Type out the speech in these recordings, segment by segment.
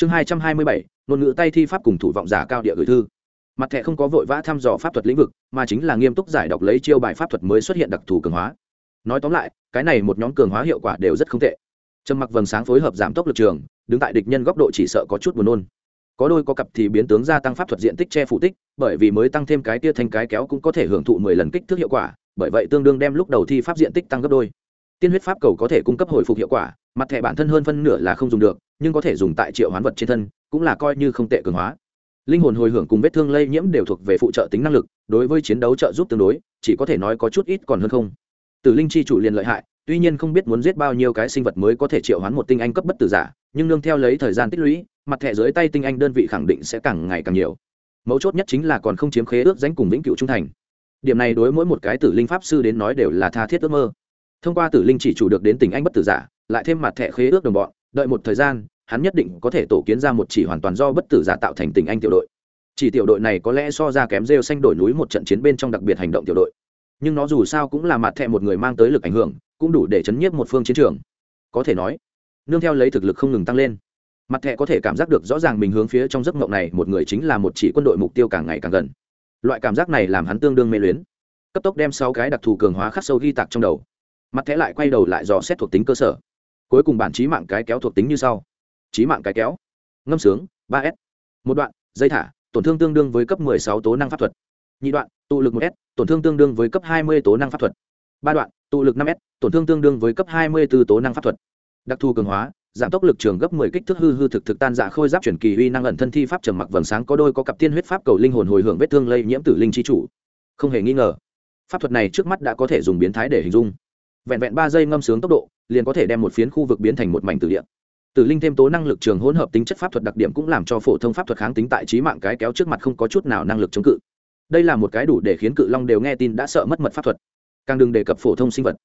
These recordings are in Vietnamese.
chương hai trăm hai mươi bảy, ngôn ngữ tay thi pháp cùng thủ vọng giả cao địa gửi thư. Mặt thẻ không có vội vã thăm dò pháp thuật lĩnh vực, mà chính là nghiêm túc giải đọc lấy chiêu bài pháp thuật mới xuất hiện đặc thù cường hóa. Nói tóm lại, cái này một nhóm cường hóa hiệu quả đều rất không tệ. Trầm mặc vầng sáng phối hợp giảm tốc lực trường, đứng tại địch nhân góc độ chỉ sợ có chút buồn nôn. Có đôi có cặp thì biến tướng gia tăng pháp thuật diện tích che phủ tích, bởi vì mới tăng thêm cái tia thanh cái kéo cũng có thể hưởng thụ mười lần kích thước hiệu quả, bởi vậy tương đương đem lúc đầu thi pháp diện tích tăng gấp đôi. Tiên huyết pháp cầu có thể cung cấp hồi phục hiệu quả mặt thẻ bản thân hơn phân nửa là không dùng được, nhưng có thể dùng tại triệu hoán vật trên thân, cũng là coi như không tệ cường hóa. Linh hồn hồi hưởng cùng vết thương lây nhiễm đều thuộc về phụ trợ tính năng lực, đối với chiến đấu trợ giúp tương đối, chỉ có thể nói có chút ít còn hơn không. Tử linh chi chủ liền lợi hại, tuy nhiên không biết muốn giết bao nhiêu cái sinh vật mới có thể triệu hoán một tinh anh cấp bất tử giả, nhưng nương theo lấy thời gian tích lũy, mặt thẻ dưới tay tinh anh đơn vị khẳng định sẽ càng ngày càng nhiều. Mấu chốt nhất chính là còn không chiếm khế ước danh cùng vĩnh cựu trung thành. Điểm này đối mỗi một cái tử linh pháp sư đến nói đều là tha thiết ước mơ. Thông qua tử linh chỉ chủ được đến tình anh bất tử giả lại thêm mặt thẻ khế ước đồng bọn, đợi một thời gian, hắn nhất định có thể tổ kiến ra một chỉ hoàn toàn do bất tử giả tạo thành tình anh tiểu đội. Chỉ tiểu đội này có lẽ so ra kém rêu xanh đổi núi một trận chiến bên trong đặc biệt hành động tiểu đội. Nhưng nó dù sao cũng là mặt thẹ một người mang tới lực ảnh hưởng, cũng đủ để chấn nhiếp một phương chiến trường. Có thể nói, nương theo lấy thực lực không ngừng tăng lên, mặt thẹ có thể cảm giác được rõ ràng mình hướng phía trong giấc mộng này một người chính là một chỉ quân đội mục tiêu càng ngày càng gần. Loại cảm giác này làm hắn tương đương mê luyến. Cấp tốc đem sáu cái đặc thù cường hóa khắc sâu ghi tạc trong đầu. Mặt thẻ lại quay đầu lại dò xét thuộc tính cơ sở cuối cùng bản trí mạng cái kéo thuộc tính như sau. Trí mạng cái kéo. Ngâm sướng, ba s. Một đoạn, dây thả, tổn thương tương đương với cấp 16 tố năng pháp thuật. Nhị đoạn, tụ lực một s, tổn thương tương đương với cấp 20 tố năng pháp thuật. Ba đoạn, tụ lực năm s, tổn thương tương đương với cấp 24 tố năng pháp thuật. Đặc thù cường hóa, giảm tốc lực trường gấp 10 kích thước hư hư thực thực tan dạ khôi giáp chuyển kỳ uy năng ẩn thân thi pháp trầm mặc vầng sáng có đôi có cặp tiên huyết pháp cầu linh hồn hồi hưởng vết thương lây nhiễm tử linh chi chủ. Không hề nghi ngờ, pháp thuật này trước mắt đã có thể dùng biến thái để hình dung. Vẹn vẹn ba giây ngâm sướng tốc độ liền có thể đem một phiến khu vực biến thành một mảnh tử địa. Tử linh thêm tố năng lực trường hỗn hợp tính chất pháp thuật đặc điểm cũng làm cho phổ thông pháp thuật kháng tính tại trí mạng cái kéo trước mặt không có chút nào năng lực chống cự. Đây là một cái đủ để khiến cự long đều nghe tin đã sợ mất mật pháp thuật. Càng đừng đề cập phổ thông sinh vật.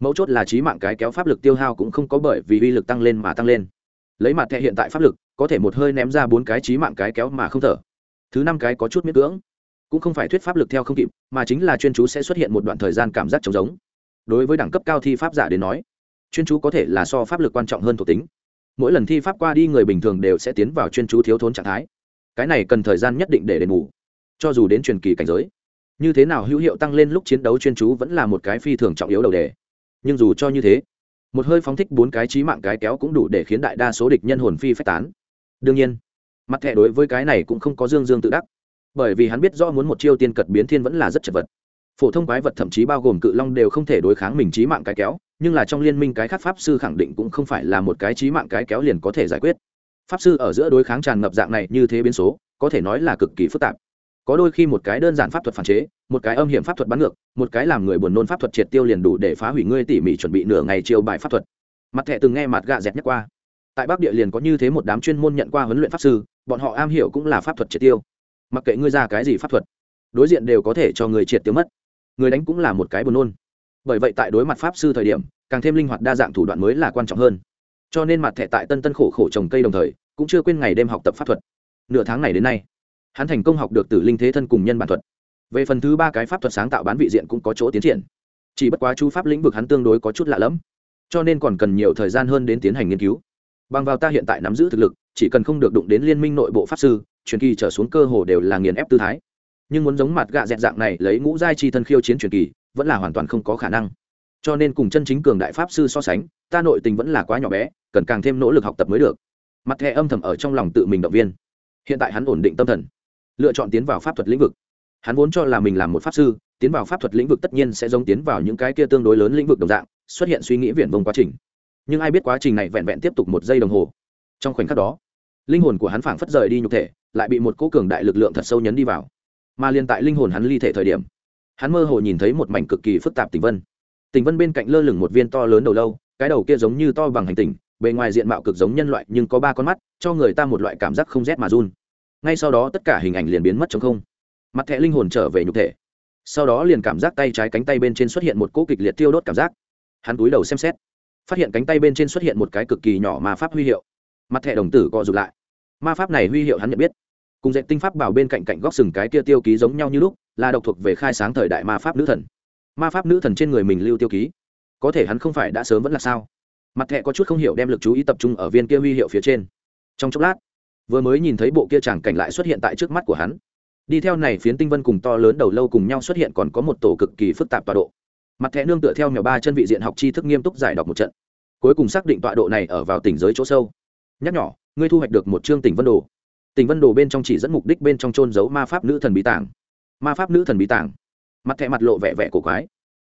Mấu chốt là trí mạng cái kéo pháp lực tiêu hao cũng không có bởi vì uy lực tăng lên mà tăng lên. Lấy mặt thẻ hiện tại pháp lực, có thể một hơi ném ra bốn cái trí mạng cái kéo mà không thở. Thứ năm cái có chút miễn cưỡng. Cũng không phải thuyết pháp lực theo không kịp, mà chính là chuyên chú sẽ xuất hiện một đoạn thời gian cảm giác trống giống. Đối với đẳng cấp cao thi pháp giả đến nói chuyên chú có thể là so pháp lực quan trọng hơn thuộc tính. Mỗi lần thi pháp qua đi người bình thường đều sẽ tiến vào chuyên chú thiếu thốn trạng thái. Cái này cần thời gian nhất định để đền bù. Cho dù đến truyền kỳ cảnh giới, như thế nào hữu hiệu tăng lên lúc chiến đấu chuyên chú vẫn là một cái phi thường trọng yếu đầu đề. Nhưng dù cho như thế, một hơi phóng thích bốn cái trí mạng cái kéo cũng đủ để khiến đại đa số địch nhân hồn phi phách tán. Đương nhiên, mặt thẻ đối với cái này cũng không có dương dương tự đắc. Bởi vì hắn biết rõ muốn một chiêu tiên cật biến thiên vẫn là rất chật vật. Phổ thông quái vật thậm chí bao gồm cự long đều không thể đối kháng mình trí mạng cái kéo nhưng là trong liên minh cái khác pháp sư khẳng định cũng không phải là một cái trí mạng cái kéo liền có thể giải quyết. Pháp sư ở giữa đối kháng tràn ngập dạng này như thế biến số, có thể nói là cực kỳ phức tạp. Có đôi khi một cái đơn giản pháp thuật phản chế, một cái âm hiểm pháp thuật bắn ngược, một cái làm người buồn nôn pháp thuật triệt tiêu liền đủ để phá hủy ngươi tỉ mỉ chuẩn bị nửa ngày chiêu bài pháp thuật. Mặt thẻ từng nghe mặt gạ dẹt nhất qua. Tại bắc địa liền có như thế một đám chuyên môn nhận qua huấn luyện pháp sư, bọn họ am hiểu cũng là pháp thuật triệt tiêu. Mặc kệ ngươi ra cái gì pháp thuật, đối diện đều có thể cho người triệt tiêu mất. Người đánh cũng là một cái buồn nôn bởi vậy tại đối mặt pháp sư thời điểm, càng thêm linh hoạt đa dạng thủ đoạn mới là quan trọng hơn. Cho nên mặt thẻ tại tân tân khổ khổ trồng cây đồng thời, cũng chưa quên ngày đêm học tập pháp thuật. Nửa tháng này đến nay, hắn thành công học được từ linh thế thân cùng nhân bản thuật. Về phần thứ ba cái pháp thuật sáng tạo bán vị diện cũng có chỗ tiến triển. Chỉ bất quá chú pháp lĩnh vực hắn tương đối có chút lạ lẫm, cho nên còn cần nhiều thời gian hơn đến tiến hành nghiên cứu. Bằng vào ta hiện tại nắm giữ thực lực, chỉ cần không được đụng đến liên minh nội bộ pháp sư, truyền kỳ trở xuống cơ hồ đều là nghiền ép tư thái. Nhưng muốn giống mặt gạ dẹt dạng này lấy ngũ giai chi thân khiêu chiến truyền kỳ vẫn là hoàn toàn không có khả năng. Cho nên cùng chân chính cường đại pháp sư so sánh, ta nội tình vẫn là quá nhỏ bé, cần càng thêm nỗ lực học tập mới được. Mặt thẻ âm thầm ở trong lòng tự mình động viên. Hiện tại hắn ổn định tâm thần, lựa chọn tiến vào pháp thuật lĩnh vực. Hắn vốn cho là mình làm một pháp sư, tiến vào pháp thuật lĩnh vực tất nhiên sẽ giống tiến vào những cái kia tương đối lớn lĩnh vực đồng dạng, xuất hiện suy nghĩ viển vông quá trình. Nhưng ai biết quá trình này vẹn vẹn tiếp tục một giây đồng hồ. Trong khoảnh khắc đó, linh hồn của hắn phảng phất rời đi nhục thể, lại bị một cố cường đại lực lượng thật sâu nhấn đi vào. Mà liên tại linh hồn hắn ly thể thời điểm hắn mơ hồ nhìn thấy một mảnh cực kỳ phức tạp tình vân. Tình vân bên cạnh lơ lửng một viên to lớn đầu lâu, cái đầu kia giống như to bằng hành tinh, bề ngoài diện mạo cực giống nhân loại nhưng có ba con mắt, cho người ta một loại cảm giác không rét mà run. Ngay sau đó tất cả hình ảnh liền biến mất trong không. Mặt thẻ linh hồn trở về nhục thể. Sau đó liền cảm giác tay trái cánh tay bên trên xuất hiện một cỗ kịch liệt tiêu đốt cảm giác. Hắn túi đầu xem xét, phát hiện cánh tay bên trên xuất hiện một cái cực kỳ nhỏ mà pháp huy hiệu. Mặt thẻ đồng tử co rụt lại. Ma pháp này huy hiệu hắn nhận biết. Cùng dạy tinh pháp bảo bên cạnh cạnh góc sừng cái kia tiêu ký giống nhau như lúc là độc thuộc về khai sáng thời đại ma pháp nữ thần. Ma pháp nữ thần trên người mình lưu tiêu ký. Có thể hắn không phải đã sớm vẫn là sao? Mặt thẹ có chút không hiểu đem lực chú ý tập trung ở viên kia huy hiệu phía trên. Trong chốc lát, vừa mới nhìn thấy bộ kia tràng cảnh lại xuất hiện tại trước mắt của hắn. Đi theo này phiến tinh vân cùng to lớn đầu lâu cùng nhau xuất hiện còn có một tổ cực kỳ phức tạp tọa độ. Mặt thẹ nương tựa theo mèo ba chân vị diện học tri thức nghiêm túc giải đọc một trận. Cuối cùng xác định tọa độ này ở vào tỉnh giới chỗ sâu. Nhắc nhỏ ngươi thu hoạch được một chương tỉnh vân đồ. Tỉnh vân đồ bên trong chỉ dẫn mục đích bên trong trôn giấu ma pháp nữ thần bí tảng ma pháp nữ thần bí tàng. mặt thẻ mặt lộ vẻ vẻ cổ quái.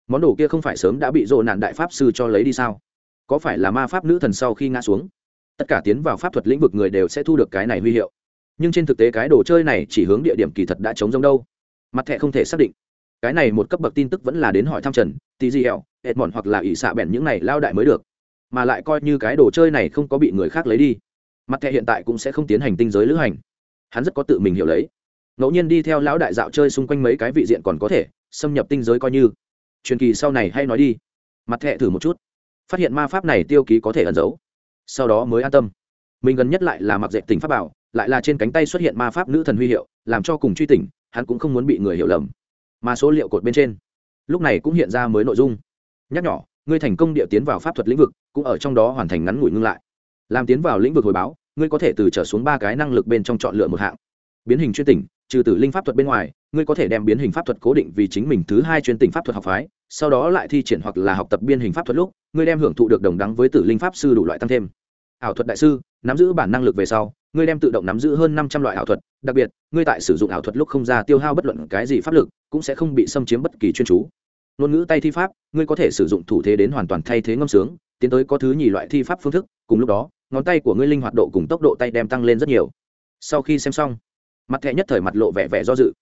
Món đồ kia không phải sớm đã bị dồ nạn đại pháp sư cho lấy đi sao? Có phải là ma pháp nữ thần sau khi ngã xuống? Tất cả tiến vào pháp thuật lĩnh vực người đều sẽ thu được cái này huy hiệu. Nhưng trên thực tế cái đồ chơi này chỉ hướng địa điểm kỳ thật đã chống giống đâu. Mặt thẻ không thể xác định. Cái này một cấp bậc tin tức vẫn là đến hỏi thăm trần, tì di hẹo hệt mòn hoặc là ỷ xạ bèn những này lao đại mới được. Mà lại coi như cái đồ chơi này không có bị người khác lấy đi. Mặt thẻ hiện tại cũng sẽ không tiến hành tinh giới lữ hành. Hắn rất có tự mình hiểu lấy ngẫu nhiên đi theo lão đại dạo chơi xung quanh mấy cái vị diện còn có thể, xâm nhập tinh giới coi như. Truyền kỳ sau này hay nói đi. Mặt thẹ thử một chút. Phát hiện ma pháp này tiêu ký có thể ẩn giấu. Sau đó mới an tâm. Mình gần nhất lại là mặc dạy tình pháp bảo, lại là trên cánh tay xuất hiện ma pháp nữ thần huy hiệu, làm cho cùng truy tỉnh hắn cũng không muốn bị người hiểu lầm. Mà số liệu cột bên trên, lúc này cũng hiện ra mới nội dung. Nhắc nhỏ, ngươi thành công địa tiến vào pháp thuật lĩnh vực, cũng ở trong đó hoàn thành ngắn ngủi ngưng lại. Làm tiến vào lĩnh vực hồi báo, ngươi có thể từ trở xuống ba cái năng lực bên trong chọn lựa một hạng. Biến hình chuyên tỉnh trừ tử linh pháp thuật bên ngoài, ngươi có thể đem biến hình pháp thuật cố định vì chính mình thứ hai chuyên tình pháp thuật học phái, sau đó lại thi triển hoặc là học tập biên hình pháp thuật lúc, ngươi đem hưởng thụ được đồng đẳng với tử linh pháp sư đủ loại tăng thêm. Ảo thuật đại sư, nắm giữ bản năng lực về sau, ngươi đem tự động nắm giữ hơn năm trăm loại ảo thuật, đặc biệt, ngươi tại sử dụng ảo thuật lúc không ra tiêu hao bất luận cái gì pháp lực, cũng sẽ không bị xâm chiếm bất kỳ chuyên chú. Ngôn ngữ tay thi pháp, ngươi có thể sử dụng thủ thế đến hoàn toàn thay thế ngâm sướng, tiến tới có thứ nhì loại thi pháp phương thức, cùng lúc đó, ngón tay của ngươi linh hoạt độ cùng tốc độ tay đem tăng lên rất nhiều. Sau khi xem xong mặt thẹ nhất thời mặt lộ vẻ vẻ do dự.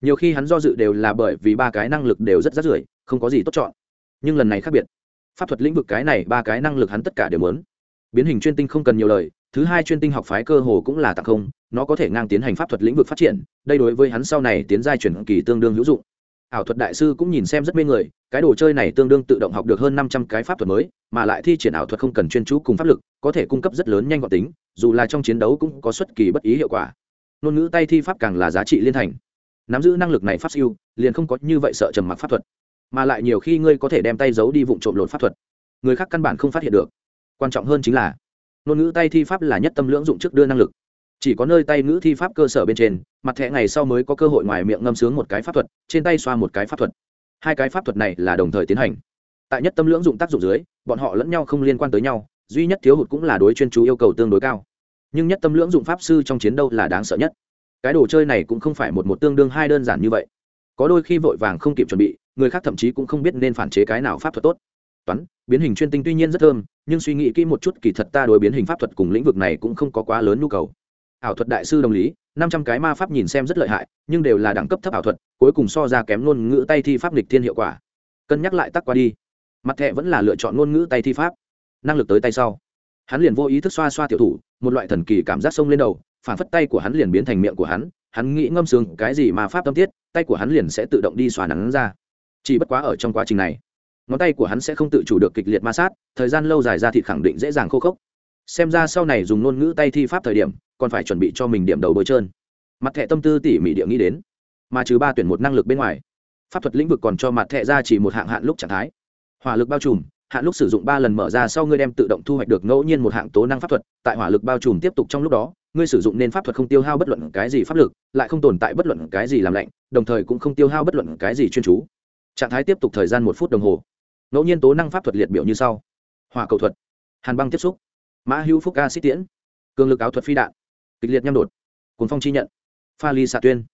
Nhiều khi hắn do dự đều là bởi vì ba cái năng lực đều rất rát rưởi, không có gì tốt chọn. Nhưng lần này khác biệt. Pháp thuật lĩnh vực cái này ba cái năng lực hắn tất cả đều muốn. Biến hình chuyên tinh không cần nhiều lời, thứ hai chuyên tinh học phái cơ hồ cũng là tặng không, nó có thể ngang tiến hành pháp thuật lĩnh vực phát triển, đây đối với hắn sau này tiến giai chuyển kỳ tương đương hữu dụng. Ảo thuật đại sư cũng nhìn xem rất mê người, cái đồ chơi này tương đương tự động học được hơn năm trăm cái pháp thuật mới, mà lại thi triển ảo thuật không cần chuyên chú cùng pháp lực, có thể cung cấp rất lớn nhanh gọn tính, dù là trong chiến đấu cũng có xuất kỳ bất ý hiệu quả ngôn ngữ tay thi pháp càng là giá trị liên thành. Nắm giữ năng lực này pháp siêu, liền không có như vậy sợ trầm mặc pháp thuật. Mà lại nhiều khi ngươi có thể đem tay giấu đi vụ trộm lột pháp thuật. Người khác căn bản không phát hiện được. Quan trọng hơn chính là, ngôn ngữ tay thi pháp là nhất tâm lưỡng dụng trước đưa năng lực. Chỉ có nơi tay ngữ thi pháp cơ sở bên trên, mặt thẻ ngày sau mới có cơ hội ngoài miệng ngâm sướng một cái pháp thuật, trên tay xoa một cái pháp thuật. Hai cái pháp thuật này là đồng thời tiến hành. Tại nhất tâm lưỡng dụng tác dụng dưới, bọn họ lẫn nhau không liên quan tới nhau, duy nhất thiếu hụt cũng là đối chuyên chú yêu cầu tương đối cao nhưng nhất tâm lưỡng dụng pháp sư trong chiến đấu là đáng sợ nhất. Cái đồ chơi này cũng không phải một một tương đương hai đơn giản như vậy. Có đôi khi vội vàng không kịp chuẩn bị, người khác thậm chí cũng không biết nên phản chế cái nào pháp thuật tốt. Toán, biến hình chuyên tinh tuy nhiên rất thơm, nhưng suy nghĩ kỹ một chút kỳ thật ta đối biến hình pháp thuật cùng lĩnh vực này cũng không có quá lớn nhu cầu. Ảo thuật đại sư đồng lý, năm trăm cái ma pháp nhìn xem rất lợi hại, nhưng đều là đẳng cấp thấp ảo thuật, cuối cùng so ra kém ngôn ngữ tay thi pháp lịch thiên hiệu quả. Cân nhắc lại tắc qua đi. Mặt thẹ vẫn là lựa chọn ngôn ngữ tay thi pháp. Năng lực tới tay sau hắn liền vô ý thức xoa xoa tiểu thủ, một loại thần kỳ cảm giác sông lên đầu phản phất tay của hắn liền biến thành miệng của hắn hắn nghĩ ngâm sướng cái gì mà pháp tâm tiết, tay của hắn liền sẽ tự động đi xoa nắng ra. Chỉ bất quá ở trong quá trình này, ngón tay của hắn sẽ không tự chủ được kịch liệt ma sát, thời gian lâu dài ra thịt khẳng định dễ dàng khô khốc. Xem ra sau này dùng ngôn ngữ tay thi pháp thời điểm, còn phải chuẩn bị cho mình điểm đầu bôi trơn. Mặt thẻ tâm tư tỉ mỉ địa nghĩ đến, mà trừ ba tuyển một năng lực bên ngoài, pháp thuật lĩnh vực còn cho mặt thẻ ra chỉ một hạng hạn lúc trạng thái. Hỏa lực bao trùm hạn lúc sử dụng ba lần mở ra sau ngươi đem tự động thu hoạch được ngẫu nhiên một hạng tố năng pháp thuật, tại hỏa lực bao trùm tiếp tục trong lúc đó, ngươi sử dụng nên pháp thuật không tiêu hao bất luận cái gì pháp lực, lại không tồn tại bất luận cái gì làm lạnh, đồng thời cũng không tiêu hao bất luận cái gì chuyên chú. Trạng thái tiếp tục thời gian một phút đồng hồ. Ngẫu nhiên tố năng pháp thuật liệt biểu như sau. Hỏa cầu thuật. Hàn băng tiếp xúc. Mã hữu phúc ca xích tiễn. Cường lực áo thuật phi đạn. Kịch liệt nham đột. Cuốn phong chi nhận. Pha ly xạ tuyên.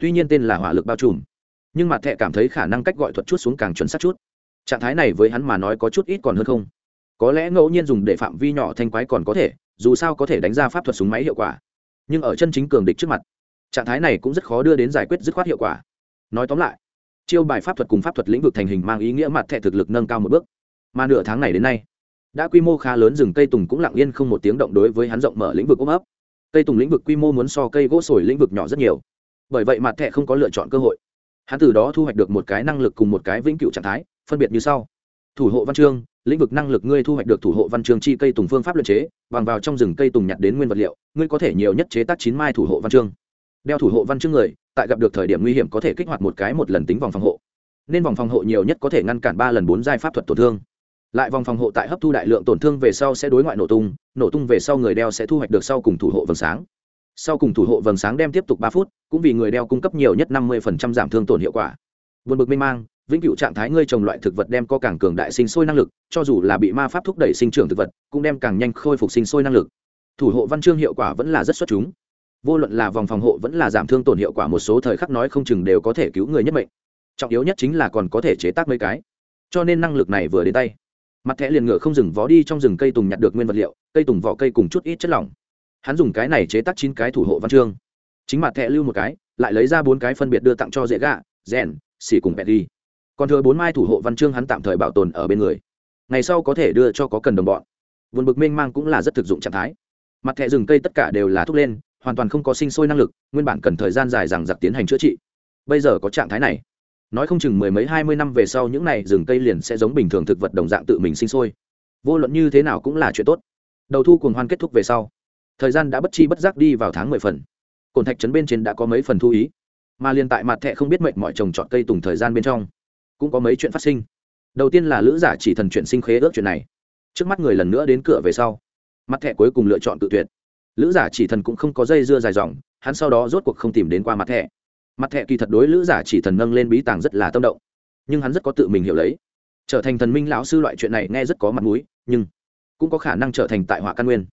Tuy nhiên tên là hỏa lực bao trùm, nhưng mặt thẹ cảm thấy khả năng cách gọi thuật chút xuống càng chuẩn xác chút trạng thái này với hắn mà nói có chút ít còn hơn không? Có lẽ ngẫu nhiên dùng để phạm vi nhỏ thanh quái còn có thể, dù sao có thể đánh ra pháp thuật súng máy hiệu quả. Nhưng ở chân chính cường địch trước mặt, trạng thái này cũng rất khó đưa đến giải quyết dứt khoát hiệu quả. Nói tóm lại, chiêu bài pháp thuật cùng pháp thuật lĩnh vực thành hình mang ý nghĩa mặt thẻ thực lực nâng cao một bước. Mà nửa tháng này đến nay, đã quy mô khá lớn rừng cây tùng cũng lặng yên không một tiếng động đối với hắn rộng mở lĩnh vực ôm ấp. Cây tùng lĩnh vực quy mô muốn so cây gỗ sồi lĩnh vực nhỏ rất nhiều. Bởi vậy mặt thẻ không có lựa chọn cơ hội. Hắn từ đó thu hoạch được một cái năng lực cùng một cái vĩnh cửu trạng thái phân biệt như sau. Thủ hộ văn chương, lĩnh vực năng lực ngươi thu hoạch được thủ hộ văn chương chi cây tùng phương pháp luyện chế, bằng vào trong rừng cây tùng nhặt đến nguyên vật liệu, ngươi có thể nhiều nhất chế tác chín mai thủ hộ văn chương. Đeo thủ hộ văn chương người, tại gặp được thời điểm nguy hiểm có thể kích hoạt một cái một lần tính vòng phòng hộ. Nên vòng phòng hộ nhiều nhất có thể ngăn cản ba lần bốn giai pháp thuật tổn thương. Lại vòng phòng hộ tại hấp thu đại lượng tổn thương về sau sẽ đối ngoại nổ tung nổ tung về sau người đeo sẽ thu hoạch được sau cùng thủ hộ vầng sáng. Sau cùng thủ hộ vầng sáng đem tiếp tục ba phút, cũng vì người đeo cung cấp nhiều nhất năm mươi giảm thương tổn hiệu quả. Vượt bực mênh mang vĩnh cửu trạng thái ngươi trồng loại thực vật đem có càng cường đại sinh sôi năng lực, cho dù là bị ma pháp thúc đẩy sinh trưởng thực vật, cũng đem càng nhanh khôi phục sinh sôi năng lực. Thủ hộ văn chương hiệu quả vẫn là rất xuất chúng. Vô luận là vòng phòng hộ vẫn là giảm thương tổn hiệu quả một số thời khắc nói không chừng đều có thể cứu người nhất mệnh. Trọng yếu nhất chính là còn có thể chế tác mấy cái. Cho nên năng lực này vừa đến tay. Mặt thẻ liền ngựa không dừng vó đi trong rừng cây tùng nhặt được nguyên vật liệu, cây tùng vỏ cây cùng chút ít chất lỏng. Hắn dùng cái này chế tác chín cái thủ hộ văn chương. Chính mặt thẻ lưu một cái, lại lấy ra bốn cái phân biệt đưa tặng cho dễ gạ, rèn, xỉ cùng bẹt đi còn thừa bốn mai thủ hộ văn chương hắn tạm thời bảo tồn ở bên người. Ngày sau có thể đưa cho có cần đồng bọn. Vườn bực mênh mang cũng là rất thực dụng trạng thái. Mặt thẻ rừng cây tất cả đều là thúc lên, hoàn toàn không có sinh sôi năng lực, nguyên bản cần thời gian dài rằng giặc tiến hành chữa trị. Bây giờ có trạng thái này. Nói không chừng mười mấy hai mươi năm về sau những này rừng cây liền sẽ giống bình thường thực vật đồng dạng tự mình sinh sôi. Vô luận như thế nào cũng là chuyện tốt. Đầu thu cuồng hoan kết thúc về sau, thời gian đã bất chi bất giác đi vào tháng mười phần. Cồn thạch trấn bên trên đã có mấy phần thu ý, mà liền tại mặt thẹ không biết mệnh mọi trồng trọt cây tùng thời gian bên trong cũng có mấy chuyện phát sinh. Đầu tiên là lữ giả chỉ thần chuyện sinh khế ước chuyện này. Trước mắt người lần nữa đến cửa về sau, mặt thẹ cuối cùng lựa chọn tự tuyệt. Lữ giả chỉ thần cũng không có dây dưa dài dòng, hắn sau đó rốt cuộc không tìm đến qua mặt thẹ mặt thẹ kỳ thật đối lữ giả chỉ thần nâng lên bí tàng rất là tâm động, nhưng hắn rất có tự mình hiểu lấy. Trở thành thần minh lão sư loại chuyện này nghe rất có mặt mũi, nhưng cũng có khả năng trở thành tại họa căn nguyên.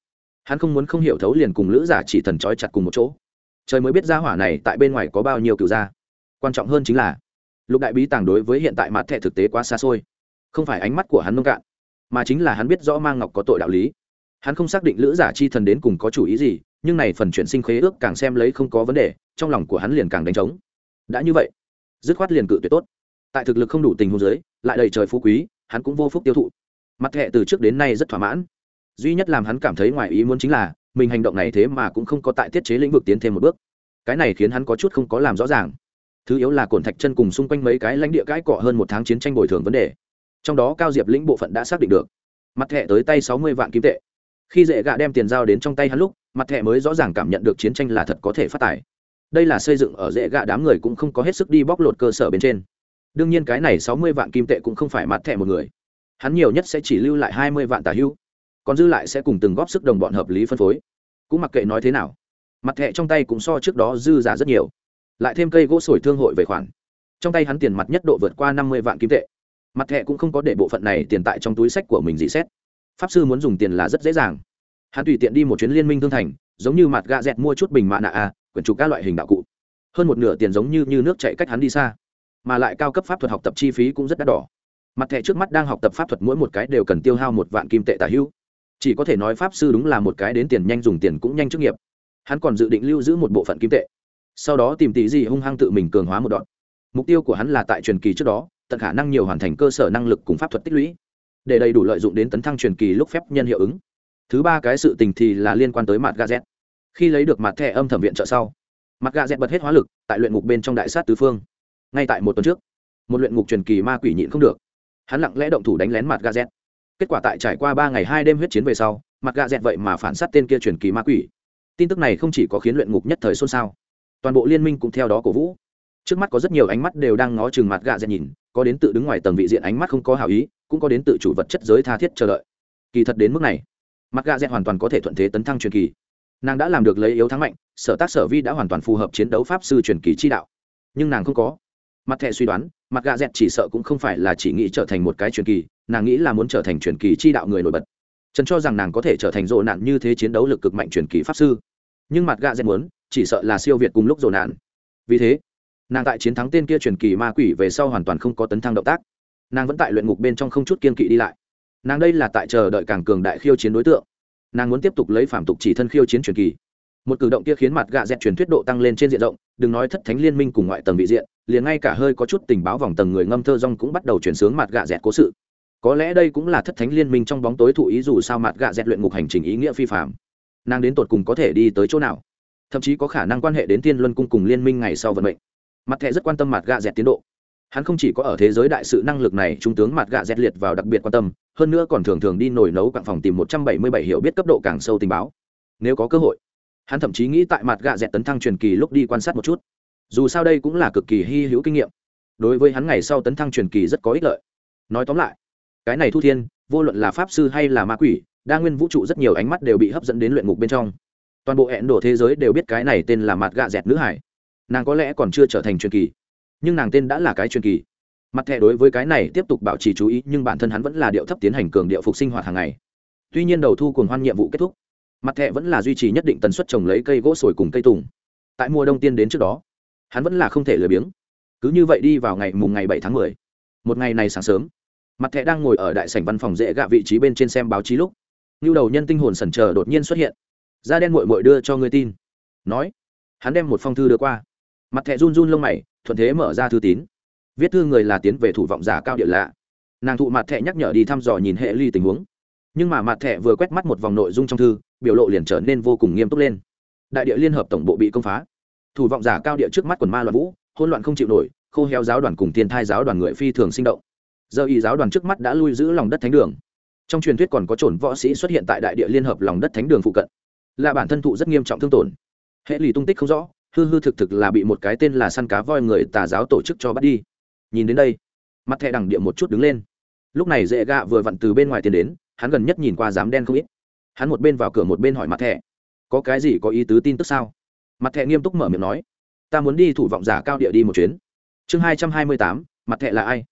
Hắn không muốn không hiểu thấu liền cùng lữ giả chỉ thần trói chặt cùng một chỗ. Trời mới biết ra hỏa này tại bên ngoài có bao nhiêu cựu gia. Quan trọng hơn chính là lục đại bí tàng đối với hiện tại mặt thẻ thực tế quá xa xôi. Không phải ánh mắt của hắn nông cạn, mà chính là hắn biết rõ mang ngọc có tội đạo lý. Hắn không xác định lữ giả chi thần đến cùng có chủ ý gì, nhưng này phần chuyển sinh khế ước càng xem lấy không có vấn đề, trong lòng của hắn liền càng đánh trống. Đã như vậy, dứt khoát liền cự tuyệt tốt. Tại thực lực không đủ tình huống giới lại đầy trời phú quý, hắn cũng vô phúc tiêu thụ. Mặt thẹ từ trước đến nay rất thỏa mãn. Duy nhất làm hắn cảm thấy ngoài ý muốn chính là, mình hành động này thế mà cũng không có tại thiết chế lĩnh vực tiến thêm một bước. Cái này khiến hắn có chút không có làm rõ ràng thứ yếu là cổn thạch chân cùng xung quanh mấy cái lãnh địa cãi cọ hơn một tháng chiến tranh bồi thường vấn đề. Trong đó cao diệp lĩnh bộ phận đã xác định được. Mặt thẻ tới tay sáu mươi vạn kim tệ. Khi dễ gạ đem tiền giao đến trong tay hắn lúc, mặt thẻ mới rõ ràng cảm nhận được chiến tranh là thật có thể phát tài. Đây là xây dựng ở dễ gạ đám người cũng không có hết sức đi bóc lột cơ sở bên trên. Đương nhiên cái này sáu mươi vạn kim tệ cũng không phải mặt thẻ một người. Hắn nhiều nhất sẽ chỉ lưu lại hai mươi vạn tà hưu. Còn dư lại sẽ cùng từng góp sức đồng bọn hợp lý phân phối. Cũng mặc kệ nói thế nào, mặt thẻ trong tay cũng so trước đó dư giả rất nhiều lại thêm cây gỗ sồi thương hội về khoản. Trong tay hắn tiền mặt nhất độ vượt qua năm mươi vạn kim tệ. Mặt thẹ cũng không có để bộ phận này tiền tại trong túi sách của mình dị xét. Pháp sư muốn dùng tiền là rất dễ dàng. Hắn tùy tiện đi một chuyến liên minh thương thành giống như mặt gạ dẹt mua chút bình mạ nạ a quyển trục các loại hình đạo cụ. Hơn một nửa tiền giống như, như nước chạy cách hắn đi xa mà lại cao cấp pháp thuật học tập chi phí cũng rất đắt đỏ. Mặt thẻ trước mắt đang học tập pháp thuật mỗi một cái đều cần tiêu hao một vạn kim tệ tả hữu. Chỉ có thể nói pháp sư đúng là một cái đến tiền nhanh dùng tiền cũng nhanh chức nghiệp. Hắn còn dự định lưu giữ một bộ phận kim tệ sau đó tìm tỷ gì hung hăng tự mình cường hóa một đoạn. Mục tiêu của hắn là tại truyền kỳ trước đó, tận khả năng nhiều hoàn thành cơ sở năng lực cùng pháp thuật tích lũy, để đầy đủ lợi dụng đến tấn thăng truyền kỳ lúc phép nhân hiệu ứng. Thứ ba cái sự tình thì là liên quan tới mặt gazet khi lấy được mặt thẻ âm thẩm viện trợ sau, mặt gazet bật hết hóa lực tại luyện ngục bên trong đại sát tứ phương. Ngay tại một tuần trước, một luyện ngục truyền kỳ ma quỷ nhịn không được. Hắn lặng lẽ động thủ đánh lén mặt gazet kết quả tại trải qua ba ngày hai đêm huyết chiến về sau, mặt gazet vậy mà phản sát tên kia truyền kỳ ma quỷ. Tin tức này không chỉ có khiến luyện ngục nhất thời xôn xao toàn bộ liên minh cũng theo đó cổ vũ. Trước mắt có rất nhiều ánh mắt đều đang ngó chừng mặt gạ dẹt nhìn, có đến tự đứng ngoài tầng vị diện ánh mắt không có hảo ý, cũng có đến tự chủ vật chất giới tha thiết chờ đợi. Kỳ thật đến mức này, mặt gạ dẹt hoàn toàn có thể thuận thế tấn thăng truyền kỳ. Nàng đã làm được lấy yếu thắng mạnh, sở tác sở vi đã hoàn toàn phù hợp chiến đấu pháp sư truyền kỳ chi đạo. Nhưng nàng không có. Mặt thẻ suy đoán, mặt gạ dẹt chỉ sợ cũng không phải là chỉ nghĩ trở thành một cái truyền kỳ, nàng nghĩ là muốn trở thành truyền kỳ chi đạo người nổi bật. Trần cho rằng nàng có thể trở thành rộ nạn như thế chiến đấu lực cực mạnh truyền kỳ pháp sư. Nhưng mặt gạ dẹt muốn chỉ sợ là siêu việt cùng lúc rồ nạn. Vì thế, nàng tại chiến thắng tên kia truyền kỳ ma quỷ về sau hoàn toàn không có tấn thăng động tác. Nàng vẫn tại luyện ngục bên trong không chút kiên kỵ đi lại. Nàng đây là tại chờ đợi càng cường đại khiêu chiến đối tượng. Nàng muốn tiếp tục lấy phạm tục chỉ thân khiêu chiến truyền kỳ. Một cử động kia khiến mặt gạ dẹt truyền thuyết độ tăng lên trên diện rộng, đừng nói thất thánh liên minh cùng ngoại tầng vị diện, liền ngay cả hơi có chút tình báo vòng tầng người ngâm thơ rong cũng bắt đầu chuyển sướng mặt gạ dẹt cố sự. Có lẽ đây cũng là thất thánh liên minh trong bóng tối thụ ý dù sao mặt gạ dẹt luyện ngục hành trình ý nghĩa phi phạm nàng đến tột cùng có thể đi tới chỗ nào? Thậm chí có khả năng quan hệ đến tiên luân cung cùng liên minh ngày sau vận mệnh. Mặt thẻ rất quan tâm mặt gạ dẹt tiến độ. Hắn không chỉ có ở thế giới đại sự năng lực này, trung tướng mặt gạ dẹt liệt vào đặc biệt quan tâm, hơn nữa còn thường thường đi nổi nấu quặng phòng tìm một trăm bảy mươi bảy hiểu biết cấp độ càng sâu tình báo. Nếu có cơ hội, hắn thậm chí nghĩ tại mặt gạ dẹt tấn thăng truyền kỳ lúc đi quan sát một chút. Dù sao đây cũng là cực kỳ hy hữu kinh nghiệm. Đối với hắn ngày sau tấn thăng truyền kỳ rất có ích lợi. Nói tóm lại, cái này thu thiên, vô luận là pháp sư hay là ma quỷ, đa nguyên vũ trụ rất nhiều ánh mắt đều bị hấp dẫn đến luyện ngục bên trong toàn bộ hẹn đổ thế giới đều biết cái này tên là mặt gạ dẹt nữ hải. Nàng có lẽ còn chưa trở thành truyền kỳ, nhưng nàng tên đã là cái truyền kỳ. Mặt thẻ đối với cái này tiếp tục bảo trì chú ý, nhưng bản thân hắn vẫn là điệu thấp tiến hành cường điệu phục sinh hoạt hàng ngày. Tuy nhiên đầu thu cùng hoan nhiệm vụ kết thúc, mặt thẻ vẫn là duy trì nhất định tần suất trồng lấy cây gỗ sồi cùng cây tùng. Tại mùa đông tiên đến trước đó, hắn vẫn là không thể lười biếng. Cứ như vậy đi vào ngày mùng ngày bảy tháng mười, một ngày này sáng sớm, mặt thẻ đang ngồi ở đại sảnh văn phòng dễ gạ vị trí bên trên xem báo chí lúc. Như đầu nhân tinh hồn sẩn chờ đột nhiên xuất hiện da đen mội mội đưa cho ngươi tin. Nói, hắn đem một phong thư đưa qua. Mặt thẹ run run lông mày, thuận thế mở ra thư tín. Viết thư người là tiến về thủ vọng giả cao địa lạ. Nàng thụ mặt thẹ nhắc nhở đi thăm dò nhìn hệ ly tình huống. Nhưng mà mặt thẹ vừa quét mắt một vòng nội dung trong thư, biểu lộ liền trở nên vô cùng nghiêm túc lên. Đại địa liên hợp tổng bộ bị công phá. Thủ vọng giả cao địa trước mắt quần ma loạn vũ hôn loạn không chịu nổi, khô héo giáo đoàn cùng thiên thai giáo đoàn người phi thường sinh động. Giờ y giáo đoàn trước mắt đã lui giữ lòng đất thánh đường. Trong truyền thuyết còn có trồn võ sĩ xuất hiện tại đại địa liên hợp lòng đất thánh đường phụ cận là bản thân thụ rất nghiêm trọng thương tổn. Hệ lì tung tích không rõ, hư hư thực thực là bị một cái tên là săn cá voi người tà giáo tổ chức cho bắt đi. Nhìn đến đây, mặt thẻ đằng địa một chút đứng lên. Lúc này dễ gạ vừa vặn từ bên ngoài tiến đến, hắn gần nhất nhìn qua dám đen không ít. Hắn một bên vào cửa một bên hỏi mặt thẻ, có cái gì có ý tứ tin tức sao? Mặt thẻ nghiêm túc mở miệng nói, ta muốn đi thủ vọng giả cao địa đi một chuyến. Chương hai trăm hai mươi tám, mặt thẻ là ai?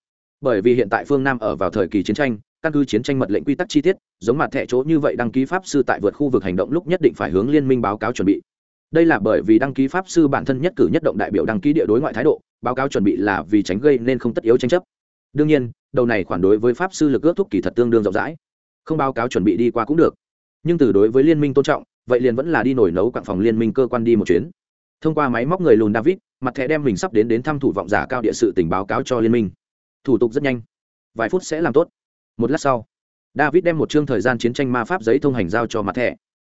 Bởi vì hiện tại phương nam ở vào thời kỳ chiến tranh căn cứ chiến tranh mật lệnh quy tắc chi tiết, giống mặt thẻ chỗ như vậy đăng ký pháp sư tại vượt khu vực hành động lúc nhất định phải hướng liên minh báo cáo chuẩn bị. Đây là bởi vì đăng ký pháp sư bản thân nhất cử nhất động đại biểu đăng ký địa đối ngoại thái độ, báo cáo chuẩn bị là vì tránh gây nên không tất yếu tranh chấp. Đương nhiên, đầu này khoản đối với pháp sư lực ước thúc kỳ thật tương đương rộng rãi. Không báo cáo chuẩn bị đi qua cũng được. Nhưng từ đối với liên minh tôn trọng, vậy liền vẫn là đi nổi nấu quặng phòng liên minh cơ quan đi một chuyến. Thông qua máy móc người lùn david, mặt thẻ đem mình sắp đến đến thăm thủ vọng giả cao địa sự tình báo cáo cho liên minh. Thủ tục rất nhanh. Vài phút sẽ làm tốt một lát sau, david đem một chương thời gian chiến tranh ma pháp giấy thông hành giao cho mặt thẻ.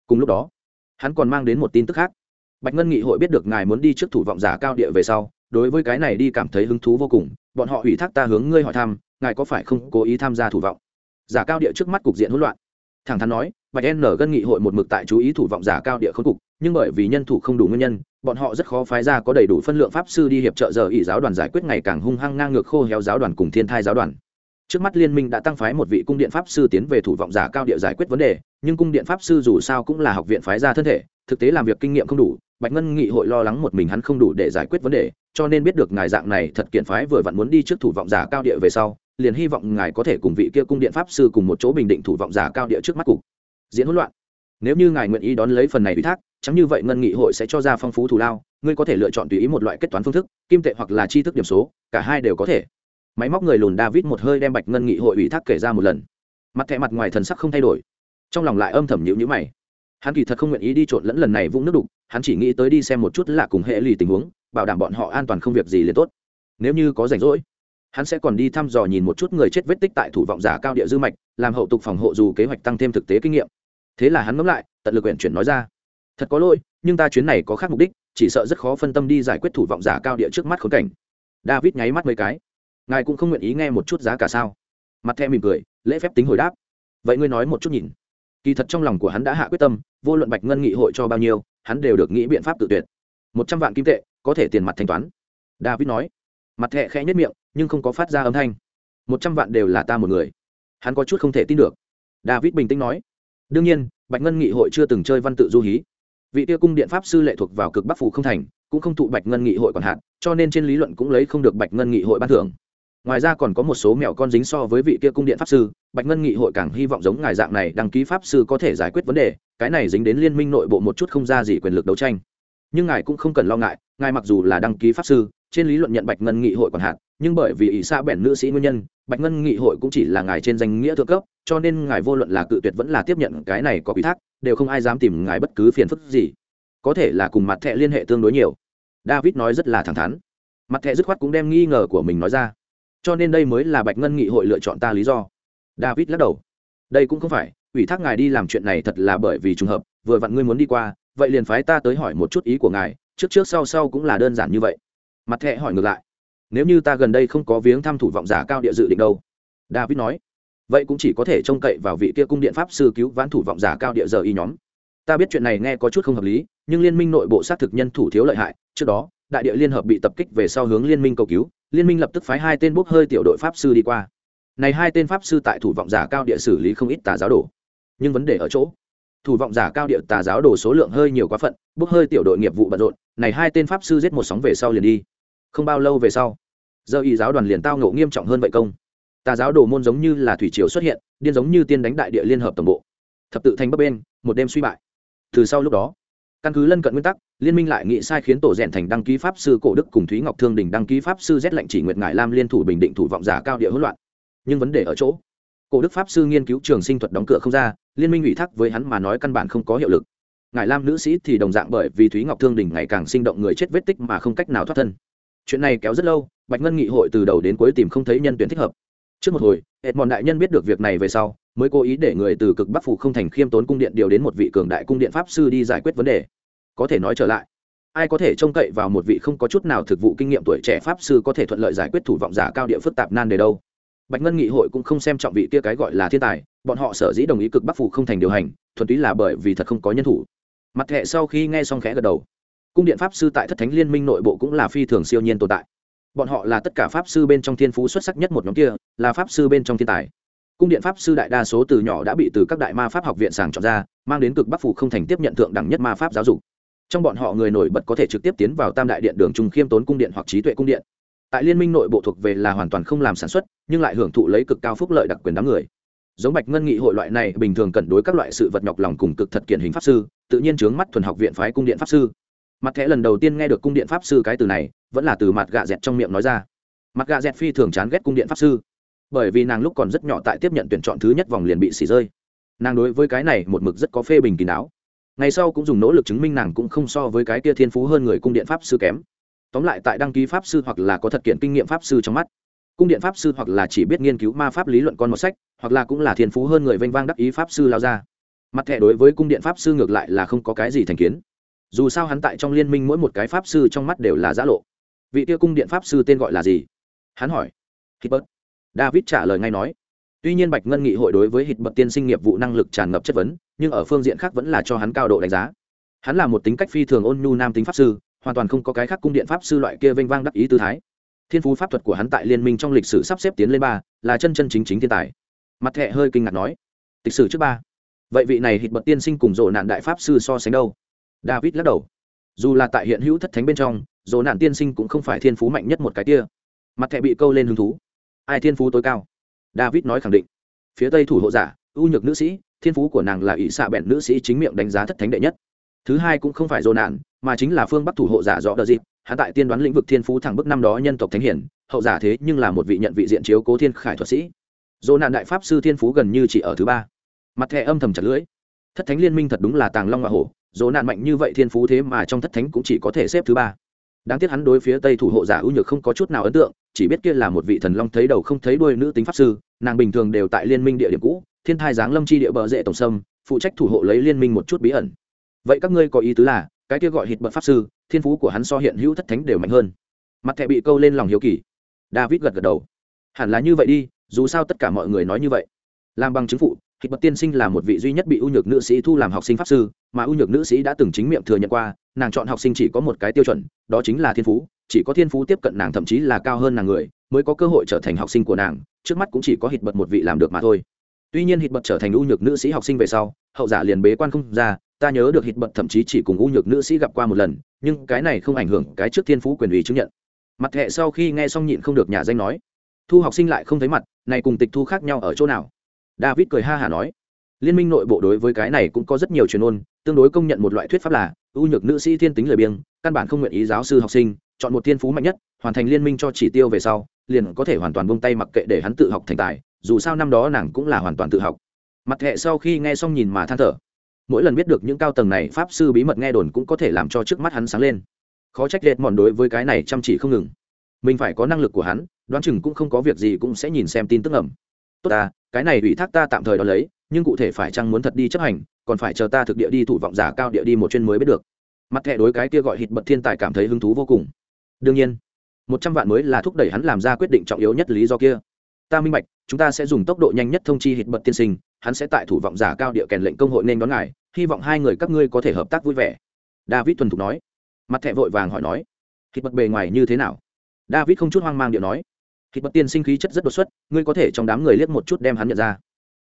Cùng lúc đó, hắn còn mang đến một tin tức khác. Bạch ngân nghị hội biết được ngài muốn đi trước thủ vọng giả cao địa về sau, đối với cái này đi cảm thấy hứng thú vô cùng. Bọn họ ủy thác ta hướng ngươi hỏi thăm, ngài có phải không cố ý tham gia thủ vọng? Giả cao địa trước mắt cục diện hỗn loạn. Thẳng thắn nói, bạch n gân nghị hội một mực tại chú ý thủ vọng giả cao địa khốn cục, nhưng bởi vì nhân thủ không đủ nguyên nhân, bọn họ rất khó phái ra có đầy đủ phân lượng pháp sư đi hiệp trợ giờ ỷ giáo đoàn giải quyết ngày càng hung hăng ngang ngược khô héo giáo đoàn cùng thiên thai giáo đoàn trước mắt liên minh đã tăng phái một vị cung điện pháp sư tiến về thủ vọng giả cao địa giải quyết vấn đề, nhưng cung điện pháp sư dù sao cũng là học viện phái ra thân thể, thực tế làm việc kinh nghiệm không đủ, bạch ngân nghị hội lo lắng một mình hắn không đủ để giải quyết vấn đề, cho nên biết được ngài dạng này thật kiện phái vừa vặn muốn đi trước thủ vọng giả cao địa về sau, liền hy vọng ngài có thể cùng vị kia cung điện pháp sư cùng một chỗ bình định thủ vọng giả cao địa trước mắt cục. Diễn hỗn loạn. Nếu như ngài nguyện ý đón lấy phần này ủy thác, chẳng như vậy ngân nghị hội sẽ cho ra phong phú thù lao, ngươi có thể lựa chọn tùy ý một loại kết toán phương thức, kim tệ hoặc là chi thức điểm số, cả hai đều có thể máy móc người lùn david một hơi đem bạch ngân nghị hội ủy thác kể ra một lần. Mặt thẹ mặt ngoài thần sắc không thay đổi. Trong lòng lại âm thầm nhữ nhữ mày. Hắn kỳ thật không nguyện ý đi trộn lẫn lần này vũng nước đục, hắn chỉ nghĩ tới đi xem một chút lạ cùng hệ lì tình huống, bảo đảm bọn họ an toàn không việc gì liền tốt. Nếu như có rảnh rỗi, hắn sẽ còn đi thăm dò nhìn một chút người chết vết tích tại thủ vọng giả cao địa dư mạch, làm hậu tục phòng hộ dù kế hoạch tăng thêm thực tế kinh nghiệm. Thế là hắn ngẫm lại, tận lực quyển chuyển nói ra. Thật có lỗi, nhưng ta chuyến này có khác mục đích, chỉ sợ rất khó phân tâm đi giải quyết thủ vọng giả cao địa trước mắt khốn cảnh. David nháy mắt mấy cái ngài cũng không nguyện ý nghe một chút giá cả sao? Mặt thẹ mỉm cười, lễ phép tính hồi đáp. Vậy ngươi nói một chút nhìn. Kỳ thật trong lòng của hắn đã hạ quyết tâm, vô luận bạch ngân nghị hội cho bao nhiêu, hắn đều được nghĩ biện pháp tự tuyệt. Một trăm vạn kim tệ, có thể tiền mặt thanh toán. David nói. Mặt thẹ khẽ nhất miệng, nhưng không có phát ra âm thanh. Một trăm vạn đều là ta một người. Hắn có chút không thể tin được. David bình tĩnh nói. Đương nhiên, bạch ngân nghị hội chưa từng chơi văn tự du hí. Vị tiêu cung điện pháp sư lệ thuộc vào cực bắc phủ không thành, cũng không thụ bạch ngân nghị hội còn hạn, cho nên trên lý luận cũng lấy không được bạch ngân nghị hội ban thưởng ngoài ra còn có một số mẹo con dính so với vị kia cung điện pháp sư, bạch ngân nghị hội càng hy vọng giống ngài dạng này đăng ký pháp sư có thể giải quyết vấn đề, cái này dính đến liên minh nội bộ một chút không ra gì quyền lực đấu tranh. Nhưng ngài cũng không cần lo ngại, ngài mặc dù là đăng ký pháp sư, trên lý luận nhận bạch ngân nghị hội còn hạn, nhưng bởi vì ỷ xa bẻn nữ sĩ nguyên nhân, bạch ngân nghị hội cũng chỉ là ngài trên danh nghĩa thượng cấp, cho nên ngài vô luận là cự tuyệt vẫn là tiếp nhận cái này có ủy thác đều không ai dám tìm ngài bất cứ phiền phức gì. Có thể là cùng mặt thẹ liên hệ tương đối nhiều. David nói rất là thẳng thắn. Mặt thẹ dứt khoát cũng đem nghi ngờ của mình nói ra cho nên đây mới là bạch ngân nghị hội lựa chọn ta lý do. David lắc đầu. Đây cũng không phải, ủy thác ngài đi làm chuyện này thật là bởi vì trùng hợp, vừa vặn ngươi muốn đi qua, vậy liền phái ta tới hỏi một chút ý của ngài, trước trước sau sau cũng là đơn giản như vậy. Mặt thẹ hỏi ngược lại. Nếu như ta gần đây không có viếng thăm thủ vọng giả cao địa dự định đâu? David nói. Vậy cũng chỉ có thể trông cậy vào vị kia cung điện pháp sư cứu vãn thủ vọng giả cao địa giờ y nhóm. Ta biết chuyện này nghe có chút không hợp lý, nhưng liên minh nội bộ xác thực nhân thủ thiếu lợi hại, trước đó, đại địa liên hợp bị tập kích về sau hướng liên minh cầu cứu liên minh lập tức phái hai tên bốc hơi tiểu đội pháp sư đi qua. Này hai tên pháp sư tại thủ vọng giả cao địa xử lý không ít tà giáo đồ. Nhưng vấn đề ở chỗ, thủ vọng giả cao địa tà giáo đồ số lượng hơi nhiều quá phận, bốc hơi tiểu đội nghiệp vụ bận rộn, này hai tên pháp sư giết một sóng về sau liền đi. Không bao lâu về sau, giờ y giáo đoàn liền tao ngộ nghiêm trọng hơn vậy công. Tà giáo đồ môn giống như là thủy triều xuất hiện, điên giống như tiên đánh đại địa liên hợp tổng bộ. Thập tự thành bấp bên, một đêm suy bại. Từ sau lúc đó căn cứ lân cận nguyên tắc, liên minh lại nghị sai khiến tổ rèn thành đăng ký pháp sư cổ đức cùng thúy ngọc thương đình đăng ký pháp sư rét lệnh chỉ nguyệt ngải lam liên thủ bình định thủ vọng giả cao địa hỗn loạn. Nhưng vấn đề ở chỗ, cổ đức pháp sư nghiên cứu trường sinh thuật đóng cửa không ra, liên minh ủy thác với hắn mà nói căn bản không có hiệu lực. Ngài lam nữ sĩ thì đồng dạng bởi vì thúy ngọc thương đình ngày càng sinh động người chết vết tích mà không cách nào thoát thân. Chuyện này kéo rất lâu, bạch ngân nghị hội từ đầu đến cuối tìm không thấy nhân tuyển thích hợp. Trước một hồi hệt mòn đại nhân biết được việc này về sau, mới cố ý để người từ cực bắc phủ không thành khiêm tốn cung điện điều đến một vị cường đại cung điện pháp sư đi giải quyết vấn đề có thể nói trở lại. Ai có thể trông cậy vào một vị không có chút nào thực vụ kinh nghiệm tuổi trẻ pháp sư có thể thuận lợi giải quyết thủ vọng giả cao địa phức tạp nan đề đâu? Bạch ngân nghị hội cũng không xem trọng vị kia cái gọi là thiên tài, bọn họ sở dĩ đồng ý cực bắc phủ không thành điều hành, thuần túy là bởi vì thật không có nhân thủ. Mặt thẹ sau khi nghe xong khẽ gật đầu. Cung điện pháp sư tại thất thánh liên minh nội bộ cũng là phi thường siêu nhiên tồn tại. Bọn họ là tất cả pháp sư bên trong thiên phú xuất sắc nhất một nhóm kia, là pháp sư bên trong thiên tài. Cung điện pháp sư đại đa số từ nhỏ đã bị từ các đại ma pháp học viện sàng chọn ra, mang đến cực bắc phủ không thành tiếp nhận thượng đẳng nhất ma pháp giáo dục trong bọn họ người nổi bật có thể trực tiếp tiến vào tam đại điện đường trung khiêm tốn cung điện hoặc trí tuệ cung điện. Tại liên minh nội bộ thuộc về là hoàn toàn không làm sản xuất, nhưng lại hưởng thụ lấy cực cao phúc lợi đặc quyền đám người. Giống bạch ngân nghị hội loại này bình thường cẩn đối các loại sự vật nhọc lòng cùng cực thật kiện hình pháp sư, tự nhiên chướng mắt thuần học viện phái cung điện pháp sư. Mặt thẻ lần đầu tiên nghe được cung điện pháp sư cái từ này, vẫn là từ mặt gạ dẹt trong miệng nói ra. Mặt gạ dẹt phi thường chán ghét cung điện pháp sư, bởi vì nàng lúc còn rất nhỏ tại tiếp nhận tuyển chọn thứ nhất vòng liền bị xì rơi. Nàng đối với cái này một mực rất có phê bình kín đáo ngày sau cũng dùng nỗ lực chứng minh nàng cũng không so với cái kia thiên phú hơn người cung điện pháp sư kém. Tóm lại tại đăng ký pháp sư hoặc là có thật kiện kinh nghiệm pháp sư trong mắt. Cung điện pháp sư hoặc là chỉ biết nghiên cứu ma pháp lý luận con một sách, hoặc là cũng là thiên phú hơn người vênh vang đắc ý pháp sư lao ra. Mặt thẻ đối với cung điện pháp sư ngược lại là không có cái gì thành kiến. Dù sao hắn tại trong liên minh mỗi một cái pháp sư trong mắt đều là giã lộ. Vị kia cung điện pháp sư tên gọi là gì? Hắn hỏi. Hitbert david trả lời ngay nói tuy nhiên bạch ngân nghị hội đối với hitbert tiên sinh nghiệp vụ năng lực tràn ngập chất vấn, nhưng ở phương diện khác vẫn là cho hắn cao độ đánh giá. Hắn là một tính cách phi thường ôn nhu nam tính pháp sư, hoàn toàn không có cái khác cung điện pháp sư loại kia vênh vang đắc ý tư thái. Thiên phú pháp thuật của hắn tại liên minh trong lịch sử sắp xếp tiến lên ba, là chân chân chính chính thiên tài. Mặt thẹ hơi kinh ngạc nói lịch sử trước ba. Vậy vị này hít bậc tiên sinh cùng rộ nạn đại pháp sư so sánh đâu? David lắc đầu. Dù là tại hiện hữu thất thánh bên trong rộ nạn tiên sinh cũng không phải thiên phú mạnh nhất một cái kia. Mặt thẹ bị câu lên hứng thú. Ai thiên phú tối cao? David nói khẳng định. Phía tây thủ hộ giả, ưu nhược nữ sĩ, thiên phú của nàng là ỷ xạ bẹn nữ sĩ chính miệng đánh giá thất thánh đệ nhất. Thứ hai cũng không phải dồn nạn, mà chính là phương bắc thủ hộ giả rõ đờ dịp, hắn tại tiên đoán lĩnh vực thiên phú thẳng bức năm đó nhân tộc thánh hiển, hậu giả thế nhưng là một vị nhận vị diện chiếu cố thiên khải thuật sĩ. Dồn nạn đại pháp sư thiên phú gần như chỉ ở thứ ba. Mặt thẻ âm thầm chặt lưỡi. Thất thánh liên minh thật đúng là tàng long hoa hổ dồn nạn mạnh như vậy thiên phú thế mà trong thất thánh cũng chỉ có thể xếp thứ ba. Đáng tiếc hắn đối phía tây thủ hộ giả ưu nhược không có chút nào ấn tượng chỉ biết kia là một vị thần long thấy đầu không thấy đuôi nữ tính pháp sư, nàng bình thường đều tại liên minh địa điểm cũ, thiên thai giáng lâm chi địa bờ rễ tổng sâm, phụ trách thủ hộ lấy liên minh một chút bí ẩn. Vậy các ngươi có ý tứ là, cái kia gọi hít bật pháp sư, thiên phú của hắn so hiện hữu thất thánh đều mạnh hơn. Mặt thẻ bị câu lên lòng hiếu kỳ. David gật gật đầu. Hẳn là như vậy đi, dù sao tất cả mọi người nói như vậy. Làm bằng chứng phụ hít bật tiên sinh là một vị duy nhất bị ưu nhược nữ sĩ thu làm học sinh pháp sư, mà ưu nhược nữ sĩ đã từng chính miệng thừa nhận qua, nàng chọn học sinh chỉ có một cái tiêu chuẩn, đó chính là thiên phú chỉ có thiên phú tiếp cận nàng thậm chí là cao hơn nàng người, mới có cơ hội trở thành học sinh của nàng, trước mắt cũng chỉ có hít bật một vị làm được mà thôi. Tuy nhiên hít bật trở thành ưu nhược nữ sĩ học sinh về sau, hậu giả liền bế quan không ra, ta nhớ được hít bật thậm chí chỉ cùng ưu nhược nữ sĩ gặp qua một lần, nhưng cái này không ảnh hưởng cái trước thiên phú quyền ủy chứng nhận. Mặt hệ sau khi nghe xong nhịn không được nhà danh nói, thu học sinh lại không thấy mặt, này cùng tịch thu khác nhau ở chỗ nào? David cười ha hả nói, liên minh nội bộ đối với cái này cũng có rất nhiều truyền ôn, tương đối công nhận một loại thuyết pháp là ưu nhược nữ sĩ thiên tính lời biếng, căn bản không nguyện ý giáo sư học sinh chọn một thiên phú mạnh nhất, hoàn thành liên minh cho chỉ tiêu về sau, liền có thể hoàn toàn bông tay mặc kệ để hắn tự học thành tài, dù sao năm đó nàng cũng là hoàn toàn tự học. Mặt hệ sau khi nghe xong nhìn mà than thở. Mỗi lần biết được những cao tầng này, pháp sư bí mật nghe đồn cũng có thể làm cho trước mắt hắn sáng lên. Khó trách liệt mòn đối với cái này chăm chỉ không ngừng. Mình phải có năng lực của hắn, đoán chừng cũng không có việc gì cũng sẽ nhìn xem tin tức ẩm tốt ta, cái này ủy thác ta tạm thời đ ó lấy, nhưng cụ thể phải chăng muốn thật đi chấp hành, còn phải chờ ta thực địa đi thủ vọng giả cao địa đi một chuyên mới biết được. Mặt thẻ đối cái kia gọi hít bật thiên tài cảm thấy hứng thú vô cùng đương nhiên, một trăm vạn mới là thúc đẩy hắn làm ra quyết định trọng yếu nhất lý do kia. Ta minh bạch, chúng ta sẽ dùng tốc độ nhanh nhất thông chi hít bật tiên sinh, hắn sẽ tại thủ vọng giả cao địa kèn lệnh công hội nên đón ngài, hy vọng hai người các ngươi có thể hợp tác vui vẻ. David thuần thục nói. Mặt thẹ vội vàng hỏi nói hít bật bề ngoài như thế nào? David không chút hoang mang điện nói hít bật tiên sinh khí chất rất đột xuất, ngươi có thể trong đám người liếc một chút đem hắn nhận ra.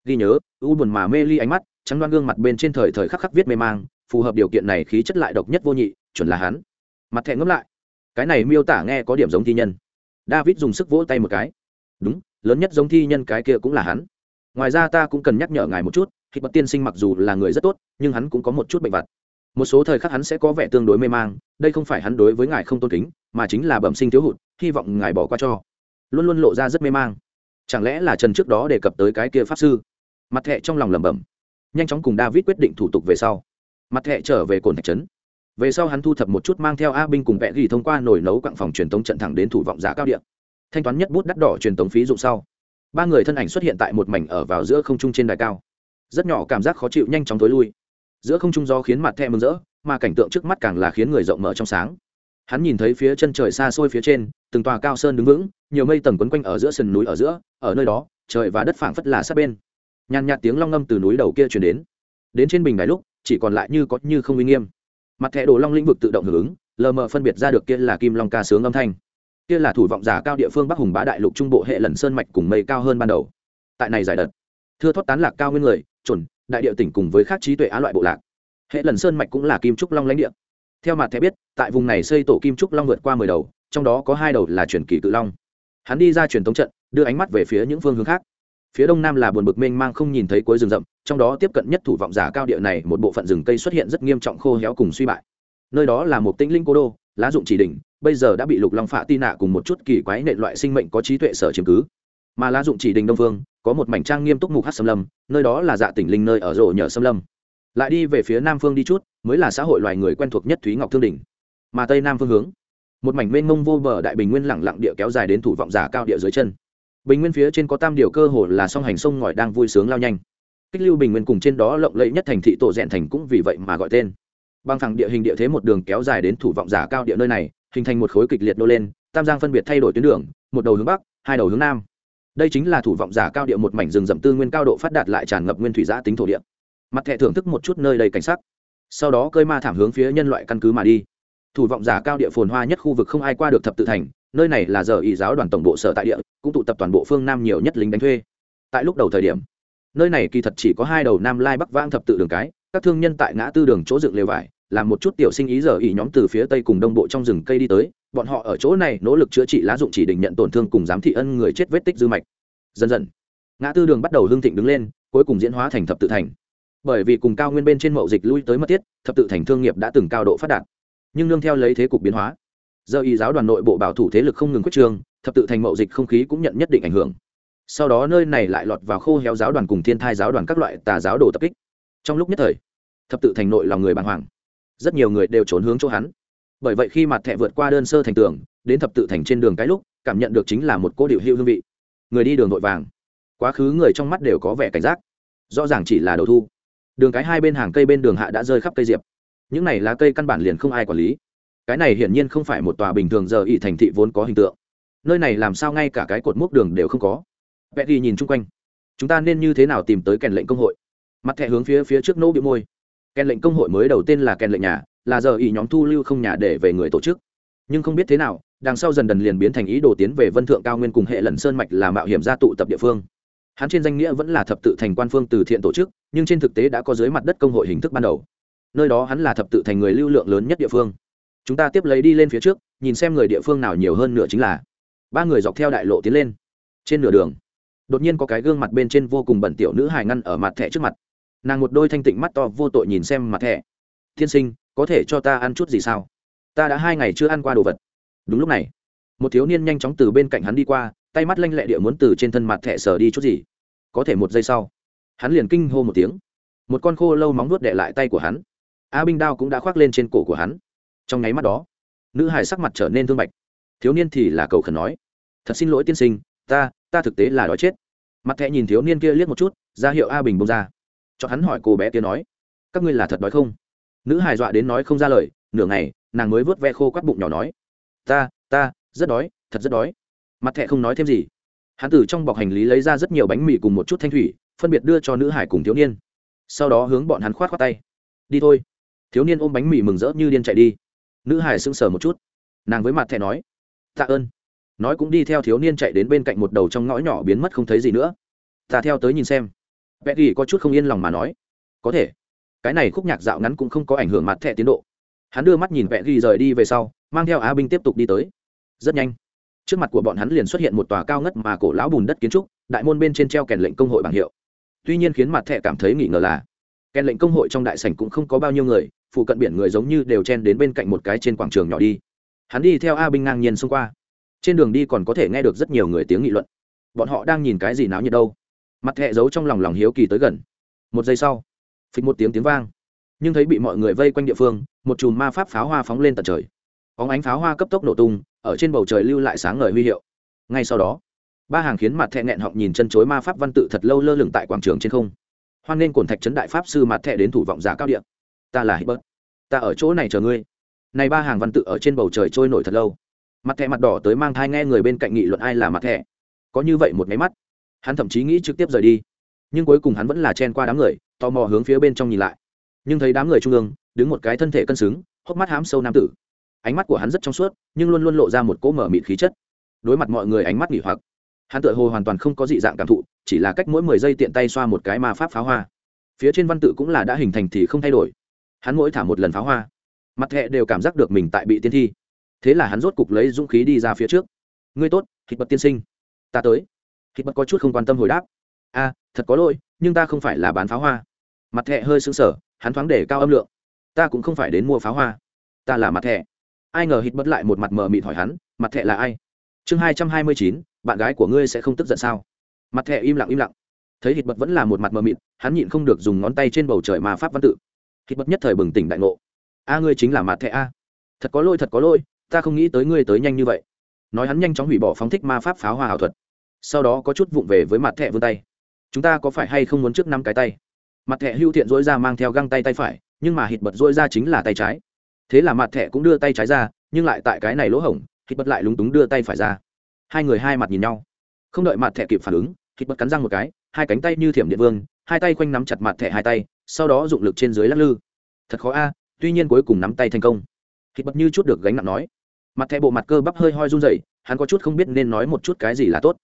Ghi nhớ, u buồn mà mê ly ánh mắt, trắng đoan gương mặt bên trên thời thời khắc khắc viết mê mang, phù hợp điều kiện này khí chất lại độc nhất vô nhị, chuẩn là hắn. Mặt thẹ ngẫm lại cái này miêu tả nghe có điểm giống thi nhân. David dùng sức vỗ tay một cái. Đúng, lớn nhất giống thi nhân cái kia cũng là hắn. Ngoài ra ta cũng cần nhắc nhở ngài một chút, khi bật tiên sinh mặc dù là người rất tốt, nhưng hắn cũng có một chút bệnh vặt. Một số thời khắc hắn sẽ có vẻ tương đối mê mang, đây không phải hắn đối với ngài không tôn kính, mà chính là bẩm sinh thiếu hụt, hy vọng ngài bỏ qua cho. Luôn luôn lộ ra rất mê mang. Chẳng lẽ là trần trước đó đề cập tới cái kia pháp sư? Mặt thẹ trong lòng lẩm bẩm. Nhanh chóng cùng david quyết định thủ tục về sau. Mặt thẹ trở về cồn thạch trấn về sau hắn thu thập một chút mang theo a binh cùng vẽ ghi thông qua nồi nấu quặng phòng truyền tống trận thẳng đến thủ vọng giá cao điện thanh toán nhất bút đắt đỏ truyền tống phí dụng sau. Ba người thân ảnh xuất hiện tại một mảnh ở vào giữa không trung trên đài cao. Rất nhỏ cảm giác khó chịu nhanh chóng tối lui. Giữa không trung gió khiến mặt thẹ mừng rỡ, mà cảnh tượng trước mắt càng là khiến người rộng mở trong sáng. Hắn nhìn thấy phía chân trời xa xôi phía trên, từng tòa cao sơn đứng vững, nhiều mây tầng quấn quanh ở giữa sườn núi ở giữa, ở nơi đó, trời và đất phảng phất là sát bên. Nhàn nhạt tiếng long ngâm từ núi đầu kia chuyển đến. Đến trên bình đài lúc, chỉ còn lại như có như không uy nghiêm mặt thẻ đồ long lĩnh vực tự động hưởng ứng, lờ mờ phân biệt ra được kia là kim long ca sướng âm thanh. Kia là thủ vọng giả cao địa phương bắc hùng bá đại lục trung bộ hệ lần sơn mạch cùng mây cao hơn ban đầu. Tại này giải đợt thưa thoát tán lạc cao nguyên người, chuẩn, đại địa tỉnh cùng với các trí tuệ á loại bộ lạc. Hệ lần sơn mạch cũng là kim trúc long lãnh địa. Theo mặt thẻ biết, tại vùng này xây tổ kim trúc long vượt qua mười đầu, trong đó có hai đầu là truyền kỳ cự long. Hắn đi ra truyền thống trận, đưa ánh mắt về phía những phương hướng khác. Phía đông nam là buồn bực mênh mang không nhìn thấy cuối rừng rậm trong đó tiếp cận nhất thủ vọng giả cao địa này, một bộ phận rừng cây xuất hiện rất nghiêm trọng khô héo cùng suy bại. Nơi đó là một tĩnh linh cô đô, lá dụng chỉ đỉnh, bây giờ đã bị lục long phạ ti nạ cùng một chút kỳ quái nệ loại sinh mệnh có trí tuệ sở chiếm cứ. Mà lá dụng chỉ đình đông phương, có một mảnh trang nghiêm túc mục hát xâm lâm, nơi đó là dạ tỉnh linh nơi ở rộ nhờ xâm lâm. Lại đi về phía nam phương đi chút, mới là xã hội loài người quen thuộc nhất thúy ngọc thương đỉnh. Mà tây nam phương hướng, một mảnh mênh mông vô bờ đại bình nguyên lẳng lặng địa kéo dài đến thủ vọng giả cao địa dưới chân. Bình nguyên phía trên có tam điều cơ hồ là song hành sông ngòi đang vui sướng lao nhanh kích lưu bình nguyên cùng trên đó lộng lẫy nhất thành thị tổ rèn thành cũng vì vậy mà gọi tên. Bằng thẳng địa hình địa thế một đường kéo dài đến thủ vọng giả cao địa nơi này, hình thành một khối kịch liệt nô lên, tam giang phân biệt thay đổi tuyến đường, một đầu hướng bắc, hai đầu hướng nam. Đây chính là thủ vọng giả cao địa một mảnh rừng rậm tư nguyên cao độ phát đạt lại tràn ngập nguyên thủy giã tính thổ địa. Mặt thẻ thưởng thức một chút nơi đầy cảnh sắc. Sau đó cơi ma thảm hướng phía nhân loại căn cứ mà đi. Thủ vọng giả cao địa phồn hoa nhất khu vực không ai qua được thập tự thành, nơi này là giờ ý giáo đoàn tổng bộ sở tại địa, cũng tụ tập toàn bộ phương nam nhiều nhất lính đánh thuê. Tại lúc đầu thời điểm nơi này kỳ thật chỉ có hai đầu nam lai bắc vãng thập tự đường cái, các thương nhân tại ngã tư đường chỗ dựng lều vải, làm một chút tiểu sinh ý giờ ý nhóm từ phía tây cùng đông bộ trong rừng cây đi tới, bọn họ ở chỗ này nỗ lực chữa trị lá dụng chỉ định nhận tổn thương cùng giám thị ân người chết vết tích dư mạch. Dần dần, ngã tư đường bắt đầu hưng thịnh đứng lên, cuối cùng diễn hóa thành thập tự thành. Bởi vì cùng cao nguyên bên trên mậu dịch lui tới mất tiết thập tự thành thương nghiệp đã từng cao độ phát đạt. Nhưng nương theo lấy thế cục biến hóa, giờ y giáo đoàn nội bộ bảo thủ thế lực không ngừng quyết trường, thập tự thành mậu dịch không khí cũng nhận nhất định ảnh hưởng sau đó nơi này lại lọt vào khô héo giáo đoàn cùng thiên thai giáo đoàn các loại tà giáo đồ tập kích. Trong lúc nhất thời, thập tự thành nội lòng người bàng hoàng. Rất nhiều người đều trốn hướng chỗ hắn. Bởi vậy khi mặt thẹ vượt qua đơn sơ thành tường, đến thập tự thành trên đường cái lúc, cảm nhận được chính là một cô điệu hữu hương vị. Người đi đường vội vàng. Quá khứ người trong mắt đều có vẻ cảnh giác. Rõ ràng chỉ là đầu thu. Đường cái hai bên hàng cây bên đường hạ đã rơi khắp cây diệp. Những này là cây căn bản liền không ai quản lý. Cái này hiển nhiên không phải một tòa bình thường giờ ỵ thành thị vốn có hình tượng. Nơi này làm sao ngay cả cái cột mốc đường đều không có vẽ đi nhìn chung quanh. Chúng ta nên như thế nào tìm tới kèn lệnh công hội? Mặt thẻ hướng phía phía trước nỗ bị môi. Kèn lệnh công hội mới đầu tiên là kèn lệnh nhà, là giờ ý nhóm thu lưu không nhà để về người tổ chức. Nhưng không biết thế nào, đằng sau dần dần liền biến thành ý đồ tiến về vân thượng cao nguyên cùng hệ lần sơn mạch là mạo hiểm gia tụ tập địa phương. Hắn trên danh nghĩa vẫn là thập tự thành quan phương từ thiện tổ chức, nhưng trên thực tế đã có dưới mặt đất công hội hình thức ban đầu. Nơi đó hắn là thập tự thành người lưu lượng lớn nhất địa phương. Chúng ta tiếp lấy đi lên phía trước, nhìn xem người địa phương nào nhiều hơn nữa chính là. Ba người dọc theo đại lộ tiến lên. Trên nửa đường đột nhiên có cái gương mặt bên trên vô cùng bẩn tiểu nữ hài ngăn ở mặt thẻ trước mặt. Nàng một đôi thanh tịnh mắt to vô tội nhìn xem mặt thẻ. Thiên sinh, có thể cho ta ăn chút gì sao? Ta đã hai ngày chưa ăn qua đồ vật. Đúng lúc này, một thiếu niên nhanh chóng từ bên cạnh hắn đi qua, tay mắt lanh lẹ địa muốn từ trên thân mặt thẻ sờ đi chút gì. Có thể một giây sau, hắn liền kinh hô một tiếng. Một con khô lâu móng nuốt đệ lại tay của hắn. A binh đao cũng đã khoác lên trên cổ của hắn. Trong nháy mắt đó, nữ hài sắc mặt trở nên thương bạch. Thiếu niên thì là cầu khẩn nói, thật xin lỗi tiên sinh, ta ta thực tế là đói chết mặt thẹ nhìn thiếu niên kia liếc một chút, ra hiệu a bình bông ra. Cho hắn hỏi cô bé kia nói, các ngươi là thật đói không? Nữ hài dọa đến nói không ra lời, nửa ngày, nàng mới vớt ve khô quắt bụng nhỏ nói, ta ta, rất đói, thật rất đói. Mặt thẹ không nói thêm gì. Hắn từ trong bọc hành lý lấy ra rất nhiều bánh mì cùng một chút thanh thủy, phân biệt đưa cho nữ hải cùng thiếu niên. Sau đó hướng bọn hắn khoát khoát tay. Đi thôi. Thiếu niên ôm bánh mì mừng rỡ như điên chạy đi. Nữ hải sững sờ một chút. Nàng với mặt thẹ nói, tạ ơn nói cũng đi theo thiếu niên chạy đến bên cạnh một đầu trong ngõ nhỏ biến mất không thấy gì nữa. Ta theo tới nhìn xem. Vẽ ghi có chút không yên lòng mà nói. Có thể. Cái này khúc nhạc dạo ngắn cũng không có ảnh hưởng mặt thẻ tiến độ. Hắn đưa mắt nhìn vẽ ghi rời đi về sau, mang theo á binh tiếp tục đi tới. Rất nhanh. Trước mặt của bọn hắn liền xuất hiện một tòa cao ngất mà cổ lão bùn đất kiến trúc, đại môn bên trên treo kèn lệnh công hội bảng hiệu. Tuy nhiên khiến mặt thẻ cảm thấy nghỉ ngờ là, kèn lệnh công hội trong đại sảnh cũng không có bao nhiêu người, phụ cận biển người giống như đều chen đến bên cạnh một cái trên quảng trường nhỏ đi. Hắn đi theo a binh ngang nhiên xông qua trên đường đi còn có thể nghe được rất nhiều người tiếng nghị luận. Bọn họ đang nhìn cái gì náo nhiệt đâu. Mặt thẹ giấu trong lòng lòng hiếu kỳ tới gần. Một giây sau, phịch một tiếng tiếng vang. Nhưng thấy bị mọi người vây quanh địa phương, một chùm ma pháp pháo hoa phóng lên tận trời. Óng ánh pháo hoa cấp tốc nổ tung, ở trên bầu trời lưu lại sáng ngời huy hiệu. Ngay sau đó, ba hàng khiến mặt thẹ nghẹn họng nhìn chân chối ma pháp văn tự thật lâu lơ lửng tại quảng trường trên không. Hoan nên cổn thạch trấn đại pháp sư mặt thẹ đến thủ vọng giả cao điện ta là bớt. Ta ở chỗ này chờ ngươi. Này ba hàng văn tự ở trên bầu trời trôi nổi thật lâu mặt thẻ mặt đỏ tới mang thai nghe người bên cạnh nghị luận ai là mặt thẻ. Có như vậy một máy mắt. Hắn thậm chí nghĩ trực tiếp rời đi. Nhưng cuối cùng hắn vẫn là chen qua đám người, tò mò hướng phía bên trong nhìn lại. Nhưng thấy đám người trung ương, đứng một cái thân thể cân xứng, hốc mắt hám sâu nam tử. Ánh mắt của hắn rất trong suốt, nhưng luôn luôn lộ ra một cỗ mở mịt khí chất. Đối mặt mọi người ánh mắt nghỉ hoặc, hắn tựa hồ hoàn toàn không có dị dạng cảm thụ, chỉ là cách mỗi mười giây tiện tay xoa một cái ma pháp pháo hoa. Phía trên văn tự cũng là đã hình thành thì không thay đổi. Hắn mỗi thả một lần pháo hoa, mặt thẹ đều cảm giác được mình tại bị tiên thi thế là hắn rốt cục lấy dũng khí đi ra phía trước. Ngươi tốt, thịt bật tiên sinh. Ta tới. Thịt bật có chút không quan tâm hồi đáp. A, thật có lỗi, nhưng ta không phải là bán pháo hoa. Mặt thẹ hơi sững sờ, hắn thoáng để cao âm lượng. Ta cũng không phải đến mua pháo hoa, ta là mặt thẹ ai ngờ hít bất lại một mặt mờ mịt hỏi hắn, mặt thẹ là ai? Chương hai trăm hai mươi chín, bạn gái của ngươi sẽ không tức giận sao? Mặt thẹ im lặng im lặng. Thấy hít bật vẫn là một mặt mờ mịt, hắn nhịn không được dùng ngón tay trên bầu trời mà pháp văn tự. Hít bật nhất thời bừng tỉnh đại ngộ. A, ngươi chính là mặt thẹ a. Thật có lỗi, thật có lỗi ta không nghĩ tới ngươi tới nhanh như vậy. Nói hắn nhanh chóng hủy bỏ phóng thích ma pháp pháo hoa ảo thuật. Sau đó có chút vụng về với mặt thẹ vươn tay. Chúng ta có phải hay không muốn trước năm cái tay? Mặt thẹ hưu thiện dỗi ra mang theo găng tay tay phải, nhưng mà hít bật dỗi ra chính là tay trái. Thế là mặt thẹ cũng đưa tay trái ra, nhưng lại tại cái này lỗ hổng, hít bật lại lúng túng đưa tay phải ra. Hai người hai mặt nhìn nhau. Không đợi mặt thẹ kịp phản ứng, hít bật cắn răng một cái, hai cánh tay như thiểm điện vương, hai tay quanh nắm chặt mặt thẹ hai tay, sau đó dụng lực trên dưới lắc lư. Thật khó a, tuy nhiên cuối cùng nắm tay thành công. Hít bật như chút được gánh nặng nói mặt thẹ bộ mặt cơ bắp hơi hoi run rẩy, hắn có chút không biết nên nói một chút cái gì là tốt.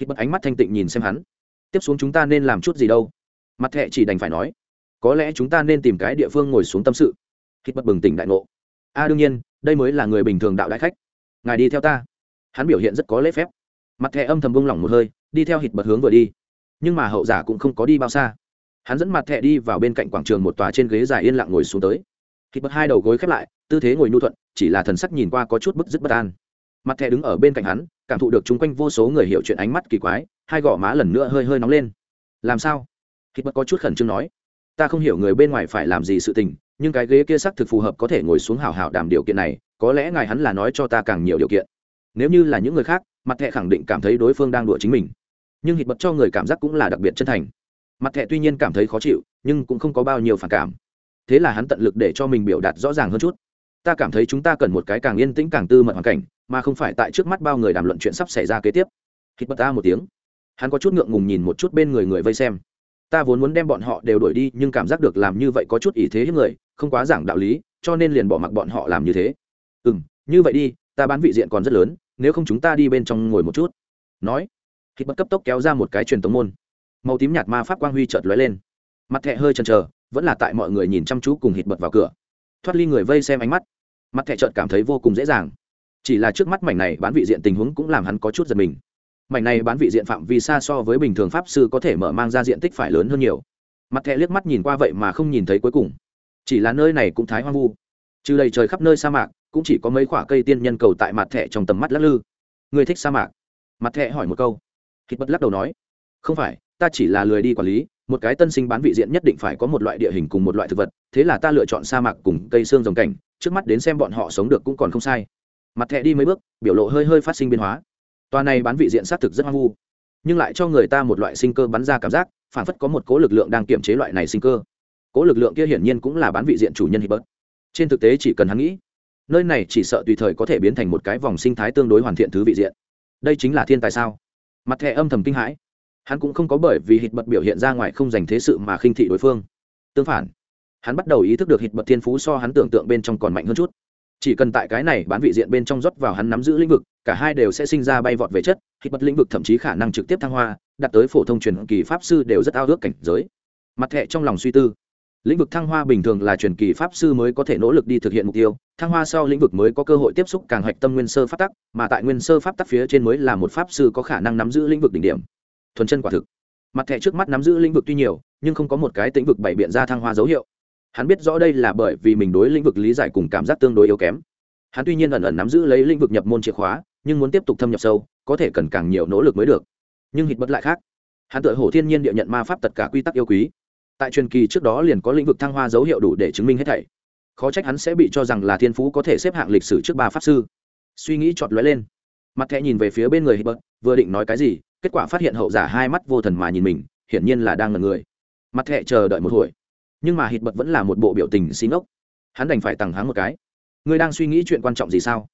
Hít bật ánh mắt thanh tịnh nhìn xem hắn. Tiếp xuống chúng ta nên làm chút gì đâu? Mặt thẹ chỉ đành phải nói. Có lẽ chúng ta nên tìm cái địa phương ngồi xuống tâm sự. Hít bật bừng tỉnh đại ngộ. A, đương nhiên, đây mới là người bình thường đạo đại khách. Ngài đi theo ta. Hắn biểu hiện rất có lễ phép. Mặt thẹ âm thầm bông lỏng một hơi, đi theo hít bật hướng vừa đi. Nhưng mà hậu giả cũng không có đi bao xa. Hắn dẫn mặt thẹ đi vào bên cạnh quảng trường một tòa trên ghế dài yên lặng ngồi xuống tới hít bật hai đầu gối khép lại, tư thế ngồi nhu thuận, chỉ là thần sắc nhìn qua có chút bức dứt bất an. Mặt thẹ đứng ở bên cạnh hắn, cảm thụ được chung quanh vô số người hiểu chuyện ánh mắt kỳ quái, hai gò má lần nữa hơi hơi nóng lên. Làm sao? Hít bật có chút khẩn trương nói. Ta không hiểu người bên ngoài phải làm gì sự tình, nhưng cái ghế kia xác thực phù hợp có thể ngồi xuống hào hào đàm điều kiện này, có lẽ ngài hắn là nói cho ta càng nhiều điều kiện. Nếu như là những người khác, mặt thẹ khẳng định cảm thấy đối phương đang đùa chính mình. Nhưng hít bật cho người cảm giác cũng là đặc biệt chân thành. Mặt thẹ tuy nhiên cảm thấy khó chịu, nhưng cũng không có bao nhiêu phản cảm thế là hắn tận lực để cho mình biểu đạt rõ ràng hơn chút. Ta cảm thấy chúng ta cần một cái càng yên tĩnh càng tư mật hoàn cảnh, mà không phải tại trước mắt bao người đàm luận chuyện sắp xảy ra kế tiếp. Hít bật ta một tiếng. Hắn có chút ngượng ngùng nhìn một chút bên người người vây xem. Ta vốn muốn đem bọn họ đều đuổi đi, nhưng cảm giác được làm như vậy có chút ý thế hiếp người, không quá giảng đạo lý, cho nên liền bỏ mặc bọn họ làm như thế. Ừ m như vậy đi, ta bán vị diện còn rất lớn, nếu không chúng ta đi bên trong ngồi một chút. Nói. Hít bật cấp tốc kéo ra một cái truyền tống môn. Màu tím nhạt ma pháp quang huy chợt lóe lên. Mặt thẹ hơi chần chờ vẫn là tại mọi người nhìn chăm chú cùng hít bật vào cửa. Thoát ly người vây xem ánh mắt. Mặt thẻ chợt cảm thấy vô cùng dễ dàng. Chỉ là trước mắt mảnh này bán vị diện tình huống cũng làm hắn có chút giật mình. Mảnh này bán vị diện phạm vi xa so với bình thường pháp sư có thể mở mang ra diện tích phải lớn hơn nhiều. Mặt thẻ liếc mắt nhìn qua vậy mà không nhìn thấy cuối cùng. Chỉ là nơi này cũng thái hoang vu. Trừ đầy trời khắp nơi sa mạc, cũng chỉ có mấy khoả cây tiên nhân cầu tại mặt thẻ trong tầm mắt lắc lư. Người thích sa mạc? Mặt thẻ hỏi một câu. Hít bất lắc đầu nói, không phải, ta chỉ là lười đi quản lý một cái tân sinh bán vị diện nhất định phải có một loại địa hình cùng một loại thực vật thế là ta lựa chọn sa mạc cùng cây xương rồng cảnh trước mắt đến xem bọn họ sống được cũng còn không sai mặt thẹ đi mấy bước biểu lộ hơi hơi phát sinh biến hóa Toàn này bán vị diện xác thực rất hoang vu, nhưng lại cho người ta một loại sinh cơ bắn ra cảm giác, phản phất có một cố lực lượng đang kiểm chế loại này sinh cơ. Cố lực lượng kia hiển nhiên cũng là bán vị diện chủ nhân Hibbert. Trên thực tế chỉ cần hắn nghĩ, nơi này chỉ sợ tùy thời có thể biến thành một cái vòng sinh thái tương đối hoàn thiện thứ vị diện. Đây chính là thiên tài sao? Mặt thẹ âm thầm kinh hãi. Hắn cũng không có bởi vì Hibbert biểu hiện ra ngoài không dành thế sự mà khinh thị đối phương. Tương phản, hắn bắt đầu ý thức được Hibbert thiên phú so hắn tưởng tượng bên trong còn mạnh hơn chút. Chỉ cần tại cái này bán vị diện bên trong rót vào hắn nắm giữ lĩnh vực cả hai đều sẽ sinh ra bay vọt về chất hít bật lĩnh vực thậm chí khả năng trực tiếp thăng hoa đạt tới phổ thông truyền kỳ pháp sư đều rất ao ước cảnh giới. Mặt thẹ trong lòng suy tư lĩnh vực thăng hoa bình thường là truyền kỳ pháp sư mới có thể nỗ lực đi thực hiện mục tiêu thăng hoa sau lĩnh vực mới có cơ hội tiếp xúc càng hạch tâm nguyên sơ pháp tắc mà tại nguyên sơ pháp tắc phía trên mới là một pháp sư có khả năng nắm giữ lĩnh vực đỉnh điểm thuần chân quả thực. Mặt thẻ trước mắt nắm giữ lĩnh vực tuy nhiều nhưng không có một cái tĩnh vực bày biện ra thăng hoa dấu hiệu. Hắn biết rõ đây là bởi vì mình đối lĩnh vực lý giải cùng cảm giác tương đối yếu kém. Hắn tuy nhiên ẩn ẩn nắm giữ lấy lĩnh vực nhập môn chìa khóa nhưng muốn tiếp tục thâm nhập sâu có thể cần càng nhiều nỗ lực mới được. Nhưng hít bất lại khác hắn tự hổ thiên nhiên địa nhận ma pháp tất cả quy tắc yêu quý. Tại truyền kỳ trước đó liền có lĩnh vực thăng hoa dấu hiệu đủ để chứng minh hết thảy. Khó trách hắn sẽ bị cho rằng là thiên phú có thể xếp hạng lịch sử trước ba pháp sư. Suy nghĩ chọt lóe lên. Mặt thẻ nhìn về phía bên người hít bất, vừa định nói cái gì kết quả phát hiện hậu giả hai mắt vô thần mà nhìn mình, hiển nhiên là đang ngần người. Mặt thẹ chờ đợi một hồi. Nhưng mà hít bật vẫn là một bộ biểu tình xin ốc. hắn đành phải tằng háng một cái. Ngươi đang suy nghĩ chuyện quan trọng gì sao?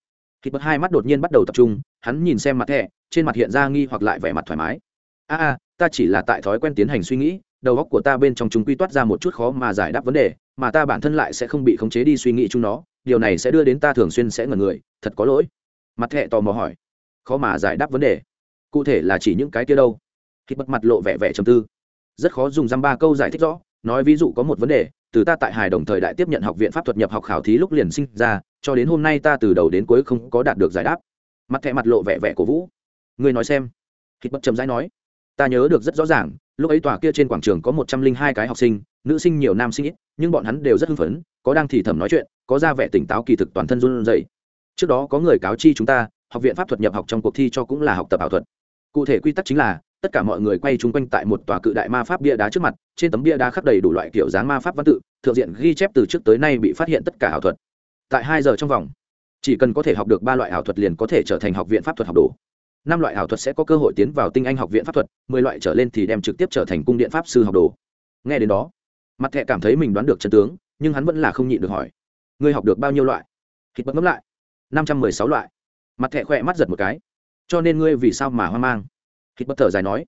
Hít bật hai mắt đột nhiên bắt đầu tập trung, hắn nhìn xem mặt thẹ trên mặt hiện ra nghi hoặc lại vẻ mặt thoải mái. A a, ta chỉ là tại thói quen tiến hành suy nghĩ, đầu óc của ta bên trong chúng quy toát ra một chút khó mà giải đáp vấn đề, mà ta bản thân lại sẽ không bị khống chế đi suy nghĩ chung nó, điều này sẽ đưa đến ta thường xuyên sẽ ngần người, thật có lỗi. Mặt thẹ tò mò hỏi, khó mà giải đáp vấn đề cụ thể là chỉ những cái kia đâu? Khi bật mặt lộ vẻ vẻ trầm tư. Rất khó dùng dăm ba câu giải thích rõ. Nói ví dụ có một vấn đề, từ ta tại hài đồng thời đại tiếp nhận học viện pháp thuật nhập học khảo thí lúc liền sinh ra, cho đến hôm nay ta từ đầu đến cuối không có đạt được giải đáp. Mặt thẹ mặt lộ vẻ vẻ cổ vũ. Người nói xem. Khi bất chậm rãi nói. Ta nhớ được rất rõ ràng, lúc ấy tòa kia trên quảng trường có một trăm linh hai cái học sinh, nữ sinh nhiều nam sinh ít, nhưng bọn hắn đều rất hưng phấn, có đang thì thầm nói chuyện, có ra vẻ tỉnh táo kỳ thực toàn thân run rẩy. Trước đó có người cáo chi chúng ta, học viện pháp thuật nhập học trong cuộc thi cho cũng là học tập ảo thuật cụ thể quy tắc chính là, tất cả mọi người quay chung quanh tại một tòa cự đại ma pháp bia đá trước mặt, trên tấm bia đá khắc đầy đủ loại kiểu dáng ma pháp văn tự, thượng diện ghi chép từ trước tới nay bị phát hiện tất cả ảo thuật. Tại hai giờ trong vòng, chỉ cần có thể học được ba loại ảo thuật liền có thể trở thành học viện pháp thuật học đồ. Năm loại ảo thuật sẽ có cơ hội tiến vào tinh anh học viện pháp thuật, mười loại trở lên thì đem trực tiếp trở thành cung điện pháp sư học đồ. Nghe đến đó, mặt thẹ cảm thấy mình đoán được chân tướng, nhưng hắn vẫn là không nhịn được hỏi, ngươi học được bao nhiêu loại? Thịt bất ngấm lại, năm trăm mười sáu loại. Mặt thẹ khỏe mắt giật một cái cho nên ngươi vì sao mà hoang mang? Hít bất thở dài nói,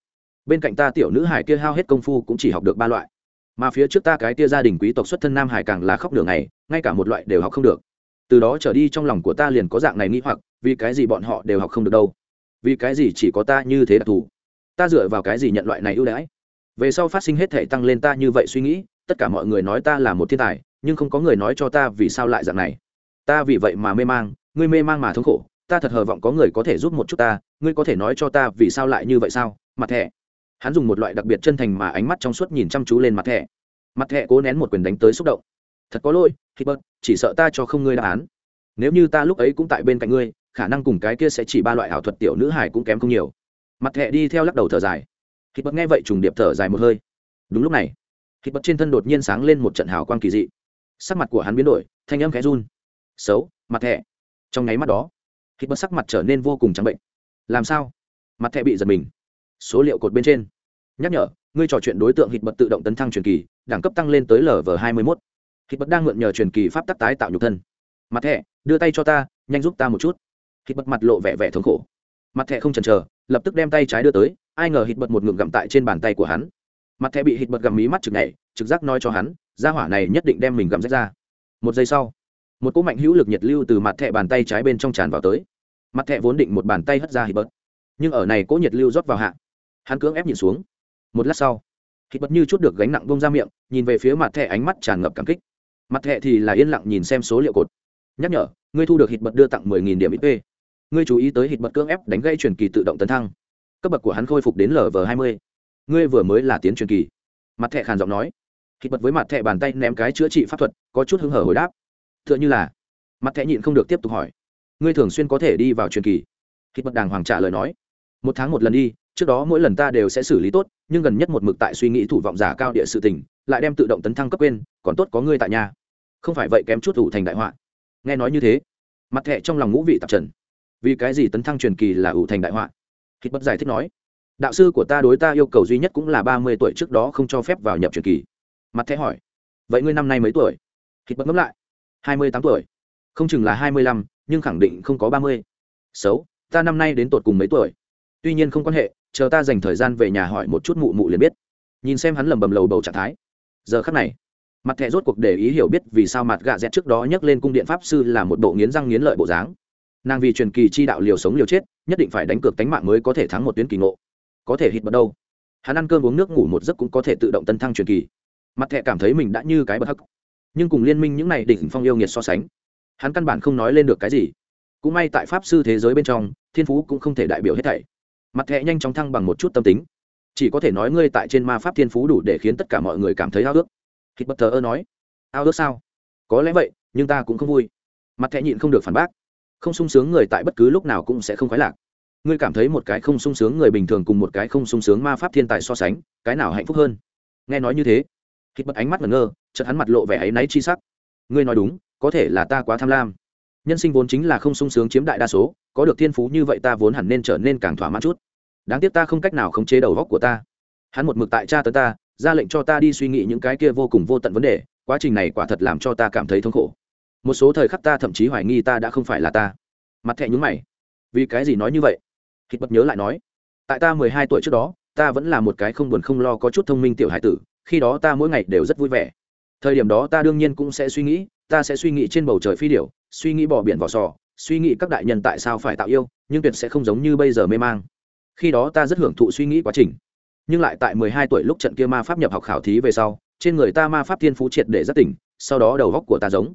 bên cạnh ta tiểu nữ hải kia hao hết công phu cũng chỉ học được ba loại. Mà phía trước ta cái tia gia đình quý tộc xuất thân nam hải càng là khóc đường này ngay cả một loại đều học không được. Từ đó trở đi trong lòng của ta liền có dạng này nghĩ hoặc, vì cái gì bọn họ đều học không được đâu? Vì cái gì chỉ có ta như thế đặc thù? Ta dựa vào cái gì nhận loại này ưu đãi? Về sau phát sinh hết thể tăng lên ta như vậy suy nghĩ, tất cả mọi người nói ta là một thiên tài, nhưng không có người nói cho ta vì sao lại dạng này. Ta vì vậy mà mê mang, ngươi mê mang mà thống khổ ta thật hờ vọng có người có thể giúp một chút ta, ngươi có thể nói cho ta vì sao lại như vậy sao? Mặt thẻ. Hắn dùng một loại đặc biệt chân thành mà ánh mắt trong suốt nhìn chăm chú lên mặt thẻ. Mặt thẻ cố nén một quyền đánh tới xúc động. Thật có lỗi hít chỉ sợ ta cho không ngươi đáp án. Nếu như ta lúc ấy cũng tại bên cạnh ngươi, khả năng cùng cái kia sẽ chỉ ba loại ảo thuật tiểu nữ hải cũng kém không nhiều. Mặt thẻ đi theo lắc đầu thở dài. Hít bớt nghe vậy trùng điệp thở dài một hơi. Đúng lúc này hít bớt trên thân đột nhiên sáng lên một trận hào quang kỳ dị. Sắc mặt của hắn biến đổi, thanh âm khẽ run. Xấu, mặt thẻ. Trong nháy mắt đó hít bật sắc mặt trở nên vô cùng trắng bệnh. Làm sao? Mặt thẹ bị giật mình. Số liệu cột bên trên. Nhắc nhở, ngươi trò chuyện đối tượng hít bật tự động tấn thăng truyền kỳ, đẳng cấp tăng lên tới lv hai mươi mốt. Hít bật đang mượn nhờ truyền kỳ pháp tắc tái tạo nhục thân. Mặt thẹ đưa tay cho ta, nhanh giúp ta một chút. Hít bật mặt lộ vẻ vẻ thống khổ. Mặt thẹ không chần chờ, lập tức đem tay trái đưa tới, ai ngờ hít bật một ngụm gặm tại trên bàn tay của hắn. Mặt thẹ bị hít bật gặm mí mắt chực nhảy, trực giác nói cho hắn ra hỏa này nhất định đem mình gặm rách ra. Một giây sau một cỗ mạnh hữu lực nhiệt lưu từ mặt thẹ bàn tay trái bên trong tràn vào tới. Mặt thẹ vốn định một bàn tay hất ra hít nhưng ở này cỗ nhiệt lưu rót vào hạ, hắn cưỡng ép nhìn xuống. Một lát sau, hít như chút được gánh nặng bông ra miệng, nhìn về phía mặt thẹ ánh mắt tràn ngập cảm kích. Mặt thẹ thì là yên lặng nhìn xem số liệu cột. Nhắc nhở, ngươi thu được hít đưa tặng mười nghìn điểm ít ngươi chú ý tới hít cưỡng ép đánh gây truyền kỳ tự động tấn thăng. Cấp bậc của hắn khôi phục đến lv hai mươi. Ngươi vừa mới là tiến truyền kỳ. Mặt thẹ khàn giọng nói. Hít bật với mặt thẹ bàn tay ném cái chữa trị pháp thuật, có chút hứng hở hồi đáp tựa như là mặt thẻ nhịn không được tiếp tục hỏi, ngươi thường xuyên có thể đi vào truyền kỳ? Hít bật đàng hoàng trả lời nói, một tháng một lần đi, trước đó mỗi lần ta đều sẽ xử lý tốt, nhưng gần nhất một mực tại suy nghĩ thủ vọng giả cao địa sự tình, lại đem tự động tấn thăng cấp quên, còn tốt có ngươi tại nhà. Không phải vậy kém chút thủ thành đại họa. Nghe nói như thế, mặt thẹ trong lòng ngũ vị tạp trần. Vì cái gì tấn thăng truyền kỳ là ủ thành đại họa? Hít bất giải thích nói, đạo sư của ta đối ta yêu cầu duy nhất cũng là ba mươi tuổi trước đó không cho phép vào nhập truyền kỳ. Mặt thẻ hỏi, vậy ngươi năm nay mấy tuổi? Thịt bất ngẫm lại hai mươi tám tuổi. Không chừng là hai mươi lăm, nhưng khẳng định không có ba mươi. Xấu, ta năm nay đến tột cùng mấy tuổi? Tuy nhiên không quan hệ, chờ ta dành thời gian về nhà hỏi một chút mụ mụ liền biết. Nhìn xem hắn lầm bầm lầu bầu trạng thái. Giờ khắc này, mặt thẻ rốt cuộc để ý hiểu biết vì sao mặt gạ dẹt trước đó nhắc lên cung điện pháp sư là một bộ nghiến răng nghiến lợi bộ dáng. Nàng vì truyền kỳ chi đạo liều sống liều chết, nhất định phải đánh cược tánh mạng mới có thể thắng một tuyến kỳ ngộ. Có thể hít bật đâu? Hắn ăn cơm uống nước ngủ một giấc cũng có thể tự động tân thăng truyền kỳ. Mặt thẹ cảm thấy mình đã như cái bậc hắc nhưng cùng liên minh những này đỉnh phong yêu nghiệt so sánh, hắn căn bản không nói lên được cái gì. Cũng may tại pháp sư thế giới bên trong, thiên phú cũng không thể đại biểu hết thảy. Mặt thẹ nhanh chóng thăng bằng một chút tâm tính. Chỉ có thể nói ngươi tại trên ma pháp thiên phú đủ để khiến tất cả mọi người cảm thấy ao ước. Hít bất thờ ơ nói, ao ước sao? Có lẽ vậy, nhưng ta cũng không vui. Mặt thẹ nhịn không được phản bác, không sung sướng người tại bất cứ lúc nào cũng sẽ không khoái lạc. Ngươi cảm thấy một cái không sung sướng người bình thường cùng một cái không sung sướng ma pháp thiên tài so sánh, cái nào hạnh phúc hơn? Nghe nói như thế hít bật ánh mắt ngẩn ngơ, chợt hắn mặt lộ vẻ áy náy chi sắc. Ngươi nói đúng, có thể là ta quá tham lam. Nhân sinh vốn chính là không sung sướng chiếm đại đa số, có được thiên phú như vậy ta vốn hẳn nên trở nên càng thỏa mãn chút. Đáng tiếc ta không cách nào khống chế đầu góc của ta. Hắn một mực tại cha tấn ta, ra lệnh cho ta đi suy nghĩ những cái kia vô cùng vô tận vấn đề, quá trình này quả thật làm cho ta cảm thấy thống khổ. Một số thời khắc ta thậm chí hoài nghi ta đã không phải là ta. Mặt thẹ nhúng mày. Vì cái gì nói như vậy? Hít bật nhớ lại nói. Tại ta mười hai tuổi trước đó, ta vẫn là một cái không buồn không lo có chút thông minh tiểu hải tử khi đó ta mỗi ngày đều rất vui vẻ. Thời điểm đó ta đương nhiên cũng sẽ suy nghĩ, ta sẽ suy nghĩ trên bầu trời phi điểu, suy nghĩ bỏ biển vỏ sò, suy nghĩ các đại nhân tại sao phải tạo yêu, nhưng tuyệt sẽ không giống như bây giờ mê mang. Khi đó ta rất hưởng thụ suy nghĩ quá trình. Nhưng lại tại mười hai tuổi lúc trận kia ma pháp nhập học khảo thí về sau, trên người ta ma pháp thiên phú triệt để rất tỉnh, sau đó đầu góc của ta giống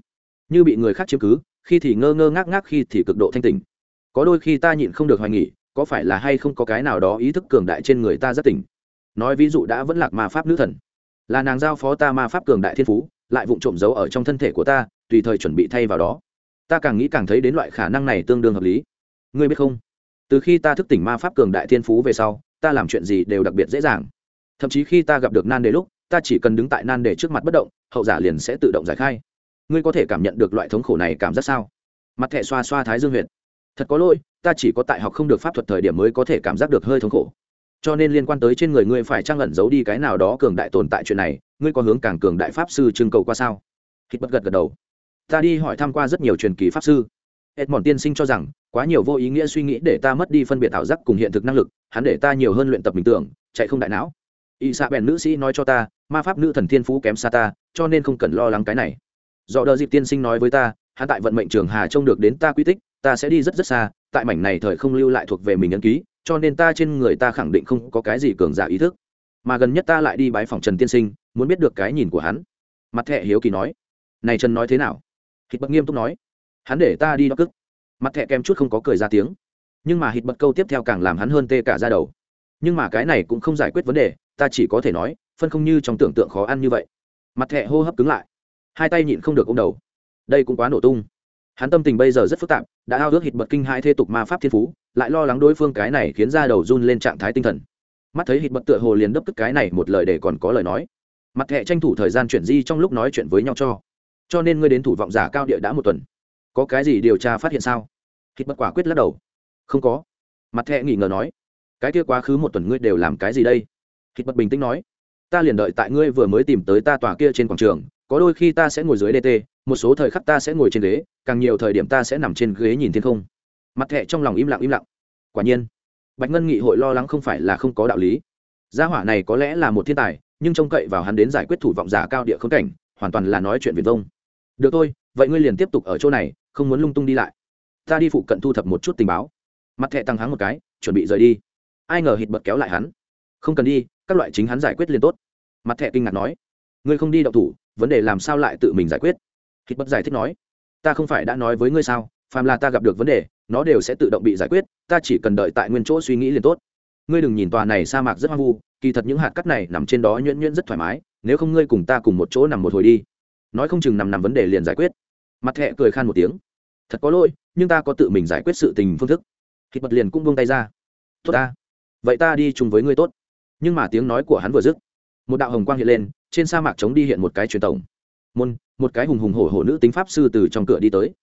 như bị người khác chiếm cứ, khi thì ngơ ngơ ngác ngác, khi thì cực độ thanh tỉnh. Có đôi khi ta nhịn không được hoài nghỉ có phải là hay không có cái nào đó ý thức cường đại trên người ta rất tỉnh. Nói ví dụ đã vẫn lạc ma pháp nữ thần là nàng giao phó ta ma pháp cường đại thiên phú, lại vụng trộm giấu ở trong thân thể của ta, tùy thời chuẩn bị thay vào đó. Ta càng nghĩ càng thấy đến loại khả năng này tương đương hợp lý. Ngươi biết không? Từ khi ta thức tỉnh ma pháp cường đại thiên phú về sau, ta làm chuyện gì đều đặc biệt dễ dàng. Thậm chí khi ta gặp được nan đề lúc, ta chỉ cần đứng tại nan đề trước mặt bất động, hậu giả liền sẽ tự động giải khai. Ngươi có thể cảm nhận được loại thống khổ này cảm giác sao? Mặt thẻ xoa xoa thái dương Huyệt. thật có lỗi, ta chỉ có tại học không được pháp thuật thời điểm mới có thể cảm giác được hơi thống khổ cho nên liên quan tới trên người ngươi phải trang ẩn giấu đi cái nào đó cường đại tồn tại chuyện này, ngươi có hướng càng cường đại pháp sư trưng cầu qua sao? Hít bất gật gật đầu. Ta đi hỏi thăm qua rất nhiều truyền kỳ pháp sư. Ed mòn tiên sinh cho rằng, quá nhiều vô ý nghĩa suy nghĩ để ta mất đi phân biệt ảo giác cùng hiện thực năng lực, hắn để ta nhiều hơn luyện tập bình tưởng, chạy không đại não. Y xạ bèn nữ sĩ nói cho ta, ma pháp nữ thần thiên phú kém xa ta, cho nên không cần lo lắng cái này. Do đờ dịp tiên sinh nói với ta, hắn tại vận mệnh trường hà trông được đến ta quy tích, ta sẽ đi rất rất xa, tại mảnh này thời không lưu lại thuộc về mình ấn ký cho nên ta trên người ta khẳng định không có cái gì cường giả ý thức. Mà gần nhất ta lại đi bái phòng trần tiên sinh, muốn biết được cái nhìn của hắn. Mặt thẹ hiếu kỳ nói. Này trần nói thế nào? Hít bật nghiêm túc nói. Hắn để ta đi đ cức. Mặt thẹ kèm chút không có cười ra tiếng. Nhưng mà hít bật câu tiếp theo càng làm hắn hơn tê cả ra đầu. Nhưng mà cái này cũng không giải quyết vấn đề, ta chỉ có thể nói, phân không như trong tưởng tượng khó ăn như vậy. Mặt thẹ hô hấp cứng lại. Hai tay nhịn không được ô m đầu. Đây cũng quá nổ tung hắn tâm tình bây giờ rất phức tạp, đã ao ước hít bật kinh hai thê tục ma pháp thiên phú, lại lo lắng đối phương cái này khiến ra đầu run lên trạng thái tinh thần. Mắt thấy hít bật tựa hồ liền đấp tức cái này một lời để còn có lời nói. Mặt thẹ tranh thủ thời gian chuyển di trong lúc nói chuyện với nhau cho. Cho nên ngươi đến thủ vọng giả cao địa đã một tuần. Có cái gì điều tra phát hiện sao? Hít bật quả quyết lắc đầu. Không có. Mặt thẹ nghỉ ngờ nói. Cái kia quá khứ một tuần ngươi đều làm cái gì đây? Hít bật bình tĩnh nói. Ta liền đợi tại ngươi vừa mới tìm tới ta tòa kia trên quảng trường, có đôi khi ta sẽ ngồi dưới dt một số thời khắc ta sẽ ngồi trên ghế, càng nhiều thời điểm ta sẽ nằm trên ghế nhìn thiên không. Mặt thẹ trong lòng im lặng im lặng. Quả nhiên, bạch ngân nghị hội lo lắng không phải là không có đạo lý. Gia hỏa này có lẽ là một thiên tài, nhưng trông cậy vào hắn đến giải quyết thủ vọng giả cao địa khống cảnh, hoàn toàn là nói chuyện viền vông. Được thôi, vậy ngươi liền tiếp tục ở chỗ này, không muốn lung tung đi lại. Ta đi phụ cận thu thập một chút tình báo. Mặt thẹ tăng hắng một cái, chuẩn bị rời đi. Ai ngờ hít bật kéo lại hắn. Không cần đi, các loại chính hắn giải quyết liền tốt. Mặt thẹ kinh ngạc nói. Ngươi không đi đậu thủ, vấn đề làm sao lại tự mình giải quyết? Hít bất giải thích nói, ta không phải đã nói với ngươi sao? Phàm là ta gặp được vấn đề, nó đều sẽ tự động bị giải quyết, ta chỉ cần đợi tại nguyên chỗ suy nghĩ liền tốt. Ngươi đừng nhìn tòa này sa mạc rất hoang vu, kỳ thật những hạt cắt này nằm trên đó nhuyễn nhuyễn rất thoải mái, nếu không ngươi cùng ta cùng một chỗ nằm một hồi đi. Nói không chừng nằm nằm vấn đề liền giải quyết. Mặt thẹ cười khan một tiếng, thật có lỗi, nhưng ta có tự mình giải quyết sự tình phương thức. Hít bật liền cũng buông tay ra, tốt ta, vậy ta đi chung với ngươi tốt. Nhưng mà tiếng nói của hắn vừa dứt, một đạo hồng quang hiện lên, trên sa mạc trống đi hiện một cái truyền tổng môn, một cái hùng hùng hổ hổ nữ tính pháp sư từ trong cửa đi tới.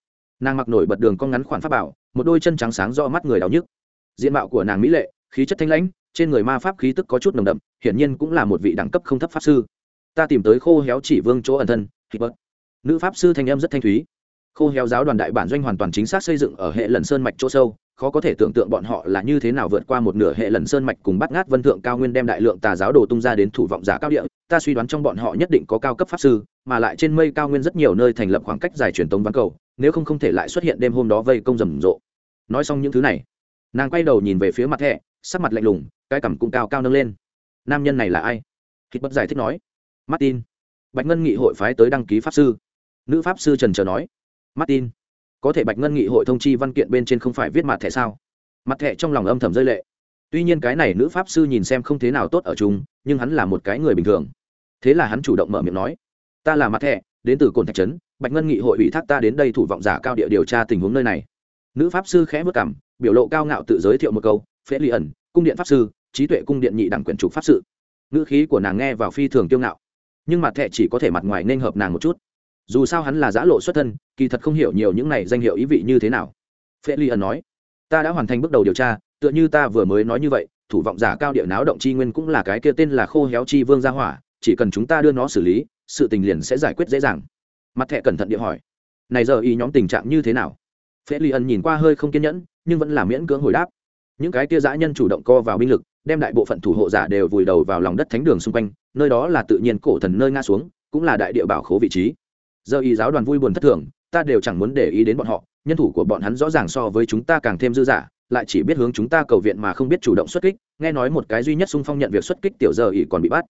Nàng mặc nổi bật đường con ngắn khoản pháp bảo, một đôi chân trắng sáng do mắt người đau nhức. Diện mạo của nàng mỹ lệ, khí chất thanh lãnh, trên người ma pháp khí tức có chút nồng đậm, hiển nhiên cũng là một vị đẳng cấp không thấp pháp sư. Ta tìm tới khô héo chỉ vương chỗ ẩn thân bớt. Nữ pháp sư thanh âm rất thanh thúy. Khô héo giáo đoàn đại bản doanh hoàn toàn chính xác xây dựng ở hệ lần sơn mạch chỗ sâu khó có thể tưởng tượng bọn họ là như thế nào vượt qua một nửa hệ lần sơn mạch cùng bắt ngát vân thượng cao nguyên đem đại lượng tà giáo đồ tung ra đến thủ vọng giả cao địa. Ta suy đoán trong bọn họ nhất định có cao cấp pháp sư, mà lại trên mây cao nguyên rất nhiều nơi thành lập khoảng cách dài truyền tống ván cầu, nếu không không thể lại xuất hiện đêm hôm đó vây công rầm rộ. Nói xong những thứ này, nàng quay đầu nhìn về phía mặt thẹ sắc mặt lạnh lùng, cái cằm cũng cao cao nâng lên. Nam nhân này là ai? Thịt bất giải thích nói. Martin. Bạch ngân nghị hội phái tới đăng ký pháp sư. Nữ pháp sư trần trờ nói. Martin có thể bạch ngân nghị hội thông chi văn kiện bên trên không phải viết mặt thẻ sao? Mặt thẻ trong lòng âm thầm rơi lệ. Tuy nhiên cái này nữ pháp sư nhìn xem không thế nào tốt ở chúng, nhưng hắn là một cái người bình thường. Thế là hắn chủ động mở miệng nói ta là mặt thẻ đến từ cồn thạch trấn bạch ngân nghị hội ủy thác ta đến đây thủ vọng giả cao địa điều tra tình huống nơi này. Nữ pháp sư khẽ vất cảm biểu lộ cao ngạo tự giới thiệu một câu phễ li ẩn cung điện pháp sư trí tuệ cung điện nhị đẳng quyền trục pháp sự. Ngữ khí của nàng nghe vào phi thường kiêu ngạo nhưng mặt thẹ chỉ có thể mặt ngoài nên hợp nàng một chút dù sao hắn là giã lộ xuất thân, kỳ thật không hiểu nhiều những này danh hiệu ý vị như thế nào. Phê li ẩn nói, ta đã hoàn thành bước đầu điều tra, tựa như ta vừa mới nói như vậy, thủ vọng giả cao địa náo động chi nguyên cũng là cái kia tên là khô héo chi vương gia hỏa, chỉ cần chúng ta đưa nó xử lý, sự tình liền sẽ giải quyết dễ dàng. Mặt thẹ cẩn thận địa hỏi, này giờ y nhóm tình trạng như thế nào? Phê li ẩn nhìn qua hơi không kiên nhẫn, nhưng vẫn là miễn cưỡng hồi đáp, những cái kia dã nhân chủ động co vào binh lực, đem đại bộ phận thủ hộ giả đều vùi đầu vào lòng đất thánh đường xung quanh, nơi đó là tự nhiên cổ thần nơi nga xuống, cũng là đại địa bảo khố vị trí giờ y giáo đoàn vui buồn thất thường, ta đều chẳng muốn để ý đến bọn họ, nhân thủ của bọn hắn rõ ràng so với chúng ta càng thêm dư giả lại chỉ biết hướng chúng ta cầu viện mà không biết chủ động xuất kích, nghe nói một cái duy nhất xung phong nhận việc xuất kích tiểu giờ y còn bị bắt.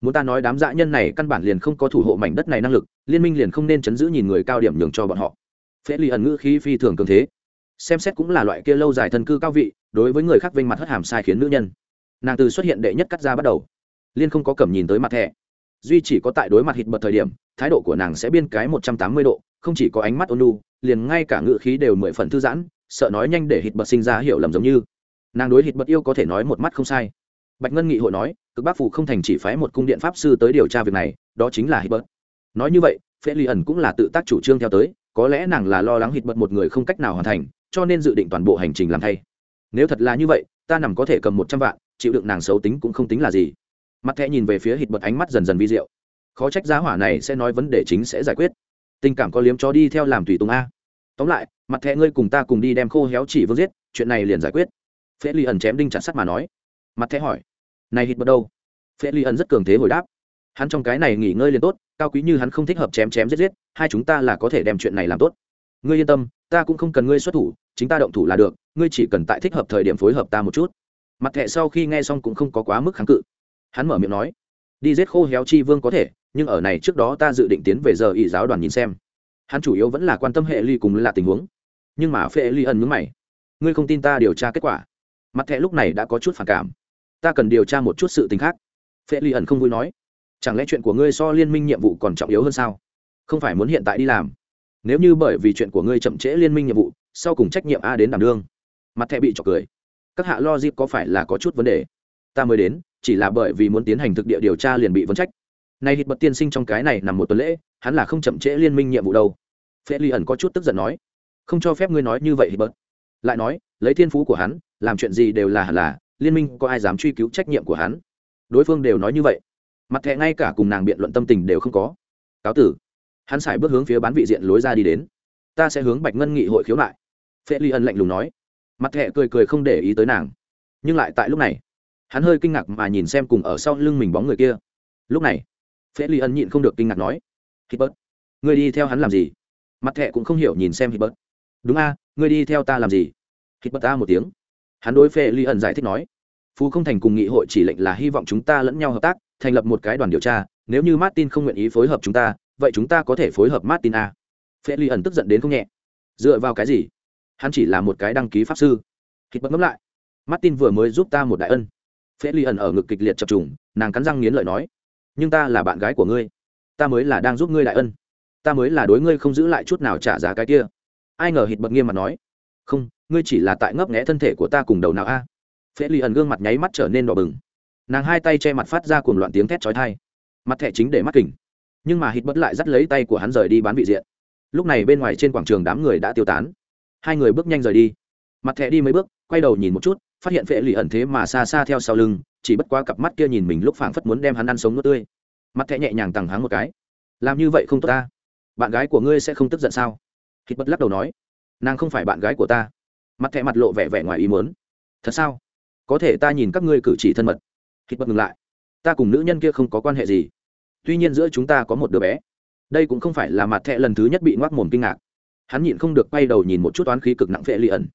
Muốn ta nói đám dã nhân này căn bản liền không có thủ hộ mảnh đất này năng lực, liên minh liền không nên chấn giữ nhìn người cao điểm nhường cho bọn họ. Phễ ly ẩn ngữ khí phi thường cường thế. Xem xét cũng là loại kia lâu dài thân cư cao vị, đối với người khác vinh mặt hất hàm sai khiến nữ nhân. Nàng từ xuất hiện đệ nhất cắt ra bắt đầu. Liên không có cầm nhìn tới mặt thẻ duy chỉ có tại đối mặt hít bật thời điểm, thái độ của nàng sẽ biên cái một trăm tám mươi độ, không chỉ có ánh mắt ôn lu liền ngay cả ngự khí đều mười phần thư giãn, sợ nói nhanh để hít bật sinh ra hiểu lầm giống như. Nàng đối hít bật yêu có thể nói một mắt không sai. Bạch ngân nghị hội nói, cực bác phủ không thành chỉ phái một cung điện pháp sư tới điều tra việc này, đó chính là hít bật. Nói như vậy phễ ly ẩn cũng là tự tác chủ trương theo tới, có lẽ nàng là lo lắng hít bật một người không cách nào hoàn thành, cho nên dự định toàn bộ hành trình làm thay. Nếu thật là như vậy, ta nằm có thể cầm một trăm vạn, chịu đựng nàng xấu tính cũng không tính là gì mặt thẹ nhìn về phía hít bật ánh mắt dần dần vi diệu. Khó trách giá hỏa này sẽ nói vấn đề chính sẽ giải quyết. Tình cảm có liếm chó đi theo làm tùy tùng a. Tóm lại, mặt thẹ ngươi cùng ta cùng đi đem khô héo chỉ vương giết, chuyện này liền giải quyết. Phễ ly ẩn chém đinh chặt sắt mà nói. Mặt thẹ hỏi, này hít bật đâu? Phễ ly ẩn rất cường thế hồi đáp, hắn trong cái này nghỉ ngơi liền tốt, cao quý như hắn không thích hợp chém chém giết giết, hai chúng ta là có thể đem chuyện này làm tốt. Ngươi yên tâm, ta cũng không cần ngươi xuất thủ, chính ta động thủ là được, ngươi chỉ cần tại thích hợp thời điểm phối hợp ta một chút. Mặt thẹ sau khi nghe xong cũng không có quá mức kháng cự hắn mở miệng nói, đi giết khô héo chi vương có thể, nhưng ở này trước đó ta dự định tiến về giờ y giáo đoàn nhìn xem. Hắn chủ yếu vẫn là quan tâm hệ ly cùng là tình huống. Nhưng mà phê ly ẩn nhướng mày, ngươi không tin ta điều tra kết quả? Mặt thẹ lúc này đã có chút phản cảm. Ta cần điều tra một chút sự tình khác. Phê ly ẩn không vui nói, chẳng lẽ chuyện của ngươi so liên minh nhiệm vụ còn trọng yếu hơn sao? Không phải muốn hiện tại đi làm. Nếu như bởi vì chuyện của ngươi chậm trễ liên minh nhiệm vụ, sau cùng trách nhiệm a đến đảm đương. Mặt thẹ bị trọc cười, các hạ lo dịp có phải là có chút vấn đề? Ta mới đến chỉ là bởi vì muốn tiến hành thực địa điều tra liền bị vấn trách. Nay hít bật tiên sinh trong cái này nằm một tuần lễ, hắn là không chậm trễ liên minh nhiệm vụ đâu. Phê ly ẩn có chút tức giận nói, không cho phép ngươi nói như vậy hít bật lại nói, lấy thiên phú của hắn, làm chuyện gì đều là hẳn là, liên minh có ai dám truy cứu trách nhiệm của hắn? Đối phương đều nói như vậy. Mặt thẹ ngay cả cùng nàng biện luận tâm tình đều không có. Cáo tử. Hắn xài bước hướng phía bán vị diện lối ra đi đến. Ta sẽ hướng bạch ngân nghị hội khiếu nại. Phê ly ẩn lạnh lùng nói. Mặt thẹ cười cười không để ý tới nàng. Nhưng lại tại lúc này hắn hơi kinh ngạc mà nhìn xem cùng ở sau lưng mình bóng người kia. Lúc này phê ly ân nhịn không được kinh ngạc nói hibbert người đi theo hắn làm gì? Mặt thẹ cũng không hiểu nhìn xem hibbert đúng a à, người đi theo ta làm gì? Hibbert ta một tiếng. Hắn đối phê ly ân giải thích nói phú không thành cùng nghị hội chỉ lệnh là hy vọng chúng ta lẫn nhau hợp tác thành lập một cái đoàn điều tra nếu như martin không nguyện ý phối hợp chúng ta vậy chúng ta có thể phối hợp martin a. Phê ly ẩn tức giận đến không nhẹ. Dựa vào cái gì? Hắn chỉ là một cái đăng ký pháp sư. Hít bất ngẫm lại. Martin vừa mới giúp ta một đại ân phễ ly ẩn ở ngực kịch liệt chập trùng, nàng cắn răng nghiến lợi nói, nhưng ta là bạn gái của ngươi. Ta mới là đang giúp ngươi đại ân. Ta mới là đối ngươi không giữ lại chút nào trả giá cái kia. Ai ngờ hít bật nghiêm mặt nói, không, ngươi chỉ là tại ngấp nghẽ thân thể của ta cùng đầu nào a. À? phễ ly ẩn gương mặt nháy mắt trở nên đỏ bừng. Nàng hai tay che mặt phát ra cuồng loạn tiếng thét trói thai mặt thẻ chính để mắt kỉnh nhưng mà hít bất lại dắt lấy tay của hắn rời đi bán vị diện. Lúc này bên ngoài trên quảng trường đám người đã tiêu tán. Hai người bước nhanh rời đi. Mặt thẻ đi mấy bước, quay đầu nhìn một chút phát hiện phệ lì ẩn thế mà xa xa theo sau lưng, chỉ bất qua cặp mắt kia nhìn mình lúc phảng phất muốn đem hắn ăn sống nước tươi. Mặt thẹ nhẹ nhàng tằng háng một cái. Làm như vậy không tốt ta. Bạn gái của ngươi sẽ không tức giận sao? Hít bất lắc đầu nói. Nàng không phải bạn gái của ta. Mặt thẹ mặt lộ vẻ vẻ ngoài ý muốn. Thật sao? Có thể ta nhìn các ngươi cử chỉ thân mật. Hít bất ngừng lại. Ta cùng nữ nhân kia không có quan hệ gì. Tuy nhiên giữa chúng ta có một đứa bé. Đây cũng không phải là mặt thẹ lần thứ nhất bị ngoác mồm kinh ngạc. Hắn nhịn không được quay đầu nhìn một chút toán khí cực nặng phệ lì ẩn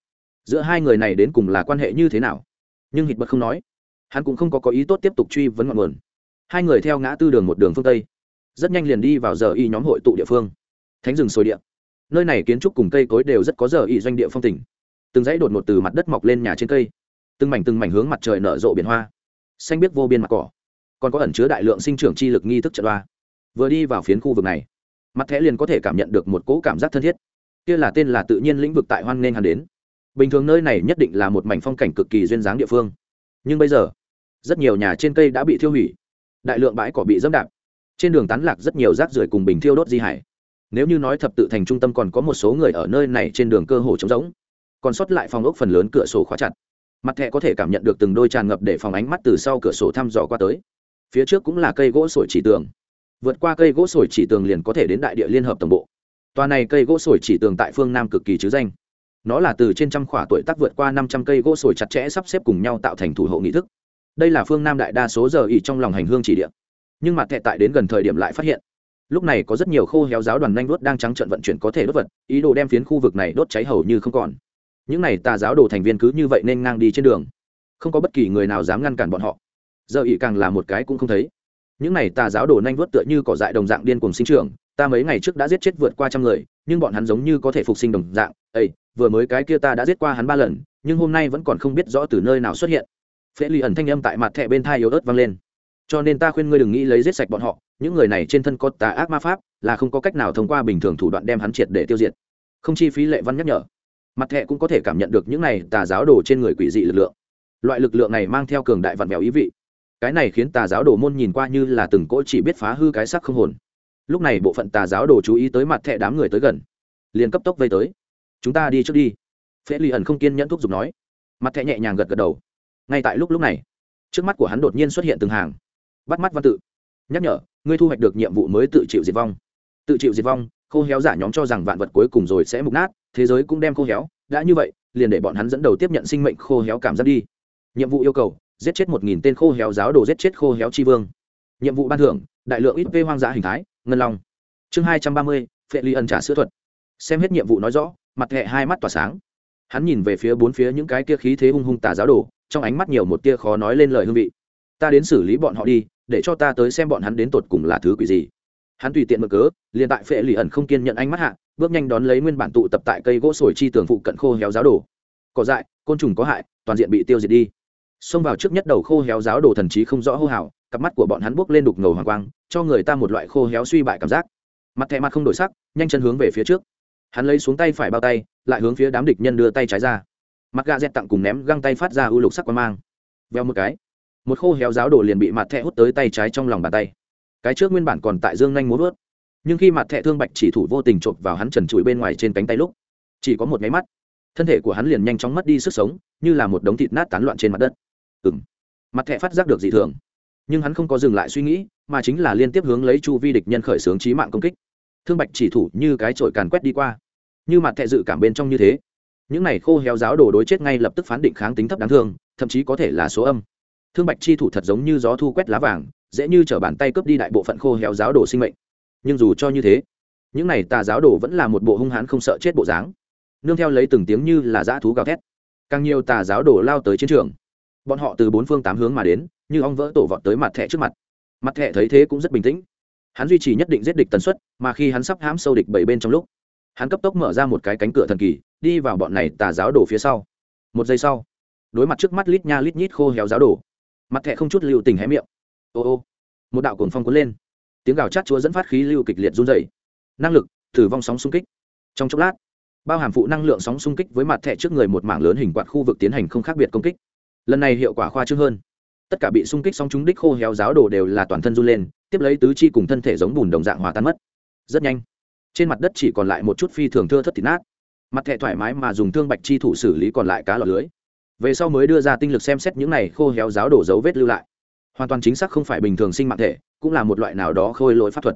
giữa hai người này đến cùng là quan hệ như thế nào? Nhưng hít bật không nói. Hắn cũng không có có ý tốt tiếp tục truy vấn ngọn nguồn. Hai người theo ngã tư đường một đường phương tây, rất nhanh liền đi vào giờ y nhóm hội tụ địa phương. Thánh rừng sồi địa. Nơi này kiến trúc cùng cây cối đều rất có giờ y doanh địa phong tỉnh từng dãy đột ngột từ mặt đất mọc lên nhà trên cây. Từng mảnh từng mảnh hướng mặt trời nở rộ biển hoa. Xanh biết vô biên mặt cỏ. Còn có ẩn chứa đại lượng sinh trưởng chi lực nghi thức trận đoa vừa đi vào phiến khu vực này, mặt thẻ liền có thể cảm nhận được một cỗ cảm giác thân thiết. Kia là tên là tự nhiên lĩnh vực tại hoan nên hắn đến bình thường nơi này nhất định là một mảnh phong cảnh cực kỳ duyên dáng địa phương. Nhưng bây giờ, rất nhiều nhà trên cây đã bị thiêu hủy, đại lượng bãi cỏ bị dẫm đạp. Trên đường tán lạc rất nhiều rác rưởi cùng bình thiêu đốt di hải. Nếu như nói thập tự thành trung tâm còn có một số người ở nơi này trên đường cơ hồ trống rỗng, còn sót lại phòng ốc phần lớn cửa sổ khóa chặt. Mặt thẻ có thể cảm nhận được từng đôi tràn ngập để phòng ánh mắt từ sau cửa sổ thăm dò qua tới. Phía trước cũng là cây gỗ sồi chỉ tường. Vượt qua cây gỗ sồi chỉ tường liền có thể đến đại địa liên hợp tổng bộ. Tòa này cây gỗ sồi chỉ tường tại phương nam cực kỳ chứ danh nó là từ trên trăm khỏa tuổi tác vượt qua năm trăm cây gỗ sồi chặt chẽ sắp xếp cùng nhau tạo thành thủ hộ nghị thức. Đây là phương nam đại đa số giờ ỉ trong lòng hành hương chỉ địa. Nhưng mặt thẹ tại đến gần thời điểm lại phát hiện. Lúc này có rất nhiều khô héo giáo đoàn nhanh đốt đang trắng trận vận chuyển có thể đốt vật, ý đồ đem phiến khu vực này đốt cháy hầu như không còn. Những này tà giáo đồ thành viên cứ như vậy nên ngang đi trên đường. Không có bất kỳ người nào dám ngăn cản bọn họ. Giờ ỉ càng là một cái cũng không thấy. Những này tà giáo đồ nhanh vớt tựa như cỏ dại đồng dạng điên cùng sinh trưởng. Ta mấy ngày trước đã giết chết vượt qua trăm người, nhưng bọn hắn giống như có thể phục sinh đồng dạng. Ây vừa mới cái kia ta đã giết qua hắn ba lần, nhưng hôm nay vẫn còn không biết rõ từ nơi nào xuất hiện. Phễ lì ẩn thanh âm tại mặt thẻ bên thai yếu ớt vang lên. Cho nên ta khuyên ngươi đừng nghĩ lấy giết sạch bọn họ, những người này trên thân có tà ác ma pháp, là không có cách nào thông qua bình thường thủ đoạn đem hắn triệt để tiêu diệt. Không chi phí lệ văn nhắc nhở. Mặt thẻ cũng có thể cảm nhận được những này tà giáo đồ trên người quỷ dị lực lượng. Loại lực lượng này mang theo cường đại vạn vẹo ý vị. Cái này khiến tà giáo đồ môn nhìn qua như là từng cỗ chỉ biết phá hư cái sắc không hồn. Lúc này bộ phận tà giáo đồ chú ý tới mặt thẻ đám người tới gần, liền cấp tốc vây tới chúng ta đi trước đi phễ lì ẩn không kiên nhẫn thúc giục nói mặt thẹ nhẹ nhàng gật gật đầu ngay tại lúc lúc này trước mắt của hắn đột nhiên xuất hiện từng hàng bắt mắt văn tự nhắc nhở ngươi thu hoạch được nhiệm vụ mới tự chịu diệt vong tự chịu diệt vong khô héo giả nhóm cho rằng vạn vật cuối cùng rồi sẽ mục nát thế giới cũng đem khô héo đã như vậy liền để bọn hắn dẫn đầu tiếp nhận sinh mệnh khô héo cảm giác đi nhiệm vụ yêu cầu giết chết một nghìn tên khô héo giáo đồ giết chết khô héo tri vương nhiệm vụ ban thưởng đại lượng ít vê hoang dã hình thái ngân long chương hai trăm ba mươi phệ ly ân trả sữa thuật xem hết nhiệm vụ nói rõ mặt hệ hai mắt tỏa sáng. Hắn nhìn về phía bốn phía những cái kia khí thế hung hung tà giáo đồ, trong ánh mắt nhiều một tia khó nói lên lời hương vị. Ta đến xử lý bọn họ đi, để cho ta tới xem bọn hắn đến tột cùng là thứ quỷ gì. Hắn tùy tiện mở cớ, liền tại phệ lì ẩn không kiên nhận ánh mắt hạ, bước nhanh đón lấy nguyên bản tụ tập tại cây gỗ sồi chi tường phụ cận khô héo giáo đồ. Cỏ dại, côn trùng có hại, toàn diện bị tiêu diệt đi. Xông vào trước nhất đầu khô héo giáo đồ thần trí không rõ hô hào, cặp mắt của bọn hắn buốc lên đục ngầu hoàng quang, cho người ta một loại khô héo suy bại cảm giác. Mặt thẹ mặt không đổi sắc, nhanh chân hướng về phía trước hắn lấy xuống tay phải bao tay, lại hướng phía đám địch nhân đưa tay trái ra. Mặt gà dẹt tặng cùng ném găng tay phát ra ưu lục sắc quan mang. Veo một cái, một khô héo giáo đổ liền bị mặt thẹ hút tới tay trái trong lòng bàn tay. Cái trước nguyên bản còn tại dương nhanh muốn vớt nhưng khi mặt thẹ thương bạch chỉ thủ vô tình chộp vào hắn trần trụi bên ngoài trên cánh tay lúc, chỉ có một máy mắt, thân thể của hắn liền nhanh chóng mất đi sức sống, như là một đống thịt nát tán loạn trên mặt đất. Ừng mặt thẹ phát giác được dị thường, nhưng hắn không có dừng lại suy nghĩ, mà chính là liên tiếp hướng lấy chu vi địch nhân khởi xướng trí mạng công kích. Thương bạch chỉ thủ như cái trội càn quét đi qua như mặt thẹ dự cảm bên trong như thế. Những này khô héo giáo đồ đối chết ngay lập tức phán định kháng tính thấp đáng thương, thậm chí có thể là số âm. Thương bạch chi thủ thật giống như gió thu quét lá vàng, dễ như t bàn tay cướp đi đại bộ phận khô héo giáo đồ sinh mệnh. Nhưng dù cho như thế, những này tà giáo đồ vẫn là một bộ hung hãn không sợ chết bộ dáng. Nương theo lấy từng tiếng như là dã thú gào thét, càng nhiều tà giáo đồ lao tới chiến trường. Bọn họ từ bốn phương tám hướng mà đến, như ong vỡ tổ vọt tới mặt thẻ trước mặt. Mặt thẻ thấy thế cũng rất bình tĩnh. Hắn duy trì nhất định giết địch tần suất, mà khi hắn sắp hãm sâu địch bảy bên trong lúc hắn cấp tốc mở ra một cái cánh cửa thần kỳ, đi vào bọn này tà giáo đổ phía sau. Một giây sau, đối mặt trước mắt lít nha lít nhít khô héo giáo đổ mặt thẻ không chút lưu tình hé miệng. Ô ô, một đạo cồn phong cuốn lên. Tiếng gào chát chúa dẫn phát khí lưu kịch liệt run dày năng lực thử vong sóng xung kích. Trong chốc lát, bao hàm phụ năng lượng sóng xung kích với mặt thẻ trước người một mảng lớn hình quạt khu vực tiến hành không khác biệt công kích. Lần này hiệu quả khoa trương hơn. Tất cả bị xung kích sóng trúng đích khô héo giáo đồ đều là toàn thân run lên, tiếp lấy tứ chi cùng thân thể giống bùn đồng dạng hòa tan mất. Rất nhanh trên mặt đất chỉ còn lại một chút phi thường thưa thất thịt nát. Mặt thẻ thoải mái mà dùng thương bạch chi thủ xử lý còn lại cá lọt lưới. Về sau mới đưa ra tinh lực xem xét những này khô héo giáo đổ dấu vết lưu lại. Hoàn toàn chính xác không phải bình thường sinh mạng thể, cũng là một loại nào đó khôi lỗi pháp thuật.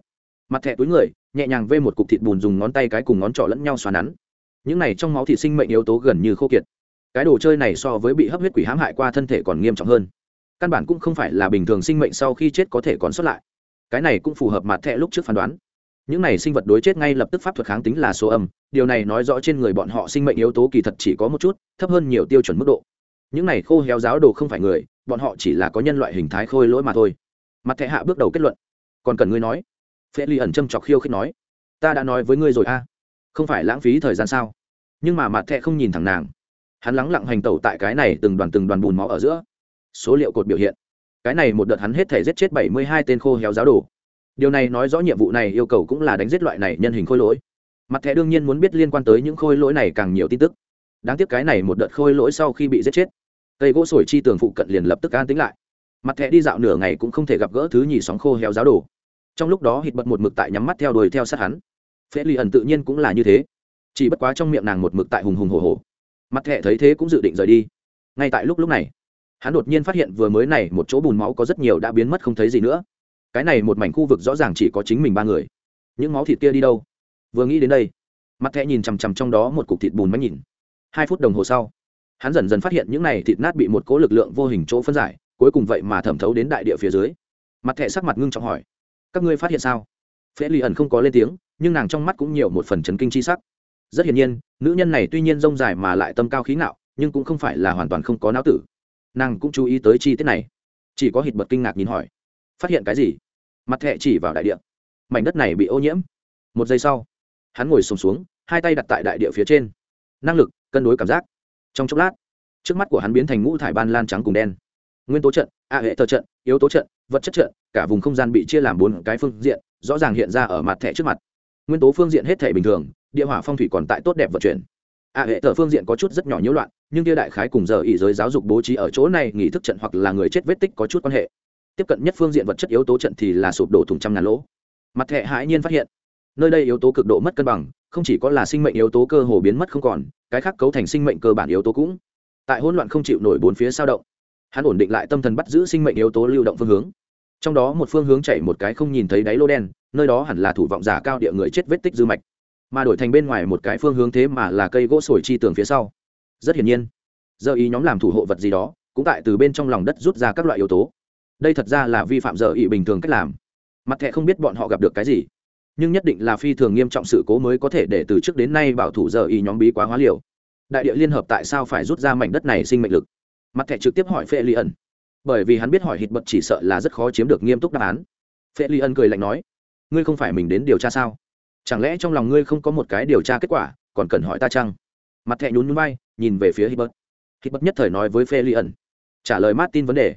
Mặt thẻ túi người, nhẹ nhàng vê một cục thịt bùn dùng ngón tay cái cùng ngón trỏ lẫn nhau xoắn nắn. Những này trong máu thịt sinh mệnh yếu tố gần như khô kiệt. Cái đồ chơi này so với bị hấp huyết quỷ hãm hại qua thân thể còn nghiêm trọng hơn. Căn bản cũng không phải là bình thường sinh mệnh sau khi chết có thể còn xuất lại. Cái này cũng phù hợp mặt thẻ lúc trước phán đoán những này sinh vật đối chết ngay lập tức pháp thuật kháng tính là số âm, điều này nói rõ trên người bọn họ sinh mệnh yếu tố kỳ thật chỉ có một chút, thấp hơn nhiều tiêu chuẩn mức độ. Những này khô héo giáo đồ không phải người, bọn họ chỉ là có nhân loại hình thái khôi lỗi mà thôi. Mặt thệ hạ bước đầu kết luận. Còn cần ngươi nói? Phê ly ẩn châm chọc khiêu khích nói. Ta đã nói với ngươi rồi a. Không phải lãng phí thời gian sao? Nhưng mà mặt thẹ không nhìn thẳng nàng. Hắn lắng lặng hành tẩu tại cái này từng đoàn từng đoàn bùn máu ở giữa. Số liệu cột biểu hiện. Cái này một đợt hắn hết thể giết chết bảy mươi hai tên khô héo giáo đồ điều này nói rõ nhiệm vụ này yêu cầu cũng là đánh giết loại này nhân hình khôi lỗi. Mặt thẻ đương nhiên muốn biết liên quan tới những khôi lỗi này càng nhiều tin tức. Đáng tiếc cái này một đợt khôi lỗi sau khi bị giết chết, cây gỗ sồi chi tường phụ cận liền lập tức an tính lại. Mặt thẻ đi dạo nửa ngày cũng không thể gặp gỡ thứ nhì sóng khô héo giáo đồ. Trong lúc đó hít bật một mực tại nhắm mắt theo đuổi theo sát hắn. Phễ ly ẩn tự nhiên cũng là như thế. Chỉ bất quá trong miệng nàng một mực tại hùng hùng hồ hồ mặt thẻ thấy thế cũng dự định rời đi. Ngay tại lúc lúc này, hắn đột nhiên phát hiện vừa mới này một chỗ bùn máu có rất nhiều đã biến mất không thấy gì nữa cái này một mảnh khu vực rõ ràng chỉ có chính mình ba người. Những máu thịt kia đi đâu? Vừa nghĩ đến đây, mặt thẹ nhìn chằm chằm trong đó một cục thịt bùn máy nhìn. Hai phút đồng hồ sau, hắn dần dần phát hiện những này thịt nát bị một cố lực lượng vô hình chỗ phân giải, cuối cùng vậy mà thẩm thấu đến đại địa phía dưới. Mặt thẹ sắc mặt ngưng trọng hỏi, các ngươi phát hiện sao? Phễ lì ẩn không có lên tiếng, nhưng nàng trong mắt cũng nhiều một phần chấn kinh chi sắc. Rất hiển nhiên, nữ nhân này tuy nhiên rông dài mà lại tâm cao khí ngạo, nhưng cũng không phải là hoàn toàn không có não tử. Nàng cũng chú ý tới chi tiết này. Chỉ có hít bật kinh ngạc nhìn hỏi, phát hiện cái gì? Mặt thẹ chỉ vào đại địa. Mảnh đất này bị ô nhiễm. Một giây sau hắn ngồi sùng xuống, xuống hai tay đặt tại đại địa phía trên. Năng lực cân đối cảm giác. Trong chốc lát trước mắt của hắn biến thành ngũ thải ban lan trắng cùng đen. Nguyên tố trận a hệ thờ trận yếu tố trận vật chất trận cả vùng không gian bị chia làm bốn cái phương diện rõ ràng hiện ra ở mặt thẻ trước mặt. Nguyên tố phương diện hết thể bình thường địa hỏa phong thủy còn tại tốt đẹp vận chuyển. A hệ thờ phương diện có chút rất nhỏ nhiễu loạn nhưng kia đại khái cùng giờ ý giới giáo dục bố trí ở chỗ này nghỉ thức trận hoặc là người chết vết tích có chút quan hệ tiếp cận nhất phương diện vật chất yếu tố trận thì là sụp đổ thùng trăm ngàn lỗ. Mặt thẻ hãi nhiên phát hiện, nơi đây yếu tố cực độ mất cân bằng, không chỉ có là sinh mệnh yếu tố cơ hồ biến mất không còn, cái khác cấu thành sinh mệnh cơ bản yếu tố cũng tại hỗn loạn không chịu nổi bốn phía sao động. Hắn ổn định lại tâm thần bắt giữ sinh mệnh yếu tố lưu động phương hướng. Trong đó một phương hướng chảy một cái không nhìn thấy đáy lô đen, nơi đó hẳn là thủ vọng giả cao địa người chết vết tích dư mạch. Mà đổi thành bên ngoài một cái phương hướng thế mà là cây gỗ sồi chi tường phía sau. Rất hiển nhiên, giờ ý nhóm làm thủ hộ vật gì đó cũng tại từ bên trong lòng đất rút ra các loại yếu tố đây thật ra là vi phạm giờ ý bình thường cách làm. Mặt thẻ không biết bọn họ gặp được cái gì, nhưng nhất định là phi thường nghiêm trọng sự cố mới có thể để từ trước đến nay bảo thủ giờ ý nhóm bí quá hóa liều. Đại địa liên hợp tại sao phải rút ra mảnh đất này sinh mệnh lực? Mặt thẻ trực tiếp hỏi phê li ẩn bởi vì hắn biết hỏi hít bật chỉ sợ là rất khó chiếm được nghiêm túc đáp án. Phê li ẩn cười lạnh nói, ngươi không phải mình đến điều tra sao? Chẳng lẽ trong lòng ngươi không có một cái điều tra kết quả, còn cần hỏi ta chăng? Mặt thẻ nhún nhún bay nhìn về phía hít bật. Hít bật nhất thời nói với phê li ẩn trả lời martin vấn đề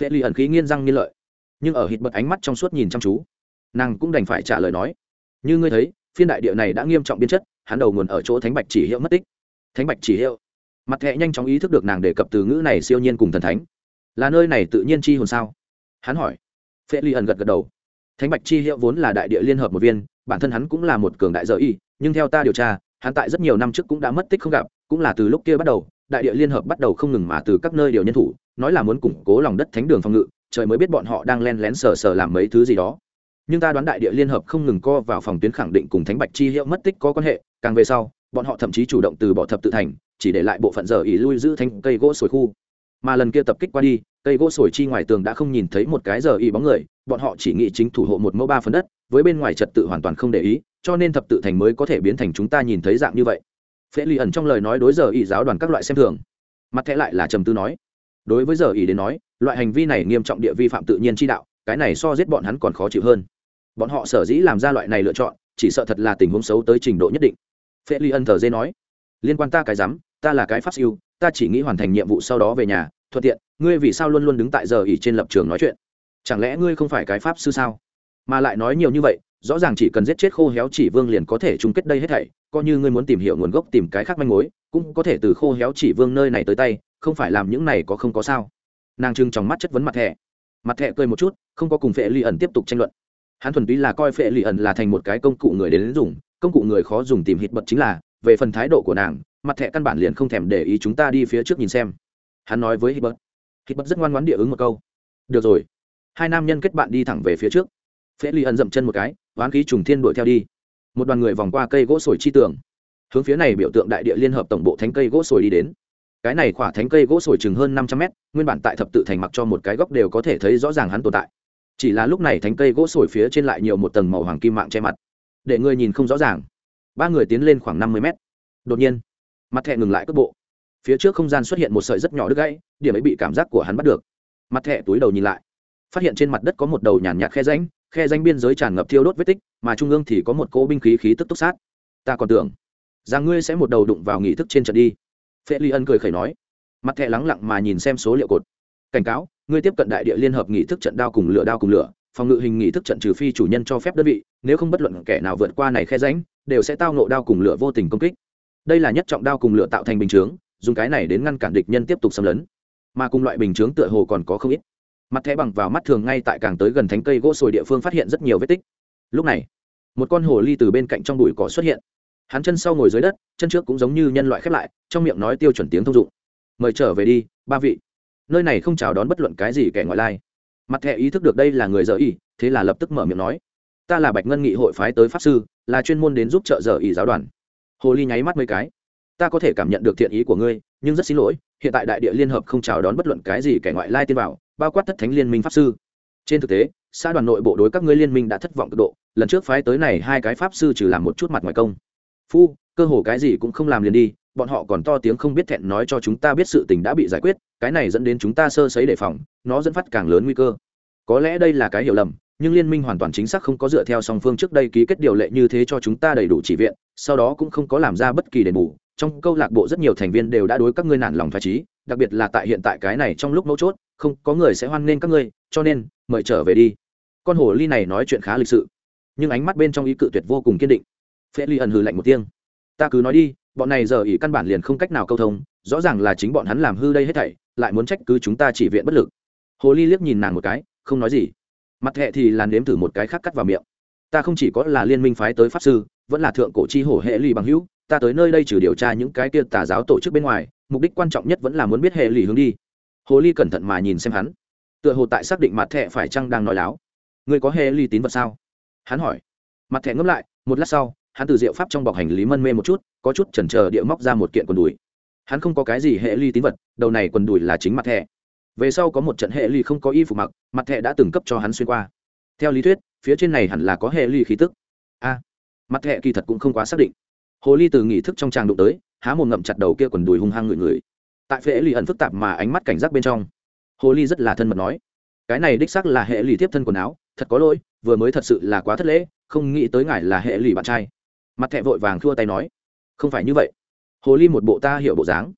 phê Ly ẩn khí nghiên răng nghiên lợi, nhưng ở hít bật ánh mắt trong suốt nhìn chăm chú, nàng cũng đành phải trả lời nói, như ngươi thấy, phiên đại địa này đã nghiêm trọng biến chất, hắn đầu nguồn ở chỗ thánh bạch chỉ hiệu mất tích. Thánh bạch chỉ hiệu. Mặt thẹ nhanh chóng ý thức được nàng đề cập từ ngữ này siêu nhiên cùng thần thánh. Là nơi này tự nhiên chi hồn sao? Hắn hỏi. Phệ ly ẩn gật gật đầu. Thánh bạch chi hiệu vốn là đại địa liên hợp một viên, bản thân hắn cũng là một cường đại dở y, nhưng theo ta điều tra, hắn tại rất nhiều năm trước cũng đã mất tích không gặp, cũng là từ lúc kia bắt đầu đại địa liên hợp bắt đầu không ngừng mà từ các nơi điều nhân thủ, nói là muốn củng cố lòng đất thánh đường phòng ngự, trời mới biết bọn họ đang len lén sờ sờ làm mấy thứ gì đó. Nhưng ta đoán đại địa liên hợp không ngừng co vào phòng tuyến khẳng định cùng thánh bạch chi hiệu mất tích có quan hệ, càng về sau, bọn họ thậm chí chủ động từ bỏ thập tự thành, chỉ để lại bộ phận giờ ỉ lui giữ thành cây gỗ sồi khu. Mà lần kia tập kích qua đi, cây gỗ sồi chi ngoài tường đã không nhìn thấy một cái giờ ỉ bóng người, bọn họ chỉ nghĩ chính thủ hộ một mẫu ba phần đất, với bên ngoài trật tự hoàn toàn không để ý, cho nên thập tự thành mới có thể biến thành chúng ta nhìn thấy dạng như vậy phễ ly ẩn trong lời nói đối giờ Ý giáo đoàn các loại xem thường. Mặt thẻ lại là trầm tư nói, đối với giờ Ý đến nói, loại hành vi này nghiêm trọng địa vi phạm tự nhiên chi đạo, cái này so giết bọn hắn còn khó chịu hơn. Bọn họ sở dĩ làm ra loại này lựa chọn, chỉ sợ thật là tình huống xấu tới trình độ nhất định. Phễ ly ân thờ dê nói, liên quan ta cái rắm, ta là cái pháp siêu, ta chỉ nghĩ hoàn thành nhiệm vụ sau đó về nhà, thuận tiện, ngươi vì sao luôn luôn đứng tại giờ ỉ trên lập trường nói chuyện? Chẳng lẽ ngươi không phải cái pháp sư sao? Mà lại nói nhiều như vậy, rõ ràng chỉ cần giết chết khô héo chỉ vương liền có thể chung kết đây hết thảy, coi như ngươi muốn tìm hiểu nguồn gốc tìm cái khác manh mối, cũng có thể từ khô héo chỉ vương nơi này tới tay, không phải làm những này có không có sao. Nàng trưng trong mắt chất vấn mặt thẻ. Mặt thẻ cười một chút, không có cùng phệ ly ẩn tiếp tục tranh luận. Hắn thuần túy là coi phệ ly ẩn là thành một cái công cụ người đến dùng, công cụ người khó dùng tìm hít bật chính là, về phần thái độ của nàng, mặt thẻ căn bản liền không thèm để ý chúng ta đi phía trước nhìn xem. Hắn nói với hít bật. Hít bật rất ngoan ngoãn địa ứng một câu. Được rồi. Hai nam nhân kết bạn đi thẳng về phía trước phễ ly ẩn dậm chân một cái oán khí trùng thiên đuổi theo đi. Một đoàn người vòng qua cây gỗ sồi chi tường. Hướng phía này biểu tượng đại địa liên hợp tổng bộ thánh cây gỗ sồi đi đến. Cái này khỏa thánh cây gỗ sồi chừng hơn năm trăm mét, nguyên bản tại thập tự thành mặc cho một cái góc đều có thể thấy rõ ràng hắn tồn tại. Chỉ là lúc này thánh cây gỗ sồi phía trên lại nhiều một tầng màu hoàng kim mạng che mặt. Để người nhìn không rõ ràng. Ba người tiến lên khoảng năm mươi mét. Đột nhiên, mặt thẹ ngừng lại cước bộ. Phía trước không gian xuất hiện một sợi rất nhỏ đứt gãy, điểm ấy bị cảm giác của hắn bắt được. Mặt thẹ túi đầu nhìn lại, phát hiện trên mặt đất có một đầu nhàn nhạt khe ránh khe danh biên giới tràn ngập thiêu đốt vết tích, mà trung ương thì có một cỗ binh khí khí tức túc sát. Ta còn tưởng rằng ngươi sẽ một đầu đụng vào nghị thức trên trận đi. Phê ly ân cười khẩy nói, mặt thẹ lắng lặng mà nhìn xem số liệu cột. Cảnh cáo, ngươi tiếp cận đại địa liên hợp nghị thức trận đao cùng lửa đao cùng lửa, phòng ngự hình nghị thức trận trừ phi chủ nhân cho phép đơn vị, nếu không bất luận kẻ nào vượt qua này khe ránh đều sẽ tao nộ đao cùng lửa vô tình công kích. Đây là nhất trọng đao cùng lửa tạo thành bình chướng, dùng cái này đến ngăn cản địch nhân tiếp tục xâm lấn. Mà cùng loại bình chướng tựa hồ còn có không ít mặt thẻ bằng vào mắt thường ngay tại càng tới gần thánh cây gỗ sồi địa phương phát hiện rất nhiều vết tích. Lúc này, một con hồ ly từ bên cạnh trong bụi cỏ xuất hiện. Hắn chân sau ngồi dưới đất, chân trước cũng giống như nhân loại khép lại, trong miệng nói tiêu chuẩn tiếng thông dụng. Mời trở về đi, ba vị. Nơi này không chào đón bất luận cái gì kẻ ngoại lai. Mặt thẻ ý thức được đây là người dở ý, thế là lập tức mở miệng nói, ta là bạch ngân nghị hội phái tới pháp sư, là chuyên môn đến giúp trợ dở ý giáo đoàn. Hồ ly nháy mắt mấy cái. Ta có thể cảm nhận được thiện ý của ngươi, nhưng rất xin lỗi, hiện tại đại địa liên hợp không chào đón bất luận cái gì kẻ ngoại lai tin vào bao quát thất thánh liên minh pháp sư. Trên thực tế, xã đoàn nội bộ đối các ngươi liên minh đã thất vọng cực độ, lần trước phái tới này hai cái pháp sư trừ làm một chút mặt ngoài công. Phu, cơ hồ cái gì cũng không làm liền đi, bọn họ còn to tiếng không biết thẹn nói cho chúng ta biết sự tình đã bị giải quyết, cái này dẫn đến chúng ta sơ sấy đề phòng, nó dẫn phát càng lớn nguy cơ. Có lẽ đây là cái hiểu lầm, nhưng liên minh hoàn toàn chính xác không có dựa theo song phương trước đây ký kết điều lệ như thế cho chúng ta đầy đủ chỉ viện, sau đó cũng không có làm ra bất kỳ đền bù. Trong câu lạc bộ rất nhiều thành viên đều đã đối các ngươi nản lòng thoải trí đặc biệt là tại hiện tại cái này trong lúc mấu chốt, không có người sẽ hoan nghênh các ngươi, cho nên, mời trở về đi. Con hồ ly này nói chuyện khá lịch sự, nhưng ánh mắt bên trong ý cự tuyệt vô cùng kiên định. Phê ly ẩn hừ lạnh một tiếng. Ta cứ nói đi, bọn này giờ ỉ căn bản liền không cách nào câu thông, rõ ràng là chính bọn hắn làm hư đây hết thảy, lại muốn trách cứ chúng ta chỉ viện bất lực. Hồ ly liếc nhìn nàng một cái, không nói gì. Mặt hệ thì làn đếm thử một cái khác cắt vào miệng. Ta không chỉ có là liên minh phái tới pháp sư, vẫn là thượng cổ chi hổ hệ ly bằng hữu, ta tới nơi đây trừ điều tra những cái kia tà giáo tổ chức bên ngoài mục đích quan trọng nhất vẫn là muốn biết hệ lì hướng đi. Hồ ly cẩn thận mà nhìn xem hắn. Tựa hồ tại xác định mặt thẹ phải chăng đang nói láo. Người có hệ ly tín vật sao? Hắn hỏi. Mặt thẹ ngẫm lại, một lát sau, hắn từ diệu pháp trong bọc hành lý mân mê một chút, có chút chần chờ địa móc ra một kiện quần đùi. Hắn không có cái gì hệ ly tín vật, đầu này quần đùi là chính mặt thẹ về sau có một trận hệ ly không có y phục mặc, mặt thẹ đã từng cấp cho hắn xuyên qua. Theo lý thuyết, phía trên này hẳn là có hệ ly khí tức. A. Mặt thẹ kỳ thật cũng không quá xác định. Hồ ly từ nghỉ thức trong tràng đụng tới há một ngậm chặt đầu kia quần đùi hung hăng ngửi ngửi. Tại phễ lì ẩn phức tạp mà ánh mắt cảnh giác bên trong, hồ ly rất là thân mật nói, cái này đích xác là hệ lì tiếp thân quần áo, thật có lỗi, vừa mới thật sự là quá thất lễ, không nghĩ tới ngài là hệ lì bạn trai. Mặt thẹ vội vàng thua tay nói, không phải như vậy. Hồ ly một bộ ta hiểu bộ dáng,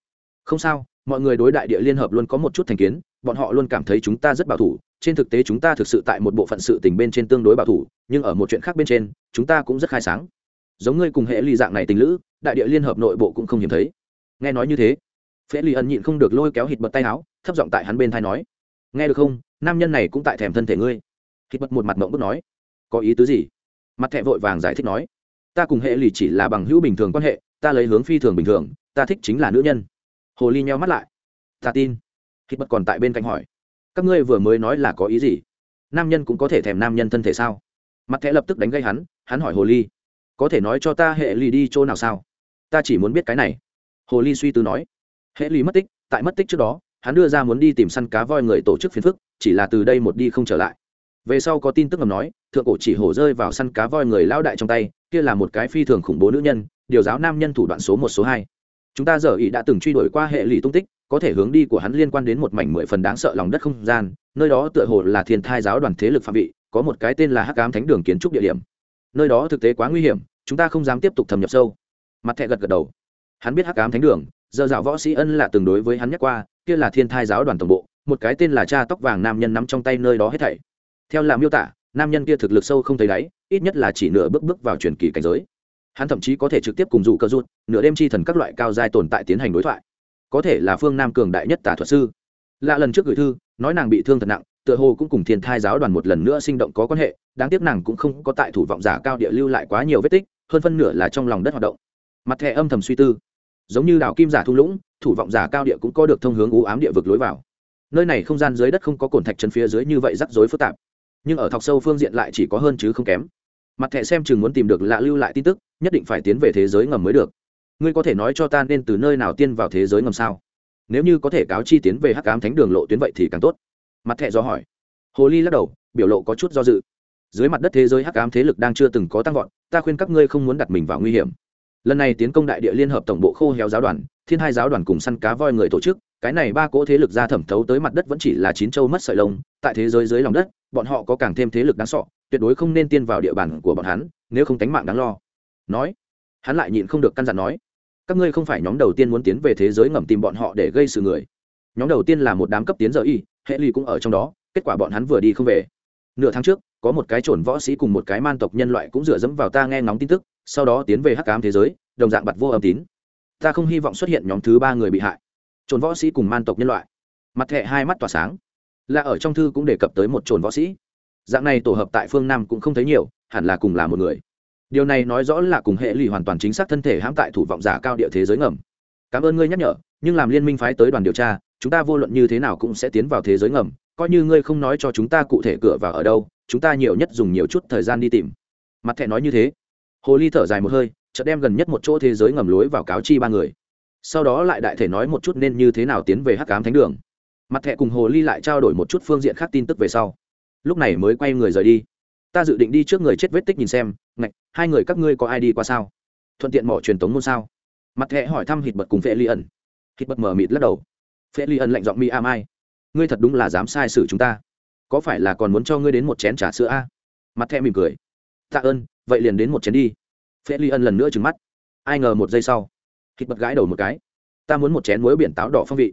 không sao, mọi người đối đại địa liên hợp luôn có một chút thành kiến, bọn họ luôn cảm thấy chúng ta rất bảo thủ, trên thực tế chúng ta thực sự tại một bộ phận sự tình bên trên tương đối bảo thủ, nhưng ở một chuyện khác bên trên, chúng ta cũng rất khai sáng giống ngươi cùng hệ ly dạng này tình lữ, đại địa liên hợp nội bộ cũng không hiếm thấy. Nghe nói như thế phễ ly ẩn nhịn không được lôi kéo hít bật tay áo, thấp giọng tại hắn bên thai nói, nghe được không? Nam nhân này cũng tại thèm thân thể ngươi. Hít bật một mặt mộng bức nói, có ý tứ gì? Mặt thẹ vội vàng giải thích nói, ta cùng hệ lì chỉ là bằng hữu bình thường quan hệ, ta lấy hướng phi thường bình thường, ta thích chính là nữ nhân. Hồ ly nheo mắt lại, ta tin. Hít bật còn tại bên cạnh hỏi, các ngươi vừa mới nói là có ý gì? Nam nhân cũng có thể thèm nam nhân thân thể sao? Mặt thẹ lập tức đánh gây hắn hắn hỏi hồ ly có thể nói cho ta hệ lì đi chỗ nào sao? Ta chỉ muốn biết cái này. Hồ ly suy tư nói. Hệ lì mất tích, tại mất tích trước đó, hắn đưa ra muốn đi tìm săn cá voi người tổ chức phiền phức, chỉ là từ đây một đi không trở lại. Về sau có tin tức ngầm nói, thượng cổ chỉ hổ rơi vào săn cá voi người lao đại trong tay, kia là một cái phi thường khủng bố nữ nhân, điều giáo nam nhân thủ đoạn số một số hai. Chúng ta giờ ý đã từng truy đuổi qua hệ lì tung tích, có thể hướng đi của hắn liên quan đến một mảnh mười phần đáng sợ lòng đất không gian, nơi đó tựa hồ là thiên thai giáo đoàn thế lực phạm vị, có một cái tên là hắc ám thánh đường kiến trúc địa điểm nơi đó thực tế quá nguy hiểm, chúng ta không dám tiếp tục thâm nhập sâu. Mặt thẹ gật gật đầu. Hắn biết hắc ám thánh đường, giờ dạo võ sĩ ân là từng đối với hắn nhắc qua, kia là thiên thai giáo đoàn tổng bộ, một cái tên là cha tóc vàng nam nhân nắm trong tay nơi đó hết thảy. Theo là miêu tả, nam nhân kia thực lực sâu không thấy đáy, ít nhất là chỉ nửa bước bước vào truyền kỳ cảnh giới. Hắn thậm chí có thể trực tiếp cùng dụ cơ rút, nửa đêm chi thần các loại cao giai tồn tại tiến hành đối thoại. Có thể là phương nam cường đại nhất tả thuật sư. Lạ lần trước gửi thư, nói nàng bị thương thật nặng tựa hồ cũng cùng thiên thai giáo đoàn một lần nữa sinh động có quan hệ, đáng tiếc nàng cũng không có tại thủ vọng giả cao địa lưu lại quá nhiều vết tích, hơn phân nửa là trong lòng đất hoạt động. Mặt thẻ âm thầm suy tư. Giống như đào kim giả thung lũng, thủ vọng giả cao địa cũng có được thông hướng ú ám địa vực lối vào. Nơi này không gian dưới đất không có cồn thạch chân phía dưới như vậy rắc rối phức tạp. Nhưng ở thọc sâu phương diện lại chỉ có hơn chứ không kém. Mặt thẻ xem chừng muốn tìm được lạ lưu lại tin tức, nhất định phải tiến về thế giới ngầm mới được. Ngươi có thể nói cho ta nên từ nơi nào tiên vào thế giới ngầm sao? Nếu như có thể cáo chi tiến về hắc ám thánh đường lộ tuyến vậy thì càng tốt mặt thẹ do hỏi. Hồ ly lắc đầu, biểu lộ có chút do dự. Dưới mặt đất thế giới hắc ám thế lực đang chưa từng có tăng vọt, ta khuyên các ngươi không muốn đặt mình vào nguy hiểm. Lần này tiến công đại địa liên hợp tổng bộ khô héo giáo đoàn, thiên hai giáo đoàn cùng săn cá voi người tổ chức, cái này ba cỗ thế lực ra thẩm thấu tới mặt đất vẫn chỉ là chín châu mất sợi lông, tại thế giới dưới lòng đất, bọn họ có càng thêm thế lực đáng sọ, tuyệt đối không nên tiên vào địa bàn của bọn hắn, nếu không tánh mạng đáng lo. Nói, hắn lại nhịn không được căn dặn nói, các ngươi không phải nhóm đầu tiên muốn tiến về thế giới ngầm tìm bọn họ để gây sự người. Nhóm đầu tiên là một đám cấp tiến giờ y hệ ly cũng ở trong đó, kết quả bọn hắn vừa đi không về. Nửa tháng trước, có một cái trồn võ sĩ cùng một cái man tộc nhân loại cũng dựa dẫm vào ta nghe ngóng tin tức, sau đó tiến về hắc cám thế giới, đồng dạng bặt vô âm tín. Ta không hy vọng xuất hiện nhóm thứ ba người bị hại. Trồn võ sĩ cùng man tộc nhân loại. Mặt thẹ hai mắt tỏa sáng. Là ở trong thư cũng đề cập tới một trồn võ sĩ. Dạng này tổ hợp tại phương nam cũng không thấy nhiều, hẳn là cùng là một người. Điều này nói rõ là cùng hệ lụy hoàn toàn chính xác thân thể hãm tại thủ vọng giả cao địa thế giới ngầm. Cảm ơn ngươi nhắc nhở nhưng làm liên minh phái tới đoàn điều tra, chúng ta vô luận như thế nào cũng sẽ tiến vào thế giới ngầm, coi như ngươi không nói cho chúng ta cụ thể cửa vào ở đâu, chúng ta nhiều nhất dùng nhiều chút thời gian đi tìm. Mặt thẻ nói như thế. Hồ ly thở dài một hơi, chợt đem gần nhất một chỗ thế giới ngầm lối vào cáo chi ba người. Sau đó lại đại thể nói một chút nên như thế nào tiến về hắc cám thánh đường. Mặt thẻ cùng hồ ly lại trao đổi một chút phương diện khác tin tức về sau. Lúc này mới quay người rời đi. Ta dự định đi trước người chết vết tích nhìn xem, ngạch, hai người các ngươi có ai đi qua sao? Thuận tiện mỏ truyền tống môn sao? Mặt thẻ hỏi thăm hịt bật cùng phệ ly ẩn hít bật mở mịt lắc đầu. Phê ly Ân lạnh giọng mi a mai. Ngươi thật đúng là dám sai xử chúng ta. Có phải là còn muốn cho ngươi đến một chén trà sữa a? Mặt thẹ mỉm cười. Tạ ơn, vậy liền đến một chén đi. Phê ly ân lần nữa trừng mắt. Ai ngờ một giây sau hít bật gãi đầu một cái. Ta muốn một chén muối biển táo đỏ phong vị.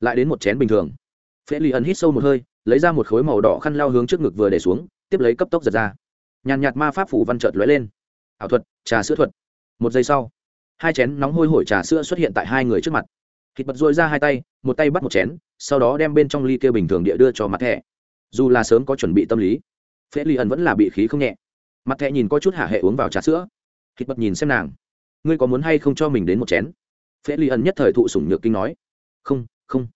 Lại đến một chén bình thường. Phê ly ân hít sâu một hơi, lấy ra một khối màu đỏ khăn lao hướng trước ngực vừa để xuống, tiếp lấy cấp tốc giật ra. Nhàn nhạt ma pháp phủ văn trợt lóe lên. Ảo thuật, trà sữa thuật. Một giây sau, hai chén nóng hôi hổi trà sữa xuất hiện tại hai người trước mặt thịt bật dội ra hai tay, một tay bắt một chén, sau đó đem bên trong ly kia bình thường địa đưa cho mặt thẻ. Dù là sớm có chuẩn bị tâm lý phễ ly ẩn vẫn là bị khí không nhẹ. Mặt thẻ nhìn có chút hạ hệ uống vào trà sữa. Thịt bật nhìn xem nàng. Ngươi có muốn hay không cho mình đến một chén? Phễ ly ẩn nhất thời thụ sủng nhược kinh nói. Không không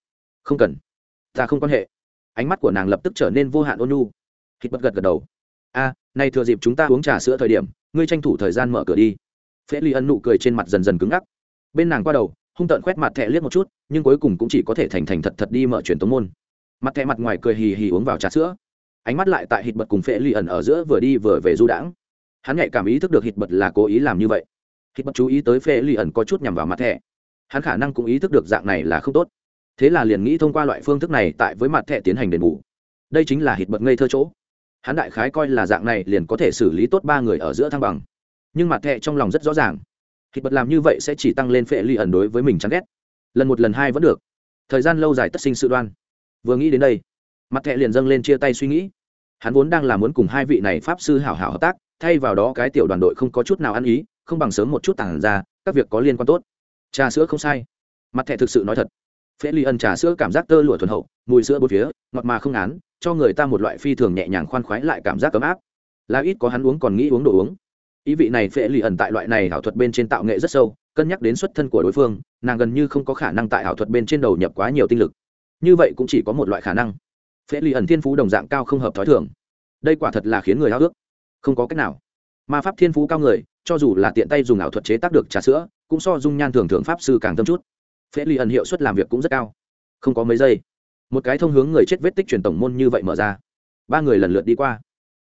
không cần. Ta không quan hệ. Ánh mắt của nàng lập tức trở nên vô hạn ôn nhu. Hít bật gật gật đầu. A, nay thừa dịp chúng ta uống trà sữa thời điểm, ngươi tranh thủ thời gian mở cửa đi. Phễ ly ẩn nụ cười trên mặt dần dần cứng ngắc. Bên nàng qua đầu hung tợn quét mặt thẻ liếc một chút nhưng cuối cùng cũng chỉ có thể thành thành thật thật đi mở truyền tống môn. Mặt thẻ mặt ngoài cười hì hì uống vào trà sữa. Ánh mắt lại tại hít bật cùng phệ lì ẩn ở giữa vừa đi vừa về du đãng. Hắn nhạy cảm ý thức được hít bật là cố ý làm như vậy. Hít bật chú ý tới phệ lì ẩn có chút nhằm vào mặt thẻ, hắn khả năng cũng ý thức được dạng này là không tốt. Thế là liền nghĩ thông qua loại phương thức này tại với mặt thẻ tiến hành đền bù. Đây chính là hít bật ngây thơ chỗ. Hắn đại khái coi là dạng này liền có thể xử lý tốt ba người ở giữa thăng bằng. Nhưng mặt thẻ trong lòng rất rõ ràng thịt bật làm như vậy sẽ chỉ tăng lên phệ ly ẩn đối với mình chán ghét. Lần một lần hai vẫn được. Thời gian lâu dài tất sinh sự đoan. Vừa nghĩ đến đây, mặt thẹ liền dâng lên chia tay suy nghĩ. Hắn vốn đang là muốn cùng hai vị này pháp sư hảo hảo hợp tác, thay vào đó cái tiểu đoàn đội không có chút nào ăn ý, không bằng sớm một chút tản ra, các việc có liên quan tốt. Trà sữa không sai. Mặt thẹ thực sự nói thật. Phễ ly ân trà sữa cảm giác tơ lụa thuần hậu, mùi sữa bột phía, ngọt mà không án cho người ta một loại phi thường nhẹ nhàng khoan khoái lại cảm giác ấm áp. Là ít có hắn uống còn nghĩ uống đồ uống ý vị này phệ lì ẩn tại loại này ảo thuật bên trên tạo nghệ rất sâu, cân nhắc đến xuất thân của đối phương, nàng gần như không có khả năng tại ảo thuật bên trên đầu nhập quá nhiều tinh lực. Như vậy cũng chỉ có một loại khả năng. Phệ lì ẩn thiên phú đồng dạng cao không hợp t h ó i thường. Đây quả thật là khiến người háo ước. Không có cách nào. Ma pháp thiên phú cao người, cho dù là tiện tay dùng ảo thuật chế tác được trà sữa, cũng so dung nhan thường thường pháp sư càng tâm chút. Phễ ly ẩn hiệu suất làm việc cũng rất cao. Không có mấy giây, một cái thông hướng người chết vết tích truyền tổng môn như vậy mở ra. Ba người lần lượt đi qua.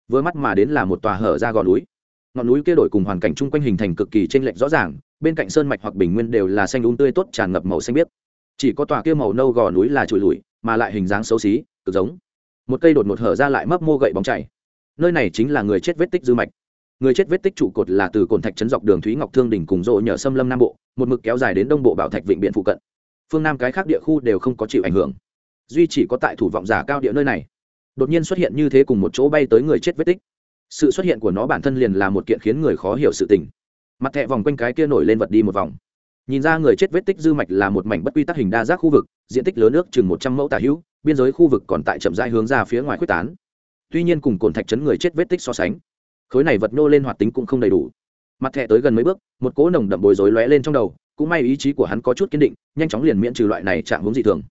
Vừa mắt mà đến là một tòa hở ra gò núi ngọn núi kia đổi cùng hoàn cảnh chung quanh hình thành cực kỳ t r ê n lệch rõ ràng, bên cạnh sơn mạch hoặc bình nguyên đều là xanh đúng tươi tốt tràn ngập màu xanh biếc. Chỉ có tòa kia màu nâu gò núi là trụi lùi mà lại hình dáng xấu xí, cực giống. Một cây đột một hở ra lại mấp mô gậy bóng chảy. Nơi này chính là người chết vết tích dư mạch. Người chết vết tích trụ cột là từ cồn thạch trấn dọc đường thúy ngọc thương đỉnh cùng rộ nhờ xâm lâm nam bộ, một mực kéo dài đến đông bộ bảo thạch vịnh biện phụ cận. Phương nam cái khác địa khu đều không có chịu ảnh hưởng. Duy chỉ có tại thủ vọng giả cao địa nơi này. Đột nhiên xuất hiện như thế cùng một chỗ bay tới người chết vết tích sự xuất hiện của nó bản thân liền là một kiện khiến người khó hiểu sự tình. Mặt thẹ vòng quanh cái kia nổi lên vật đi một vòng. Nhìn ra người chết vết tích dư mạch là một mảnh bất quy tắc hình đa giác khu vực, diện tích lớn nước chừng một trăm mẫu tả hữu, biên giới khu vực còn tại chậm rãi hướng ra phía ngoài quyết tán. Tuy nhiên cùng cồn thạch chấn người chết vết tích so sánh, khối này vật nô lên hoạt tính cũng không đầy đủ. Mặt thẹ tới gần mấy bước, một cỗ nồng đậm bồi dối lóe lên trong đầu, cũng may ý chí của hắn có chút kiên định, nhanh chóng liền miễn trừ loại này chạm hướng dị thường.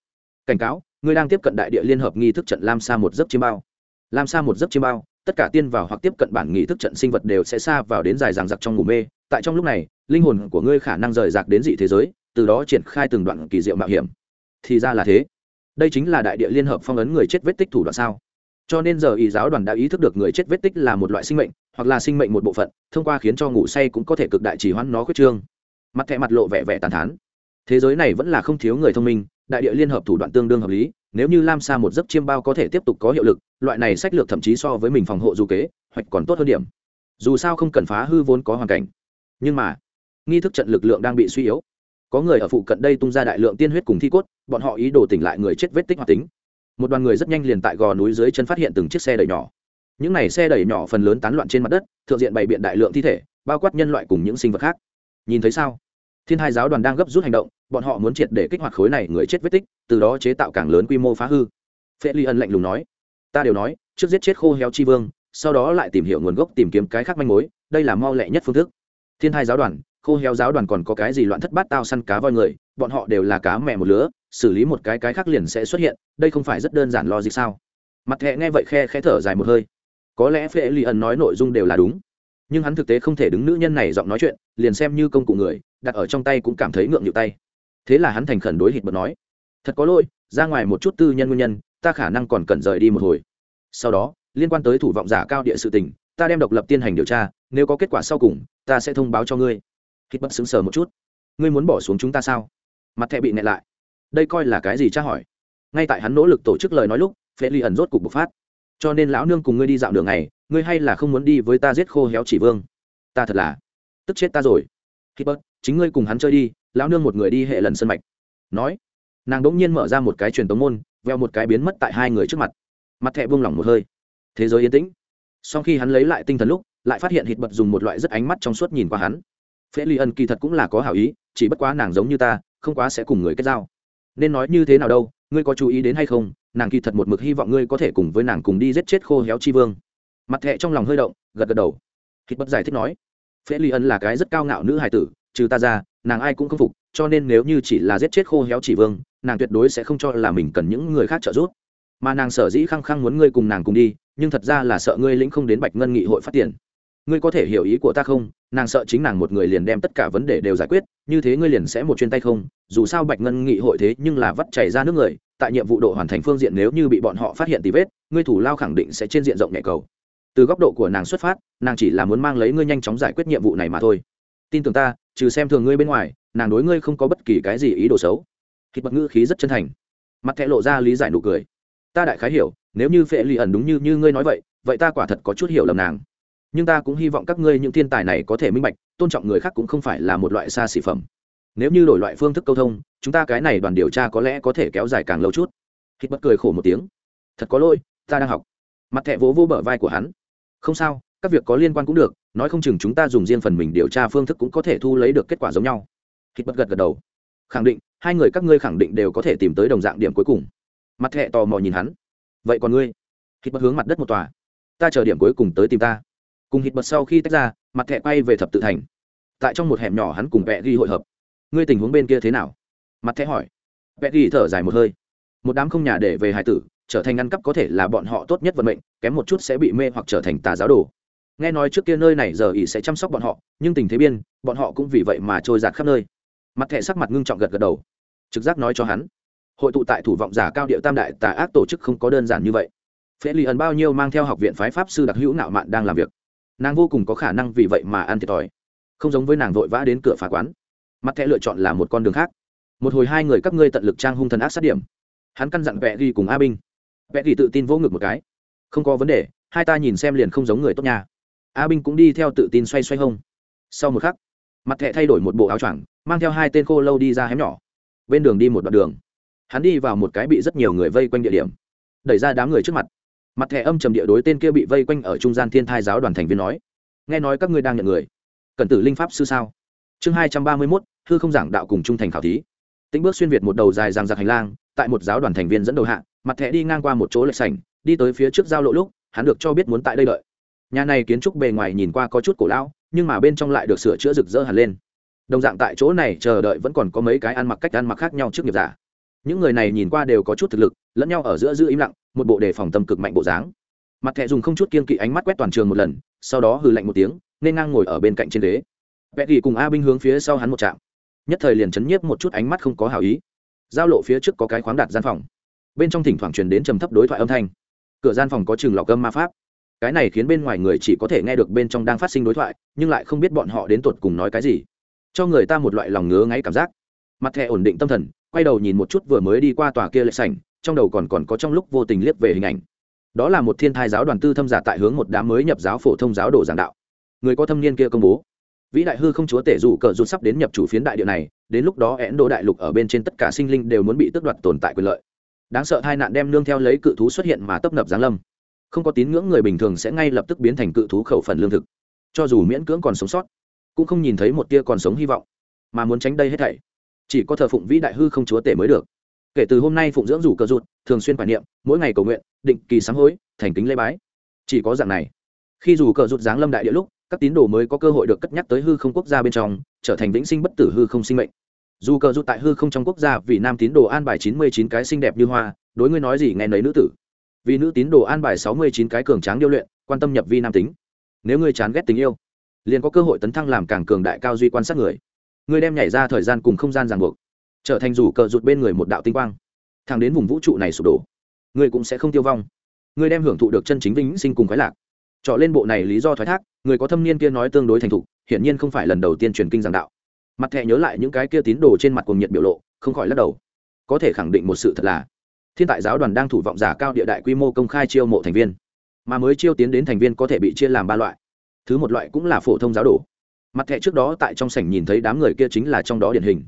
Cảnh cáo, người đang tiếp cận đại địa liên hợp nghi thức trận lam sa một giấc chiêm bao. Lam sa một giấc chiêm bao tất cả tiên vào hoặc tiếp cận bản nghị thức trận sinh vật đều sẽ xa vào đến dài ràng giặc trong ngủ mê. Tại trong lúc này, linh hồn của ngươi khả năng rời rạc đến dị thế giới, từ đó triển khai từng đoạn kỳ diệu mạo hiểm. Thì ra là thế. Đây chính là đại địa liên hợp phong ấn người chết vết tích thủ đoạn sao? Cho nên giờ ý giáo đoàn đã ý thức được người chết vết tích là một loại sinh mệnh, hoặc là sinh mệnh một bộ phận, thông qua khiến cho ngủ say cũng có thể cực đại chỉ hoãn nó khuyết trương. Mặt thẹ mặt lộ vẻ vẻ tàn thán. Thế giới này vẫn là không thiếu người thông minh, đại địa liên hợp thủ đoạn tương đương hợp lý nếu như lam sa một giấc chiêm bao có thể tiếp tục có hiệu lực, loại này sách lược thậm chí so với mình phòng hộ du kế hoặc còn tốt hơn điểm. Dù sao không cần phá hư vốn có hoàn cảnh. Nhưng mà, nghi thức trận lực lượng đang bị suy yếu. Có người ở phụ cận đây tung ra đại lượng tiên huyết cùng thi cốt, bọn họ ý đồ tỉnh lại người chết vết tích hoạt tính. Một đoàn người rất nhanh liền tại gò núi dưới chân phát hiện từng chiếc xe đẩy nhỏ. Những này xe đẩy nhỏ phần lớn tán loạn trên mặt đất, thượng diện bày biện đại lượng thi thể, bao quát nhân loại cùng những sinh vật khác. Nhìn thấy sao? Thiên hai giáo đoàn đang gấp rút hành động, bọn họ muốn triệt để kích hoạt khối này người chết vết tích, từ đó chế tạo càng lớn quy mô phá hư. Phê ly ân lạnh lùng nói, ta đều nói, trước giết chết khô héo chi vương, sau đó lại tìm hiểu nguồn gốc tìm kiếm cái khác manh mối, đây là mau lẹ nhất phương thức. Thiên hai giáo đoàn, khô héo giáo đoàn còn có cái gì loạn thất bát tao săn cá voi người, bọn họ đều là cá mẹ một lứa, xử lý một cái cái khác liền sẽ xuất hiện, đây không phải rất đơn giản lo gì sao? Mặt thẹ nghe vậy khe khẽ thở dài một hơi. Có lẽ phê ly ẩn nói nội dung đều là đúng, nhưng hắn thực tế không thể đứng nữ nhân này giọng nói chuyện, liền xem như công cụ người đặt ở trong tay cũng cảm thấy ngượng nhịu tay. Thế là hắn thành khẩn đối hít bật nói, thật có lỗi, ra ngoài một chút tư nhân nguyên nhân, ta khả năng còn cần rời đi một hồi. Sau đó, liên quan tới thủ vọng giả cao địa sự tình, ta đem độc lập tiến hành điều tra, nếu có kết quả sau cùng, ta sẽ thông báo cho ngươi. Hít bật xứng sờ một chút. Ngươi muốn bỏ xuống chúng ta sao? Mặt thẹ bị nẹ lại. Đây coi là cái gì tra hỏi? Ngay tại hắn nỗ lực tổ chức lời nói lúc phê ly ẩn rốt cục bộc phát. Cho nên lão nương cùng ngươi đi dạo đường này, ngươi hay là không muốn đi với ta giết khô héo chỉ vương. Ta thật là tức chết ta rồi. Hít bớt chính ngươi cùng hắn chơi đi, lão nương một người đi hệ lần sân mạch. Nói, nàng đ ỗ n g nhiên mở ra một cái truyền tống môn, veo một cái biến mất tại hai người trước mặt. Mặt thẹ buông lỏng một hơi. Thế giới yên tĩnh. Sau khi hắn lấy lại tinh thần lúc, lại phát hiện hít bật dùng một loại rất ánh mắt trong suốt nhìn qua hắn. Phễ ly ân kỳ thật cũng là có hảo ý, chỉ bất quá nàng giống như ta, không quá sẽ cùng người kết giao. Nên nói như thế nào đâu, ngươi có chú ý đến hay không, nàng kỳ thật một mực hy vọng ngươi có thể cùng với nàng cùng đi giết chết khô héo chi vương. Mặt thẹ trong lòng hơi động, gật gật đầu. Hít bật giải thích nói phễ ly ân là cái rất cao ngạo nữ hài tử trừ ta ra, nàng ai cũng không phục, cho nên nếu như chỉ là giết chết khô héo chỉ vương, nàng tuyệt đối sẽ không cho là mình cần những người khác trợ giúp. Mà nàng sở dĩ khăng khăng muốn ngươi cùng nàng cùng đi, nhưng thật ra là sợ ngươi lĩnh không đến bạch ngân nghị hội phát tiền. Ngươi có thể hiểu ý của ta không? Nàng sợ chính nàng một người liền đem tất cả vấn đề đều giải quyết, như thế ngươi liền sẽ một chuyên tay không? Dù sao bạch ngân nghị hội thế nhưng là vắt chảy ra nước người, tại nhiệm vụ độ hoàn thành phương diện nếu như bị bọn họ phát hiện tì vết, ngươi thủ lao khẳng định sẽ trên diện rộng nhẹ cầu. Từ góc độ của nàng xuất phát, nàng chỉ là muốn mang lấy ngươi nhanh chóng giải quyết nhiệm vụ này mà thôi. Tin tưởng ta trừ xem thường ngươi bên ngoài, nàng đối ngươi không có bất kỳ cái gì ý đồ xấu. Thịt bật ngữ khí rất chân thành. Mặt thẹ lộ ra lý giải nụ cười. Ta đại khái hiểu, nếu như phệ lì ẩn đúng như như ngươi nói vậy vậy ta quả thật có chút hiểu lầm nàng. Nhưng ta cũng hy vọng các ngươi những thiên tài này có thể minh bạch, tôn trọng người khác cũng không phải là một loại xa xỉ phẩm. Nếu như đổi loại phương thức câu thông, chúng ta cái này đoàn điều tra có lẽ có thể kéo dài càng lâu chút. Hít bất cười khổ một tiếng. Thật có lỗi, ta đang học. Mặt thẹ vỗ vô bờ vai của hắn. Không sao, các việc có liên quan cũng được nói không chừng chúng ta dùng riêng phần mình điều tra phương thức cũng có thể thu lấy được kết quả giống nhau. Hít bất gật gật đầu. Khẳng định, hai người các ngươi khẳng định đều có thể tìm tới đồng dạng điểm cuối cùng. Mặt thẹ tò mò nhìn hắn. Vậy còn ngươi? Hít bất hướng mặt đất một tòa. Ta chờ điểm cuối cùng tới tìm ta. Cùng hít bật sau khi tách ra, mặt thẹ quay về thập tự thành. Tại trong một hẻm nhỏ hắn cùng vẹ ghi hội hợp. Ngươi tình huống bên kia thế nào? Mặt thẹ hỏi. Vẹ ghi thở dài một hơi. Một đám không nhà để về hải tử, trở thành ngăn cắp có thể là bọn họ tốt nhất vận mệnh, kém một chút sẽ bị mê hoặc trở thành tà giáo đồ nghe nói trước kia nơi này giờ ỉ sẽ chăm sóc bọn họ, nhưng tình thế biên, bọn họ cũng vì vậy mà trôi giạt khắp nơi. Mặt thẻ sắc mặt ngưng trọng gật gật đầu. Trực giác nói cho hắn, hội tụ tại thủ vọng giả cao địa tam đại tà ác tổ chức không có đơn giản như vậy. Phế lì ẩn bao nhiêu mang theo học viện phái pháp sư đặc hữu nạo mạn đang làm việc. Nàng vô cùng có khả năng vì vậy mà ăn thiệt thòi. Không giống với nàng vội vã đến cửa phá quán. Mặt thẻ lựa chọn là một con đường khác. Một hồi hai người các ngươi tận lực trang hung thần ác sát điểm. Hắn căn dặn vẽ ghi cùng a binh. Vẽ ghi tự tin vô ngực một cái. Không có vấn đề, hai ta nhìn xem liền không giống người tốt nhà a binh cũng đi theo tự tin xoay xoay hông. Sau một khắc, mặt thẹ thay đổi một bộ áo choàng, mang theo hai tên khô lâu đi ra hém nhỏ. Bên đường đi một đoạn đường, hắn đi vào một cái bị rất nhiều người vây quanh địa điểm. Đẩy ra đám người trước mặt. Mặt thẻ âm trầm địa đối tên kia bị vây quanh ở trung gian thiên thai giáo đoàn thành viên nói, nghe nói các ngươi đang nhận người. Cần tử linh pháp sư sao? Chương hai trăm ba mươi mốt thư không giảng đạo cùng trung thành khảo thí. Tĩnh bước xuyên việt một đầu dài ràng giặc hành lang, tại một giáo đoàn thành viên dẫn đầu hạ, mặt thẻ đi ngang qua một chỗ lệch sảnh, đi tới phía trước giao lộ lúc, hắn được cho biết muốn tại đây đợi nhà này kiến trúc bề ngoài nhìn qua có chút cổ lão, nhưng mà bên trong lại được sửa chữa rực rỡ hẳn lên. Đồng dạng tại chỗ này chờ đợi vẫn còn có mấy cái ăn mặc cách ăn mặc khác nhau trước nghiệp giả. Những người này nhìn qua đều có chút thực lực, lẫn nhau ở giữa giữ im lặng, một bộ đề phòng tâm cực mạnh bộ dáng. Mặt thẹ dùng không chút kiên kỵ ánh mắt quét toàn trường một lần, sau đó hừ lạnh một tiếng, nên ngang ngồi ở bên cạnh trên đế. vẽ kỳ cùng a binh hướng phía sau hắn một trạm nhất thời liền chấn nhiếp một chút ánh mắt không có hảo ý. Giao lộ phía trước có cái khoáng đạt gian phòng. Bên trong thỉnh thoảng truyền đến trầm thấp đối thoại âm thanh. Cửa gian phòng có trường lọc cơm ma pháp cái này khiến bên ngoài người chỉ có thể nghe được bên trong đang phát sinh đối thoại, nhưng lại không biết bọn họ đến tột cùng nói cái gì. Cho người ta một loại lòng ngứa ngáy cảm giác. Mặt thẻ ổn định tâm thần, quay đầu nhìn một chút vừa mới đi qua tòa kia lệ sảnh, trong đầu còn còn có trong lúc vô tình liếc về hình ảnh. Đó là một thiên thai giáo đoàn tư thâm giả tại hướng một đám mới nhập giáo phổ thông giáo đồ giảng đạo. Người có thâm niên kia công bố. Vĩ đại hư không chúa tể dù cờ rút sắp đến nhập chủ phiến đại địa này, đến lúc đó én đô đại lục ở bên trên tất cả sinh linh đều muốn bị tước đoạt tồn tại quyền lợi. Đáng sợ hai nạn đem nương theo lấy cự thú xuất hiện mà tấp nập giáng lâm không có tín ngưỡng người bình thường sẽ ngay lập tức biến thành cự thú khẩu phần lương thực. Cho dù miễn cưỡng còn sống sót, cũng không nhìn thấy một tia còn sống hy vọng, mà muốn tránh đây hết thảy, chỉ có thờ phụng vĩ đại hư không chúa tể mới được. Kể từ hôm nay phụng dưỡng rủ cờ rụt, thường xuyên phải niệm, mỗi ngày cầu nguyện, định kỳ sám hối, thành kính lễ bái. Chỉ có dạng này, khi dù cờ rụt giáng lâm đại địa lúc, các tín đồ mới có cơ hội được cất nhắc tới hư không quốc gia bên trong, trở thành vĩnh sinh bất tử hư không sinh mệnh. Dù cờ rụt tại hư không trong quốc gia vì nam tín đồ an bài chín mươi chín cái xinh đẹp như hoa, đối ngươi nói gì nghe nấy nữ tử vì nữ tín đồ an bài sáu mươi chín cái cường tráng điêu luyện, quan tâm nhập vi nam tính. Nếu ngươi chán ghét tình yêu, liền có cơ hội tấn thăng làm càng cường đại cao duy quan sát người. Ngươi đem nhảy ra thời gian cùng không gian ràng buộc, trở thành rủ cờ rụt bên người một đạo tinh quang. Thẳng đến vùng vũ trụ này sụp đổ, ngươi cũng sẽ không tiêu vong. Ngươi đem hưởng thụ được chân chính vĩnh sinh cùng khoái lạc. Trọ lên bộ này lý do thoái thác, người có thâm niên kia nói tương đối thành thục, hiển nhiên không phải lần đầu tiên truyền kinh giảng đạo. Mặt thẹ nhớ lại những cái kia tín đồ trên mặt cùng nhiệt biểu lộ, không khỏi lắc đầu. Có thể khẳng định một sự thật là thiên tại giáo đoàn đang thủ vọng giả cao địa đại quy mô công khai chiêu mộ thành viên. Mà mới chiêu tiến đến thành viên có thể bị chia làm ba loại. Thứ một loại cũng là phổ thông giáo đồ. Mặt thẻ trước đó tại trong sảnh nhìn thấy đám người kia chính là trong đó điển hình.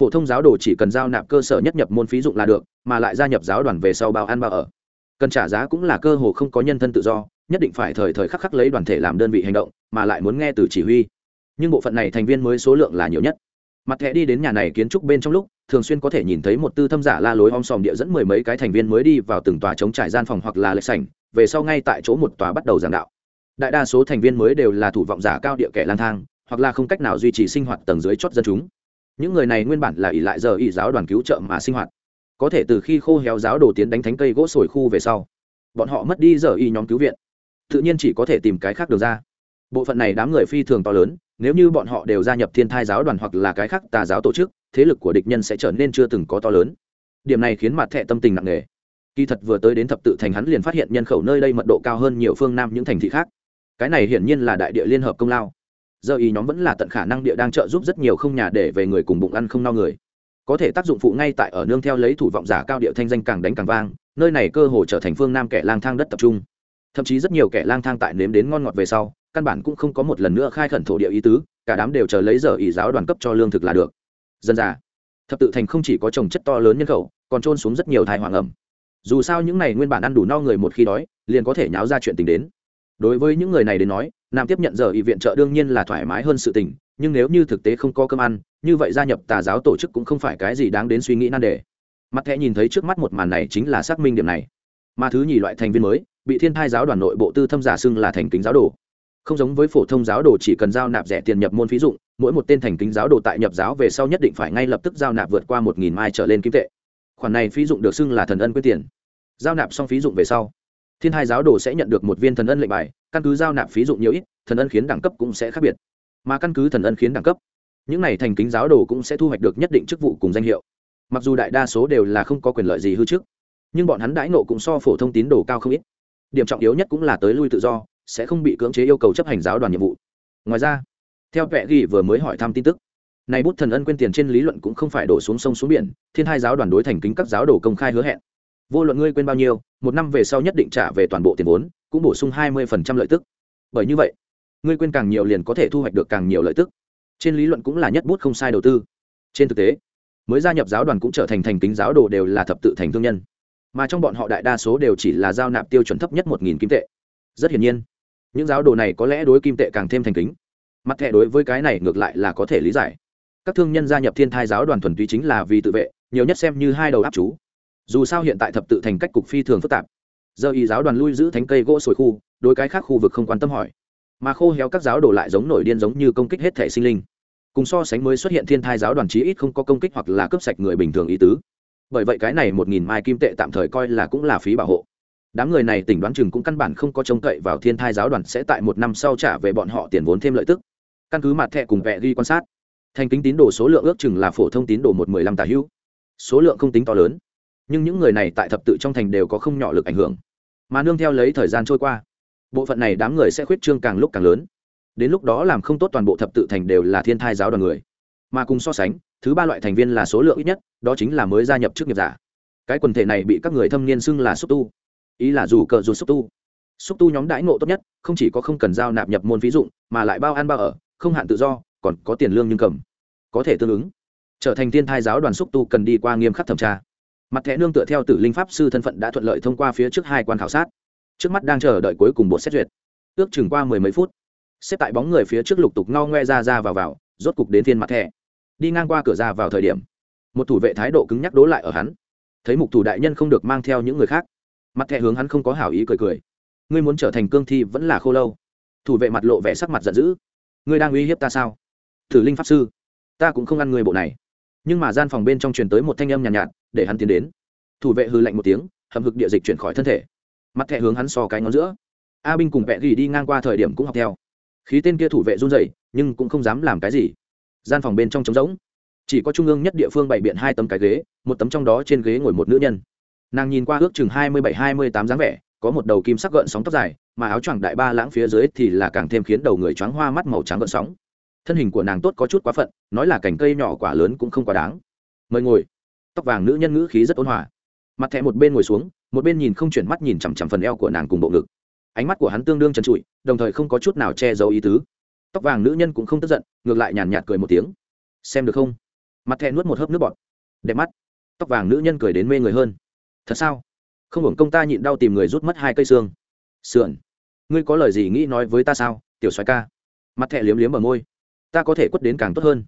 Phổ thông giáo đồ chỉ cần giao nạp cơ sở nhất nhập môn phí dụng là được, mà lại gia nhập giáo đoàn về sau bao ăn bao ở. Cần trả giá cũng là cơ hồ không có nhân thân tự do, nhất định phải thời thời khắc khắc lấy đoàn thể làm đơn vị hành động, mà lại muốn nghe từ chỉ huy. Nhưng bộ phận này thành viên mới số lượng là nhiều nhất mặt thẻ đi đến nhà này kiến trúc bên trong lúc, thường xuyên có thể nhìn thấy một tư thâm giả la lối om sòm địa dẫn mười mấy cái thành viên mới đi vào từng tòa chống trải gian phòng hoặc là lệch sảnh, về sau ngay tại chỗ một tòa bắt đầu giảng đạo. Đại đa số thành viên mới đều là thủ vọng giả cao địa kẻ lang thang, hoặc là không cách nào duy trì sinh hoạt tầng dưới chót dân chúng. Những người này nguyên bản là ỷ lại giờ ỷ giáo đoàn cứu trợ mà sinh hoạt. Có thể từ khi khô héo giáo đồ tiến đánh thánh cây gỗ sồi khu về sau, bọn họ mất đi giờ y nhóm cứu viện. Tự nhiên chỉ có thể tìm cái khác được ra bộ phận này đám người phi thường to lớn, nếu như bọn họ đều gia nhập thiên thai giáo đoàn hoặc là cái khác tà giáo tổ chức, thế lực của địch nhân sẽ trở nên chưa từng có to lớn. Điểm này khiến mặt thẹ tâm tình nặng nề. Kỳ thật vừa tới đến thập tự thành hắn liền phát hiện nhân khẩu nơi đây mật độ cao hơn nhiều phương nam những thành thị khác. Cái này hiển nhiên là đại địa liên hợp công lao. Giờ ý nhóm vẫn là tận khả năng địa đang trợ giúp rất nhiều không nhà để về người cùng bụng ăn không no người. Có thể tác dụng phụ ngay tại ở nương theo lấy thủ vọng giả cao địa thanh danh càng đánh càng vang, nơi này cơ hồ trở thành phương nam kẻ lang thang đất tập trung. Thậm chí rất nhiều kẻ lang thang tại nếm đến ngon ngọt về sau căn bản cũng không có một lần nữa khai khẩn thổ địa ý tứ, cả đám đều chờ lấy giờ ý giáo đoàn cấp cho lương thực là được. Dân già, thập tự thành không chỉ có trồng chất to lớn nhân khẩu, còn trôn xuống rất nhiều thai hoàng ẩm. Dù sao những này nguyên bản ăn đủ no người một khi đói, liền có thể nháo ra chuyện tình đến. Đối với những người này đến nói, nam tiếp nhận giờ ý viện trợ đương nhiên là thoải mái hơn sự tình, nhưng nếu như thực tế không có cơm ăn, như vậy gia nhập tà giáo tổ chức cũng không phải cái gì đáng đến suy nghĩ nan đề. Mặt thẻ nhìn thấy trước mắt một màn này chính là xác minh điểm này. Mà thứ nhì loại thành viên mới, bị thiên thai giáo đoàn nội bộ tư thâm giả xưng là thành kính giáo đồ không giống với phổ thông giáo đồ chỉ cần giao nạp rẻ tiền nhập môn phí dụng, mỗi một tên thành kính giáo đồ tại nhập giáo về sau nhất định phải ngay lập tức giao nạp vượt qua một nghìn mai trở lên kim tệ. Khoản này phí dụng được xưng là thần ân quyết tiền. Giao nạp xong phí dụng về sau, thiên hai giáo đồ sẽ nhận được một viên thần ân lệnh bài, căn cứ giao nạp phí dụng nhiều ít, thần ân khiến đẳng cấp cũng sẽ khác biệt. Mà căn cứ thần ân khiến đẳng cấp, những này thành kính giáo đồ cũng sẽ thu hoạch được nhất định chức vụ cùng danh hiệu. Mặc dù đại đa số đều là không có quyền lợi gì hư trước, nhưng bọn hắn đãi nộ cũng so phổ thông tín đồ cao không ít. Điểm trọng yếu nhất cũng là tới lui tự do sẽ không bị cưỡng chế yêu cầu chấp hành giáo đoàn nhiệm vụ. Ngoài ra, theo vẽ ghi vừa mới hỏi thăm tin tức, này bút thần ân quên tiền trên lý luận cũng không phải đổ xuống sông xuống biển, thiên hai giáo đoàn đối thành kính các giáo đồ công khai hứa hẹn. Vô luận ngươi quên bao nhiêu, một năm về sau nhất định trả về toàn bộ tiền vốn, cũng bổ sung hai mươi lợi tức. Bởi như vậy, ngươi quên càng nhiều liền có thể thu hoạch được càng nhiều lợi tức. Trên lý luận cũng là nhất bút không sai đầu tư. Trên thực tế, mới gia nhập giáo đoàn cũng trở thành thành kính giáo đồ đều là thập tự thành thương nhân. Mà trong bọn họ đại đa số đều chỉ là giao nạp tiêu chuẩn thấp nhất một nghìn kim tệ. Rất hiển nhiên những giáo đồ này có lẽ đối kim tệ càng thêm thành kính. Mặt thẻ đối với cái này ngược lại là có thể lý giải. Các thương nhân gia nhập thiên thai giáo đoàn thuần túy chính là vì tự vệ, nhiều nhất xem như hai đầu áp chú. Dù sao hiện tại thập tự thành cách cục phi thường phức tạp. Giờ y giáo đoàn lui giữ thánh cây gỗ sồi khu, đối cái khác khu vực không quan tâm hỏi. Mà khô héo các giáo đổ lại giống nổi điên giống như công kích hết thể sinh linh. Cùng so sánh mới xuất hiện thiên thai giáo đoàn chí ít không có công kích hoặc là cướp sạch người bình thường ý tứ. Bởi vậy cái này một nghìn mai kim tệ tạm thời coi là cũng là phí bảo hộ đám người này tỉnh đoán chừng cũng căn bản không có trông cậy vào thiên thai giáo đoàn sẽ tại một năm sau trả về bọn họ tiền vốn thêm lợi tức. Căn cứ mặt thẻ cùng vẽ ghi quan sát, thành kính tín đồ số lượng ước chừng là phổ thông tín đồ một mười lăm tà hữu. Số lượng không tính to lớn, nhưng những người này tại thập tự trong thành đều có không nhỏ lực ảnh hưởng. Mà nương theo lấy thời gian trôi qua, bộ phận này đám người sẽ khuyết trương càng lúc càng lớn. Đến lúc đó làm không tốt toàn bộ thập tự thành đều là thiên thai giáo đoàn người. Mà cùng so sánh, thứ ba loại thành viên là số lượng ít nhất, đó chính là mới gia nhập chức nghiệp giả. Cái quần thể này bị các người thâm niên xưng là xúc tu ý là dù cờ dù xúc tu. Xúc tu nhóm đãi ngộ tốt nhất, không chỉ có không cần giao nạp nhập môn ví dụ, mà lại bao ăn bao ở, không hạn tự do, còn có tiền lương nhưng cầm. Có thể tương ứng. Trở thành thiên thai giáo đoàn xúc tu cần đi qua nghiêm khắc thẩm tra. Mặt thẻ nương tựa theo tử linh pháp sư thân phận đã thuận lợi thông qua phía trước hai quan khảo sát. Trước mắt đang chờ đợi cuối cùng bộ xét duyệt. Ước chừng qua mười mấy phút. Xếp tại bóng người phía trước lục tục ngao ngoe ra ra vào vào, rốt cục đến thiên mặt thẻ. Đi ngang qua cửa ra vào thời điểm, một thủ vệ thái độ cứng nhắc đố lại ở hắn. Thấy mục thủ đại nhân không được mang theo những người khác mặt thẻ hướng hắn không có hảo ý cười cười. Ngươi muốn trở thành cương thi vẫn là khô lâu. Thủ vệ mặt lộ vẻ sắc mặt giận dữ. Ngươi đang uy hiếp ta sao? Thử linh pháp sư ta cũng không ăn người bộ này. Nhưng mà gian phòng bên trong truyền tới một thanh âm nhàn nhạt, nhạt để hắn tiến đến. Thủ vệ hư lạnh một tiếng hầm hực địa dịch chuyển khỏi thân thể. Mặt thẻ hướng hắn so cái ngón giữa. A binh cùng vẹ gỉ đi ngang qua thời điểm cũng học theo. Khí tên kia thủ vệ run rẩy nhưng cũng không dám làm cái gì. Gian phòng bên trong trống rỗng. Chỉ có trung ương nhất địa phương bày biện hai tấm cái ghế một tấm trong đó trên ghế ngồi một nữ nhân nàng nhìn qua ước chừng hai mươi bảy, hai mươi tám dáng vẻ, có một đầu kim sắc gợn sóng tóc dài, mà áo choàng đại ba lãng phía dưới thì là càng thêm khiến đầu người choáng hoa mắt màu trắng gợn sóng. Thân hình của nàng tốt có chút quá phận, nói là cành cây nhỏ quả lớn cũng không quá đáng. Mời ngồi. Tóc vàng nữ nhân ngữ khí rất ôn hòa. Mặt thẹ một bên ngồi xuống, một bên nhìn không chuyển mắt nhìn chằm chằm phần eo của nàng cùng bộ ngực. Ánh mắt của hắn tương đương trần trụi, đồng thời không có chút nào che giấu ý tứ. Tóc vàng nữ nhân cũng không tức giận, ngược lại nhàn nhạt cười một tiếng. Xem được không? Mặt thẹ nuốt một hớp nước bọt. Đẹp mắt. Tóc vàng nữ nhân cười đến mê người hơn thật sao? Không hưởng công ta nhịn đau tìm người rút mất hai cây xương. Sườn, ngươi có lời gì nghĩ nói với ta sao, tiểu xoài ca? Mặt thẹ liếm liếm ở môi. Ta có thể quất đến càng tốt hơn.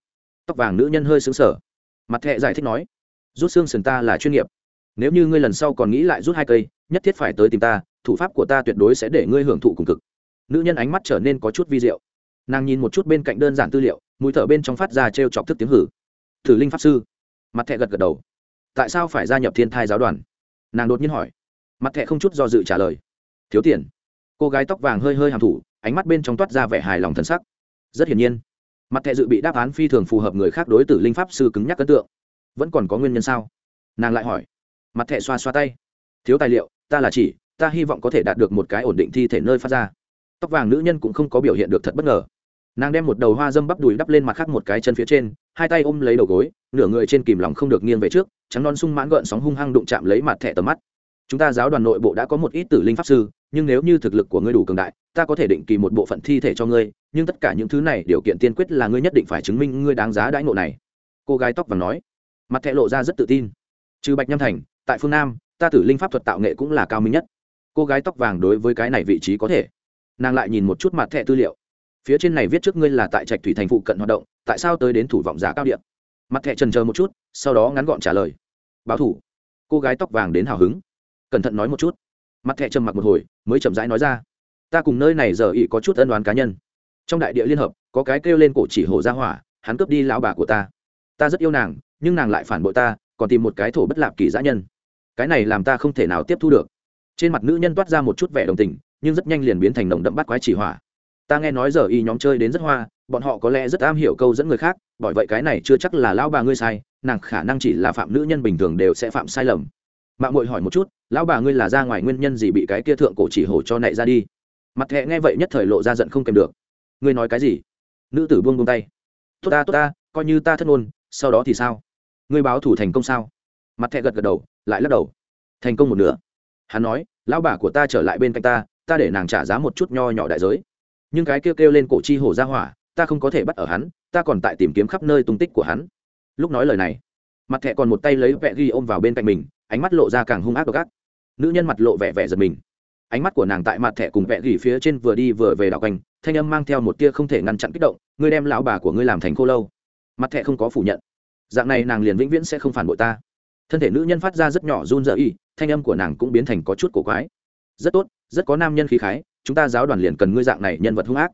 Tóc vàng nữ nhân hơi xứng sở mặt thẹ giải thích nói, rút xương sườn ta là chuyên nghiệp. Nếu như ngươi lần sau còn nghĩ lại rút hai cây, nhất thiết phải tới tìm ta, thủ pháp của ta tuyệt đối sẽ để ngươi hưởng thụ cùng cực. Nữ nhân ánh mắt trở nên có chút vi diệu. Nàng nhìn một chút bên cạnh đơn giản tư liệu, mũi thở bên trong phát ra t r e o chọc thức tiếng hử. Thử linh pháp sư. Mặt thẹ gật gật đầu. Tại sao phải gia nhập thiên thai giáo đoàn? Nàng đột nhiên hỏi mặt thẹ không chút do dự trả lời thiếu tiền cô gái tóc vàng hơi hơi hàm thủ ánh mắt bên trong toát ra vẻ hài lòng thân sắc rất hiển nhiên mặt thẹ dự bị đáp án phi thường phù hợp người khác đối tử linh pháp sư cứng nhắc ấn tượng vẫn còn có nguyên nhân sao nàng lại hỏi mặt thẹ xoa xoa tay thiếu tài liệu ta là chỉ ta hy vọng có thể đạt được một cái ổn định thi thể nơi phát ra tóc vàng nữ nhân cũng không có biểu hiện được thật bất ngờ nàng đem một đầu hoa dâm bắp đùi đắp lên mặt khác một cái chân phía trên hai tay ôm lấy đầu gối, nửa người trên kìm lòng không được nghiêng về trước, trắng non sung mãn gợn sóng hung hăng đụng chạm lấy mặt thẻ tầm mắt. Chúng ta giáo đoàn nội bộ đã có một ít tử linh pháp sư, nhưng nếu như thực lực của ngươi đủ cường đại, ta có thể định kỳ một bộ phận thi thể cho ngươi, nhưng tất cả những thứ này điều kiện tiên quyết là ngươi nhất định phải chứng minh ngươi đáng giá đãi ngộ này. Cô gái tóc vàng nói. Mặt thẻ lộ ra rất tự tin. Trừ bạch nhâm thành, tại phương nam, ta tử linh pháp thuật tạo nghệ cũng là cao minh nhất. Cô gái tóc vàng đối với cái này vị trí có thể. Nàng lại nhìn một chút mặt thẻ tư liệu phía trên này viết trước ngươi là tại trạch thủy thành phụ cận hoạt động, tại sao tới đến thủ vọng giả cao điện mặt thẹ trần chờ một chút, sau đó ngắn gọn trả lời. Báo thủ. Cô gái tóc vàng đến hào hứng. Cẩn thận nói một chút. Mặt thẹ trầm mặc một hồi, mới chậm rãi nói ra. Ta cùng nơi này giờ ý có chút ân đoán cá nhân. Trong đại địa liên hợp, có cái kêu lên cổ chỉ hổ ra hỏa, hắn cướp đi lão bà của ta. Ta rất yêu nàng, nhưng nàng lại phản bội ta, còn tìm một cái thổ bất lạp kỳ dã nhân. Cái này làm ta không thể nào tiếp thu được. Trên mặt nữ nhân toát ra một chút vẻ đồng tình, nhưng rất nhanh liền biến thành nồng đậm bắt quái chỉ hỏa ta nghe nói giờ y nhóm chơi đến rất hoa, bọn họ có lẽ rất am hiểu câu dẫn người khác, bởi vậy cái này chưa chắc là lão bà ngươi sai, nàng khả năng chỉ là phạm nữ nhân bình thường đều sẽ phạm sai lầm. Mạng mội hỏi một chút, lão bà ngươi là ra ngoài nguyên nhân gì bị cái kia thượng cổ chỉ hổ cho nệ ra đi? Mặt thẹ nghe vậy nhất thời lộ ra giận không kèm được. Ngươi nói cái gì? Nữ tử buông buông tay. Tốt ta tốt ta, coi như ta thất ngôn sau đó thì sao? Ngươi báo thủ thành công sao? Mặt thẹ gật gật đầu, lại lắc đầu. Thành công một nửa. Hắn nói, lão bà của ta trở lại bên cạnh ta ta để nàng trả giá một chút nho nhỏ đại giới nhưng cái kêu kêu lên cổ chi hổ ra hỏa, ta không có thể bắt ở hắn, ta còn tại tìm kiếm khắp nơi tung tích của hắn. Lúc nói lời này, mặt thẹ còn một tay lấy vẹ ghi ôm vào bên cạnh mình, ánh mắt lộ ra càng hung ác độc ác. Nữ nhân mặt lộ vẻ vẻ giật mình. Ánh mắt của nàng tại mặt thẻ cùng vẹ gỉ phía trên vừa đi vừa về đảo quanh, thanh âm mang theo một tia không thể ngăn chặn kích động, ngươi đem lão bà của ngươi làm thành khô lâu. Mặt thẻ không có phủ nhận. Dạng này nàng liền vĩnh viễn sẽ không phản bội ta. Thân thể nữ nhân phát ra rất nhỏ run rợ y thanh âm của nàng cũng biến thành có chút cổ quái. Rất tốt, rất có nam nhân khí khái chúng ta giáo đoàn liền cần ngươi dạng này nhân vật hung ác.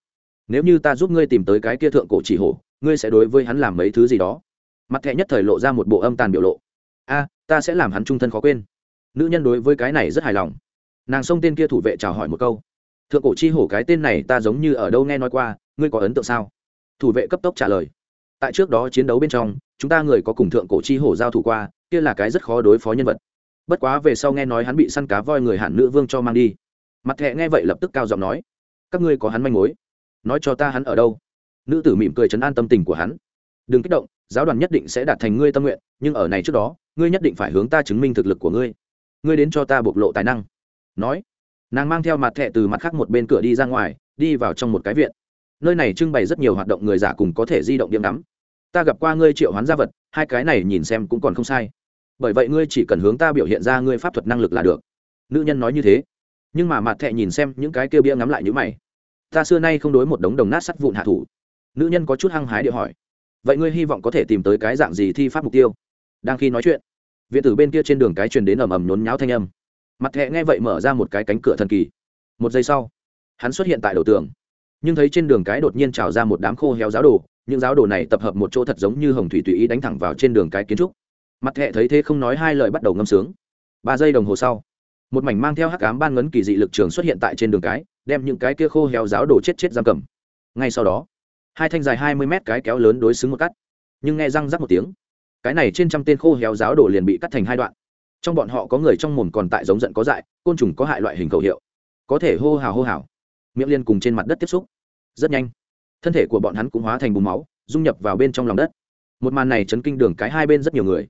Nếu như ta giúp ngươi tìm tới cái kia thượng cổ chỉ hổ, ngươi sẽ đối với hắn làm mấy thứ gì đó? Mặt thẻ nhất thời lộ ra một bộ âm tàn biểu lộ. A, ta sẽ làm hắn trung thân khó quên. Nữ nhân đối với cái này rất hài lòng. Nàng xông tên kia thủ vệ chào hỏi một câu. Thượng cổ chi hổ cái tên này ta giống như ở đâu nghe nói qua, ngươi có ấn tượng sao? Thủ vệ cấp tốc trả lời. Tại trước đó chiến đấu bên trong, chúng ta người có cùng thượng cổ chi hổ giao thủ qua, kia là cái rất khó đối phó nhân vật. Bất quá về sau nghe nói hắn bị săn cá voi người hạn nữ vương cho mang đi mặt thẹ nghe vậy lập tức cao giọng nói, các ngươi có hắn manh mối. Nói cho ta hắn ở đâu. Nữ tử mỉm cười chấn an tâm tình của hắn. Đừng kích động, giáo đoàn nhất định sẽ đạt thành ngươi tâm nguyện, nhưng ở này trước đó, ngươi nhất định phải hướng ta chứng minh thực lực của ngươi. Ngươi đến cho ta bộc lộ tài năng. Nói, nàng mang theo mặt thẹ từ mặt khác một bên cửa đi ra ngoài, đi vào trong một cái viện. Nơi này trưng bày rất nhiều hoạt động người giả cùng có thể di động điểm đắm. Ta gặp qua ngươi triệu hoán gia vật, hai cái này nhìn xem cũng còn không sai. Bởi vậy ngươi chỉ cần hướng ta biểu hiện ra ngươi pháp thuật năng lực là được. Nữ nhân nói như thế nhưng mà mặt thẹ nhìn xem những cái kia bia ngắm lại như mày. Ta xưa nay không đối một đống đồng nát sắt vụn hạ thủ. Nữ nhân có chút hăng hái địa hỏi. Vậy ngươi hy vọng có thể tìm tới cái dạng gì thi pháp mục tiêu? Đang khi nói chuyện, viện tử bên kia trên đường cái truyền đến ầm ầm nhốn nháo thanh âm. Mặt thẹ nghe vậy mở ra một cái cánh cửa thần kỳ. Một giây sau, hắn xuất hiện tại đầu tường. Nhưng thấy trên đường cái đột nhiên trào ra một đám khô héo giáo đồ, những giáo đồ này tập hợp một chỗ thật giống như hồng thủy tùy ý đánh thẳng vào trên đường cái kiến trúc. Mặt thẹ thấy thế không nói hai lời bắt đầu ngâm sướng. Ba giây đồng hồ sau một mảnh mang theo hắc ám ban ngấn kỳ dị lực trường xuất hiện tại trên đường cái, đem những cái kia khô héo giáo đồ chết chết giam cầm. Ngay sau đó, hai thanh dài hai mươi mét cái kéo lớn đối xứng một cắt. Nhưng nghe răng rắc một tiếng, cái này trên trăm tên khô héo giáo đồ liền bị cắt thành hai đoạn. Trong bọn họ có người trong mồm còn tại giống giận có dại, côn trùng có hại loại hình khẩu hiệu. Có thể hô hào hô hào, miệng liên cùng trên mặt đất tiếp xúc. Rất nhanh, thân thể của bọn hắn cũng hóa thành bùn máu, dung nhập vào bên trong lòng đất. Một màn này chấn kinh đường cái hai bên rất nhiều người.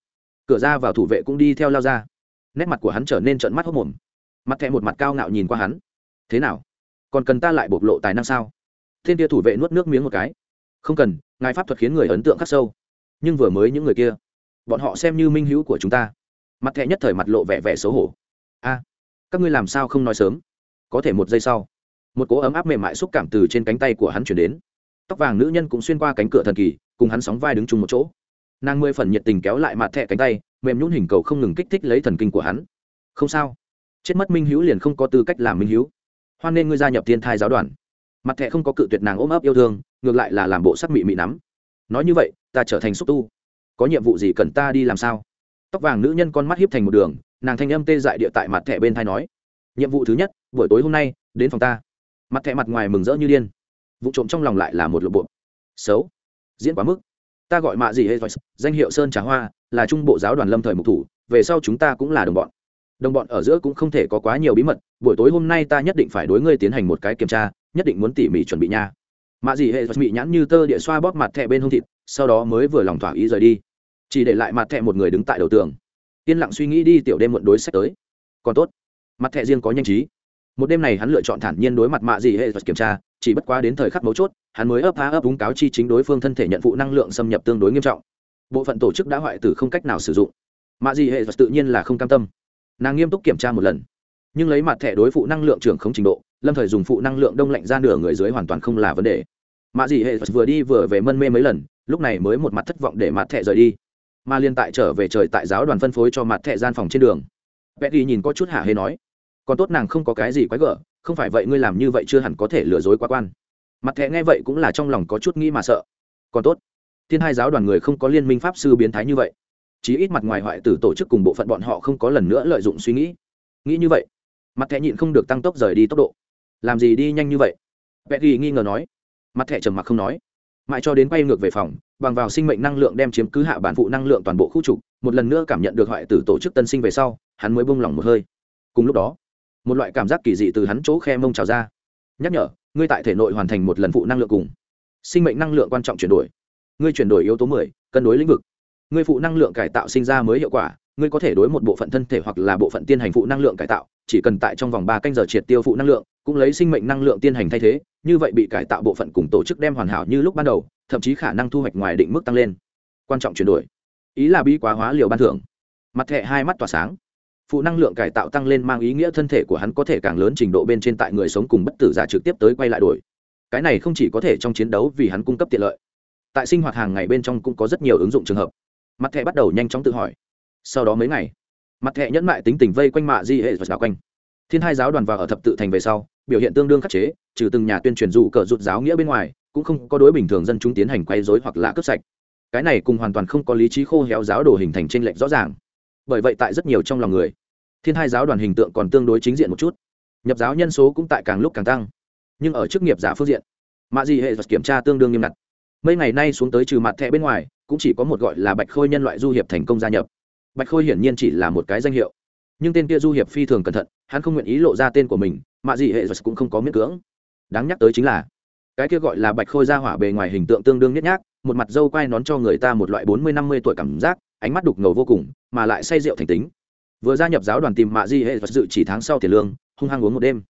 Cửa ra vào thủ vệ cũng đi theo lao ra nét mặt của hắn trở nên trợn mắt hốc mồm. Mặt thẹ một mặt cao ngạo nhìn qua hắn. Thế nào? Còn cần ta lại bộc lộ tài năng sao? Thiên kia thủ vệ nuốt nước miếng một cái. Không cần, ngài pháp thuật khiến người ấn tượng khắc sâu. Nhưng vừa mới những người kia, bọn họ xem như minh hữu của chúng ta. Mặt thẹ nhất thời mặt lộ vẻ vẻ xấu hổ. A, các ngươi làm sao không nói sớm? Có thể một giây sau, một cỗ ấm áp mềm mại xúc cảm từ trên cánh tay của hắn chuyển đến. Tóc vàng nữ nhân cũng xuyên qua cánh cửa thần kỳ, cùng hắn sóng vai đứng chung một chỗ. Nàng mười phần nhiệt tình kéo lại mặt thẹ cánh tay mềm nhún hình cầu không ngừng kích thích lấy thần kinh của hắn. Không sao. Chết mất minh hữu liền không có tư cách làm minh hữu. Hoan nên ngươi gia nhập thiên thai giáo đoàn. Mặt thẹ không có cự tuyệt nàng ôm ấp yêu thương, ngược lại là làm bộ sắc mị mị nắm. Nói như vậy, ta trở thành xúc tu. Có nhiệm vụ gì cần ta đi làm sao? Tóc vàng nữ nhân con mắt hiếp thành một đường, nàng thanh âm tê dại địa tại mặt thẻ bên thai nói. Nhiệm vụ thứ nhất, buổi tối hôm nay, đến phòng ta. Mặt thẻ mặt ngoài mừng rỡ như điên. Vụ trộm trong lòng lại là một lộ bộ xấu. Diễn quá mức. Ta gọi mạ gì hay danh hiệu sơn trà hoa là trung bộ giáo đoàn lâm thời mục thủ, về sau chúng ta cũng là đồng bọn. Đồng bọn ở giữa cũng không thể có quá nhiều bí mật, buổi tối hôm nay ta nhất định phải đối ngươi tiến hành một cái kiểm tra, nhất định muốn tỉ mỉ chuẩn bị nha. Mạ dị hệ mị nhãn như tơ địa xoa bóp mặt thẹ bên hông thịt, sau đó mới vừa lòng thỏa ý rời đi. Chỉ để lại mặt thẹ một người đứng tại đầu tường. Yên lặng suy nghĩ đi, tiểu đêm muộn đối sách tới. Còn tốt, mặt thẹ riêng có nhanh trí. Một đêm này hắn lựa chọn thản nhiên đối mặt mạ dị hệ kiểm tra, chỉ bất quá đến thời khắc mấu chốt, hắn mới ấp há ấp đúng cáo chi chính đối phương thân thể nhận phụ năng lượng xâm nhập tương đối nghiêm trọng bộ phận tổ chức đã hoại tử không cách nào sử dụng. Mạ dị hệ tự nhiên là không cam tâm. Nàng nghiêm túc kiểm tra một lần. Nhưng lấy mặt thẻ đối phụ năng lượng trưởng không trình độ, lâm thời dùng phụ năng lượng đông lạnh ra nửa người dưới hoàn toàn không là vấn đề. Mạ dị hệ vừa đi vừa về mân mê mấy lần, lúc này mới một mặt thất vọng để mặt thẻ rời đi. Mà liên tại trở về trời tại giáo đoàn phân phối cho mặt thẻ gian phòng trên đường. Vẽ đi nhìn có chút hả hê nói, còn tốt nàng không có cái gì quái gở, không phải vậy ngươi làm như vậy chưa hẳn có thể lừa dối quá quan. Mặt thẻ nghe vậy cũng là trong lòng có chút nghĩ mà sợ. Còn tốt thiên hai giáo đoàn người không có liên minh pháp sư biến thái như vậy. Chí ít mặt ngoài hoại tử tổ chức cùng bộ phận bọn họ không có lần nữa lợi dụng suy nghĩ. Nghĩ như vậy, mặt thẻ nhịn không được tăng tốc rời đi tốc độ. Làm gì đi nhanh như vậy? Vẽ ghi nghi ngờ nói. Mặt thẻ trầm mặc không nói. Mãi cho đến quay ngược về phòng, bằng vào sinh mệnh năng lượng đem chiếm cứ hạ bản phụ năng lượng toàn bộ khu trục, một lần nữa cảm nhận được hoại tử tổ chức tân sinh về sau, hắn mới bông lỏng một hơi. Cùng lúc đó, một loại cảm giác kỳ dị từ hắn chỗ khe mông trào ra. Nhắc nhở, ngươi tại thể nội hoàn thành một lần phụ năng lượng cùng. Sinh mệnh năng lượng quan trọng chuyển đổi ngươi chuyển đổi yếu tố mười, cân đối lĩnh vực. Ngươi phụ năng lượng cải tạo sinh ra mới hiệu quả, ngươi có thể đối một bộ phận thân thể hoặc là bộ phận tiên hành phụ năng lượng cải tạo, chỉ cần tại trong vòng ba canh giờ triệt tiêu phụ năng lượng, cũng lấy sinh mệnh năng lượng tiên hành thay thế, như vậy bị cải tạo bộ phận cùng tổ chức đem hoàn hảo như lúc ban đầu, thậm chí khả năng thu hoạch ngoài định mức tăng lên. Quan trọng chuyển đổi. Ý là bi quá hóa liều ban thưởng. Mặt hệ hai mắt tỏa sáng. Phụ năng lượng cải tạo tăng lên mang ý nghĩa thân thể của hắn có thể càng lớn trình độ bên trên tại người sống cùng bất tử giả trực tiếp tới quay lại đổi. Cái này không chỉ có thể trong chiến đấu vì hắn cung cấp tiện lợi tại sinh hoạt hàng ngày bên trong cũng có rất nhiều ứng dụng trường hợp. Mặt thẻ bắt đầu nhanh chóng tự hỏi. Sau đó mấy ngày, mặt thẻ nhẫn mại tính tình vây quanh mạ di hệ và đảo quanh. Thiên hai giáo đoàn vào ở thập tự thành về sau, biểu hiện tương đương khắc chế, trừ từng nhà tuyên truyền dụ cờ rụt giáo nghĩa bên ngoài, cũng không có đối bình thường dân chúng tiến hành quay dối hoặc là cướp sạch. Cái này cùng hoàn toàn không có lý trí khô héo giáo đồ hình thành tranh lệch rõ ràng. Bởi vậy tại rất nhiều trong lòng người, thiên hai giáo đoàn hình tượng còn tương đối chính diện một chút. Nhập giáo nhân số cũng tại càng lúc càng tăng. Nhưng ở chức nghiệp giả phương diện, mạ di hệ kiểm tra tương đương nghiêm ngặt mấy ngày nay xuống tới trừ mặt thẻ bên ngoài, cũng chỉ có một gọi là bạch khôi nhân loại du hiệp thành công gia nhập. Bạch khôi hiển nhiên chỉ là một cái danh hiệu. Nhưng tên kia du hiệp phi thường cẩn thận, hắn không nguyện ý lộ ra tên của mình mạ gì hệ cũng không có miễn cưỡng. Đáng nhắc tới chính là, cái kia gọi là bạch khôi ra hỏa bề ngoài hình tượng tương đương nhất nhác, một mặt dâu quai nón cho người ta một loại bốn mươi năm mươi tuổi cảm giác, ánh mắt đục ngầu vô cùng, mà lại say rượu thành tính. Vừa gia nhập giáo đoàn tìm mạ di hệ vật dự chỉ tháng sau tiền lương, hung hăng uống một đêm.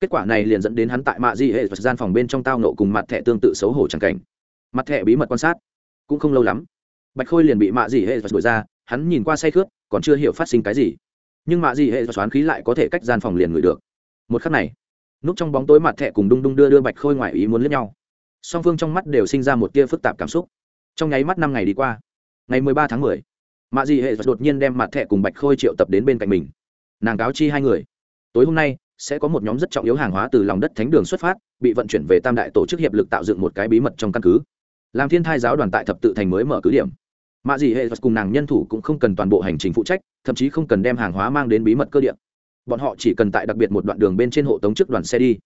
Kết quả này liền dẫn đến hắn tại mạ di hệ vật gian phòng bên trong tao nộ cùng mặt thẻ tương tự xấu hổ chẳng cảnh mặt thẻ bí mật quan sát. Cũng không lâu lắm, bạch khôi liền bị mạ Dị hệ vật đuổi ra, hắn nhìn qua say khướt, còn chưa hiểu phát sinh cái gì. Nhưng mạ Dị hệ vật xoán khí lại có thể cách gian phòng liền ngửi được. Một khắc này, núp trong bóng tối mặt thẻ cùng đung đung đưa đưa bạch khôi ngoài ý muốn lẫn nhau. Song phương trong mắt đều sinh ra một tia phức tạp cảm xúc. Trong nháy mắt năm ngày đi qua, ngày mười ba tháng mười, mạ dị hệ đột nhiên đem mặt thẻ cùng bạch khôi triệu tập đến bên cạnh mình. Nàng cáo chi hai người. Tối hôm nay, sẽ có một nhóm rất trọng yếu hàng hóa từ lòng đất thánh đường xuất phát, bị vận chuyển về tam đại tổ chức hiệp lực tạo dựng một cái bí mật trong căn cứ làm thiên thai giáo đoàn tại thập tự thành mới mở cứ điểm. Mạ dị hệ cùng nàng nhân thủ cũng không cần toàn bộ hành trình phụ trách, thậm chí không cần đem hàng hóa mang đến bí mật cơ điện bọn họ chỉ cần tại đặc biệt một đoạn đường bên trên hộ tống trước đoàn xe đi.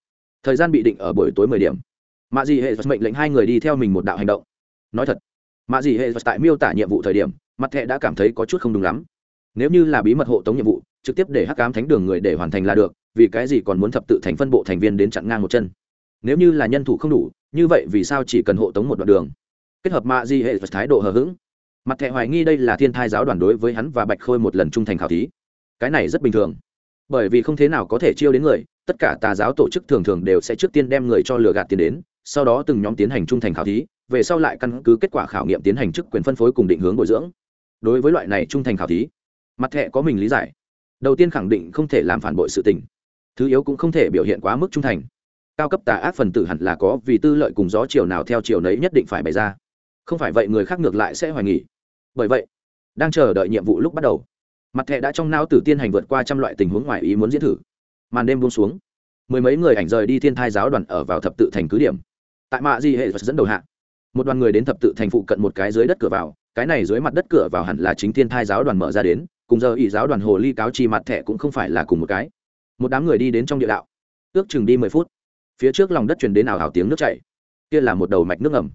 Thời gian bị định ở buổi tối mười điểm. Mạ dị hệ mệnh lệnh hai người đi theo mình một đạo hành động. Nói thật, mạ dị hệ tại miêu tả nhiệm vụ thời điểm, mặt thẹ đã cảm thấy có chút không đúng lắm. Nếu như là bí mật hộ tống nhiệm vụ, trực tiếp để hắc cám thánh đường người để hoàn thành là được, vì cái gì còn muốn thập tự thành phân bộ thành viên đến chặn ngang một chân? Nếu như là nhân thủ không đủ như vậy vì sao chỉ cần hộ tống một đoạn đường? Kết hợp mạ di hệ và thái độ hờ hững. Mặt thẹ hoài nghi đây là thiên thai giáo đoàn đối với hắn và bạch khôi một lần trung thành khảo thí. Cái này rất bình thường. Bởi vì không thế nào có thể chiêu đến người, tất cả tà giáo tổ chức thường thường đều sẽ trước tiên đem người cho lừa gạt tiền đến, sau đó từng nhóm tiến hành trung thành khảo thí, về sau lại căn cứ kết quả khảo nghiệm tiến hành chức quyền phân phối cùng định hướng bồi dưỡng. Đối với loại này trung thành khảo thí, mặt thẻ có mình lý giải. Đầu tiên khẳng định không thể làm phản bội sự tình. Thứ yếu cũng không thể biểu hiện quá mức trung thành cao cấp tà ác phần tử hẳn là có, vì tư lợi cùng gió chiều nào theo chiều nấy nhất định phải bày ra. Không phải vậy người khác ngược lại sẽ hoài nghỉ bởi vậy, đang chờ đợi nhiệm vụ lúc bắt đầu, mặt thẻ đã trong não tử tiên hành vượt qua trăm loại tình huống ngoài ý muốn diễn thử. Màn đêm buông xuống, mười mấy người ảnh rời đi thiên thai giáo đoàn ở vào thập tự thành cứ điểm. Tại mạ di hệ dẫn đầu hạ, một đoàn người đến thập tự thành phụ cận một cái dưới đất cửa vào, cái này dưới mặt đất cửa vào hẳn là chính thiên thai giáo đoàn mở ra đến, cùng giờ ỷ giáo đoàn hồ ly cáo chi mặt thẻ cũng không phải là cùng một cái. Một đám người đi đến trong địa đạo, ước chừng đi mười phút phía trước lòng đất truyền đến ảo ảo tiếng nước chảy. Kia là một đầu mạch nước ngầm.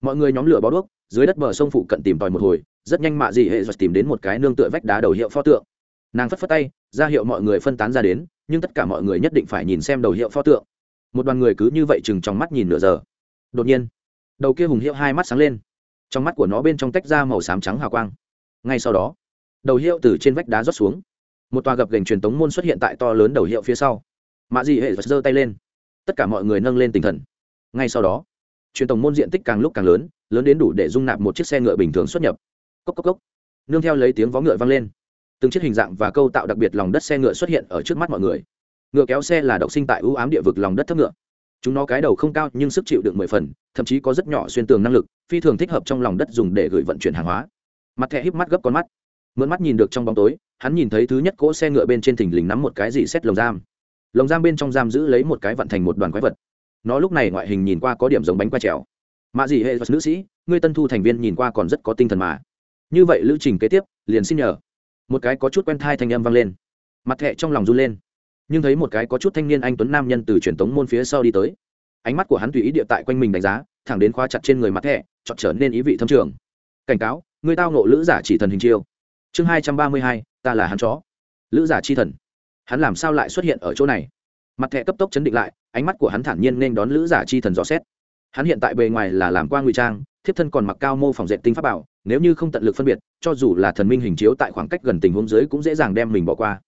Mọi người nhóm lửa bó đuốc, dưới đất bờ sông phụ cận tìm tòi một hồi, rất nhanh mạ dị hệ giật tìm đến một cái nương tựa vách đá đầu hiệu pho tượng. Nàng phất phất tay, ra hiệu mọi người phân tán ra đến, nhưng tất cả mọi người nhất định phải nhìn xem đầu hiệu pho tượng. Một đoàn người cứ như vậy chừng trong mắt nhìn nửa giờ. Đột nhiên, đầu kia hùng hiệu hai mắt sáng lên. Trong mắt của nó bên trong tách ra màu xám trắng hào quang. Ngay sau đó, đầu hiệu từ trên vách đá rót xuống. Một tòa gập gành truyền tống môn xuất hiện tại to lớn đầu hiệu phía sau. Mạ dị hệ giơ tay lên tất cả mọi người nâng lên tinh thần. Ngay sau đó, truyền tổng môn diện tích càng lúc càng lớn lớn đến đủ để dung nạp một chiếc xe ngựa bình thường xuất nhập. Cốc cốc cốc. Nương theo lấy tiếng vó ngựa vang lên. Từng chiếc hình dạng và câu tạo đặc biệt lòng đất xe ngựa xuất hiện ở trước mắt mọi người. Ngựa kéo xe là độc sinh tại ưu ám địa vực lòng đất thấp ngựa. Chúng nó cái đầu không cao nhưng sức chịu được mười phần, thậm chí có rất nhỏ xuyên tường năng lực, phi thường thích hợp trong lòng đất dùng để gửi vận chuyển hàng hóa. Mặt thẻ híp mắt gấp con mắt. Mượn mắt nhìn được trong bóng tối, hắn nhìn thấy thứ nhất cỗ xe ngựa bên trên thình lình nắm một cái gì xét lồng giam lồng giam bên trong giam giữ lấy một cái vận thành một đoàn quái vật. Nó lúc này ngoại hình nhìn qua có điểm giống bánh quay trèo. Mạ gì hệ vật nữ sĩ, ngươi tân thu thành viên nhìn qua còn rất có tinh thần mà. Như vậy lữ trình kế tiếp, liền xin nhờ. Một cái có chút quen thai thanh âm vang lên. Mặt thẹ trong lòng run lên. Nhưng thấy một cái có chút thanh niên anh tuấn nam nhân từ truyền tống môn phía sau đi tới. Ánh mắt của hắn tùy ý địa tại quanh mình đánh giá, thẳng đến khóa chặt trên người mặt thẹ chọn trở nên ý vị thâm trường. Cảnh cáo, người tao nộ lữ giả chỉ thần hình chiêu. Chương hai trăm ba mươi hai, ta là hắn chó. Lữ giả chi thần hắn làm sao lại xuất hiện ở chỗ này? Mặt thẹ cấp tốc chấn định lại, ánh mắt của hắn thản nhiên nên đón lữ giả chi thần dò xét. Hắn hiện tại bề ngoài là làm qua ngụy trang, thiếp thân còn mặc cao mô phòng dệt tinh pháp bảo, nếu như không tận lực phân biệt, cho dù là thần minh hình chiếu tại khoảng cách gần tình huống dưới cũng dễ dàng đem mình bỏ qua.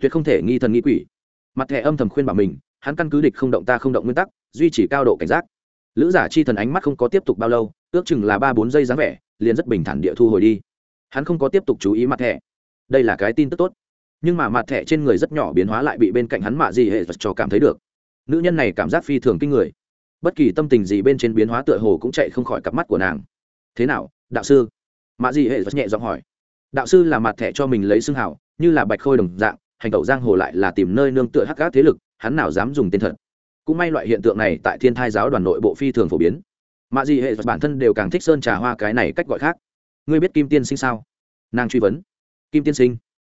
Tuyệt không thể nghi thần nghi quỷ. Mặt thẻ âm thầm khuyên bảo mình, hắn căn cứ địch không động ta không động nguyên tắc, duy trì cao độ cảnh giác. Lữ giả chi thần ánh mắt không có tiếp tục bao lâu, ước chừng là ba bốn giây dáng vẻ, liền rất bình thản địa thu hồi đi. Hắn không có tiếp tục chú ý mặt thẻ. Đây là cái tin tức tốt nhưng mà mặt thẻ trên người rất nhỏ biến hóa lại bị bên cạnh hắn mạ gì hệ vật cho cảm thấy được. Nữ nhân này cảm giác phi thường kinh người. Bất kỳ tâm tình gì bên trên biến hóa tựa hồ cũng chạy không khỏi cặp mắt của nàng. Thế nào, đạo sư? Mạ gì hệ vật nhẹ giọng hỏi. Đạo sư là mặt thẻ cho mình lấy xương hảo như là bạch khôi đồng dạng, hành tẩu giang hồ lại là tìm nơi nương tựa hắc gác thế lực, hắn nào dám dùng tên thật. Cũng may loại hiện tượng này tại thiên thai giáo đoàn nội bộ phi thường phổ biến. Mạ gì hệ bản thân đều càng thích sơn trà hoa cái này cách gọi khác. Ngươi biết kim tiên sinh sao? Nàng truy vấn. Kim tiên sinh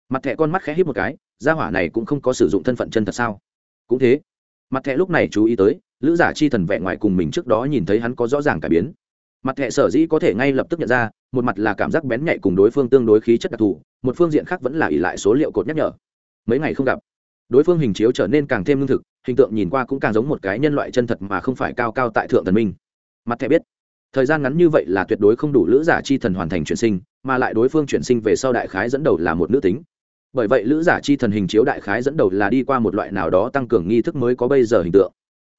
mặt thẻ con mắt khẽ hít một cái, gia hỏa này cũng không có sử dụng thân phận chân thật sao? Cũng thế. Mặt thẻ lúc này chú ý tới, lữ giả chi thần vẹn ngoài cùng mình trước đó nhìn thấy hắn có rõ ràng cải biến. Mặt thẻ sở dĩ có thể ngay lập tức nhận ra, một mặt là cảm giác bén nhạy cùng đối phương tương đối khí chất đặc thù, một phương diện khác vẫn là ỉ lại số liệu cột nhắc nhở. Mấy ngày không gặp, đối phương hình chiếu trở nên càng thêm lương thực, hình tượng nhìn qua cũng càng giống một cái nhân loại chân thật mà không phải cao cao tại thượng thần minh. Mặt thẻ biết, thời gian ngắn như vậy là tuyệt đối không đủ lữ giả chi thần hoàn thành chuyển sinh, mà lại đối phương chuyển sinh về sau đại khái dẫn đầu là một nữ tính bởi vậy lữ giả chi thần hình chiếu đại khái dẫn đầu là đi qua một loại nào đó tăng cường nghi thức mới có bây giờ hình tượng.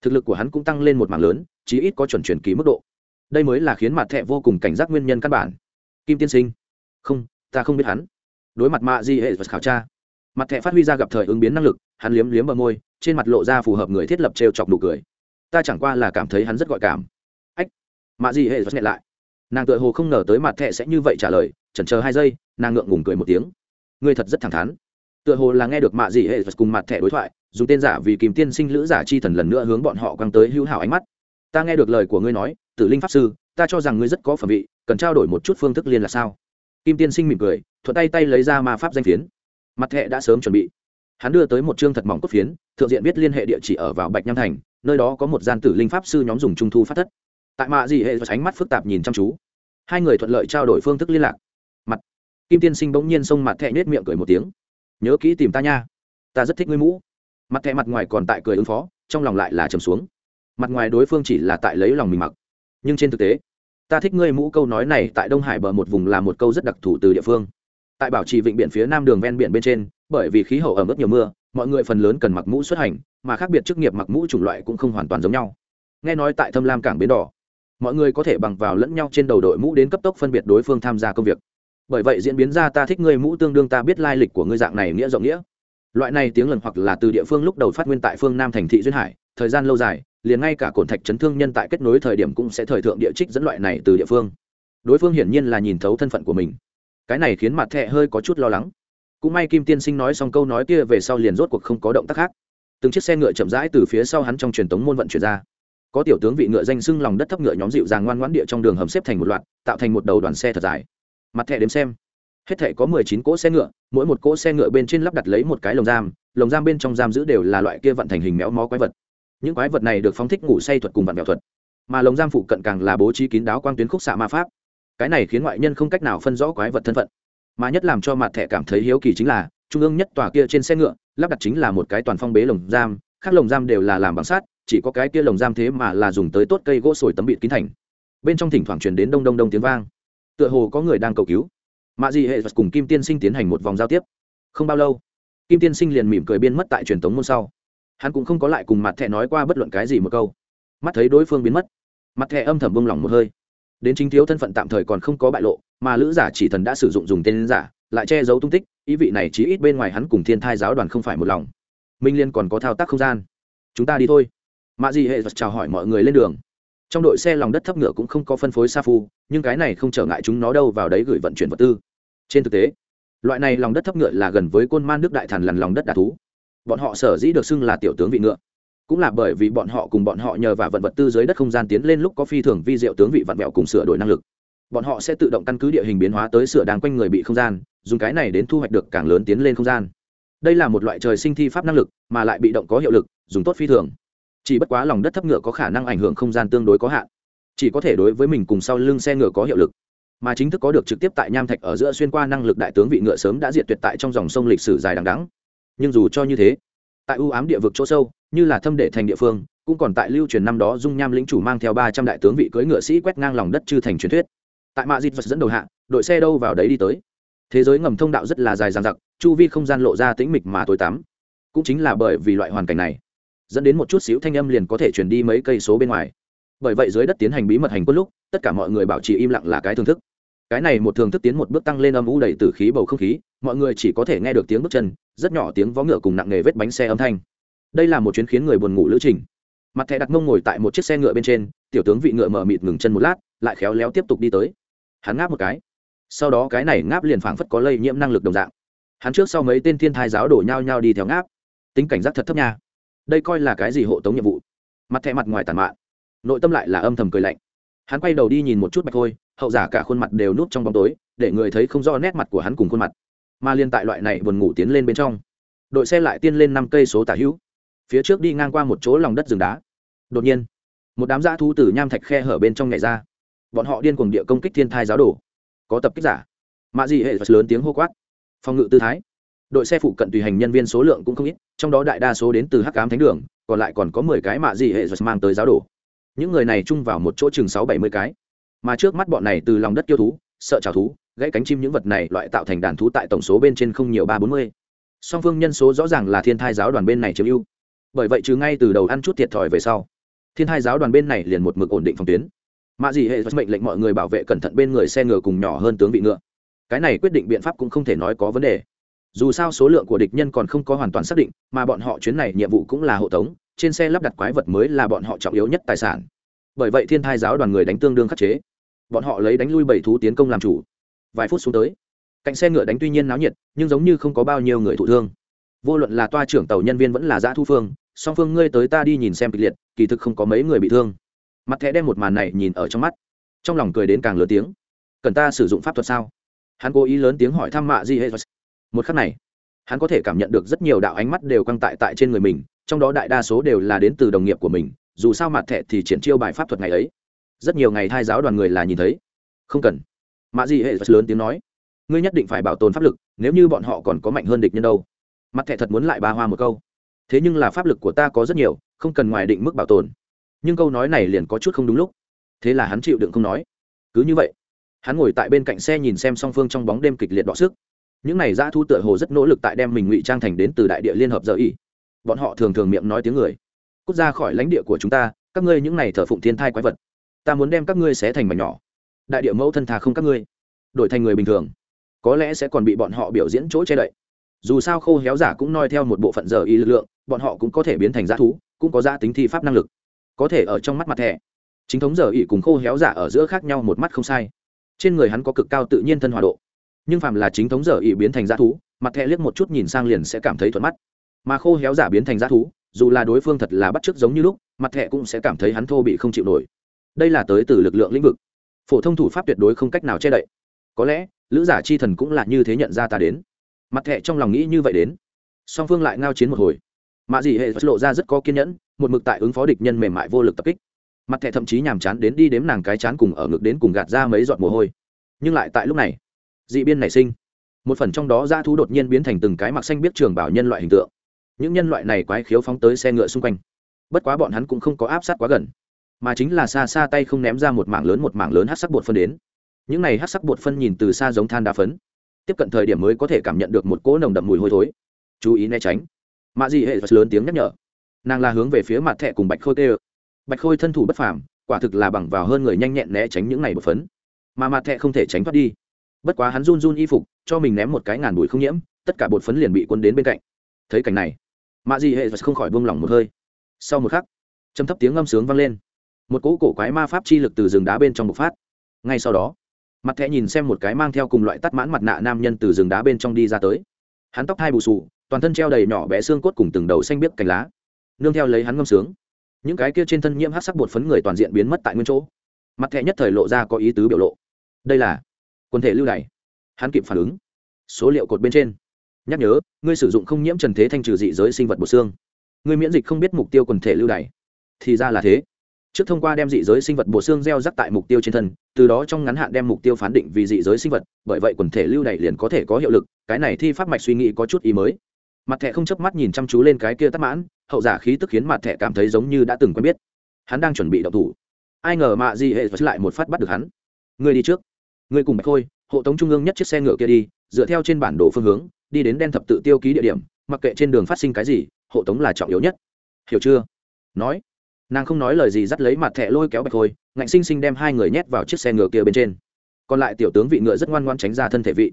Thực lực của hắn cũng tăng lên một mảng lớn, chí ít có chuẩn chuyển ký mức độ. Đây mới là khiến mặt thẹ vô cùng cảnh giác nguyên nhân căn bản. Kim tiên sinh. Không, ta không biết hắn. Đối mặt mạ di hệ vật khảo tra, mặt thẹ phát huy ra gặp thời ứng biến năng lực, hắn liếm liếm bờ môi, trên mặt lộ ra phù hợp người thiết lập trêu chọc nụ cười. Ta chẳng qua là cảm thấy hắn rất gọi cảm. Ách mạ di hệ vật nhẹ lại. Nàng tự hồ không ngờ tới mặt thẹ sẽ như vậy trả lời, chần chờ hai giây, nàng ngượng ngùng cười một tiếng ngươi thật rất thẳng thắn. Tựa hồ là nghe được mạ dị hệ cùng mặt thẻ đối thoại dùng tên giả vì kìm tiên sinh lữ giả chi thần lần nữa hướng bọn họ quăng tới hữu hảo ánh mắt. Ta nghe được lời của ngươi nói, tử linh pháp sư, ta cho rằng ngươi rất có phẩm vị, cần trao đổi một chút phương thức liên là sao? Kim tiên sinh mỉm cười, thuận tay tay lấy ra ma pháp danh phiến. Mặt thẻ đã sớm chuẩn bị. Hắn đưa tới một chương thật mỏng cốt phiến, thượng diện biết liên hệ địa chỉ ở vào bạch nham thành, nơi đó có một gian tử linh pháp sư nhóm dùng trung thu phát thất. Tại mạ dị hệ và ánh mắt phức tạp nhìn chăm chú. Hai người thuận lợi trao đổi phương thức liên lạc kim tiên sinh bỗng nhiên xông mặt thẹ nết miệng cười một tiếng. Nhớ kỹ tìm ta nha. Ta rất thích ngươi mũ. Mặt thẹ mặt ngoài còn tại cười ứng phó, trong lòng lại là trầm xuống. Mặt ngoài đối phương chỉ là tại lấy lòng mình mặc. Nhưng trên thực tế, ta thích ngươi mũ câu nói này tại đông hải bờ một vùng là một câu rất đặc thù từ địa phương. Tại bảo trì vịnh biển phía nam đường ven biển bên trên, bởi vì khí hậu ở mức nhiều mưa, mọi người phần lớn cần mặc mũ xuất hành, mà khác biệt chức nghiệp mặc mũ chủng loại cũng không hoàn toàn giống nhau. Nghe nói tại thâm lam cảng bến đỏ, mọi người có thể bằng vào lẫn nhau trên đầu đội mũ đến cấp tốc phân biệt đối phương tham gia công việc bởi vậy diễn biến ra ta thích ngươi mũ tương đương ta biết lai lịch của ngươi dạng này nghĩa rộng nghĩa. Loại này tiếng lần hoặc là từ địa phương lúc đầu phát nguyên tại phương nam thành thị duyên hải, thời gian lâu dài, liền ngay cả cổn thạch chấn thương nhân tại kết nối thời điểm cũng sẽ thời thượng địa trích dẫn loại này từ địa phương. Đối phương hiển nhiên là nhìn thấu thân phận của mình. Cái này khiến mặt thẹ hơi có chút lo lắng. Cũng may kim tiên sinh nói xong câu nói kia về sau liền rốt cuộc không có động tác khác. Từng chiếc xe ngựa chậm rãi từ phía sau hắn trong truyền tống môn vận chuyển ra. Có tiểu tướng vị ngựa danh sưng lòng đất thấp ngựa nhóm dịu dàng ngoan ngoãn địa trong đường hầm xếp thành một loạt, tạo thành một đầu đoàn xe thật dài mặt thẻ đếm xem. Hết thảy có mười chín cỗ xe ngựa, mỗi một cỗ xe ngựa bên trên lắp đặt lấy một cái lồng giam lồng giam bên trong giam giữ đều là loại kia vận thành hình méo mó quái vật. Những quái vật này được phóng thích ngủ say thuật cùng vạn mèo thuật. Mà lồng giam phụ cận càng là bố trí kín đáo quang tuyến khúc xạ ma pháp. Cái này khiến ngoại nhân không cách nào phân rõ quái vật thân phận. Mà nhất làm cho mặt thẻ cảm thấy hiếu kỳ chính là, trung ương nhất tòa kia trên xe ngựa, lắp đặt chính là một cái toàn phong bế lồng giam, khác lồng giam đều là làm bằng sắt, chỉ có cái kia lồng giam thế mà là dùng tới tốt cây gỗ sồi tấm bịt kín thành. Bên trong thỉnh thoảng truyền đến đông đông đông tiếng vang tựa hồ có người đang cầu cứu. Mạ dị hệ cùng kim tiên sinh tiến hành một vòng giao tiếp. Không bao lâu, kim tiên sinh liền mỉm cười biên mất tại truyền thống môn sau. Hắn cũng không có lại cùng mặt thẻ nói qua bất luận cái gì một câu. Mắt thấy đối phương biến mất, mặt thẻ âm thầm bông lỏng một hơi. Đến chính thiếu thân phận tạm thời còn không có bại lộ, mà lữ giả chỉ thần đã sử dụng dùng tên giả, lại che giấu tung tích, ý vị này chỉ ít bên ngoài hắn cùng thiên thai giáo đoàn không phải một lòng. Minh liên còn có thao tác không gian. Chúng ta đi thôi. Mạ dị hệ chào hỏi mọi người lên đường trong đội xe lòng đất thấp ngựa cũng không có phân phối sa phu, nhưng cái này không trở ngại chúng nó đâu vào đấy gửi vận chuyển vật tư. Trên thực tế, loại này lòng đất thấp ngựa là gần với côn man nước đại thần lằn lòng đất đà thú bọn họ sở dĩ được xưng là tiểu tướng vị ngựa, cũng là bởi vì bọn họ cùng bọn họ nhờ và vận vật tư dưới đất không gian tiến lên lúc có phi thường vi diệu tướng vị vặn mẹo cùng sửa đổi năng lực. Bọn họ sẽ tự động căn cứ địa hình biến hóa tới sửa đàng quanh người bị không gian, dùng cái này đến thu hoạch được càng lớn tiến lên không gian. Đây là một loại trời sinh thi pháp năng lực, mà lại bị động có hiệu lực, dùng tốt phi thường chỉ bất quá lòng đất thấp ngựa có khả năng ảnh hưởng không gian tương đối có hạn. Chỉ có thể đối với mình cùng sau lưng xe ngựa có hiệu lực. Mà chính thức có được trực tiếp tại nham thạch ở giữa xuyên qua năng lực đại tướng vị ngựa sớm đã diệt tuyệt tại trong dòng sông lịch sử dài đằng đắng nhưng dù cho như thế, tại ưu ám địa vực chỗ sâu, như là thâm đệ thành địa phương, cũng còn tại lưu truyền năm đó dung nham lĩnh chủ mang theo ba trăm đại tướng vị cưỡi ngựa sĩ quét ngang lòng đất chư thành truyền thuyết. Tại mạ dịt vật dẫn đầu hạ, đội xe đâu vào đấy đi tới. Thế giới ngầm thông đạo rất là dài dàn dặc, chu vi không gian lộ ra tĩnh mịch mà tối tắm cũng chính là bởi vì loại hoàn cảnh này dẫn đến một chút xíu thanh âm liền có thể chuyển đi mấy cây số bên ngoài. Bởi vậy dưới đất tiến hành bí mật hành quân lúc, tất cả mọi người bảo trì im lặng là cái thưởng thức. Cái này một thưởng thức tiến một bước tăng lên âm u đầy từ khí bầu không khí, mọi người chỉ có thể nghe được tiếng bước chân, rất nhỏ tiếng vó ngựa cùng nặng nề vết bánh xe âm thanh. Đây là một chuyến khiến người buồn ngủ lữ trình. Mặt thẻ đặt mông ngồi tại một chiếc xe ngựa bên trên, tiểu tướng vị ngựa mở mịt ngừng chân một lát, lại khéo léo tiếp tục đi tới. Hắn ngáp một cái. Sau đó cái này ngáp liền phảng phất có lây nhiễm năng lực đồng dạng. Hắn trước sau mấy tên thiên thai giáo đổ nhau nhau đi theo ngáp. Tính cảnh giác thật thấp nha đây coi là cái gì hộ tống nhiệm vụ? Mặt thẹ mặt ngoài tàn mạn. Nội tâm lại là âm thầm cười lạnh. Hắn quay đầu đi nhìn một chút bạch khôi, hậu giả cả khuôn mặt đều núp trong bóng tối, để người thấy không rõ nét mặt của hắn cùng khuôn mặt. Mà liên tại loại này buồn ngủ tiến lên bên trong, đội xe lại tiên lên năm cây số tả hữu. Phía trước đi ngang qua một chỗ lòng đất rừng đá. Đột nhiên, một đám dã thu từ nham thạch khe hở bên trong nhảy ra. Bọn họ điên cuồng địa công kích thiên thai giáo đồ. Có tập kích giả. Mạ dị hệ lớn tiếng hô quát. Phòng ngự tư thái đội xe phụ cận tùy hành nhân viên số lượng cũng không ít, trong đó đại đa số đến từ hắc cám thánh đường, còn lại còn có mười cái mạ dị hệ mang tới giáo đồ. Những người này chung vào một chỗ chừng sáu bảy mươi cái. Mà trước mắt bọn này từ lòng đất kiêu thú, sợ trào thú, gãy cánh chim những vật này loại tạo thành đàn thú tại tổng số bên trên không nhiều ba bốn mươi. Song phương nhân số rõ ràng là thiên thai giáo đoàn bên này chiếm ưu. Bởi vậy chứ ngay từ đầu ăn chút thiệt thòi về sau, thiên thai giáo đoàn bên này liền một mực ổn định phòng tuyến. Mạ dị hệ mệnh lệnh mọi người bảo vệ cẩn thận bên người xe ngựa cùng nhỏ hơn tướng vị ngựa. Cái này quyết định biện pháp cũng không thể nói có vấn đề dù sao số lượng của địch nhân còn không có hoàn toàn xác định, mà bọn họ chuyến này nhiệm vụ cũng là hộ tống, trên xe lắp đặt quái vật mới là bọn họ trọng yếu nhất tài sản. Bởi vậy thiên thai giáo đoàn người đánh tương đương khắc chế. Bọn họ lấy đánh lui bảy thú tiến công làm chủ. Vài phút xuống tới, cạnh xe ngựa đánh tuy nhiên náo nhiệt, nhưng giống như không có bao nhiêu người thụ thương. Vô luận là toa trưởng tàu nhân viên vẫn là giã thu phương, song phương ngươi tới ta đi nhìn xem kịch liệt, kỳ thực không có mấy người bị thương. Mặt thẻ đem một màn này nhìn ở trong mắt. Trong lòng cười đến càng lớn tiếng. Cần ta sử dụng pháp thuật sao? Hắn cố ý lớn tiếng hỏi thăm mạ di hệ một khắc này, hắn có thể cảm nhận được rất nhiều đạo ánh mắt đều căng tại tại trên người mình, trong đó đại đa số đều là đến từ đồng nghiệp của mình, dù sao mặt thẹ thì triển chiêu bài pháp thuật ngày ấy. Rất nhiều ngày thai giáo đoàn người là nhìn thấy. Không cần. Mạ di hệ lớn tiếng nói. Ngươi nhất định phải bảo tồn pháp lực, nếu như bọn họ còn có mạnh hơn địch nhân đâu. Mặt thẹ thật muốn lại ba hoa một câu. Thế nhưng là pháp lực của ta có rất nhiều, không cần ngoài định mức bảo tồn. Nhưng câu nói này liền có chút không đúng lúc. Thế là hắn chịu đựng không nói. Cứ như vậy, hắn ngồi tại bên cạnh xe nhìn xem song phương trong bóng đêm kịch liệt đọ sức những này dã thu tựa hồ rất nỗ lực tại đem mình ngụy trang thành đến từ đại địa liên hợp giờ ý bọn họ thường thường miệng nói tiếng người. Cút ra khỏi lãnh địa của chúng ta, các ngươi những này thờ phụng thiên thai quái vật. Ta muốn đem các ngươi xé thành mảnh nhỏ. Đại địa mẫu thân thà không các ngươi. Đổi thành người bình thường. Có lẽ sẽ còn bị bọn họ biểu diễn chỗ che đậy. Dù sao khô héo giả cũng noi theo một bộ phận giờ y lực lượng, bọn họ cũng có thể biến thành g thú, cũng có giá tính thi pháp năng lực. Có thể ở trong mắt mặt thẻ. Chính thống giờ y cùng khô héo giả ở giữa khác nhau một mắt không sai. Trên người hắn có cực cao tự nhiên thân hòa độ nhưng phàm là chính thống giờ y biến thành g thú, mặt thẹ liếc một chút nhìn sang liền sẽ cảm thấy thuận mắt. Mà khô héo giả biến thành g thú, dù là đối phương thật là bắt chước giống như lúc, mặt thẹ cũng sẽ cảm thấy hắn thô bị không chịu nổi. Đây là tới từ lực lượng lĩnh vực. Phổ thông thủ pháp tuyệt đối không cách nào che đậy. Có lẽ, lữ giả chi thần cũng là như thế nhận ra ta đến. Mặt thẹ trong lòng nghĩ như vậy đến. Song phương lại ngao chiến một hồi. Mạ dị hệ lộ ra rất có kiên nhẫn, một mực tại ứng phó địch nhân mềm mại vô lực tập kích. Mặt thẹ thậm chí nhàm chán đến đi đếm nàng cái chán cùng ở ngực đến cùng gạt ra mấy giọt mồ hôi. Nhưng lại tại lúc này dị biên nảy sinh. Một phần trong đó dã thú đột nhiên biến thành từng cái mặc xanh biết trường bảo nhân loại hình tượng. Những nhân loại này quái khiếu phóng tới xe ngựa xung quanh. Bất quá bọn hắn cũng không có áp sát quá gần, mà chính là xa xa tay không ném ra một mảng lớn một mảng lớn hát sắc bột phân đến. Những này hát sắc bột phân nhìn từ xa giống than đá phấn. Tiếp cận thời điểm mới có thể cảm nhận được một cỗ nồng đậm mùi hôi thối. Chú ý né tránh. Mạ dị hệ lớn tiếng nhắc nhở. Nàng là hướng về phía mặt thẹ cùng bạch khôi tê bạch khôi thân thủ bất phàm, quả thực là bằng vào hơn người nhanh nhẹn né tránh những này bột phấn. Mà mặt thẹ không thể tránh thoát đi bất quá hắn run run y phục, cho mình ném một cái ngàn bụi không nhiễm, tất cả bột phấn liền bị quân đến bên cạnh. Thấy cảnh này, mạ dị hệ không khỏi buông lỏng một hơi. Sau một khắc châm thấp tiếng ngâm sướng vang lên. Một cỗ cổ quái ma pháp chi lực từ rừng đá bên trong bộc phát. Ngay sau đó, mặt thẻ nhìn xem một cái mang theo cùng loại tắt mãn mặt nạ nam nhân từ rừng đá bên trong đi ra tới. Hắn tóc hai bù sù toàn thân treo đầy nhỏ bé xương cốt cùng từng đầu xanh biếc cành lá. Nương theo lấy hắn ngâm sướng, những cái kia trên thân nhiễm hát sắc bột phấn người toàn diện biến mất tại nguyên chỗ. Mặt thẻ nhất thời lộ ra có ý tứ biểu lộ. Đây là quần thể lưu đày. Hắn kịp phản ứng. Số liệu cột bên trên. Nhắc nhớ, ngươi sử dụng không nhiễm trần thế thanh trừ dị giới sinh vật bột xương. Ngươi miễn dịch không biết mục tiêu quần thể lưu đày. Thì ra là thế. Trước thông qua đem dị giới sinh vật bổ xương gieo rắc tại mục tiêu trên thân, từ đó trong ngắn hạn đem mục tiêu phán định vì dị giới sinh vật, bởi vậy quần thể lưu đ liền có thể có hiệu lực, cái này thi pháp mạch suy nghĩ có chút ý mới. Mặt thẻ không chớp mắt nhìn chăm chú lên cái kia tắt mãn, hậu giả khí tức khiến mặt thẻ cảm thấy giống như đã từng quen biết. Hắn đang chuẩn bị đậu thủ. Ai ngờ mạ dị hệ lại một phát bắt được hắn. Người đi trước người cùng bạch khôi, hộ tống trung ương nhất chiếc xe ngựa kia đi, dựa theo trên bản đồ phương hướng, đi đến đen thập tự tiêu ký địa điểm, mặc kệ trên đường phát sinh cái gì, hộ tống là trọng yếu nhất. Hiểu chưa? Nói. Nàng không nói lời gì dắt lấy mặt thẹ lôi kéo bạch khôi, ngạnh xinh xinh đem hai người nhét vào chiếc xe ngựa kia bên trên. Còn lại tiểu tướng vị ngựa rất ngoan ngoan tránh ra thân thể vị.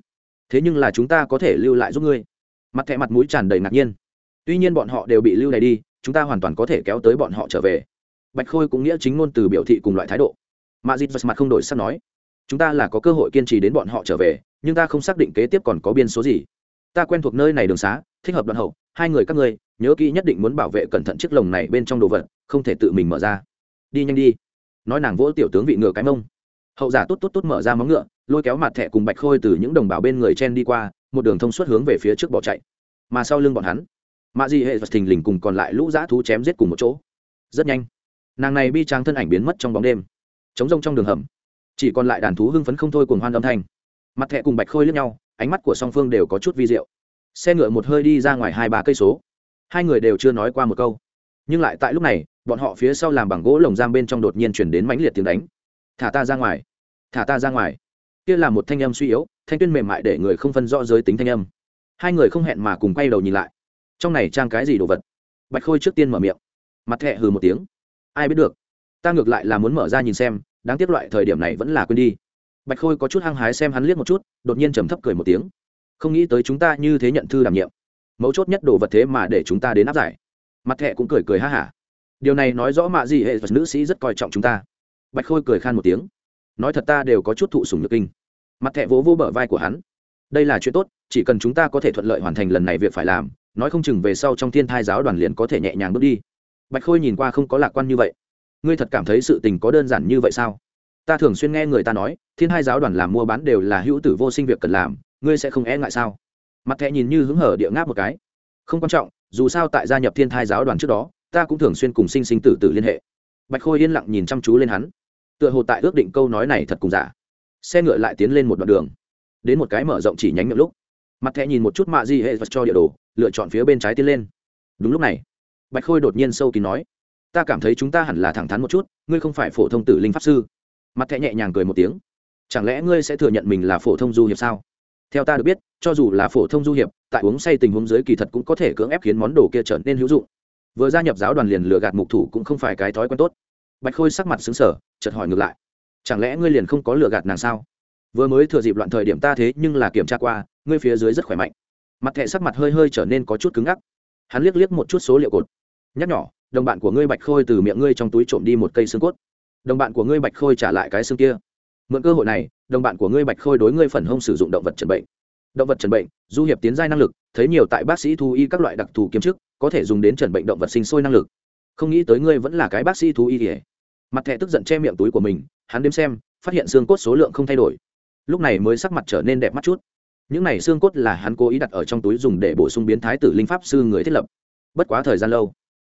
Thế nhưng là chúng ta có thể lưu lại giúp ngươi. Mặt thẹ mặt mũi tràn đầy ngạc nhiên. Tuy nhiên bọn họ đều bị lưu này đi, chúng ta hoàn toàn có thể kéo tới bọn họ trở về. Bạch khôi cũng nghĩa chính ngôn từ biểu thị cùng loại thái độ. Mà dịp mặt không đổi sắc nói chúng ta là có cơ hội kiên trì đến bọn họ trở về, nhưng ta không xác định kế tiếp còn có biên số gì. Ta quen thuộc nơi này đường xá, thích hợp đoạn hậu, hai người các ngươi, nhớ kỹ nhất định muốn bảo vệ cẩn thận chiếc lồng này bên trong đồ vật, không thể tự mình mở ra. Đi nhanh đi. Nói nàng vỗ tiểu tướng vị ngựa cái mông. Hậu giả tốt tốt tốt mở ra móng ngựa, lôi kéo mặt thẻ cùng bạch khôi từ những đồng bào bên người chen đi qua, một đường thông suốt hướng về phía trước bỏ chạy. Mà sau lưng bọn hắn mạ di hệ vật thình lình cùng còn lại lũ dã thú chém giết cùng một chỗ. Rất nhanh, nàng này bi trang thân ảnh biến mất trong bóng đêm. Chống rông trong đường hầm chỉ còn lại đàn thú hưng phấn không thôi cùng hoan âm thanh. Mặt thẻ cùng bạch khôi lướt nhau, ánh mắt của song phương đều có chút vi diệu. Xe ngựa một hơi đi ra ngoài hai ba cây số. Hai người đều chưa nói qua một câu. Nhưng lại tại lúc này, bọn họ phía sau làm bằng gỗ lồng giam bên trong đột nhiên chuyển đến mãnh liệt tiếng đánh. Thả ta ra ngoài! Thả ta ra ngoài! Kia là một thanh âm suy yếu, thanh tuyên mềm mại để người không phân rõ giới tính thanh âm. Hai người không hẹn mà cùng quay đầu nhìn lại. Trong này trang cái gì đồ vật? Bạch khôi trước tiên mở miệng. Mặt thẹ hừ một tiếng. Ai biết được? Ta ngược lại là muốn mở ra nhìn xem đáng tiếc loại thời điểm này vẫn là quên đi. Bạch khôi có chút hăng hái xem hắn liếc một chút, đột nhiên trầm thấp cười một tiếng. Không nghĩ tới chúng ta như thế nhận thư đảm nhiệm. Mấu chốt nhất đồ vật thế mà để chúng ta đến áp giải. Mặt thẹ cũng cười cười ha hả. Điều này nói rõ mạ gì hệ vật nữ sĩ rất coi trọng chúng ta. Bạch khôi cười khan một tiếng. Nói thật ta đều có chút thụ sùng nhược kinh. Mặt thẹ vỗ vỗ bờ vai của hắn. Đây là chuyện tốt, chỉ cần chúng ta có thể thuận lợi hoàn thành lần này việc phải làm, nói không chừng về sau trong thiên thai giáo đoàn liền có thể nhẹ nhàng bước đi. Bạch khôi nhìn qua không có lạc quan như vậy ngươi thật cảm thấy sự tình có đơn giản như vậy sao? Ta thường xuyên nghe người ta nói, thiên hai giáo đoàn làm mua bán đều là hữu tử vô sinh việc cần làm, ngươi sẽ không e ngại sao? Mặt thẹ nhìn như hứng hở địa ngáp một cái. Không quan trọng, dù sao tại gia nhập thiên thai giáo đoàn trước đó, ta cũng thường xuyên cùng sinh sinh tử tử liên hệ. Bạch khôi yên lặng nhìn chăm chú lên hắn. Tựa hồ tại ước định câu nói này thật cùng giả. Xe ngựa lại tiến lên một đoạn đường. Đến một cái mở rộng chỉ nhánh miệng lúc, mặt thẹ nhìn một chút mạ di hệ vật cho địa đồ, lựa chọn phía bên trái tiến lên. Đúng lúc này, bạch khôi đột nhiên sâu kín nói ta cảm thấy chúng ta hẳn là thẳng thắn một chút, ngươi không phải phổ thông tử linh pháp sư. Mặt thẹ nhẹ nhàng cười một tiếng. Chẳng lẽ ngươi sẽ thừa nhận mình là phổ thông du hiệp sao? Theo ta được biết, cho dù là phổ thông du hiệp, tại uống say tình huống dưới kỳ thật cũng có thể cưỡng ép khiến món đồ kia trở nên hữu dụng. Vừa gia nhập giáo đoàn liền lừa gạt mục thủ cũng không phải cái thói quen tốt. Bạch khôi sắc mặt xứng sở chợt hỏi ngược lại. Chẳng lẽ ngươi liền không có lừa gạt nàng sao? Vừa mới thừa dịp loạn thời điểm ta thế nhưng là kiểm tra qua, ngươi phía dưới rất khỏe mạnh. Mặt thẹ sắc mặt hơi hơi trở nên có chút cứng ngắc. Hắn liếc liếc một chút số liệu cột. Nhắc nhỏ đồng bạn của ngươi bạch khôi từ miệng ngươi trong túi trộm đi một cây xương cốt. Đồng bạn của ngươi bạch khôi trả lại cái xương kia. Mượn cơ hội này, đồng bạn của ngươi bạch khôi đối ngươi phần hông sử dụng động vật trần bệnh. Động vật trần bệnh, du hiệp tiến giai năng lực, thấy nhiều tại bác sĩ thú y các loại đặc thù kiếm chức, có thể dùng đến trần bệnh động vật sinh sôi năng lực. Không nghĩ tới ngươi vẫn là cái bác sĩ thú y kìa. Mặt thẹ tức giận che miệng túi của mình, hắn đếm xem, phát hiện xương cốt số lượng không thay đổi. Lúc này mới sắc mặt trở nên đẹp mắt chút. Những này xương cốt là hắn cố ý đặt ở trong túi dùng để bổ sung biến thái tử linh pháp sư người thiết lập. Bất quá thời gian lâu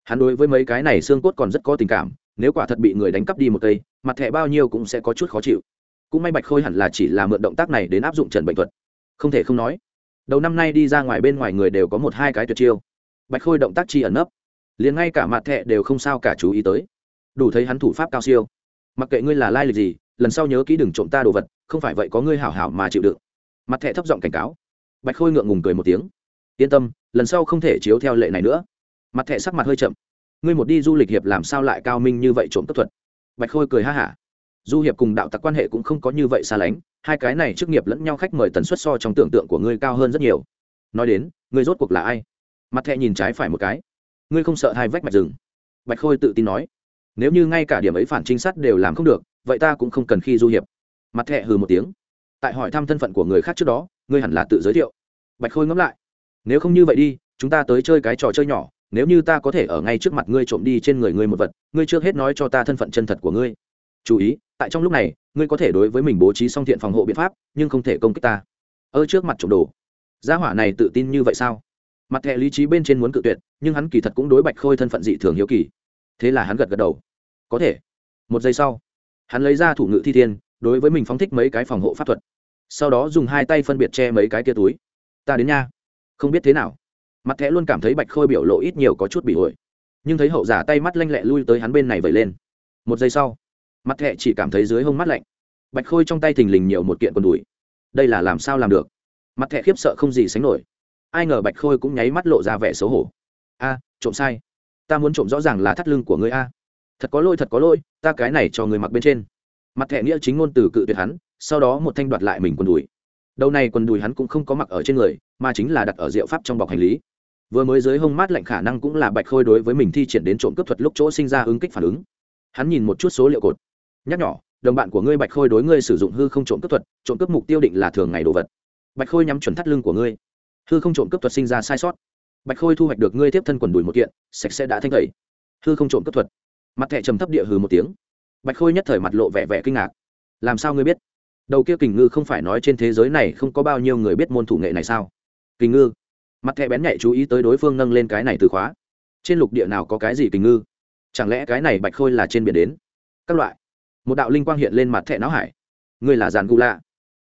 hắn đối với mấy cái này xương cốt còn rất có tình cảm, nếu quả thật bị người đánh cắp đi một cây, mặt thẻ bao nhiêu cũng sẽ có chút khó chịu. Cũng may bạch khôi hẳn là chỉ là mượn động tác này đến áp dụng trần bệnh thuật. Không thể không nói, đầu năm nay đi ra ngoài bên ngoài người đều có một hai cái tuyệt chiêu. Bạch khôi động tác chi ẩn nấp, liền ngay cả mặt thẻ đều không sao cả chú ý tới. Đủ thấy hắn thủ pháp cao siêu. Mặc kệ ngươi là lai lịch gì, lần sau nhớ kỹ đừng trộm ta đồ vật, không phải vậy có ngươi hảo hảo mà chịu đựng. Mặt thẻ thấp giọng cảnh cáo. Bạch khôi ngượng ngùng cười một tiếng. Yên tâm, lần sau không thể chiếu theo lệ này nữa mặt thẻ sắc mặt hơi chậm. Ngươi một đi du lịch hiệp làm sao lại cao minh như vậy trộm cấp thuật? Bạch khôi cười ha hả. Du hiệp cùng đạo tặc quan hệ cũng không có như vậy xa lánh, hai cái này chức nghiệp lẫn nhau khách mời tần suất so trong tưởng tượng của ngươi cao hơn rất nhiều. Nói đến, ngươi rốt cuộc là ai? Mặt thẹ nhìn trái phải một cái. Ngươi không sợ hai vách mạch rừng? Bạch khôi tự tin nói. Nếu như ngay cả điểm ấy phản trinh sát đều làm không được, vậy ta cũng không cần khi du hiệp. Mặt thẹ hừ một tiếng. Tại hỏi thăm thân phận của người khác trước đó, ngươi hẳn là tự giới thiệu. Bạch khôi ngẫm lại. Nếu không như vậy đi, chúng ta tới chơi cái trò chơi nhỏ nếu như ta có thể ở ngay trước mặt ngươi trộm đi trên người ngươi một vật, ngươi trước hết nói cho ta thân phận chân thật của ngươi. Chú ý, tại trong lúc này, ngươi có thể đối với mình bố trí song thiện phòng hộ biện pháp, nhưng không thể công kích ta. Ơ trước mặt trộm đồ, gia hỏa này tự tin như vậy sao? Mặt thẻ lý trí bên trên muốn cự tuyệt, nhưng hắn kỳ thật cũng đối bạch khôi thân phận dị thường hiếu kỳ. Thế là hắn gật gật đầu. Có thể. Một giây sau, hắn lấy ra thủ ngự thi thiên, đối với mình phóng thích mấy cái phòng hộ pháp thuật. Sau đó dùng hai tay phân biệt che mấy cái kia túi. Ta đến nha. Không biết thế nào mặt thẻ luôn cảm thấy bạch khôi biểu lộ ít nhiều có chút bị ổi. Nhưng thấy hậu giả tay mắt lanh lẹ lui tới hắn bên này vẩy lên. Một giây sau, mặt thẹ chỉ cảm thấy dưới hông mắt lạnh. Bạch khôi trong tay thình lình nhiều một kiện quần đùi. Đây là làm sao làm được? Mặt thẹ khiếp sợ không gì sánh nổi. Ai ngờ bạch khôi cũng nháy mắt lộ ra vẻ xấu hổ. A, trộm sai. Ta muốn trộm rõ ràng là thắt lưng của ngươi a. Thật có lỗi, thật có lỗi, ta cái này cho người mặc bên trên. Mặt thẹ nghĩa chính ngôn từ cự tuyệt hắn, sau đó một thanh đoạt lại mình quần đùi. Đầu này quần đùi hắn cũng không có mặc ở trên người, mà chính là đặt ở rượu pháp trong bọc hành lý vừa mới dưới hông mát lạnh khả năng cũng là bạch khôi đối với mình thi triển đến trộm cướp thuật lúc chỗ sinh ra ứng kích phản ứng. Hắn nhìn một chút số liệu cột. Nhắc nhỏ đồng bạn của ngươi bạch khôi đối ngươi sử dụng hư không trộm cướp thuật, trộm cướp mục tiêu định là thường ngày đồ vật. Bạch khôi nhắm chuẩn thắt lưng của ngươi. Hư không trộm cướp thuật sinh ra sai sót. Bạch khôi thu hoạch được ngươi tiếp thân quần đùi một kiện, sạch sẽ đã thanh tẩy. Hư không trộm cướp thuật. Mặt thẻ trầm thấp địa hư một tiếng. Bạch khôi nhất thời mặt lộ vẻ vẻ kinh ngạc. Làm sao ngươi biết? Đầu kia kình ngư không phải nói trên thế giới này không có bao nhiêu người biết môn thủ nghệ này sao? Kình ngư mặt thẻ bén nhạy chú ý tới đối phương nâng lên cái này từ khóa. Trên lục địa nào có cái gì kình ngư? Chẳng lẽ cái này bạch khôi là trên biển đến? Các loại. Một đạo linh quang hiện lên mặt thẻ não hải. Ngươi là giàn gu lạ.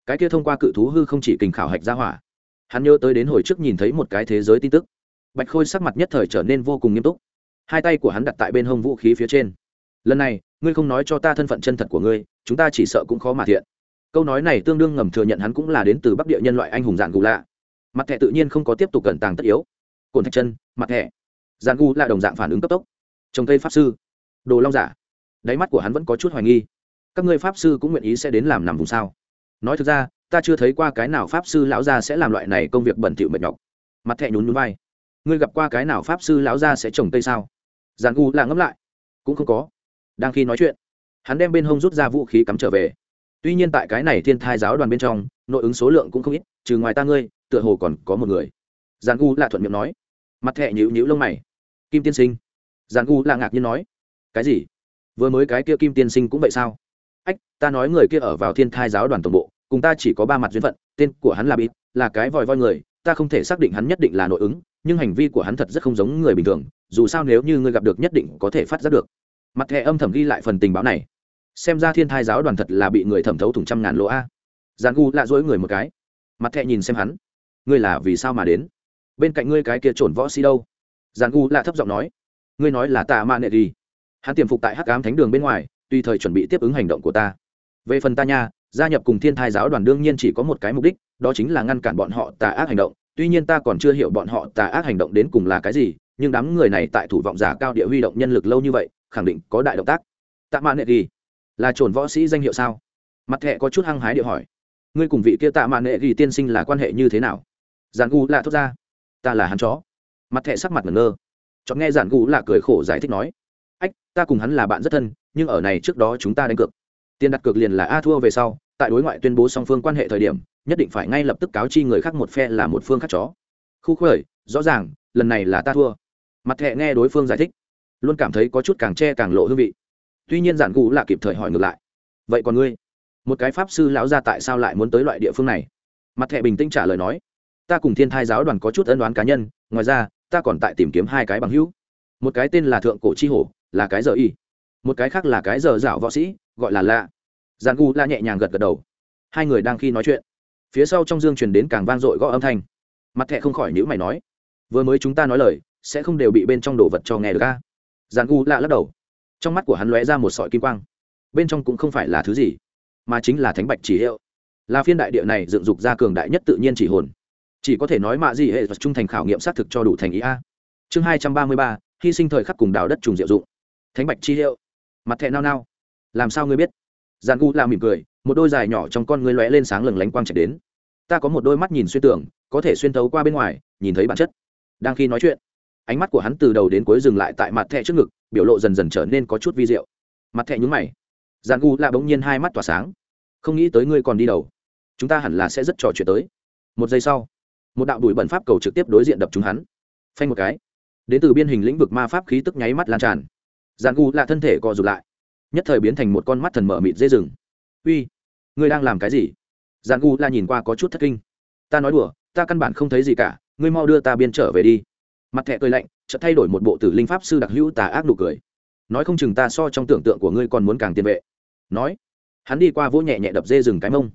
Cái kia thông qua cự thú hư không chỉ kình khảo hạch ra hỏa. Hắn nhớ tới đến hồi trước nhìn thấy một cái thế giới tin tức. Bạch khôi sắc mặt nhất thời trở nên vô cùng nghiêm túc. Hai tay của hắn đặt tại bên hông vũ khí phía trên. Lần này, ngươi không nói cho ta thân phận chân thật của ngươi, chúng ta chỉ sợ cũng khó mà thiện. Câu nói này tương đương ngầm thừa nhận hắn cũng là đến từ bắc địa nhân loại anh hùng dạn gù lạ mặt thẻ tự nhiên không có tiếp tục cẩn tàng tất yếu. Cồn thạch chân, mặt thẻ. Giàn gu là đồng dạng phản ứng cấp tốc. Trồng cây pháp sư. Đồ long giả. Đáy mắt của hắn vẫn có chút hoài nghi. Các ngươi pháp sư cũng nguyện ý sẽ đến làm nằm vùng sao? Nói thực ra, ta chưa thấy qua cái nào pháp sư lão gia sẽ làm loại này công việc bẩn thỉu mệt nhọc. Mặt thẹ nhún nhún vai. Ngươi gặp qua cái nào pháp sư lão gia sẽ trồng cây sao? Giàn gu là ngẫm lại. Cũng không có. Đang khi nói chuyện, hắn đem bên hông rút ra vũ khí cắm trở về tuy nhiên tại cái này thiên thai giáo đoàn bên trong, nội ứng số lượng cũng không ít, trừ ngoài ta ngươi, tựa hồ còn có một người. Giàn gu là thuận miệng nói. Mặt thẹ nhữ nhữ lông mày. Kim tiên sinh. Giàn gu là ngạc nhiên nói. Cái gì? Vừa mới cái kia kim tiên sinh cũng vậy sao? Ách, ta nói người kia ở vào thiên thai giáo đoàn tổng bộ, cùng ta chỉ có ba mặt duyên phận, tên của hắn là bịt, là cái vòi voi người, ta không thể xác định hắn nhất định là nội ứng, nhưng hành vi của hắn thật rất không giống người bình thường, dù sao nếu như ngươi gặp được nhất định có thể phát giác được. Mặt thẻ âm thầm ghi lại phần tình báo này xem ra thiên thai giáo đoàn thật là bị người thẩm thấu thủng trăm ngàn lỗ a. Giàn gu lạ dỗi người một cái. Mặt thẹ nhìn xem hắn. Ngươi là vì sao mà đến? Bên cạnh ngươi cái kia trổn võ sĩ đâu? Giàn gu lạ thấp giọng nói. Ngươi nói là tạ mạ nệ đi. Hắn tiềm phục tại hắc ám thánh đường bên ngoài, tùy thời chuẩn bị tiếp ứng hành động của ta. Về phần ta nha, gia nhập cùng thiên thai giáo đoàn đương nhiên chỉ có một cái mục đích, đó chính là ngăn cản bọn họ tà ác hành động. Tuy nhiên ta còn chưa hiểu bọn họ tà ác hành động đến cùng là cái gì, nhưng đám người này tại thủ vọng giả cao địa huy động nhân lực lâu như vậy, khẳng định có đại động tác. Tạ mạn nệ ghi là trồn võ sĩ danh hiệu sao? Mặt thẹ có chút hăng hái điệu hỏi. Ngươi cùng vị kia tạ mạn nệ ghi tiên sinh là quan hệ như thế nào? Giản gu lạ thốt ra. Ta là hắn chó. Mặt thẹ sắc mặt ngẩn ngơ. Chọn nghe giản gu lạ cười khổ giải thích nói. Ách, ta cùng hắn là bạn rất thân, nhưng ở này trước đó chúng ta đánh cược. Tiền đặt cược liền là a thua về sau, tại đối ngoại tuyên bố song phương quan hệ thời điểm, nhất định phải ngay lập tức cáo chi người khác một phe là một phương khác chó. Khu khởi rõ ràng, lần này là ta thua. Mặt thẹ nghe đối phương giải thích, luôn cảm thấy có chút càng che càng lộ hương vị tuy nhiên giản gù là kịp thời hỏi ngược lại. Vậy còn ngươi? Một cái pháp sư lão gia tại sao lại muốn tới loại địa phương này? Mặt thẹ bình tĩnh trả lời nói. Ta cùng thiên thai giáo đoàn có chút ân đoán cá nhân, ngoài ra, ta còn tại tìm kiếm hai cái bằng hữu. Một cái tên là thượng cổ chi hổ, là cái giờ y. Một cái khác là cái giờ dạo võ sĩ, gọi là lạ. Giàn gu la nhẹ nhàng gật gật đầu. Hai người đang khi nói chuyện, phía sau trong dương truyền đến càng vang dội gõ âm thanh. Mặt thẹ không khỏi nhữ mày nói. Vừa mới chúng ta nói lời, sẽ không đều bị bên trong đồ vật cho nghe được ca giàn gu lạ lắc đầu trong mắt của hắn lóe ra một sọi kim quang. Bên trong cũng không phải là thứ gì, mà chính là thánh bạch chỉ hiệu. Là phiên đại địa này dựng dục ra cường đại nhất tự nhiên chỉ hồn. Chỉ có thể nói mạ gì hệ vật trung thành khảo nghiệm xác thực cho đủ thành ý a. Chương hai trăm ba mươi ba, hy sinh thời khắc cùng đào đất trùng diệu dụng. Thánh bạch chi hiệu. Mặt thẹ nao nao. Làm sao ngươi biết? Giàn gu la mỉm cười, một đôi dài nhỏ trong con ngươi lóe lên sáng lừng lánh quang chạy đến. Ta có một đôi mắt nhìn xuyên tưởng có thể xuyên thấu qua bên ngoài, nhìn thấy bản chất. Đang khi nói chuyện, ánh mắt của hắn từ đầu đến cuối dừng lại tại mặt thẹ trước ngực biểu lộ dần dần trở nên có chút vi diệu. Mặt thẹn nhúng mày. Giàn gu la bỗng nhiên hai mắt tỏa sáng. Không nghĩ tới ngươi còn đi đầu. Chúng ta hẳn là sẽ rất trò chuyện tới. Một giây sau, một đạo đuổi bẩn pháp cầu trực tiếp đối diện đập chúng hắn. Phanh một cái. Đến từ biên hình lĩnh vực ma pháp khí tức nháy mắt lan tràn. Giàn gu là thân thể co rụt lại. Nhất thời biến thành một con mắt thần mở mịt dây rừng uy, ngươi đang làm cái gì? Giàn gu la nhìn qua có chút thất kinh. Ta nói đùa, ta căn bản không thấy gì cả, ngươi mau đưa ta biên trở về đi mặt thẹ cười lạnh, chợt thay đổi một bộ tử linh pháp sư đặc hữu tà ác nụ cười. Nói không chừng ta so trong tưởng tượng của ngươi còn muốn càng tiền vệ. Nói, hắn đi qua vỗ nhẹ nhẹ đập dê rừng cái mông. Dạ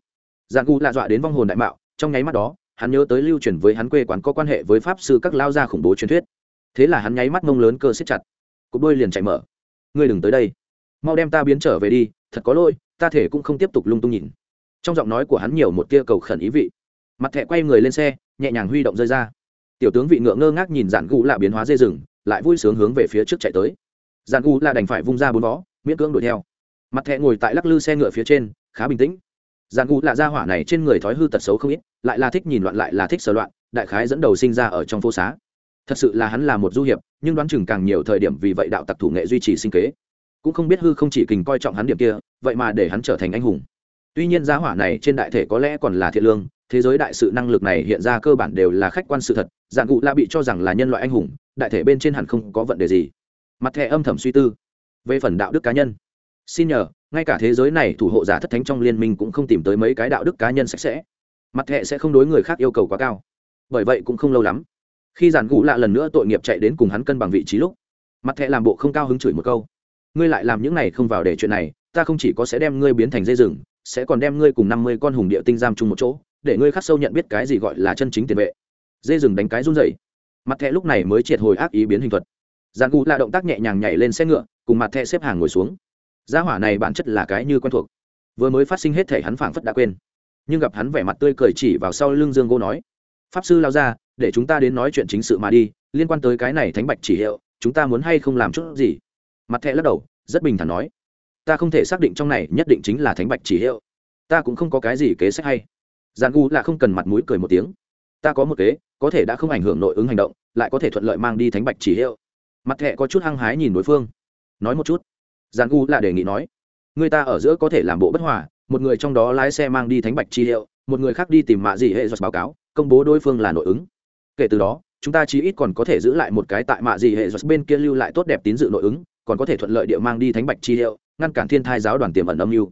Giàn gu lạ dọa đến vong hồn đại mạo, trong nháy mắt đó, hắn nhớ tới lưu truyền với hắn quê quán có quan hệ với pháp sư các lao gia khủng bố truyền thuyết. Thế là hắn nháy mắt mông lớn cơ xích chặt. Cục đôi liền chạy mở. Ngươi đừng tới đây. Mau đem ta biến trở về đi, thật có lỗi, ta thể cũng không tiếp tục lung tung nhìn. Trong giọng nói của hắn nhiều một tia cầu khẩn ý vị. Mặt thẹ quay người lên xe, nhẹ nhàng huy động rơi ra tiểu tướng vị ngựa ngơ ngác nhìn dạn gù lạ biến hóa dê rừng, lại vui sướng hướng về phía trước chạy tới. Dạn gù lạ đành phải vung ra bốn vó, miễn cưỡng đuổi theo. Mặt thẹ ngồi tại lắc lư xe ngựa phía trên, khá bình tĩnh. Dạn gù lạ ra hỏa này trên người thói hư tật xấu không ít, lại là thích nhìn loạn lại là thích sờ loạn, đại khái dẫn đầu sinh ra ở trong phố xá. Thật sự là hắn là một du hiệp, nhưng đoán chừng càng nhiều thời điểm vì vậy đạo tặc thủ nghệ duy trì sinh kế. Cũng không biết hư không chỉ kình coi trọng hắn điểm kia, vậy mà để hắn trở thành anh hùng. Tuy nhiên giá hỏa này trên đại thể có lẽ còn là thiện lương thế giới đại sự năng lực này hiện ra cơ bản đều là khách quan sự thật dạng cụ la bị cho rằng là nhân loại anh hùng, đại thể bên trên hẳn không có vấn đề gì. Mặt thẻ âm thầm suy tư về phần đạo đức cá nhân. Xin nhờ, ngay cả thế giới này thủ hộ giả thất thánh trong liên minh cũng không tìm tới mấy cái đạo đức cá nhân sạch sẽ. Mặt thẻ sẽ không đối người khác yêu cầu quá cao. Bởi vậy cũng không lâu lắm, khi giản cụ lạ lần nữa tội nghiệp chạy đến cùng hắn cân bằng vị trí lúc, mặt thẻ làm bộ không cao hứng chửi một câu. Ngươi lại làm những này không vào để chuyện này, ta không chỉ có sẽ đem ngươi biến thành dây rừng, sẽ còn đem ngươi cùng năm mươi con hùng địa tinh giam chung một chỗ để ngươi khắc sâu nhận biết cái gì gọi là chân chính tiền vệ. Dê rừng đánh cái run dậy mặt thẹ lúc này mới triệt hồi ác ý biến hình thuật. Giàn gù là động tác nhẹ nhàng nhảy lên xe ngựa, cùng mặt thẹ xếp hàng ngồi xuống. Gia hỏa này bản chất là cái như quen thuộc. Vừa mới phát sinh hết thể hắn phảng phất đã quên. Nhưng gặp hắn vẻ mặt tươi cười chỉ vào sau lưng dương gỗ nói, pháp sư lao ra, để chúng ta đến nói chuyện chính sự mà đi, liên quan tới cái này thánh bạch chỉ hiệu, chúng ta muốn hay không làm chút gì? Mặt thẹ lắc đầu, rất bình thản nói, ta không thể xác định trong này nhất định chính là thánh bạch chỉ hiệu. Ta cũng không có cái gì kế sách hay giàn gu là không cần mặt mũi cười một tiếng. Ta có một kế, có thể đã không ảnh hưởng nội ứng hành động, lại có thể thuận lợi mang đi thánh bạch chỉ hiệu. Mặt thẹ có chút hăng hái nhìn đối phương. Nói một chút. Giàn gu là đề nghị nói. Người ta ở giữa có thể làm bộ bất hòa, một người trong đó lái xe mang đi thánh bạch chi hiệu, một người khác đi tìm mạ gì hệ giật báo cáo, công bố đối phương là nội ứng. Kể từ đó, chúng ta chí ít còn có thể giữ lại một cái tại mạ gì hệ giật bên kia lưu lại tốt đẹp tín dự nội ứng, còn có thể thuận lợi địa mang đi thánh bạch chi hiệu, ngăn cản thiên thai giáo đoàn tiềm ẩn âm mưu.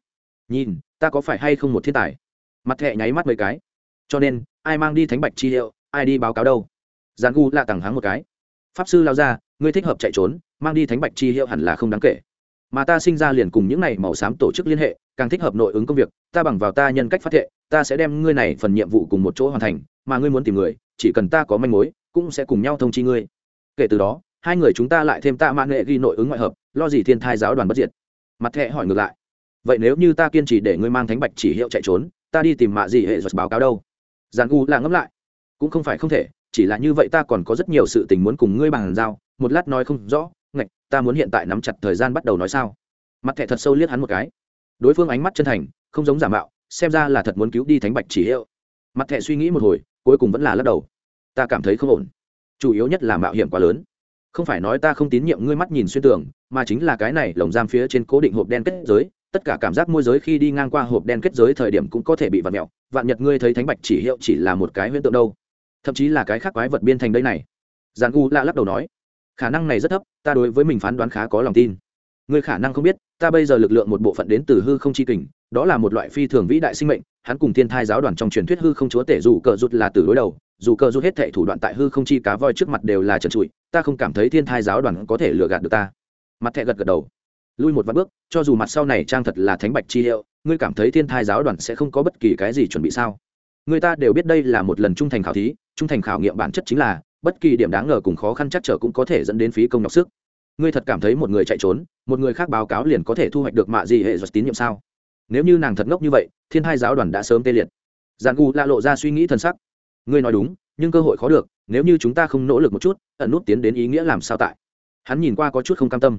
Nhìn, ta có phải hay không một thiên tài? Mặt thẹ nháy mắt mấy cái. Cho nên, ai mang đi thánh bạch chi hiệu, ai đi báo cáo đâu? Giàn gu lạ tằng hắng một cái. Pháp sư lao ra, ngươi thích hợp chạy trốn, mang đi thánh bạch chi hiệu hẳn là không đáng kể. Mà ta sinh ra liền cùng những này màu xám tổ chức liên hệ, càng thích hợp nội ứng công việc, ta bằng vào ta nhân cách phát thệ, ta sẽ đem ngươi này phần nhiệm vụ cùng một chỗ hoàn thành, mà ngươi muốn tìm người, chỉ cần ta có manh mối, cũng sẽ cùng nhau thông chi ngươi. Kể từ đó, hai người chúng ta lại thêm ta mạng nghệ ghi nội ứng ngoại hợp, lo gì thiên thai giáo đoàn bất diệt. Mặt thẹ hỏi ngược lại. Vậy nếu như ta kiên trì để ngươi mang thánh bạch chỉ hiệu chạy trốn ta đi tìm mạ gì hệ giật báo cáo đâu. Giàn gu là ngẫm lại. Cũng không phải không thể, chỉ là như vậy ta còn có rất nhiều sự tình muốn cùng ngươi bàn giao, một lát nói không rõ, ngạch, ta muốn hiện tại nắm chặt thời gian bắt đầu nói sao. Mặt thẻ thật sâu liếc hắn một cái. Đối phương ánh mắt chân thành, không giống giả mạo, xem ra là thật muốn cứu đi thánh bạch chỉ hiệu. Mặt thẻ suy nghĩ một hồi, cuối cùng vẫn là lắc đầu. Ta cảm thấy không ổn. Chủ yếu nhất là mạo hiểm quá lớn. Không phải nói ta không tín nhiệm ngươi mắt nhìn xuyên tường, mà chính là cái này lồng giam phía trên cố định hộp đen kết giới tất cả cảm giác môi giới khi đi ngang qua hộp đen kết giới thời điểm cũng có thể bị vặn mẹo. Vạn nhật, ngươi thấy thánh bạch chỉ hiệu chỉ là một cái huyễn tượng đâu? Thậm chí là cái khác quái vật biên thành đây này. Giàn u lạ lắc đầu nói, khả năng này rất thấp, ta đối với mình phán đoán khá có lòng tin. Ngươi khả năng không biết, ta bây giờ lực lượng một bộ phận đến từ hư không chi kình, đó là một loại phi thường vĩ đại sinh mệnh, hắn cùng thiên thai giáo đoàn trong truyền thuyết hư không chúa tể dù cờ rút là từ đối đầu, dù cờ rút hết thệ thủ đoạn tại hư không chi cá voi trước mặt đều là trần trụi, ta không cảm thấy thiên thai giáo đoàn có thể lừa gạt được ta. Mặt thẹ gật gật đầu lui một vạn bước, cho dù mặt sau này trang thật là thánh bạch chi hiệu, ngươi cảm thấy thiên thai giáo đoàn sẽ không có bất kỳ cái gì chuẩn bị sao? Người ta đều biết đây là một lần trung thành khảo thí, trung thành khảo nghiệm bản chất chính là, bất kỳ điểm đáng ngờ cùng khó khăn chắc trở cũng có thể dẫn đến phí công nhọc sức. Ngươi thật cảm thấy một người chạy trốn, một người khác báo cáo liền có thể thu hoạch được mạ gì hệ giật tín nhiệm sao? Nếu như nàng thật ngốc như vậy, thiên hai giáo đoàn đã sớm tê liệt. Giàn gu la lộ ra suy nghĩ thân sắc. Ngươi nói đúng, nhưng cơ hội khó được, nếu như chúng ta không nỗ lực một chút, ẩn nút tiến đến ý nghĩa làm sao tại? Hắn nhìn qua có chút không cam tâm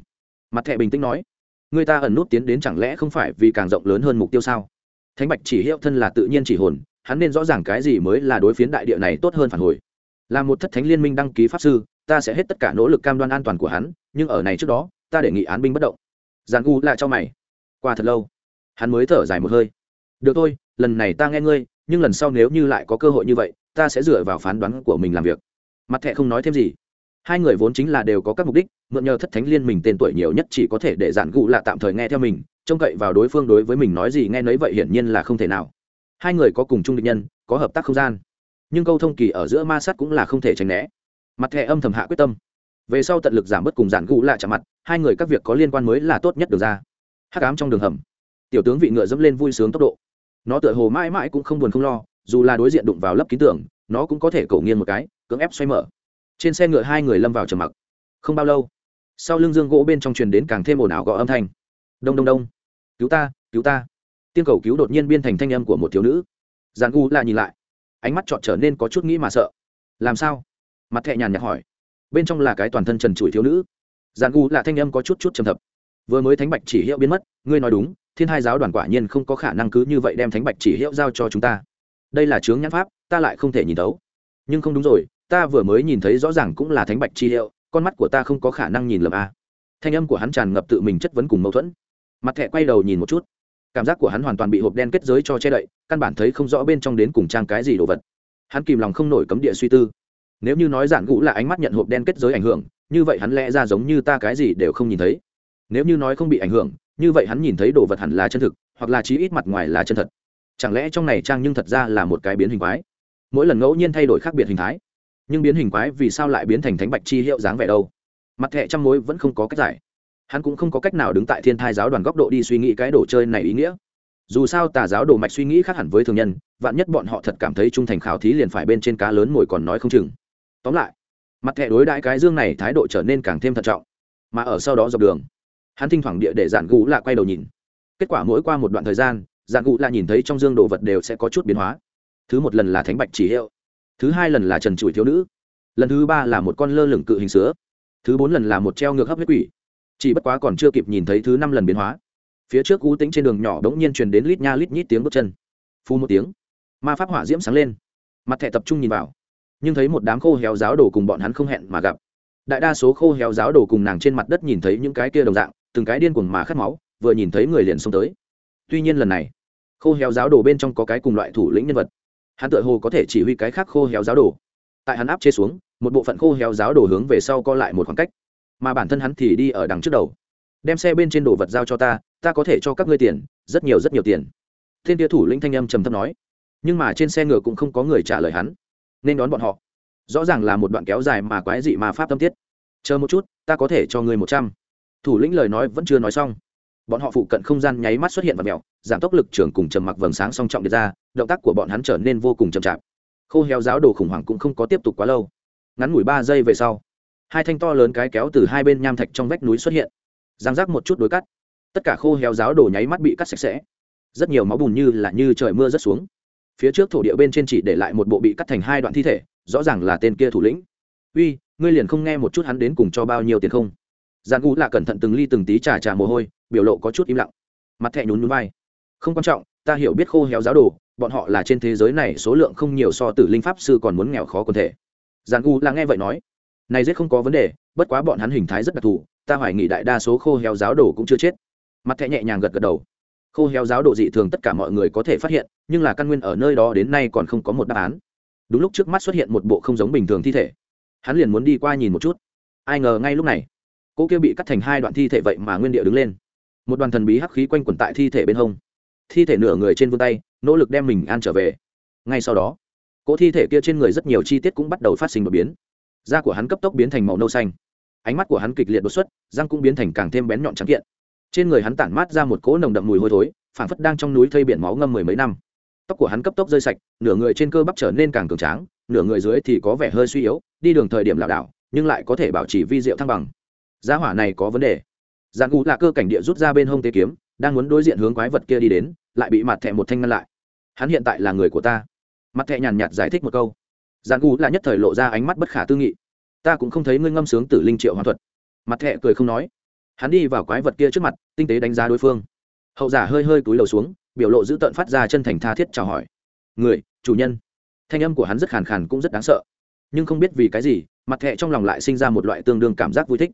mặt thẹ bình tĩnh nói, người ta ẩn nút tiến đến chẳng lẽ không phải vì càng rộng lớn hơn mục tiêu sao? Thánh bạch chỉ hiệu thân là tự nhiên chỉ hồn, hắn nên rõ ràng cái gì mới là đối phiến đại địa này tốt hơn phản hồi. Là một thất thánh liên minh đăng ký pháp sư, ta sẽ hết tất cả nỗ lực cam đoan an toàn của hắn, nhưng ở này trước đó, ta đề nghị án binh bất động. Giàn u là cho mày. Qua thật lâu, hắn mới thở dài một hơi. Được thôi, lần này ta nghe ngươi, nhưng lần sau nếu như lại có cơ hội như vậy, ta sẽ dựa vào phán đoán của mình làm việc. Mặt thẹ không nói thêm gì hai người vốn chính là đều có các mục đích, mượn nhờ thất thánh liên mình tên tuổi nhiều nhất chỉ có thể để giản gụ lạ tạm thời nghe theo mình, trông cậy vào đối phương đối với mình nói gì nghe nấy vậy hiển nhiên là không thể nào. Hai người có cùng chung định nhân, có hợp tác không gian. Nhưng câu thông kỳ ở giữa ma sát cũng là không thể tránh né. Mặt thẻ âm thầm hạ quyết tâm. Về sau tận lực giảm bớt cùng giản gụ lạ chạm mặt, hai người các việc có liên quan mới là tốt nhất được ra. Hắc ám trong đường hầm. Tiểu tướng vị ngựa dẫm lên vui sướng tốc độ. Nó tựa hồ mãi mãi cũng không buồn không lo, dù là đối diện đụng vào lấp ký tưởng nó cũng có thể cầu nghiêng một cái, cưỡng ép xoay mở trên xe ngựa hai người lâm vào trầm mặc. Không bao lâu sau lưng dương gỗ bên trong truyền đến càng thêm ồn ào gõ âm thanh. Đông đông đông. Cứu ta cứu ta. Tiên cầu cứu đột nhiên biên thành thanh âm của một thiếu nữ. Giàn u lại nhìn lại. Ánh mắt trọn trở nên có chút nghĩ mà sợ. Làm sao? Mặt thẹ nhàn nhạt hỏi. Bên trong là cái toàn thân trần trụi thiếu nữ. Giàn u là thanh âm có chút chút trầm thập vừa mới thánh bạch chỉ hiệu biến mất ngươi nói đúng thiên hai giáo đoàn quả nhiên không có khả năng cứ như vậy đem thánh bạch chỉ hiệu giao cho chúng ta. Đây là chướng nhãn pháp ta lại không thể nhìn đấu, nhưng không đúng rồi ta vừa mới nhìn thấy rõ ràng cũng là thánh bạch chi hiệu, con mắt của ta không có khả năng nhìn lầm a. Thanh âm của hắn tràn ngập tự mình chất vấn cùng mâu thuẫn. Mặt thẹ quay đầu nhìn một chút. Cảm giác của hắn hoàn toàn bị hộp đen kết giới cho che đậy, căn bản thấy không rõ bên trong đến cùng trang cái gì đồ vật. Hắn kìm lòng không nổi cấm địa suy tư. Nếu như nói giản gũ là ánh mắt nhận hộp đen kết giới ảnh hưởng, như vậy hắn lẽ ra giống như ta cái gì đều không nhìn thấy. Nếu như nói không bị ảnh hưởng, như vậy hắn nhìn thấy đồ vật hẳn là chân thực, hoặc là chí ít mặt ngoài là chân thật. Chẳng lẽ trong này trang nhưng thật ra là một cái biến hình quái? Mỗi lần ngẫu nhiên thay đổi khác biệt hình thái nhưng biến hình quái vì sao lại biến thành thánh bạch chi hiệu dáng vẻ đâu? Mặt thẹ trăm mối vẫn không có cách giải. Hắn cũng không có cách nào đứng tại thiên thai giáo đoàn góc độ đi suy nghĩ cái đồ chơi này ý nghĩa. Dù sao tà giáo đồ mạch suy nghĩ khác hẳn với thường nhân, vạn nhất bọn họ thật cảm thấy trung thành khảo thí liền phải bên trên cá lớn mồi còn nói không chừng. Tóm lại, mặt thẹ đối đãi cái dương này thái độ trở nên càng thêm thận trọng. Mà ở sau đó dọc đường, hắn thỉnh thoảng địa để giản gũ lạ quay đầu nhìn. Kết quả mỗi qua một đoạn thời gian, giản gũ là nhìn thấy trong dương đồ vật đều sẽ có chút biến hóa. Thứ một lần là thánh bạch chỉ hiệu thứ hai lần là trần trụi thiếu nữ. Lần thứ ba là một con lơ lửng cự hình sứa. Thứ bốn lần là một treo ngược hấp huyết quỷ. Chỉ bất quá còn chưa kịp nhìn thấy thứ năm lần biến hóa. Phía trước cú tính trên đường nhỏ đống nhiên truyền đến lít nha lít nhít tiếng bước chân. Phu một tiếng, ma pháp hỏa diễm sáng lên. Mặt thẻ tập trung nhìn vào. Nhưng thấy một đám khô héo giáo đồ cùng bọn hắn không hẹn mà gặp. Đại đa số khô héo giáo đồ cùng nàng trên mặt đất nhìn thấy những cái kia đồng dạng, từng cái điên cuồng mà khát máu, vừa nhìn thấy người liền xông tới. Tuy nhiên lần này, khô héo giáo đồ bên trong có cái cùng loại thủ lĩnh nhân vật hắn tựa hồ có thể chỉ huy cái khác khô héo giáo đồ. Tại hắn áp chế xuống, một bộ phận khô héo giáo đồ hướng về sau co lại một khoảng cách. Mà bản thân hắn thì đi ở đằng trước đầu. Đem xe bên trên đồ vật giao cho ta ta có thể cho các ngươi tiền, rất nhiều rất nhiều tiền. Thiên tia thủ lĩnh thanh âm trầm thấp nói. Nhưng mà trên xe ngựa cũng không có người trả lời hắn. Nên đón bọn họ. Rõ ràng là một đoạn kéo dài mà quái dị mà pháp tâm tiết. Chờ một chút, ta có thể cho ngươi một trăm. Thủ lĩnh lời nói vẫn chưa nói xong. Bọn họ phụ cận không gian nháy mắt xuất hiện và mèo giảm tốc lực trường cùng trầm mặc vầng sáng song trọng đi ra, động tác của bọn hắn trở nên vô cùng chậm chạp. Khô héo giáo đồ khủng hoảng cũng không có tiếp tục quá lâu. Ngắn ngủi ba giây về sau, hai thanh to lớn cái kéo từ hai bên nham thạch trong vách núi xuất hiện. Giang rác một chút đối cắt. Tất cả khô héo giáo đồ nháy mắt bị cắt sạch sẽ. Rất nhiều máu bùn như là như trời mưa rớt xuống. Phía trước thổ địa bên trên chỉ để lại một bộ bị cắt thành hai đoạn thi thể, rõ ràng là tên kia thủ lĩnh. Uy, ngươi liền không nghe một chút hắn đến cùng cho bao nhiêu tiền không? Giàn gú là cẩn thận từng ly từng tí trà trà mồ hôi, biểu lộ có chút im lặng. Mặt thẹ nhún nhún vai không quan trọng, ta hiểu biết khô héo giáo đồ, bọn họ là trên thế giới này số lượng không nhiều so tử linh pháp sư còn muốn nghèo khó quần thể. Giàn U là nghe vậy nói, này giết không có vấn đề, bất quá bọn hắn hình thái rất đặc thù, ta hoài nghị đại đa số khô héo giáo đồ cũng chưa chết. Mặt thẹ nhẹ nhàng gật gật đầu. Khô héo giáo đồ dị thường tất cả mọi người có thể phát hiện, nhưng là căn nguyên ở nơi đó đến nay còn không có một đáp án. Đúng lúc trước mắt xuất hiện một bộ không giống bình thường thi thể. Hắn liền muốn đi qua nhìn một chút. Ai ngờ ngay lúc này cô kia bị cắt thành hai đoạn thi thể vậy mà nguyên địa đứng lên. Một đoàn thần bí hắc khí quanh quẩn tại thi thể bên hông thi thể nửa người trên vươn tay, nỗ lực đem mình an trở về. Ngay sau đó, cỗ thi thể kia trên người rất nhiều chi tiết cũng bắt đầu phát sinh đột biến. Da của hắn cấp tốc biến thành màu nâu xanh. Ánh mắt của hắn kịch liệt đột xuất, răng cũng biến thành càng thêm bén nhọn trắng kiện. Trên người hắn tản mát ra một cỗ nồng đậm mùi hôi thối, phảng phất đang trong núi thây biển máu ngâm mười mấy năm. Tóc của hắn cấp tốc rơi sạch, nửa người trên cơ bắp trở nên càng cường tráng, nửa người dưới thì có vẻ hơi suy yếu, đi đường thời điểm lảo đảo, nhưng lại có thể bảo trì vi diệu thăng bằng. Giá hỏa này có vấn đề. Giàn Ngũ là cơ cảnh địa rút ra bên hông tế kiếm, đang muốn đối diện hướng quái vật kia đi đến lại bị mặt thẹ một thanh ngăn lại. Hắn hiện tại là người của ta. Mặt thẹ nhàn nhạt giải thích một câu. Giàn gu là nhất thời lộ ra ánh mắt bất khả tư nghị. Ta cũng không thấy ngươi ngâm sướng tử linh triệu hoàn thuật. Mặt thẹ cười không nói. Hắn đi vào quái vật kia trước mặt, tinh tế đánh giá đối phương. Hậu giả hơi hơi túi lầu xuống, biểu lộ dữ tợn phát ra chân thành tha thiết chào hỏi. Người, chủ nhân. Thanh âm của hắn rất khàn khàn cũng rất đáng sợ. Nhưng không biết vì cái gì, mặt thẹ trong lòng lại sinh ra một loại tương đương cảm giác vui thích.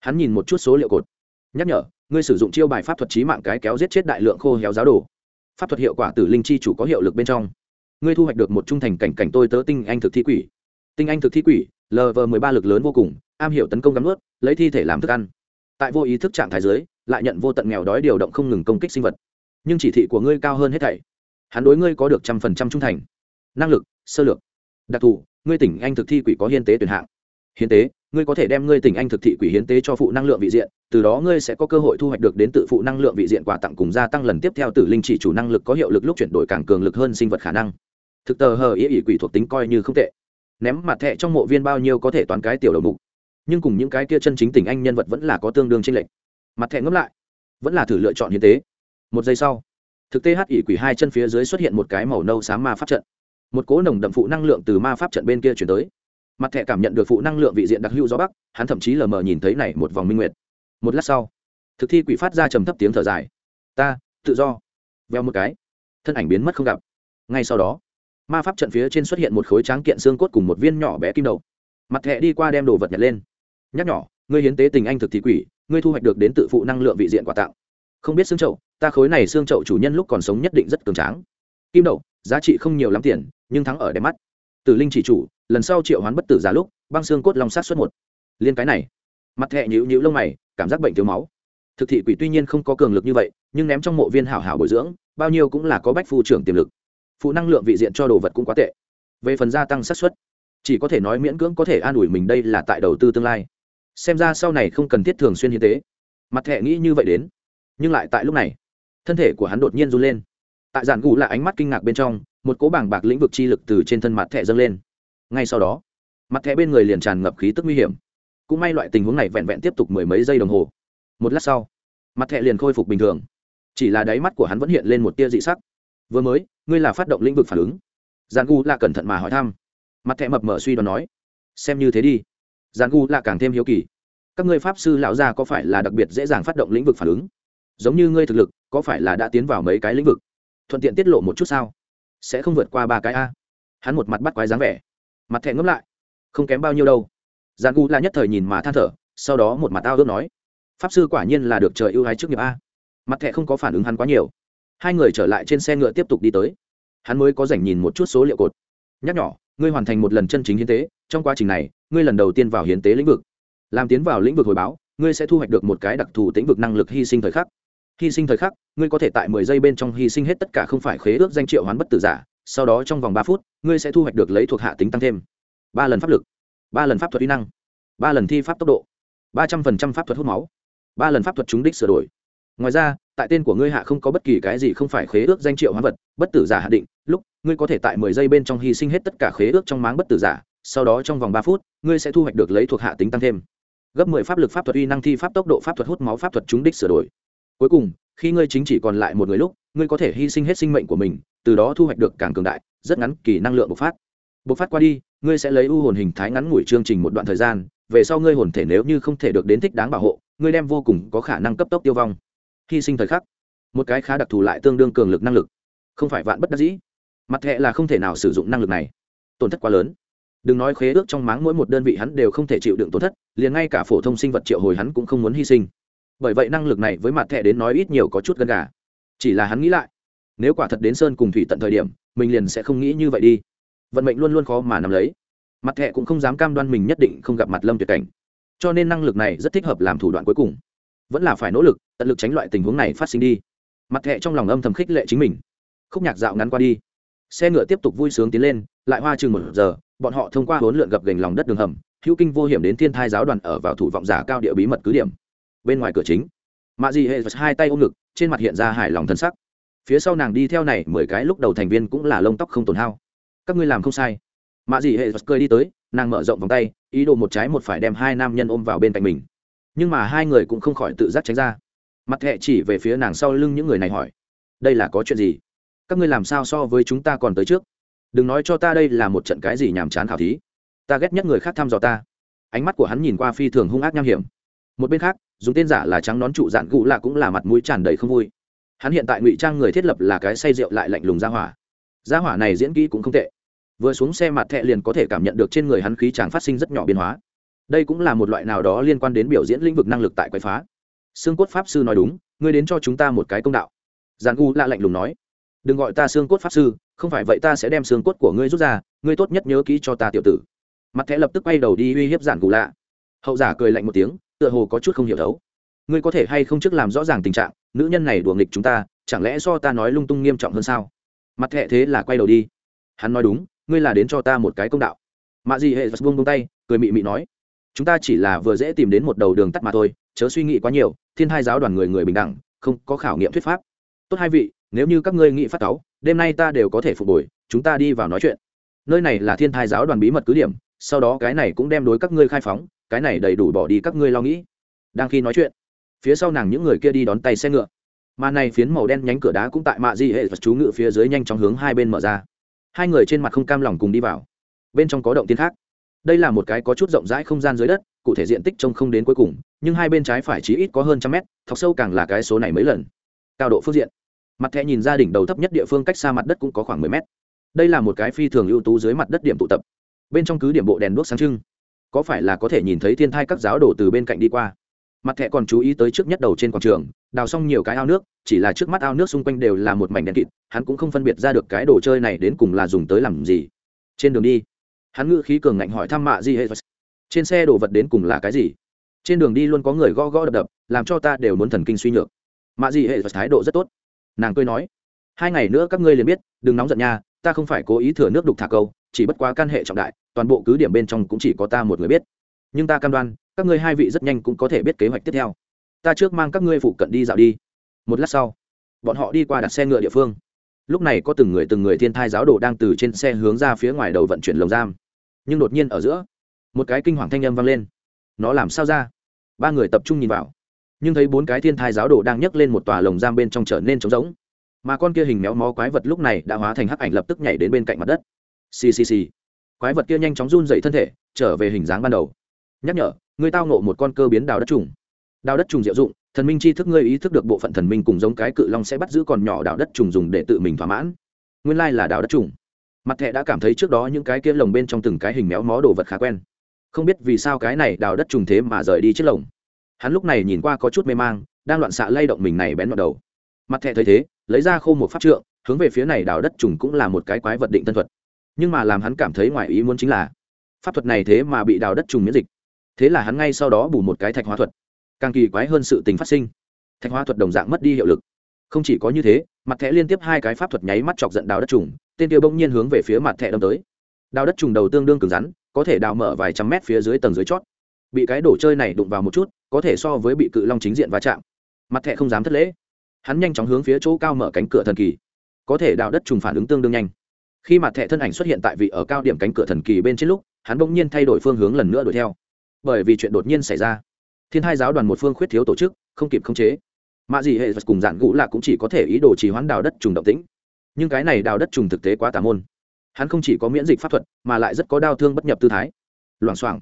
Hắn nhìn một chút số liệu cột. Nhắc nhở, ngươi sử dụng chiêu bài pháp thuật trí mạng cái kéo giết chết đại lượng khô héo giáo đồ pháp thuật hiệu quả từ linh chi chủ có hiệu lực bên trong. Ngươi thu hoạch được một trung thành cảnh cảnh tôi tớ tinh anh thực thi quỷ. Tinh anh thực thi quỷ lv mười ba lực lớn vô cùng, am hiểu tấn công gắn ướt lấy thi thể làm thức ăn. Tại vô ý thức trạng thái giới lại nhận vô tận nghèo đói điều động không ngừng công kích sinh vật. Nhưng chỉ thị của ngươi cao hơn hết thảy. Hắn đối ngươi có được trăm phần trăm trung thành. Năng lực, sơ lược. Đặc thù, ngươi tỉnh anh thực thi quỷ có hiên tế tuyển hạng hiến tế, ngươi có thể đem ngươi tình anh thực thị quỷ hiến tế cho phụ năng lượng vị diện, từ đó ngươi sẽ có cơ hội thu hoạch được đến tự phụ năng lượng vị diện quà tặng cùng gia tăng lần tiếp theo từ linh chỉ chủ năng lực có hiệu lực lúc chuyển đổi càng cường lực hơn sinh vật khả năng. Thực tờ hờ ý ỉ quỷ thuộc tính coi như không tệ. Ném mặt thẹ trong mộ viên bao nhiêu có thể toán cái tiểu đầu mục. Nhưng cùng những cái kia chân chính tình anh nhân vật vẫn là có tương đương trên lệnh mặt thẹ ngẫm lại, vẫn là thử lựa chọn hiến tế. Một giây sau, thực tế hát ỉ quỷ hai chân phía dưới xuất hiện một cái màu nâu xám ma pháp trận. Một cỗ nồng đậm phụ năng lượng từ ma pháp trận bên kia chuyển tới mặt thẻ cảm nhận được phụ năng lượng vị diện đặc hữu gió bắc, hắn thậm chí lờ mờ nhìn thấy này một vòng minh nguyệt. Một lát sau, thực thi quỷ phát ra trầm thấp tiếng thở dài. Ta, tự do. Veo một cái, thân ảnh biến mất không gặp. Ngay sau đó, ma pháp trận phía trên xuất hiện một khối tráng kiện xương cốt cùng một viên nhỏ bé kim đầu. Mặt thẻ đi qua đem đồ vật nhặt lên. Nhắc nhỏ ngươi hiến tế tình anh thực thi quỷ, ngươi thu hoạch được đến tự phụ năng lượng vị diện quà tặng. Không biết xương chậu, ta khối này xương chậu chủ nhân lúc còn sống nhất định rất cường tráng. Kim đậu giá trị không nhiều lắm tiền, nhưng thắng ở đẹp mắt. Tử linh chỉ chủ lần sau triệu hoán bất tử giả lúc, băng xương cốt long sát xuất một. Liên cái này, mặt thẹ nhữ nhữ lông mày, cảm giác bệnh thiếu máu. Thực thị quỷ tuy nhiên không có cường lực như vậy, nhưng ném trong mộ viên hảo hảo bồi dưỡng, bao nhiêu cũng là có bách phu trưởng tiềm lực. Phụ năng lượng vị diện cho đồ vật cũng quá tệ. Về phần gia tăng sát suất chỉ có thể nói miễn cưỡng có thể an ủi mình đây là tại đầu tư tương lai. Xem ra sau này không cần thiết thường xuyên hiến tế. Mặt thẹ nghĩ như vậy đến, nhưng lại tại lúc này, thân thể của hắn đột nhiên run lên. Tại giản gù là ánh mắt kinh ngạc bên trong, một cố bảng bạc lĩnh vực chi lực từ trên thân mặt thẹ dâng lên ngay sau đó, mặt thẻ bên người liền tràn ngập khí tức nguy hiểm. Cũng may loại tình huống này vẹn vẹn tiếp tục mười mấy giây đồng hồ. Một lát sau, mặt thẻ liền khôi phục bình thường. Chỉ là đáy mắt của hắn vẫn hiện lên một tia dị sắc. Vừa mới, ngươi là phát động lĩnh vực phản ứng. Giàn gu là cẩn thận mà hỏi thăm. Mặt thẻ mập mở suy đoán nói, xem như thế đi. Giàn gu là càng thêm hiếu kỳ. Các ngươi pháp sư lão gia có phải là đặc biệt dễ dàng phát động lĩnh vực phản ứng? Giống như ngươi thực lực, có phải là đã tiến vào mấy cái lĩnh vực? Thuận tiện tiết lộ một chút sao? Sẽ không vượt qua ba cái a. Hắn một mặt bắt quái dáng vẻ mặt thẹn ngấm lại. Không kém bao nhiêu đâu. Giàn gu là nhất thời nhìn mà than thở, sau đó một mặt ao ước nói, pháp sư quả nhiên là được trời ưu ái trước nghiệp a. Mặt thẹ không có phản ứng hắn quá nhiều. Hai người trở lại trên xe ngựa tiếp tục đi tới. Hắn mới có dành nhìn một chút số liệu cột. Nhắc nhỏ ngươi hoàn thành một lần chân chính hiến tế, trong quá trình này, ngươi lần đầu tiên vào hiến tế lĩnh vực. Làm tiến vào lĩnh vực hồi báo, ngươi sẽ thu hoạch được một cái đặc thù tĩnh vực năng lực hy sinh thời khắc. Hy sinh thời khắc, ngươi có thể tại mười giây bên trong hy sinh hết tất cả không phải khế ước danh triệu hoán bất tử giả sau đó trong vòng ba phút, ngươi sẽ thu hoạch được lấy thuộc hạ tính tăng thêm. Ba lần pháp lực, ba lần pháp thuật kỹ năng, ba lần thi pháp tốc độ, ba trăm phần trăm pháp thuật hút máu, ba lần pháp thuật trúng đích sửa đổi. Ngoài ra, tại tên của ngươi hạ không có bất kỳ cái gì không phải khế ước danh triệu hóa vật, bất tử giả hạ định, lúc, ngươi có thể tại mười giây bên trong hy sinh hết tất cả khế ước trong máng bất tử giả, sau đó trong vòng ba phút, ngươi sẽ thu hoạch được lấy thuộc hạ tính tăng thêm. Gấp mười pháp lực pháp thuật uy năng, thi pháp tốc độ, pháp thuật hút máu, pháp thuật trúng đích sửa đổi cuối cùng, khi ngươi chính chỉ còn lại một người lúc, ngươi có thể hy sinh hết sinh mệnh của mình, từ đó thu hoạch được càng cường đại, rất ngắn kỳ năng lượng bộc phát. Bộc phát qua đi, ngươi sẽ lấy u hồn hình thái ngắn ngủi chương trình một đoạn thời gian, về sau ngươi hồn thể nếu như không thể được đến thích đáng bảo hộ, ngươi đem vô cùng có khả năng cấp tốc tiêu vong. Hy sinh thời khắc. Một cái khá đặc thù lại tương đương cường lực năng lực. Không phải vạn bất đắc dĩ. Mặt hệ là không thể nào sử dụng năng lực này. Tổn thất quá lớn. Đừng nói khế ước trong máng mỗi một đơn vị hắn đều không thể chịu đựng tổn thất, liền ngay cả phổ thông sinh vật triệu hồi hắn cũng không muốn hy sinh bởi vậy năng lực này với mặt thẻ đến nói ít nhiều có chút gần gà. Chỉ là hắn nghĩ lại, nếu quả thật đến sơn cùng thủy tận thời điểm, mình liền sẽ không nghĩ như vậy đi. Vận mệnh luôn luôn khó mà nắm lấy. Mặt thẻ cũng không dám cam đoan mình nhất định không gặp mặt lâm tuyệt cảnh. Cho nên năng lực này rất thích hợp làm thủ đoạn cuối cùng. Vẫn là phải nỗ lực, tận lực tránh loại tình huống này phát sinh đi. Mặt thẹ trong lòng âm thầm khích lệ chính mình. Khúc nhạc dạo ngắn qua đi. Xe ngựa tiếp tục vui sướng tiến lên, lại hoa chừng một giờ, bọn họ thông qua huấn lượn gặp gành lòng đất đường hầm, hữu kinh vô hiểm đến thiên thai giáo đoàn ở vào thủ vọng giả cao địa bí mật cứ điểm bên ngoài cửa chính. Mạ dị hệ hai tay ôm ngực, trên mặt hiện ra hài lòng thân sắc. Phía sau nàng đi theo này mười cái lúc đầu thành viên cũng là lông tóc không tổn hao. Các ngươi làm không sai. Mạ dị hệ cười đi tới, nàng mở rộng vòng tay, ý đồ một trái một phải đem hai nam nhân ôm vào bên cạnh mình. Nhưng mà hai người cũng không khỏi tự giác tránh ra. Mặt hệ chỉ về phía nàng sau lưng những người này hỏi, đây là có chuyện gì? Các ngươi làm sao so với chúng ta còn tới trước? Đừng nói cho ta đây là một trận cái gì nhàm chán khảo thí. Ta ghét nhất người khác thăm dò ta. Ánh mắt của hắn nhìn qua phi thường hung ác nham hiểm một bên khác, dùng tên giả là trắng nón trụ dạn gù lạ cũng là mặt mũi tràn đầy không vui. Hắn hiện tại ngụy trang người thiết lập là cái say rượu lại lạnh lùng ra hỏa. Ra hỏa này diễn kỹ cũng không tệ. Vừa xuống xe mặt thẹ liền có thể cảm nhận được trên người hắn khí tràng phát sinh rất nhỏ biến hóa. Đây cũng là một loại nào đó liên quan đến biểu diễn lĩnh vực năng lực tại quậy phá. Xương cốt pháp sư nói đúng, ngươi đến cho chúng ta một cái công đạo. Giàn gu lạ lạnh lùng nói. Đừng gọi ta xương cốt pháp sư, không phải vậy ta sẽ đem xương cốt của ngươi rút ra, ngươi tốt nhất nhớ kỹ cho ta tiểu tử. Mặt thẻ lập tức quay đầu đi uy hiếp giản gù lạ. Hậu giả cười lạnh một tiếng tựa hồ có chút không hiểu đấu ngươi có thể hay không trước làm rõ ràng tình trạng, nữ nhân này đùa nghịch chúng ta, chẳng lẽ do ta nói lung tung nghiêm trọng hơn sao? Mặt hệ thế là quay đầu đi. Hắn nói đúng, ngươi là đến cho ta một cái công đạo. Mạ gì hệ buông buông tay, cười mị mị nói, chúng ta chỉ là vừa dễ tìm đến một đầu đường tắt mà thôi, chớ suy nghĩ quá nhiều, thiên hai giáo đoàn người người bình đẳng, không có khảo nghiệm thuyết pháp. Tốt hai vị, nếu như các ngươi nghĩ phát cáu, đêm nay ta đều có thể phục hồi, chúng ta đi vào nói chuyện. Nơi này là thiên thai giáo đoàn bí mật cứ điểm, sau đó cái này cũng đem đối các ngươi khai phóng cái này đầy đủ bỏ đi các ngươi lo nghĩ. Đang khi nói chuyện, phía sau nàng những người kia đi đón tay xe ngựa. Mà này phiến màu đen nhánh cửa đá cũng tại mạ di hệ vật chú ngựa phía dưới nhanh chóng hướng hai bên mở ra. Hai người trên mặt không cam lòng cùng đi vào. Bên trong có động tiên khác. Đây là một cái có chút rộng rãi không gian dưới đất, cụ thể diện tích trông không đến cuối cùng, nhưng hai bên trái phải chí ít có hơn trăm mét, thọc sâu càng là cái số này mấy lần. Cao độ phương diện. Mặt thẻ nhìn ra đỉnh đầu thấp nhất địa phương cách xa mặt đất cũng có khoảng mười mét. Đây là một cái phi thường ưu tú dưới mặt đất điểm tụ tập. Bên trong cứ điểm bộ đèn đuốc sáng trưng có phải là có thể nhìn thấy thiên thai các giáo đổ từ bên cạnh đi qua? Mặt thẻ còn chú ý tới trước nhất đầu trên quảng trường, đào xong nhiều cái ao nước, chỉ là trước mắt ao nước xung quanh đều là một mảnh đen kịt, hắn cũng không phân biệt ra được cái đồ chơi này đến cùng là dùng tới làm gì. Trên đường đi, hắn ngự khí cường ngạnh hỏi thăm mạ gì hết trên xe đồ vật đến cùng là cái gì? Trên đường đi luôn có người gõ gõ đập đập, làm cho ta đều muốn thần kinh suy nhược. Mạ gì hệ thái độ rất tốt. Nàng cười nói, hai ngày nữa các ngươi liền biết, đừng nóng giận nha, ta không phải cố ý thừa nước đục thả câu chỉ bất quá căn hệ trọng đại, toàn bộ cứ điểm bên trong cũng chỉ có ta một người biết. Nhưng ta cam đoan, các ngươi hai vị rất nhanh cũng có thể biết kế hoạch tiếp theo. Ta trước mang các ngươi phụ cận đi dạo đi. Một lát sau, bọn họ đi qua đặt xe ngựa địa phương. Lúc này có từng người từng người thiên thai giáo đồ đang từ trên xe hướng ra phía ngoài đầu vận chuyển lồng giam. Nhưng đột nhiên ở giữa, một cái kinh hoàng thanh âm vang lên. Nó làm sao ra? Ba người tập trung nhìn vào. Nhưng thấy bốn cái thiên thai giáo đồ đang nhấc lên một tòa lồng giam bên trong trở nên trống rỗng. Mà con kia hình méo mó quái vật lúc này đã hóa thành hắc ảnh lập tức nhảy đến bên cạnh mặt đất ccc quái vật kia nhanh chóng run dậy thân thể, trở về hình dáng ban đầu. Nhắc nhở, ngươi tao nộ một con cơ biến đào đất trùng. Đào đất trùng diệu dụng, thần minh chi thức ngươi ý thức được bộ phận thần minh cùng giống cái cự long sẽ bắt giữ còn nhỏ đào đất trùng dùng để tự mình thỏa mãn. Nguyên lai là đào đất trùng. Mặt thẻ đã cảm thấy trước đó những cái kia lồng bên trong từng cái hình méo mó đồ vật khá quen. Không biết vì sao cái này đào đất trùng thế mà rời đi chiếc lồng. Hắn lúc này nhìn qua có chút mê mang, đang loạn xạ lay động mình này bén vào đầu. Mặt thẻ thấy thế, lấy ra khô một pháp trượng, hướng về phía này đào đất trùng cũng là một cái quái vật định thân thuật nhưng mà làm hắn cảm thấy ngoài ý muốn chính là, pháp thuật này thế mà bị đào đất trùng miễn dịch. Thế là hắn ngay sau đó bù một cái thạch hóa thuật. Càng kỳ quái hơn sự tình phát sinh. Thạch hóa thuật đồng dạng mất đi hiệu lực. Không chỉ có như thế, mặt thẻ liên tiếp hai cái pháp thuật nháy mắt chọc giận đào đất trùng, tên kia bỗng nhiên hướng về phía mặt thẻ đâm tới. Đào đất trùng đầu tương đương cứng rắn, có thể đào mở vài trăm mét phía dưới tầng dưới chót. Bị cái đồ chơi này đụng vào một chút, có thể so với bị cự long chính diện va chạm. Mặt thẻ không dám thất lễ. Hắn nhanh chóng hướng phía chỗ cao mở cánh cửa thần kỳ. Có thể đào đất trùng phản ứng tương đương nhanh khi mặt thẻ thân ảnh xuất hiện tại vị ở cao điểm cánh cửa thần kỳ bên trên lúc, hắn bỗng nhiên thay đổi phương hướng lần nữa đuổi theo. Bởi vì chuyện đột nhiên xảy ra, thiên hai giáo đoàn một phương khuyết thiếu tổ chức, không kịp khống chế. Mạ gì hệ cùng dạn gũ là cũng chỉ có thể ý đồ trì hoãn đào đất trùng động tĩnh. Nhưng cái này đào đất trùng thực tế quá tà môn. Hắn không chỉ có miễn dịch pháp thuật, mà lại rất có đau thương bất nhập tư thái. Loảng xoảng,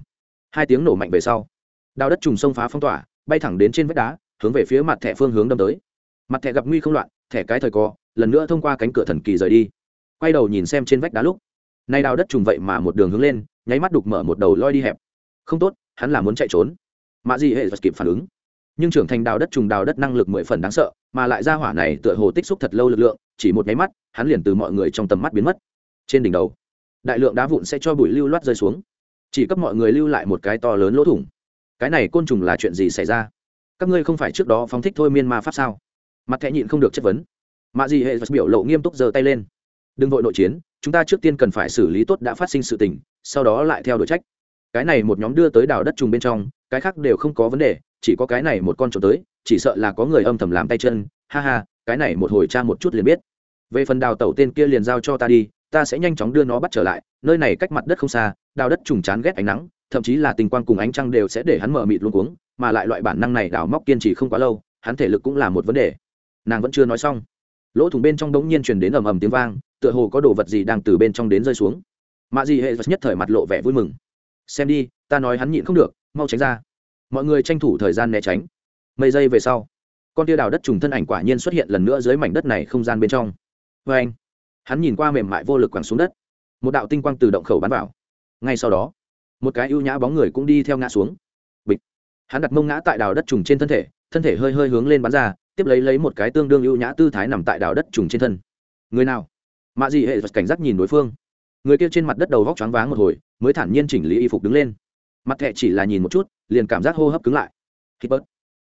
hai tiếng nổ mạnh về sau, đào đất trùng xông phá phong tỏa, bay thẳng đến trên vách đá, hướng về phía mặt thẻ phương hướng đâm tới. Mặt thẻ gặp nguy không loạn, thẻ cái thời co, lần nữa thông qua cánh cửa thần kỳ rời đi quay đầu nhìn xem trên vách đá lúc, nay đào đất trùng vậy mà một đường hướng lên, nháy mắt đục mở một đầu loi đi hẹp. Không tốt, hắn là muốn chạy trốn. Mạ gì hệ kịp phản ứng. Nhưng trưởng thành đào đất trùng đào đất năng lực mười phần đáng sợ, mà lại ra hỏa này tựa hồ tích xúc thật lâu lực lượng, chỉ một nháy mắt, hắn liền từ mọi người trong tầm mắt biến mất. Trên đỉnh đầu, đại lượng đá vụn sẽ cho bụi lưu loát rơi xuống. Chỉ cấp mọi người lưu lại một cái to lớn lỗ thủng. Cái này côn trùng là chuyện gì xảy ra? Các ngươi không phải trước đó phóng thích thôi miên ma pháp sao? Mặt thẹ nhịn không được chất vấn. Mạ gì hệ biểu lộ nghiêm túc giơ tay lên đừng vội nội chiến, chúng ta trước tiên cần phải xử lý tốt đã phát sinh sự tình, sau đó lại theo đội trách. Cái này một nhóm đưa tới đào đất trùng bên trong, cái khác đều không có vấn đề, chỉ có cái này một con trộm tới, chỉ sợ là có người âm thầm làm tay chân. Ha ha, cái này một hồi cha một chút liền biết. Về phần đào tẩu tên kia liền giao cho ta đi, ta sẽ nhanh chóng đưa nó bắt trở lại, nơi này cách mặt đất không xa, đào đất trùng chán ghét ánh nắng, thậm chí là tình quang cùng ánh trăng đều sẽ để hắn mở mịt luôn cuống, mà lại loại bản năng này đào móc kiên trì không quá lâu, hắn thể lực cũng là một vấn đề. Nàng vẫn chưa nói xong. Lỗ thủng bên trong đống nhiên truyền đến ầm ầm tiếng vang tựa hồ có đồ vật gì đang từ bên trong đến rơi xuống. Mạ gì hệ vật nhất thời mặt lộ vẻ vui mừng. Xem đi, ta nói hắn nhịn không được, mau tránh ra. Mọi người tranh thủ thời gian né tránh. Mấy giây về sau, con tia đào đất trùng thân ảnh quả nhiên xuất hiện lần nữa dưới mảnh đất này không gian bên trong. Vê anh, hắn nhìn qua mềm mại vô lực quẳng xuống đất. Một đạo tinh quang từ động khẩu bắn vào. Ngay sau đó, một cái ưu nhã bóng người cũng đi theo ngã xuống. Bịch. Hắn đặt mông ngã tại đào đất trùng trên thân thể thân thể hơi hơi hướng lên bắn ra, tiếp lấy lấy một cái tương đương ưu nhã tư thái nằm tại đào đất trùng trên thân. Người nào? Mạ dị hệ cảnh giác nhìn đối phương. Người kia trên mặt đất đầu vóc choáng váng một hồi, mới thản nhiên chỉnh lý y phục đứng lên. Mặt thẹ chỉ là nhìn một chút, liền cảm giác hô hấp cứng lại. Hít bớt.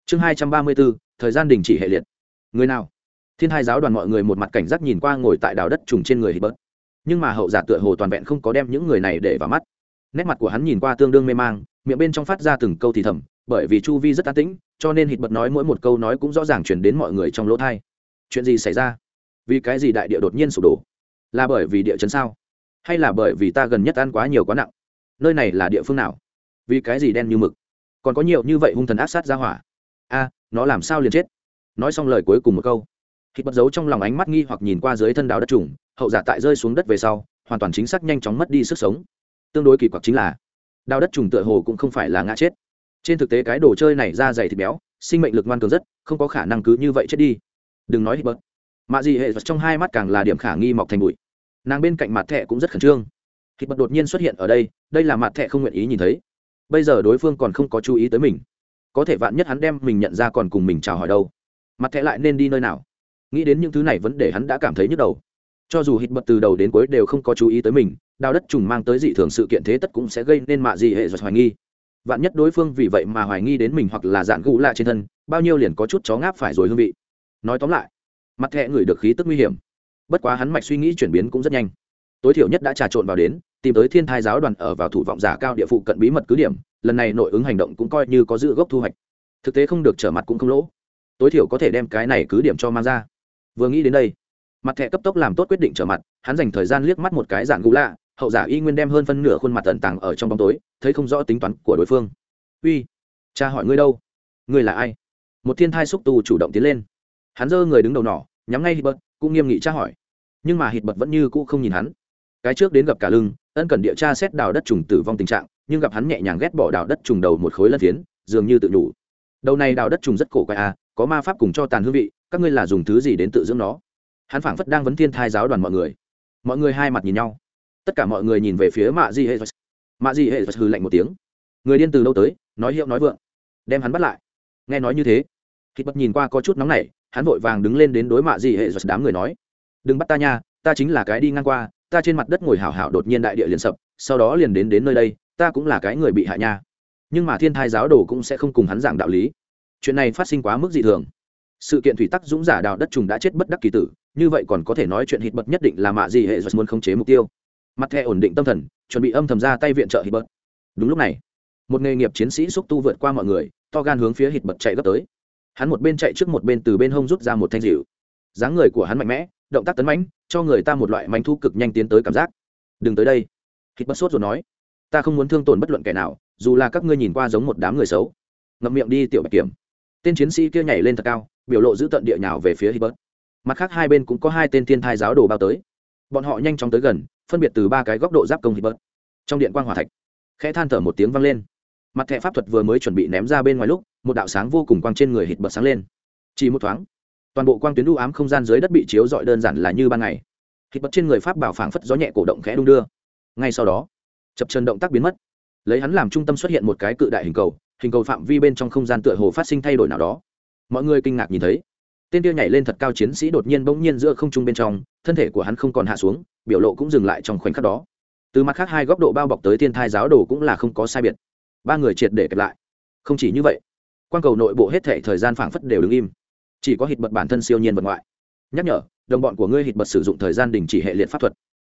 Chương hai trăm ba mươi bốn, thời gian đình chỉ hệ liệt. Người nào? Thiên hai giáo đoàn mọi người một mặt cảnh giác nhìn qua ngồi tại đào đất trùng trên người hít bớt. Nhưng mà hậu giả tựa hồ toàn vẹn không có đem những người này để vào mắt. Nét mặt của hắn nhìn qua tương đương mê mang, miệng bên trong phát ra từng câu thì thầm, bởi vì chu vi rất an tĩnh, cho nên hít bớt nói mỗi một câu nói cũng rõ ràng chuyển đến mọi người trong lỗ thai chuyện gì xảy ra? Vì cái gì đại địa đột nhiên sụp đổ? Là bởi vì địa chấn sao? Hay là bởi vì ta gần nhất ăn quá nhiều quá nặng? Nơi này là địa phương nào? Vì cái gì đen như mực? Còn có nhiều như vậy hung thần áp sát ra hỏa? A, nó làm sao liền chết? Nói xong lời cuối cùng một câu. Khi bật giấu trong lòng ánh mắt nghi hoặc nhìn qua dưới thân đào đất trùng, hậu giả tại rơi xuống đất về sau, hoàn toàn chính xác nhanh chóng mất đi sức sống. Tương đối kỳ quặc chính là, đào đất trùng tựa hồ cũng không phải là ngã chết. Trên thực tế cái đồ chơi này ra dày thịt béo, sinh mệnh lực ngoan cường rất, không có khả năng cứ như vậy chết đi. Đừng nói hít bớt mạ dị hệ trong hai mắt càng là điểm khả nghi mọc thành bụi. Nàng bên cạnh mặt thẹ cũng rất khẩn trương. Khi bật đột nhiên xuất hiện ở đây đây là mặt thẹ không nguyện ý nhìn thấy. Bây giờ đối phương còn không có chú ý tới mình. Có thể vạn nhất hắn đem mình nhận ra còn cùng mình chào hỏi đâu. Mặt thẹ lại nên đi nơi nào? Nghĩ đến những thứ này vẫn để hắn đã cảm thấy nhức đầu. Cho dù hít bật từ đầu đến cuối đều không có chú ý tới mình, đào đất trùng mang tới dị thường sự kiện thế tất cũng sẽ gây nên mạ dị hệ giật hoài nghi. Vạn nhất đối phương vì vậy mà hoài nghi đến mình hoặc là dạn gũ lạ trên thân, bao nhiêu liền có chút chó ngáp phải rồi hương vị. Nói tóm lại mặt thẹ ngửi được khí tức nguy hiểm. Bất quá hắn mạch suy nghĩ chuyển biến cũng rất nhanh. Tối thiểu nhất đã trà trộn vào đến, tìm tới thiên thai giáo đoàn ở vào thủ vọng giả cao địa phụ cận bí mật cứ điểm, lần này nội ứng hành động cũng coi như có dự gốc thu hoạch. Thực tế không được trở mặt cũng không lỗ. Tối thiểu có thể đem cái này cứ điểm cho mang ra. Vừa nghĩ đến đây, mặt thẻ cấp tốc làm tốt quyết định trở mặt, hắn dành thời gian liếc mắt một cái giản gũ lạ, hậu giả y nguyên đem hơn phân nửa khuôn mặt tận tàng ở trong bóng tối, thấy không rõ tính toán của đối phương. Uy, cha hỏi ngươi đâu? Ngươi là ai? Một thiên thai xúc tu chủ động tiến lên hắn giơ người đứng đầu nỏ, nhắm ngay hít bật cũng nghiêm nghị tra hỏi. Nhưng mà hít bật vẫn như cũ không nhìn hắn. Cái trước đến gặp cả lưng, ân cần địa tra xét đào đất trùng tử vong tình trạng, nhưng gặp hắn nhẹ nhàng ghét bỏ đào đất trùng đầu một khối lân phiến, dường như tự nhủ. Đầu này đào đất trùng rất cổ quái à có ma pháp cùng cho tàn hương vị, các ngươi là dùng thứ gì đến tự dưỡng nó? Hắn phảng phất đang vấn thiên thai giáo đoàn mọi người. Mọi người hai mặt nhìn nhau. Tất cả mọi người nhìn về phía mạ di hệ mạ di hệ hư lạnh một tiếng. Người điên từ lâu tới, nói hiệu nói vượng. Đem hắn bắt lại. Nghe nói như thế khi bật nhìn qua có chút nóng nảy hắn vội vàng đứng lên đến đối mạ di hệ đám người nói, đừng bắt ta nha, ta chính là cái đi ngang qua, ta trên mặt đất ngồi hảo hảo đột nhiên đại địa liền sập, sau đó liền đến đến nơi đây, ta cũng là cái người bị hại nha. Nhưng mà thiên thai giáo đồ cũng sẽ không cùng hắn giảng đạo lý. Chuyện này phát sinh quá mức dị thường. Sự kiện thủy tắc dũng giả đào đất trùng đã chết bất đắc kỳ tử, như vậy còn có thể nói chuyện hít bật nhất định là mạ gì hệ giật muốn khống chế mục tiêu. Mặt thẻ ổn định tâm thần, chuẩn bị âm thầm ra tay viện trợ hít bật. Đúng lúc này, một nghề nghiệp chiến sĩ xúc tu vượt qua mọi người, to gan hướng phía hít bật chạy gấp tới hắn một bên chạy trước một bên từ bên hông rút ra một thanh dịu dáng người của hắn mạnh mẽ động tác tấn mãnh cho người ta một loại manh thu cực nhanh tiến tới cảm giác đừng tới đây hít bất sốt rồi nói ta không muốn thương tổn bất luận kẻ nào dù là các ngươi nhìn qua giống một đám người xấu ngậm miệng đi tiểu bạch kiểm tên chiến sĩ kia nhảy lên thật cao biểu lộ giữ tận địa nhào về phía Hibbert. Mặt khác hai bên cũng có hai tên thiên thai giáo đồ bao tới. Bọn họ nhanh chóng tới gần, phân biệt từ ba cái góc độ giáp công Hibbert. Trong điện quang hỏa thạch, khẽ than thở một tiếng vang lên. Mặt thẻ pháp thuật vừa mới chuẩn bị ném ra bên ngoài lúc, một đạo sáng vô cùng quang trên người hít bật sáng lên. Chỉ một thoáng, toàn bộ quang tuyến u ám không gian dưới đất bị chiếu rọi đơn giản là như ban ngày. Hít bật trên người pháp bảo phảng phất gió nhẹ cổ động khẽ đung đưa. Ngay sau đó, chập chân động tác biến mất. Lấy hắn làm trung tâm xuất hiện một cái cự đại hình cầu, hình cầu phạm vi bên trong không gian tựa hồ phát sinh thay đổi nào đó mọi người kinh ngạc nhìn thấy tên tiêu nhảy lên thật cao chiến sĩ đột nhiên bỗng nhiên giữa không trung bên trong thân thể của hắn không còn hạ xuống biểu lộ cũng dừng lại trong khoảnh khắc đó từ mặt khác hai góc độ bao bọc tới thiên thai giáo đồ cũng là không có sai biệt ba người triệt để kẹp lại không chỉ như vậy quan cầu nội bộ hết thể thời gian phảng phất đều đứng im. Chỉ có hít bật bản thân siêu nhiên vật ngoại. Nhắc nhở, đồng bọn của ngươi hít bật sử dụng thời gian đình chỉ hệ liệt pháp thuật.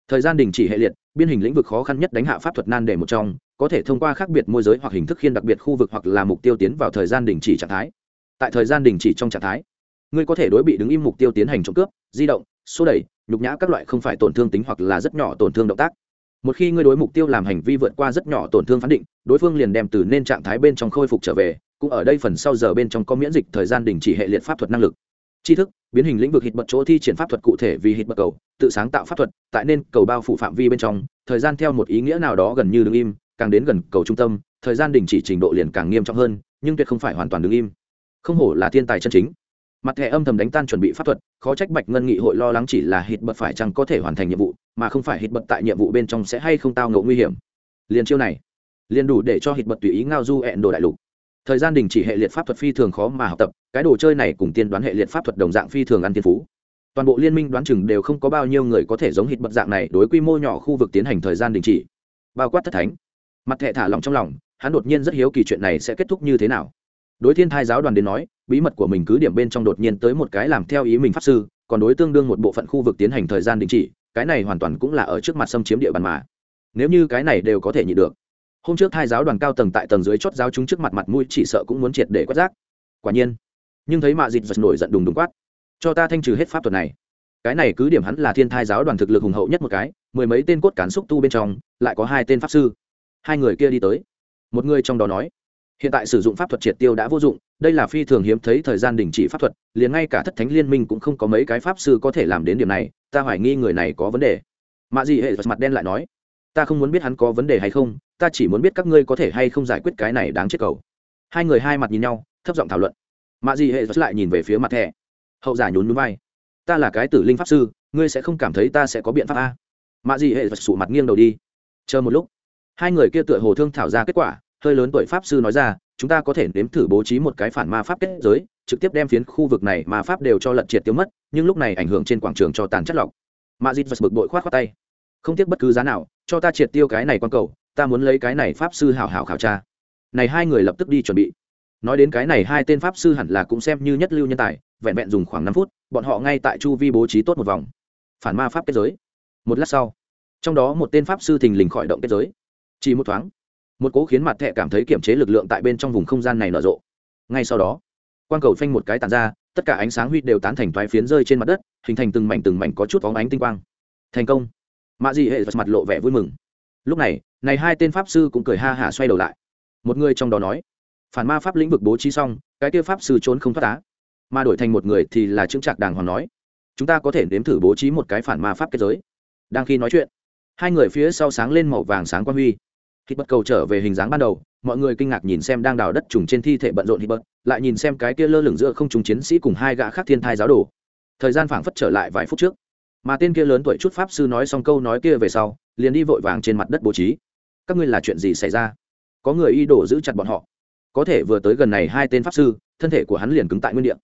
Thời gian đình chỉ hệ liệt, biên hình lĩnh vực khó khăn nhất đánh hạ pháp thuật nan đề một trong, có thể thông qua khác biệt môi giới hoặc hình thức khiên đặc biệt khu vực hoặc là mục tiêu tiến vào thời gian đình chỉ trạng thái. Tại thời gian đình chỉ trong trạng thái, ngươi có thể đối bị đứng im mục tiêu tiến hành trộm cướp, di động, xô đẩy, nhục nhã các loại không phải tổn thương tính hoặc là rất nhỏ tổn thương động tác. Một khi ngươi đối mục tiêu làm hành vi vượt qua rất nhỏ tổn thương phán định, đối phương liền đem từ nên trạng thái bên trong khôi phục trở về cũng ở đây phần sau giờ bên trong có miễn dịch thời gian đình chỉ hệ liệt pháp thuật năng lực. Tri thức, biến hình lĩnh vực hít bật chỗ thi triển pháp thuật cụ thể vì hít bật cầu, tự sáng tạo pháp thuật, tại nên cầu bao phủ phạm vi bên trong, thời gian theo một ý nghĩa nào đó gần như đứng im, càng đến gần cầu trung tâm, thời gian đình chỉ trình độ liền càng nghiêm trọng hơn, nhưng tuyệt không phải hoàn toàn đứng im. Không hổ là thiên tài chân chính. Mặt thẻ âm thầm đánh tan chuẩn bị pháp thuật, khó trách bạch ngân nghị hội lo lắng chỉ là hít bật phải chăng có thể hoàn thành nhiệm vụ, mà không phải hít bật tại nhiệm vụ bên trong sẽ hay không tao ngộ nguy hiểm. Liền chiêu này liền đủ để cho hít bật tùy ý ngao du hẹn đồ đại lục thời gian đình chỉ hệ liệt pháp thuật phi thường khó mà học tập, cái đồ chơi này cùng tiên đoán hệ liệt pháp thuật đồng dạng phi thường ăn tiên phú. Toàn bộ liên minh đoán chừng đều không có bao nhiêu người có thể giống hít bật dạng này đối quy mô nhỏ khu vực tiến hành thời gian đình chỉ. Bao quát thất thánh. Mặt thẹ thả lòng trong lòng, hắn đột nhiên rất hiếu kỳ chuyện này sẽ kết thúc như thế nào. Đối thiên thai giáo đoàn đến nói, bí mật của mình cứ điểm bên trong đột nhiên tới một cái làm theo ý mình pháp sư, còn đối tương đương một bộ phận khu vực tiến hành thời gian đình chỉ, cái này hoàn toàn cũng là ở trước mặt xâm chiếm địa bàn mà. Nếu như cái này đều có thể nhị được hôm trước hai giáo đoàn cao tầng tại tầng dưới chót giáo chúng trước mặt mặt mũi chỉ sợ cũng muốn triệt để quét rác. Quả nhiên, nhưng thấy mạ dịt giật nổi giận đùng đùng quát. Cho ta thanh trừ hết pháp thuật này. Cái này cứ điểm hắn là thiên thai giáo đoàn thực lực hùng hậu nhất một cái, mười mấy tên cốt cán xúc tu bên trong, lại có hai tên pháp sư. Hai người kia đi tới. Một người trong đó nói, hiện tại sử dụng pháp thuật triệt tiêu đã vô dụng, đây là phi thường hiếm thấy thời gian đình chỉ pháp thuật, liền ngay cả thất thánh liên minh cũng không có mấy cái pháp sư có thể làm đến điểm này, ta hoài nghi người này có vấn đề. Mạ dị hệ mặt đen lại nói ta không muốn biết hắn có vấn đề hay không, ta chỉ muốn biết các ngươi có thể hay không giải quyết cái này đáng chết cầu. Hai người hai mặt nhìn nhau, thấp giọng thảo luận. Mạ dị hệ lại nhìn về phía mặt thẻ. Hậu giả nhún núi vai. Ta là cái tử linh pháp sư, ngươi sẽ không cảm thấy ta sẽ có biện pháp a. Mạ dị hệ sụ mặt nghiêng đầu đi. Chờ một lúc. Hai người kia tựa hồ thương thảo ra kết quả, hơi lớn tuổi pháp sư nói ra, chúng ta có thể nếm thử bố trí một cái phản ma pháp kết giới, trực tiếp đem phiến khu vực này mà pháp đều cho lật triệt tiêu mất, nhưng lúc này ảnh hưởng trên quảng trường cho tàn chất lọc. Mạ dịt vật bực bội khoát khoát tay không tiếc bất cứ giá nào, cho ta triệt tiêu cái này quan cầu, ta muốn lấy cái này pháp sư hảo hảo khảo tra. Này hai người lập tức đi chuẩn bị. Nói đến cái này hai tên pháp sư hẳn là cũng xem như nhất lưu nhân tài, vẹn vẹn dùng khoảng năm phút, bọn họ ngay tại chu vi bố trí tốt một vòng. Phản ma pháp kết giới. Một lát sau, trong đó một tên pháp sư thình lình khỏi động kết giới. Chỉ một thoáng, một cố khiến mặt thẹ cảm thấy kiểm chế lực lượng tại bên trong vùng không gian này nở rộ. Ngay sau đó, quang cầu phanh một cái tàn ra, tất cả ánh sáng huy đều tán thành thoái phiến rơi trên mặt đất, hình thành từng mảnh từng mảnh có chút phóng ánh tinh quang. Thành công mạ dị hệ mặt lộ vẻ vui mừng. Lúc này này hai tên pháp sư cũng cười ha hả xoay đầu lại. Một người trong đó nói, phản ma pháp lĩnh vực bố trí xong, cái kia pháp sư trốn không thoát á. mà đổi thành một người thì là trưng trạc đàng hoàng nói, chúng ta có thể nếm thử bố trí một cái phản ma pháp kết giới. Đang khi nói chuyện, hai người phía sau sáng lên màu vàng sáng quan huy. Hít bật cầu trở về hình dáng ban đầu, mọi người kinh ngạc nhìn xem đang đào đất trùng trên thi thể bận rộn hít bật lại nhìn xem cái kia lơ lửng giữa không trùng chiến sĩ cùng hai gã khác thiên thai giáo đồ. Thời gian phảng phất trở lại vài phút trước mà tên kia lớn tuổi chút pháp sư nói xong câu nói kia về sau, liền đi vội vàng trên mặt đất bố trí. Các ngươi là chuyện gì xảy ra? Có người y đổ giữ chặt bọn họ. Có thể vừa tới gần này hai tên pháp sư, thân thể của hắn liền cứng tại nguyên địa.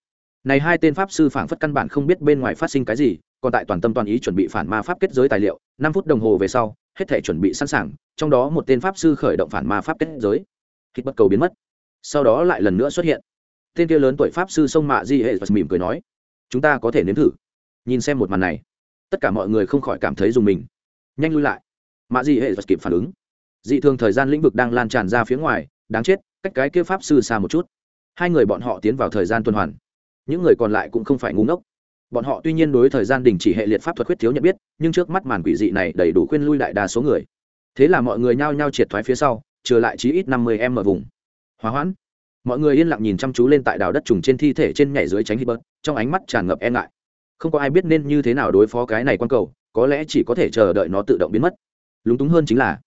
Này hai tên pháp sư phảng phất căn bản không biết bên ngoài phát sinh cái gì, còn tại toàn tâm toàn ý chuẩn bị phản ma pháp kết giới tài liệu, năm phút đồng hồ về sau, hết thể chuẩn bị sẵn sàng, trong đó một tên pháp sư khởi động phản ma pháp kết giới. Hít bất cầu biến mất. Sau đó lại lần nữa xuất hiện. Tên kia lớn tuổi pháp sư sông mạ di hệ mỉm cười nói, chúng ta có thể nếm thử. Nhìn xem một màn này tất cả mọi người không khỏi cảm thấy dùng mình. Nhanh lui lại. Mạ dị hệ vật kịp phản ứng. Dị thường thời gian lĩnh vực đang lan tràn ra phía ngoài, đáng chết, cách cái kia pháp sư xa một chút. Hai người bọn họ tiến vào thời gian tuần hoàn. Những người còn lại cũng không phải ngu ngốc. Bọn họ tuy nhiên đối thời gian đình chỉ hệ liệt pháp thuật khuyết thiếu nhận biết, nhưng trước mắt màn quỷ dị này đầy đủ khuyên lui đại đa số người. Thế là mọi người nhao nhao triệt thoái phía sau, trừ lại chí ít năm mươi em ở vùng. Hóa hoãn. Mọi người yên lặng nhìn chăm chú lên tại đào đất trùng trên thi thể trên nhảy dưới tránh hít bớt trong ánh mắt tràn ngập e ngại không có ai biết nên như thế nào đối phó cái này quan cầu, có lẽ chỉ có thể chờ đợi nó tự động biến mất. Lúng túng hơn chính là,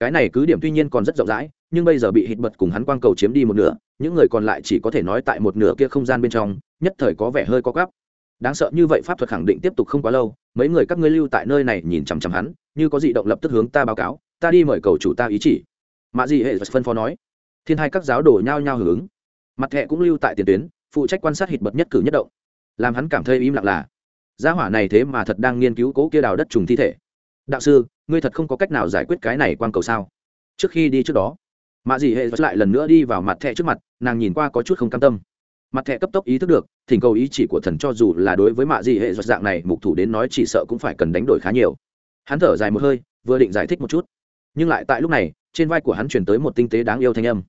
cái này cứ điểm tuy nhiên còn rất rộng rãi, nhưng bây giờ bị hít bật cùng hắn quang cầu chiếm đi một nửa, những người còn lại chỉ có thể nói tại một nửa kia không gian bên trong, nhất thời có vẻ hơi có gắp đáng sợ như vậy pháp thuật khẳng định tiếp tục không quá lâu, mấy người các ngươi lưu tại nơi này nhìn chằm chằm hắn, như có gì động lập tức hướng ta báo cáo, ta đi mời cầu chủ ta ý chỉ. Mạ gì hệ phân phó nói. Thiên hai các giáo đổ nhao nhao hưởng ứng. Mặt thẹ cũng lưu tại tiền tuyến, phụ trách quan sát hít bật nhất cử nhất động. Làm hắn cảm thấy im lặng là gia hỏa này thế mà thật đang nghiên cứu cố kia đào đất trùng thi thể. Đạo sư, ngươi thật không có cách nào giải quyết cái này quan cầu sao? Trước khi đi trước đó mạ dị hệ lại lần nữa đi vào mặt thẹ trước mặt, nàng nhìn qua có chút không cam tâm. Mặt thẹ cấp tốc ý thức được, thỉnh cầu ý chỉ của thần cho dù là đối với mạ dị hệ dạng này, mục thủ đến nói chỉ sợ cũng phải cần đánh đổi khá nhiều. Hắn thở dài một hơi, vừa định giải thích một chút. Nhưng lại tại lúc này, trên vai của hắn chuyển tới một tinh tế đáng yêu thanh âm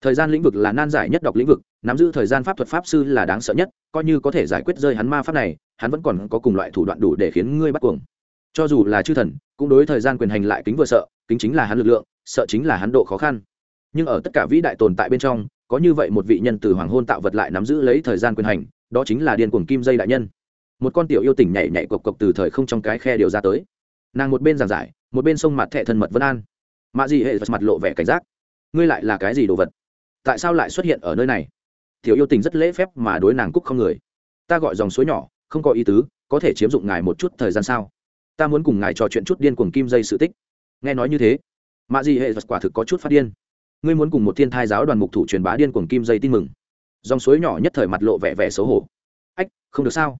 thời gian lĩnh vực là nan giải nhất đọc lĩnh vực, nắm giữ thời gian pháp thuật pháp sư là đáng sợ nhất, coi như có thể giải quyết rơi hắn ma pháp này, hắn vẫn còn có cùng loại thủ đoạn đủ để khiến ngươi bắt cuồng. Cho dù là chư thần, cũng đối thời gian quyền hành lại kính vừa sợ, kính chính là hắn lực lượng, sợ chính là hắn độ khó khăn. Nhưng ở tất cả vĩ đại tồn tại bên trong, có như vậy một vị nhân từ hoàng hôn tạo vật lại nắm giữ lấy thời gian quyền hành, đó chính là điên cuồng kim dây đại nhân. Một con tiểu yêu tỉnh nhảy nhảy cộc cộc từ thời không trong cái khe điều ra tới. Nàng một bên giảng giải, một bên sông mặt thẹ thân mật vân an. Mạ gì hệ mặt lộ vẻ cảnh giác. Ngươi lại là cái gì đồ vật? Tại sao lại xuất hiện ở nơi này? Tiểu yêu tình rất lễ phép mà đối nàng cúc không người. Ta gọi dòng suối nhỏ, không có ý tứ, có thể chiếm dụng ngài một chút thời gian sao? Ta muốn cùng ngài trò chuyện chút điên cuồng kim dây sự tích. Nghe nói như thế mạ gì hệ quả thực có chút phát điên. Ngươi muốn cùng một thiên thai giáo đoàn mục thủ truyền bá điên cuồng kim dây tin mừng. Dòng suối nhỏ nhất thời mặt lộ vẻ vẻ xấu hổ. Ách, không được sao?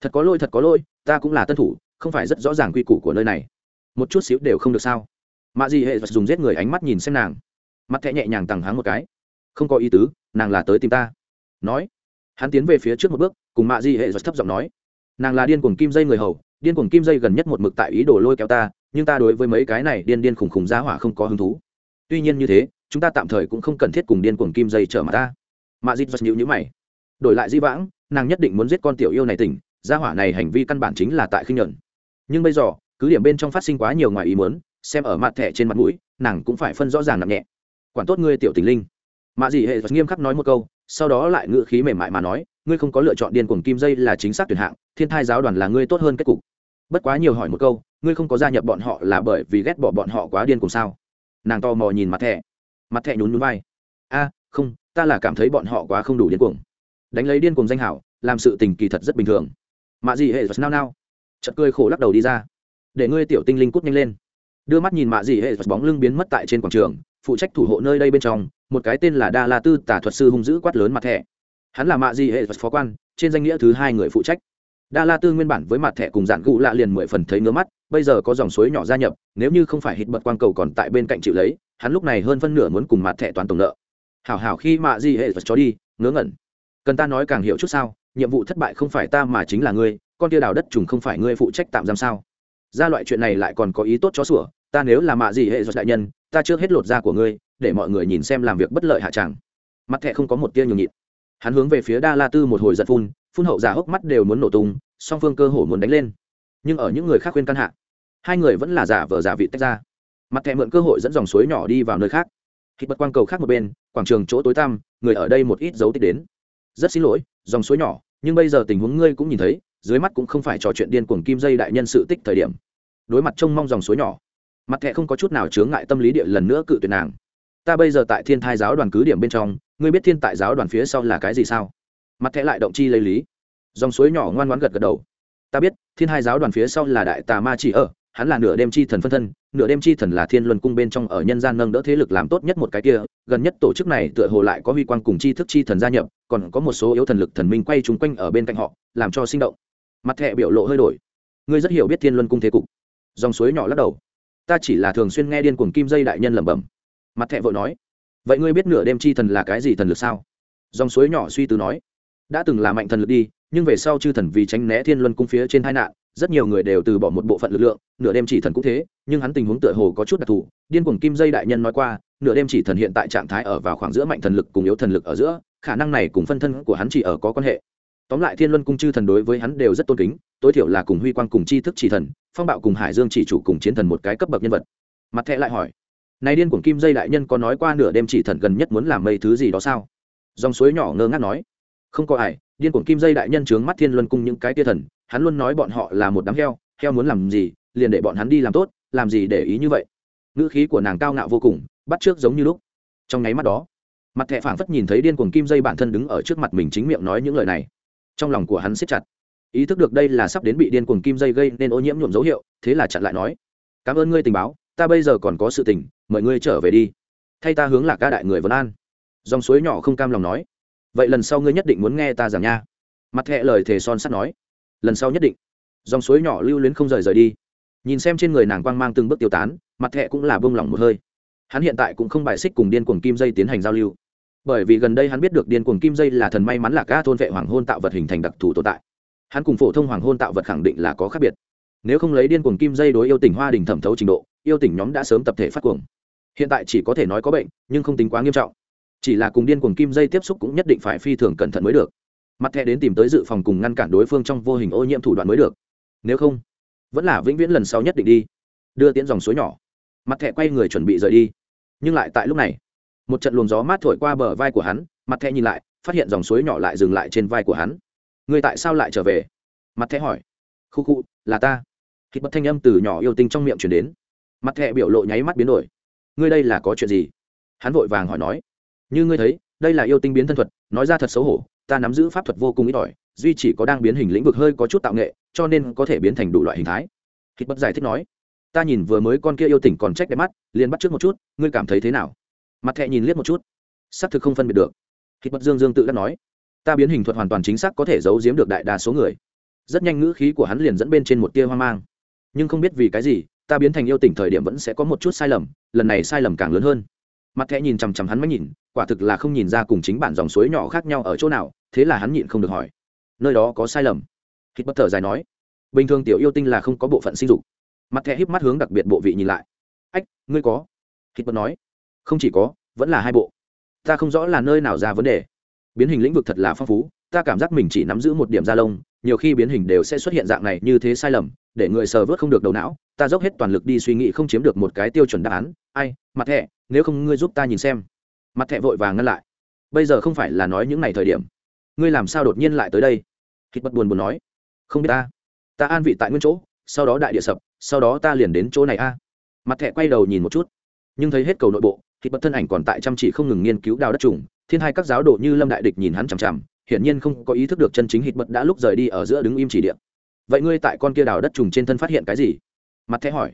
Thật có lỗi, thật có lỗi, ta cũng là tân thủ, không phải rất rõ ràng quy củ của nơi này. Một chút xíu đều không được sao? Mạ gì hệ dùng giết người ánh mắt nhìn xem nàng. Mắt thẹ nhẹ nhàng tằng háng một cái không có ý tứ, nàng là tới tìm ta. Nói, hắn tiến về phía trước một bước, cùng mạ di hệ giật thấp giọng nói, nàng là điên cuồng kim dây người hầu, điên cuồng kim dây gần nhất một mực tại ý đồ lôi kéo ta, nhưng ta đối với mấy cái này điên điên khùng khùng giá hỏa không có hứng thú. Tuy nhiên như thế, chúng ta tạm thời cũng không cần thiết cùng điên cuồng kim dây trở mặt ta. Mạ di giật nhịu nhữ mày. Đổi lại di vãng, nàng nhất định muốn giết con tiểu yêu này tỉnh giá hỏa này hành vi căn bản chính là tại khinh nhuận. Nhưng bây giờ, cứ điểm bên trong phát sinh quá nhiều ngoài ý muốn, xem ở mặt thẻ trên mặt mũi, nàng cũng phải phân rõ ràng nặng nhẹ. Quản tốt ngươi tiểu tình linh mạ dị hệ nghiêm khắc nói một câu, sau đó lại ngự khí mềm mại mà nói, ngươi không có lựa chọn điên cuồng kim dây là chính xác tuyển hạng, thiên thai giáo đoàn là ngươi tốt hơn kết cục. Bất quá nhiều hỏi một câu, ngươi không có gia nhập bọn họ là bởi vì ghét bỏ bọn họ quá điên cuồng sao? Nàng to mò nhìn mặt thẻ. Mặt thẻ nhún nhún vai. A, không, ta là cảm thấy bọn họ quá không đủ điên cuồng. Đánh lấy điên cuồng danh hảo, làm sự tình kỳ thật rất bình thường. Mạ dị hệ nao nao. Chật cười khổ lắc đầu đi ra. Để ngươi tiểu tinh linh cút nhanh lên. Đưa mắt nhìn mạ dị hệ bóng lưng biến mất tại trên quảng trường, phụ trách thủ hộ nơi đây bên trong một cái tên là đa la tư tả thuật sư hung dữ quát lớn mặt thẻ. Hắn là mạ di hệ phó quan, trên danh nghĩa thứ hai người phụ trách. Đa la tư nguyên bản với mặt thẻ cùng dạn gụ lạ liền mười phần thấy ngứa mắt, bây giờ có dòng suối nhỏ gia nhập, nếu như không phải hít bật quang cầu còn tại bên cạnh chịu lấy, hắn lúc này hơn phân nửa muốn cùng mặt thẻ toàn tổng nợ. Hảo hảo khi mạ di hệ cho đi, ngớ ngẩn. Cần ta nói càng hiểu chút sao, nhiệm vụ thất bại không phải ta mà chính là ngươi, con tia đào đất trùng không phải ngươi phụ trách tạm giam sao? Ra loại chuyện này lại còn có ý tốt chó sủa, ta nếu là mạ gì hệ giật đại nhân ta trước hết lột da của ngươi, để mọi người nhìn xem làm việc bất lợi hạ tràng mặt thẹ không có một tia nhường nhịn. Hắn hướng về phía đa la tư một hồi giật phun phun hậu giả hốc mắt đều muốn nổ tung, song phương cơ hồ muốn đánh lên. Nhưng ở những người khác khuyên căn hạ, hai người vẫn là giả vờ giả vị tách ra. Mặt thẹ mượn cơ hội dẫn dòng suối nhỏ đi vào nơi khác. Khi bật quang cầu khác một bên, quảng trường chỗ tối tăm, người ở đây một ít dấu tích đến. Rất xin lỗi, dòng suối nhỏ, nhưng bây giờ tình huống ngươi cũng nhìn thấy, dưới mắt cũng không phải trò chuyện điên cuồng kim dây đại nhân sự tích thời điểm. Đối mặt trông mong dòng suối nhỏ mặt thẹ không có chút nào chướng ngại tâm lý địa lần nữa cự tuyệt nàng. Ta bây giờ tại thiên thai giáo đoàn cứ điểm bên trong, ngươi biết thiên tại giáo đoàn phía sau là cái gì sao? Mặt thẹ lại động chi lấy lý. Dòng suối nhỏ ngoan ngoãn gật gật đầu. Ta biết, thiên hai giáo đoàn phía sau là đại tà ma chỉ ở, hắn là nửa đêm chi thần phân thân, nửa đêm chi thần là thiên luân cung bên trong ở nhân gian nâng đỡ thế lực làm tốt nhất một cái kia, gần nhất tổ chức này tựa hồ lại có huy quan cùng chi thức chi thần gia nhập, còn có một số yếu thần lực thần minh quay trúng quanh ở bên cạnh họ, làm cho sinh động. Mặt thẹ biểu lộ hơi đổi. Ngươi rất hiểu biết thiên luân cung thế cục. Dòng suối nhỏ lắc đầu ta chỉ là thường xuyên nghe điên cuồng kim dây đại nhân lẩm bẩm. Mặt thẹ vội nói, vậy ngươi biết nửa đêm chi thần là cái gì thần lực sao? Dòng suối nhỏ suy tư nói, đã từng là mạnh thần lực đi, nhưng về sau chư thần vì tránh né thiên luân cung phía trên tai nạn, rất nhiều người đều từ bỏ một bộ phận lực lượng, nửa đêm chỉ thần cũng thế, nhưng hắn tình huống tựa hồ có chút đặc thù. Điên cuồng kim dây đại nhân nói qua, nửa đêm chỉ thần hiện tại trạng thái ở vào khoảng giữa mạnh thần lực cùng yếu thần lực ở giữa, khả năng này cùng phân thân của hắn chỉ ở có quan hệ tóm lại thiên luân cung chư thần đối với hắn đều rất tôn kính, tối thiểu là cùng huy quang cùng chi thức chỉ thần, phong bạo cùng hải dương chỉ chủ cùng chiến thần một cái cấp bậc nhân vật. Mặt thẹ lại hỏi, này điên cuồng kim dây đại nhân có nói qua nửa đêm chỉ thần gần nhất muốn làm mấy thứ gì đó sao? Dòng suối nhỏ ngơ ngác nói, không có ai, điên cuồng kim dây đại nhân trướng mắt thiên luân cung những cái tia thần, hắn luôn nói bọn họ là một đám heo heo muốn làm gì, liền để bọn hắn đi làm tốt, làm gì để ý như vậy? Ngữ khí của nàng cao ngạo vô cùng, bắt trước giống như lúc. Trong nháy mắt đó, mặt thẹ phảng phất nhìn thấy điên cuồng kim dây bản thân đứng ở trước mặt mình chính miệng nói những lời này trong lòng của hắn siết chặt. Ý thức được đây là sắp đến bị điên cuồng kim dây gây nên ô nhiễm nhuộm dấu hiệu, thế là chặn lại nói, cảm ơn ngươi tình báo, ta bây giờ còn có sự tình, mời ngươi trở về đi. Thay ta hướng là ca đại người vân an. Dòng suối nhỏ không cam lòng nói, vậy lần sau ngươi nhất định muốn nghe ta giảng nha. Mặt thẹ lời thề son sắt nói, lần sau nhất định. Dòng suối nhỏ lưu luyến không rời rời đi. Nhìn xem trên người nàng quang mang từng bước tiêu tán, mặt thẹ cũng là bông lỏng một hơi. Hắn hiện tại cũng không bài xích cùng điên cuồng kim dây tiến hành giao lưu bởi vì gần đây hắn biết được điên cuồng kim dây là thần may mắn là ca thôn vệ hoàng hôn tạo vật hình thành đặc thù tồn tại. Hắn cùng phổ thông hoàng hôn tạo vật khẳng định là có khác biệt. Nếu không lấy điên cuồng kim dây đối yêu tỉnh hoa đình thẩm thấu trình độ, yêu tỉnh nhóm đã sớm tập thể phát cuồng. Hiện tại chỉ có thể nói có bệnh, nhưng không tính quá nghiêm trọng. Chỉ là cùng điên cuồng kim dây tiếp xúc cũng nhất định phải phi thường cẩn thận mới được. Mặt thẻ đến tìm tới dự phòng cùng ngăn cản đối phương trong vô hình ô nhiễm thủ đoạn mới được. Nếu không, vẫn là vĩnh viễn lần sau nhất định đi. Đưa tiễn dòng suối nhỏ. Mặt thẻ quay người chuẩn bị rời đi. Nhưng lại tại lúc này một trận luồng gió mát thổi qua bờ vai của hắn, mặt thẹ nhìn lại, phát hiện dòng suối nhỏ lại dừng lại trên vai của hắn. Người tại sao lại trở về? Mặt thẹ hỏi. Khu khu, là ta. Khi bất thanh âm từ nhỏ yêu tinh trong miệng chuyển đến. Mặt thẹ biểu lộ nháy mắt biến đổi. Ngươi đây là có chuyện gì? Hắn vội vàng hỏi nói. Như ngươi thấy, đây là yêu tinh biến thân thuật, nói ra thật xấu hổ, ta nắm giữ pháp thuật vô cùng ít ỏi, duy chỉ có đang biến hình lĩnh vực hơi có chút tạo nghệ, cho nên có thể biến thành đủ loại hình thái. Hít bất giải thích nói. Ta nhìn vừa mới con kia yêu tỉnh còn trách đẹp mắt, liền bắt trước một chút, ngươi cảm thấy thế nào? Mặt thẹ nhìn liếc một chút. Xác thực không phân biệt được. Hít bất dương dương tự đã nói, ta biến hình thuật hoàn toàn chính xác có thể giấu giếm được đại đa số người. Rất nhanh ngữ khí của hắn liền dẫn bên trên một tia hoang mang. Nhưng không biết vì cái gì, ta biến thành yêu tỉnh thời điểm vẫn sẽ có một chút sai lầm, lần này sai lầm càng lớn hơn. Mặt thẹ nhìn chằm chằm hắn mới nhìn, quả thực là không nhìn ra cùng chính bản dòng suối nhỏ khác nhau ở chỗ nào, thế là hắn nhịn không được hỏi, nơi đó có sai lầm? Hít bất thở dài nói, bình thường tiểu yêu tinh là không có bộ phận sinh dục. Mặt thẹ híp mắt hướng đặc biệt bộ vị nhìn lại, ách, ngươi có. Hít bất nói không chỉ có, vẫn là hai bộ. Ta không rõ là nơi nào ra vấn đề. Biến hình lĩnh vực thật là phong phú, ta cảm giác mình chỉ nắm giữ một điểm da lông, nhiều khi biến hình đều sẽ xuất hiện dạng này như thế sai lầm, để người sờ vớt không được đầu não, ta dốc hết toàn lực đi suy nghĩ không chiếm được một cái tiêu chuẩn đáp án. Ai, mặt thẹ nếu không ngươi giúp ta nhìn xem. Mặt thẹ vội vàng ngăn lại. Bây giờ không phải là nói những ngày thời điểm. Ngươi làm sao đột nhiên lại tới đây? Hít bất buồn buồn nói. Không biết ta. Ta an vị tại nguyên chỗ, sau đó đại địa sập, sau đó ta liền đến chỗ này a. Mặt thẹ quay đầu nhìn một chút. Nhưng thấy hết cầu nội bộ thịt bất thân ảnh còn tại chăm chỉ không ngừng nghiên cứu đào đất trùng, thiên hai các giáo đồ như lâm đại địch nhìn hắn chằm chằm, hiển nhiên không có ý thức được chân chính hít bất đã lúc rời đi ở giữa đứng im chỉ điện vậy ngươi tại con kia đào đất trùng trên thân phát hiện cái gì? Mặt thẹ hỏi.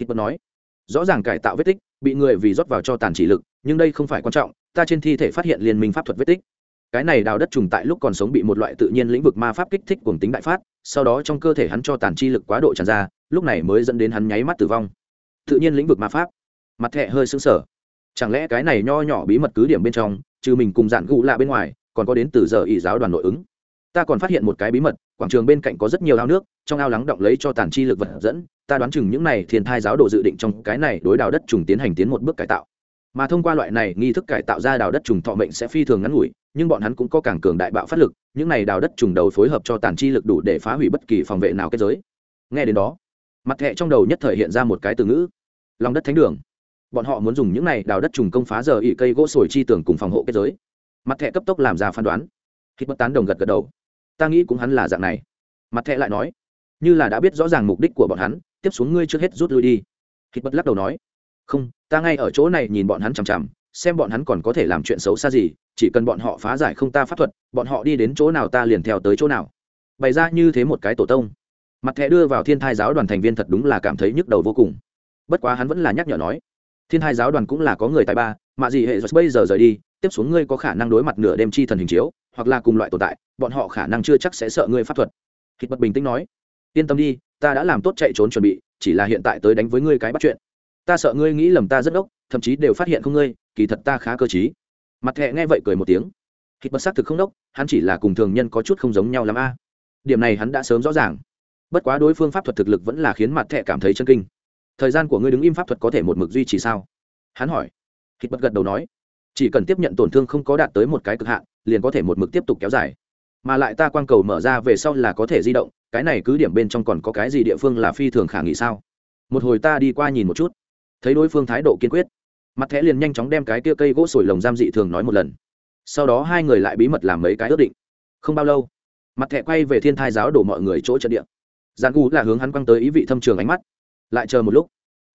Hít bất nói. Rõ ràng cải tạo vết tích, bị người vì rót vào cho tàn chỉ lực, nhưng đây không phải quan trọng, ta trên thi thể phát hiện liên minh pháp thuật vết tích. Cái này đào đất trùng tại lúc còn sống bị một loại tự nhiên lĩnh vực ma pháp kích thích cuồng tính đại phát, sau đó trong cơ thể hắn cho tàn chi lực quá độ tràn ra, lúc này mới dẫn đến hắn nháy mắt tử vong. Tự nhiên lĩnh vực ma pháp? Mặt thẹ hơi xứng sở chẳng lẽ cái này nho nhỏ bí mật cứ điểm bên trong, trừ mình cùng dạn gụ lạ bên ngoài, còn có đến từ giờ ỷ giáo đoàn nội ứng? Ta còn phát hiện một cái bí mật, quảng trường bên cạnh có rất nhiều ao nước, trong ao lắng động lấy cho tàn chi lực vật dẫn, ta đoán chừng những này thiên thai giáo đồ dự định trong cái này đối đào đất trùng tiến hành tiến một bước cải tạo. Mà thông qua loại này nghi thức cải tạo ra đào đất trùng thọ mệnh sẽ phi thường ngắn ngủi, nhưng bọn hắn cũng có càng cường đại bạo phát lực, những này đào đất trùng đầu phối hợp cho tàn chi lực đủ để phá hủy bất kỳ phòng vệ nào kết giới. Nghe đến đó, mặt thẹ trong đầu nhất thời hiện ra một cái từ ngữ, lòng đất thánh đường bọn họ muốn dùng những này đào đất trùng công phá giờ ỉ cây gỗ sồi chi tường cùng phòng hộ kết giới. Mặt thẹ cấp tốc làm ra phán đoán. Khi bất tán đồng gật gật đầu. Ta nghĩ cũng hắn là dạng này. Mặt thẹ lại nói, như là đã biết rõ ràng mục đích của bọn hắn, tiếp xuống ngươi trước hết rút lui đi. Khi bất lắc đầu nói, không, ta ngay ở chỗ này nhìn bọn hắn chằm chằm, xem bọn hắn còn có thể làm chuyện xấu xa gì, chỉ cần bọn họ phá giải không ta pháp thuật, bọn họ đi đến chỗ nào ta liền theo tới chỗ nào. Bày ra như thế một cái tổ tông. Mặt thẻ đưa vào thiên thai giáo đoàn thành viên thật đúng là cảm thấy nhức đầu vô cùng. Bất quá hắn vẫn là nhắc nhở nói thiên hai giáo đoàn cũng là có người tài ba, mà gì hệ bây giờ rời đi, tiếp xuống ngươi có khả năng đối mặt nửa đêm chi thần hình chiếu, hoặc là cùng loại tồn tại, bọn họ khả năng chưa chắc sẽ sợ ngươi pháp thuật. Thịt bật bình tĩnh nói. Yên tâm đi, ta đã làm tốt chạy trốn chuẩn bị, chỉ là hiện tại tới đánh với ngươi cái bắt chuyện. Ta sợ ngươi nghĩ lầm ta rất ốc thậm chí đều phát hiện không ngươi, kỳ thật ta khá cơ t mặt thẹ nghe vậy cười một tiếng. Thịt bật xác thực không đốc, hắn chỉ là cùng thường nhân có chút không giống nhau l a. Điểm này hắn đã sớm rõ ràng. Bất quá đối phương pháp thuật thực lực vẫn là khiến mặt thẹ cảm thấy chân kinh thời gian của ngươi đứng im pháp thuật có thể một mực duy trì sao? Hắn hỏi. Thịt bật gật đầu nói. Chỉ cần tiếp nhận tổn thương không có đạt tới một cái cực hạn, liền có thể một mực tiếp tục kéo dài. Mà lại ta quang cầu mở ra về sau là có thể di động, cái này cứ điểm bên trong còn có cái gì địa phương là phi thường khả nghị sao? Một hồi ta đi qua nhìn một chút. Thấy đối phương thái độ kiên quyết, mặt thẻ liền nhanh chóng đem cái kia cây gỗ sồi lồng giam dị thường nói một lần. Sau đó hai người lại bí mật làm mấy cái ước định. Không bao lâu, mặt thẻ quay về thiên thai giáo đổ mọi người chỗ trận địa. Giàn gu là hướng hắn quăng tới ý vị thâm trường ánh mắt lại chờ một lúc.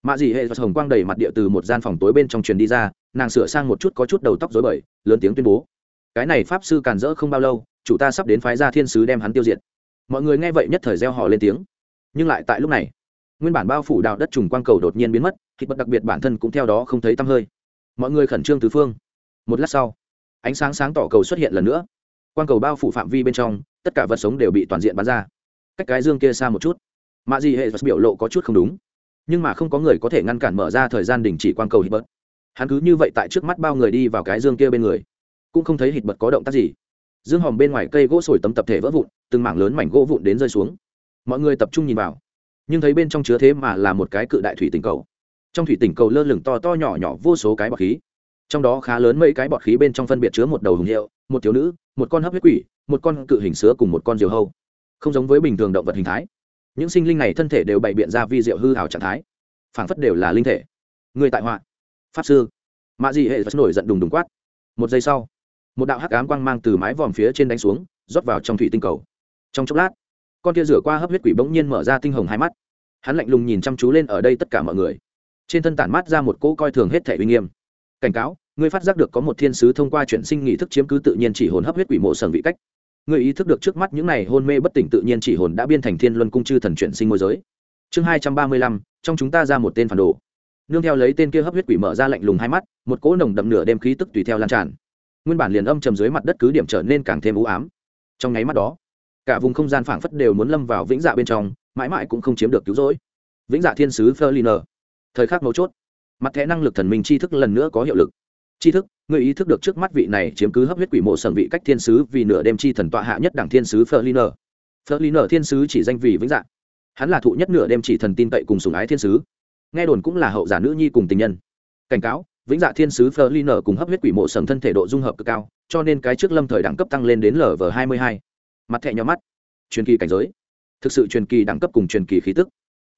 Mạ dị hệ hồng quang đầy mặt địa từ một gian phòng tối bên trong truyền đi ra, nàng sửa sang một chút có chút đầu tóc dối bời, lớn tiếng tuyên bố. Cái này pháp sư càn rỡ không bao lâu, chủ ta sắp đến phái ra thiên sứ đem hắn tiêu diệt. Mọi người nghe vậy nhất thời gieo họ lên tiếng. Nhưng lại tại lúc này, nguyên bản bao phủ đạo đất trùng quang cầu đột nhiên biến mất, thịt bật đặc biệt bản thân cũng theo đó không thấy tăm hơi. Mọi người khẩn trương tứ phương. Một lát sau, ánh sáng sáng tỏ cầu xuất hiện lần nữa. Quang cầu bao phủ phạm vi bên trong, tất cả vật sống đều bị toàn diện bắn ra. Cách cái dương kia xa một chút mạ gì hệ biểu lộ có chút không đúng. Nhưng mà không có người có thể ngăn cản mở ra thời gian đình chỉ quang cầu hít bật hắn cứ như vậy tại trước mắt bao người đi vào cái dương kia bên người. Cũng không thấy hít bật có động tác gì. Dương hòm bên ngoài cây gỗ sồi tấm tập thể vỡ vụn, từng mảng lớn mảnh gỗ vụn đến rơi xuống. Mọi người tập trung nhìn vào. Nhưng thấy bên trong chứa thế mà là một cái cự đại thủy tinh cầu. Trong thủy tinh cầu lơ lửng to to nhỏ nhỏ vô số cái bọt khí. Trong đó khá lớn mấy cái bọt khí bên trong phân biệt chứa một đầu hùng hiệu, một thiếu nữ, một con hấp huyết quỷ, một con cự hình sứa cùng một con diều hâu. Không giống với bình thường động vật hình thái những sinh linh này thân thể đều bày biện ra vi diệu hư hào trạng thái. Phảng phất đều là linh thể. Người tại họa. Pháp sư. Mạ dị hệ nổi giận đùng đùng quát. Một giây sau, một đạo hắc ám quang mang từ mái vòm phía trên đánh xuống, rót vào trong thủy tinh cầu. Trong chốc lát, con kia rửa qua hấp huyết quỷ bỗng nhiên mở ra tinh hồng hai mắt. Hắn lạnh lùng nhìn chăm chú lên ở đây tất cả mọi người. Trên thân tản mát ra một cỗ coi thường hết thể uy nghiêm. Cảnh cáo, ngươi phát giác được có một thiên sứ thông qua chuyển sinh nghị thức chiếm cứ tự nhiên chỉ hồn hấp huyết quỷ mộ sần vị cách. Người ý thức được trước mắt những này hôn mê bất tỉnh tự nhiên chỉ hồn đã biên thành thiên luân cung chư thần chuyển sinh môi giới. Chương hai trăm ba mươi lăm, trong chúng ta ra một tên phản đồ. Nương theo lấy tên kia hấp huyết quỷ mở ra lạnh lùng hai mắt, một cỗ nồng đậm nửa đêm khí tức tùy theo lan tràn. Nguyên bản liền âm trầm dưới mặt đất cứ điểm trở nên càng thêm u ám. Trong nháy mắt đó, cả vùng không gian phảng phất đều muốn lâm vào vĩnh dạ bên trong, mãi mãi cũng không chiếm được cứu rỗi. Vĩnh dạ thiên sứ Ferliner. thời khắc mấu chốt, mặt thẻ năng lực thần minh tri thức lần nữa có hiệu lực tri thức người ý thức được trước mắt vị này chiếm cứ hấp huyết quỷ mộ sầm vị cách thiên sứ vì nửa đêm chi thần tọa hạ nhất đảng thiên sứ Ferliner. Ferliner thiên sứ chỉ danh vì vĩnh dạ hắn là thụ nhất nửa đêm chỉ thần tin cậy cùng sùng ái thiên sứ. Nghe đồn cũng là hậu giả nữ nhi cùng tình nhân. Cảnh cáo, vĩnh dạ thiên sứ Ferliner cùng hấp huyết quỷ mộ sầm thân thể độ dung hợp cực cao, cho nên cái trước lâm thời đẳng cấp tăng lên đến lv hai mươi hai. Mặt thẻ nhỏ mắt. Truyền kỳ cảnh giới. Thực sự truyền kỳ đẳng cấp cùng truyền kỳ khí tức.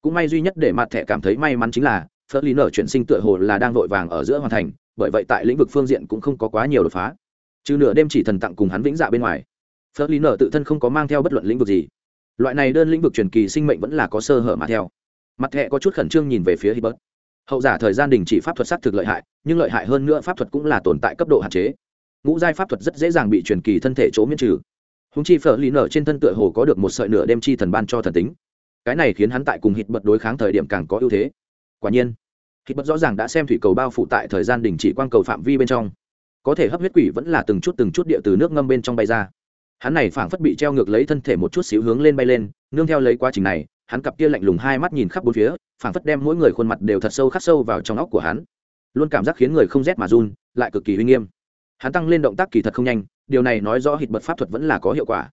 Cũng may duy nhất để mặt thẻ cảm thấy may mắn chính là phớt lý nở chuyển sinh tựa hồ là đang vội vàng ở giữa hoàn thành bởi vậy tại lĩnh vực phương diện cũng không có quá nhiều đột phá. Trừ nửa đêm chỉ thần tặng cùng hắn vĩnh dạ bên ngoài, phớt lý nở tự thân không có mang theo bất luận lĩnh vực gì. Loại này đơn lĩnh vực truyền kỳ sinh mệnh vẫn là có sơ hở mà theo. Mặt thẻ có chút khẩn trương nhìn về phía hibbert. Hậu giả thời gian đình chỉ pháp thuật s thực lợi hại, nhưng lợi hại hơn nữa pháp thuật cũng là tồn tại cấp độ hạn chế. Ngũ giai pháp thuật rất dễ dàng bị truyền kỳ thân thể chỗ miễn trừ. Húng chi phở lì nở trên thân tựa hồ có được một sợi nửa đêm chi thần ban cho thần tính. Cái này khiến hắn tại cùng hít bật đối kháng thời điểm càng có ưu thế. Quả nhiên hít bất rõ ràng đã xem thủy cầu bao phủ tại thời gian đình chỉ quang cầu phạm vi bên trong. Có thể hấp huyết quỷ vẫn là từng chút từng chút địa từ nước ngâm bên trong bay ra. Hắn này phảng phất bị treo ngược lấy thân thể một chút xíu hướng lên bay lên, nương theo lấy quá trình này, hắn cặp kia lạnh lùng hai mắt nhìn khắp bốn phía, phảng phất đem mỗi người khuôn mặt đều thật sâu khắc sâu vào trong óc của hắn. Luôn cảm giác khiến người không rét mà run, lại cực kỳ uy nghiêm. Hắn tăng lên động tác kỳ thật không nhanh, điều này nói rõ hít bật pháp thuật vẫn là có hiệu quả.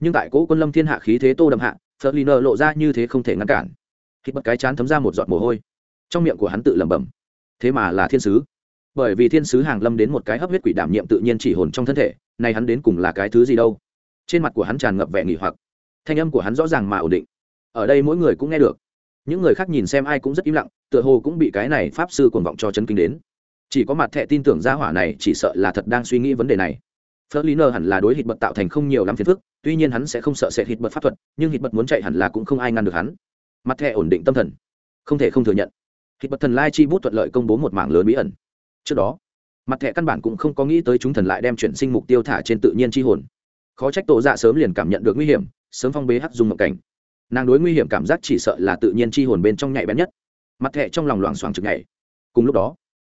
Nhưng tại cỗ quân lâm thiên hạ khí thế tô đậm hạ phật lì nợ lộ ra như thế không thể ngăn cản. Hít bật cái chán thấm ra một giọt mồ hôi trong miệng của hắn tự lẩm bẩm. Thế mà là thiên sứ. Bởi vì thiên sứ hàng lâm đến một cái hấp huyết quỷ đảm nhiệm tự nhiên chỉ hồn trong thân thể này hắn đến cùng là cái thứ gì đâu? Trên mặt của hắn tràn ngập vẻ nghỉ hoặc. Thanh âm của hắn rõ ràng mà ổn định. Ở đây mỗi người cũng nghe được. Những người khác nhìn xem ai cũng rất im lặng, tựa hồ cũng bị cái này pháp sư cuồng vọng cho chân kinh đến. Chỉ có mặt thẹ tin tưởng gia hỏa này chỉ sợ là thật đang suy nghĩ vấn đề này. Phớt lý hẳn là đối hịt bật tạo thành không nhiều lắm phiền phức, tuy nhiên hắn sẽ không sợ sẽ hịt bật pháp thuật, nhưng hịt bật muốn chạy hẳn là cũng không ai ngăn được hắn. Mặt thẻ ổn định tâm thần. Không thể không thừa nhận hít bật thần lai chi bút thuận lợi công bố một mảng lớn bí ẩn. Trước đó, mặt thẻ căn bản cũng không có nghĩ tới chúng thần lại đem chuyển sinh mục tiêu thả trên tự nhiên chi hồn. Khó trách tổ dạ sớm liền cảm nhận được nguy hiểm, sớm phong bế hắc dùng mộng cảnh. Nàng đối nguy hiểm cảm giác chỉ sợ là tự nhiên chi hồn bên trong nhạy bén nhất. Mặt thẻ trong lòng loảng xoảng chực nhảy. Cùng lúc đó,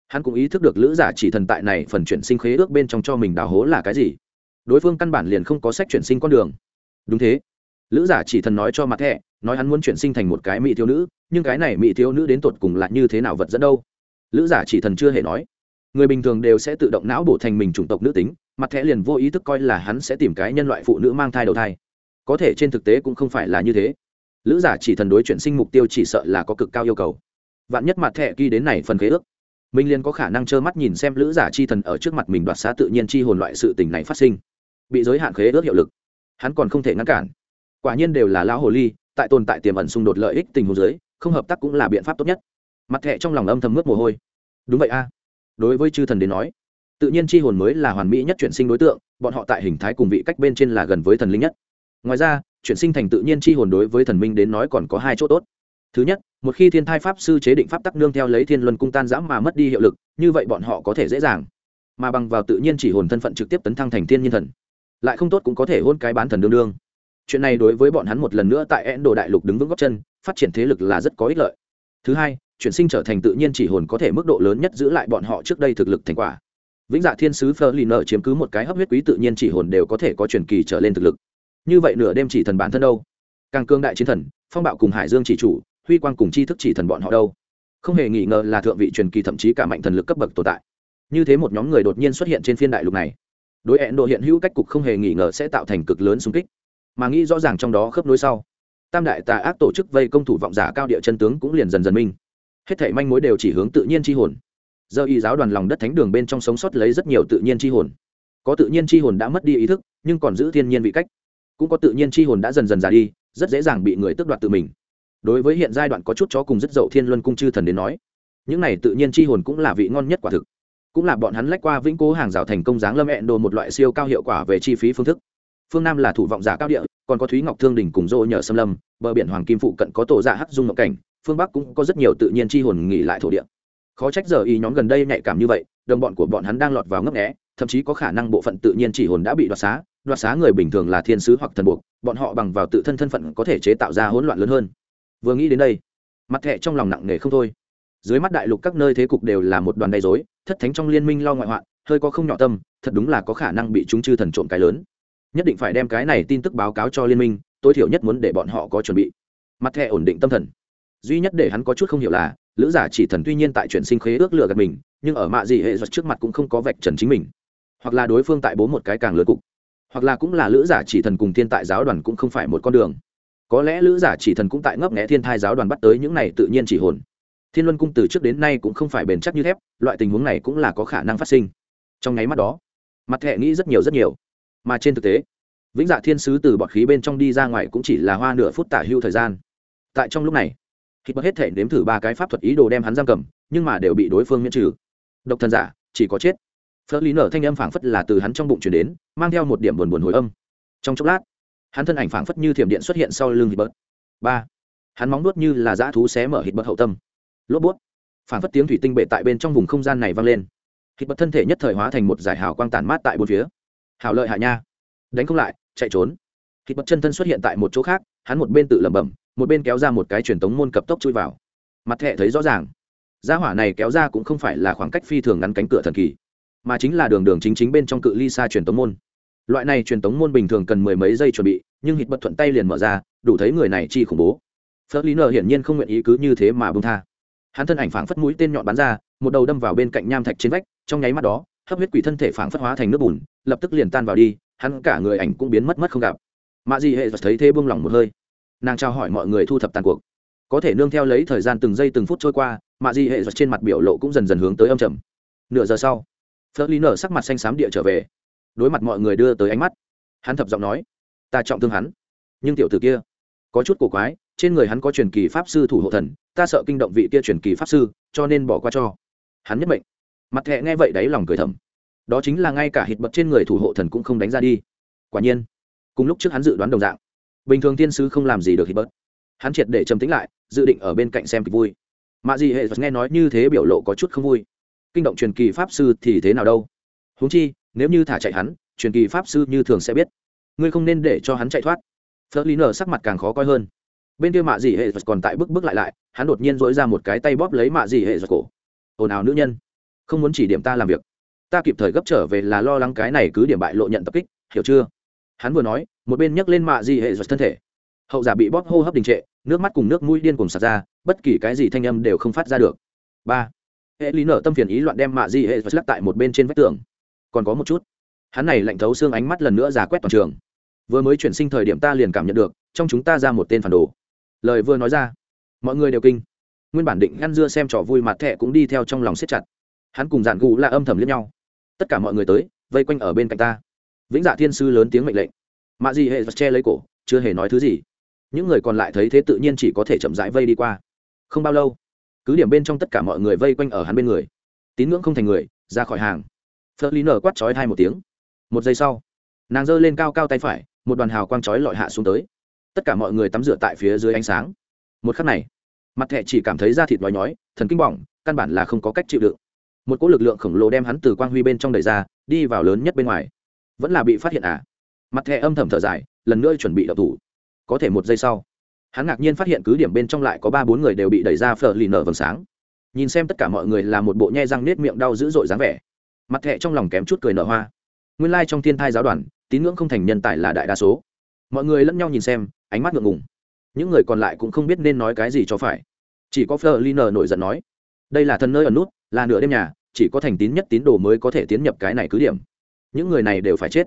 hắn cũng ý thức được lữ giả chỉ thần tại này phần chuyển sinh khế ước bên trong cho mình đào hố là cái gì. Đối phương căn bản liền không có sách chuyển sinh con đường. Đúng thế. Lữ giả chỉ thần nói cho mặt thẻ nói hắn muốn chuyển sinh thành một cái mỹ thiếu nữ, nhưng cái này mỹ thiếu nữ đến tột cùng là như thế nào vật dẫn đâu? Lữ giả chỉ thần chưa hề nói. Người bình thường đều sẽ tự động não bổ thành mình chủng tộc nữ tính, mặt thẻ liền vô ý thức coi là hắn sẽ tìm cái nhân loại phụ nữ mang thai đầu thai. Có thể trên thực tế cũng không phải là như thế. Lữ giả chỉ thần đối chuyển sinh mục tiêu chỉ sợ là có cực cao yêu cầu. Vạn nhất mặt thẻ ghi đến này phần khế ước, mình liền có khả năng trơ mắt nhìn xem lữ giả chi thần ở trước mặt mình đoạt xá tự nhiên chi hồn loại sự tình này phát sinh. Bị giới hạn khế ước hiệu lực, hắn còn không thể ngăn cản. Quả nhiên đều là lão hồ ly tại tồn tại tiềm ẩn xung đột lợi ích tình huống dưới, không hợp tác cũng là biện pháp tốt nhất. Mặt thẹ trong lòng âm thầm mướt mồ hôi. Đúng vậy a. Đối với chư thần đến nói, tự nhiên chi hồn mới là hoàn mỹ nhất chuyển sinh đối tượng, bọn họ tại hình thái cùng vị cách bên trên là gần với thần linh nhất. Ngoài ra, chuyển sinh thành tự nhiên chi hồn đối với thần minh đến nói còn có hai chỗ tốt. Thứ nhất, một khi thiên thai pháp sư chế định pháp tắc nương theo lấy thiên luân cung tan giã mà mất đi hiệu lực, như vậy bọn họ có thể dễ dàng mà bằng vào tự nhiên chỉ hồn thân phận trực tiếp tấn thăng thành thiên nhiên thần, lại không tốt cũng có thể hôn cái bán thần đương đương chuyện này đối với bọn hắn một lần nữa tại ấn độ đại lục đứng vững góc chân, phát triển thế lực là rất có ích lợi. Thứ hai, chuyển sinh trở thành tự nhiên chỉ hồn có thể mức độ lớn nhất giữ lại bọn họ trước đây thực lực thành quả. Vĩnh dạ thiên sứ phơ lì nợ chiếm cứ một cái hấp huyết quý tự nhiên chỉ hồn đều có thể có truyền kỳ trở lên thực lực. Như vậy nửa đêm chỉ thần bản thân đâu? Càng cương đại chiến thần, phong bạo cùng hải dương chỉ chủ, huy quang cùng chi thức chỉ thần bọn họ đâu? Không hề nghi ngờ là thượng vị truyền kỳ thậm chí cả mạnh thần lực cấp bậc tồn tại. Như thế một nhóm người đột nhiên xuất hiện trên phiên đại lục này. Đối hẹn độ hiện hữu cách cục không hề nghi ngờ sẽ tạo thành cực lớn xung kích mà nghĩ rõ ràng trong đó khớp nối sau. Tam đại tà ác tổ chức vây công thủ vọng giả cao địa chân tướng cũng liền dần dần minh. Hết thảy manh mối đều chỉ hướng tự nhiên chi hồn. Giờ y giáo đoàn lòng đất thánh đường bên trong sống sót lấy rất nhiều tự nhiên chi hồn. Có tự nhiên chi hồn đã mất đi ý thức, nhưng còn giữ thiên nhiên vị cách. Cũng có tự nhiên chi hồn đã dần dần già đi, rất dễ dàng bị người tước đoạt tự mình. Đối với hiện giai đoạn có chút chó cùng rất dậu thiên luân cung chư thần đến nói, những này tự nhiên chi hồn cũng là vị ngon nhất quả thực. Cũng là bọn hắn lách qua vĩnh cố hàng rào thành công dáng lâm hẹn đồ một loại siêu cao hiệu quả về chi phí phương thức phương nam là thủ vọng giả cao địa, còn có thúy ngọc thương đỉnh cùng rô nhờ xâm lâm, bờ biển hoàng kim phụ cận có tổ dạ hắc dung ngọc cảnh, phương bắc cũng có rất nhiều tự nhiên chi hồn nghỉ lại thổ địa. Khó trách giờ y nhóm gần đây nhạy cảm như vậy, đồng bọn của bọn hắn đang lọt vào ngấp nghẽ thậm chí có khả năng bộ phận tự nhiên chỉ hồn đã bị đoạt xá đoạt xá người bình thường là thiên sứ hoặc thần buộc, bọn họ bằng vào tự thân thân phận có thể chế tạo ra hỗn loạn lớn hơn. Vừa nghĩ đến đây, mặt thẹ trong lòng nặng nề không thôi. Dưới mắt đại lục các nơi thế cục đều là một đoàn đầy dối thất thánh trong liên minh lo ngoại hoạn, hơi có không nhỏ tâm, thật đúng là có khả năng bị chúng chư thần trộm cái lớn nhất định phải đem cái này tin tức báo cáo cho liên minh, tối thiểu nhất muốn để bọn họ có chuẩn bị. Mặt thẻ ổn định tâm thần. Duy nhất để hắn có chút không hiểu là, lữ giả chỉ thần tuy nhiên tại chuyện sinh khế ước lừa gạt mình, nhưng ở mạ gì hệ giật trước mặt cũng không có vạch trần chính mình. Hoặc là đối phương tại bố một cái càng lớn cục. Hoặc là cũng là lữ giả chỉ thần cùng thiên tại giáo đoàn cũng không phải một con đường. Có lẽ lữ giả chỉ thần cũng tại ngấp nghẽ thiên thai giáo đoàn bắt tới những này tự nhiên chỉ hồn. Thiên luân cung từ trước đến nay cũng không phải bền chắc như thép, loại tình huống này cũng là có khả năng phát sinh. Trong nháy mắt đó, mặt thẹ nghĩ rất nhiều rất nhiều mà trên thực tế, vĩnh dạ thiên sứ từ bọt khí bên trong đi ra ngoài cũng chỉ là hoa nửa phút tả hưu thời gian. Tại trong lúc này, hít bật hết thể nếm thử ba cái pháp thuật ý đồ đem hắn giam cầm, nhưng mà đều bị đối phương miễn trừ. Độc thần giả, chỉ có chết. Phớt lý nở thanh âm phảng phất là từ hắn trong bụng chuyển đến, mang theo một điểm buồn buồn hồi âm. Trong chốc lát, hắn thân ảnh phảng phất như thiểm điện xuất hiện sau lưng hít bớt ba, hắn móng nuốt như là dã thú xé mở hít bớt hậu tâm. Lốp bút, phảng phất tiếng thủy tinh bệ tại bên trong vùng không gian này vang lên. Hít bớt thân thể nhất thời hóa thành một giải hào quang tàn mát tại bốn phía hảo lợi hại nha. Đánh không lại, chạy trốn. Thịt bật chân thân xuất hiện tại một chỗ khác, hắn một bên tự lẩm bẩm, một bên kéo ra một cái truyền tống môn cập tốc chui vào. Mặt thẹ thấy rõ ràng. Gia hỏa này kéo ra cũng không phải là khoảng cách phi thường ngắn cánh cửa thần kỳ, mà chính là đường đường chính chính bên trong cự ly xa truyền tống môn. Loại này truyền tống môn bình thường cần mười mấy giây chuẩn bị, nhưng hít bật thuận tay liền mở ra, đủ thấy người này chi khủng bố. Phớt lý nợ hiển nhiên không nguyện ý cứ như thế mà bông tha. Hắn thân ảnh phảng phất mũi tên nhọn bắn ra, một đầu đâm vào bên cạnh nham thạch trên vách, trong nháy mắt đó hấp huyết quỷ thân thể phảng phất hóa thành nước bùn, lập tức liền tan vào đi, hắn cả người ảnh cũng biến mất mất không gặp. Mạ dị hệ thấy thế buông lỏng một hơi. Nàng trao hỏi mọi người thu thập tàn cuộc. Có thể nương theo lấy thời gian từng giây từng phút trôi qua mạ dị hệ trên mặt biểu lộ cũng dần dần hướng tới âm trầm. Nửa giờ sau, phớt lý nở sắc mặt xanh xám địa trở về, đối mặt mọi người đưa tới ánh mắt. Hắn thập giọng nói, ta trọng thương hắn, nhưng tiểu tử kia có chút cổ quái, trên người hắn có truyền kỳ pháp sư thủ hộ thần, ta sợ kinh động vị kia truyền kỳ pháp sư, cho nên bỏ qua cho. Hắn nhất mệnh mặt thẹ nghe vậy đáy lòng cười thầm. Đó chính là ngay cả hít bật trên người thủ hộ thần cũng không đánh ra đi. Quả nhiên, cùng lúc trước hắn dự đoán đồng dạng, bình thường tiên sứ không làm gì được hít bật. Hắn triệt để trầm tính lại, dự định ở bên cạnh xem kịch vui. Mạ gì hệ vật nghe nói như thế biểu lộ có chút không vui. Kinh động truyền kỳ pháp sư thì thế nào đâu? Huống chi, nếu như thả chạy hắn, truyền kỳ pháp sư như thường sẽ biết. Ngươi không nên để cho hắn chạy thoát. Phớt lý nở sắc mặt càng khó coi hơn. Bên kia mạ dị hệ vật còn tại bước bước lại lại, hắn đột nhiên dỗi ra một cái tay bóp lấy mạ dị hệ vật cổ. Ồn ào nữ nhân không muốn chỉ điểm ta làm việc. Ta kịp thời gấp trở về là lo lắng cái này cứ điểm bại lộ nhận tập kích, hiểu chưa? Hắn vừa nói, một bên nhấc lên mạ dị hệ thân thể. Hậu giả bị bóp hô hấp đình trệ, nước mắt cùng nước mũi điên cùng sạt ra, bất kỳ cái gì thanh âm đều không phát ra được. Ba. Hệ lý nở tâm phiền ý loạn đem mạ dị hệ lắc tại một bên trên vách tường. Còn có một chút. Hắn này lạnh thấu xương ánh mắt lần nữa giả quét toàn trường. Vừa mới chuyển sinh thời điểm ta liền cảm nhận được, trong chúng ta ra một tên phản đồ. Lời vừa nói ra, mọi người đều kinh. Nguyên bản định ngăn dưa xem trò vui mặt thẹ cũng đi theo trong lòng siết chặt hắn cùng dạn gù là âm thầm liếc nhau. Tất cả mọi người tới, vây quanh ở bên cạnh ta. Vĩnh dạ thiên sư lớn tiếng mệnh lệnh. Mạ gì hệ che lấy cổ, chưa hề nói thứ gì. Những người còn lại thấy thế tự nhiên chỉ có thể chậm rãi vây đi qua. Không bao lâu, cứ điểm bên trong tất cả mọi người vây quanh ở hắn bên người. Tín ngưỡng không thành người, ra khỏi hàng. Phớt lý nở quát chói hai một tiếng. Một giây sau, nàng giơ lên cao cao tay phải, một đoàn hào quang chói lọi hạ xuống tới. Tất cả mọi người tắm rửa tại phía dưới ánh sáng. Một khắc này, mặt thẹ chỉ cảm thấy da thịt nói nhói, thần kinh bỏng, căn bản là không có cách chịu đựng một cỗ lực lượng khổng lồ đem hắn từ quang huy bên trong đầy ra, đi vào lớn nhất bên ngoài. Vẫn là bị phát hiện à? Mặt thẹ âm thầm thở dài, lần nữa chuẩn bị đậu thủ. Có thể một giây sau, hắn ngạc nhiên phát hiện cứ điểm bên trong lại có ba bốn người đều bị đẩy ra phở lì nở vầng sáng. Nhìn xem tất cả mọi người là một bộ nhe răng nết miệng đau dữ dội dáng vẻ, mặt thẹ trong lòng kém chút cười nở hoa. Nguyên lai、like、trong thiên thai giáo đoàn, tín ngưỡng không thành nhân tài là đại đa số. Mọi người lẫn nhau nhìn xem, ánh mắt ngượng ngùng. Những người còn lại cũng không biết nên nói cái gì cho phải. Chỉ có phờ li nở nổi giận nói, đây là thân nơi ở nút, là nửa đêm nhà chỉ có thành tín nhất tín đồ mới có thể tiến nhập cái này cứ điểm. Những người này đều phải chết.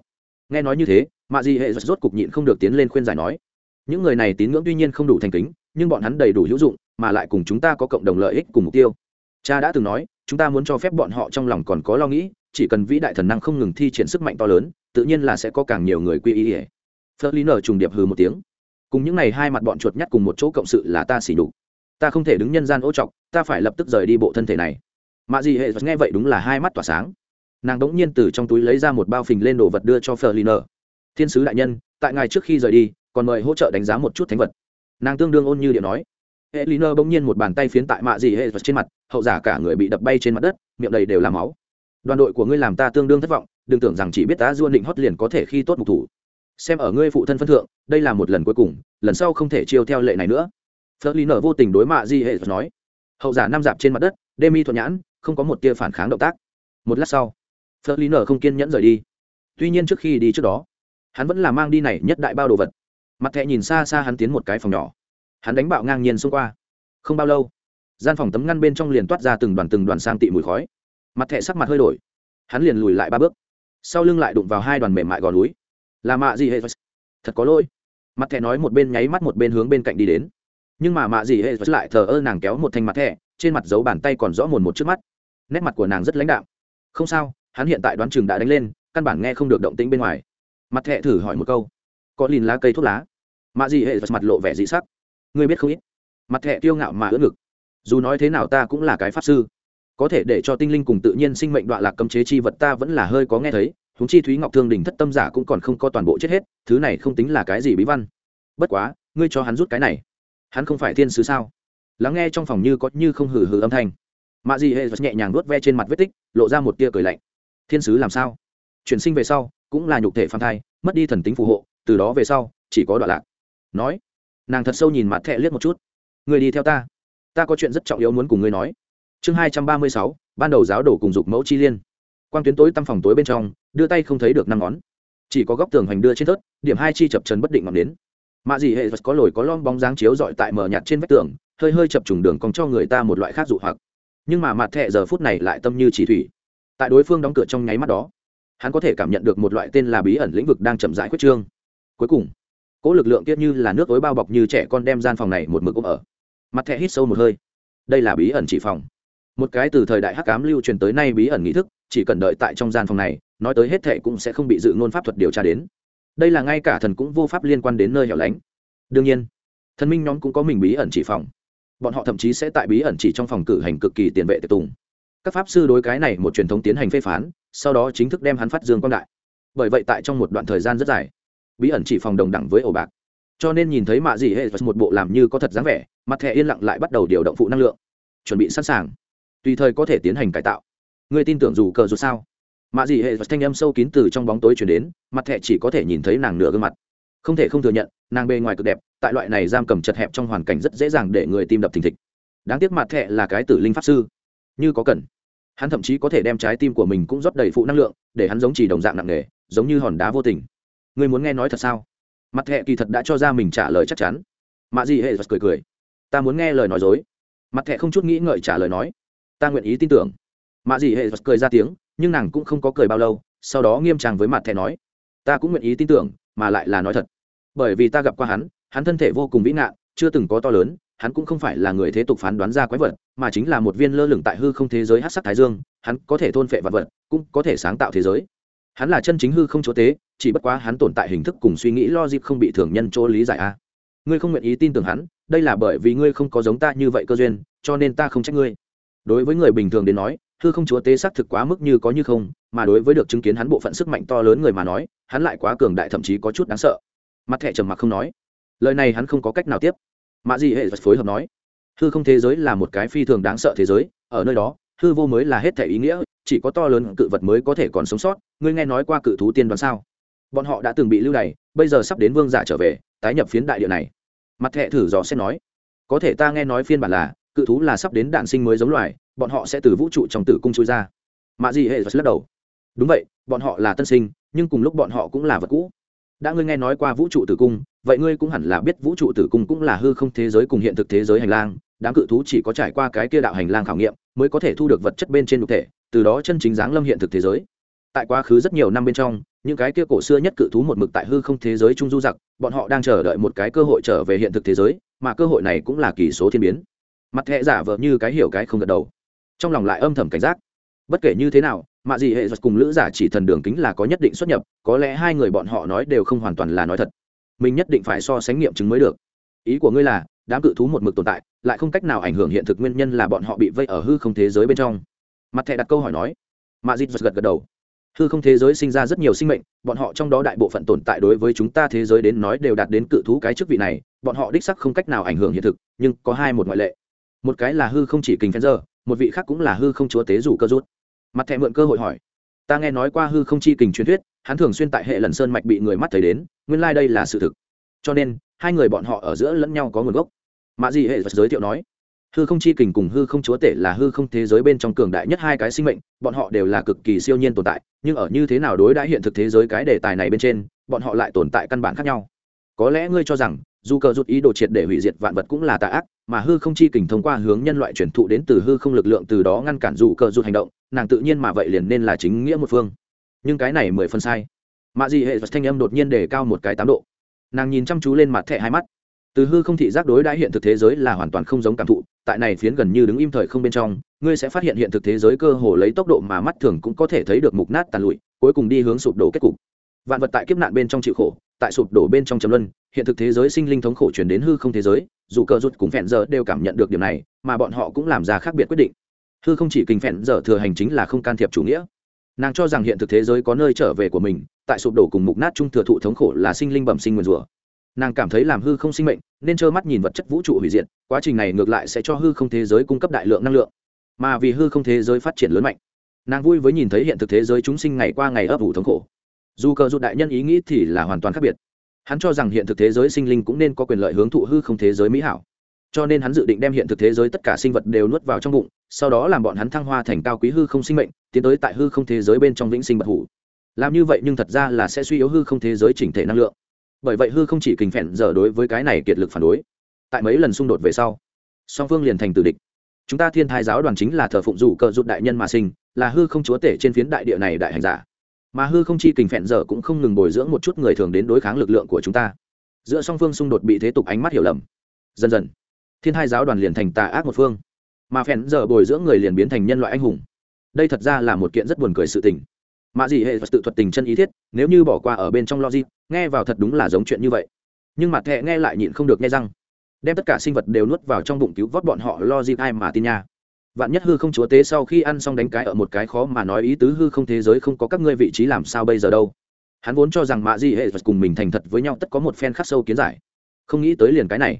Nghe nói như thế, mạ di hệ rốt cục nhịn không được tiến lên khuyên giải nói, những người này tín ngưỡng tuy nhiên không đủ thành kính, nhưng bọn hắn đầy đủ hữu dụng, mà lại cùng chúng ta có cộng đồng lợi ích cùng mục tiêu. Cha đã từng nói, chúng ta muốn cho phép bọn họ trong lòng còn có lo nghĩ, chỉ cần vĩ đại thần năng không ngừng thi triển sức mạnh to lớn, tự nhiên là sẽ có càng nhiều người quy y. Ỉa phớt lý nở trùng điệp hừ một tiếng, cùng những n à y hai mặt bọn chuột nhắt cùng một chỗ cộng sự là ta xỉ đục ta không thể đứng nhân gian ô trọc, ta phải lập tức rời đi bộ thân thể này mạ dị hệ nghe vậy đúng là hai mắt tỏa sáng. Nàng đ ỗ n g nhiên từ trong túi lấy ra một bao phình lên đồ vật đưa cho phờ lì nờ thiên sứ đại nhân, tại ngài trước khi rời đi, còn mời hỗ trợ đánh giá một chút thánh vật. Nàng tương đương ôn như điện nói. Hệ lì nơ bỗng nhiên một bàn tay phiến tại mạ dị hệ vật trên mặt, hậu giả cả người bị đập bay trên mặt đất, miệng đầy đều là máu. Đoàn đội của ngươi làm ta tương đương thất vọng, đừng tưởng rằng chỉ biết ta duôn định hót liền có thể khi tốt mục thủ. Xem ở ngươi phụ thân phân thượng, đây là một lần cuối cùng, lần sau không thể chiêu theo lệ này nữa. Phớt lý nở vô tình đối mạ di hệ nói. Hậu giả nam dạp trên mặt đất, đê mi thuận nhãn không có một tia phản kháng động tác. Một lát sau, phớt lý nở không kiên nhẫn rời đi. Tuy nhiên trước khi đi trước đó, hắn vẫn là mang đi này nhất đại bao đồ vật. Mặt thẹ nhìn xa xa hắn tiến một cái phòng nhỏ. Hắn đánh bạo ngang nhiên xông qua. Không bao lâu, gian phòng tấm ngăn bên trong liền toát ra từng đoàn từng đoàn sang tị mùi khói. Mặt thẹ sắc mặt hơi đổi. Hắn liền lùi lại ba bước. Sau lưng lại đụng vào hai đoàn mềm mại gò núi. Là mạ gì hệ thật có lỗi. Mặt thẹ nói một bên nháy mắt một bên hướng bên cạnh đi đến. Nhưng mà mạ gì hệ lại thờ ơ nàng kéo một thanh mặt thẹ trên mặt dấu bàn tay còn rõ mồn một trước mắt nét mặt của nàng rất lãnh đạm. Không sao, hắn hiện tại đoán chừng đã đánh lên, căn bản nghe không được động tĩnh bên ngoài. Mặt thẹ thử hỏi một câu. Có lìn lá cây thuốc lá. Mạ gì hệ mặt lộ vẻ dị sắc. Ngươi biết không ít. Mặt thẹ kiêu ngạo mà ưỡn ngực. Dù nói thế nào ta cũng là cái pháp sư. Có thể để cho tinh linh cùng tự nhiên sinh mệnh đoạn lạc cấm chế chi vật ta vẫn là hơi có nghe thấy húng chi thúy ngọc thương đình thất tâm giả cũng còn không có toàn bộ chết hết, thứ này không tính là cái gì bí văn. Bất quá, ngươi cho hắn rút cái này. Hắn không phải thiên sứ sao? Lắng nghe trong phòng như có như không hừ hừ âm thanh mạ dị hệ nhẹ nhàng nuốt ve trên mặt vết tích, lộ ra một tia cười lạnh. Thiên sứ làm sao? Chuyển sinh về sau, cũng là nhục thể phan thai, mất đi thần tính phù hộ, từ đó về sau, chỉ có đoạn lạc. Nói, nàng thật sâu nhìn mặt thẹ liếc một chút. Người đi theo ta. Ta có chuyện rất trọng yếu muốn cùng ngươi nói. Chương hai trăm ba mươi sáu, ban đầu giáo đổ cùng dục mẫu chi liên. Quang tuyến tối tăm phòng tối bên trong, đưa tay không thấy được năm ngón. Chỉ có góc tường hoành đưa trên thớt, điểm hai chi chập trần bất định ngọn đến mạ dị hệ có lồi có lom bóng dáng chiếu dọi tại mờ nhạt trên vách tường, hơi hơi chập trùng đường còn cho người ta một loại khác dụ hoặc nhưng mà mặt thẹ giờ phút này lại tâm như chỉ thủy. Tại đối phương đóng cửa trong nháy mắt đó, hắn có thể cảm nhận được một loại tên là bí ẩn lĩnh vực đang chậm rãi khuyết trương. Cuối cùng, cỗ lực lượng kiết như là nước ối bao bọc như trẻ con đem gian phòng này một mực ôm ở. Mặt thẹ hít sâu một hơi. Đây là bí ẩn chỉ phòng. Một cái từ thời đại hắc cám lưu truyền tới nay bí ẩn nghị thức, chỉ cần đợi tại trong gian phòng này, nói tới hết thệ cũng sẽ không bị dự ngôn pháp thuật điều tra đến. Đây là ngay cả thần cũng vô pháp liên quan đến nơi hẻo lánh. Đương nhiên, thần minh nhóm cũng có mình bí ẩn chỉ phòng bọn họ thậm chí sẽ tại bí ẩn chỉ trong phòng cử hành cực kỳ tiền vệ tiệc tùng. Các pháp sư đối cái này một truyền thống tiến hành phê phán, sau đó chính thức đem hắn phát dương quang đại. Bởi vậy tại trong một đoạn thời gian rất dài, bí ẩn chỉ phòng đồng đẳng với ổ bạc. Cho nên nhìn thấy mạ dị hệ một bộ làm như có thật dáng vẻ, mặt thẻ yên lặng lại bắt đầu điều động phụ năng lượng, chuẩn bị sẵn sàng. Tùy thời có thể tiến hành cải tạo. Người tin tưởng dù cờ dù sao? Mạ dị hệ thanh âm sâu kín từ trong bóng tối chuyển đến, mặt thẻ chỉ có thể nhìn thấy nàng nửa gương mặt không thể không thừa nhận, nàng bề ngoài cực đẹp, tại loại này giam cầm chật hẹp trong hoàn cảnh rất dễ dàng để người tim đập thình thịch. Đáng tiếc mặt thẻ là cái tử linh pháp sư. Như có cần. Hắn thậm chí có thể đem trái tim của mình cũng rót đầy phụ năng lượng, để hắn giống chỉ đồng dạng nặng nề, giống như hòn đá vô tình. Người muốn nghe nói thật sao? Mặt thẹ kỳ thật đã cho ra mình trả lời chắc chắn. Mạ gì hệ giật cười cười. Ta muốn nghe lời nói dối. Mặt thẹ không chút nghĩ ngợi trả lời nói. Ta nguyện ý tin tưởng. Mạ gì hệ giật cười ra tiếng, nhưng nàng cũng không có cười bao lâu, sau đó nghiêm trang với mặt thẹ nói. Ta cũng nguyện ý tin tưởng mà lại là nói thật. Bởi vì ta gặp qua hắn hắn thân thể vô cùng vĩ ngạn, chưa từng có to lớn, hắn cũng không phải là người thế tục phán đoán ra quái vật, mà chính là một viên lơ lửng tại hư không thế giới hát sắc thái dương, hắn có thể thôn phệ vật vật, cũng có thể sáng tạo thế giới. Hắn là chân chính hư không chúa tế chỉ bất quá hắn tồn tại hình thức cùng suy nghĩ lo dịp không bị thường nhân chỗ lý giải a. Ngươi không nguyện ý tin tưởng hắn, đây là bởi vì ngươi không có giống ta như vậy cơ duyên, cho nên ta không trách ngươi. Đối với người bình thường đến nói, hư không chúa tế xác thực quá mức như có như không, mà đối với được chứng kiến hắn bộ phận sức mạnh to lớn người mà nói hắn lại quá cường đại thậm chí có chút đáng sợ. Mặt thẻ trầm mặc không nói. Lời này hắn không có cách nào tiếp. Mạ dị hệ phối hợp nói, hư không thế giới là một cái phi thường đáng sợ thế giới, ở nơi đó, hư vô mới là hết thẻ ý nghĩa, chỉ có to lớn cự vật mới có thể còn sống sót, ngươi nghe nói qua cự thú tiên đoán sao? Bọn họ đã từng bị lưu đày, bây giờ sắp đến vương giả trở về, tái nhập phiến đại địa này. Mặt thẹ thử dò xét nói, có thể ta nghe nói phiên bản là, cự thú là sắp đến đạn sinh mới giống loài, bọn họ sẽ từ vũ trụ trong tử cung chui ra. Mạ gì hệ lắc đầu, đúng vậy, bọn họ là tân sinh nhưng cùng lúc bọn họ cũng là vật cũ. Đã ngươi nghe nói qua vũ trụ tử cung, vậy ngươi cũng hẳn là biết vũ trụ tử cung cũng là hư không thế giới cùng hiện thực thế giới hành lang. Đám cự thú chỉ có trải qua cái kia đạo hành lang khảo nghiệm, mới có thể thu được vật chất bên trên thực thể, từ đó chân chính dáng lâm hiện thực thế giới. Tại quá khứ rất nhiều năm bên trong, những cái kia cổ xưa nhất cự thú một mực tại hư không thế giới trung du giặc, bọn họ đang chờ đợi một cái cơ hội trở về hiện thực thế giới, mà cơ hội này cũng là kỳ số thiên biến. Mặt thẹ giả vờ như cái hiểu cái không gật đầu. Trong lòng lại âm thầm cảnh giác. Bất kể như thế nào mạ gì hệ giật cùng lữ giả chỉ thần đường kính là có nhất định xuất nhập, có lẽ hai người bọn họ nói đều không hoàn toàn là nói thật. Mình nhất định phải so sánh nghiệm chứng mới được. Ý của ngươi là, đám cự thú một mực tồn tại, lại không cách nào ảnh hưởng hiện thực nguyên nhân là bọn họ bị vây ở hư không thế giới bên trong. Mặt thẻ đặt câu hỏi nói. Mạ dịt giật gật gật đầu. Hư không thế giới sinh ra rất nhiều sinh mệnh, bọn họ trong đó đại bộ phận tồn tại đối với chúng ta thế giới đến nói đều đạt đến cự thú cái chức vị này, bọn họ đích sắc không cách nào ảnh hưởng hiện thực, nhưng có hai một ngoại lệ. Một cái là hư không chỉ kình phen giờ một vị khác cũng là hư không chúa tế rủ cơ rút mặt thẹ mượn cơ hội hỏi. Ta nghe nói qua hư không chi kình truyền thuyết, hắn thường xuyên tại hệ lần sơn mạch bị người mắt thấy đến, nguyên lai、like、đây là sự thực. Cho nên, hai người bọn họ ở giữa lẫn nhau có nguồn gốc. Mạ dị hệ giới thiệu nói, hư không chi kình cùng hư không chúa tể là hư không thế giới bên trong cường đại nhất hai cái sinh mệnh, bọn họ đều là cực kỳ siêu nhiên tồn tại, nhưng ở như thế nào đối đãi hiện thực thế giới cái đề tài này bên trên, bọn họ lại tồn tại căn bản khác nhau. Có lẽ ngươi cho rằng, dù cờ rút ý đồ triệt để hủy diệt vạn vật cũng là tà ác, mà hư không chi kình thông qua hướng nhân loại truyền thụ đến từ hư không lực lượng từ đó ngăn cản dù cờ rút hành động nàng tự nhiên mà vậy liền nên là chính nghĩa một phương. Nhưng cái này mười phần sai. Mạ dị hệ thanh âm đột nhiên đề cao một cái tám độ. Nàng nhìn chăm chú lên mặt thẻ hai mắt. Từ hư không thị giác đối đãi hiện thực thế giới là hoàn toàn không giống cảm thụ, tại này phiến gần như đứng im thời không bên trong, ngươi sẽ phát hiện hiện thực thế giới cơ hồ lấy tốc độ mà mắt thường cũng có thể thấy được mục nát tàn lụi, cuối cùng đi hướng sụp đổ kết cục. Vạn vật tại kiếp nạn bên trong chịu khổ, tại sụp đổ bên trong trầm luân, hiện thực thế giới sinh linh thống khổ chuyển đến hư không thế giới, dù cờ rút cùng phẹn giờ đều cảm nhận được điểm này, mà bọn họ cũng làm ra khác biệt quyết định hư không chỉ kinh phèn giờ thừa hành chính là không can thiệp chủ nghĩa. Nàng cho rằng hiện thực thế giới có nơi trở về của mình, tại sụp đổ cùng mục nát chung thừa thụ thống khổ là sinh linh bẩm sinh nguyền rủa. Nàng cảm thấy làm hư không sinh mệnh, nên trơ mắt nhìn vật chất vũ trụ hủy diệt, quá trình này ngược lại sẽ cho hư không thế giới cung cấp đại lượng năng lượng. Mà vì hư không thế giới phát triển lớn mạnh, nàng vui với nhìn thấy hiện thực thế giới chúng sinh ngày qua ngày ấp ủ thống khổ. Dù cờ rụt đại nhân ý nghĩ thì là hoàn toàn khác biệt. Hắn cho rằng hiện thực thế giới sinh linh cũng nên có quyền lợi hướng thụ hư không thế giới mỹ hảo cho nên hắn dự định đem hiện thực thế giới tất cả sinh vật đều nuốt vào trong bụng, sau đó làm bọn hắn thăng hoa thành cao quý hư không sinh mệnh, tiến tới tại hư không thế giới bên trong vĩnh sinh bật hủ. Làm như vậy nhưng thật ra là sẽ suy yếu hư không thế giới chỉnh thể năng lượng. Bởi vậy hư không chỉ kình phèn giờ đối với cái này kiệt lực phản đối. Tại mấy lần xung đột về sau, song phương liền thành tử địch. Chúng ta thiên thái giáo đoàn chính là thờ phụng rủ cờ rụt đại nhân mà sinh, là hư không chúa tể trên phiến đại địa này đại hành giả. Mà hư không chi kình phèn giờ cũng không ngừng bồi dưỡng một chút người thường đến đối kháng lực lượng của chúng ta. Giữa song phương xung đột bị thế tục ánh mắt hiểu lầm. Dần dần thiên hai giáo đoàn liền thành tà ác một phương. Mà phèn giờ bồi dưỡng người liền biến thành nhân loại anh hùng. Đây thật ra là một kiện rất buồn cười sự tình. Mà gì hệ tự thuật tình chân ý thiết, nếu như bỏ qua ở bên trong logic, nghe vào thật đúng là giống chuyện như vậy. Nhưng mặt thẹ nghe lại nhịn không được nghe răng. Đem tất cả sinh vật đều nuốt vào trong bụng cứu vớt bọn họ logic ai mà tin nha. Vạn nhất hư không chúa tế sau khi ăn xong đánh cái ở một cái khó mà nói ý tứ hư không thế giới không có các ngươi vị trí làm sao bây giờ đâu. Hắn vốn cho rằng mạ di hệ cùng mình thành thật với nhau tất có một phen khắc sâu kiến giải. Không nghĩ tới liền cái này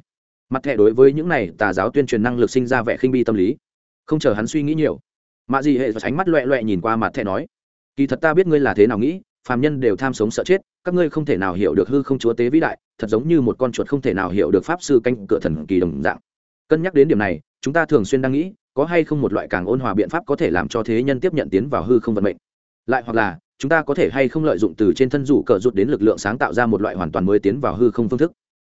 mặt thẻ đối với những này tà giáo tuyên truyền năng lực sinh ra vẻ khinh bi tâm lý. Không chờ hắn suy nghĩ nhiều, mạ dị hệ ánh mắt loẹ loẹ nhìn qua mặt thẻ nói, kỳ thật ta biết ngươi là thế nào nghĩ, phàm nhân đều tham sống sợ chết, các ngươi không thể nào hiểu được hư không chúa tế vĩ đại, thật giống như một con chuột không thể nào hiểu được pháp sư canh cửa thần kỳ đồng dạng. Cân nhắc đến điểm này, chúng ta thường xuyên đang nghĩ, có hay không một loại càng ôn hòa biện pháp có thể làm cho thế nhân tiếp nhận tiến vào hư không vận mệnh. Lại hoặc là, chúng ta có thể hay không lợi dụng từ trên thân rủ cờ rụt đến lực lượng sáng tạo ra một loại hoàn toàn mới tiến vào hư không phương thức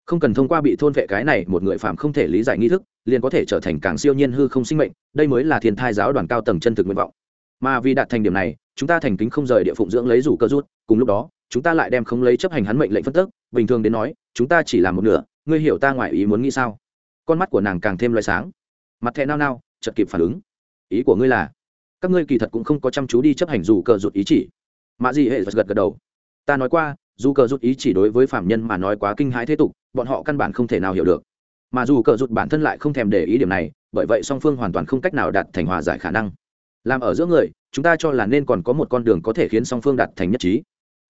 không cần thông qua bị thôn vệ cái này, một người phạm không thể lý giải nghi thức, liền có thể trở thành càng siêu nhiên hư không sinh mệnh, đây mới là thiên thai giáo đoàn cao tầng chân thực nguyện vọng. Mà vì đạt thành điểm này, chúng ta thành kính không rời địa phụng dưỡng lấy rủ cơ rút, cùng lúc đó, chúng ta lại đem không lấy chấp hành hắn mệnh lệnh phân tức, bình thường đến nói, chúng ta chỉ làm một nửa, ngươi hiểu ta ngoài ý muốn nghĩ sao? Con mắt của nàng càng thêm loại sáng. Mặt thẹ nao nao chật kịp phản ứng. Ý của ngươi là, các ngươi kỳ thật cũng không có chăm chú đi chấp hành dù cờ rụt ý chỉ. Mạ gì hệ gật gật đầu. Ta nói qua dù cờ rụt ý chỉ đối với phạm nhân mà nói quá kinh hãi thế tục bọn họ căn bản không thể nào hiểu được. Mà dù cờ rụt bản thân lại không thèm để ý điểm này, bởi vậy song phương hoàn toàn không cách nào đạt thành hòa giải khả năng. Làm ở giữa người, chúng ta cho là nên còn có một con đường có thể khiến song phương đạt thành nhất trí.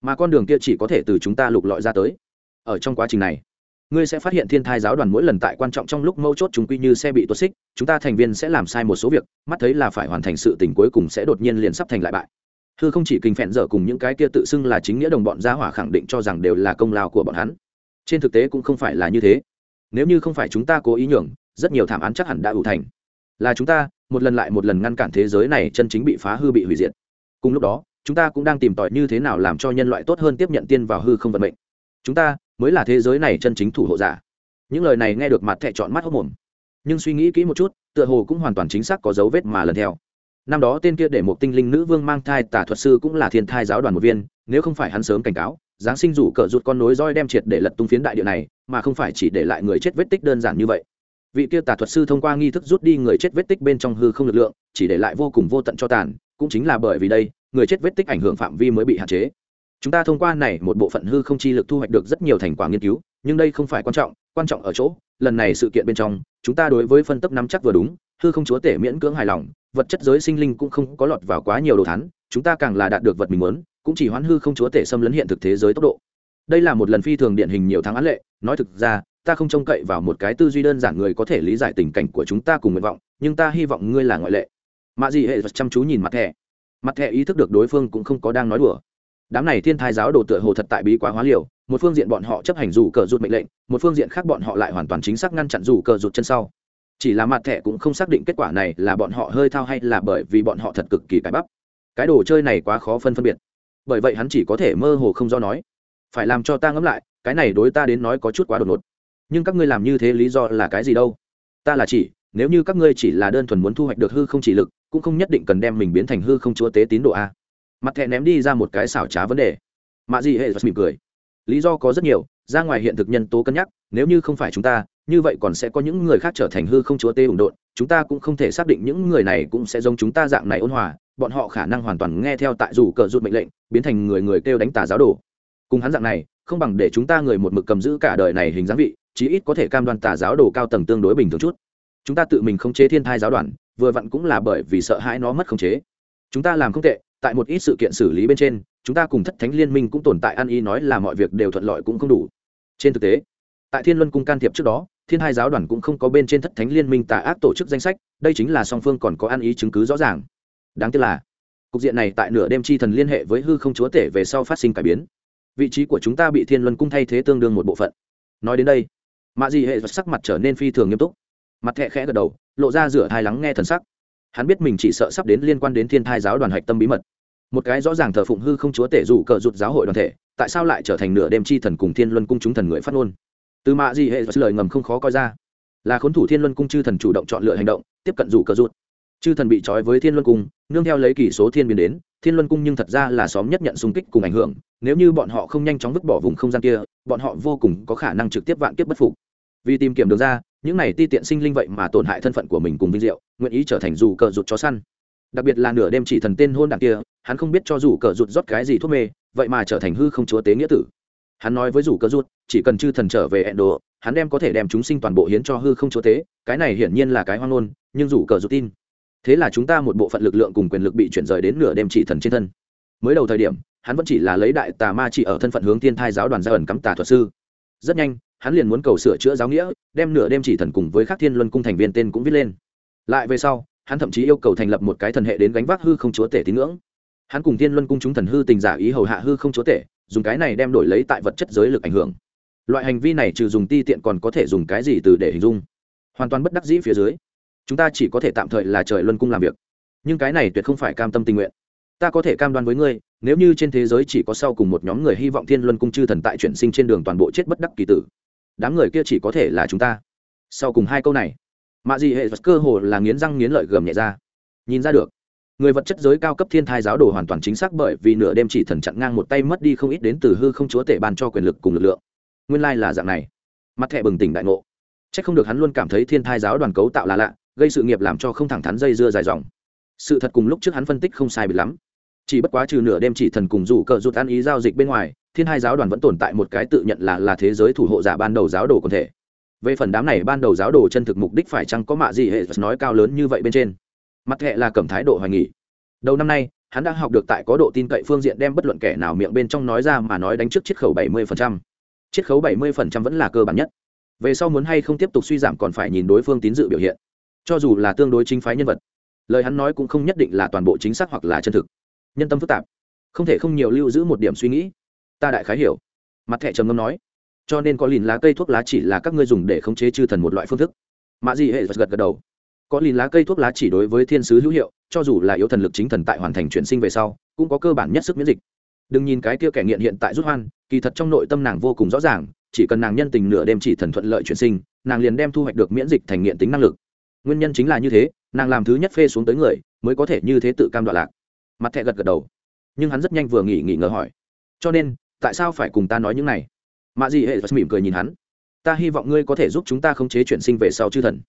Mà con đường kia chỉ có thể từ chúng ta lục lọi ra tới. Ở trong quá trình này, ngươi sẽ phát hiện thiên thai giáo đoàn mỗi lần tại quan trọng trong lúc mâu chốt chúng quy như xe bị tuột xích, chúng ta thành viên sẽ làm sai một số việc, mắt thấy là phải hoàn thành sự tình cuối cùng sẽ đột nhiên liền sắp thành lại bại. Thư không chỉ kinh phẹn dở cùng những cái kia tự xưng là chính nghĩa đồng bọn gia hỏa khẳng định cho rằng đều là công lao của bọn hắn trên thực tế cũng không phải là như thế. Nếu như không phải chúng ta cố ý nhường, rất nhiều thảm án chắc hẳn đã ủ thành. Là chúng ta, một lần lại một lần ngăn cản thế giới này chân chính bị phá hư bị hủy diệt. Cùng lúc đó, chúng ta cũng đang tìm tòi như thế nào làm cho nhân loại tốt hơn tiếp nhận tiên vào hư không vận mệnh. Chúng ta mới là thế giới này chân chính thủ hộ giả. Những lời này nghe được mặt thẹ chọn mắt hốc mồm. Nhưng suy nghĩ kỹ một chút, tựa hồ cũng hoàn toàn chính xác có dấu vết mà lần theo. Năm đó tên kia để một tinh linh nữ vương mang thai tả thuật sư cũng là thiên thai giáo đoàn một viên, nếu không phải hắn sớm cảnh cáo giáng sinh rủ cờ rụt con nối roi đem triệt để lật tung phiến đại địa này, mà không phải chỉ để lại người chết vết tích đơn giản như vậy. Vị kia tà thuật sư thông qua nghi thức rút đi người chết vết tích bên trong hư không lực lượng, chỉ để lại vô cùng vô tận cho tàn, cũng chính là bởi vì đây, người chết vết tích ảnh hưởng phạm vi mới bị hạn chế. Chúng ta thông qua này một bộ phận hư không chi lực thu hoạch được rất nhiều thành quả nghiên cứu, nhưng đây không phải quan trọng quan trọng ở chỗ, lần này sự kiện bên trong, chúng ta đối với phân tấp nắm chắc vừa đúng, hư không chúa tể miễn cưỡng hài lòng, vật chất giới sinh linh cũng không có lọt vào quá nhiều đồ thắn chúng ta càng là đạt được vật mình muốn, cũng chỉ hoán hư không chúa tể xâm lấn hiện thực thế giới tốc độ. Đây là một lần phi thường điển hình nhiều tháng án lệ, nói thực ra, ta không trông cậy vào một cái tư duy đơn giản người có thể lý giải tình cảnh của chúng ta cùng nguyện vọng, nhưng ta hy vọng ngươi là ngoại lệ. Mạ dị hệ chăm chú nhìn mặt thẻ. Mặt thẻ ý thức được đối phương cũng không có đang nói đùa. Đám này thiên thái giáo đồ tựa hồ thật tại bí quá hóa liều, một phương diện bọn họ chấp hành dù cờ rụt mệnh lệnh, một phương diện khác bọn họ lại hoàn toàn chính xác ngăn chặn dù cờ rụt chân sau. Chỉ là mặt thẻ cũng không xác định kết quả này là bọn họ hơi thao hay là bởi vì bọn họ thật cực kỳ cái bắp cái đồ chơi này quá khó phân phân biệt. Bởi vậy hắn chỉ có thể mơ hồ không do nói. Phải làm cho ta ngẫm lại, cái này đối ta đến nói có chút quá đột ngột. Nhưng các ngươi làm như thế lý do là cái gì đâu? Ta là chỉ, nếu như các ngươi chỉ là đơn thuần muốn thu hoạch được hư không chỉ lực, cũng không nhất định cần đem mình biến thành hư không chúa tế tín đồ a. Mặt thẹ ném đi ra một cái xảo trá vấn đề. Mạ gì hệ mỉm cười. Lý do có rất nhiều, ra ngoài hiện thực nhân tố cân nhắc, nếu như không phải chúng ta, như vậy còn sẽ có những người khác trở thành hư không chúa tế ủng độn, chúng ta cũng không thể xác định những người này cũng sẽ giống chúng ta dạng này ôn hòa bọn họ khả năng hoàn toàn nghe theo tại dù cờ rụt mệnh lệnh, biến thành người người kêu đánh tà giáo đồ. Cùng hắn dạng này, không bằng để chúng ta người một mực cầm giữ cả đời này hình dáng vị, chí ít có thể cam đoan tà giáo đồ cao tầng tương đối bình thường chút. Chúng ta tự mình không chế thiên thai giáo đoàn, vừa vặn cũng là bởi vì sợ hãi nó mất khống chế. Chúng ta làm không tệ, tại một ít sự kiện xử lý bên trên, chúng ta cùng thất thánh liên minh cũng tồn tại ăn ý nói là mọi việc đều thuận lợi cũng không đủ. Trên thực tế, tại thiên luân cung can thiệp trước đó, thiên hai giáo đoàn cũng không có bên trên thất thánh liên minh tà ác tổ chức danh sách, đây chính là song phương còn có ăn ý chứng cứ rõ ràng đáng tiếc là, cục diện này tại nửa đêm chi thần liên hệ với hư không chúa tể về sau phát sinh cải biến. Vị trí của chúng ta bị thiên luân cung thay thế tương đương một bộ phận. Nói đến đây mạ dị hệ sắc mặt trở nên phi thường nghiêm túc. Mặt thẹ khẽ gật đầu, lộ ra rửa thai lắng nghe thần sắc. Hắn biết mình chỉ sợ sắp đến liên quan đến thiên thai giáo đoàn hạch tâm bí mật. Một cái rõ ràng thờ phụng hư không chúa tể dù cờ rụt giáo hội đoàn thể, tại sao lại trở thành nửa đêm chi thần cùng thiên luân cung chúng thần người phát ngôn? Từ mạ dị hệ lời ngầm không khó coi ra, là khốn thủ thiên luân cung chư thần chủ động chọn lựa hành động, tiếp cận dù cờ rụt chư thần bị trói với thiên luân cung, nương theo lấy kỷ số thiên biến đến, thiên luân cung nhưng thật ra là xóm nhất nhận xung kích cùng ảnh hưởng, nếu như bọn họ không nhanh chóng vứt bỏ vùng không gian kia, bọn họ vô cùng có khả năng trực tiếp vạn kiếp bất phục. Vì tìm kiếm được ra, những này ti tiện sinh linh vậy mà tổn hại thân phận của mình cùng vinh diệu, nguyện ý trở thành dù cờ rụt chó săn. Đặc biệt là nửa đêm chỉ thần tên hôn đảng kia, hắn không biết cho dù cờ rụt rót cái gì thuốc mê, vậy mà trở thành hư không chúa tế nghĩa tử. Hắn nói với rủ cờ rụt, chỉ cần chư thần trở về ẹn đồ hắn đem có thể đem chúng sinh toàn bộ hiến cho hư không chúa tế, cái này hiển nhiên là cái hoang ngôn, nhưng rủ cờ rụt tin thế là chúng ta một bộ phận lực lượng cùng quyền lực bị chuyển rời đến nửa đêm chỉ thần trên thân. Mới đầu thời điểm, hắn vẫn chỉ là lấy đại tà ma chỉ ở thân phận hướng thiên thai giáo đoàn gia ẩn cắm tà thuật sư. Rất nhanh, hắn liền muốn cầu sửa chữa giáo nghĩa, đem nửa đêm chỉ thần cùng với các thiên luân cung thành viên tên cũng viết lên. Lại về sau, hắn thậm chí yêu cầu thành lập một cái thần hệ đến gánh vác hư không chúa tể tín ngưỡng. Hắn cùng thiên luân cung chúng thần hư tình giả ý hầu hạ hư không chúa tể, dùng cái này đem đổi lấy tại vật chất giới lực ảnh hưởng. Loại hành vi này trừ dùng ti tiện còn có thể dùng cái gì từ để hình dung? Hoàn toàn bất đắc dĩ phía dưới chúng ta chỉ có thể tạm thời là trời luân cung làm việc. Nhưng cái này tuyệt không phải cam tâm tình nguyện. Ta có thể cam đoan với ngươi, nếu như trên thế giới chỉ có sau cùng một nhóm người hy vọng thiên luân cung chư thần tại chuyển sinh trên đường toàn bộ chết bất đắc kỳ tử, đám người kia chỉ có thể là chúng ta. Sau cùng hai câu này, mạ dị hệ cơ hồ là nghiến răng nghiến lợi gầm nhẹ ra. Nhìn ra được, người vật chất giới cao cấp thiên thai giáo đồ hoàn toàn chính xác bởi vì nửa đêm chỉ thần chặn ngang một tay mất đi không ít đến từ hư không chúa tể ban cho quyền lực cùng lực lượng. Nguyên lai là dạng này. Mặt thẹ bừng tỉnh đại ngộ. C h ắ c không được hắn luôn cảm thấy thiên thai giáo đoàn cấu tạo là lạ gây sự nghiệp làm cho không thẳng thắn dây dưa dài dòng. Sự thật cùng lúc trước hắn phân tích không sai bị lắm. Chỉ bất quá trừ nửa đêm chỉ thần cùng rủ cờ rụt ăn ý giao dịch bên ngoài, thiên hai giáo đoàn vẫn tồn tại một cái tự nhận là là thế giới thủ hộ giả ban đầu giáo đồ quần thể. Về phần đám này ban đầu giáo đồ chân thực mục đích phải chăng có mạ gì hệ nói cao lớn như vậy bên trên? Mặt hệ là cầm thái độ hoài nghỉ. Đầu năm nay, hắn đã học được tại có độ tin cậy phương diện đem bất luận kẻ nào miệng bên trong nói ra mà nói đánh trước chiết khấu bảy mươi chiết khấu bảy mươi vẫn là cơ bản nhất. Về sau muốn hay không tiếp tục suy giảm còn phải nhìn đối phương tín dự biểu hiện cho dù là tương đối chính phái nhân vật, lời hắn nói cũng không nhất định là toàn bộ chính xác hoặc là chân thực. Nhân tâm phức tạp, không thể không nhiều lưu giữ một điểm suy nghĩ. Ta đại khái hiểu. Mặt thẻ trầm ngâm nói. Cho nên có lìn lá cây thuốc lá chỉ là các ngươi dùng để khống chế chư thần một loại phương thức. Mạ dị hệ gật gật đầu. Có lìn lá cây thuốc lá chỉ đối với thiên sứ hữu hiệu, cho dù là yếu thần lực chính thần tại hoàn thành chuyển sinh về sau, cũng có cơ bản nhất sức miễn dịch. Đừng nhìn cái kia kẻ nghiện hiện tại rút hoan, kỳ thật trong nội tâm nàng vô cùng rõ ràng, chỉ cần nàng nhân tình nửa đêm chỉ thần thuận lợi chuyển sinh, nàng liền đem thu hoạch được miễn dịch thành nghiện tính năng lực nguyên nhân chính là như thế, nàng làm thứ nhất phê xuống tới người, mới có thể như thế tự cam đoạn lạc. Mặt thẹ gật gật đầu. Nhưng hắn rất nhanh vừa nghỉ nghỉ ngờ hỏi. Cho nên, tại sao phải cùng ta nói những này? Mạ dị hệ mỉm cười nhìn hắn. Ta hy vọng ngươi có thể giúp chúng ta khống chế chuyển sinh về sau chư thần.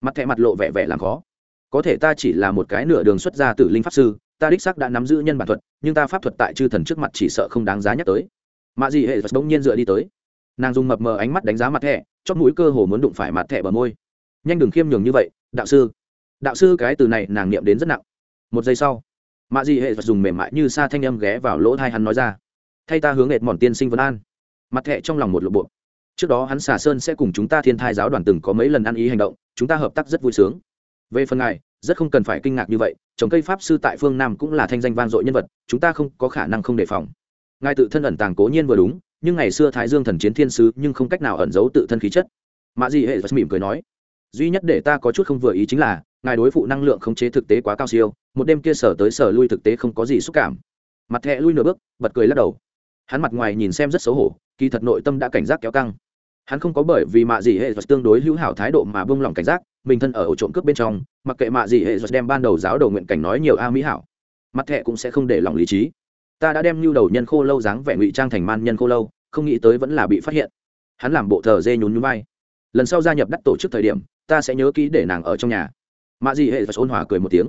Mặt thẹ mặt lộ vẻ vẻ làm khó. Có thể ta chỉ là một cái nửa đường xuất gia từ linh pháp sư, ta đích sắc đã nắm giữ nhân bản thuật, nhưng ta pháp thuật tại chư thần trước mặt chỉ sợ không đáng giá nhắc tới. Mạ dị hệ bỗng nhiên dựa đi tới. Nàng dùng mập mờ ánh mắt đánh giá mặt thẹ chót mũi cơ hồ muốn đụng phải mặt thẹ bờ môi nhanh đừng khiêm nhường như vậy, đạo sư. Đạo sư cái từ này nàng niệm đến rất nặng. Một giây sau, mạ dị hệ dùng mềm mại như sa thanh âm ghé vào lỗ thai hắn nói ra. Thay ta hướng hệt mòn tiên sinh vân an. Mặt thẹ trong lòng một lộ bộ. Trước đó hắn xà sơn sẽ cùng chúng ta thiên thai giáo đoàn từng có mấy lần ăn ý hành động, chúng ta hợp tác rất vui sướng. Về phần ngài, rất không cần phải kinh ngạc như vậy, trồng cây pháp sư tại phương nam cũng là thanh danh vang dội nhân vật, chúng ta không có khả năng không đề phòng. Ngài tự thân ẩn tàng cố nhiên vừa đúng, nhưng ngày xưa thái dương thần chiến thiên sứ nhưng không cách nào ẩn giấu tự thân khí chất. Mạ dị hệ mỉm cười nói duy nhất để ta có chút không vừa ý chính là, ngài đối phụ năng lượng khống chế thực tế quá cao siêu, một đêm kia sở tới sở lui thực tế không có gì xúc cảm. Mặt thẹ lui nửa bước, bật cười lắc đầu. Hắn mặt ngoài nhìn xem rất xấu hổ, kỳ thật nội tâm đã cảnh giác kéo căng. Hắn không có bởi vì mạ dị hệ vật tương đối hữu hảo thái độ mà bông lỏng cảnh giác, mình thân ở ổ trộm cướp bên trong, mặc kệ mạ dị hệ vật đem ban đầu giáo đầu nguyện cảnh nói nhiều a mỹ hảo. Mặt thẹ cũng sẽ không để lòng lý trí. Ta đã đem nhu đầu nhân khô lâu dáng vẻ ngụy trang thành man nhân khô lâu, không nghĩ tới vẫn là bị phát hiện. Hắn làm bộ thờ dê nhún nhún vai. Lần sau gia nhập đắc tổ chức thời điểm ta sẽ nhớ kỹ để nàng ở trong nhà. Mạ dị hệ và ôn hòa cười một tiếng.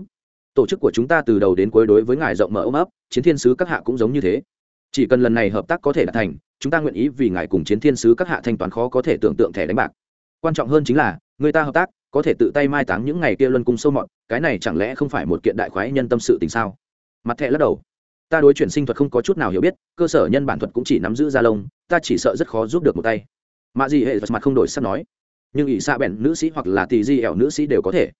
Tổ chức của chúng ta từ đầu đến cuối đối với ngài rộng mở ôm ấp, chiến thiên sứ các hạ cũng giống như thế. Chỉ cần lần này hợp tác có thể đạt thành, chúng ta nguyện ý vì ngài cùng chiến thiên sứ các hạ thanh toán khó có thể tưởng tượng thẻ đánh bạc. Quan trọng hơn chính là, người ta hợp tác, có thể tự tay mai táng những ngày kia luân cung sâu mọt, cái này chẳng lẽ không phải một kiện đại khoái nhân tâm sự tình sao? Mặt thẻ lắc đầu. Ta đối chuyển sinh thuật không có chút nào hiểu biết, cơ sở nhân bản thuật cũng chỉ nắm giữ gia lông, ta chỉ sợ rất khó giúp được một tay. Mạ dị hệ mặt không đổi sắp nói nhưng ỷ xạ bèn nữ sĩ hoặc là tỷ di ẻo nữ sĩ đều có thể.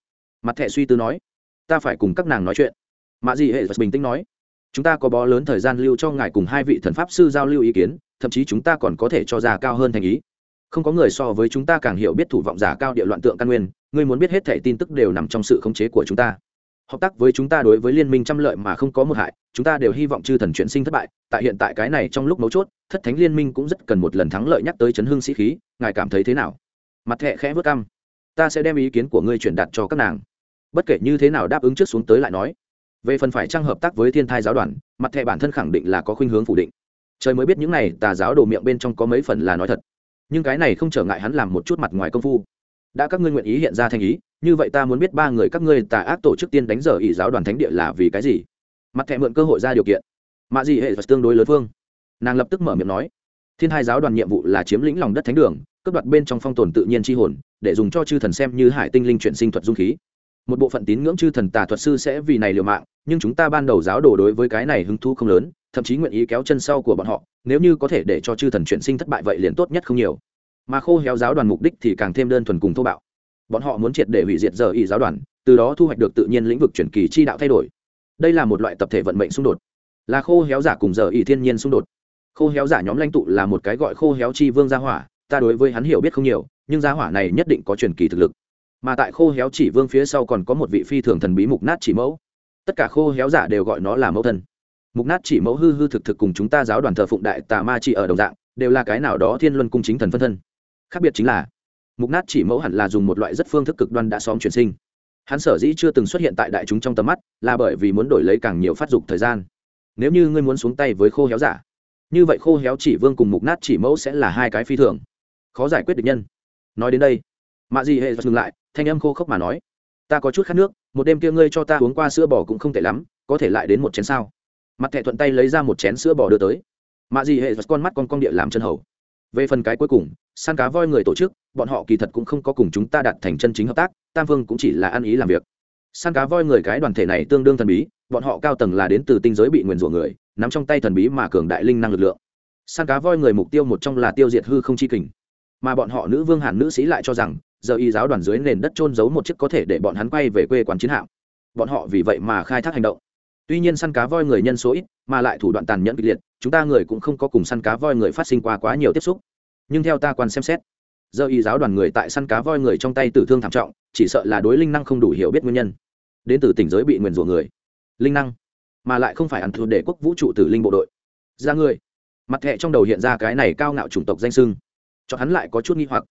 Mặt thẻ suy tư nói, ta phải cùng các nàng nói chuyện. Mạ dị hệ bình tĩnh nói, chúng ta có bó lớn thời gian lưu cho ngài cùng hai vị thần pháp sư giao lưu ý kiến, thậm chí chúng ta còn có thể cho ra cao hơn thành ý. Không có người so với chúng ta càng hiểu biết thủ vọng giả cao địa loạn tượng căn nguyên, ngươi muốn biết hết thẻ tin tức đều nằm trong sự khống chế của chúng ta. Hợp tác với chúng ta đối với liên minh trăm lợi mà không có một hại, chúng ta đều hy vọng chư thần chuyển sinh thất bại, tại hiện tại cái này trong lúc mấu chốt, thất thánh liên minh cũng rất cần một lần thắng lợi nhắc tới chấn hương sĩ khí, ngài cảm thấy thế nào? Mặt thẹ khẽ vớt căm ta sẽ đem ý kiến của ngươi truyền đạt cho các nàng. Bất kể như thế nào đáp ứng trước xuống tới lại nói. Về phần phải trang hợp tác với thiên thai giáo đoàn, mặt thẹ bản thân khẳng định là có khuynh hướng phủ định. Trời mới biết những này, tà giáo đồ miệng bên trong có mấy phần là nói thật. Nhưng cái này không trở ngại hắn làm một chút mặt ngoài công phu. Đã các ngươi nguyện ý hiện ra thành ý, như vậy ta muốn biết ba người các ngươi tà ác tổ chức tiên đánh giờ ỷ giáo đoàn thánh địa là vì cái gì? Mặt thẹ mượn cơ hội ra điều kiện. Mạ gì hệ tương đối lớn phương nàng lập tức mở miệng nói, thiên hai giáo đoàn nhiệm vụ là chiếm lĩnh lòng đất thánh đường cướp đoạt bên trong phong tồn tự nhiên tri hồn, để dùng cho chư thần xem như hải tinh linh chuyển sinh thuật dung khí. Một bộ phận tín ngưỡng chư thần tà thuật sư sẽ vì này liều mạng, nhưng chúng ta ban đầu giáo đồ đối với cái này hứng thú không lớn, thậm chí nguyện ý kéo chân sau của bọn họ, nếu như có thể để cho chư thần chuyển sinh thất bại vậy liền tốt nhất không nhiều. Mà khô héo giáo đoàn mục đích thì càng thêm đơn thuần cùng thô bạo. Bọn họ muốn triệt để hủy diệt giờ ý giáo đoàn, từ đó thu hoạch được tự nhiên lĩnh vực chuyển kỳ chi đạo thay đổi. Đây là một loại tập thể vận mệnh xung đột. Là khô héo giả cùng giờ ý thiên nhiên xung đột. Khô héo giả nhóm lãnh tụ là một cái gọi khô héo chi vương gia hỏa ta đối với hắn hiểu biết không nhiều, nhưng gia hỏa này nhất định có truyền kỳ thực lực. Mà tại khô héo chỉ vương phía sau còn có một vị phi thường thần bí mục nát chỉ mẫu. Tất cả khô héo giả đều gọi nó là mẫu thân. Mục nát chỉ mẫu hư hư thực thực cùng chúng ta giáo đoàn thờ phụng đại tà ma chỉ ở đồng dạng, đều là cái nào đó thiên luân cung chính thần phân thân. Khác biệt chính là, mục nát chỉ mẫu hẳn là dùng một loại rất phương thức cực đoan đã xóm chuyển sinh. Hắn sở dĩ chưa từng xuất hiện tại đại chúng trong tầm mắt, là bởi vì muốn đổi lấy càng nhiều phát dục thời gian. Nếu như ngươi muốn xuống tay với khô héo giả, như vậy khô héo chỉ vương cùng mục nát chỉ mẫu sẽ là hai cái phi thường khó giải quyết được nhân. Nói đến đây, mạ dị hệ dừng lại, thanh âm khô khốc mà nói, ta có chút khát nước, một đêm kia ngươi cho ta uống qua sữa bò cũng không tệ lắm, có thể lại đến một chén sao? Mặt thẹ thuận tay lấy ra một chén sữa bò đưa tới. Mạ dị hệ con mắt con con địa làm chân hầu. Về phần cái cuối cùng săn cá voi người tổ chức, bọn họ kỳ thật cũng không có cùng chúng ta đạt thành chân chính hợp tác, tam vương cũng chỉ là ăn ý làm việc. Săn cá voi người cái đoàn thể này tương đương thần bí, bọn họ cao tầng là đến từ tinh giới bị nguyền rủa người, nắm trong tay thần bí mà cường đại linh năng lực lượng. Săn cá voi người mục tiêu một trong là tiêu diệt hư không chi kình mà bọn họ nữ vương hàn nữ sĩ lại cho rằng, giờ y giáo đoàn dưới nền đất trôn giấu một chiếc có thể để bọn hắn quay về quê quán chiến hạm. Bọn họ vì vậy mà khai thác hành động. Tuy nhiên săn cá voi người nhân số ít, mà lại thủ đoạn tàn nhẫn kịch liệt, chúng ta người cũng không có cùng săn cá voi người phát sinh qua quá nhiều tiếp xúc. Nhưng theo ta quan xem xét, giờ y giáo đoàn người tại săn cá voi người trong tay tử thương thảm trọng, chỉ sợ là đối linh năng không đủ hiểu biết nguyên nhân. Đến từ tỉnh giới bị nguyền rủa người. Linh năng, mà lại không phải ăn thua để quốc vũ trụ tử linh bộ đội. Ra người. Mặt thẹ trong đầu hiện ra cái này cao ngạo chủng tộc danh sưng cho hắn lại có chút nghi hoặc.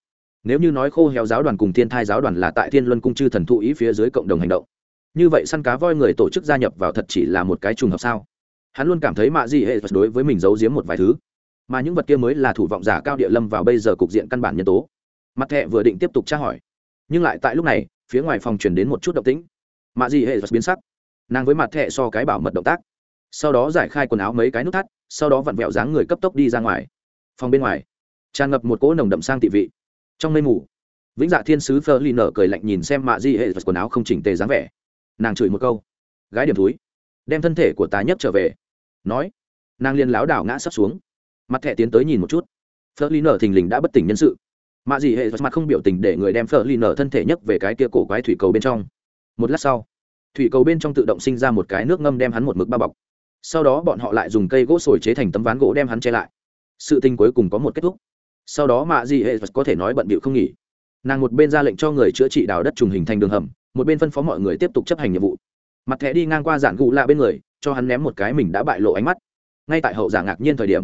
Nếu như nói khô héo giáo đoàn cùng thiên thai giáo đoàn là tại thiên luân cung chư thần thụ ý phía dưới cộng đồng hành động, như vậy săn cá voi người tổ chức gia nhập vào thật chỉ là một cái trùng hợp sao? Hắn luôn cảm thấy mạ gì hệ đối với mình giấu giếm một vài thứ, mà những vật kia mới là thủ vọng giả cao địa lâm vào bây giờ cục diện căn bản nhân tố. Mặt thẹ vừa định tiếp tục tra hỏi, nhưng lại tại lúc này, phía ngoài phòng truyền đến một chút động tĩnh. Mạ gì hệ biến sắc, nàng với mặt thẹ so cái bảo mật động tác, sau đó giải khai quần áo mấy cái nút thắt, sau đó vặn vẹo dáng người cấp tốc đi ra ngoài. Phòng bên ngoài tràn ngập một cỗ nồng đậm sang tị vị. Trong mây mù, vĩnh dạ thiên sứ phơ ly nở cười lạnh nhìn xem mạ di hệ quần áo không chỉnh tề dáng vẻ. Nàng chửi một câu. Gái điểm túi đem thân thể của ta nhấc trở về. Nói, nàng liền láo đảo ngã sắp xuống. Mặt thẻ tiến tới nhìn một chút. Phơ ly nở thình lình đã bất tỉnh nhân sự. Mạ di hệ mặt không biểu tình để người đem phơ ly nở thân thể nhấc về cái kia cổ quái thủy cầu bên trong. Một lát sau, thủy cầu bên trong tự động sinh ra một cái nước ngâm đem hắn một mực bao bọc. Sau đó bọn họ lại dùng cây gỗ sồi chế thành tấm ván gỗ đem hắn che lại. Sự tình cuối cùng có một kết thúc sau đó mạ dị hệ có thể nói bận bịu không nghỉ. Nàng một bên ra lệnh cho người chữa trị đào đất trùng hình thành đường hầm, một bên phân phó mọi người tiếp tục chấp hành nhiệm vụ. Mặt thẻ đi ngang qua giản gụ lạ bên người, cho hắn ném một cái mình đã bại lộ ánh mắt. Ngay tại hậu giả ngạc nhiên thời điểm,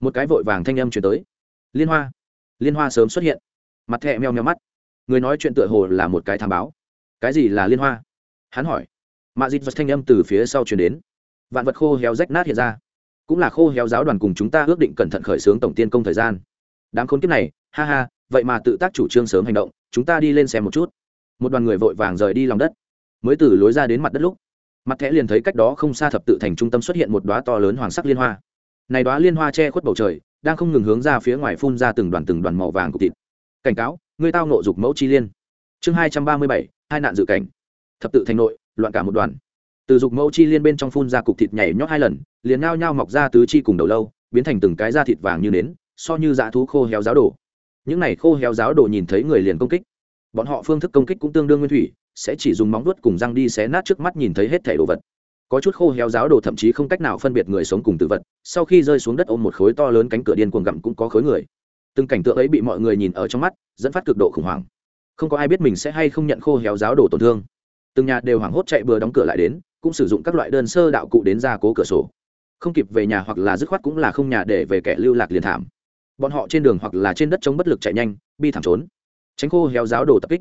một cái vội vàng thanh âm chuyển tới. Liên hoa liên hoa sớm xuất hiện. Mặt thẹ meo meo mắt. Người nói chuyện tựa hồ là một cái thám báo. Cái gì là liên hoa? Hắn hỏi. Mạ dịt vật thanh âm từ phía sau chuyển đến. Vạn vật khô héo rách nát hiện ra. Cũng là khô héo giáo đoàn cùng chúng ta ước định cẩn thận khởi xướng tổng tiên công thời gian đám khốn kiếp này, ha ha, vậy mà tự tác chủ trương sớm hành động, chúng ta đi lên xem một chút. Một đoàn người vội vàng rời đi lòng đất. Mới từ lối ra đến mặt đất lúc, mặt thẻ liền thấy cách đó không xa thập tự thành trung tâm xuất hiện một đoá to lớn hoàng sắc liên hoa. Này đoá liên hoa che khuất bầu trời, đang không ngừng hướng ra phía ngoài phun ra từng đoàn từng đoàn màu vàng cục thịt. Cảnh cáo người tao nộ dục mẫu chi liên. Chương hai trăm ba mươi bảy, hai nạn dự cảnh. Thập tự thành nội, loạn cả một đoàn. Từ dục mẫu chi liên bên trong phun ra cục thịt nhảy nhót hai lần, liền ngao nhau mọc ra tứ chi cùng đầu lâu, biến thành từng cái da thịt vàng như nến so như dã thú khô héo giáo đồ. Những này khô héo giáo đồ nhìn thấy người liền công kích. Bọn họ phương thức công kích cũng tương đương nguyên thủy, sẽ chỉ dùng móng vuốt cùng răng đi xé nát trước mắt nhìn thấy hết thẻ đồ vật. Có chút khô héo giáo đồ thậm chí không cách nào phân biệt người sống cùng tử vật, sau khi rơi xuống đất ôm một khối to lớn cánh cửa điên cuồng gặm cũng có khối người. Từng cảnh tượng ấy bị mọi người nhìn ở trong mắt, dẫn phát cực độ khủng hoảng. Không có ai biết mình sẽ hay không nhận khô héo giáo đồ tổn thương. Từng nhà đều hoảng hốt chạy bừa đóng cửa lại đến, cũng sử dụng các loại đơn sơ đạo cụ đến ra cố cửa sổ. Không kịp về nhà hoặc là dứt khoát cũng là không nhà để về kẻ lưu lạc liền thảm bọn họ trên đường hoặc là trên đất chống bất lực chạy nhanh, bi thảm trốn. Tránh khô héo giáo đồ tập kích.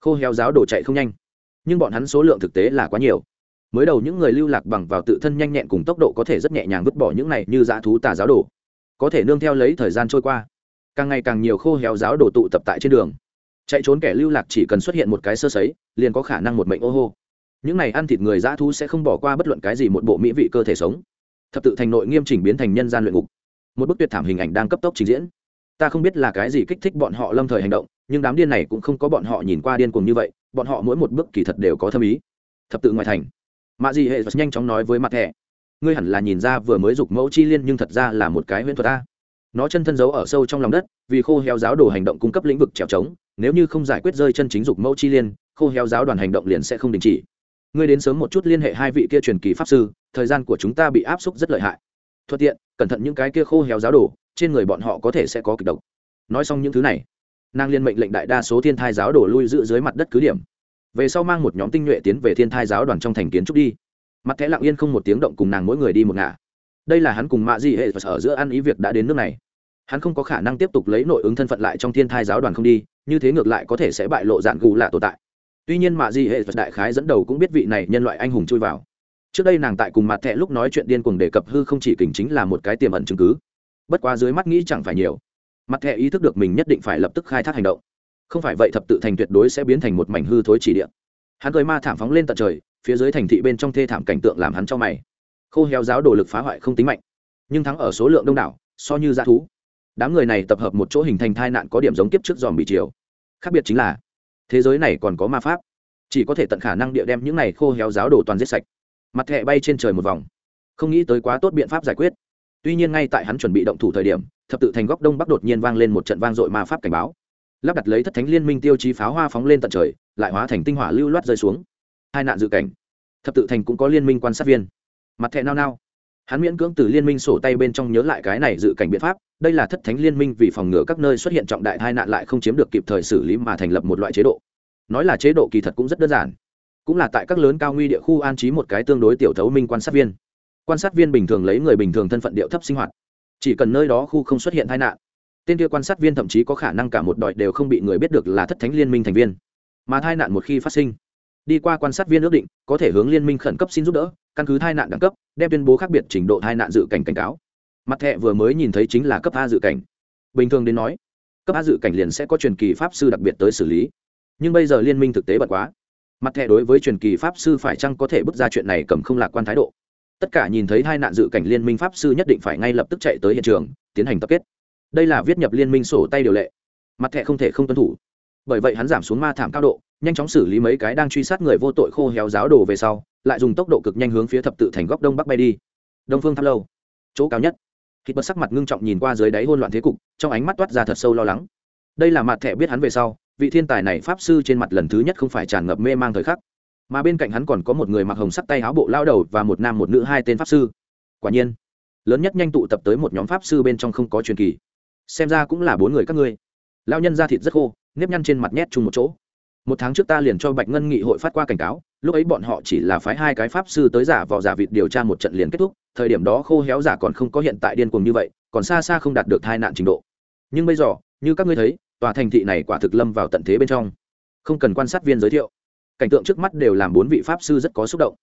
Khô héo giáo đồ chạy không nhanh. Nhưng bọn hắn số lượng thực tế là quá nhiều. Mới đầu những người lưu lạc bằng vào tự thân nhanh nhẹn cùng tốc độ có thể rất nhẹ nhàng vứt bỏ những này như dã thú tà giáo đồ. Có thể nương theo lấy thời gian trôi qua, càng ngày càng nhiều khô héo giáo đồ tụ tập tại trên đường. Chạy trốn kẻ lưu lạc chỉ cần xuất hiện một cái sơ sấy, liền có khả năng một mệnh ô hô. Những này ăn thịt người dã thú sẽ không bỏ qua bất luận cái gì một bộ mỹ vị cơ thể sống. Thập tự thành nội nghiêm chỉnh biến thành nhân gian luyện ngục một bức tuyệt thảm hình ảnh đang cấp tốc trình diễn. Ta không biết là cái gì kích thích bọn họ lâm thời hành động, nhưng đám điên này cũng không có bọn họ nhìn qua điên cuồng như vậy, bọn họ mỗi một bước kỳ thật đều có thâm ý. Thập tự ngoại thành. Mạ dị hệ nhanh chóng nói với mặt thẻ. Ngươi hẳn là nhìn ra vừa mới dục mẫu chi liên nhưng thật ra là một cái huyễn thuật ta. Nó chân thân giấu ở sâu trong lòng đất, vì khô héo giáo đồ hành động cung cấp lĩnh vực trèo trống, nếu như không giải quyết rơi chân chính dục mẫu chi liên, khô héo giáo đoàn hành động liền sẽ không đình chỉ. Ngươi đến sớm một chút liên hệ hai vị kia truyền kỳ pháp sư, thời gian của chúng ta bị áp suất rất lợi hại. Thuận tiện cẩn thận những cái kia khô héo giáo đồ, trên người bọn họ có thể sẽ có kịch độc. Nói xong những thứ này, nàng liên mệnh lệnh đại đa số thiên thai giáo đồ lui giữ dưới mặt đất cứ điểm. Về sau mang một nhóm tinh nhuệ tiến về thiên thai giáo đoàn trong thành kiến trúc đi. Mặt thẻ lặng yên không một tiếng động cùng nàng mỗi người đi một ngả. Đây là hắn cùng mạ di hệ ở giữa ăn ý việc đã đến nước này. Hắn không có khả năng tiếp tục lấy nội ứng thân phận lại trong thiên thai giáo đoàn không đi, như thế ngược lại có thể sẽ bại lộ dạn gù lạ tồn tại. Tuy nhiên mạ di hệ đại khái dẫn đầu cũng biết vị này nhân loại anh hùng chui vào trước đây nàng tại cùng mặt thẹ lúc nói chuyện điên cuồng đề cập hư không chỉ kình chính là một cái tiềm ẩn chứng cứ. Bất quá dưới mắt nghĩ chẳng phải nhiều. Mặt thẹ ý thức được mình nhất định phải lập tức khai thác hành động. Không phải vậy thập tự thành tuyệt đối sẽ biến thành một mảnh hư thối chỉ địa. Hắn cười ma thảm phóng lên tận trời, phía dưới thành thị bên trong thê thảm cảnh tượng làm hắn cho mày. Khô héo giáo đồ lực phá hoại không tính mạnh, nhưng thắng ở số lượng đông đảo, so như dã thú. Đám người này tập hợp một chỗ hình thành thai nạn có điểm giống kiếp trước dòm bị chiều khác biệt chính là, thế giới này còn có ma pháp, chỉ có thể tận khả năng địa đem những này khô héo giáo đồ toàn giết sạch mặt thẹ bay trên trời một vòng. Không nghĩ tới quá tốt biện pháp giải quyết. Tuy nhiên ngay tại hắn chuẩn bị động thủ thời điểm, thập tự thành góc đông bắc đột nhiên vang lên một trận vang dội ma pháp cảnh báo. Lắp đặt lấy thất thánh liên minh tiêu chí pháo hoa phóng lên tận trời, lại hóa thành tinh hỏa lưu loát rơi xuống. Hai nạn dự cảnh. Thập tự thành cũng có liên minh quan sát viên. Mặt thẹ nao nao. Hắn miễn cưỡng từ liên minh sổ tay bên trong nhớ lại cái này dự cảnh biện pháp, đây là thất thánh liên minh vì phòng ngừa các nơi xuất hiện trọng đại tai nạn lại không chiếm được kịp thời xử lý mà thành lập một loại chế độ. Nói là chế độ kỳ thật cũng rất đơn giản cũng là tại các lớn cao nguy địa khu an trí một cái tương đối tiểu thấu minh quan sát viên. Quan sát viên bình thường lấy người bình thường thân phận điệu thấp sinh hoạt. Chỉ cần nơi đó khu không xuất hiện tai nạn, tên kia quan sát viên thậm chí có khả năng cả một đội đều không bị người biết được là thất thánh liên minh thành viên. Mà tai nạn một khi phát sinh, đi qua quan sát viên ước định, có thể hướng liên minh khẩn cấp xin giúp đỡ, căn cứ tai nạn đẳng cấp, đem tuyên bố khác biệt trình độ tai nạn dự cảnh cảnh cáo. Mặt thẹ vừa mới nhìn thấy chính là cấp a dự cảnh. Bình thường đến nói, cấp a dự cảnh liền sẽ có truyền kỳ pháp sư đặc biệt tới xử lý. Nhưng bây giờ liên minh thực tế bật quá mặt thẻ đối với truyền kỳ pháp sư phải chăng có thể bước ra chuyện này cầm không lạc quan thái độ. Tất cả nhìn thấy hai nạn dự cảnh liên minh pháp sư nhất định phải ngay lập tức chạy tới hiện trường, tiến hành tập kết. Đây là viết nhập liên minh sổ tay điều lệ. Mặt thẻ không thể không tuân thủ. Bởi vậy hắn giảm xuống ma thảm cao độ, nhanh chóng xử lý mấy cái đang truy sát người vô tội khô héo giáo đồ về sau, lại dùng tốc độ cực nhanh hướng phía thập tự thành góc đông bắc bay đi. Đông phương tháp lâu. Chỗ cao nhất. Khi bật sắc mặt ngưng trọng nhìn qua dưới đáy hôn loạn thế cục, trong ánh mắt toát ra thật sâu lo lắng. Đây là mặt thẻ biết hắn về sau vị thiên tài này pháp sư trên mặt lần thứ nhất không phải tràn ngập mê mang thời khắc, mà bên cạnh hắn còn có một người mặc hồng sắc tay áo bộ lao đầu và một nam một nữ hai tên pháp sư. Quả nhiên, lớn nhất nhanh tụ tập tới một nhóm pháp sư bên trong không có truyền kỳ. Xem ra cũng là bốn người các ngươi. Lao nhân da thịt rất khô, nếp nhăn trên mặt nhét chung một chỗ. Một tháng trước ta liền cho bạch ngân nghị hội phát qua cảnh cáo, lúc ấy bọn họ chỉ là phái hai cái pháp sư tới giả vò giả vịt điều tra một trận liền kết thúc, thời điểm đó khô héo giả còn không có hiện tại điên cuồng như vậy, còn xa xa không đạt được tai nạn trình độ. Nhưng bây giờ, như các ngươi thấy tòa thành thị này quả thực lâm vào tận thế bên trong. Không cần quan sát viên giới thiệu. Cảnh tượng trước mắt đều làm bốn vị pháp sư rất có xúc động.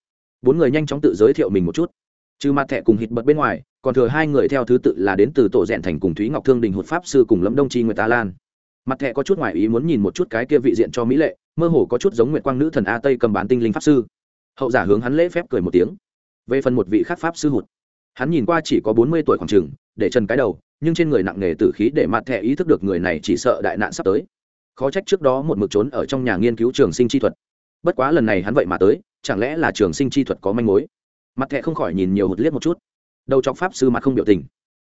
Bốn người nhanh chóng tự giới thiệu mình một chút. Trừ mặt thẻ cùng hít bật bên ngoài, còn thừa hai người theo thứ tự là đến từ tổ rèn thành cùng thúy ngọc thương đình hụt pháp sư cùng lâm đông tri nguyệt ta lan. Mặt thẻ có chút ngoài ý muốn nhìn một chút cái kia vị diện cho mỹ lệ, mơ hồ có chút giống nguyệt quang nữ thần a tây cầm bán tinh linh pháp sư. Hậu giả hướng hắn lễ phép cười một tiếng. Về phần một vị khác pháp sư hụt, hắn nhìn qua chỉ có bốn mươi tuổi khoảng t để trần cái đầu nhưng trên người nặng nghề tử khí để mặt thẻ ý thức được người này chỉ sợ đại nạn sắp tới. Khó trách trước đó một mực trốn ở trong nhà nghiên cứu trường sinh chi thuật. Bất quá lần này hắn vậy mà tới, chẳng lẽ là trường sinh chi thuật có manh mối? Mặt thẻ không khỏi nhìn nhiều hụt liếc một chút. Đầu chọc pháp sư mặt không biểu tình.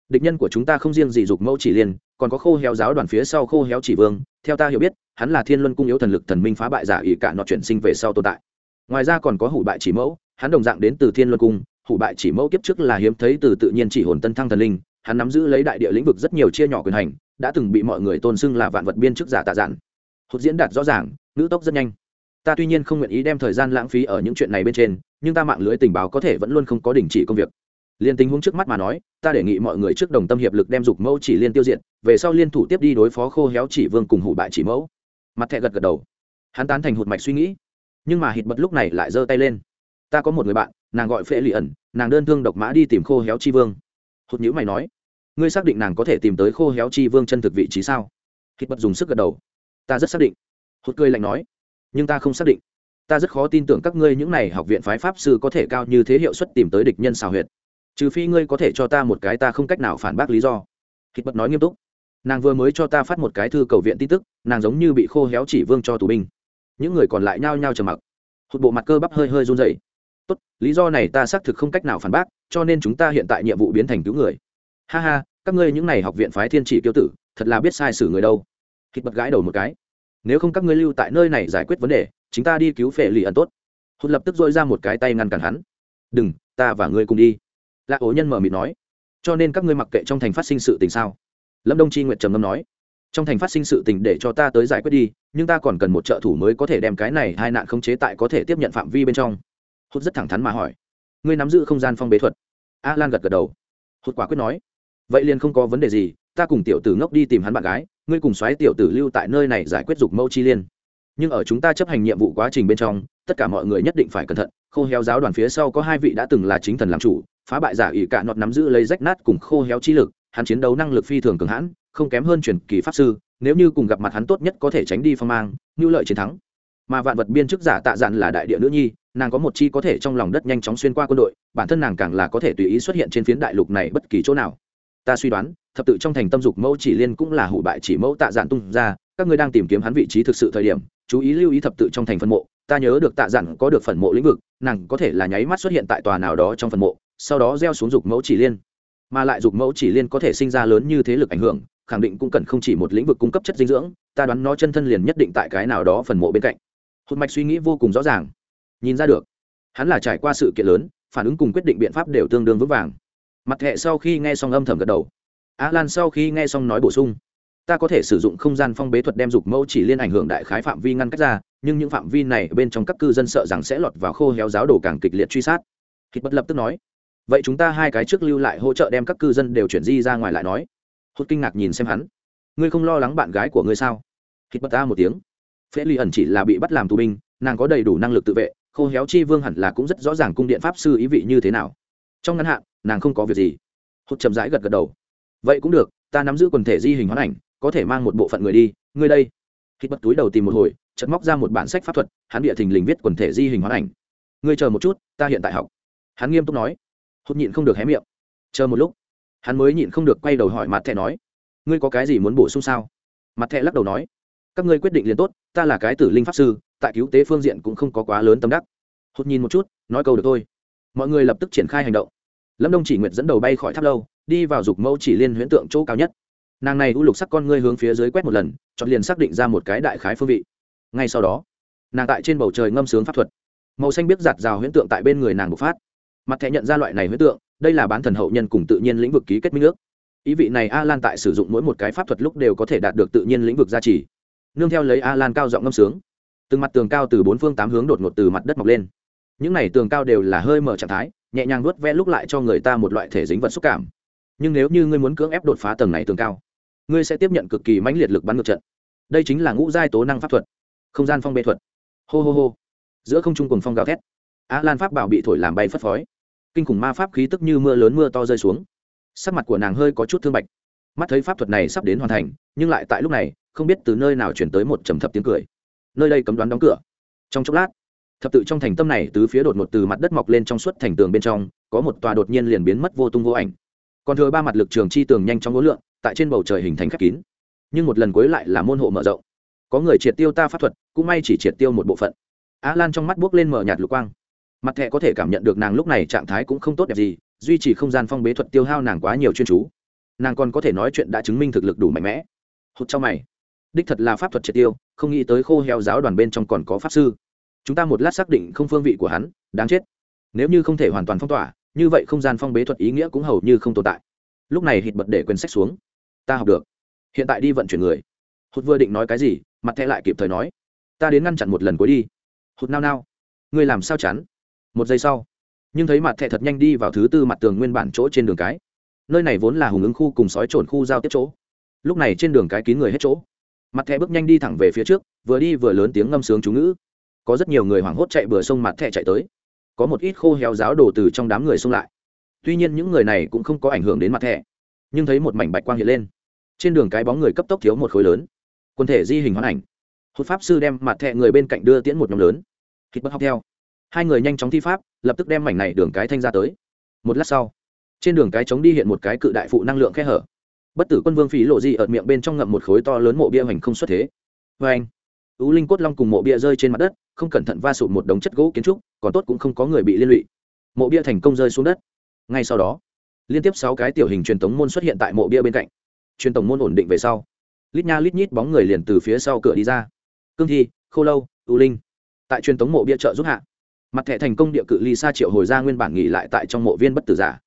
Địch nhân của chúng ta không riêng gì dục mẫu chỉ liên, còn có khô héo giáo đoàn phía sau khô héo chỉ vương. Theo ta hiểu biết, hắn là thiên luân cung yếu thần lực thần minh phá bại giả ỷ cả nọ chuyển sinh về sau tồn tại. Ngoài ra còn có hủ bại chỉ mẫu, hắn đồng dạng đến từ thiên luân cung, hủ bại chỉ mẫu kiếp trước là hiếm thấy từ tự nhiên chỉ hồn tân thăng thần linh hắn nắm giữ lấy đại địa lĩnh vực rất nhiều chia nhỏ quyền hành, đã từng bị mọi người tôn xưng là vạn vật biên chức giả tạ giản hốt diễn đạt rõ ràng ngữ tốc rất nhanh. Ta tuy nhiên không nguyện ý đem thời gian lãng phí ở những chuyện này bên trên, nhưng ta mạng lưới tình báo có thể vẫn luôn không có đình chỉ công việc. Liên tình huống trước mắt mà nói, ta đề nghị mọi người trước đồng tâm hiệp lực đem dục mẫu chỉ liên tiêu diệt, về sau liên thủ tiếp đi đối phó khô héo chỉ vương cùng hủ bại chỉ mẫu. Mặt thẹ gật gật đầu. Hắn tán thành hụt mạch suy nghĩ. Nhưng mà hít bật lúc này lại giơ tay lên. Ta có một người bạn, nàng gọi phễ lì ẩn, nàng đơn thương độc mã đi tìm khô héo chi vương hụt nhữ mày nói, ngươi xác định nàng có thể tìm tới khô héo chi vương chân thực vị trí sao? Hít bật dùng sức gật đầu. Ta rất xác định. Hụt cười lạnh nói, nhưng ta không xác định. Ta rất khó tin tưởng các ngươi những này học viện phái pháp sư có thể cao như thế hiệu suất tìm tới địch nhân xào huyệt. Trừ phi ngươi có thể cho ta một cái ta không cách nào phản bác lý do. Hít bật nói nghiêm túc, nàng vừa mới cho ta phát một cái thư cầu viện tin tức, nàng giống như bị khô héo chỉ vương cho tù binh. Những người còn lại nhao nhao trầm mặc. Hụt bộ mặt cơ bắp hơi hơi run dày tốt, lý do này ta xác thực không cách nào phản bác cho nên chúng ta hiện tại nhiệm vụ biến thành cứu người. Ha ha, các ngươi những n à y học viện phái thiên chỉ kiêu tử, thật là biết sai xử người đâu. Hít bật gãi đầu một cái. Nếu không các ngươi lưu tại nơi này giải quyết vấn đề, chúng ta đi cứu phệ lì ẩn tốt. Hụt lập tức dội ra một cái tay ngăn cản hắn. Đừng, ta và ngươi cùng đi. Lạ ố nhân mở mịt nói. Cho nên các ngươi mặc kệ trong thành phát sinh sự tình sao? Lâm đông chi nguyệt trầm ngâm nói. Trong thành phát sinh sự tình để cho ta tới giải quyết đi, nhưng ta còn cần một trợ thủ mới có thể đem cái này hai nạn khống chế tại có thể tiếp nhận phạm vi bên trong. Hốt rất thẳng thắn mà hỏi ngươi nắm giữ không gian phong bế thuật. A lan gật gật đầu. Hốt quả quyết nói, vậy liền không có vấn đề gì, ta cùng tiểu tử ngốc đi tìm hắn bạn gái, ngươi cùng xoáy tiểu tử lưu tại nơi này giải quyết dục mâu chi liên. Nhưng ở chúng ta chấp hành nhiệm vụ quá trình bên trong, tất cả mọi người nhất định phải cẩn thận, khô héo giáo đoàn phía sau có hai vị đã từng là chính thần làm chủ, phá bại giả ỷ cả nọt nắm giữ lấy rách nát cùng khô héo chi lực, hắn chiến đấu năng lực phi thường cường hãn, không kém hơn truyền kỳ pháp sư, nếu như cùng gặp mặt hắn tốt nhất có thể tránh đi phong mang, như lợi chiến thắng. Mà vạn vật biên chức giả tạ dạn là đại địa nữ nhi nàng có một chi có thể trong lòng đất nhanh chóng xuyên qua quân đội, bản thân nàng càng là có thể tùy ý xuất hiện trên phiến đại lục này bất kỳ chỗ nào. Ta suy đoán, thập tự trong thành tâm dục mẫu chỉ liên cũng là hủ bại chỉ mẫu tạ dạn tung ra, các ngươi đang tìm kiếm hắn vị trí thực sự thời điểm, chú ý lưu ý thập tự trong thành phân mộ. Ta nhớ được tạ dạn có được phần mộ lĩnh vực, nàng có thể là nháy mắt xuất hiện tại tòa nào đó trong phần mộ, sau đó gieo xuống dục mẫu chỉ liên. Mà lại dục mẫu chỉ liên có thể sinh ra lớn như thế lực ảnh hưởng, khẳng định cũng cần không chỉ một lĩnh vực cung cấp chất dinh dưỡng, ta đoán nó chân thân liền nhất định tại cái nào đó phần mộ bên cạnh. Hụt mạch suy nghĩ vô cùng rõ ràng nhìn ra được. Hắn là trải qua sự kiện lớn, phản ứng cùng quyết định biện pháp đều tương đương vững vàng. Mặt hệ sau khi nghe xong âm thầm gật đầu. Á lan sau khi nghe xong nói bổ sung, ta có thể sử dụng không gian phong bế thuật đem dục mẫu chỉ liên ảnh hưởng đại khái phạm vi ngăn cách ra, nhưng những phạm vi này bên trong các cư dân sợ rằng sẽ lọt vào khô héo giáo đồ càng kịch liệt truy sát. Hít bất lập tức nói, vậy chúng ta hai cái trước lưu lại hỗ trợ đem các cư dân đều chuyển di ra ngoài lại nói. Hốt kinh ngạc nhìn xem hắn, ngươi không lo lắng bạn gái của ngươi sao? Hít bất ta một tiếng phễ ly ẩn chỉ là bị bắt làm tù binh, nàng có đầy đủ năng lực tự vệ khô héo chi vương hẳn là cũng rất rõ ràng cung điện pháp sư ý vị như thế nào. Trong ngắn hạn, nàng không có việc gì. Hốt chậm rãi gật gật đầu. Vậy cũng được, ta nắm giữ quần thể di hình hoán ảnh, có thể mang một bộ phận người đi, ngươi đây. Hít bất túi đầu tìm một hồi chật móc ra một bản sách pháp thuật, hắn địa thình lình viết quần thể di hình hoán ảnh. Ngươi chờ một chút, ta hiện tại học. Hắn nghiêm túc nói. Hốt nhịn không được hé miệng. Chờ một lúc. Hắn mới nhịn không được quay đầu hỏi mặt thẻ nói. Ngươi có cái gì muốn bổ sung sao? Mặt thẻ lắc đầu nói các ngươi quyết định liền tốt, ta là cái tử linh pháp sư, tại cứu tế phương diện cũng không có quá lớn tâm đắc. Hốt nhìn một chút, nói câu được thôi. Mọi người lập tức triển khai hành động. Lâm đông chỉ nguyện dẫn đầu bay khỏi tháp lâu, đi vào dục mẫu chỉ liên huyễn tượng chỗ cao nhất. Nàng này u lục sắc con ngươi hướng phía dưới quét một lần, chọn liền xác định ra một cái đại khái phương vị. Ngay sau đó, nàng tại trên bầu trời ngâm sướng pháp thuật. Màu xanh biết giạt rào huyễn tượng tại bên người nàng bộc phát. Mặt thẻ nhận ra loại này huyễn tượng, đây là bán thần hậu nhân cùng tự nhiên lĩnh vực ký kết minh ước. Ý vị này a lan tại sử dụng mỗi một cái pháp thuật lúc đều có thể đạt được tự nhiên lĩnh vực gia trì nương theo lấy a lan cao giọng ngâm sướng. Từng mặt tường cao từ bốn phương tám hướng đột ngột từ mặt đất mọc lên. Những này tường cao đều là hơi mở trạng thái, nhẹ nhàng nuốt ve lúc lại cho người ta một loại thể dính vật xúc cảm. Nhưng nếu như ngươi muốn cưỡng ép đột phá tầng này tường cao, ngươi sẽ tiếp nhận cực kỳ mãnh liệt lực bắn ngược trận. Đây chính là ngũ giai tố năng pháp thuật. Không gian phong bê thuật. Hô hô hô. Giữa không trung cùng phong gào thét. A lan pháp bảo bị thổi làm bay phất phói kinh khủng ma pháp khí tức như mưa lớn mưa to rơi xuống. Sắc mặt của nàng hơi có chút thương bạch. Mắt thấy pháp thuật này sắp đến hoàn thành, nhưng lại tại lúc này không biết từ nơi nào chuyển tới một trầm thập tiếng cười. Nơi đây cấm đoán đóng cửa. Trong chốc lát, thập tự trong thành tâm này tứ phía đột ngột từ mặt đất mọc lên trong suốt thành tường bên trong, có một tòa đột nhiên liền biến mất vô tung vô ảnh. Còn thừa ba mặt lực trường chi tường nhanh trong ngối lượng, tại trên bầu trời hình thành khép kín. Nhưng một lần cuối lại là môn hộ mở rộng. Có người triệt tiêu ta pháp thuật, cũng may chỉ triệt tiêu một bộ phận. Á lan trong mắt buốc lên mở nhạt lục quang. Mặt thẹ có thể cảm nhận được nàng lúc này trạng thái cũng không tốt đẹp gì, duy trì không gian phong bế thuật tiêu hao nàng quá nhiều chuyên chú. Nàng còn có thể nói chuyện đã chứng minh thực lực đủ mạnh mẽ. Hụt trong mày đích thật là pháp thuật triệt tiêu, không nghĩ tới khô heo giáo đoàn bên trong còn có pháp sư. Chúng ta một lát xác định không phương vị của hắn, đáng chết. Nếu như không thể hoàn toàn phong tỏa, như vậy không gian phong bế thuật ý nghĩa cũng hầu như không tồn tại. Lúc này hít bật để quyển sách xuống. Ta học được. Hiện tại đi vận chuyển người. Hụt vừa định nói cái gì, mặt thẹ lại kịp thời nói. Ta đến ngăn chặn một lần cuối đi. Hụt nao nao. Ngươi làm sao chắn một giây sau. Nhưng thấy mặt thẹ thật nhanh đi vào thứ tư mặt tường nguyên bản chỗ trên đường cái. Nơi này vốn là hùng ứng khu cùng sói trồn khu giao tiếp chỗ. Lúc này trên đường cái kín người hết chỗ mặt thẹ bước nhanh đi thẳng về phía trước, vừa đi vừa lớn tiếng ngâm sướng chú ngữ. Có rất nhiều người hoảng hốt chạy bừa sông mặt thẹ chạy tới. Có một ít khô héo giáo đồ từ trong đám người xông lại. Tuy nhiên những người này cũng không có ảnh hưởng đến mặt thẹ nhưng thấy một mảnh bạch quang hiện lên. Trên đường cái bóng người cấp tốc thiếu một khối lớn. Quần thể di hình hoán ảnh. Hốt pháp sư đem mặt thẹ người bên cạnh đưa tiễn một nhóm lớn. Hít bất học theo. Hai người nhanh chóng thi pháp, lập tức đem mảnh này đường cái thanh ra tới. Một lát sau, trên đường cái chống đi hiện một cái cự đại phụ năng lượng khe hở bất tử quân vương phí lộ di ở miệng bên trong ngậm một khối to lớn mộ bia hoành không xuất thế. Vê anh, u linh cốt long cùng mộ bia rơi trên mặt đất, không cẩn thận va sụt một đống chất gỗ kiến trúc, còn tốt cũng không có người bị liên lụy. Mộ bia thành công rơi xuống đất. Ngay sau đó, liên tiếp sáu cái tiểu hình truyền tống môn xuất hiện tại mộ bia bên cạnh. Truyền tống môn ổn định về sau, lít nha lít nhít bóng người liền từ phía sau cửa đi ra. Cương thi, khô lâu, u linh. Tại truyền tống mộ bia trợ giúp hạ, mặt thẻ thành công địa cự ly xa triệu hồi ra nguyên bản nghỉ lại tại trong mộ viên bất tử giả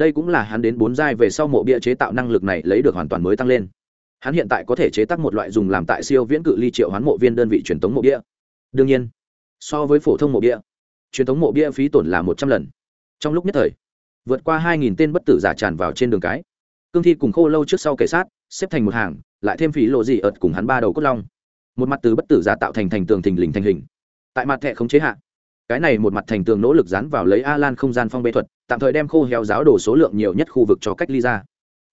đây cũng là hắn đến bốn giai về sau mộ bia chế tạo năng lực này lấy được hoàn toàn mới tăng lên. Hắn hiện tại có thể chế tác một loại dùng làm tại siêu viễn cự ly triệu hoán mộ viên đơn vị truyền thống mộ bia. Đương nhiên, so với phổ thông mộ bia, truyền thống mộ bia phí tổn là một trăm lần. Trong lúc nhất thời, vượt qua hai nghìn tên bất tử giả tràn vào trên đường cái. Cương thi cùng khô lâu trước sau kể sát, xếp thành một hàng, lại thêm phí lộ dị ợt cùng hắn ba đầu cốt long. Một mặt từ bất tử giả tạo thành thành tường thình lình thành hình. Tại mặt thẻ không chế hạ cái này một mặt thành tường nỗ lực dán vào lấy a lan không gian phong bê thuật, tạm thời đem khô héo giáo đổ số lượng nhiều nhất khu vực cho cách ly ra.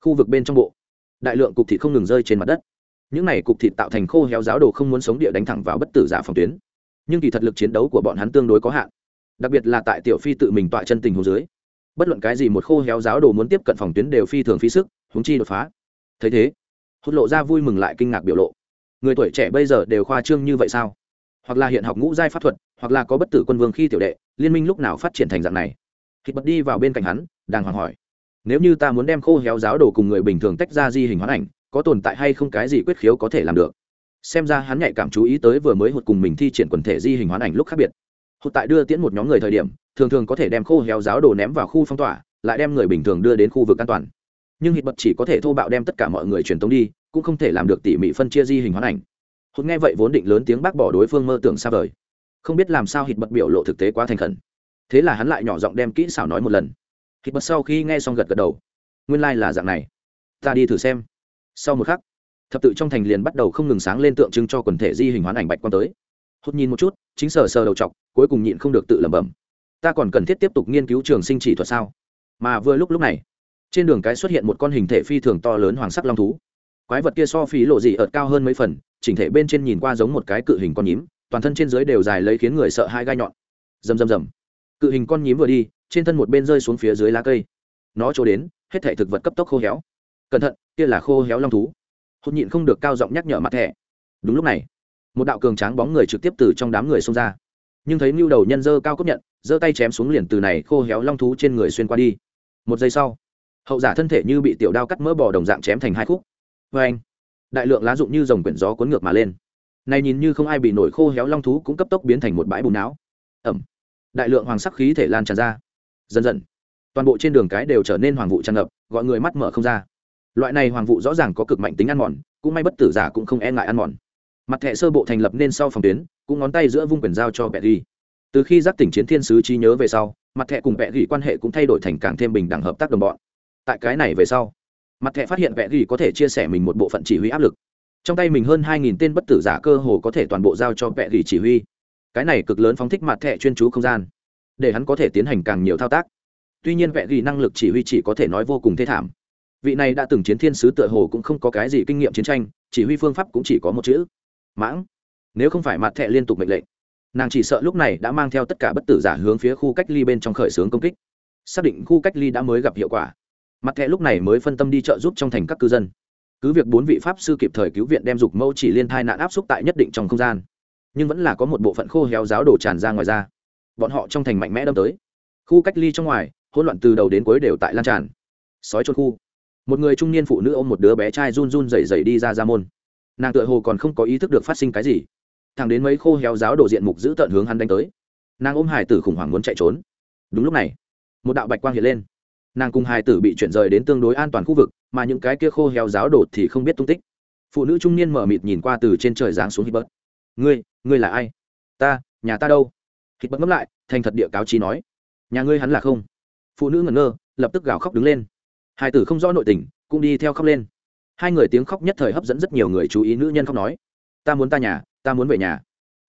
Khu vực bên trong bộ, đại lượng cục thịt không ngừng rơi trên mặt đất. Những này cục thịt tạo thành khô héo giáo đồ không muốn sống địa đánh thẳng vào bất tử giả phòng tuyến. Nhưng kỳ thật lực chiến đấu của bọn hắn tương đối có hạn. Đặc biệt là tại tiểu phi tự mình tọa chân tình hồ dưới, bất luận cái gì một khô héo giáo đồ muốn tiếp cận phòng tuyến đều phi thường phi sức húng chi đột phá. Thấy thế, hút lộ ra vui mừng lại kinh ngạc biểu lộ. Người tuổi trẻ bây giờ đều khoa trương như vậy sao? Hoặc là hiện học ngũ giai pháp thuật, hoặc là có bất tử quân vương khi tiểu đệ, liên minh lúc nào phát triển thành dạng này? Thịt bật đi vào bên cạnh hắn, đàng hoàng hỏi. Nếu như ta muốn đem khô héo giáo đồ cùng người bình thường tách ra di hình hoán ảnh, có tồn tại hay không cái gì quyết khiếu có thể làm được? Xem ra hắn nhạy cảm chú ý tới vừa mới hụt cùng mình thi triển quần thể di hình hoán ảnh lúc khác biệt. Hụt tại đưa tiễn một nhóm người thời điểm, thường thường có thể đem khô héo giáo đồ ném vào khu phong tỏa, lại đem người bình thường đưa đến khu vực an toàn. Nhưng hít bật chỉ có thể thô bạo đem tất cả mọi người truyền tống đi, cũng không thể làm được tỉ mỉ phân chia di hình hoán ảnh hụt nghe vậy vốn định lớn tiếng bác bỏ đối phương mơ tưởng xa vời. Không biết làm sao hít bật biểu lộ thực tế quá thành khẩn. Thế là hắn lại nhỏ giọng đem kỹ xảo nói một lần. Hít bật sau khi nghe xong gật gật đầu. Nguyên lai、like、là dạng này. Ta đi thử xem. Sau một khắc, thập tự trong thành liền bắt đầu không ngừng sáng lên tượng trưng cho quần thể di hình hoán ảnh bạch quan tới. Hút nhìn một chút, chính sờ sờ đầu t cuối cùng nhịn không được tự lẩm bẩm. Ta còn cần thiết tiếp tục nghiên cứu trường sinh chỉ thuật sao? Mà vừa lúc lúc này, trên đường cái xuất hiện một con hình thể phi thường to lớn hoàng sắc long thú quái vật kia so phí lộ dị ợt cao hơn mấy phần, chỉnh thể bên trên nhìn qua giống một cái cự hình con nhím, toàn thân trên dưới đều dài lấy khiến người sợ hai gai nhọn. Rầm rầm rầm. Cự hình con nhím vừa đi, trên thân một bên rơi xuống phía dưới lá cây. Nó trôi đến, hết thể thực vật cấp tốc khô héo. Cẩn thận, kia là khô héo long thú. Hốt nhịn không được cao giọng nhắc nhở mặt thẻ. Đúng lúc này, một đạo cường tráng bóng người trực tiếp từ trong đám người xông ra. Nhưng thấy mưu đầu nhân dơ cao cấp nhận, giơ tay chém xuống liền từ này khô héo long thú trên người xuyên qua đi. Một giây sau, hậu giả thân thể như bị tiểu đao cắt mỡ bò đồng dạng chém thành hai khúc vê anh. Đại lượng lá dụng như dòng quyển gió cuốn ngược mà lên. Này nhìn như không ai bị nổi khô héo long thú cũng cấp tốc biến thành một bãi bùn não. Ẩm. Đại lượng hoàng sắc khí thể lan tràn ra. Dần dần, toàn bộ trên đường cái đều trở nên hoàng vụ tràn ngập, gọi người mắt mở không ra. Loại này hoàng vụ rõ ràng có cực mạnh tính ăn mòn, cũng may bất tử giả cũng không e ngại ăn mòn. Mặt thẻ sơ bộ thành lập nên sau phòng tuyến, cũng ngón tay giữa vung quyền giao cho bẹ ghi. Từ khi giác tỉnh chiến thiên sứ trí nhớ về sau, mặt thẻ cùng bẹ ghi quan hệ cũng thay đổi thành càng thêm bình đẳng hợp tác đồng bọn. Tại cái này về sau mặt thẻ phát hiện bẹ ghi có thể chia sẻ mình một bộ phận chỉ huy áp lực. Trong tay mình hơn hai nghìn tên bất tử giả cơ hồ có thể toàn bộ giao cho bẹ ghi chỉ huy. Cái này cực lớn phóng thích mặt thẻ chuyên chú không gian. Để hắn có thể tiến hành càng nhiều thao tác. Tuy nhiên vẽ ghi năng lực chỉ huy chỉ có thể nói vô cùng thê thảm. Vị này đã từng chiến thiên sứ tựa hồ cũng không có cái gì kinh nghiệm chiến tranh, chỉ huy phương pháp cũng chỉ có một chữ. Mãng. Nếu không phải mặt thẻ liên tục mệnh lệnh, nàng chỉ sợ lúc này đã mang theo tất cả bất tử giả hướng phía khu cách ly bên trong khởi xướng công kích. Xác định khu cách ly đã mới gặp hiệu quả mặt thẹ lúc này mới phân tâm đi trợ giúp trong thành các cư dân. Cứ việc bốn vị pháp sư kịp thời cứu viện đem dục mẫu chỉ liên thai nạn áp xúc tại nhất định trong không gian, nhưng vẫn là có một bộ phận khô héo giáo đổ tràn ra ngoài ra. Bọn họ trong thành mạnh mẽ đâm tới. Khu cách ly trong ngoài, hỗn loạn từ đầu đến cuối đều tại lan tràn. Sói trôn khu. Một người trung niên phụ nữ ôm một đứa bé trai run run rẩy rẩy đi ra ra môn. Nàng tựa hồ còn không có ý thức được phát sinh cái gì. Thằng đến mấy khô héo giáo đổ diện mục giữ tận hướng hắn đánh tới. Nàng ôm hải tử khủng hoảng muốn chạy trốn. Đúng lúc này, một đạo bạch quang hiện lên nàng cùng hai tử bị chuyển rời đến tương đối an toàn khu vực, mà những cái kia khô héo giáo đột thì không biết tung tích. Phụ nữ trung niên mở mịt nhìn qua từ trên trời giáng xuống hít bớt. Ngươi ngươi là ai? Ta, nhà ta đâu? Hít bớt ngẫm lại, thành thật địa cáo trí nói. Nhà ngươi hắn là không. Phụ nữ ngẩn ngơ, lập tức gào khóc đứng lên. Hai tử không rõ nội tình, cũng đi theo khóc lên. Hai người tiếng khóc nhất thời hấp dẫn rất nhiều người chú ý nữ nhân khóc nói. Ta muốn ta nhà, ta muốn về nhà.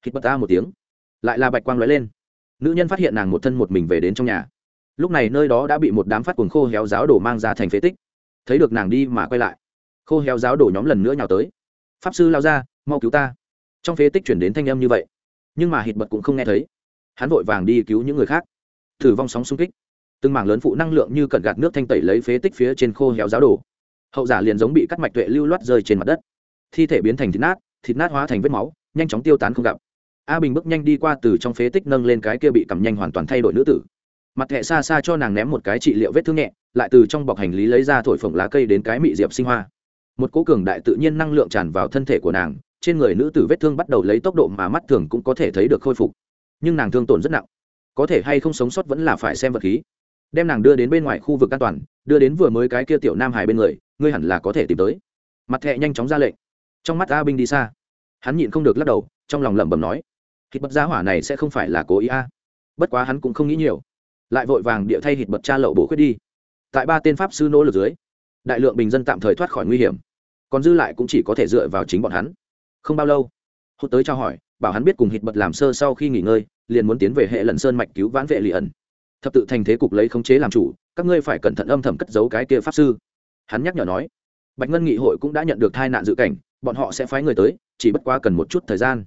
Hít bật ta một tiếng. Lại là bạch quang lóe lên. Nữ nhân phát hiện nàng một thân một mình về đến trong nhà lúc này nơi đó đã bị một đám phát cuồng khô héo giáo đổ mang ra thành phế tích. Thấy được nàng đi mà quay lại, khô héo giáo đổ nhóm lần nữa nhào tới. Pháp sư lao ra, mau cứu ta. Trong phế tích chuyển đến thanh âm như vậy, nhưng mà hít bật cũng không nghe thấy. Hắn vội vàng đi cứu những người khác. Thử vong sóng xung kích. Từng mảng lớn phụ năng lượng như cận gạt nước thanh tẩy lấy phế tích phía trên khô héo giáo đổ hậu giả liền giống bị cắt mạch tuệ lưu loát rơi trên mặt đất. Thi thể biến thành thịt nát thịt nát hóa thành vết máu, nhanh chóng tiêu tán không gặp. A bình bước nhanh đi qua từ trong phế tích nâng lên cái kia bị cầm nhanh hoàn toàn thay đổi nữ tử mặt thẹ xa xa cho nàng ném một cái trị liệu vết thương nhẹ, lại từ trong bọc hành lý lấy ra thổi phồng lá cây đến cái mị diệp sinh hoa. Một cố cường đại tự nhiên năng lượng tràn vào thân thể của nàng, trên người nữ tử vết thương bắt đầu lấy tốc độ mà mắt thường cũng có thể thấy được khôi phục. Nhưng nàng thương tổn rất nặng. Có thể hay không sống sót vẫn là phải xem vật khí. Đem nàng đưa đến bên ngoài khu vực an toàn, đưa đến vừa mới cái kia tiểu nam hải bên người, ngươi hẳn là có thể tìm tới. Mặt thẹ nhanh chóng ra lệnh. Trong mắt a binh đi xa. Hắn nhịn không được lắc đầu, trong lòng lẩm bẩm nói, thịt bất giá hỏa này sẽ không phải là cố ý a. Bất quá hắn cũng không nghĩ nhiều lại vội vàng địa thay thịt bật cha lậu bổ khuyết đi. Tại ba tên pháp sư nỗ lực dưới, đại lượng bình dân tạm thời thoát khỏi nguy hiểm. Còn dư lại cũng chỉ có thể dựa vào chính bọn hắn. Không bao lâu hốt tới cho hỏi, bảo hắn biết cùng hịt bật làm sơ sau khi nghỉ ngơi, liền muốn tiến về hệ lần sơn mạch cứu vãn vệ lì ẩn. Thập tự thành thế cục lấy khống chế làm chủ, các ngươi phải cẩn thận âm thầm cất giấu cái kia pháp sư. Hắn nhắc nhở nói, bạch ngân nghị hội cũng đã nhận được thai nạn dự cảnh, bọn họ sẽ phái người tới, chỉ bất quá cần một chút thời gian.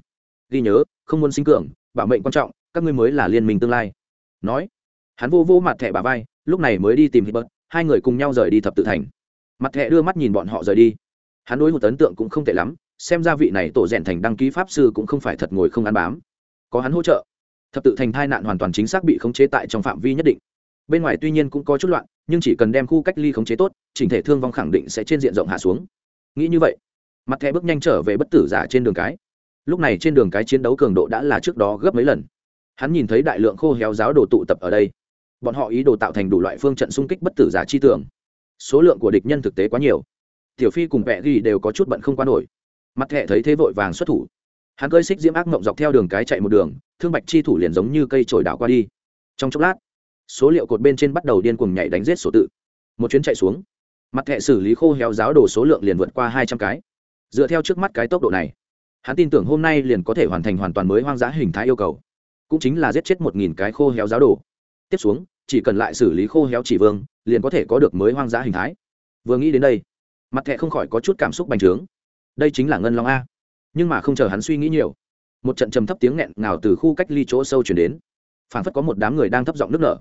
Ghi nhớ, không muốn sinh cường, bảo mệnh quan trọng, các ngươi mới là liên minh tương lai. Nói hắn vô vô mặt thẻ bà vai, lúc này mới đi tìm hít bớt hai người cùng nhau rời đi thập tự thành. Mặt thẻ đưa mắt nhìn bọn họ rời đi. Hắn đối một ấn tượng cũng không tệ lắm, xem ra vị này tổ rèn thành đăng ký pháp sư cũng không phải thật ngồi không ăn bám. Có hắn hỗ trợ, thập tự thành tai nạn hoàn toàn chính xác bị khống chế tại trong phạm vi nhất định. Bên ngoài tuy nhiên cũng có chút loạn, nhưng chỉ cần đem khu cách ly khống chế tốt, chỉnh thể thương vong khẳng định sẽ trên diện rộng hạ xuống. Nghĩ như vậy, mặt thẻ bước nhanh trở về bất tử giả trên đường cái. Lúc này trên đường cái chiến đấu cường độ đã là trước đó gấp mấy lần. Hắn nhìn thấy đại lượng khô héo giáo đồ tụ tập ở đây bọn họ ý đồ tạo thành đủ loại phương trận xung kích bất tử giả chi tưởng. Số lượng của địch nhân thực tế quá nhiều. Tiểu phi cùng vẹ ghi đều có chút bận không qua nổi. Mặt thẹ thấy thế vội vàng xuất thủ. Hắn cơi xích diễm ác mộng dọc theo đường cái chạy một đường, thương bạch chi thủ liền giống như cây trồi đảo qua đi. Trong chốc lát, số liệu cột bên trên bắt đầu điên cuồng nhảy đánh giết sổ tự. Một chuyến chạy xuống, mặt thẹ xử lý khô héo giáo đồ số lượng liền vượt qua hai trăm cái. Dựa theo trước mắt cái tốc độ này, hắn tin tưởng hôm nay liền có thể hoàn thành hoàn toàn mới hoang dã hình thái yêu cầu. Cũng chính là giết chết một nghìn cái khô héo giáo đồ. Tiếp xuống chỉ cần lại xử lý khô héo chỉ vương, liền có thể có được mới hoang dã hình thái. Vừa nghĩ đến đây, mặt thẹ không khỏi có chút cảm xúc bành trướng. Đây chính là ngân long a. Nhưng mà không chờ hắn suy nghĩ nhiều, một trận trầm thấp tiếng nghẹn ngào từ khu cách ly chỗ sâu chuyển đến. Phảng phất có một đám người đang thấp giọng nước nở.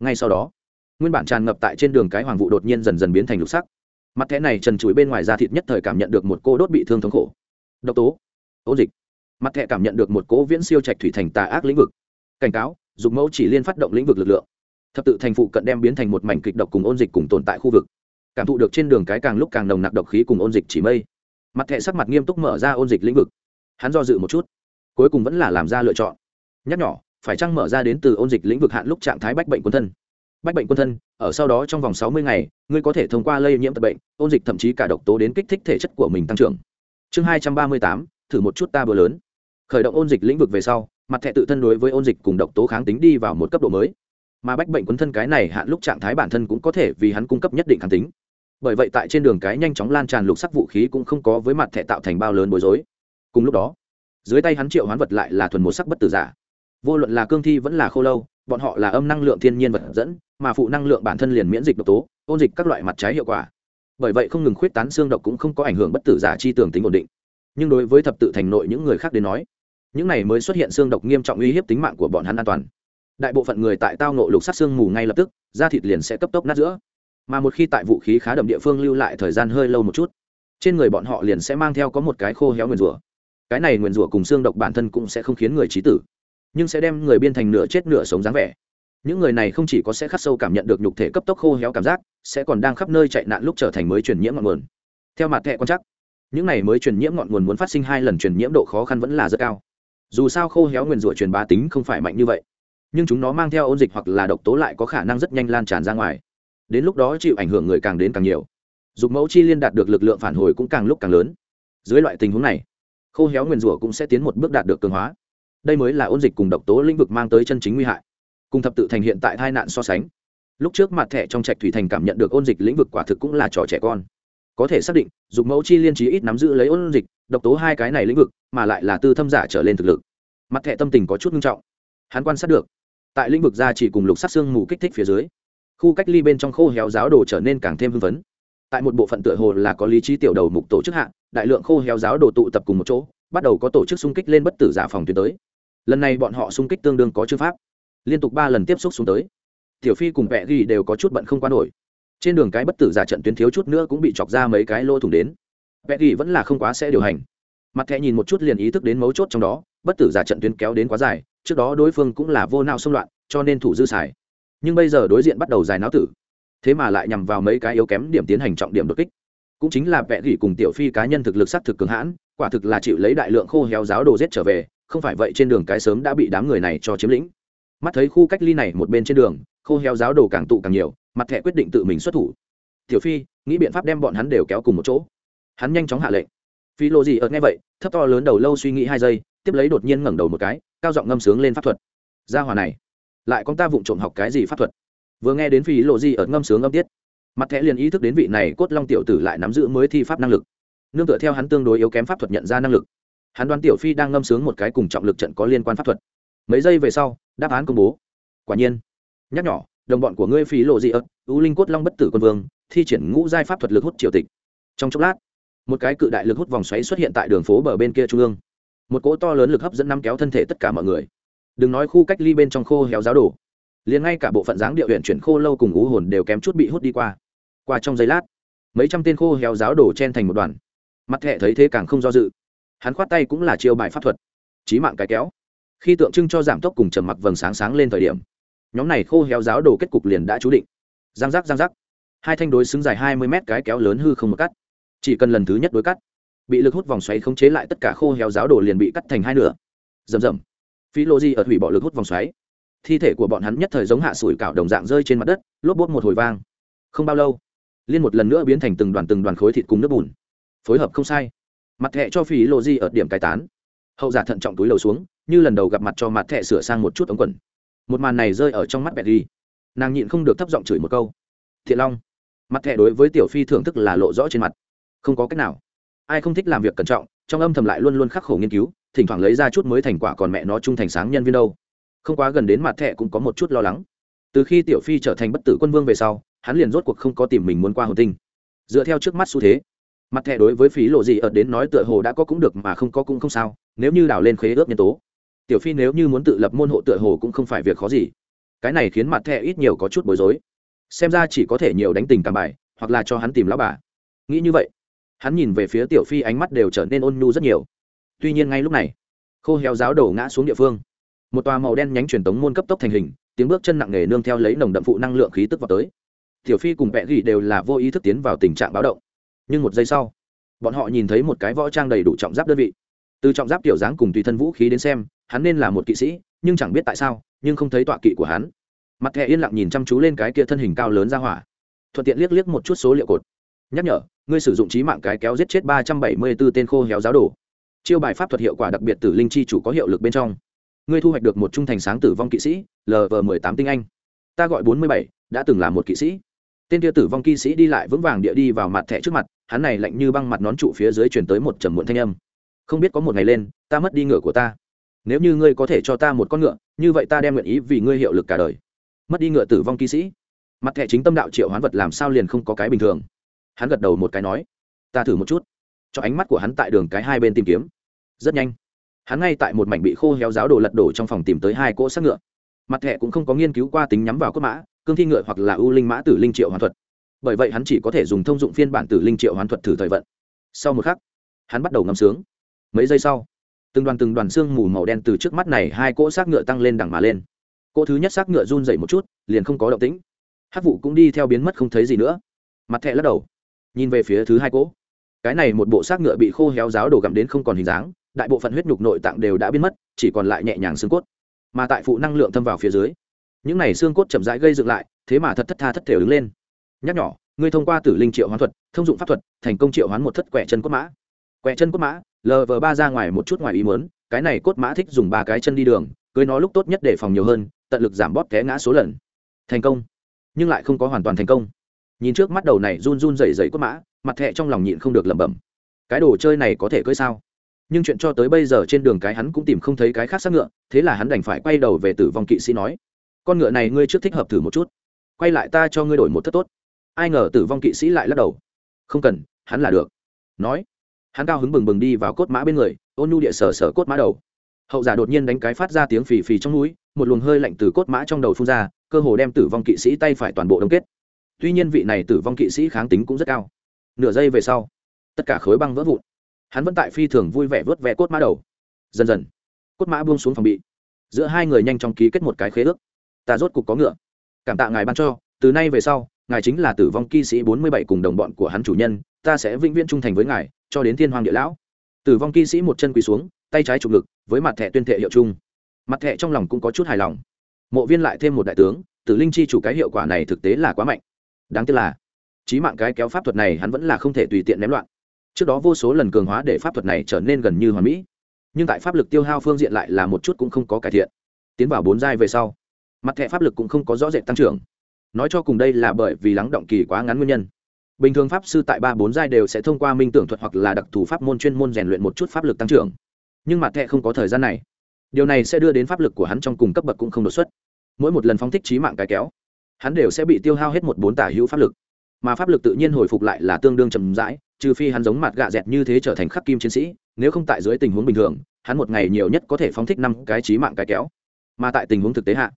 Ngay sau đó, nguyên bản tràn ngập tại trên đường cái hoàng vụ đột nhiên dần dần biến thành lục sắc. Mặt thẻ này trần trụi bên ngoài da thịt nhất thời cảm nhận được một cô đốt bị thương thống khổ. Độc tố, ô dịch. Mặt thẻ cảm nhận được một cố viễn siêu trạch thủy thành tà ác lĩnh vực. Cảnh cáo dùng mẫu chỉ liên phát động lĩnh vực lực lượng thập tự thành phụ cận đem biến thành một mảnh kịch độc cùng ôn dịch cùng tồn tại khu vực. Cảm thụ được trên đường cái càng lúc càng nồng nặc độc khí cùng ôn dịch chỉ mây. Mặt thẹ sắc mặt nghiêm túc mở ra ôn dịch lĩnh vực. Hắn do dự một chút, cuối cùng vẫn là làm ra lựa chọn. Nhắc nhỏ phải chăng mở ra đến từ ôn dịch lĩnh vực hạn lúc trạng thái bách bệnh quân thân? Bách bệnh quân thân, ở sau đó trong vòng sáu mươi ngày, ngươi có thể thông qua lây nhiễm tật bệnh, ôn dịch thậm chí cả độc tố đến kích thích thể chất của mình tăng trưởng. Chương hai trăm ba mươi tám, thử một chút ta bừa lớn. Khởi động ôn dịch lĩnh vực về sau, mặt thẹ tự thân đối với ôn dịch cùng độc tố kháng tính đi vào một cấp độ mới mà bách bệnh quấn thân cái này hạn lúc trạng thái bản thân cũng có thể vì hắn cung cấp nhất định kháng tính. Bởi vậy tại trên đường cái nhanh chóng lan tràn lục sắc vũ khí cũng không có với mặt thẻ tạo thành bao lớn bối rối. Cùng lúc đó, dưới tay hắn triệu hoán vật lại là thuần một sắc bất tử giả. Vô luận là cương thi vẫn là khô lâu, bọn họ là âm năng lượng thiên nhiên vật dẫn, mà phụ năng lượng bản thân liền miễn dịch độc tố, ôn dịch các loại mặt trái hiệu quả. Bởi vậy không ngừng khuyết tán xương độc cũng không có ảnh hưởng bất tử giả chi tưởng tính ổn định. Nhưng đối với thập tự thành nội những người khác đến nói, những này mới xuất hiện xương độc nghiêm trọng uy hiếp tính mạng của bọn hắn an toàn đại bộ phận người tại tao nộ lục sát xương mù ngay lập tức, da thịt liền sẽ cấp tốc nát giữa. Mà một khi tại vũ khí khá đậm địa phương lưu lại thời gian hơi lâu một chút, trên người bọn họ liền sẽ mang theo có một cái khô héo nguyền rủa. Cái này nguyền rủa cùng xương độc bản thân cũng sẽ không khiến người trí tử, nhưng sẽ đem người biên thành nửa chết nửa sống dáng vẻ. Những người này không chỉ có sẽ khắc sâu cảm nhận được nhục thể cấp tốc khô héo cảm giác, sẽ còn đang khắp nơi chạy nạn lúc trở thành mới truyền nhiễm ngọn nguồn. Theo mặt thẹ quan chắc, những này mới truyền nhiễm ngọn nguồn muốn phát sinh hai lần truyền nhiễm độ khó khăn vẫn là rất cao. Dù sao khô héo nguyền rủa truyền bá tính không phải mạnh như vậy nhưng chúng nó mang theo ôn dịch hoặc là độc tố lại có khả năng rất nhanh lan tràn ra ngoài. Đến lúc đó chịu ảnh hưởng người càng đến càng nhiều. Dục mẫu chi liên đạt được lực lượng phản hồi cũng càng lúc càng lớn. Dưới loại tình huống này, khô héo nguyền rủa cũng sẽ tiến một bước đạt được cường hóa. Đây mới là ôn dịch cùng độc tố lĩnh vực mang tới chân chính nguy hại. Cùng thập tự thành hiện tại tai nạn so sánh, lúc trước mặt thẻ trong trạch thủy thành cảm nhận được ôn dịch lĩnh vực quả thực cũng là trò trẻ con. Có thể xác định, dục mẫu chi liên trí ít nắm giữ lấy ôn dịch, độc tố hai cái này lĩnh vực, mà lại là tư thâm giả trở lên thực lực. Mặt thẻ tâm tình có chút nghiêm trọng. Hắn quan sát được tại lĩnh vực gia chỉ cùng lục sát xương mù kích thích phía dưới, khu cách ly bên trong khô héo giáo đồ trở nên càng thêm hưng phấn. Tại một bộ phận tựa hồ là có lý trí tiểu đầu mục tổ chức hạ, đại lượng khô héo giáo đồ tụ tập cùng một chỗ, bắt đầu có tổ chức xung kích lên bất tử giả phòng tuyến tới. Lần này bọn họ xung kích tương đương có chữ pháp. Liên tục ba lần tiếp xúc xuống tới. Tiểu phi cùng vẹ ghi đều có chút bận không qua nổi. Trên đường cái bất tử giả trận tuyến thiếu chút nữa cũng bị chọc ra mấy cái lô thủng đến. Vẹ ghi vẫn là không quá sẽ điều hành. Mặt thẹ nhìn một chút liền ý thức đến mấu chốt trong đó, bất tử giả trận tuyến kéo đến quá dài trước đó đối phương cũng là vô nao xung loạn, cho nên thủ dư xài. Nhưng bây giờ đối diện bắt đầu dài náo tử. Thế mà lại nhằm vào mấy cái yếu kém điểm tiến hành trọng điểm đột kích. Cũng chính là vẽ gỉ cùng tiểu phi cá nhân thực lực sắc thực cường hãn, quả thực là chịu lấy đại lượng khô héo giáo đồ rết trở về, không phải vậy trên đường cái sớm đã bị đám người này cho chiếm lĩnh. Mắt thấy khu cách ly này một bên trên đường, khô héo giáo đồ càng tụ càng nhiều, mặt thẻ quyết định tự mình xuất thủ. Tiểu phi, nghĩ biện pháp đem bọn hắn đều kéo cùng một chỗ. Hắn nhanh chóng hạ lệnh. Phi lộ gì ợt nghe vậy, thấp to lớn đầu lâu suy nghĩ hai giây tiếp lấy đột nhiên ngẩng đầu một cái, cao giọng ngâm sướng lên pháp thuật. Gia hòa này, lại con ta vụng trộm học cái gì pháp thuật? Vừa nghe đến phi lộ gì ở ngâm sướng âm tiết, mặt thẻ liền ý thức đến vị này cốt long tiểu tử lại nắm giữ mới thi pháp năng lực. Nương tựa theo hắn tương đối yếu kém pháp thuật nhận ra năng lực. Hắn đoán tiểu phi đang ngâm sướng một cái cùng trọng lực trận có liên quan pháp thuật. Mấy giây về sau, đáp án công bố. Quả nhiên, nhắc nhỏ, đồng bọn của ngươi phí lộ dị ớt ưu linh cốt long bất tử quân vương, thi triển ngũ giai pháp thuật lực hút triều tịch. Trong chốc lát, một cái cự đại lực hút vòng xoáy xuất hiện tại đường phố bờ bên kia trung ương một cỗ to lớn lực hấp dẫn năm kéo thân thể tất cả mọi người. Đừng nói khu cách ly bên trong khô héo giáo đồ, liền ngay cả bộ phận dáng địa huyện chuyển khô lâu cùng ú hồn đều kém chút bị hút đi qua. Qua trong giây lát, mấy trăm tên khô héo giáo đổ chen thành một đoàn. Mặt thẹ thấy thế càng không do dự. Hắn khoát tay cũng là chiêu bài pháp thuật trí mạng cái kéo. Khi tượng trưng cho giảm tốc cùng trầm mặc vầng sáng sáng lên thời điểm, nhóm này khô héo giáo đồ kết cục liền đã chú định. Giang giác giang giác. Hai thanh đối xứng dài hai mươi mét cái kéo lớn hư không một cắt, chỉ cần lần thứ nhất đối cắt bị lực hút vòng xoáy khống chế lại tất cả khô héo giáo đồ liền bị cắt thành hai nửa. Rầm rầm. Phi lô di ở hủy bỏ lực hút vòng xoáy. Thi thể của bọn hắn nhất thời giống hạ sủi cảo đồng dạng rơi trên mặt đất, lốp bốt một hồi vang. Không bao lâu, liên một lần nữa biến thành từng đoàn từng đoàn khối thịt cùng nước bùn. Phối hợp không sai. Mặt thẹ cho phí lô di ở điểm cai tán. Hậu giả thận trọng túi lầu xuống, như lần đầu gặp mặt cho mặt thẹ sửa sang một chút ống quần. Một màn này rơi ở trong mắt bẹt đi nàng nhịn không được thấp giọng chửi một câu. Thiện long. Mặt thẹ đối với tiểu phi thưởng thức là lộ rõ trên mặt. Không có cách nào ai không thích làm việc cẩn trọng, trong âm thầm lại luôn luôn khắc khổ nghiên cứu, thỉnh thoảng lấy ra chút mới thành quả còn mẹ nó trung thành sáng nhân viên đâu. Không quá gần đến mặt thẹ cũng có một chút lo lắng. Từ khi tiểu phi trở thành bất tử quân vương về sau, hắn liền rốt cuộc không có tìm mình muốn qua hồn tinh. Dựa theo trước mắt xu thế, mặt thẻ đối với phí lộ gì ở đến nói tựa hồ đã có cũng được mà không có cũng không sao, nếu như đào lên khế ước nhân tố. Tiểu phi nếu như muốn tự lập môn hộ tựa hồ cũng không phải việc khó gì. Cái này khiến mặt thẻ ít nhiều có chút bối rối. Xem ra chỉ có thể nhiều đánh tình cảm bài, hoặc là cho hắn tìm lão bà. Nghĩ như vậy hắn nhìn về phía tiểu phi ánh mắt đều trở nên ôn nhu rất nhiều. Tuy nhiên ngay lúc này, khô héo giáo đổ ngã xuống địa phương. Một tòa màu đen nhánh truyền tống môn cấp tốc thành hình, tiếng bước chân nặng nề nương theo lấy nồng đậm phụ năng lượng khí tức vào tới. Tiểu phi cùng vẽ ghi đều là vô ý thức tiến vào tình trạng báo động. Nhưng một giây sau, bọn họ nhìn thấy một cái võ trang đầy đủ trọng giáp đơn vị. Từ trọng giáp tiểu dáng cùng tùy thân vũ khí đến xem, hắn nên là một kỵ sĩ, nhưng chẳng biết tại sao, nhưng không thấy tọa kỵ của hắn. Mặt thẻ yên lặng nhìn chăm chú lên cái kia thân hình cao lớn ra hỏa. Thuận tiện liếc liếc một chút số liệu cột nhắc nhở, ngươi sử dụng trí mạng cái kéo giết chết ba trăm bảy mươi b ố tên khô héo giáo đồ. Chiêu bài pháp thuật hiệu quả đặc biệt tử linh chi chủ có hiệu lực bên trong. Ngươi thu hoạch được một trung thành sáng tử vong kỵ sĩ lv mười tám tinh anh. Ta gọi bốn mươi bảy, đã từng là một kỵ sĩ. Tên kia tử vong kỵ sĩ đi lại vững vàng địa đi vào mặt thẻ trước mặt, hắn này lạnh như băng mặt nón trụ phía dưới chuyển tới một trầm muộn thanh âm. Không biết có một ngày lên, ta mất đi ngựa của ta. Nếu như ngươi có thể cho ta một con ngựa, như vậy ta đem nguyện ý vì ngươi hiệu lực cả đời. Mất đi ngựa tử vong kỵ sĩ. Mặt thẻ chính tâm đạo triệu hoán vật làm sao liền không có cái bình thường hắn gật đầu một cái nói, ta thử một chút. Cho ánh mắt của hắn tại đường cái hai bên tìm kiếm. Rất nhanh, hắn ngay tại một mảnh bị khô héo giáo đồ lật đổ trong phòng tìm tới hai cỗ xác ngựa. Mặt thẻ cũng không có nghiên cứu qua tính nhắm vào cốt mã, cương thi ngựa hoặc là ưu linh mã tử linh triệu hoàn thuật. Bởi vậy hắn chỉ có thể dùng thông dụng phiên bản tử linh triệu hoàn thuật thử thời vận. Sau một khắc, hắn bắt đầu ngâm sướng. Mấy giây sau, từng đoàn từng đoàn xương mù màu đen từ trước mắt này hai cỗ xác ngựa tăng lên đằng mà lên. Cỗ thứ nhất xác ngựa run dậy một chút, liền không có động tĩnh. Hát vụ cũng đi theo biến mất không thấy gì nữa. Mặt thẹ lắc đầu nhìn về phía thứ hai cỗ. Cái này một bộ xác ngựa bị khô héo giáo đổ gặm đến không còn hình dáng, đại bộ phận huyết nhục nội tạng đều đã biến mất, chỉ còn lại nhẹ nhàng xương cốt. Mà tại phụ năng lượng thâm vào phía dưới, những này xương cốt chậm rãi gây dựng lại, thế mà thật thất tha thất thể đứng lên. Nhắc nhỏ ngươi thông qua tử linh triệu hoán thuật, thông dụng pháp thuật, thành công triệu hoán một thất quẻ chân cốt mã. Quẻ chân cốt mã lv ba ra ngoài một chút ngoài ý mớn cái này cốt mã thích dùng ba cái chân đi đường, cưới nó lúc tốt nhất để phòng nhiều hơn, tận lực giảm bóp té ngã số lần. Thành công. Nhưng lại không có hoàn toàn thành công nhìn trước mắt đầu này run run rẩy rẩy cốt mã, mặt thẹ trong lòng nhịn không được lẩm bẩm. Cái đồ chơi này có thể cưỡi sao? Nhưng chuyện cho tới bây giờ trên đường cái hắn cũng tìm không thấy cái khác xác ngựa, thế là hắn đành phải quay đầu về tử vong kỵ sĩ nói, con ngựa này ngươi trước thích hợp thử một chút. Quay lại ta cho ngươi đổi một thất tốt. Ai ngờ tử vong kỵ sĩ lại lắc đầu. Không cần, hắn là được. Nói, hắn cao hứng bừng bừng đi vào cốt mã bên người, ôn nhu địa sở sở cốt mã đầu. Hậu giả đột nhiên đánh cái phát ra tiếng phì phì trong núi, một luồng hơi lạnh từ cốt mã trong đầu phun ra, cơ hồ đem tử vong kỵ sĩ tay phải toàn bộ đông kết tuy nhiên vị này tử vong kỵ sĩ kháng tính cũng rất cao. Nửa giây về sau, tất cả khối băng vỡ vụn. Hắn vẫn tại phi thường vui vẻ vớt vẽ cốt mã đầu. Dần dần, cốt mã buông xuống phòng bị. Giữa hai người nhanh chóng ký kết một cái khế ước. Ta rốt cục có ngựa. Cảm tạ ngài ban cho. Từ nay về sau, ngài chính là tử vong kỵ sĩ bốn mươi bảy cùng đồng bọn của hắn chủ nhân. Ta sẽ vĩnh viễn trung thành với ngài, cho đến thiên hoàng địa lão. Tử vong kỵ sĩ một chân quỳ xuống, tay trái trục ngực, với mặt thẻ tuyên thệ hiệu chung. Mặt thẻ trong lòng cũng có chút hài lòng. Mộ viên lại thêm một đại tướng, tử linh chi chủ cái hiệu quả này thực tế là quá mạnh đáng tiếc là trí mạng cái kéo pháp thuật này hắn vẫn là không thể tùy tiện ném loạn. Trước đó vô số lần cường hóa để pháp thuật này trở nên gần như hoàn mỹ, nhưng tại pháp lực tiêu hao phương diện lại là một chút cũng không có cải thiện. Tiến vào bốn giai về sau, mặt thẻ pháp lực cũng không có rõ rệt tăng trưởng. Nói cho cùng đây là bởi vì lắng động kỳ quá ngắn nguyên nhân. Bình thường pháp sư tại ba bốn giai đều sẽ thông qua minh tưởng thuật hoặc là đặc thù pháp môn chuyên môn rèn luyện một chút pháp lực tăng trưởng. Nhưng mặt thẻ không có thời gian này. Điều này sẽ đưa đến pháp lực của hắn trong cùng cấp bậc cũng không đột xuất. Mỗi một lần phóng thích trí mạng cái kéo hắn đều sẽ bị tiêu hao hết một bốn tả hữu pháp lực. Mà pháp lực tự nhiên hồi phục lại là tương đương chậm rãi, trừ phi hắn giống mặt gạ dẹt như thế trở thành khắc kim chiến sĩ, nếu không tại dưới tình huống bình thường, hắn một ngày nhiều nhất có thể phóng thích năm cái trí mạng cái kéo. Mà tại tình huống thực tế hạ,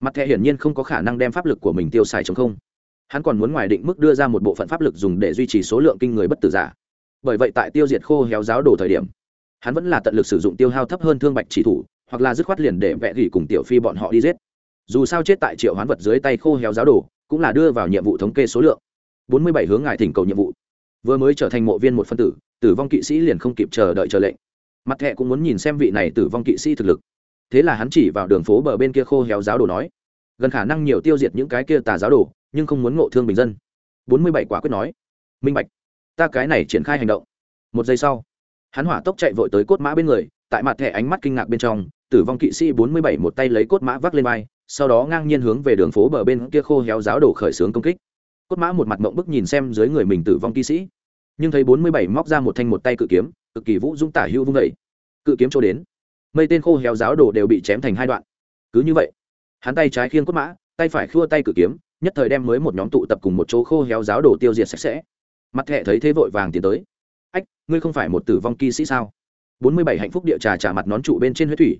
mặt thẻ hiển nhiên không có khả năng đem pháp lực của mình tiêu xài chống không. Hắn còn muốn ngoài định mức đưa ra một bộ phận pháp lực dùng để duy trì số lượng kinh người bất tử giả. Bởi vậy tại tiêu diệt khô héo giáo đồ thời điểm, hắn vẫn là tận lực sử dụng tiêu hao thấp hơn thương bạch chỉ thủ, hoặc là dứt khoát liền để vẽ gỉ cùng tiểu phi bọn họ đi giết dù sao chết tại triệu hoán vật dưới tay khô héo giáo đồ, cũng là đưa vào nhiệm vụ thống kê số lượng. Bốn mươi bảy hướng ngài thỉnh cầu nhiệm vụ. Vừa mới trở thành mộ viên một phân tử tử vong kỵ sĩ liền không kịp chờ đợi chờ lệnh. Mặt thẹ cũng muốn nhìn xem vị này tử vong kỵ sĩ thực lực. Thế là hắn chỉ vào đường phố bờ bên kia khô héo giáo đồ nói, gần khả năng nhiều tiêu diệt những cái kia tà giáo đồ, nhưng không muốn ngộ thương bình dân. Bốn mươi bảy quả quyết nói, minh bạch, ta cái này triển khai hành động. Một giây sau, hắn hỏa tốc chạy vội tới cốt mã bên người, tại mặt thẻ ánh mắt kinh ngạc bên trong, tử vong kỵ sĩ bốn mươi bảy một tay lấy cốt mã vác lên vai sau đó ngang nhiên hướng về đường phố bờ bên kia khô héo giáo đổ khởi xướng công kích. Cốt mã một mặt mộng bức nhìn xem dưới người mình tử vong kỵ sĩ. Nhưng thấy bốn mươi bảy móc ra một thanh một tay cự kiếm, cực kỳ vũ dũng tả hữu vung vẩy cự kiếm cho đến. Mây tên khô héo giáo đổ đều bị chém thành hai đoạn. Cứ như vậy, hắn tay trái khiêng cốt mã, tay phải khua tay cự kiếm, nhất thời đem mới một nhóm tụ tập cùng một chỗ khô héo giáo đổ tiêu diệt sạch sẽ. Mặt thẹ thấy thế vội vàng tiến tới. Ách, ngươi không phải một tử vong kỵ sĩ sao? Bốn mươi bảy hạnh phúc địa trà trả mặt nón trụ bên trên huyết thủy.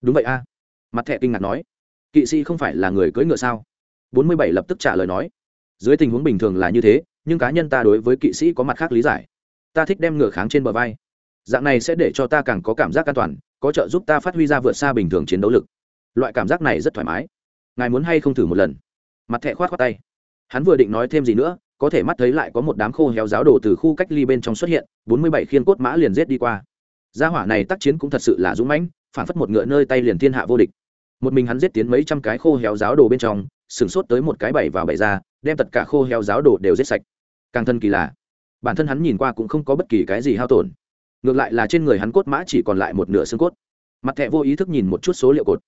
Đúng vậy a. Mặt thẹ kinh ngạc nói kỵ sĩ không phải là người cưỡi ngựa sao? Bốn mươi bảy lập tức trả lời nói, dưới tình huống bình thường là như thế, nhưng cá nhân ta đối với kỵ sĩ có mặt khác lý giải. Ta thích đem ngựa kháng trên bờ vai. Dạng này sẽ để cho ta càng có cảm giác an toàn, có trợ giúp ta phát huy ra vượt xa bình thường chiến đấu lực. Loại cảm giác này rất thoải mái. Ngài muốn hay không thử một lần? Mặt thẹ khoát khoát tay. Hắn vừa định nói thêm gì nữa, có thể mắt thấy lại có một đám khô héo giáo đồ từ khu cách ly bên trong xuất hiện, bốn mươi bảy khiên cốt mã liền rết đi qua. Gia hỏa này tác chiến cũng thật sự là dũng mãnh, phản phất một ngựa nơi tay liền thiên hạ vô địch một mình hắn giết tiến mấy trăm cái khô héo giáo đồ bên trong, sửng sốt tới một cái bảy vào bảy ra, đem tất cả khô héo giáo đồ đều giết sạch. Càng thân kỳ lạ bản thân hắn nhìn qua cũng không có bất kỳ cái gì hao tổn. Ngược lại là trên người hắn cốt mã chỉ còn lại một nửa xương cốt. Mặt thẹ vô ý thức nhìn một chút số liệu cột.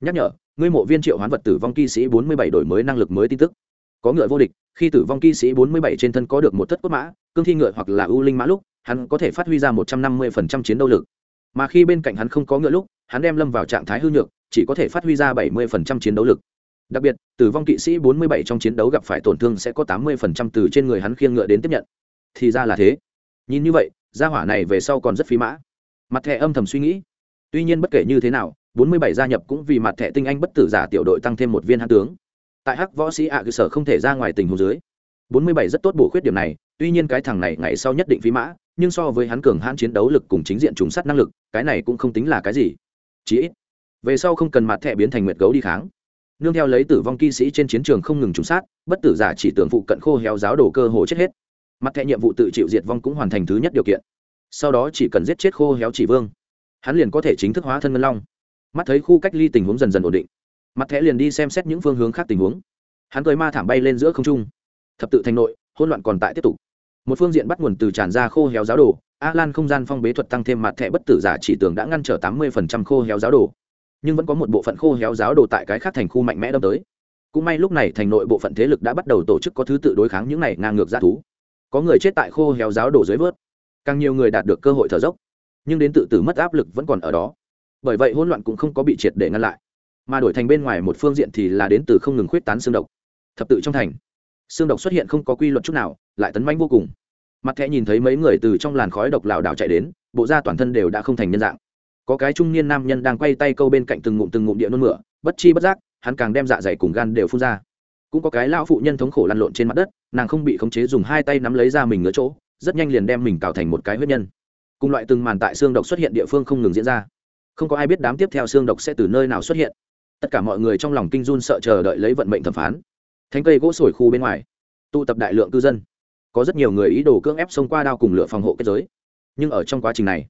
Nhắc nhở, ngươi mộ viên triệu hoán vật tử vong kỵ sĩ bốn mươi bảy đổi mới năng lực mới tin tức. Có ngựa vô địch, khi tử vong kỵ sĩ bốn mươi bảy trên thân có được một thất cốt mã, cương thi ngựa hoặc là ưu linh mã lúc, hắn có thể phát huy ra một trăm năm mươi phần trăm chiến đấu lực mà khi bên cạnh hắn không có ngựa lúc, hắn đem lâm vào trạng thái hư nhược, chỉ có thể phát huy ra bảy mươi phần trăm chiến đấu lực. Đặc biệt, tử vong kỵ sĩ bốn mươi bảy trong chiến đấu gặp phải tổn thương sẽ có tám mươi phần trăm từ trên người hắn khiêng ngựa đến tiếp nhận. Thì ra là thế. Nhìn như vậy, gia hỏa này về sau còn rất phí mã. Mặt thẻ âm thầm suy nghĩ. Tuy nhiên bất kể như thế nào, bốn mươi bảy gia nhập cũng vì mặt thẻ tinh anh bất tử giả tiểu đội tăng thêm một viên hãn tướng. Tại hắc võ sĩ ạ cơ sở không thể ra ngoài tình huống dưới, bốn mươi bảy rất tốt bổ khuyết điểm này, tuy nhiên cái thằng này ngày sau nhất định phí mã nhưng so với hắn cường hãn chiến đấu lực cùng chính diện trùng sát năng lực, cái này cũng không tính là cái gì. Chí ít, về sau không cần mặt thẻ biến thành nguyệt gấu đi kháng. Nương theo lấy tử vong kỵ sĩ trên chiến trường không ngừng trùng sát, bất tử giả chỉ tưởng phụ cận khô héo giáo đổ cơ hồ chết hết. Mặt thẻ nhiệm vụ tự chịu diệt vong cũng hoàn thành thứ nhất điều kiện. Sau đó chỉ cần giết chết khô héo chỉ vương, hắn liền có thể chính thức hóa thân ngân long. Mắt thấy khu cách ly tình huống dần dần ổn định, mặt thẻ liền đi xem xét những phương hướng khác tình huống. Hắn cười ma thảm bay lên giữa không trung. Thập tự thành nội, hỗn loạn còn tại tiếp tục một phương diện bắt nguồn từ tràn ra khô héo giáo đồ a lan không gian phong bế thuật tăng thêm mặt thẻ bất tử giả chỉ tưởng đã ngăn trở tám mươi phần trăm khô héo giáo đồ. Nhưng vẫn có một bộ phận khô héo giáo đồ tại cái khác thành khu mạnh mẽ đâm tới. Cũng may lúc này thành nội bộ phận thế lực đã bắt đầu tổ chức có thứ tự đối kháng những này ngang ngược g thú. Có người chết tại khô héo giáo đồ dưới vớt. Càng nhiều người đạt được cơ hội thở dốc. Nhưng đến tự tử mất áp lực vẫn còn ở đó. Bởi vậy hỗn loạn cũng không có bị triệt để ngăn lại. Mà đổi thành bên ngoài một phương diện thì là đến từ không ngừng khuyết tán xương độc. Thập tự trong thành xương độc xuất hiện không có quy luật chút nào, lại tấn manh vô cùng. Mặt thẻ nhìn thấy mấy người từ trong làn khói độc lảo đảo chạy đến, bộ da toàn thân đều đã không thành nhân dạng. Có cái trung niên nam nhân đang quay tay câu bên cạnh từng ngụm từng ngụm địa nôn mửa, bất chi bất giác, hắn càng đem dạ dày cùng gan đều phun ra. Cũng có cái lão phụ nhân thống khổ lăn lộn trên mặt đất, nàng không bị khống chế dùng hai tay nắm lấy ra mình ngứa chỗ, rất nhanh liền đem mình cào thành một cái huyết nhân. Cùng loại từng màn tại xương độc xuất hiện địa phương không ngừng diễn ra. Không có ai biết đám tiếp theo xương độc sẽ từ nơi nào xuất hiện. Tất cả mọi người trong lòng kinh run sợ chờ đợi lấy vận mệnh thẩm phán thánh cây gỗ sồi khu bên ngoài, tụ tập đại lượng cư dân. Có rất nhiều người ý đồ cưỡng ép xông qua đao cùng lửa phòng hộ kết giới. Nhưng ở trong quá trình này,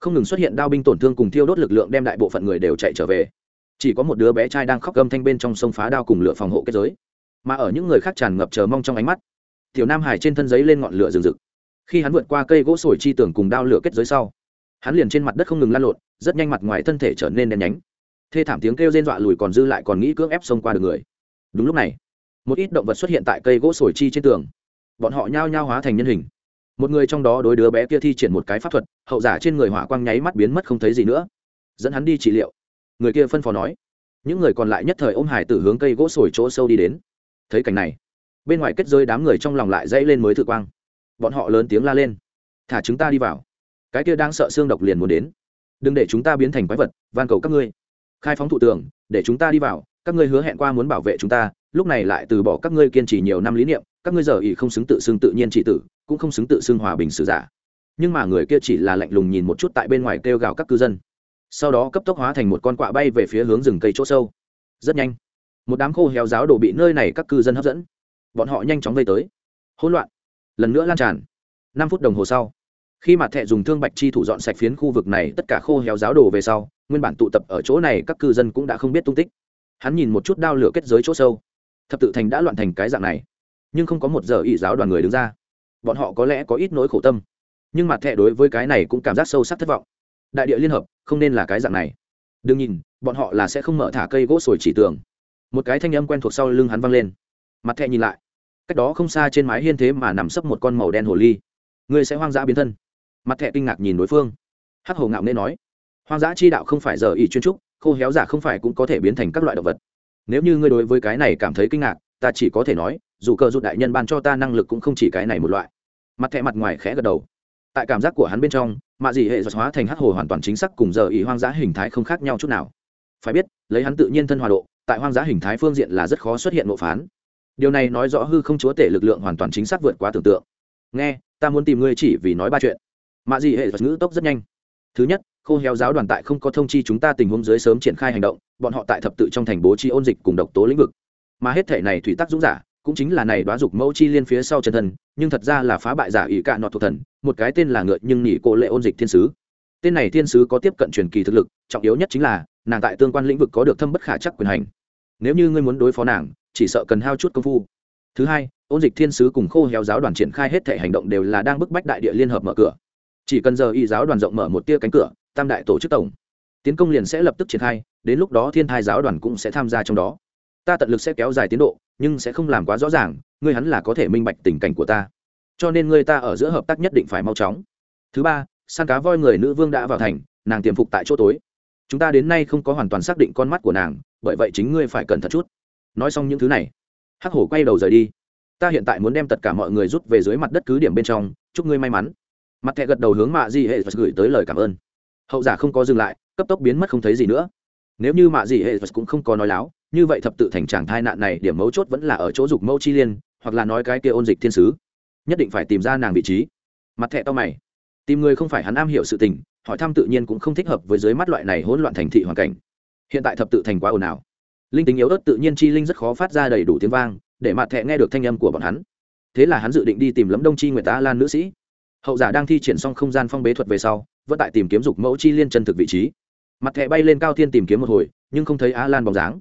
không ngừng xuất hiện đao binh tổn thương cùng thiêu đốt lực lượng đem đại bộ phận người đều chạy trở về. Chỉ có một đứa bé trai đang khóc gầm thanh bên trong sông phá đao cùng lửa phòng hộ kết giới. Mà ở những người khác tràn ngập chờ mong trong ánh mắt, tiểu nam hải trên thân giấy lên ngọn lửa rừng rực. Khi hắn vượt qua cây gỗ sồi chi tưởng cùng đao lửa kết giới sau, hắn liền trên mặt đất không ngừng lan lộn, rất nhanh mặt ngoài thân thể trở nên đen nhánh. Thê thảm tiếng kêu rên dọa lùi còn dư lại còn nghĩ cưỡng ép xông qua được người. Đúng lúc này một ít động vật xuất hiện tại cây gỗ sồi chi trên tường. Bọn họ nhao nhao hóa thành nhân hình. Một người trong đó đối đứa bé kia thi triển một cái pháp thuật, hậu giả trên người hỏa quang nháy mắt biến mất không thấy gì nữa. Dẫn hắn đi trị liệu. Người kia phân phó nói, những người còn lại nhất thời ôm hải tử hướng cây gỗ sồi chỗ sâu đi đến. Thấy cảnh này, bên ngoài kết rơi đám người trong lòng lại dãy lên mới thử quang. Bọn họ lớn tiếng la lên, thả chúng ta đi vào. Cái kia đang sợ xương độc liền muốn đến. Đừng để chúng ta biến thành quái vật, van cầu các ngươi. Khai phóng thủ tường, để chúng ta đi vào. Các ngươi hứa hẹn qua muốn bảo vệ chúng ta lúc này lại từ bỏ các ngươi kiên trì nhiều năm lý niệm, các ngươi giờ ý không xứng tự xưng tự nhiên trị tử, cũng không xứng tự xưng hòa bình sử giả. Nhưng mà người kia chỉ là lạnh lùng nhìn một chút tại bên ngoài kêu gào các cư dân. Sau đó cấp tốc hóa thành một con quạ bay về phía hướng rừng cây chỗ sâu. Rất nhanh, một đám khô héo giáo đổ bị nơi này các cư dân hấp dẫn. Bọn họ nhanh chóng vây tới. Hỗn loạn. Lần nữa lan tràn. Năm phút đồng hồ sau, khi mặt thẹ dùng thương bạch chi thủ dọn sạch phiến khu vực này, tất cả khô héo giáo đồ về sau, nguyên bản tụ tập ở chỗ này các cư dân cũng đã không biết tung tích. Hắn nhìn một chút đao lửa kết giới chỗ sâu thập tự thành đã loạn thành cái dạng này. Nhưng không có một giờ ỵ giáo đoàn người đứng ra. Bọn họ có lẽ có ít nỗi khổ tâm. Nhưng mặt thẹ đối với cái này cũng cảm giác sâu sắc thất vọng. Đại địa liên hợp, không nên là cái dạng này. Đừng nhìn, bọn họ là sẽ không mở thả cây gỗ sồi chỉ tường. Một cái thanh âm quen thuộc sau lưng hắn văng lên. Mặt thẹ nhìn lại. Cách đó không xa trên mái hiên thế mà nằm sấp một con màu đen hồ ly. Ngươi sẽ hoang dã biến thân. Mặt thẹ kinh ngạc nhìn đối phương. Hắc hồ ngạo nên nói. Hoang dã chi đạo không phải giờ ỉ chuyên trúc, khô héo giả không phải cũng có thể biến thành các loại động vật nếu như ngươi đối với cái này cảm thấy kinh ngạc, ta chỉ có thể nói, dù cờ rụt đại nhân ban cho ta năng lực cũng không chỉ cái này một loại. Mặt thẹ mặt ngoài khẽ gật đầu. Tại cảm giác của hắn bên trong, mạ dị hệ giật hóa thành hắc hồ hoàn toàn chính xác cùng giờ ý hoang dã hình thái không khác nhau chút nào. Phải biết, lấy hắn tự nhiên thân hòa độ, tại hoang dã hình thái phương diện là rất khó xuất hiện ngộ phán. Điều này nói rõ hư không chúa tể lực lượng hoàn toàn chính xác vượt quá tưởng tượng. Nghe, ta muốn tìm ngươi chỉ vì nói ba chuyện. Mạ dị hệ giật ngữ tốc rất nhanh. Thứ nhất khô héo giáo đoàn tại không có thông chi chúng ta tình huống dưới sớm triển khai hành động bọn họ tại thập tự trong thành bố trí ôn dịch cùng độc tố lĩnh vực. Mà hết thể này thủy tắc dũng giả cũng chính là này đoá dục mẫu chi liên phía sau chân thần, nhưng thật ra là phá bại giả ỷ cạn nọt thuộc thần một cái tên là ngựa nhưng nỉ cổ lệ ôn dịch thiên sứ. Tên này thiên sứ có tiếp cận truyền kỳ thực lực trọng yếu nhất chính là nàng tại tương quan lĩnh vực có được thâm bất khả chắc quyền hành. Nếu như ngươi muốn đối phó nàng chỉ sợ cần hao chút công phu. Thứ hai ôn dịch thiên sứ cùng khô héo giáo đoàn triển khai hết thể hành động đều là đang bức bách đại địa liên hợp mở cửa. Chỉ cần giờ y giáo đoàn rộng mở một tia cánh cửa tam đại tổ chức tổng. Tiến công liền sẽ lập tức triển khai, đến lúc đó thiên thai giáo đoàn cũng sẽ tham gia trong đó. Ta tận lực sẽ kéo dài tiến độ, nhưng sẽ không làm quá rõ ràng, ngươi hắn là có thể minh bạch tình cảnh của ta. Cho nên ngươi ta ở giữa hợp tác nhất định phải mau chóng. Thứ ba săn cá voi người nữ vương đã vào thành, nàng tiềm phục tại chỗ tối. Chúng ta đến nay không có hoàn toàn xác định con mắt của nàng, bởi vậy chính ngươi phải cẩn thận chút. Nói xong những thứ này, hắc hổ quay đầu rời đi. Ta hiện tại muốn đem tất cả mọi người rút về dưới mặt đất cứ điểm bên trong, chúc ngươi may mắn. Mặt thẹ gật đầu hướng mạ di hệ gửi tới lời cảm ơn hậu giả không có dừng lại, cấp tốc biến mất không thấy gì nữa. Nếu như mạ dị hệ cũng không có nói láo, như vậy thập tự thành tràng thai nạn này điểm mấu chốt vẫn là ở chỗ dục mẫu chi liên, hoặc là nói cái kia ôn dịch thiên sứ. Nhất định phải tìm ra nàng vị trí. Mặt thẹ to mày. Tìm người không phải hắn am hiểu sự tình, hỏi thăm tự nhiên cũng không thích hợp với dưới mắt loại này hỗn loạn thành thị hoàn cảnh. Hiện tại thập tự thành quá ồn ào. Linh tính yếu ớt tự nhiên chi linh rất khó phát ra đầy đủ tiếng vang, để mặt thẹ nghe được thanh âm của bọn hắn. Thế là hắn dự định đi tìm lẫm đông chi nguyệt ta lan nữ sĩ. Hậu giả đang thi triển xong không gian phong bế thuật về sau vẫn tại tìm kiếm dục mẫu chi liên chân thực vị trí. Mặt thẻ bay lên cao thiên tìm kiếm một hồi, nhưng không thấy a lan bóng dáng.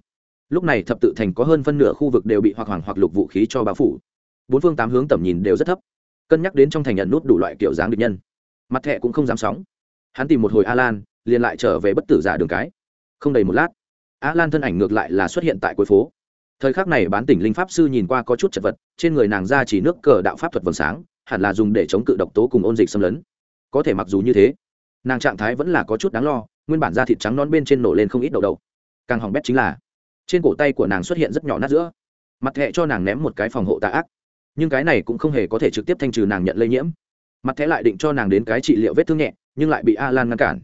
Lúc này thập tự thành có hơn phân nửa khu vực đều bị hoặc hoàng hoặc lục vũ khí cho bao phủ. Bốn phương tám hướng tầm nhìn đều rất thấp. Cân nhắc đến trong thành nhận nút đủ loại kiểu dáng địch nhân. Mặt thẻ cũng không dám sóng. Hắn tìm một hồi a lan liền lại trở về bất tử giả đường cái. Không đầy một lát a lan thân ảnh ngược lại là xuất hiện tại cuối phố. Thời khắc này bán tỉnh linh pháp sư nhìn qua có chút chật vật, trên người nàng ra chỉ nước cờ đạo pháp thuật vầng sáng, hẳn là dùng để chống cự độc tố cùng ôn dịch xâm lấn. Có thể mặc dù như thế nàng trạng thái vẫn là có chút đáng lo, nguyên bản da thịt trắng non bên trên nổ lên không ít đầu đầu càng hỏng bét chính là, trên cổ tay của nàng xuất hiện rất nhỏ nát giữa. Mặt thẹ cho nàng ném một cái phòng hộ tạ ác. Nhưng cái này cũng không hề có thể trực tiếp thanh trừ nàng nhận lây nhiễm. Mặt thẹ lại định cho nàng đến cái trị liệu vết thương nhẹ, nhưng lại bị a lan ngăn cản.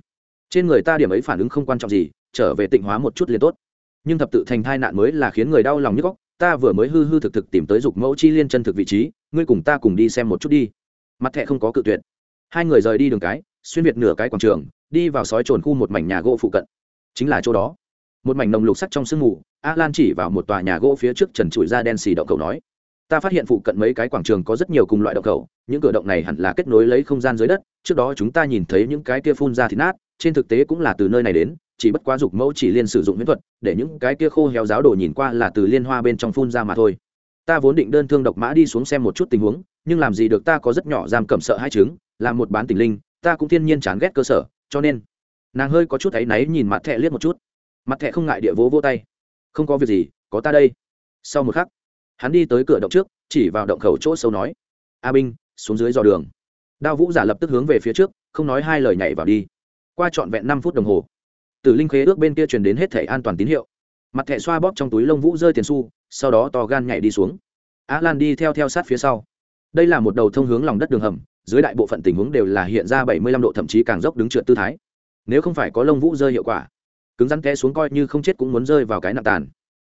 Trên người ta điểm ấy phản ứng không quan trọng gì, trở về tịnh hóa một chút liền tốt. Nhưng thập tự thành thai nạn mới là khiến người đau lòng nhức góc ta vừa mới hư hư thực thực tìm tới dục mẫu chi liên chân thực vị trí, ngươi cùng ta cùng đi xem một chút đi. Mặt thẹ không có cự tuyệt. Hai người rời đi đường cái xuyên việt nửa cái quảng trường, đi vào sói trồn khu một mảnh nhà gỗ phụ cận. Chính là chỗ đó. Một mảnh nồng lục sắc trong sương mù a lan chỉ vào một tòa nhà gỗ phía trước trần trụi ra đen xì động cầu nói, ta phát hiện phụ cận mấy cái quảng trường có rất nhiều cùng loại động cầu, những cửa động này hẳn là kết nối lấy không gian dưới đất, trước đó chúng ta nhìn thấy những cái kia phun ra thịt nát, trên thực tế cũng là từ nơi này đến, chỉ bất quá dục mẫu chỉ liên sử dụng miễn thuật, để những cái kia khô héo giáo đồ nhìn qua là từ liên hoa bên trong phun ra mà thôi. Ta vốn định đơn thương độc mã đi xuống xem một chút tình huống, nhưng làm gì được ta có rất nhỏ giam cầm sợ hai chứng làm một bán tình linh ta cũng thiên nhiên chán ghét cơ sở, cho nên. Nàng hơi có chút áy náy nhìn mặt thẹ liếc một chút. Mặt thẹ không ngại địa vố vô tay. Không có việc gì, có ta đây. Sau một khắc, hắn đi tới cửa động trước, chỉ vào động khẩu chỗ sâu nói. A binh xuống dưới dò đường. Đao vũ giả lập tức hướng về phía trước, không nói hai lời nhảy vào đi. Qua trọn vẹn năm phút đồng hồ, tử linh khế ước bên kia truyền đến hết thẻ an toàn tín hiệu. Mặt thẻ xoa bóp trong túi lông vũ rơi tiền su sau đó to gan nhảy đi xuống. Á lan đi theo theo sát phía sau. Đây là một đầu thông hướng lòng đất đường hầm dưới đại bộ phận tình huống đều là hiện ra bảy mươi lăm độ, thậm chí càng dốc đứng trượt tư thái. Nếu không phải có lông vũ rơi hiệu quả, cứng rắn té xuống coi như không chết cũng muốn rơi vào cái nặng tàn.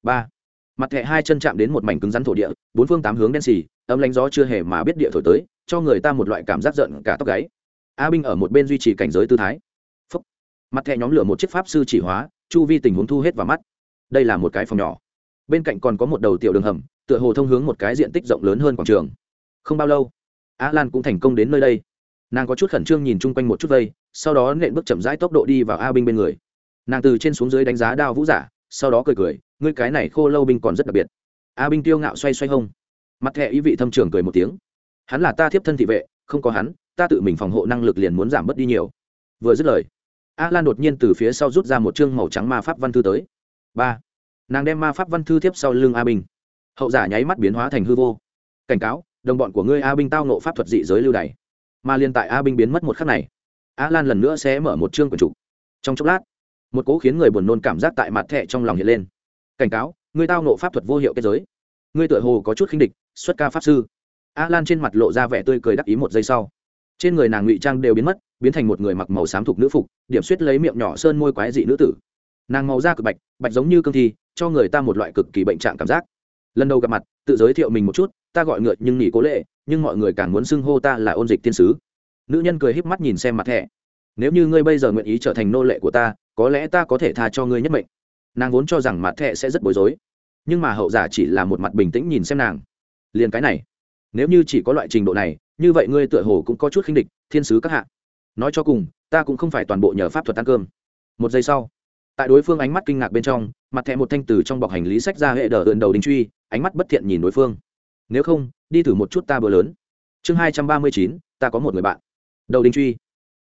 Ba. Mặt thẻ hai chân chạm đến một mảnh cứng rắn thổ địa, bốn phương tám hướng đen xì, âm lánh gió chưa hề mà biết địa thổi tới, cho người ta một loại cảm giác giận cả tóc gáy. A binh ở một bên duy trì cảnh giới tư thái. Phúc. mặt thẻ nhóm lửa một chiếc pháp sư chỉ hóa, chu vi tình huống thu hết vào mắt. Đây là một cái phòng nhỏ. Bên cạnh còn có một đầu tiểu đường hầm, tựa hồ thông hướng một cái diện tích rộng lớn hơn quảng trường. Không bao lâu a lan cũng thành công đến nơi đây nàng có chút khẩn trương nhìn chung quanh một chút vây sau đó nện bước chậm rãi tốc độ đi vào a binh bên người nàng từ trên xuống dưới đánh giá đao vũ giả sau đó cười cười ngươi cái này khô lâu binh còn rất đặc biệt a binh tiêu ngạo xoay xoay hông mặt thẹ ý vị thâm trường cười một tiếng hắn là ta thiếp thân thị vệ không có hắn ta tự mình phòng hộ năng lực liền muốn giảm bớt đi nhiều vừa dứt lời a lan đột nhiên từ phía sau rút ra một chương màu trắng ma pháp văn thư tới ba nàng đem ma pháp văn thư tiếp sau lưng a binh hậu giả nháy mắt biến hóa thành hư vô cảnh cáo đồng bọn của ngươi a binh tao nộ pháp thuật dị giới lưu đày. Mà liên tại a binh biến mất một khắc này, a lan lần nữa sẽ mở một chương quần trục trong chốc lát, một cố khiến người buồn nôn cảm giác tại mặt thẹ trong lòng hiện lên. Cảnh cáo, ngươi tao nộ pháp thuật vô hiệu kết giới. Ngươi tựa hồ có chút khinh địch, xuất ca pháp sư. A lan trên mặt lộ ra vẻ tươi cười đắc ý một giây sau. Trên người nàng ngụy trang đều biến mất, biến thành một người mặc màu xám thục nữ phục, điểm suýt lấy miệng nhỏ sơn môi quái dị nữ tử. Nàng màu da cực bạch bạch giống như cương thi, cho người ta một loại cực kỳ bệnh trạng cảm giác. Lần đầu gặp mặt, tự giới thiệu mình một chút ta gọi ngựa nhưng nghỉ cố lệ, nhưng mọi người càng muốn xưng hô ta là ôn dịch thiên sứ. Nữ nhân cười híp mắt nhìn xem mặt thẻ. Nếu như ngươi bây giờ nguyện ý trở thành nô lệ của ta, có lẽ ta có thể tha cho ngươi nhất mệnh. Nàng vốn cho rằng mặt thẻ sẽ rất bối rối. Nhưng mà hậu giả chỉ là một mặt bình tĩnh nhìn xem nàng. Liền cái này. Nếu như chỉ có loại trình độ này, như vậy ngươi tựa hồ cũng có chút khinh địch, thiên sứ các hạ. Nói cho cùng, ta cũng không phải toàn bộ nhờ pháp thuật ăn cơm. Một giây sau, tại đối phương ánh mắt kinh ngạc bên trong, mặt thẹ một thanh từ trong bọc hành lý sách ra hệ đờ ườn đầu đình truy, ánh mắt bất thiện nhìn đối phương nếu không, đi thử một chút ta bữa lớn. Chương hai trăm ba mươi chín, ta có một người bạn. Đầu đinh truy.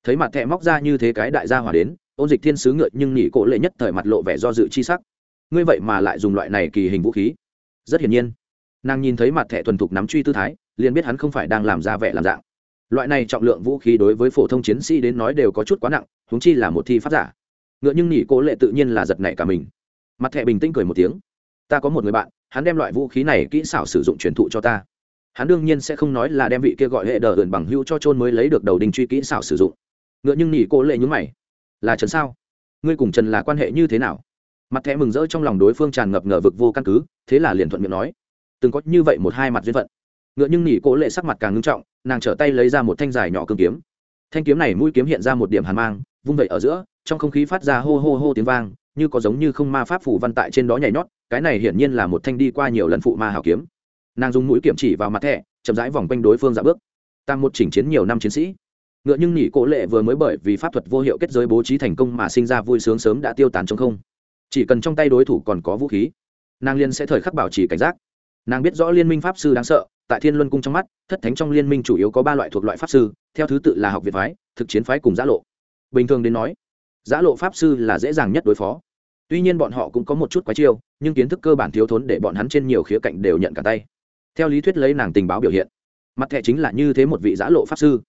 Thấy mặt thẹ móc ra như thế cái đại gia hỏa đến, ôn dịch thiên sứ ngựa nhưng nghỉ cổ lệ nhất thời mặt lộ vẻ do dự chi sắc. Ngươi vậy mà lại dùng loại này kỳ hình vũ khí. Rất hiển nhiên. Nàng nhìn thấy mặt thẻ thuần thục nắm truy tư thái, liền biết hắn không phải đang làm ra vẻ làm dạng. Loại này trọng lượng vũ khí đối với phổ thông chiến sĩ đến nói đều có chút quá nặng húng chi là một thi pháp giả. Ngựa nhưng nghỉ cố lệ tự nhiên là giật nảy cả mình. Mặt thẻ bình tĩnh cười một tiếng. Ta có một người bạn hắn đem loại vũ khí này kỹ xảo sử dụng truyền thụ cho ta. Hắn đương nhiên sẽ không nói là đem vị kia gọi hệ đờ ẩn bằng hưu cho trôn mới lấy được đầu đình truy kỹ xảo sử dụng. Ngựa nhưng nhỉ cô lệ nhúng mày. Là trần sao? Ngươi cùng trần là quan hệ như thế nào? Mặt thẻ mừng rỡ trong lòng đối phương tràn ngập ngờ vực vô căn cứ, thế là liền thuận miệng nói. Từng có như vậy một hai mặt duyên phận. Ngựa nhưng nhỉ cố lệ sắc mặt càng ngưng trọng, nàng trở tay lấy ra một thanh dài nhỏ cương kiếm. Thanh kiếm này mũi kiếm hiện ra một điểm hàn mang, vung vẩy ở giữa, trong không khí phát ra hô hô hô tiếng vang, như có giống như không ma pháp phủ văn tại trên đó nhảy nhót cái này hiển nhiên là một thanh đi qua nhiều lần phụ ma hảo kiếm. Nàng dùng mũi kiểm chỉ vào mặt thẻ, chậm rãi vòng quanh đối phương dạ bước. Tam một chỉnh chiến nhiều năm chiến sĩ. Ngựa nhưng nhị cổ lệ vừa mới bởi vì pháp thuật vô hiệu kết giới bố trí thành công mà sinh ra vui sướng sớm đã tiêu tán trong không. Chỉ cần trong tay đối thủ còn có vũ khí, nàng liên sẽ thời khắc bảo trì cảnh giác. Nàng biết rõ liên minh pháp sư đáng sợ, tại thiên luân cung trong mắt, thất thánh trong liên minh chủ yếu có ba loại thuộc loại pháp sư, theo thứ tự là học việt phái, thực chiến phái cùng giã lộ. Bình thường đến nói, giã lộ pháp sư là dễ dàng nhất đối phó tuy nhiên bọn họ cũng có một chút quái chiêu, nhưng kiến thức cơ bản thiếu thốn để bọn hắn trên nhiều khía cạnh đều nhận cả tay. Theo lý thuyết lấy nàng tình báo biểu hiện, mặt thẻ chính là như thế một vị giã lộ pháp sư.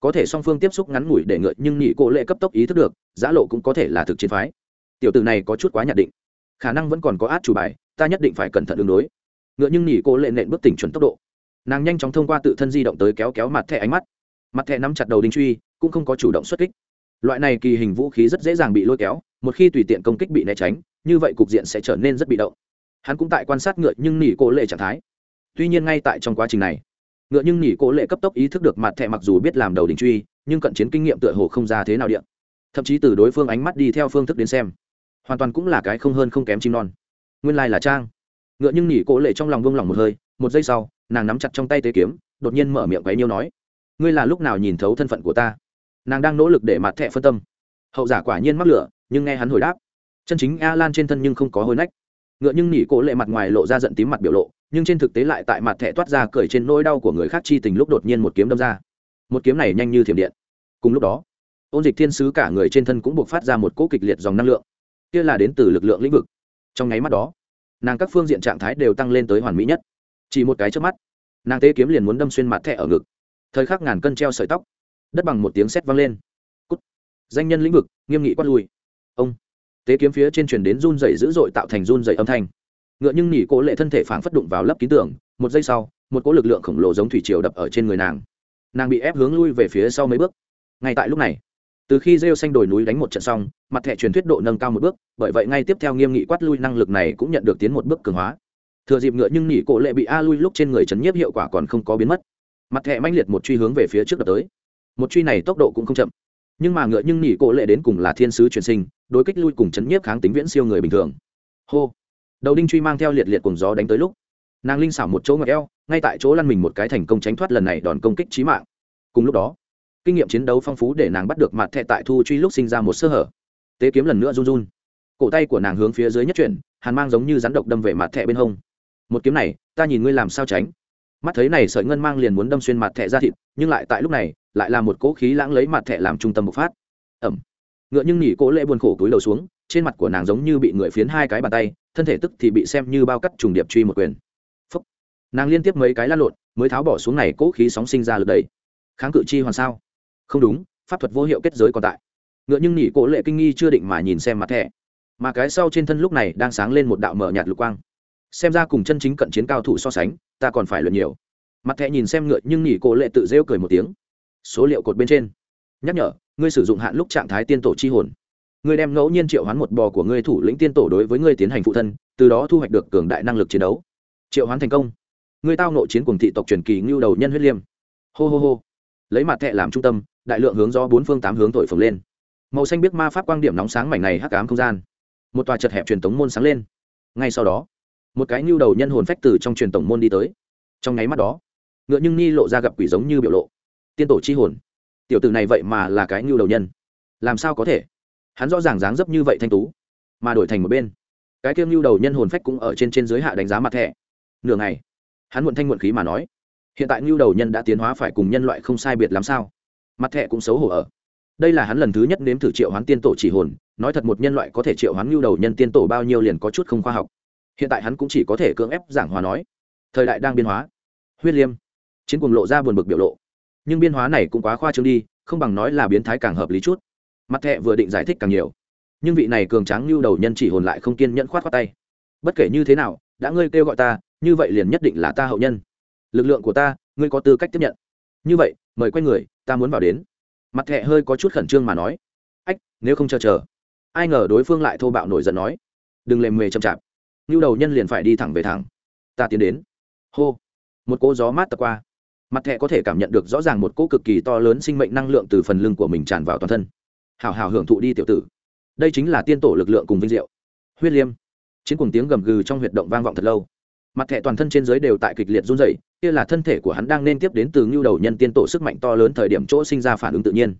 Có thể song phương tiếp xúc ngắn ngủi để ngựa, nhưng nhị cổ lệ cấp tốc ý thức được, giã lộ cũng có thể là thực chiến phái. Tiểu tử này có chút quá nhạt định. Khả năng vẫn còn có át chủ bài, ta nhất định phải cẩn thận ứng đối. Ngựa nhưng nhị cổ lệ nện bước tỉnh chuẩn tốc độ. Nàng nhanh chóng thông qua tự thân di động tới kéo kéo mặt thẻ ánh mắt. Mặt thẻ nắm chặt đầu đinh truy, cũng không có chủ động xuất kích. Loại này kỳ hình vũ khí rất dễ dàng bị lôi kéo một khi tùy tiện công kích bị né tránh, như vậy cục diện sẽ trở nên rất bị động. Hắn cũng tại quan sát ngựa nhưng nỉ cổ lệ trạng thái. Tuy nhiên ngay tại trong quá trình này, ngựa nhưng nỉ cổ lệ cấp tốc ý thức được mặt thẻ mặc dù biết làm đầu đình truy, nhưng cận chiến kinh nghiệm tựa hồ không ra thế nào điện. Thậm chí từ đối phương ánh mắt đi theo phương thức đến xem, hoàn toàn cũng là cái không hơn không kém chim non. Nguyên lai là trang. Ngựa nhưng nỉ cổ lệ trong lòng vông lòng một hơi, một giây sau, nàng nắm chặt trong tay tế kiếm, đột nhiên mở miệng quấy nhiêu nói, ngươi là lúc nào nhìn thấu thân phận của ta? Nàng đang nỗ lực để mặt thẹ phân tâm. Hậu giả quả nhiên mắc lửa nhưng nghe hắn hồi đáp, chân chính a lan trên thân nhưng không có hôi nách. Ngựa nhưng nỉ cổ lệ mặt ngoài lộ ra giận tím mặt biểu lộ, nhưng trên thực tế lại tại mặt thẹ toát ra cởi trên nỗi đau của người khác chi tình lúc đột nhiên một kiếm đâm ra. Một kiếm này nhanh như thiểm điện. Cùng lúc đó, ôn dịch thiên sứ cả người trên thân cũng buộc phát ra một cỗ kịch liệt dòng năng lượng. Kia là đến từ lực lượng lĩnh vực. Trong nháy mắt đó, nàng các phương diện trạng thái đều tăng lên tới hoàn mỹ nhất. Chỉ một cái trước mắt, nàng tê kiếm liền muốn đâm xuyên mặt thẹ ở ngực. Thời khắc ngàn cân treo sợi tóc, đất bằng một tiếng sét vang lên. Cút. danh nhân lĩnh vực, nghiêm nghị quát lui ông. Tế kiếm phía trên truyền đến run dày dữ dội tạo thành run dày âm thanh. Ngựa nhưng nỉ cố lệ thân thể phảng phất đụng vào lấp ký tưởng một giây sau, một cỗ lực lượng khổng lồ giống thủy triều đập ở trên người nàng. Nàng bị ép hướng lui về phía sau mấy bước. Ngay tại lúc này, từ khi rêu xanh đồi núi đánh một trận xong, mặt thẻ truyền thuyết độ nâng cao một bước, bởi vậy ngay tiếp theo nghiêm nghị quát lui năng lực này cũng nhận được tiến một bước cường hóa. Thừa dịp ngựa nhưng nỉ cổ lệ bị a lui lúc trên người chấn nhiếp hiệu quả còn không có biến mất. Mặt thẻ manh liệt một truy hướng về phía trước đập tới. Một truy này tốc độ cũng không chậm nhưng mà ngựa nhưng nhị cổ lệ đến cùng là thiên sứ truyền sinh, đối kích lui cùng chấn nhiếp kháng tính viễn siêu người bình thường. Hô. Đầu đinh truy mang theo liệt liệt cùng gió đánh tới lúc, nàng linh xảo một chỗ ngọc eo, ngay tại chỗ lăn mình một cái thành công tránh thoát lần này đòn công kích trí mạng. Cùng lúc đó, kinh nghiệm chiến đấu phong phú để nàng bắt được mặt thẹ tại thu truy lúc sinh ra một sơ hở. Tế kiếm lần nữa run run. Cổ tay của nàng hướng phía dưới nhất chuyển, hàn mang giống như rắn độc đâm về mặt thẹ bên hông. Một kiếm này, ta nhìn ngươi làm sao tránh. Mắt thấy này sợi ngân mang liền muốn đâm xuyên mặt thẹ ra thịt, nhưng lại tại lúc này lại là một cỗ khí lãng lấy mặt thẻ làm trung tâm bộc phát. Ẩm. Ngựa nhưng nhỉ cỗ lệ buồn khổ túi đầu xuống, trên mặt của nàng giống như bị người phiến hai cái bàn tay, thân thể tức thì bị xem như bao cắt trùng điệp truy một quyền. Phúc. nàng liên tiếp mấy cái lăn lộn, mới tháo bỏ xuống này cỗ khí sóng sinh ra lực đầy kháng cự chi hoàn sao? Không đúng, pháp thuật vô hiệu kết giới còn tại. Ngựa nhưng nhỉ cỗ lệ kinh nghi chưa định mà nhìn xem mặt thẻ. Mà cái sau trên thân lúc này đang sáng lên một đạo mở nhạt lục quang. Xem ra cùng chân chính cận chiến cao thủ so sánh, ta còn phải luận nhiều. Mặt thẻ nhìn xem ngựa nhưng nhỉ cỗ lệ tự rêu cười một tiếng số liệu cột bên trên. Nhắc nhở, ngươi sử dụng hạn lúc trạng thái tiên tổ chi hồn. Ngươi đem ngẫu nhiên triệu hoán một bò của ngươi thủ lĩnh tiên tổ đối với ngươi tiến hành phụ thân, từ đó thu hoạch được cường đại năng lực chiến đấu. Triệu hoán thành công. Ngươi tao nội chiến cùng thị tộc truyền kỳ ngưu đầu nhân huyết liêm. Hô hô hô. Lấy mặt thẹ làm trung tâm, đại lượng hướng do bốn phương tám hướng thổi phồng lên. Màu xanh biết ma pháp quang điểm nóng sáng mảnh này hắc cám không gian. Một tòa chật hẹp truyền tống môn sáng lên. Ngay sau đó, một cái nhu đầu nhân hồn phách từ trong truyền tổng môn đi tới. Trong nháy mắt đó, ngựa nhưng ni lộ ra gặp quỷ giống như biểu lộ tiên tổ chi hồn. Tiểu tử này vậy mà là cái nhu đầu nhân. Làm sao có thể? Hắn rõ ràng dáng dấp như vậy thanh tú, mà đổi thành một bên. Cái kiêng nhu đầu nhân hồn phách cũng ở trên trên dưới hạ đánh giá mặt thẻ. Nửa ngày, hắn muộn thanh muộn khí mà nói, hiện tại nhu đầu nhân đã tiến hóa phải cùng nhân loại không sai biệt làm sao? Mặt thẹ cũng xấu hổ ở. Đây là hắn lần thứ nhất nếm thử triệu hoán tiên tổ chỉ hồn, nói thật một nhân loại có thể triệu hoán nhu đầu nhân tiên tổ bao nhiêu liền có chút không khoa học. Hiện tại hắn cũng chỉ có thể cưỡng ép giảng hòa nói, thời đại đang biên hóa. Huyết liêm, chiến cùng lộ ra buồn bực biểu lộ nhưng biên hóa này cũng quá khoa trương đi, không bằng nói là biến thái càng hợp lý chút. Mặt thẹ vừa định giải thích càng nhiều. Nhưng vị này cường tráng nhu đầu nhân chỉ hồn lại không kiên nhẫn khoát khoát tay. Bất kể như thế nào, đã ngươi kêu gọi ta, như vậy liền nhất định là ta hậu nhân. Lực lượng của ta, ngươi có tư cách tiếp nhận. Như vậy, mời quay người, ta muốn vào đến. Mặt thẹ hơi có chút khẩn trương mà nói. Ách, nếu không chờ chờ. Ai ngờ đối phương lại thô bạo nổi giận nói. Đừng lềm mề chậm chạp. Như đầu nhân liền phải đi thẳng về thẳng. Ta tiến đến. Hô. Một cỗ gió mát tập qua mặt thẹ có thể cảm nhận được rõ ràng một cỗ cực kỳ to lớn sinh mệnh năng lượng từ phần lưng của mình tràn vào toàn thân. Hào hào hưởng thụ đi, tiểu tử. Đây chính là tiên tổ lực lượng cùng vinh diệu. Huyết liêm. Chiến cùng tiếng gầm gừ trong huyệt động vang vọng thật lâu. Mặt Thẹ toàn thân trên giới đều tại kịch liệt run rẩy, kia là thân thể của hắn đang nên tiếp đến từ ngưu đầu nhân tiên tổ sức mạnh to lớn thời điểm chỗ sinh ra phản ứng tự nhiên.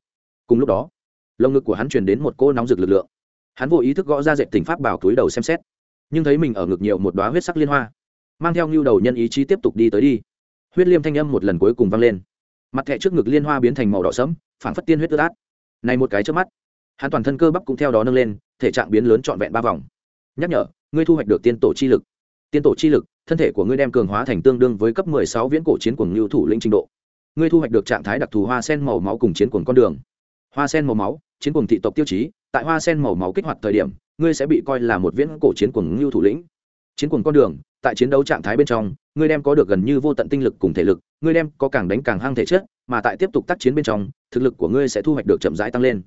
Cùng lúc đó, lồng ngực của hắn truyền đến một cô nóng rực lực lượng. Hắn vô ý thức gõ ra dệt tình pháp bảo túi đầu xem xét. Nhưng thấy mình ở ngực nhiều một đoá huyết sắc liên hoa, mang theo ngưu đầu nhân ý chí tiếp tục đi tới đi huyết liêm thanh âm một lần cuối cùng vang lên. Mặt thẹ trước ngực liên hoa biến thành màu đỏ sẫm phản phất tiên huyết ướt át. Này một cái trước mắt, hắn toàn thân cơ bắp cũng theo đó nâng lên, thể trạng biến lớn trọn vẹn ba vòng. Nhắc nhở, ngươi thu hoạch được tiên tổ chi lực. Tiên tổ chi lực, thân thể của ngươi đem cường hóa thành tương đương với cấp 16 viễn cổ chiến cuồng lưu thủ lĩnh trình độ. Ngươi thu hoạch được trạng thái đặc thù hoa sen màu máu cùng chiến cuồng con đường. Hoa sen màu máu, chiến cuồng thị tộc tiêu chí, tại hoa sen màu máu kích hoạt thời điểm, ngươi sẽ bị coi là một viễn cổ chiến cuồng lưu thủ lĩnh chiến cuồng con đường, tại chiến đấu trạng thái bên trong, ngươi đem có được gần như vô tận tinh lực cùng thể lực, ngươi đem có càng đánh càng hăng thể chất, mà tại tiếp tục tác chiến bên trong, thực lực của ngươi sẽ thu hoạch được chậm rãi tăng lên.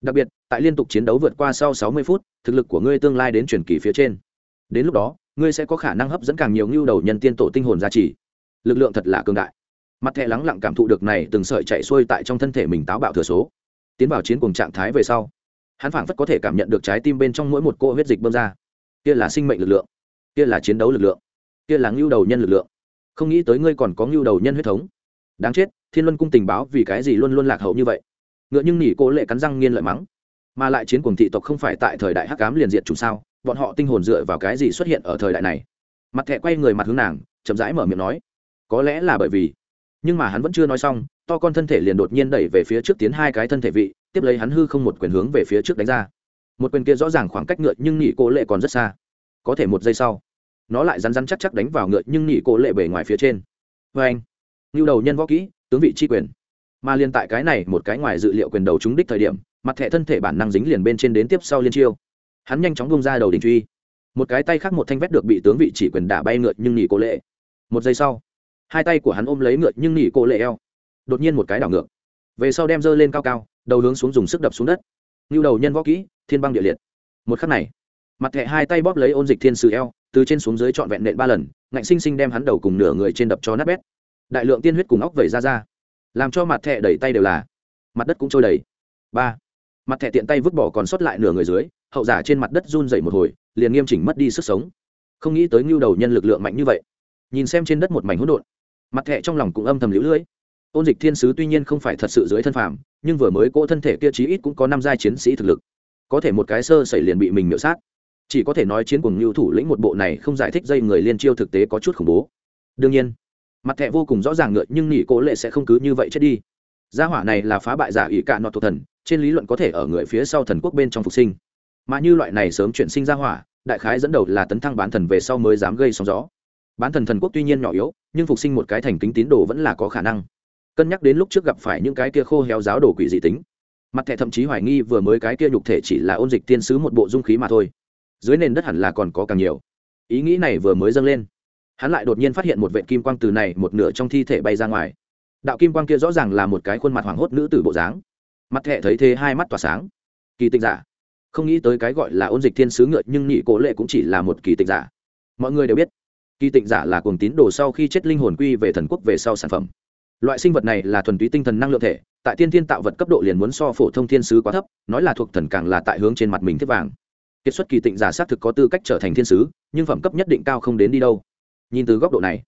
Đặc biệt, tại liên tục chiến đấu vượt qua sau 60 phút, thực lực của ngươi tương lai đến chuyển kỳ phía trên. Đến lúc đó, ngươi sẽ có khả năng hấp dẫn càng nhiều ngưu đầu nhân tiên tổ tinh hồn gia trì. Lực lượng thật là cường đại. Mặt thẻ lắng lặng cảm thụ được này từng sợi chạy xuôi tại trong thân thể mình táo bạo thừa số. Tiến vào chiến cùng trạng thái về sau, hắn phảng phất có thể cảm nhận được trái tim bên trong mỗi một cô huyết dịch bơm ra. Kia là sinh mệnh lực lượng kia là chiến đấu lực lượng, kia là ngưu đầu nhân lực lượng. Không nghĩ tới ngươi còn có ngưu đầu nhân huyết thống. Đáng chết, thiên luân cung tình báo vì cái gì luôn luôn lạc hậu như vậy? Ngựa nhưng nỉ cô lệ cắn răng nghiên lợi mắng. Mà lại chiến cuồng thị tộc không phải tại thời đại hắc cám liền diệt chủ sao? Bọn họ tinh hồn dựa vào cái gì xuất hiện ở thời đại này? Mặt thẹ quay người mặt hướng nàng, chậm rãi mở miệng nói. Có lẽ là bởi vì. Nhưng mà hắn vẫn chưa nói xong, to con thân thể liền đột nhiên đẩy về phía trước tiến hai cái thân thể vị, tiếp lấy hắn hư không một quyền hướng về phía trước đánh ra. Một quyền kia rõ ràng khoảng cách ngựa nhưng nỉ cô lệ còn rất xa. Có thể một giây sau nó lại rắn rắn chắc chắc đánh vào ngựa nhưng nhị cô lệ bề ngoài phía trên. Vê anh, ngưu đầu nhân võ kỹ, tướng vị chi quyền. Mà liên tại cái này, một cái ngoài dự liệu quyền đầu trúng đích thời điểm, mặt thẻ thân thể bản năng dính liền bên trên đến tiếp sau liên chiêu. Hắn nhanh chóng bông ra đầu đình truy. Một cái tay khác một thanh vét được bị tướng vị chỉ quyền đả bay ngựa nhưng nhị cô lệ. Một giây sau, hai tay của hắn ôm lấy ngựa nhưng nhị cô lệ eo. Đột nhiên một cái đảo ngược. Về sau đem dơ lên cao cao, đầu hướng xuống dùng sức đập xuống đất. Như đầu nhân võ kỹ, thiên băng địa liệt. Một khắc này, mặt thẻ hai tay bóp lấy ôn dịch thiên sử eo từ trên xuống dưới trọn vẹn nện ba lần, ngạnh sinh sinh đem hắn đầu cùng nửa người trên đập cho nát bét. Đại lượng tiên huyết cùng óc vẩy ra ra, làm cho mặt thẹ đẩy tay đều là, mặt đất cũng trôi đầy. Ba, mặt thẹ tiện tay vứt bỏ còn sót lại nửa người dưới, hậu giả trên mặt đất run dậy một hồi, liền nghiêm chỉnh mất đi sức sống. Không nghĩ tới ngưu đầu nhân lực lượng mạnh như vậy. Nhìn xem trên đất một mảnh hỗn độn, mặt thẹ trong lòng cũng âm thầm lũ lưỡi. Ôn dịch thiên sứ tuy nhiên không phải thật sự dưới thân phàm, nhưng vừa mới cỗ thân thể kia chí ít cũng có năm giai chiến sĩ thực lực. Có thể một cái sơ xảy liền bị mình miễu sát chỉ có thể nói chiến cùng lưu thủ lĩnh một bộ này không giải thích dây người liên chiêu thực tế có chút khủng bố. Đương nhiên, mặt thẹ vô cùng rõ ràng ngựa nhưng nghỉ cố lệ sẽ không cứ như vậy chết đi. Gia hỏa này là phá bại giả ỷ cạn nọ thuộc thần, trên lý luận có thể ở người phía sau thần quốc bên trong phục sinh. Mà như loại này sớm chuyển sinh gia hỏa, đại khái dẫn đầu là tấn thăng bán thần về sau mới dám gây sóng gió. Bán thần thần quốc tuy nhiên nhỏ yếu, nhưng phục sinh một cái thành kính tín đồ vẫn là có khả năng. Cân nhắc đến lúc trước gặp phải những cái kia khô héo giáo đồ quỷ dị tính, mặt thẻ thậm chí hoài nghi vừa mới cái kia nhục thể chỉ là ôn dịch tiên sứ một bộ dung khí mà thôi dưới nền đất hẳn là còn có càng nhiều. Ý nghĩ này vừa mới dâng lên, hắn lại đột nhiên phát hiện một vệ kim quang từ này một nửa trong thi thể bay ra ngoài. Đạo kim quang kia rõ ràng là một cái khuôn mặt hoảng hốt nữ tử bộ dáng. Mặt thẹ thấy thế hai mắt tỏa sáng. Kỳ tịch giả. Không nghĩ tới cái gọi là ôn dịch thiên sứ ngựa, nhưng nhị cố lệ cũng chỉ là một kỳ tịch giả. Mọi người đều biết, kỳ tịch giả là cuồng tín đồ sau khi chết linh hồn quy về thần quốc về sau sản phẩm. Loại sinh vật này là thuần túy tinh thần năng lượng thể, tại tiên thiên tạo vật cấp độ liền muốn so phổ thông thiên sứ quá thấp, nói là thuộc thần càng là tại hướng trên mặt mình thiết vàng kiệt xuất kỳ tịnh giả xác thực có tư cách trở thành thiên sứ, nhưng phẩm cấp nhất định cao không đến đi đâu. Nhìn từ góc độ này,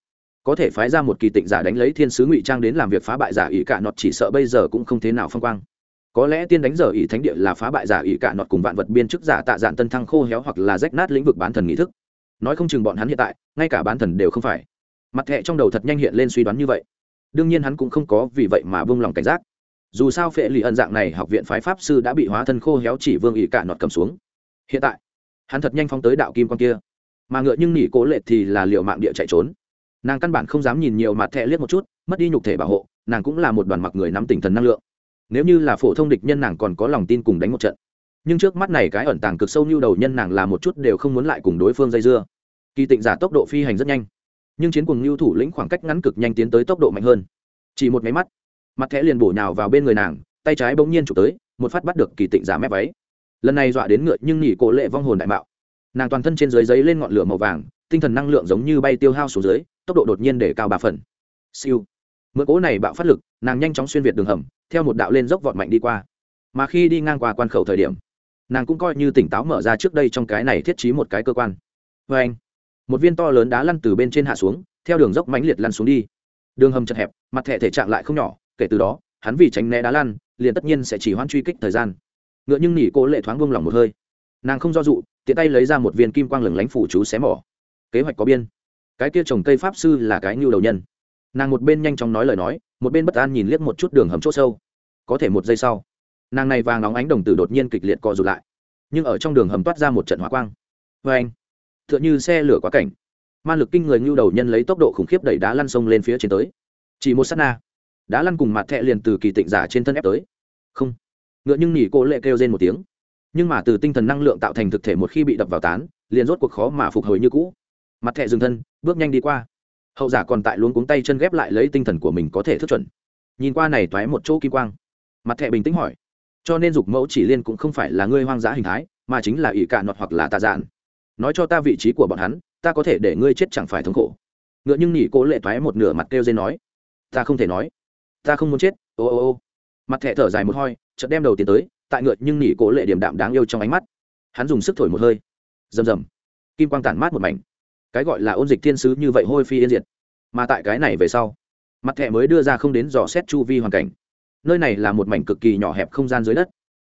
có thể phái ra một kỳ tịnh giả đánh lấy thiên sứ ngụy trang đến làm việc phá bại giả ỷ cả nọt chỉ sợ bây giờ cũng không thế nào phong quang. Có lẽ tiên đánh giờ ỷ thánh địa là phá bại giả ỷ cả nọt cùng vạn vật biên chức giả tạ dạn tân thăng khô héo hoặc là rách nát lĩnh vực bán thần nghị thức. Nói không chừng bọn hắn hiện tại, ngay cả bán thần đều không phải. Mặt thẹ trong đầu thật nhanh hiện lên suy đoán như vậy. Đương nhiên hắn cũng không có vì vậy mà buông lòng cảnh giác. Dù sao phệ lì ân dạng này học viện phái pháp sư đã bị hóa thân khô héo chỉ vương ỷ cả nọt cầm xuống hiện tại, hắn thật nhanh phóng tới đạo kim quan kia. Mà ngựa nhưng nỉ cố lệ thì là liệu mạng địa chạy trốn. Nàng căn bản không dám nhìn nhiều mặt thẹ liếc một chút, mất đi nhục thể bảo hộ, nàng cũng là một đoàn mặc người nắm tinh thần năng lượng. Nếu như là phổ thông địch nhân nàng còn có lòng tin cùng đánh một trận. Nhưng trước mắt này cái ẩn tàng cực sâu như đầu nhân nàng là một chút đều không muốn lại cùng đối phương dây dưa. Kỳ tịnh giả tốc độ phi hành rất nhanh. Nhưng chiến cùng lưu thủ lĩnh khoảng cách ngắn cực nhanh tiến tới tốc độ mạnh hơn. Chỉ một máy mắt, mặt thẻ liền bổ nhào vào bên người nàng, tay trái bỗng nhiên chụp tới, một phát bắt được kỳ tịnh giả mép váy lần này dọa đến ngựa nhưng nghỉ cổ lệ vong hồn đại mạo. Nàng toàn thân trên dưới giấy lên ngọn lửa màu vàng, tinh thần năng lượng giống như bay tiêu hao xuống dưới, tốc độ đột nhiên để cao ba phần. Siêu. Mượn cỗ này bạo phát lực, nàng nhanh chóng xuyên việt đường hầm, theo một đạo lên dốc vọt mạnh đi qua. Mà khi đi ngang qua quan khẩu thời điểm, nàng cũng coi như tỉnh táo mở ra trước đây trong cái này thiết trí một cái cơ quan. Vê anh, một viên to lớn đá lăn từ bên trên hạ xuống, theo đường dốc mãnh liệt lăn xuống đi. Đường hầm chật hẹp, mặt thẻ thể trạng lại không nhỏ, kể từ đó, hắn vì tránh né đá lăn, liền tất nhiên sẽ chỉ hoãn truy kích thời gian ngựa nhưng nỉ cô lệ thoáng buông lỏng một hơi. Nàng không do dụ tiện tay lấy ra một viên kim quang lửng lánh phủ chú xé mỏ. Kế hoạch có biên. Cái kia trồng cây pháp sư là cái nhu đầu nhân. Nàng một bên nhanh chóng nói lời nói, một bên bất an nhìn liếc một chút đường hầm c h ỗ sâu. Có thể một giây sau, nàng này vàng nóng ánh đồng tử đột nhiên kịch liệt co rụt lại. Nhưng ở trong đường hầm toát ra một trận hỏa quang. Vê anh t h ư ợ n h ư xe lửa quá cảnh. Ma lực kinh người nhu đầu nhân lấy tốc độ khủng khiếp đẩy đá lăn sông lên phía trên tới. Chỉ một s á t na, đá lăn cùng mặt thẹ liền từ kỳ tịnh giả trên thân ép tới. Không ngựa nhưng nỉ cô lệ kêu rên một tiếng. Nhưng mà từ tinh thần năng lượng tạo thành thực thể một khi bị đập vào tán, liền rốt cuộc khó mà phục hồi như cũ. Mặt thẹ dừng thân, bước nhanh đi qua. Hậu giả còn tại luống cuống tay chân ghép lại lấy tinh thần của mình có thể thức chuẩn. Nhìn qua này toái một chỗ kim quang. Mặt thẹ bình tĩnh hỏi. Cho nên dục mẫu chỉ liên cũng không phải là ngươi hoang dã hình thái, mà chính là ỷ cạn nọt hoặc là tà dạn. Nói cho ta vị trí của bọn hắn, ta có thể để ngươi chết chẳng phải thống khổ. Ngựa nhưng nhỉ cố lệ toái một nửa mặt kêu dây nói. Ta không thể nói. Ta không muốn chết. Ô ô ô mặt thẻ thở dài một hoi, chợt đem đầu tiến tới, tại ngựa nhưng nỉ cố lệ điểm đạm đáng yêu trong ánh mắt. Hắn dùng sức thổi một hơi. Rầm rầm. Kim quang tản mát một mảnh. Cái gọi là ôn dịch thiên sứ như vậy hôi phi yên diệt. Mà tại cái này về sau, mặt thẻ mới đưa ra không đến dò xét chu vi hoàn cảnh. Nơi này là một mảnh cực kỳ nhỏ hẹp không gian dưới đất.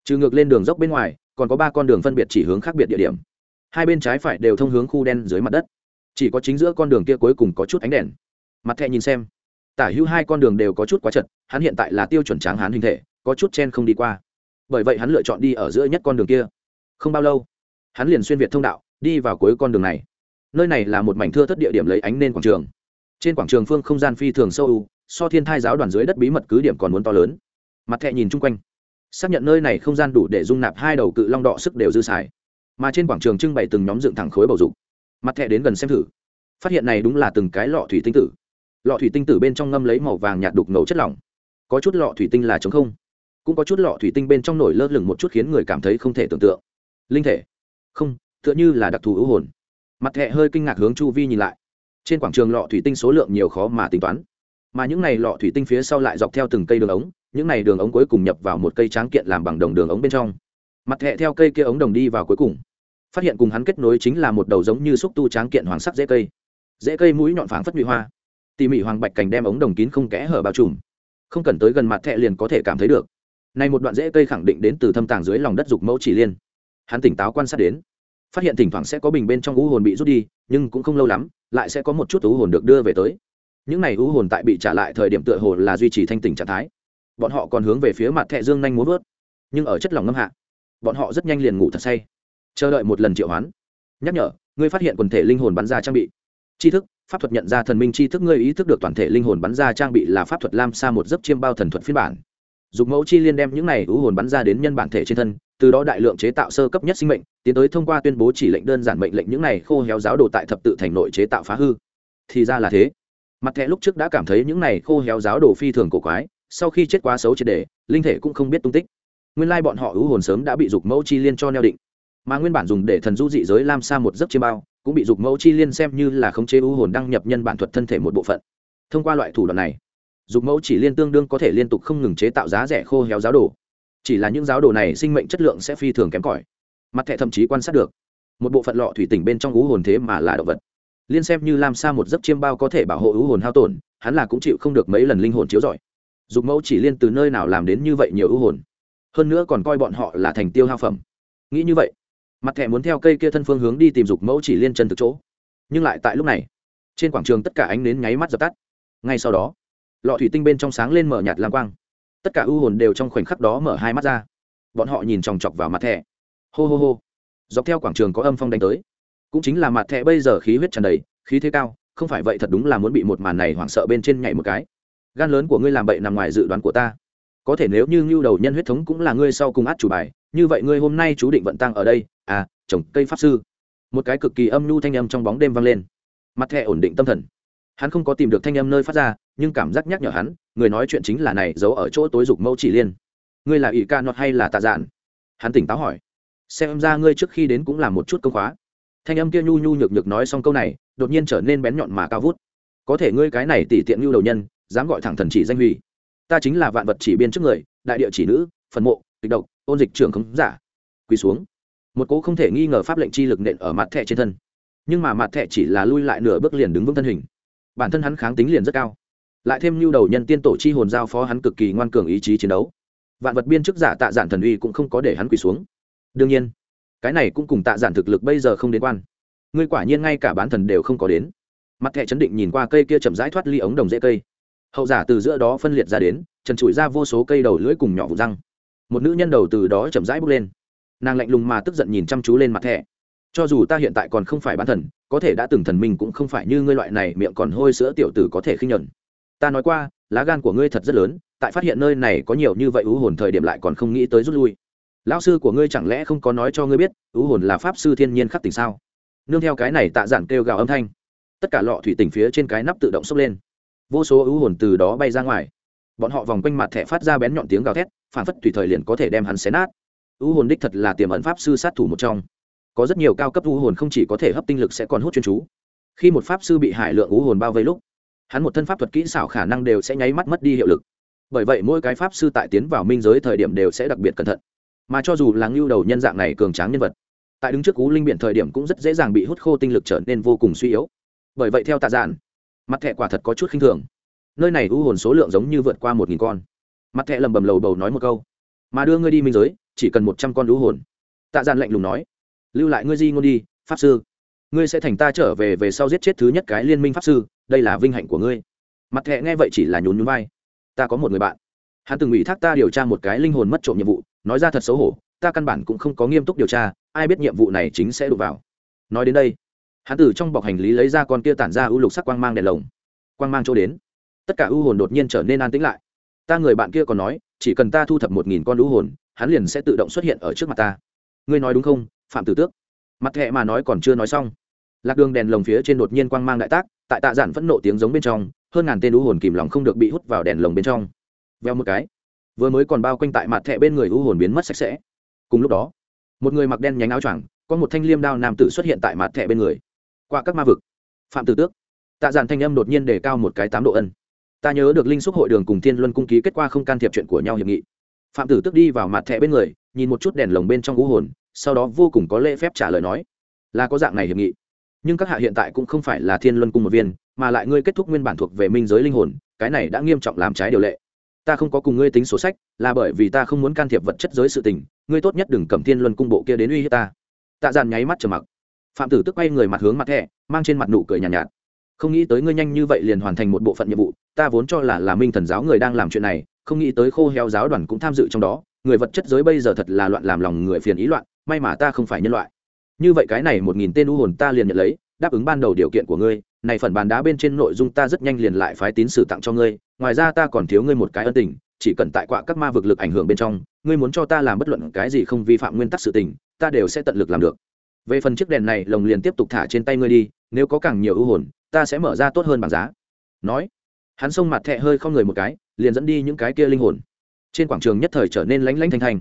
Trừ ngược lên đường dốc bên ngoài, còn có ba con đường phân biệt chỉ hướng khác biệt địa điểm. Hai bên trái phải đều thông hướng khu đen dưới mặt đất. Chỉ có chính giữa con đường kia cuối cùng có chút ánh đèn. Mặt thẹ nhìn xem tả hữu hai con đường đều có chút quá chật, hắn hiện tại là tiêu chuẩn tráng hán hình thể, có chút chen không đi qua. Bởi vậy hắn lựa chọn đi ở giữa nhất con đường kia. Không bao lâu, hắn liền xuyên việt thông đạo, đi vào cuối con đường này. Nơi này là một mảnh thưa thất địa điểm lấy ánh nên quảng trường. Trên quảng trường phương không gian phi thường sâu u, so thiên thai giáo đoàn dưới đất bí mật cứ điểm còn muốn to lớn. Mặt thẹ nhìn chung quanh, xác nhận nơi này không gian đủ để dung nạp hai đầu cự long đọ sức đều dư xài. Mà trên quảng trường trưng bày từng nhóm dựng thẳng khối bầu dục. Mặt thẹ đến gần xem thử, phát hiện này đúng là từng cái lọ thủy tinh tử lọ thủy tinh từ bên trong ngâm lấy màu vàng nhạt đục ngầu chất lỏng. Có chút lọ thủy tinh là chống không. Cũng có chút lọ thủy tinh bên trong nổi lơ lửng một chút khiến người cảm thấy không thể tưởng tượng. Linh thể. Không, tựa như là đặc thù ưu hồn. Mặt thẹ hơi kinh ngạc hướng chu vi nhìn lại. Trên quảng trường lọ thủy tinh số lượng nhiều khó mà tính toán. Mà những này lọ thủy tinh phía sau lại dọc theo từng cây đường ống, những này đường ống cuối cùng nhập vào một cây tráng kiện làm bằng đồng đường ống bên trong. Mặt thẹ theo cây kia ống đồng đi vào cuối cùng. Phát hiện cùng hắn kết nối chính là một đầu giống như xúc tu tráng kiện hoàng sắc dễ cây. Dễ cây mũi nhọn phảng phất nhụy hoa tỉ mỉ hoàng bạch cảnh đem ống đồng kín không kẽ hở bao trùm. Không cần tới gần mặt thẹ liền có thể cảm thấy được. Này một đoạn dễ cây khẳng định đến từ thâm tàng dưới lòng đất dục mẫu chỉ liên. Hắn tỉnh táo quan sát đến. Phát hiện thỉnh thoảng sẽ có bình bên trong u hồn bị rút đi, nhưng cũng không lâu lắm, lại sẽ có một chút u hồn được đưa về tới. Những này u hồn tại bị trả lại thời điểm tựa hồ là duy trì thanh tỉnh trạng thái. Bọn họ còn hướng về phía mặt thẹ dương nhanh muốn vớt. Nhưng ở chất lỏng ngâm hạ, bọn họ rất nhanh liền ngủ thật say. Chờ đợi một lần triệu hoán. Nhắc nhở, ngươi phát hiện quần thể linh hồn bắn ra trang bị. Tri thức pháp thuật nhận ra thần minh chi thức ngươi ý thức được toàn thể linh hồn bắn ra trang bị là pháp thuật lam sa một giấc chiêm bao thần thuật phiên bản. Dục mẫu chi liên đem những này u hồn bắn ra đến nhân bản thể trên thân, từ đó đại lượng chế tạo sơ cấp nhất sinh mệnh, tiến tới thông qua tuyên bố chỉ lệnh đơn giản mệnh lệnh những này khô héo giáo đồ tại thập tự thành nội chế tạo phá hư. Thì ra là thế. Mặt thẻ lúc trước đã cảm thấy những này khô héo giáo đồ phi thường cổ quái, sau khi chết quá xấu triệt đề linh thể cũng không biết tung tích. Nguyên lai bọn họ ưu hồn sớm đã bị dục mẫu chi liên cho neo định. Mà nguyên bản dùng để thần du dị giới lam sa một giấc chiêm bao cũng bị dục mẫu chi liên xem như là khống chế ưu hồn đăng nhập nhân bản thuật thân thể một bộ phận. Thông qua loại thủ đoạn này, dục mẫu chỉ liên tương đương có thể liên tục không ngừng chế tạo giá rẻ khô héo giáo đồ. Chỉ là những giáo đồ này sinh mệnh chất lượng sẽ phi thường kém cỏi. Mặt thẻ thậm chí quan sát được, một bộ phận lọ thủy tỉnh bên trong ưu hồn thế mà là động vật. Liên xem như làm sao một giấc chiêm bao có thể bảo hộ ưu hồn hao tổn, hắn là cũng chịu không được mấy lần linh hồn chiếu giỏi dục mẫu chỉ liên từ nơi nào làm đến như vậy nhiều ưu hồn? Hơn nữa còn coi bọn họ là thành tiêu hao phẩm. Nghĩ như vậy mặt thẻ muốn theo cây kia thân phương hướng đi tìm dục mẫu chỉ liên chân từ chỗ. Nhưng lại tại lúc này, trên quảng trường tất cả ánh nến nháy mắt dập tắt. Ngay sau đó, lọ thủy tinh bên trong sáng lên mở nhạt lam quang. Tất cả ưu hồn đều trong khoảnh khắc đó mở hai mắt ra. Bọn họ nhìn chòng chọc vào mặt thẻ. Hô hô hô. Dọc theo quảng trường có âm phong đánh tới. Cũng chính là mặt thẻ bây giờ khí huyết tràn đầy, khí thế cao, không phải vậy thật đúng là muốn bị một màn này hoảng sợ bên trên nhảy một cái. Gan lớn của ngươi làm bậy nằm ngoài dự đoán của ta có thể nếu như ngưu đầu nhân huyết thống cũng là ngươi sau cùng át chủ bài, như vậy ngươi hôm nay chú định vận tăng ở đây. À trồng cây pháp sư. Một cái cực kỳ âm nhu thanh âm trong bóng đêm vang lên. Mặt thẹ ổn định tâm thần. Hắn không có tìm được thanh âm nơi phát ra, nhưng cảm giác nhắc nhở hắn, người nói chuyện chính là này, giấu ở chỗ tối dục mẫu chỉ liên. Ngươi là ỷ ca nọt hay là tạ dạn? Hắn tỉnh táo hỏi. Xem ra ngươi trước khi đến cũng là một chút công khóa. Thanh âm kia nhu nhu nhược nhược nói xong câu này, đột nhiên trở nên bén nhọn mà cao vút. Có thể ngươi cái này tỉ tiện nhu đầu nhân, dám gọi thẳng thần chỉ danh hủy ta chính là vạn vật chỉ biên trước người, đại địa chỉ nữ, phần mộ, kịch độc, ôn dịch trưởng khống giả. Quỳ xuống. Một cố không thể nghi ngờ pháp lệnh chi lực nện ở mặt thẻ trên thân. Nhưng mà mặt thẻ chỉ là lui lại nửa bước liền đứng vững thân hình. Bản thân hắn kháng tính liền rất cao. Lại thêm nhu đầu nhân tiên tổ chi hồn giao phó hắn cực kỳ ngoan cường ý chí chiến đấu. Vạn vật biên chức giả tạ giản thần uy cũng không có để hắn quỳ xuống. Đương nhiên, cái này cũng cùng tạ giản thực lực bây giờ không đến quan. Ngươi quả nhiên ngay cả bán thần đều không có đến. Mặt thẻ chấn định nhìn qua cây kia chậm rãi thoát ly ống đồng dễ cây hậu giả từ giữa đó phân liệt ra đến, trần trụi ra vô số cây đầu lưỡi cùng nhỏ vụ răng. Một nữ nhân đầu từ đó chậm rãi bước lên. Nàng lạnh lùng mà tức giận nhìn chăm chú lên mặt thẻ. Cho dù ta hiện tại còn không phải bán thần, có thể đã từng thần minh cũng không phải như ngươi loại này miệng còn hôi sữa tiểu tử có thể khinh nhuận ta nói qua, lá gan của ngươi thật rất lớn, tại phát hiện nơi này có nhiều như vậy ưu hồn thời điểm lại còn không nghĩ tới rút lui. Lão sư của ngươi chẳng lẽ không có nói cho ngươi biết, ưu hồn là pháp sư thiên nhiên khắc tỉnh sao? Nương theo cái này tạ giản kêu gào âm thanh. Tất cả lọ thủy tỉnh phía trên cái nắp tự động sốc lên vô số ưu hồn từ đó bay ra ngoài. Bọn họ vòng quanh mặt thẻ phát ra bén nhọn tiếng gào thét phản phất tùy thời liền có thể đem hắn xé nát. Ưu hồn đích thật là tiềm ẩn pháp sư sát thủ một trong. Có rất nhiều cao cấp ưu hồn không chỉ có thể hấp tinh lực sẽ còn hút chuyên chú. Khi một pháp sư bị hải lượng ưu hồn bao vây lúc, hắn một thân pháp thuật kỹ xảo khả năng đều sẽ nháy mắt mất đi hiệu lực. Bởi vậy mỗi cái pháp sư tại tiến vào minh giới thời điểm đều sẽ đặc biệt cẩn thận. Mà cho dù là ngưu đầu nhân dạng này cường tráng nhân vật, tại đứng trước cú linh biện thời điểm cũng rất dễ dàng bị hút khô tinh lực trở nên vô cùng suy yếu. Bởi vậy theo tạ giản mặt thẹ quả thật có chút khinh thường. Nơi này u hồn số lượng giống như vượt qua một nghìn con. Mặt thẹ lầm bầm lầu bầu nói một câu. Mà đưa ngươi đi minh giới, chỉ cần một trăm con u hồn. Tạ gian lạnh lùng nói. Lưu lại ngươi di ngôn đi, pháp sư. Ngươi sẽ thành ta trở về về sau giết chết thứ nhất cái liên minh pháp sư, đây là vinh hạnh của ngươi. Mặt thẹ nghe vậy chỉ là nhún nhún vai. Ta có một người bạn. Hắn từng ủy thác ta điều tra một cái linh hồn mất trộm nhiệm vụ, nói ra thật xấu hổ, ta căn bản cũng không có nghiêm túc điều tra, ai biết nhiệm vụ này chính sẽ đụng vào. Nói đến đây hắn từ trong bọc hành lý lấy ra con kia tản ra ưu lục sắc quang mang đèn lồng. Quang mang chỗ đến. Tất cả ưu hồn đột nhiên trở nên an tĩnh lại. Ta người bạn kia còn nói, chỉ cần ta thu thập một nghìn con ưu hồn, hắn liền sẽ tự động xuất hiện ở trước mặt ta. Ngươi nói đúng không, phạm tử tước? Mặt thẹ mà nói còn chưa nói xong. Lạc đường đèn lồng phía trên đột nhiên quang mang đại tác, tại tạ giản phẫn nộ tiếng giống bên trong, hơn ngàn tên ưu hồn kìm lòng không được bị hút vào đèn lồng bên trong. Veo một cái. Vừa mới còn bao quanh tại mặt thẹ bên người ưu hồn biến mất sạch sẽ. Cùng lúc đó, một người mặc đen nhánh áo choàng, có một thanh liêm đao nam tử xuất hiện tại mặt thẹ bên người qua các ma vực. Phạm tử tước. Tạ giản thanh âm đột nhiên đề cao một cái tám độ ân. Ta nhớ được linh xúc hội đường cùng thiên luân cung ký kết quả không can thiệp chuyện của nhau hiệp nghị. Phạm tử tước đi vào mặt thẹ bên người, nhìn một chút đèn lồng bên trong ưu hồn, sau đó vô cùng có lễ phép trả lời nói, là có dạng này hiệp nghị. Nhưng các hạ hiện tại cũng không phải là thiên luân cung một viên, mà lại ngươi kết thúc nguyên bản thuộc về minh giới linh hồn, cái này đã nghiêm trọng làm trái điều lệ. Ta không có cùng ngươi tính sổ sách, là bởi vì ta không muốn can thiệp vật chất giới sự tình, ngươi tốt nhất đừng cầm thiên luân cung bộ kia đến uy hiếp ta. Tạ giàn nháy mắt trở mặc phạm tử tức quay người mặt hướng mặt thẻ mang trên mặt nụ cười nhàn nhạt, nhạt. Không nghĩ tới ngươi nhanh như vậy liền hoàn thành một bộ phận nhiệm vụ ta vốn cho là là minh thần giáo người đang làm chuyện này không nghĩ tới khô heo giáo đoàn cũng tham dự trong đó người vật chất giới bây giờ thật là loạn làm lòng người phiền ý loạn may mà ta không phải nhân loại. Như vậy cái này một nghìn tên u hồn ta liền nhận lấy đáp ứng ban đầu điều kiện của ngươi này phần bàn đá bên trên nội dung ta rất nhanh liền lại phái tín sử tặng cho ngươi ngoài ra ta còn thiếu ngươi một cái ân tình chỉ cần tại quạ các ma vực lực ảnh hưởng bên trong ngươi muốn cho ta làm bất luận cái gì không vi phạm nguyên tắc sự tình ta đều sẽ tận lực làm được về phần chiếc đèn này, lồng liền tiếp tục thả trên tay ngươi đi, nếu có càng nhiều ưu hồn, ta sẽ mở ra tốt hơn bằng giá. Nói, hắn xông mặt thẹ hơi không người một cái, liền dẫn đi những cái kia linh hồn. Trên quảng trường nhất thời trở nên lánh lánh thanh thanh.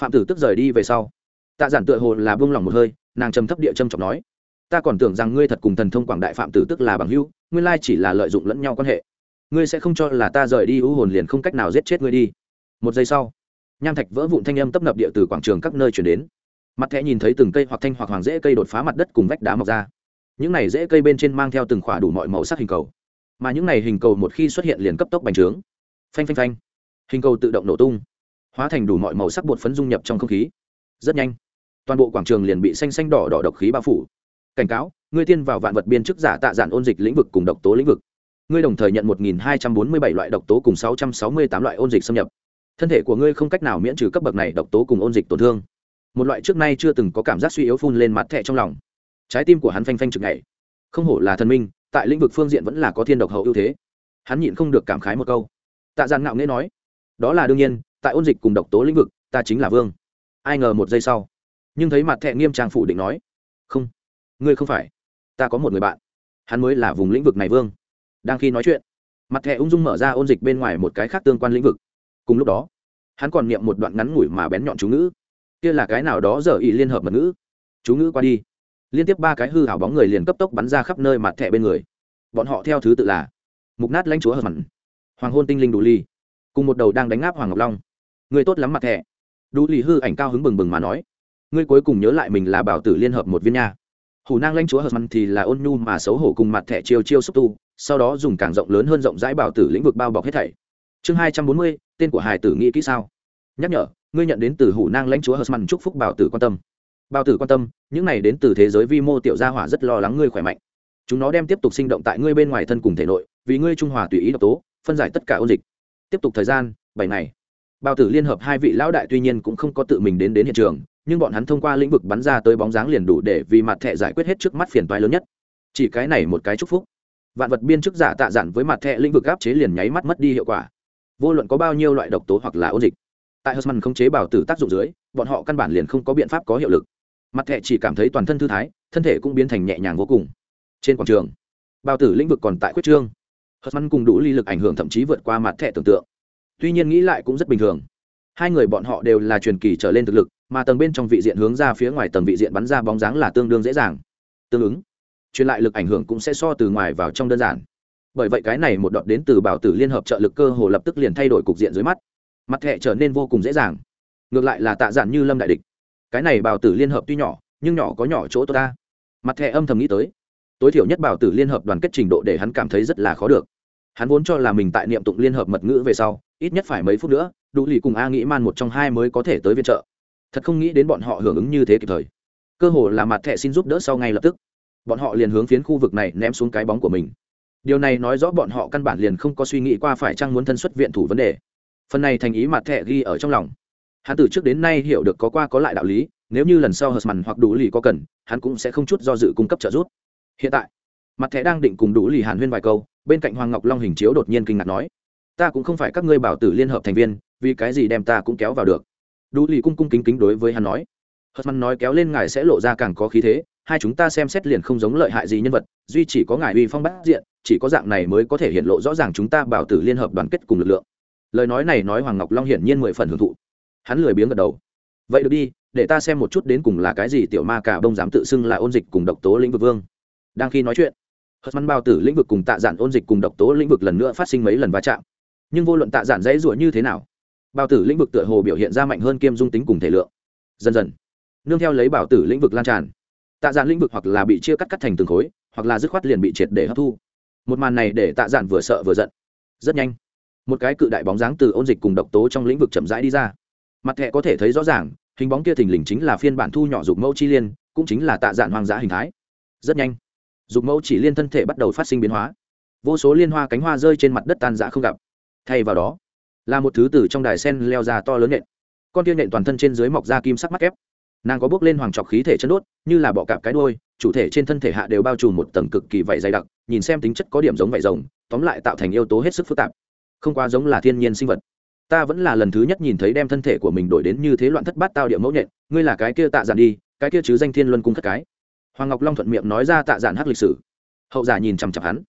Phạm tử tức rời đi về sau. Tạ giản tựa hồ là buông lỏng một hơi, nàng trầm thấp địa trâm trọng nói, ta còn tưởng rằng ngươi thật cùng thần thông quảng đại phạm tử tức là bằng hữu, nguyên lai chỉ là lợi dụng lẫn nhau quan hệ. Ngươi sẽ không cho là ta rời đi ưu hồn liền không cách nào giết chết ngươi đi. Một giây sau, nham thạch vỡ vụn thanh âm tấp nập địa từ quảng trường các nơi chuyển đến mặt thẻ nhìn thấy từng cây hoặc thanh hoặc hoàng rễ cây đột phá mặt đất cùng vách đá mọc ra. Những này rễ cây bên trên mang theo từng khỏa đủ mọi màu sắc hình cầu. Mà những này hình cầu một khi xuất hiện liền cấp tốc bành trướng. Phanh phanh phanh. Hình cầu tự động nổ tung, hóa thành đủ mọi màu sắc bột phấn dung nhập trong không khí. Rất nhanh, toàn bộ quảng trường liền bị xanh xanh đỏ đỏ độc khí bao phủ. Cảnh cáo, ngươi tiên vào vạn vật biên chức giả tạ giản ôn dịch lĩnh vực cùng độc tố lĩnh vực. Ngươi đồng thời nhận một nghìn hai trăm bốn mươi bảy loại độc tố cùng sáu trăm sáu mươi tám loại ôn dịch xâm nhập. Thân thể của ngươi không cách nào miễn trừ cấp bậc này độc tố cùng ôn dịch tổn thương một loại trước nay chưa từng có cảm giác suy yếu phun lên mặt thẹ trong lòng. Trái tim của hắn phanh phanh chực ngày không hổ là thần minh, tại lĩnh vực phương diện vẫn là có thiên độc hậu ưu thế. Hắn nhịn không được cảm khái một câu. Tạ giàn ngạo nghễ nói, đó là đương nhiên, tại ôn dịch cùng độc tố lĩnh vực, ta chính là vương. Ai ngờ một giây sau, nhưng thấy mặt thẹ nghiêm trang phủ định nói, không, ngươi không phải, ta có một người bạn. Hắn mới là vùng lĩnh vực này vương. Đang khi nói chuyện, mặt thẹ ung dung mở ra ôn dịch bên ngoài một cái khác tương quan lĩnh vực. Cùng lúc đó, hắn còn niệm một đoạn ngắn ngủi mà bén nhọn chú ngữ kia là cái nào đó giờ ý liên hợp mật ngữ? Chú ngữ qua đi. Liên tiếp ba cái hư hảo bóng người liền cấp tốc bắn ra khắp nơi mặt thẻ bên người. Bọn họ theo thứ tự là mục nát lãnh chúa hờ mặn, hoàng hôn tinh linh đủ ly cùng một đầu đang đánh áp hoàng ngọc long. Người tốt lắm mặt thẻ. Đủ ly hư ảnh cao hứng bừng bừng mà nói, ngươi cuối cùng nhớ lại mình là bảo tử liên hợp một viên nha. Hủ nang lãnh chúa hờ mặn thì là ôn nhu mà xấu hổ cùng mặt thẻ chiêu chiêu xúc tu, sau đó dùng càng rộng lớn hơn rộng rãi bảo tử lĩnh vực bao bọc hết thảy. Chương hai trăm bốn mươi, tên của hải tử nghĩ kỹ sao? Nhắc nhở ngươi nhận đến từ hủ nang lãnh chúa hờ mặn chúc phúc bảo tử quan tâm. Bảo tử quan tâm, những này đến từ thế giới vi mô tiểu gia hỏa rất lo lắng ngươi khỏe mạnh. Chúng nó đem tiếp tục sinh động tại ngươi bên ngoài thân cùng thể nội, vì ngươi trung hòa tùy ý độc tố, phân giải tất cả ôn dịch. Tiếp tục thời gian, bảy ngày. Bảo tử liên hợp hai vị lão đại tuy nhiên cũng không có tự mình đến đến hiện trường, nhưng bọn hắn thông qua lĩnh vực bắn ra tới bóng dáng liền đủ để vì mặt thẻ giải quyết hết trước mắt phiền toái lớn nhất. Chỉ cái này một cái chúc phúc. Vạn vật biên chức giả tạ dặn với mặt thẻ lĩnh vực áp chế liền nháy mắt mất đi hiệu quả. Vô luận có bao nhiêu loại độc tố hoặc là ôn dịch tại Husman không chế bảo tử tác dụng dưới, bọn họ căn bản liền không có biện pháp có hiệu lực. Mặt thẻ chỉ cảm thấy toàn thân thư thái, thân thể cũng biến thành nhẹ nhàng vô cùng. Trên quảng trường, bảo tử lĩnh vực còn tại quyết trương. Husman cùng đủ ly lực ảnh hưởng thậm chí vượt qua mặt thẻ tưởng tượng. Tuy nhiên nghĩ lại cũng rất bình thường. Hai người bọn họ đều là truyền kỳ trở lên thực lực, mà tầng bên trong vị diện hướng ra phía ngoài tầng vị diện bắn ra bóng dáng là tương đương dễ dàng. Tương ứng, truyền lại lực ảnh hưởng cũng sẽ so từ ngoài vào trong đơn giản. bởi vậy cái này một đoạn đến từ bảo tử liên hợp trợ lực cơ hồ lập tức liền thay đổi cục diện dưới mắt mặt thẻ trở nên vô cùng dễ dàng. Ngược lại là tạ giản như lâm đại địch. Cái này bảo tử liên hợp tuy nhỏ, nhưng nhỏ có nhỏ chỗ tốt ta. Mặt thẻ âm thầm nghĩ tới. Tối thiểu nhất bảo tử liên hợp đoàn kết trình độ để hắn cảm thấy rất là khó được. Hắn vốn cho là mình tại niệm tụng liên hợp mật ngữ về sau, ít nhất phải mấy phút nữa, đủ lì cùng a nghĩ man một trong hai mới có thể tới viện trợ. Thật không nghĩ đến bọn họ hưởng ứng như thế kịp thời. Cơ hồ là mặt thẻ xin giúp đỡ sau ngay lập tức. Bọn họ liền hướng phiến khu vực này ném xuống cái bóng của mình. Điều này nói rõ bọn họ căn bản liền không có suy nghĩ qua phải chăng muốn thân xuất viện thủ vấn đề phần này thành ý mặt thẻ ghi ở trong lòng. Hắn từ trước đến nay hiểu được có qua có lại đạo lý, nếu như lần sau hờ mằn hoặc đủ lì có cần, hắn cũng sẽ không chút do dự cung cấp trợ giúp. Hiện tại, mặt thẻ đang định cùng đủ lì hàn huyên vài câu, bên cạnh hoàng ngọc long hình chiếu đột nhiên kinh ngạc nói, ta cũng không phải các ngươi bảo tử liên hợp thành viên, vì cái gì đem ta cũng kéo vào được? Đủ lì cung cung kính kính đối với hắn nói hớt măn nói kéo lên ngài sẽ lộ ra càng có khí thế, hai chúng ta xem xét liền không giống lợi hại gì nhân vật, duy chỉ có ngài uy phong bát diện, chỉ có dạng này mới có thể hiện lộ rõ ràng chúng ta bảo tử liên hợp đoàn kết cùng lực lượng lời nói này nói hoàng ngọc long hiển nhiên mười phần hưởng thụ. Hắn lười biếng gật đầu. Vậy được đi, để ta xem một chút đến cùng là cái gì tiểu ma cả bông dám tự xưng là ôn dịch cùng độc tố lĩnh vực vương. Đang khi nói chuyện, hớt mắn bao tử lĩnh vực cùng tạ giản ôn dịch cùng độc tố lĩnh vực lần nữa phát sinh mấy lần va chạm. Nhưng vô luận tạ giản dãy rủa như thế nào, bao tử lĩnh vực tựa hồ biểu hiện ra mạnh hơn kiêm dung tính cùng thể lượng. Dần dần, nương theo lấy bảo tử lĩnh vực lan tràn, tạ giản lĩnh vực hoặc là bị chia cắt cắt thành từng khối, hoặc là dứt khoát liền bị triệt để hấp thu. Một màn này để tạ giản vừa sợ vừa giận. Rất nhanh một cái cự đại bóng dáng từ ôn dịch cùng độc tố trong lĩnh vực chậm rãi đi ra. Mặt thẻ có thể thấy rõ ràng, hình bóng kia thình lình chính là phiên bản thu nhỏ dục mẫu chi liên, cũng chính là tạ dạn hoang dã hình thái. Rất nhanh, dục mẫu chỉ liên thân thể bắt đầu phát sinh biến hóa. Vô số liên hoa cánh hoa rơi trên mặt đất tan dã không gặp. Thay vào đó, là một thứ từ trong đài sen leo ra to lớn nện. Con tiên nện toàn thân trên dưới mọc ra kim sắc mắt kép. Nàng có bước lên hoàng trọc khí thể chân đốt, như là bọ cạp cái đôi chủ thể trên thân thể hạ đều bao trùm một tầng cực kỳ vảy dày đặc, nhìn xem tính chất có điểm giống vảy rồng, tóm lại tạo thành yếu tố hết sức phức tạp không quá giống là thiên nhiên sinh vật. Ta vẫn là lần thứ nhất nhìn thấy đem thân thể của mình đổi đến như thế loạn thất bát tao địa mẫu nhện, ngươi là cái kia tạ giản đi, cái kia chứ danh thiên luân cung thất cái. Hoàng ngọc long thuận miệng nói ra tạ giản hát lịch sử. Hậu giả nhìn chằm chặp hắn.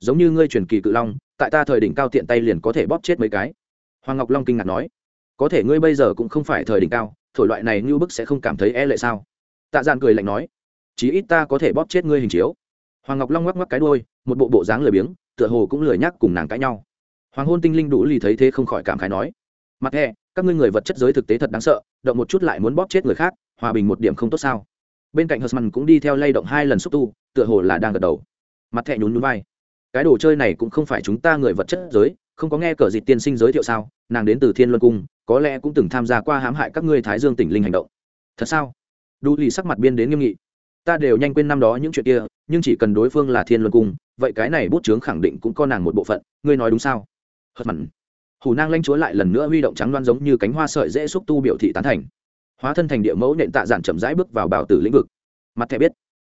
Giống như ngươi truyền kỳ cự long, tại ta thời đỉnh cao tiện tay liền có thể bóp chết mấy cái. Hoàng ngọc long kinh ngạc nói. Có thể ngươi bây giờ cũng không phải thời đỉnh cao, thổi loại này như bức sẽ không cảm thấy e lệ sao? Tạ giản cười lạnh nói. Chí ít ta có thể bóp chết ngươi hình chiếu. Hoàng ngọc long ngoắc ngoắc cái đôi một bộ bộ dáng lười biếng, tựa hồ cũng lười nhắc cùng nàng cãi nhau hoàng hôn tinh linh đủ lì thấy thế không khỏi cảm khái nói, mặt hẹ, các ngươi người vật chất giới thực tế thật đáng sợ, động một chút lại muốn bóp chết người khác, hòa bình một điểm không tốt sao? Bên cạnh husman cũng đi theo lay động hai lần xúc tu, tựa hồ là đang gật đầu. Mặt thẹ nhún nhún vai, cái đồ chơi này cũng không phải chúng ta người vật chất giới, không có nghe cờ dịt tiên sinh giới thiệu sao? Nàng đến từ thiên luân cung, có lẽ cũng từng tham gia qua hãm hại các ngươi thái dương tỉnh linh hành động. Thật sao? Đủ lì sắc mặt biên đến nghiêm nghị. Ta đều nhanh quên năm đó những chuyện kia, nhưng chỉ cần đối phương là thiên luân cung, vậy cái này bút chướng khẳng định cũng có nàng một bộ phận, ngươi nói đúng sao? Hớt mặn. Hủ nang lanh chúa lại lần nữa huy động trắng loan giống như cánh hoa sợi dễ xúc tu biểu thị tán thành. Hóa thân thành địa mẫu nện tạ giản chậm rãi bước vào bảo tử lĩnh vực. Mặt thẻ biết,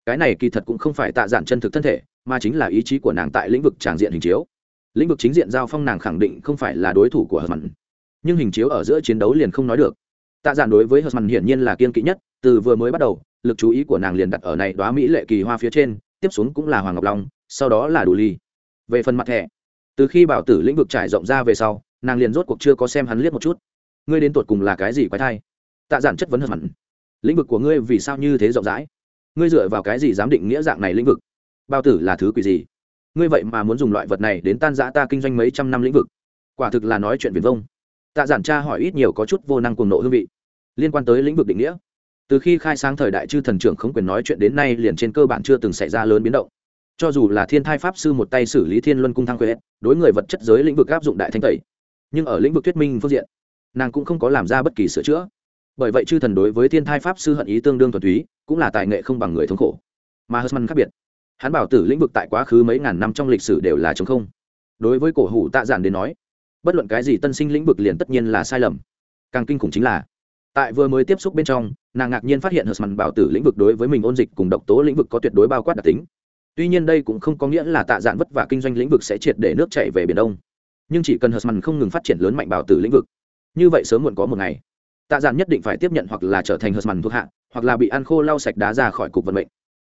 cái này kỳ thật cũng không phải tạ giản chân thực thân thể, mà chính là ý chí của nàng tại lĩnh vực tràng diện hình chiếu. Lĩnh vực chính diện giao phong nàng khẳng định không phải là đối thủ của hớt mặn. Nhưng hình chiếu ở giữa chiến đấu liền không nói được. Tạ giản đối với hớt mặn hiển nhiên là kiên kỵ nhất, từ vừa mới bắt đầu, lực chú ý của nàng liền đặt ở này đoá mỹ lệ kỳ hoa phía trên, tiếp xuống cũng là hoàng ngọc long, sau đó là đủ ly. Về phần mặt thẻ từ khi bảo tử lĩnh vực trải rộng ra về sau, nàng liền rốt cuộc chưa có xem hắn liếc một chút. Ngươi đến tột cùng là cái gì quái thai? Tạ giản chất vấn hận mặn lĩnh vực của ngươi vì sao như thế rộng rãi? Ngươi dựa vào cái gì dám định nghĩa dạng này lĩnh vực? Bao tử là thứ quỷ gì? Ngươi vậy mà muốn dùng loại vật này đến tan giã ta kinh doanh mấy trăm năm lĩnh vực? Quả thực là nói chuyện viền vông. Tạ giản tra hỏi ít nhiều có chút vô năng cùng nộ hương vị. Liên quan tới lĩnh vực định nghĩa. Từ khi khai sáng thời đại chư thần trưởng khống quyền nói chuyện đến nay liền trên cơ bản chưa từng xảy ra lớn biến động cho dù là thiên thai pháp sư một tay xử lý thiên luân cung thăng quế đối người vật chất giới lĩnh vực áp dụng đại thanh tẩy. Nhưng ở lĩnh vực thuyết minh phương diện, nàng cũng không có làm ra bất kỳ sửa chữa. Bởi vậy chư thần đối với thiên thai pháp sư hận ý tương đương thuần túy, cũng là tài nghệ không bằng người thống khổ. Mà husman khác biệt, hắn bảo tử lĩnh vực tại quá khứ mấy ngàn năm trong lịch sử đều là chống không. Đối với cổ hủ tạ giản đến nói, bất luận cái gì tân sinh lĩnh vực liền tất nhiên là sai lầm. Càng kinh khủng chính là, tại vừa mới tiếp xúc bên trong, nàng ngạc nhiên phát hiện husman bảo tử lĩnh vực đối với mình ôn dịch cùng độc tố lĩnh vực có tuyệt đối bao quát đặc tính tuy nhiên đây cũng không có nghĩa là tạ dạn vất vả kinh doanh lĩnh vực sẽ triệt để nước chạy về biển đông. Nhưng chỉ cần husman không ngừng phát triển lớn mạnh bảo tử lĩnh vực, như vậy sớm muộn có một ngày, tạ dạn nhất định phải tiếp nhận hoặc là trở thành husman thuộc hạ, hoặc là bị ăn khô lau sạch đá ra khỏi cục vận mệnh.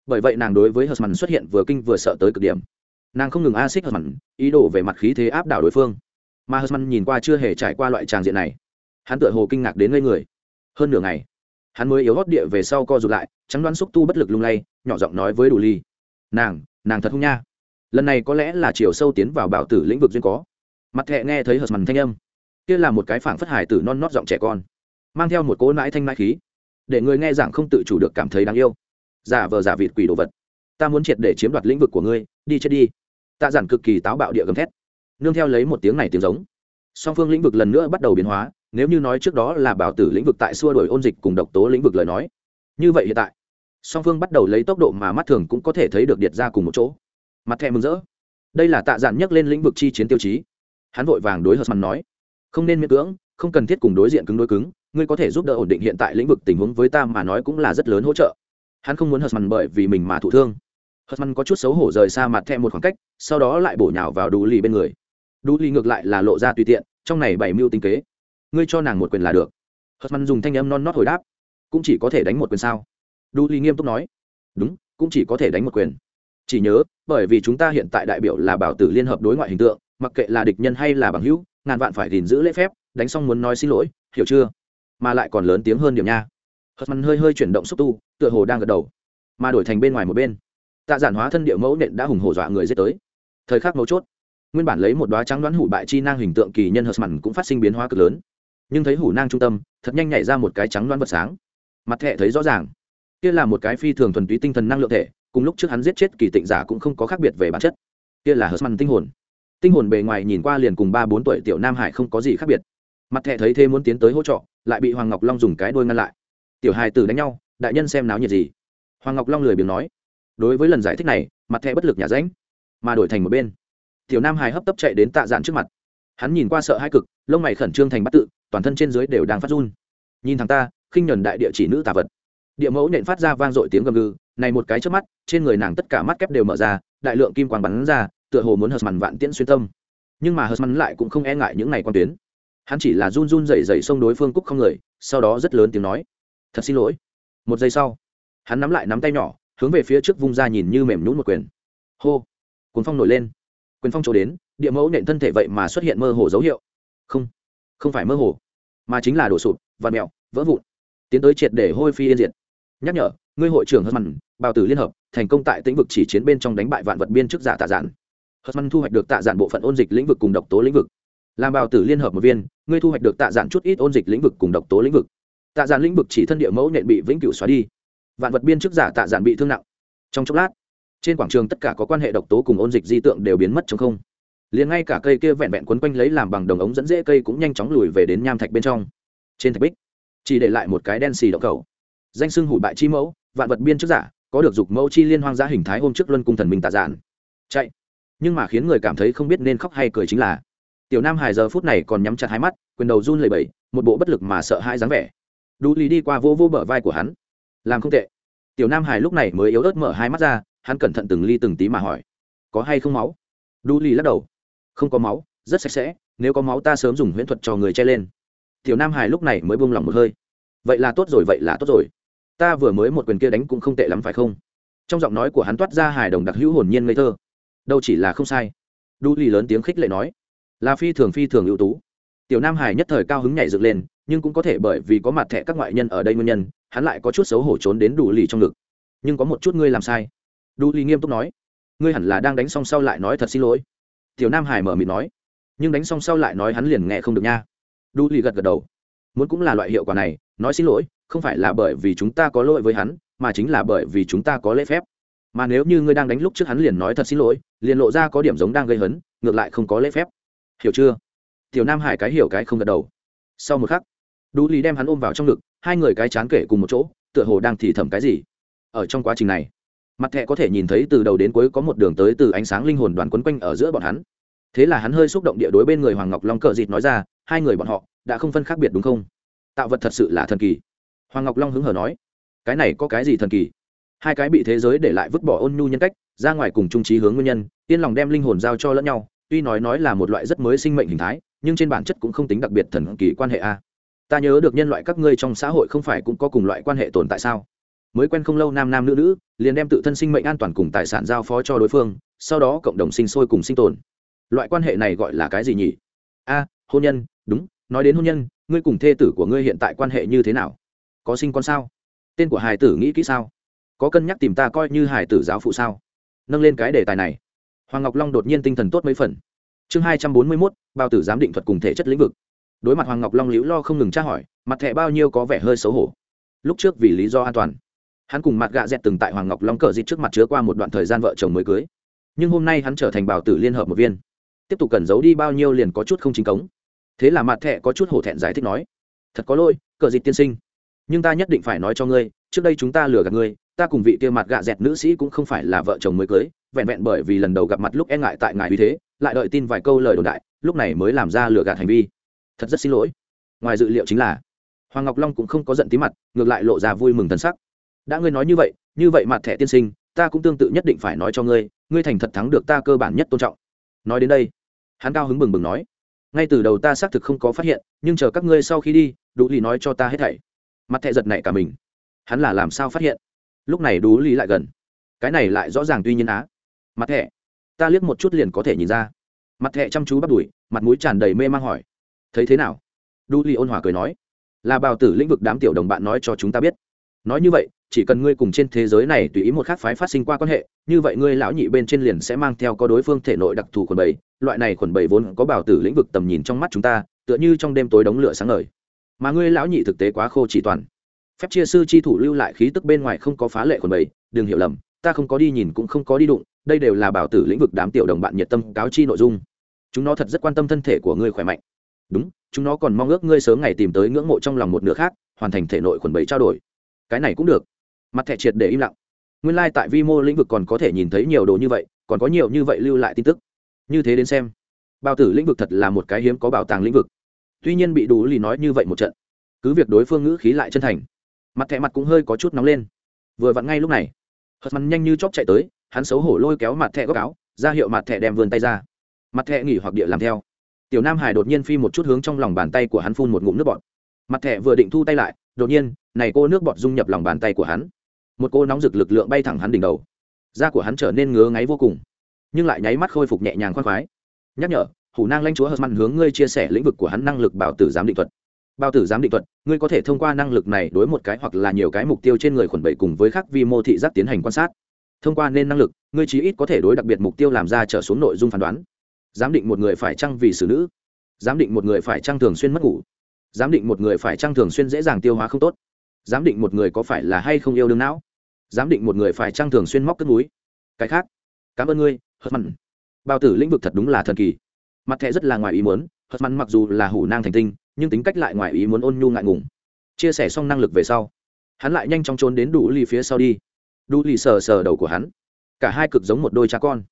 Bởi vậy nàng đối với husman xuất hiện vừa kinh vừa sợ tới cực điểm. Nàng không ngừng acid husman, ý đồ về mặt khí thế áp đảo đối phương. Mà husman nhìn qua chưa hề trải qua loại tràng diện này, hắn tựa hồ kinh ngạc đến ngây người. Hơn nửa ngày, hắn mới yếu hót địa về sau co rụt lại, trắng đoán xúc tu bất lực lung lay, nhỏ giọng nói với đủ ly nàng nàng thật hung nha. Lần này có lẽ là chiều sâu tiến vào bảo tử lĩnh vực duyên có. Mặt thẹ nghe thấy hờ mằn thanh âm. Kia là một cái phảng phất hải tử non nót giọng trẻ con, mang theo một cỗ nãi thanh nãi khí, để người nghe giảng không tự chủ được cảm thấy đáng yêu. Giả vờ giả vịt quỷ đồ vật, ta muốn triệt để chiếm đoạt lĩnh vực của ngươi, đi chết đi. Tạ giản cực kỳ táo bạo địa gầm thét, nương theo lấy một tiếng này tiếng giống. Song phương lĩnh vực lần nữa bắt đầu biến hóa, nếu như nói trước đó là bảo tử lĩnh vực tại xua đổi ôn dịch cùng độc tố lĩnh vực lời nói, như vậy hiện tại song phương bắt đầu lấy tốc độ mà mắt thường cũng có thể thấy được điệt ra cùng một chỗ. Mặt thẹ mừng rỡ. Đây là tạ giản nhắc lên lĩnh vực chi chiến tiêu chí. Hắn vội vàng đối hợp mặn nói, không nên miễn cưỡng, không cần thiết cùng đối diện cứng đối cứng, ngươi có thể giúp đỡ ổn định hiện tại lĩnh vực tình huống với ta mà nói cũng là rất lớn hỗ trợ. Hắn không muốn hợp mặn bởi vì mình mà thụ thương. Hợp mặn có chút xấu hổ rời xa mặt thẹ một khoảng cách, sau đó lại bổ nhào vào đủ lì bên người. Đủ lì ngược lại là lộ ra tùy tiện, trong này bảy mưu tinh kế. Ngươi cho nàng một quyền là được. Hợp mặn dùng thanh âm non nót hồi đáp. Cũng chỉ có thể đánh một quyền sao? Đu ly nghiêm túc nói. Đúng, cũng chỉ có thể đánh một quyền. Chỉ nhớ, bởi vì chúng ta hiện tại đại biểu là bảo tử liên hợp đối ngoại hình tượng, mặc kệ là địch nhân hay là bằng hữu, ngàn vạn phải gìn giữ lễ phép, đánh xong muốn nói xin lỗi, hiểu chưa? Mà lại còn lớn tiếng hơn điểm nha. Hớt mắn hơi hơi chuyển động xúc tu, tựa hồ đang gật đầu. Mà đổi thành bên ngoài một bên. Tạ giản hóa thân địa mẫu nện đã hùng hổ dọa người dết tới. Thời khắc mấu chốt, nguyên bản lấy một đoá trắng đoán hủ bại chi nang hình tượng kỳ nhân hớt mắn cũng phát sinh biến hóa cực lớn. Nhưng thấy hủ nang trung tâm, thật nhanh nhảy ra một cái trắng đoán vật sáng. Mặt thẹ thấy rõ ràng kia là một cái phi thường thuần túy tinh thần năng lượng thể, cùng lúc trước hắn giết chết kỳ tịnh giả cũng không có khác biệt về bản chất. Kia là hớt măn tinh hồn. Tinh hồn bề ngoài nhìn qua liền cùng ba bốn tuổi tiểu nam hải không có gì khác biệt. Mặt thẹ thấy thế muốn tiến tới hỗ trợ, lại bị hoàng ngọc long dùng cái đôi ngăn lại. Tiểu hài tử đánh nhau, đại nhân xem náo nhiệt gì. Hoàng ngọc long lười biếng nói. Đối với lần giải thích này, mặt thẹ bất lực nhả ránh mà đổi thành một bên. Tiểu nam hải hấp tấp chạy đến tạ dạn trước mặt. Hắn nhìn qua sợ hai cực, lông mày khẩn trương thành bắt tự, toàn thân trên dưới đều đang phát run. Nhìn thằng ta, khinh nhuần đại địa chỉ nữ tà vật địa mẫu nện phát ra vang dội tiếng gầm gừ, này một cái trước mắt, trên người nàng tất cả mắt kép đều mở ra, đại lượng kim quang bắn ra, tựa hồ muốn hờ mằn vạn tiễn xuyên tâm. Nhưng mà hờ mằn lại cũng không e ngại những này quan tuyến. Hắn chỉ là run run dậy dậy xông đối phương cúc không người, sau đó rất lớn tiếng nói, thật xin lỗi. Một giây sau, hắn nắm lại nắm tay nhỏ, hướng về phía trước vung ra nhìn như mềm nhún một quyền. Hô! Cuốn phong nổi lên. Quyền phong trổ đến, địa mẫu nện thân thể vậy mà xuất hiện mơ hồ dấu hiệu. Không không phải mơ hồ, mà chính là đổ sụp và mẹo vỡ vụn. Tiến tới triệt để hôi phi yên diệt nhắc nhở, ngươi hội trưởng hớt mặn bào tử liên hợp, thành công tại tĩnh vực chỉ chiến bên trong đánh bại vạn vật biên chức giả tạ giản. Hớt mặn thu hoạch được tạ giản bộ phận ôn dịch lĩnh vực cùng độc tố lĩnh vực. Làm bào tử liên hợp một viên, ngươi thu hoạch được tạ giản chút ít ôn dịch lĩnh vực cùng độc tố lĩnh vực. Tạ giản lĩnh vực chỉ thân địa mẫu nện bị vĩnh cửu xóa đi. Vạn vật biên chức giả tạ giản bị thương nặng. Trong chốc lát, trên quảng trường tất cả có quan hệ độc tố cùng ôn dịch di tượng đều biến mất trong không. Liền ngay cả cây kia vẹn vẹn quấn quanh lấy làm bằng đồng ống dẫn dễ cây cũng nhanh chóng lùi về đến nham thạch bên trong. Trên thạch bích, chỉ để lại một cái đen xì động cầu danh sưng hủ bại chi mẫu, vạn vật biên trước giả, có được dục mẫu chi liên hoang dã hình thái hôm trước luân cung thần minh tạ giản. Chạy. Nhưng mà khiến người cảm thấy không biết nên khóc hay cười chính là, tiểu nam hải giờ phút này còn nhắm chặt hai mắt, quyền đầu run lẩy bẩy, một bộ bất lực mà sợ hãi dáng vẻ. Đu lì đi qua vô vô bờ vai của hắn. Làm không tệ. Tiểu nam hải lúc này mới yếu ớt mở hai mắt ra, hắn cẩn thận từng ly từng tí mà hỏi, có hay không máu? Đu lì lắc đầu, không có máu, rất sạch sẽ, nếu có máu ta sớm dùng huyễn thuật cho người che lên. Tiểu nam hải lúc này mới buông lỏng một hơi, vậy là tốt rồi, vậy là tốt rồi ta vừa mới một quyền kia đánh cũng không tệ lắm phải không? Trong giọng nói của hắn toát ra hài đồng đặc hữu hồn nhiên ngây thơ. Đâu chỉ là không sai. Đu Lì lớn tiếng khích lệ nói, là phi thường phi thường ưu tú. Tiểu nam hải nhất thời cao hứng nhảy dựng lên, nhưng cũng có thể bởi vì có mặt thẻ các ngoại nhân ở đây nguyên nhân, hắn lại có chút xấu hổ trốn đến đủ lì trong ngực. Nhưng có một chút ngươi làm sai. Đu Lì nghiêm túc nói, ngươi hẳn là đang đánh xong sau lại nói thật xin lỗi. Tiểu nam hải mở mịt nói, nhưng đánh xong sau lại nói hắn liền nghe không được nha. Đu Lì gật gật đầu, muốn cũng là loại hiệu quả này, nói xin lỗi không phải là bởi vì chúng ta có lỗi với hắn, mà chính là bởi vì chúng ta có lễ phép. Mà nếu như ngươi đang đánh lúc trước hắn liền nói thật xin lỗi, liền lộ ra có điểm giống đang gây hấn, ngược lại không có lễ phép. Hiểu chưa? Tiểu nam hải cái hiểu cái không gật đầu. Sau một khắc, đu lý đem hắn ôm vào trong ngực, hai người cái chán kể cùng một chỗ, tựa hồ đang thì thầm cái gì. Ở trong quá trình này, mặt thẹ có thể nhìn thấy từ đầu đến cuối có một đường tới từ ánh sáng linh hồn đoàn quấn quanh ở giữa bọn hắn. Thế là hắn hơi xúc động địa đối bên người hoàng ngọc long cờ dịt nói ra, hai người bọn họ đã không phân khác biệt đúng không? Tạo vật thật sự là thần kỳ hoàng ngọc long hứng hở nói, cái này có cái gì thần kỳ? Hai cái bị thế giới để lại vứt bỏ ôn nhu nhân cách, ra ngoài cùng trung trí hướng nguyên nhân, yên lòng đem linh hồn giao cho lẫn nhau, tuy nói nói là một loại rất mới sinh mệnh hình thái, nhưng trên bản chất cũng không tính đặc biệt thần kỳ quan hệ a. Ta nhớ được nhân loại các ngươi trong xã hội không phải cũng có cùng loại quan hệ tồn tại sao? Mới quen không lâu nam nam nữ nữ, liền đem tự thân sinh mệnh an toàn cùng tài sản giao phó cho đối phương, sau đó cộng đồng sinh sôi cùng sinh tồn. Loại quan hệ này gọi là cái gì nhỉ? A, hôn nhân, đúng, nói đến hôn nhân, ngươi cùng thê tử của ngươi hiện tại quan hệ như thế nào? Có sinh con sao? Tên của hải tử nghĩ kỹ sao? Có cân nhắc tìm ta coi như hải tử giáo phụ sao? Nâng lên cái đề tài này. Hoàng ngọc long đột nhiên tinh thần tốt mấy phần. Chương hai trăm bốn mươi mốt, bao tử giám định thuật cùng thể chất lĩnh vực. Đối mặt hoàng ngọc long liễu lo không ngừng tra hỏi, mặt thẻ bao nhiêu có vẻ hơi xấu hổ. Lúc trước vì lý do an toàn, hắn cùng mặt gạ dẹt từng tại hoàng ngọc long cờ dịt trước mặt chứa qua một đoạn thời gian vợ chồng mới cưới. Nhưng hôm nay hắn trở thành bào tử liên hợp một viên. Tiếp tục cần giấu đi bao nhiêu liền có chút không chính cống. Thế là mặt thẻ có chút hổ thẹn giải thích nói, thật có lỗi, cờ dịt tiên sinh nhưng ta nhất định phải nói cho ngươi, trước đây chúng ta lừa gạt ngươi, ta cùng vị kia mặt gạ dẹt nữ sĩ cũng không phải là vợ chồng mới cưới, vẹn vẹn bởi vì lần đầu gặp mặt lúc e ngại tại ngài vì thế, lại đợi tin vài câu lời đồn đại, lúc này mới làm ra lừa gạt hành vi. Thật rất xin lỗi. Ngoài dự liệu chính là, hoàng ngọc long cũng không có giận tí mặt, ngược lại lộ ra vui mừng thần sắc. Đã ngươi nói như vậy như vậy mặt thẻ tiên sinh, ta cũng tương tự nhất định phải nói cho ngươi ngươi thành thật thắng được ta cơ bản nhất tôn trọng. Nói đến đây, hắn cao hứng bừng bừng nói, ngay từ đầu ta xác thực không có phát hiện, nhưng chờ các ngươi sau khi đi, đủ lì nói cho ta hết thảy mặt thẹ giật này cả mình. Hắn là làm sao phát hiện? Lúc này đú lý lại gần. Cái này lại rõ ràng tuy nhiên á. Mặt thẹ ta liếc một chút liền có thể nhìn ra. Mặt thẹ chăm chú bắt đuổi, mặt mũi tràn đầy mê mang hỏi. Thấy thế nào? Đú lý ôn hòa cười nói. Là bào tử lĩnh vực đám tiểu đồng bạn nói cho chúng ta biết. Nói như vậy, chỉ cần ngươi cùng trên thế giới này tùy ý một khác phái phát sinh qua quan hệ, như vậy ngươi lão nhị bên trên liền sẽ mang theo có đối phương thể nội đặc thù quần bầy. Loại này quần bầy vốn có bảo tử lĩnh vực tầm nhìn trong mắt chúng ta, tựa như trong đêm tối đống lửa sáng ngời mà ngươi lão nhị thực tế quá khô chỉ toàn. Phép chia sư chi thủ lưu lại khí tức bên ngoài không có phá lệ quần bầy, đừng hiểu lầm, ta không có đi nhìn cũng không có đi đụng, đây đều là bảo tử lĩnh vực đám tiểu đồng bạn nhiệt tâm cáo chi nội dung. Chúng nó thật rất quan tâm thân thể của ngươi khỏe mạnh. Đúng, chúng nó còn mong ước ngươi sớm ngày tìm tới ngưỡng mộ trong lòng một nửa khác, hoàn thành thể nội khuẩn bầy trao đổi. Cái này cũng được. Mặt thẻ triệt để im lặng. Nguyên lai、like、tại vi mô lĩnh vực còn có thể nhìn thấy nhiều đồ như vậy, còn có nhiều như vậy lưu lại tin tức. Như thế đến xem bao tử lĩnh vực thật là một cái hiếm có bảo tàng lĩnh vực tuy nhiên bị đủ lì nói như vậy một trận, cứ việc đối phương ngữ khí lại chân thành, mặt thẻ mặt cũng hơi có chút nóng lên. Vừa vặn ngay lúc này, hớt mắn nhanh như chóp chạy tới, hắn xấu hổ lôi kéo mặt thẻ góc áo, ra hiệu mặt thẻ đem vươn tay ra. Mặt thẻ nghỉ hoặc địa làm theo. Tiểu nam hải đột nhiên phi một chút hướng trong lòng bàn tay của hắn phun một ngụm nước bọt. Mặt thẻ vừa định thu tay lại, đột nhiên, này cô nước bọt dung nhập lòng bàn tay của hắn. Một cô nóng rực lực lượng bay thẳng hắn đỉnh đầu. Da của hắn trở nên ngứa ngáy vô cùng, nhưng lại nháy mắt khôi phục nhẹ nhàng khoan khoái. Nhắc nhở hủ nang lãnh chúa hớt mặn hướng ngươi chia sẻ lĩnh vực của hắn năng lực bảo tử giám định thuật. Bao tử giám định thuật, ngươi có thể thông qua năng lực này đối một cái hoặc là nhiều cái mục tiêu trên người khuẩn bậy cùng với khác vi mô thị giác tiến hành quan sát. Thông qua nên năng lực, ngươi chí ít có thể đối đặc biệt mục tiêu làm ra trở xuống nội dung phán đoán. Giám định một người phải chăng vì xử nữ? Giám định một người phải chăng thường xuyên mất ngủ? Giám định một người phải chăng thường xuyên dễ dàng tiêu hóa không tốt? Giám định một người có phải là hay không yêu đương não? Giám định một người phải trăng thường xuyên móc cất núi? Cái khác. Cảm ơn ngươi hớt mặn bao tử lĩnh vực thật đúng là thần kỳ mặt thẻ rất là ngoài ý muốn, hớt mặn mặc dù là hủ nang thành tinh, nhưng tính cách lại ngoài ý muốn ôn nhu ngại ngùng. Chia sẻ xong năng lực về sau, hắn lại nhanh chóng trốn đến đủ lì phía sau đi. Đủ lì sờ sờ đầu của hắn. Cả hai cực giống một đôi cha con.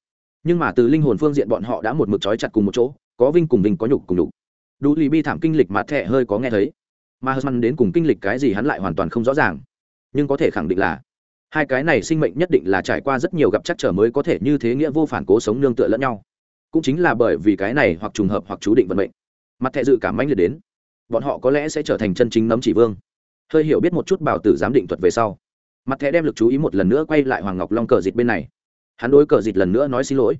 Nhưng mà từ linh hồn phương diện bọn họ đã một mực trói chặt cùng một chỗ, có vinh cùng vinh có nhục cùng nhục. Đủ lì bi thảm kinh lịch mặt thẻ hơi có nghe thấy. Mà hớt đến cùng kinh lịch cái gì hắn lại hoàn toàn không rõ ràng. Nhưng có thể khẳng định là, hai cái này sinh mệnh nhất định là trải qua rất nhiều gặp chắc trở mới có thể như thế nghĩa vô phản cố sống nương tựa lẫn nhau cũng chính là bởi vì cái này hoặc trùng hợp hoặc chú định vận mệnh. Mặt thẹ dự cảm mãnh liệt đến, bọn họ có lẽ sẽ trở thành chân chính nấm chỉ vương. Hơi hiểu biết một chút bảo tử giám định thuật về sau, mặt thẻ đem lực chú ý một lần nữa quay lại hoàng ngọc long cờ dịch bên này. Hắn đối cờ dịch lần nữa nói xin lỗi.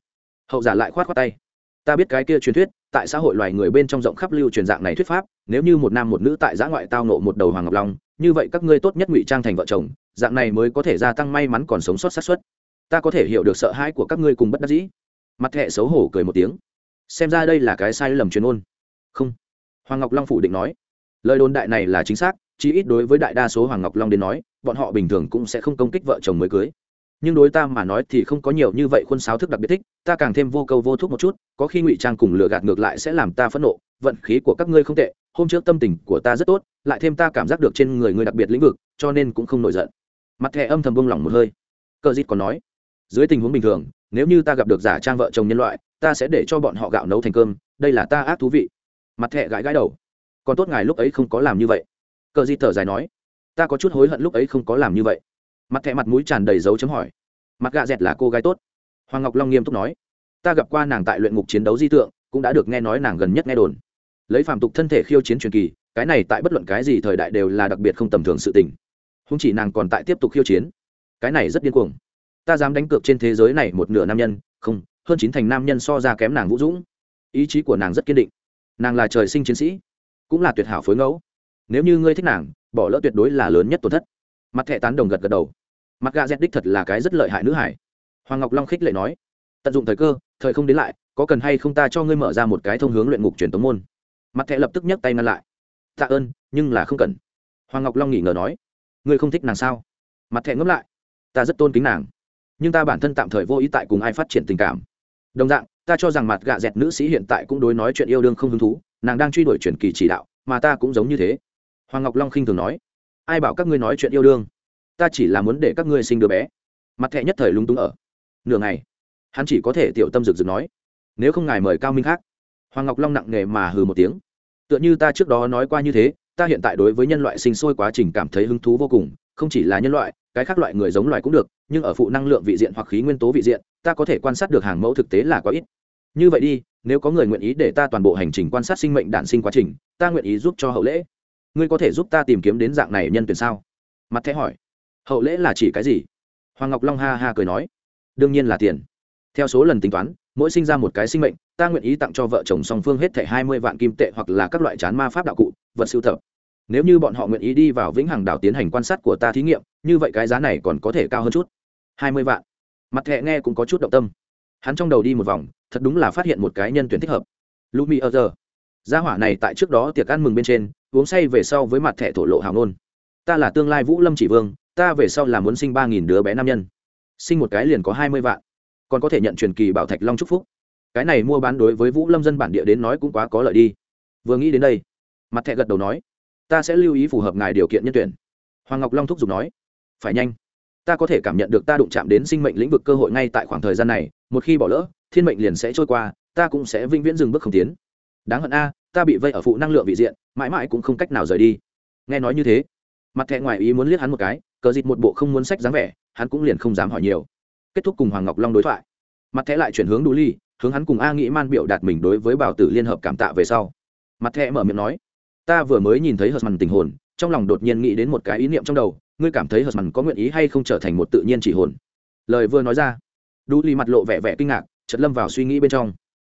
Hậu giả lại khoát khoát tay. Ta biết cái kia truyền thuyết, tại xã hội loài người bên trong rộng khắp lưu truyền dạng này thuyết pháp, nếu như một nam một nữ tại giã ngoại tao nộ một đầu hoàng ngọc long, như vậy các ngươi tốt nhất ngụy trang thành vợ chồng, dạng này mới có thể gia tăng may mắn còn sống sót xác suất. Ta có thể hiểu được sợ hãi của các ngươi cùng bất đắc dĩ mặt thẹ xấu hổ cười một tiếng. Xem ra đây là cái sai lầm chuyên ôn không. Hoàng ngọc long phủ định nói. Lời đồn đại này là chính xác chỉ ít đối với đại đa số hoàng ngọc long đến nói, bọn họ bình thường cũng sẽ không công kích vợ chồng mới cưới. Nhưng đối ta mà nói thì không có nhiều như vậy khuôn sáo thức đặc biệt thích, ta càng thêm vô câu vô thuốc một chút, có khi ngụy trang cùng lừa gạt ngược lại sẽ làm ta phẫn nộ, vận khí của các ngươi không tệ, hôm trước tâm tình của ta rất tốt, lại thêm ta cảm giác được trên người ngươi đặc biệt lĩnh vực, cho nên cũng không nổi giận. Mặt thẻ âm thầm bông lỏng một hơi. Cờ dít còn nói, dưới tình huống bình thường nếu như ta gặp được giả trang vợ chồng nhân loại, ta sẽ để cho bọn họ gạo nấu thành cơm, đây là ta ác thú vị. Mặt thẹ gãi gãi đầu. Còn tốt ngài lúc ấy không có làm như vậy. Cờ di thở dài nói, ta có chút hối hận lúc ấy không có làm như vậy. Mặt thẹ mặt mũi tràn đầy dấu chấm hỏi, mặt gạ dẹt là cô gái tốt? Hoàng ngọc long nghiêm túc nói, ta gặp qua nàng tại luyện ngục chiến đấu di tượng, cũng đã được nghe nói nàng gần nhất nghe đồn. Lấy phàm tục thân thể khiêu chiến truyền kỳ, cái này tại bất luận cái gì thời đại đều là đặc biệt không tầm thường sự tình. Không chỉ nàng còn tại tiếp tục khiêu chiến. Cái này rất điên cuồng ta dám đánh cược trên thế giới này một nửa nam nhân, không, hơn chín thành nam nhân so ra kém nàng vũ dũng. Ý chí của nàng rất kiên định. Nàng là trời sinh chiến sĩ, cũng là tuyệt hảo phối ngẫu. Nếu như ngươi thích nàng, bỏ lỡ tuyệt đối là lớn nhất tổn thất. Mặt thẹ tán đồng gật gật đầu. Mặt gà dẹt đích thật là cái rất lợi hại nữ hải. Hoàng ngọc long khích lệ nói, tận dụng thời cơ, thời không đến lại, có cần hay không ta cho ngươi mở ra một cái thông hướng luyện ngục truyền tống môn. Mặt thẹ lập tức nhấc tay ngăn lại. Tạ ơn, nhưng là không cần. Hoàng ngọc long nghỉ ngờ nói, ngươi không thích nàng sao? Mặt thẹ ngẫm lại, ta rất tôn kính nàng nhưng ta bản thân tạm thời vô ý tại cùng ai phát triển tình cảm. Đồng dạng, ta cho rằng mặt gạ dẹt nữ sĩ hiện tại cũng đối nói chuyện yêu đương không hứng thú, nàng đang truy đuổi truyền kỳ chỉ đạo, mà ta cũng giống như thế. Hoàng ngọc long khinh thường nói, ai bảo các ngươi nói chuyện yêu đương? Ta chỉ là muốn để các ngươi sinh đứa bé. Mặt thẹ nhất thời lúng túng ở, nửa ngày, hắn chỉ có thể tiểu tâm rực rực nói, nếu không ngài mời cao minh khác. Hoàng ngọc long nặng nề mà hừ một tiếng, tựa như ta trước đó nói qua như thế, ta hiện tại đối với nhân loại sinh sôi quá trình cảm thấy hứng thú vô cùng, không chỉ là nhân loại cái khác loại người giống loài cũng được, nhưng ở phụ năng lượng vị diện hoặc khí nguyên tố vị diện, ta có thể quan sát được hàng mẫu thực tế là quá ít. Như vậy đi, nếu có người nguyện ý để ta toàn bộ hành trình quan sát sinh mệnh đản sinh quá trình, ta nguyện ý giúp cho hậu lễ. Ngươi có thể giúp ta tìm kiếm đến dạng này nhân tuyển sao? Mặt thẻ hỏi. Hậu lễ là chỉ cái gì? Hoàng ngọc long ha ha cười nói. Đương nhiên là tiền. Theo số lần tính toán, mỗi sinh ra một cái sinh mệnh, ta nguyện ý tặng cho vợ chồng song phương hết thẻ hai mươi vạn kim tệ hoặc là các loại chán ma pháp đạo cụ, vật sưu tập nếu như bọn họ nguyện ý đi vào vĩnh hằng đảo tiến hành quan sát của ta thí nghiệm, như vậy cái giá này còn có thể cao hơn chút. Hai mươi vạn. Mặt thẹ nghe cũng có chút động tâm. Hắn trong đầu đi một vòng, thật đúng là phát hiện một cái nhân tuyển thích hợp. Lumi ở giờ gia hỏa này tại trước đó tiệc ăn mừng bên trên, uống say về sau với mặt thẹ thổ lộ hào ngôn ta là tương lai vũ lâm chỉ vương, ta về sau là muốn sinh ba nghìn đứa bé nam nhân. Sinh một cái liền có hai mươi vạn. Còn có thể nhận truyền kỳ bảo thạch long trúc phúc. Cái này mua bán đối với vũ lâm dân bản địa đến nói cũng quá có lợi đi. Vừa nghĩ đến đây, mặt thẹ gật đầu nói ta sẽ lưu ý phù hợp ngài điều kiện nhân tuyển. Hoàng ngọc long thúc giục nói, phải nhanh. Ta có thể cảm nhận được ta đụng chạm đến sinh mệnh lĩnh vực cơ hội ngay tại khoảng thời gian này. Một khi bỏ lỡ, thiên mệnh liền sẽ trôi qua, ta cũng sẽ vĩnh viễn dừng bước không tiến. Đáng hận a, ta bị vây ở phụ năng lượng vị diện, mãi mãi cũng không cách nào rời đi. Nghe nói như thế, mặt thẹ ngoài ý muốn liếc hắn một cái, cờ dịt một bộ không muốn sách dáng vẻ, hắn cũng liền không dám hỏi nhiều. Kết thúc cùng hoàng ngọc long đối thoại. Mặt thẹ lại chuyển hướng đủ ly, hướng hắn cùng a nghĩ man biểu đạt mình đối với bảo tử liên hợp cảm tạ về sau. Mặt thẹ mở miệng nói ta vừa mới nhìn thấy hờ mằn tình hồn, trong lòng đột nhiên nghĩ đến một cái ý niệm trong đầu, ngươi cảm thấy hờ mằn có nguyện ý hay không trở thành một tự nhiên chỉ hồn? Lời vừa nói ra, Đu ly mặt lộ vẻ vẻ kinh ngạc chật lâm vào suy nghĩ bên trong.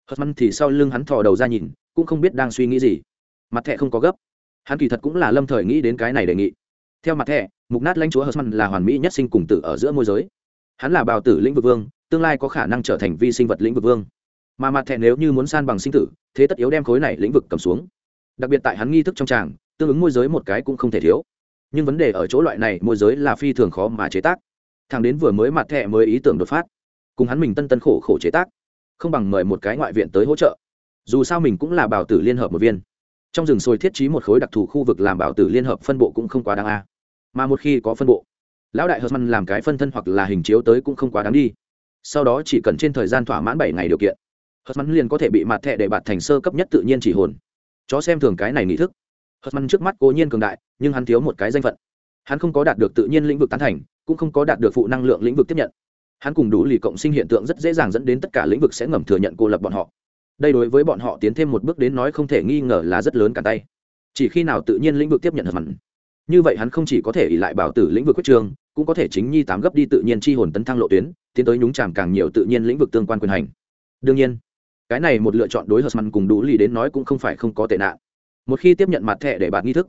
Hờ mằn thì sau lưng hắn thò đầu ra nhìn, cũng không biết đang suy nghĩ gì. Mặt thẹ không có gấp. Hắn kỳ thật cũng là lâm thời nghĩ đến cái này đề nghị. Theo mặt thẹ mục nát lãnh chúa hờ mằn là hoàn mỹ nhất sinh cùng tử ở giữa môi giới. Hắn là bào tử lĩnh vực vương, tương lai có khả năng trở thành vi sinh vật lĩnh vực vương. Mà mặt thẹ nếu như muốn san bằng sinh tử, thế tất yếu đem khối này lĩnh vực cầm xuống đặc biệt tại hắn nghi thức trong tràng, tương ứng môi giới một cái cũng không thể thiếu. Nhưng vấn đề ở chỗ loại này, môi giới là phi thường khó mà chế tác. Thằng đến vừa mới mặt thẹ mới ý tưởng đột phát, cùng hắn mình tân tân khổ khổ chế tác, không bằng mời một cái ngoại viện tới hỗ trợ. Dù sao mình cũng là bảo tử liên hợp một viên. Trong rừng sồi thiết trí một khối đặc thù khu vực làm bảo tử liên hợp phân bộ cũng không quá đáng a. Mà một khi có phân bộ, lão đại hờ làm cái phân thân hoặc là hình chiếu tới cũng không quá đáng đi. Sau đó chỉ cần trên thời gian thỏa mãn bảy ngày điều kiện hớt măn liền có thể bị mặt thẹ để bạt thành sơ cấp nhất tự nhiên chỉ hồn chó xem thường cái này nghị thức. Hớt măn trước mắt cố nhiên cường đại, nhưng hắn thiếu một cái danh phận. Hắn không có đạt được tự nhiên lĩnh vực tán thành, cũng không có đạt được phụ năng lượng lĩnh vực tiếp nhận. Hắn cùng đủ lì cộng sinh hiện tượng rất dễ dàng dẫn đến tất cả lĩnh vực sẽ ngầm thừa nhận cô lập bọn họ. Đây đối với bọn họ tiến thêm một bước đến nói không thể nghi ngờ là rất lớn cả tay. Chỉ khi nào tự nhiên lĩnh vực tiếp nhận hớt mặn như vậy hắn không chỉ có thể ỉ lại bảo tử lĩnh vực quyết trường, cũng có thể chính nhi tám gấp đi tự nhiên chi hồn tấn thăng lộ tuyến, tiến tới nhúng chàm càng nhiều tự nhiên lĩnh vực tương quan quyền hành. Đương nhiên cái này một lựa chọn đối hợp mặn cùng đủ lì đến nói cũng không phải không có tệ nạn. Một khi tiếp nhận mặt thẻ để bạt nghi thức,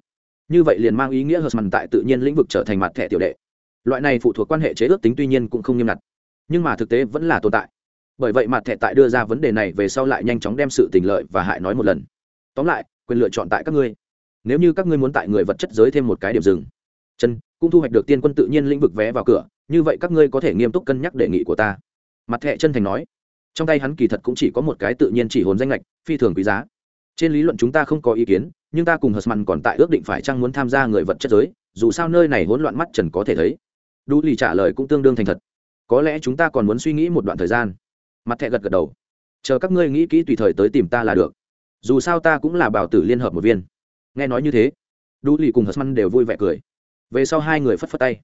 như vậy liền mang ý nghĩa hợp mặn tại tự nhiên lĩnh vực trở thành mặt thẻ tiểu đệ. Loại này phụ thuộc quan hệ chế ước tính tuy nhiên cũng không nghiêm ngặt, nhưng mà thực tế vẫn là tồn tại. Bởi vậy mặt thẻ tại đưa ra vấn đề này về sau lại nhanh chóng đem sự tình lợi và hại nói một lần. Tóm lại, quyền lựa chọn tại các ngươi. Nếu như các ngươi muốn tại người vật chất giới thêm một cái điểm dừng, chân, cũng thu hoạch được tiên quân tự nhiên lĩnh vực vé vào cửa, như vậy các ngươi có thể nghiêm túc cân nhắc đề nghị của ta. Mặt thẻ chân thành nói trong tay hắn kỳ thật cũng chỉ có một cái tự nhiên chỉ hồn danh lệch phi thường quý giá. Trên lý luận chúng ta không có ý kiến, nhưng ta cùng hờ mặn còn tại ước định phải chăng muốn tham gia người vật chất giới, dù sao nơi này hỗn loạn mắt trần có thể thấy. Đu lì trả lời cũng tương đương thành thật. Có lẽ chúng ta còn muốn suy nghĩ một đoạn thời gian. Mặt thẹ gật gật đầu. Chờ các ngươi nghĩ kỹ tùy thời tới tìm ta là được. Dù sao ta cũng là bảo tử liên hợp một viên. Nghe nói như thế, đu lì cùng hờ mặn đều vui vẻ cười. Về sau hai người phất phất tay.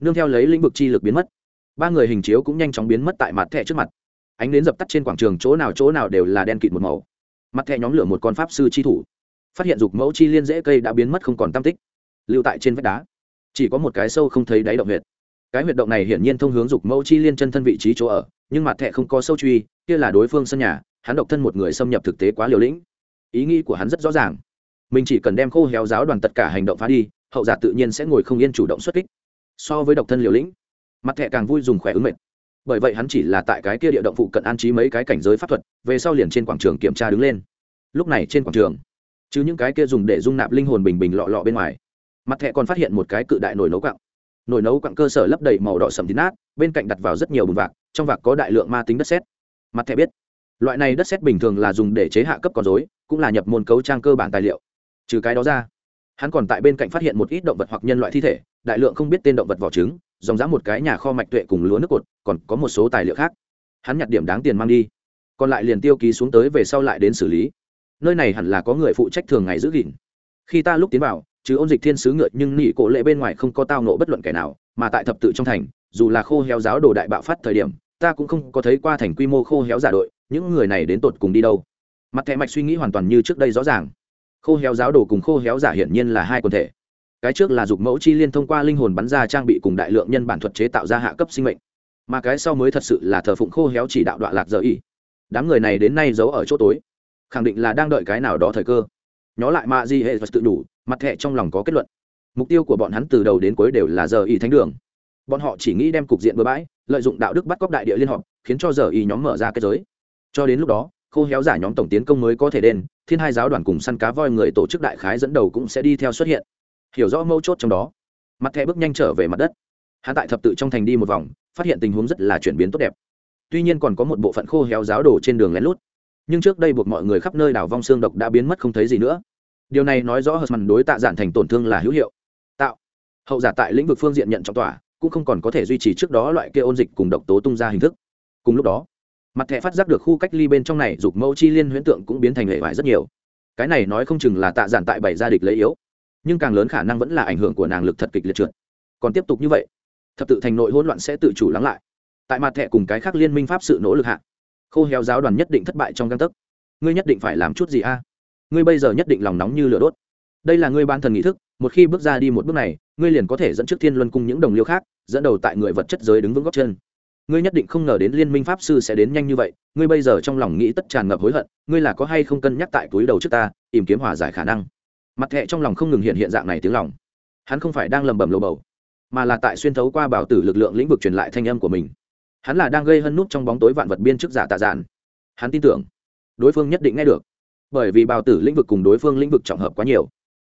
Nương theo lấy lĩnh vực chi lực biến mất. Ba người hình chiếu cũng nhanh chóng biến mất tại mặt thẹ trước mặt ánh đến dập tắt trên quảng trường, chỗ nào chỗ nào đều là đen kịt một màu. Mặt thẹ nhóm lửa một con pháp sư chi thủ. Phát hiện dục mẫu chi liên dễ cây đã biến mất không còn tam tích. Lưu tại trên vách đá. Chỉ có một cái sâu không thấy đáy động huyệt. Cái huyệt động này hiển nhiên thông hướng dục mẫu chi liên chân thân vị trí chỗ ở, nhưng mặt thẹ không có sâu truy, kia là đối phương sân nhà, hắn độc thân một người xâm nhập thực tế quá liều lĩnh. Ý nghĩ của hắn rất rõ ràng. Mình chỉ cần đem khô héo giáo đoàn tất cả hành động phá đi, hậu giả tự nhiên sẽ ngồi không yên chủ động xuất kích. So với độc thân liều lĩnh, mặt thẹ càng vui dùng khỏe ứng mệt bởi vậy hắn chỉ là tại cái kia địa động phụ cận an trí mấy cái cảnh giới pháp thuật, về sau liền trên quảng trường kiểm tra đứng lên. Lúc này trên quảng trường, chứ những cái kia dùng để dung nạp linh hồn bình bình lọ lọ bên ngoài, mặt thẹ còn phát hiện một cái cự đại nồi nấu quặng. Nồi nấu quặng cơ sở lấp đầy màu đỏ sầm tín nát, bên cạnh đặt vào rất nhiều bùn vạc, trong vạc có đại lượng ma tính đất sét. Mặt thẹ biết, loại này đất sét bình thường là dùng để chế hạ cấp con dối cũng là nhập môn cấu trang cơ bản tài liệu. Trừ cái đó ra, hắn còn tại bên cạnh phát hiện một ít động vật hoặc nhân loại thi thể đại lượng không biết tên động vật vỏ trứng, dòng dã một cái nhà kho mạch tuệ cùng lúa nước cột, còn có một số tài liệu khác. Hắn nhặt điểm đáng tiền mang đi, còn lại liền tiêu ký xuống tới về sau lại đến xử lý. Nơi này hẳn là có người phụ trách thường ngày giữ gìn. Khi ta lúc tiến vào, chứ ôn dịch thiên sứ ngựa nhưng nỉ cổ lệ bên ngoài không có tao nộ bất luận kẻ nào, mà tại thập tự trong thành, dù là khô héo giáo đồ đại bạo phát thời điểm, ta cũng không có thấy qua thành quy mô khô héo giả đội, những người này đến tột cùng đi đâu. Mặt thẻ mạch suy nghĩ hoàn toàn như trước đây rõ ràng. Khô héo giáo đồ cùng khô héo giả hiển nhiên là hai quần thể cái trước là dục mẫu chi liên thông qua linh hồn bắn ra trang bị cùng đại lượng nhân bản thuật chế tạo ra hạ cấp sinh mệnh. Mà cái sau mới thật sự là thờ phụng khô héo chỉ đạo đoạn lạc giờ y. Đám người này đến nay giấu ở chỗ tối, khẳng định là đang đợi cái nào đó thời cơ. Nhó lại mạ di hệ vật tự đủ, mặt thẹ trong lòng có kết luận. Mục tiêu của bọn hắn từ đầu đến cuối đều là giờ y thánh đường. Bọn họ chỉ nghĩ đem cục diện bừa bãi, lợi dụng đạo đức bắt cóc đại địa liên họp khiến cho giờ y nhóm mở ra cái giới. Cho đến lúc đó, khô héo giả nhóm tổng tiến công mới có thể đền, thiên hai giáo đoàn cùng săn cá voi người tổ chức đại khái dẫn đầu cũng sẽ đi theo xuất hiện hiểu rõ mâu chốt trong đó. Mặt thẻ bước nhanh trở về mặt đất. Hắn tại thập tự trong thành đi một vòng, phát hiện tình huống rất là chuyển biến tốt đẹp. Tuy nhiên còn có một bộ phận khô héo giáo đổ trên đường lén lút. Nhưng trước đây buộc mọi người khắp nơi đảo vong xương độc đã biến mất không thấy gì nữa. Điều này nói rõ hờ mặn đối tạ giản thành tổn thương là hữu hiệu. Tạo. Hậu giả tại lĩnh vực phương diện nhận trọng tỏa, cũng không còn có thể duy trì trước đó loại kia ôn dịch cùng độc tố tung ra hình thức. Cùng lúc đó, mặt thẻ phát giác được khu cách ly bên trong này dục mẫu chi liên huyễn tượng cũng biến thành hệ vải rất nhiều. Cái này nói không chừng là tạ giản tại bảy gia địch lấy yếu nhưng càng lớn khả năng vẫn là ảnh hưởng của nàng lực thật kịch liệt trượt. Còn tiếp tục như vậy, thập tự thành nội hỗn loạn sẽ tự chủ lắng lại. Tại mặt thẻ cùng cái khác liên minh pháp sự nỗ lực hạ, khô héo giáo đoàn nhất định thất bại trong găng tấc. Ngươi nhất định phải làm chút gì a? Ngươi bây giờ nhất định lòng nóng như lửa đốt. Đây là ngươi ban thần nghị thức, một khi bước ra đi một bước này, ngươi liền có thể dẫn trước thiên luân cung những đồng liêu khác, dẫn đầu tại người vật chất giới đứng vững góc chân. Ngươi nhất định không ngờ đến liên minh pháp sư sẽ đến nhanh như vậy, ngươi bây giờ trong lòng nghĩ tất tràn ngập hối hận, ngươi là có hay không cân nhắc tại túi đầu trước ta, tìm kiếm hòa giải khả năng mặt thẹ trong lòng không ngừng hiện hiện dạng này tiếng lòng. Hắn không phải đang lầm bầm lầu bầu, mà là tại xuyên thấu qua bảo tử lực lượng lĩnh vực truyền lại thanh âm của mình. Hắn là đang gây hân nút trong bóng tối vạn vật biên chức giả tạ giản hắn tin tưởng, đối phương nhất định nghe được, bởi vì bào tử lĩnh vực cùng đối phương lĩnh vực trọng hợp quá nhiều.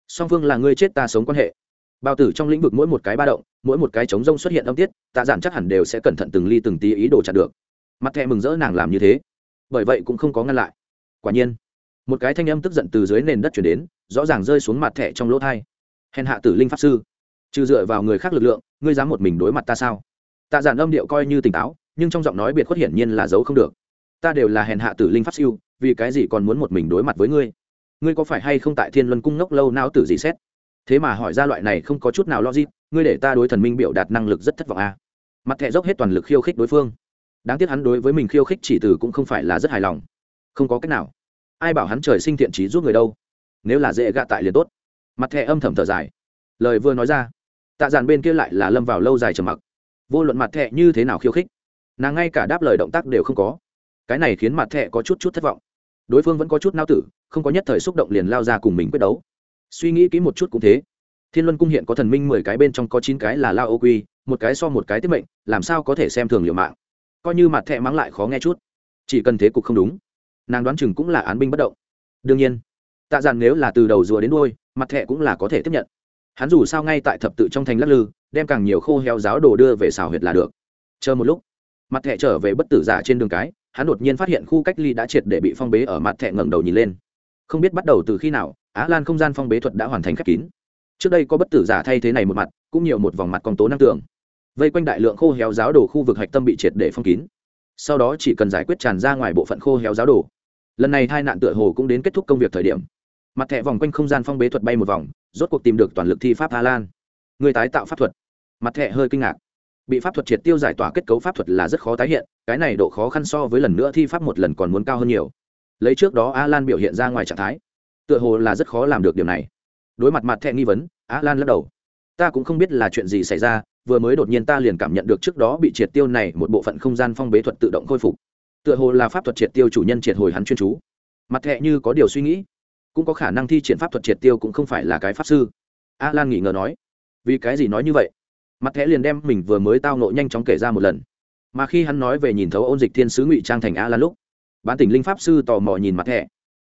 Song phương là người chết ta sống quan hệ. Bào tử trong lĩnh vực mỗi một cái ba động, mỗi một cái chống rông xuất hiện âm tiết, tạ giản chắc hẳn đều sẽ cẩn thận từng ly từng tí ý đồ chặn được. Mặt thẹ mừng rỡ nàng làm như thế, bởi vậy cũng không có ngăn lại. Quả nhiên một cái thanh âm tức giận từ dưới nền đất chuyển đến, rõ ràng rơi xuống mặt thẻ trong lỗ thai. Hèn hạ tử linh pháp sư, trừ dựa vào người khác lực lượng, ngươi dám một mình đối mặt ta sao? Tạ giản âm điệu coi như tỉnh táo, nhưng trong giọng nói biệt khuất hiển nhiên là giấu không được. Ta đều là hèn hạ tử linh pháp siêu vì cái gì còn muốn một mình đối mặt với ngươi? Ngươi có phải hay không tại thiên luân cung ngốc lâu não tử gì xét? Thế mà hỏi ra loại này không có chút nào logic, ngươi để ta đối thần minh biểu đạt năng lực rất thất vọng à. mặt thẹ dốc hết toàn lực khiêu khích đối phương. Đáng tiếc hắn đối với mình khiêu khích chỉ từ cũng không phải là rất hài lòng. Không có cách nào ai bảo hắn trời sinh thiện trí giúp người đâu? Nếu là dễ gạ tại liền tốt. Mặt thẻ âm thầm thở dài. Lời vừa nói ra, tạ giản bên kia lại là lâm vào lâu dài trầm mặc. Vô luận mặt thẻ như thế nào khiêu khích, nàng ngay cả đáp lời động tác đều không có. Cái này khiến mặt thẻ có chút chút thất vọng. Đối phương vẫn có chút nao tử, không có nhất thời xúc động liền lao ra cùng mình quyết đấu. Suy nghĩ kỹ một chút cũng thế. Thiên luân cung hiện có thần minh mười cái bên trong có chín cái là lao ô quy, một cái so một cái tiết mệnh, làm sao có thể xem thường liều mạng? Coi như mặt thẹ mắng lại khó nghe chút. Chỉ cần thế cục không đúng nàng đoán chừng cũng là án binh bất động. Đương nhiên, tạ dàn nếu là từ đầu rùa đến đôi mặt thẹ cũng là có thể tiếp nhận. Hắn dù sao ngay tại thập tự trong thành lắc lư, đem càng nhiều khô heo giáo đồ đưa về xào huyệt là được. Chờ một lúc, mặt thẹ trở về bất tử giả trên đường cái, hắn đột nhiên phát hiện khu cách ly đã triệt để bị phong bế ở mặt thẹ ngẩng đầu nhìn lên. Không biết bắt đầu từ khi nào, á lan không gian phong bế thuật đã hoàn thành khép kín. Trước đây có bất tử giả thay thế này một mặt, cũng nhiều một vòng mặt con tố năng tưởng. vây quanh đại lượng khô héo giáo đồ khu vực hạch tâm bị triệt để phong kín sau đó chỉ cần giải quyết tràn ra ngoài bộ phận khô héo giáo đồ. Lần này hai nạn tựa hồ cũng đến kết thúc công việc thời điểm. Mặt thẻ vòng quanh không gian phong bế thuật bay một vòng, rốt cuộc tìm được toàn lực thi pháp hà lan người tái tạo pháp thuật. Mặt thẻ hơi kinh ngạc. Bị pháp thuật triệt tiêu giải tỏa kết cấu pháp thuật là rất khó tái hiện, cái này độ khó khăn so với lần nữa thi pháp một lần còn muốn cao hơn nhiều. Lấy trước đó a lan biểu hiện ra ngoài trạng thái, tựa hồ là rất khó làm được điều này. Đối mặt mặt thẹ nghi vấn a lan lắc đầu ta cũng không biết là chuyện gì xảy ra vừa mới đột nhiên ta liền cảm nhận được trước đó bị triệt tiêu này một bộ phận không gian phong bế thuật tự động khôi phục. Tựa hồ là pháp thuật triệt tiêu chủ nhân triệt hồi hắn chuyên chú. Mặt thẹ như có điều suy nghĩ cũng có khả năng thi triển pháp thuật triệt tiêu cũng không phải là cái pháp sư. A lan nghỉ ngờ nói vì cái gì nói như vậy? Mặt thẹ liền đem mình vừa mới tao nộ nhanh chóng kể ra một lần. Mà khi hắn nói về nhìn thấu ôn dịch thiên sứ ngụy trang thành a lan lúc bán tỉnh linh pháp sư tò mò nhìn mặt thẹ,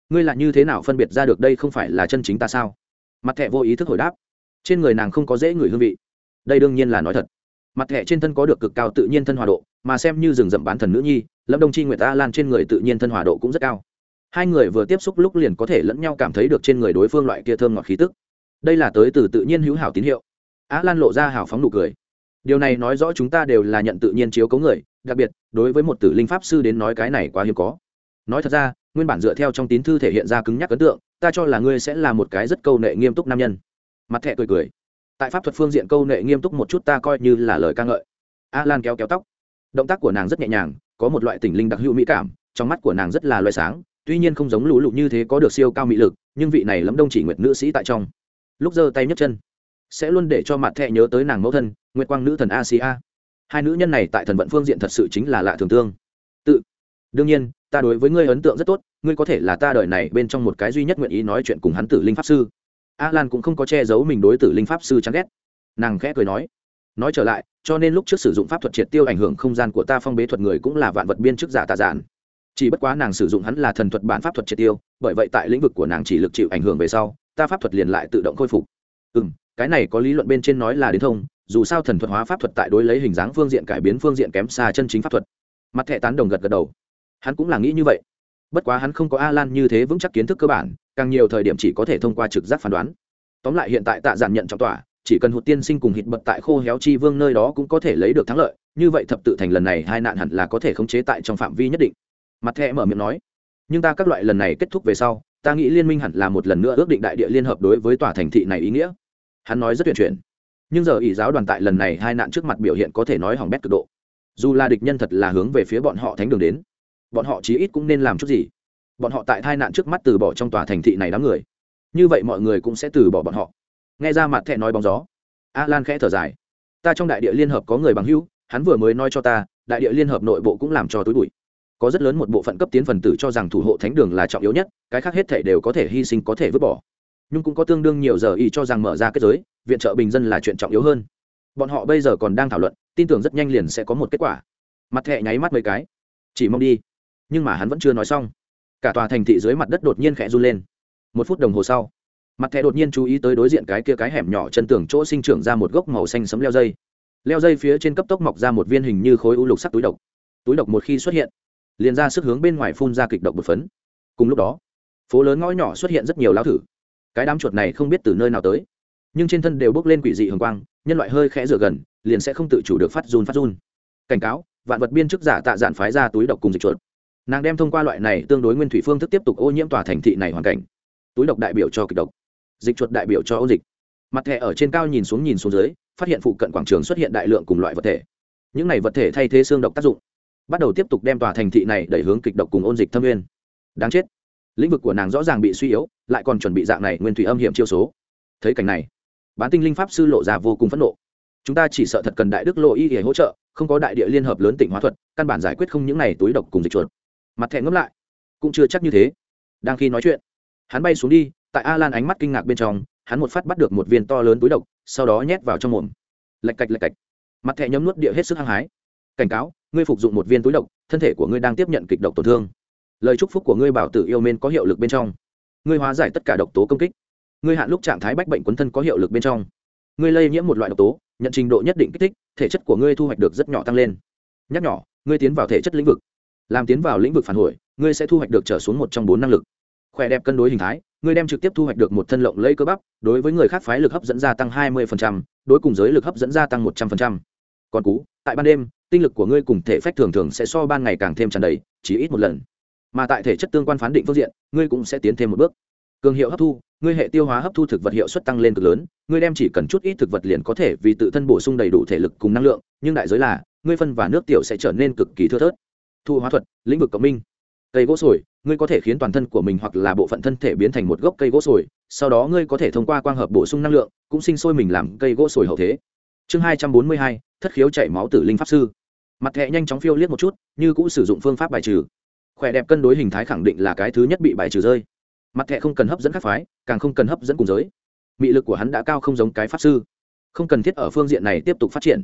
ngươi là như thế nào phân biệt ra được đây không phải là chân chính ta sao? Mặt thẹ vô ý thức hồi đáp trên người nàng không có dễ người hương vị. Đây đương nhiên là nói thật. Mặt thẻ trên thân có được cực cao tự nhiên thân hòa độ, mà xem như rừng rậm bán thần nữ nhi, lâm đồng chi nguyệt a lan trên người tự nhiên thân hòa độ cũng rất cao. Hai người vừa tiếp xúc lúc liền có thể lẫn nhau cảm thấy được trên người đối phương loại kia thơm ngọt khí tức. Đây là tới từ tự nhiên hữu hảo tín hiệu. A lan lộ ra hào phóng nụ cười. Điều này nói rõ chúng ta đều là nhận tự nhiên chiếu cấu người, đặc biệt, đối với một tử linh pháp sư đến nói cái này quá hiếm có. Nói thật ra, nguyên bản dựa theo trong tín thư thể hiện ra cứng nhắc ấn tượng, ta cho là ngươi sẽ là một cái rất câu nệ nghiêm túc nam nhân mặt thẹ cười cười. Tại pháp thuật phương diện câu nệ nghiêm túc một chút ta coi như là lời ca ngợi. A lan kéo kéo tóc. Động tác của nàng rất nhẹ nhàng, có một loại tình linh đặc hữu mỹ cảm, trong mắt của nàng rất là loại sáng, tuy nhiên không giống lũ lụ như thế có được siêu cao mỹ lực, nhưng vị này lắm đông chỉ nguyệt nữ sĩ tại trong. Lúc giơ tay nhấc chân, sẽ luôn để cho mặt thẹ nhớ tới nàng mẫu thân, nguyệt quang nữ thần asia. Hai nữ nhân này tại thần vận phương diện thật sự chính là lạ thường tương. Tự, đương nhiên, ta đối với ngươi ấn tượng rất tốt, ngươi có thể là ta đời này bên trong một cái duy nhất nguyện ý nói chuyện cùng hắn tử linh pháp sư a lan cũng không có che giấu mình đối tử linh pháp sư chán ghét. Nàng khẽ cười nói nói trở lại, cho nên lúc trước sử dụng pháp thuật triệt tiêu ảnh hưởng không gian của ta phong bế thuật người cũng là vạn vật biên chức giả tà giản. Chỉ bất quá nàng sử dụng hắn là thần thuật bản pháp thuật triệt tiêu, bởi vậy tại lĩnh vực của nàng chỉ lực chịu ảnh hưởng về sau, ta pháp thuật liền lại tự động khôi phục. Ừ m cái này có lý luận bên trên nói là đến thông, dù sao thần thuật hóa pháp thuật tại đối lấy hình dáng phương diện cải biến phương diện kém xa chân chính pháp thuật. Mặt thẻ tán đồng gật gật đầu. Hắn cũng là nghĩ như vậy. Bất quá hắn không có a lan như thế vững chắc kiến thức cơ bản càng nhiều thời điểm chỉ có thể thông qua trực giác phán đoán. Tóm lại hiện tại tạ giản nhận trọng tỏa, chỉ cần hụt tiên sinh cùng hít bật tại khô héo chi vương nơi đó cũng có thể lấy được thắng lợi, như vậy thập tự thành lần này hai nạn hẳn là có thể khống chế tại trong phạm vi nhất định. Mặt thẻ mở miệng nói, nhưng ta các loại lần này kết thúc về sau, ta nghĩ liên minh hẳn là một lần nữa ước định đại địa liên hợp đối với tòa thành thị này ý nghĩa. Hắn nói rất tuyển chuyển. Nhưng giờ ỷ giáo đoàn tại lần này hai nạn trước mặt biểu hiện có thể nói hỏng bét cực độ. Dù là địch nhân thật là hướng về phía bọn họ thánh đường đến, bọn họ chí ít cũng nên làm chút gì bọn họ tại tai nạn trước mắt từ bỏ trong tòa thành thị này đám người. Như vậy mọi người cũng sẽ từ bỏ bọn họ. Nghe ra mặt thẹn nói bóng gió. A lan khẽ thở dài. Ta trong đại địa liên hợp có người bằng hữu, hắn vừa mới nói cho ta, đại địa liên hợp nội bộ cũng làm cho túi bụi. Có rất lớn một bộ phận cấp tiến phần tử cho rằng thủ hộ thánh đường là trọng yếu nhất, cái khác hết thể đều có thể hy sinh có thể vứt bỏ. Nhưng cũng có tương đương nhiều giờ y cho rằng mở ra kết giới, viện trợ bình dân là chuyện trọng yếu hơn. Bọn họ bây giờ còn đang thảo luận, tin tưởng rất nhanh liền sẽ có một kết quả. Mặt thẹ nháy mắt mấy cái. Chỉ mong đi. Nhưng mà hắn vẫn chưa nói xong cả tòa thành thị dưới mặt đất đột nhiên khẽ run lên. Một phút đồng hồ sau, mặt thẻ đột nhiên chú ý tới đối diện cái kia cái hẻm nhỏ chân tường chỗ sinh trưởng ra một gốc màu xanh sấm leo dây. Leo dây phía trên cấp tốc mọc ra một viên hình như khối u lục sắc túi độc. Túi độc một khi xuất hiện, liền ra sức hướng bên ngoài phun ra kịch độc bột phấn. Cùng lúc đó, phố lớn ngõ nhỏ xuất hiện rất nhiều lao thử. Cái đám chuột này không biết từ nơi nào tới, nhưng trên thân đều bốc lên quỷ dị hồng quang, nhân loại hơi khẽ rửa gần, liền sẽ không tự chủ được phát run phát run. Cảnh cáo, vạn vật biên chức giả tạ dạn phái ra túi độc cùng dịch chuột nàng đem thông qua loại này tương đối nguyên thủy phương thức tiếp tục ô nhiễm tòa thành thị này hoàn cảnh. Túi độc đại biểu cho kịch độc, dịch chuột đại biểu cho ôn dịch. Mặt thẻ ở trên cao nhìn xuống nhìn xuống dưới, phát hiện phụ cận quảng trường xuất hiện đại lượng cùng loại vật thể. Những này vật thể thay thế xương độc tác dụng, bắt đầu tiếp tục đem tòa thành thị này đẩy hướng kịch độc cùng ôn dịch thâm nguyên. Đáng chết. Lĩnh vực của nàng rõ ràng bị suy yếu, lại còn chuẩn bị dạng này nguyên thủy âm hiểm chiêu số. Thấy cảnh này, bán tinh linh pháp sư lộ ra vô cùng phẫn nộ. Chúng ta chỉ sợ thật cần đại đức lộ y để hỗ trợ, không có đại địa liên hợp lớn tỉnh hóa thuật, căn bản giải quyết không những này túi độc cùng dịch chuột mặt thẹn ngẫm lại. Cũng chưa chắc như thế. Đang khi nói chuyện, hắn bay xuống đi, tại a lan ánh mắt kinh ngạc bên trong, hắn một phát bắt được một viên to lớn túi độc, sau đó nhét vào trong mồm. Lạch cạch lạch cạch. Mặt thẹ nhấm nuốt địa hết sức hăng hái. Cảnh cáo, ngươi phục dụng một viên túi độc, thân thể của ngươi đang tiếp nhận kịch độc tổn thương. Lời chúc phúc của ngươi bảo tử yêu mên có hiệu lực bên trong. Ngươi hóa giải tất cả độc tố công kích. Ngươi hạn lúc trạng thái bách bệnh quấn thân có hiệu lực bên trong. Ngươi lây nhiễm một loại độc tố, nhận trình độ nhất định kích thích, thể chất của ngươi thu hoạch được rất nhỏ tăng lên. Nhắc nhỏ, ngươi tiến vào thể chất lĩnh vực làm tiến vào lĩnh vực phản hồi ngươi sẽ thu hoạch được trở xuống một trong bốn năng lực. Khỏe đẹp cân đối hình thái ngươi đem trực tiếp thu hoạch được một thân lộng lây cơ bắp đối với người khác phái lực hấp dẫn gia tăng hai 20%, đối cùng giới lực hấp dẫn gia tăng một trăm 100%. còn cú tại ban đêm tinh lực của ngươi cùng thể phách thường thường sẽ so ban ngày càng thêm tràn đầy chỉ ít một lần. Mà tại thể chất tương quan phán định phương diện ngươi cũng sẽ tiến thêm một bước. Cường hiệu hấp thu ngươi hệ tiêu hóa hấp thu thực vật hiệu suất tăng lên cực lớn ngươi đem chỉ cần chút ít thực vật liền có thể vì tự thân bổ sung đầy đủ thể lực cùng năng lượng nhưng đại giới là ngươi phân và nước tiểu sẽ trở nên cực kỳ thưa thớt thu hóa thuật, lĩnh vực cộng minh. Cây gỗ sồi, ngươi có thể khiến toàn thân của mình hoặc là bộ phận thân thể biến thành một gốc cây gỗ sồi, sau đó ngươi có thể thông qua quang hợp bổ sung năng lượng, cũng sinh sôi mình làm cây gỗ sồi hậu thế. Chương hai trăm bốn mươi hai, thất khiếu chảy máu tử linh pháp sư. Mặt thẹ nhanh chóng phiêu liếc một chút, như cũng sử dụng phương pháp bài trừ. Khỏe đẹp cân đối hình thái khẳng định là cái thứ nhất bị bài trừ rơi. Mặt thẹ không cần hấp dẫn các phái, càng không cần hấp dẫn cùng giới. Mị lực của hắn đã cao không giống cái pháp sư. Không cần thiết ở phương diện này tiếp tục phát triển,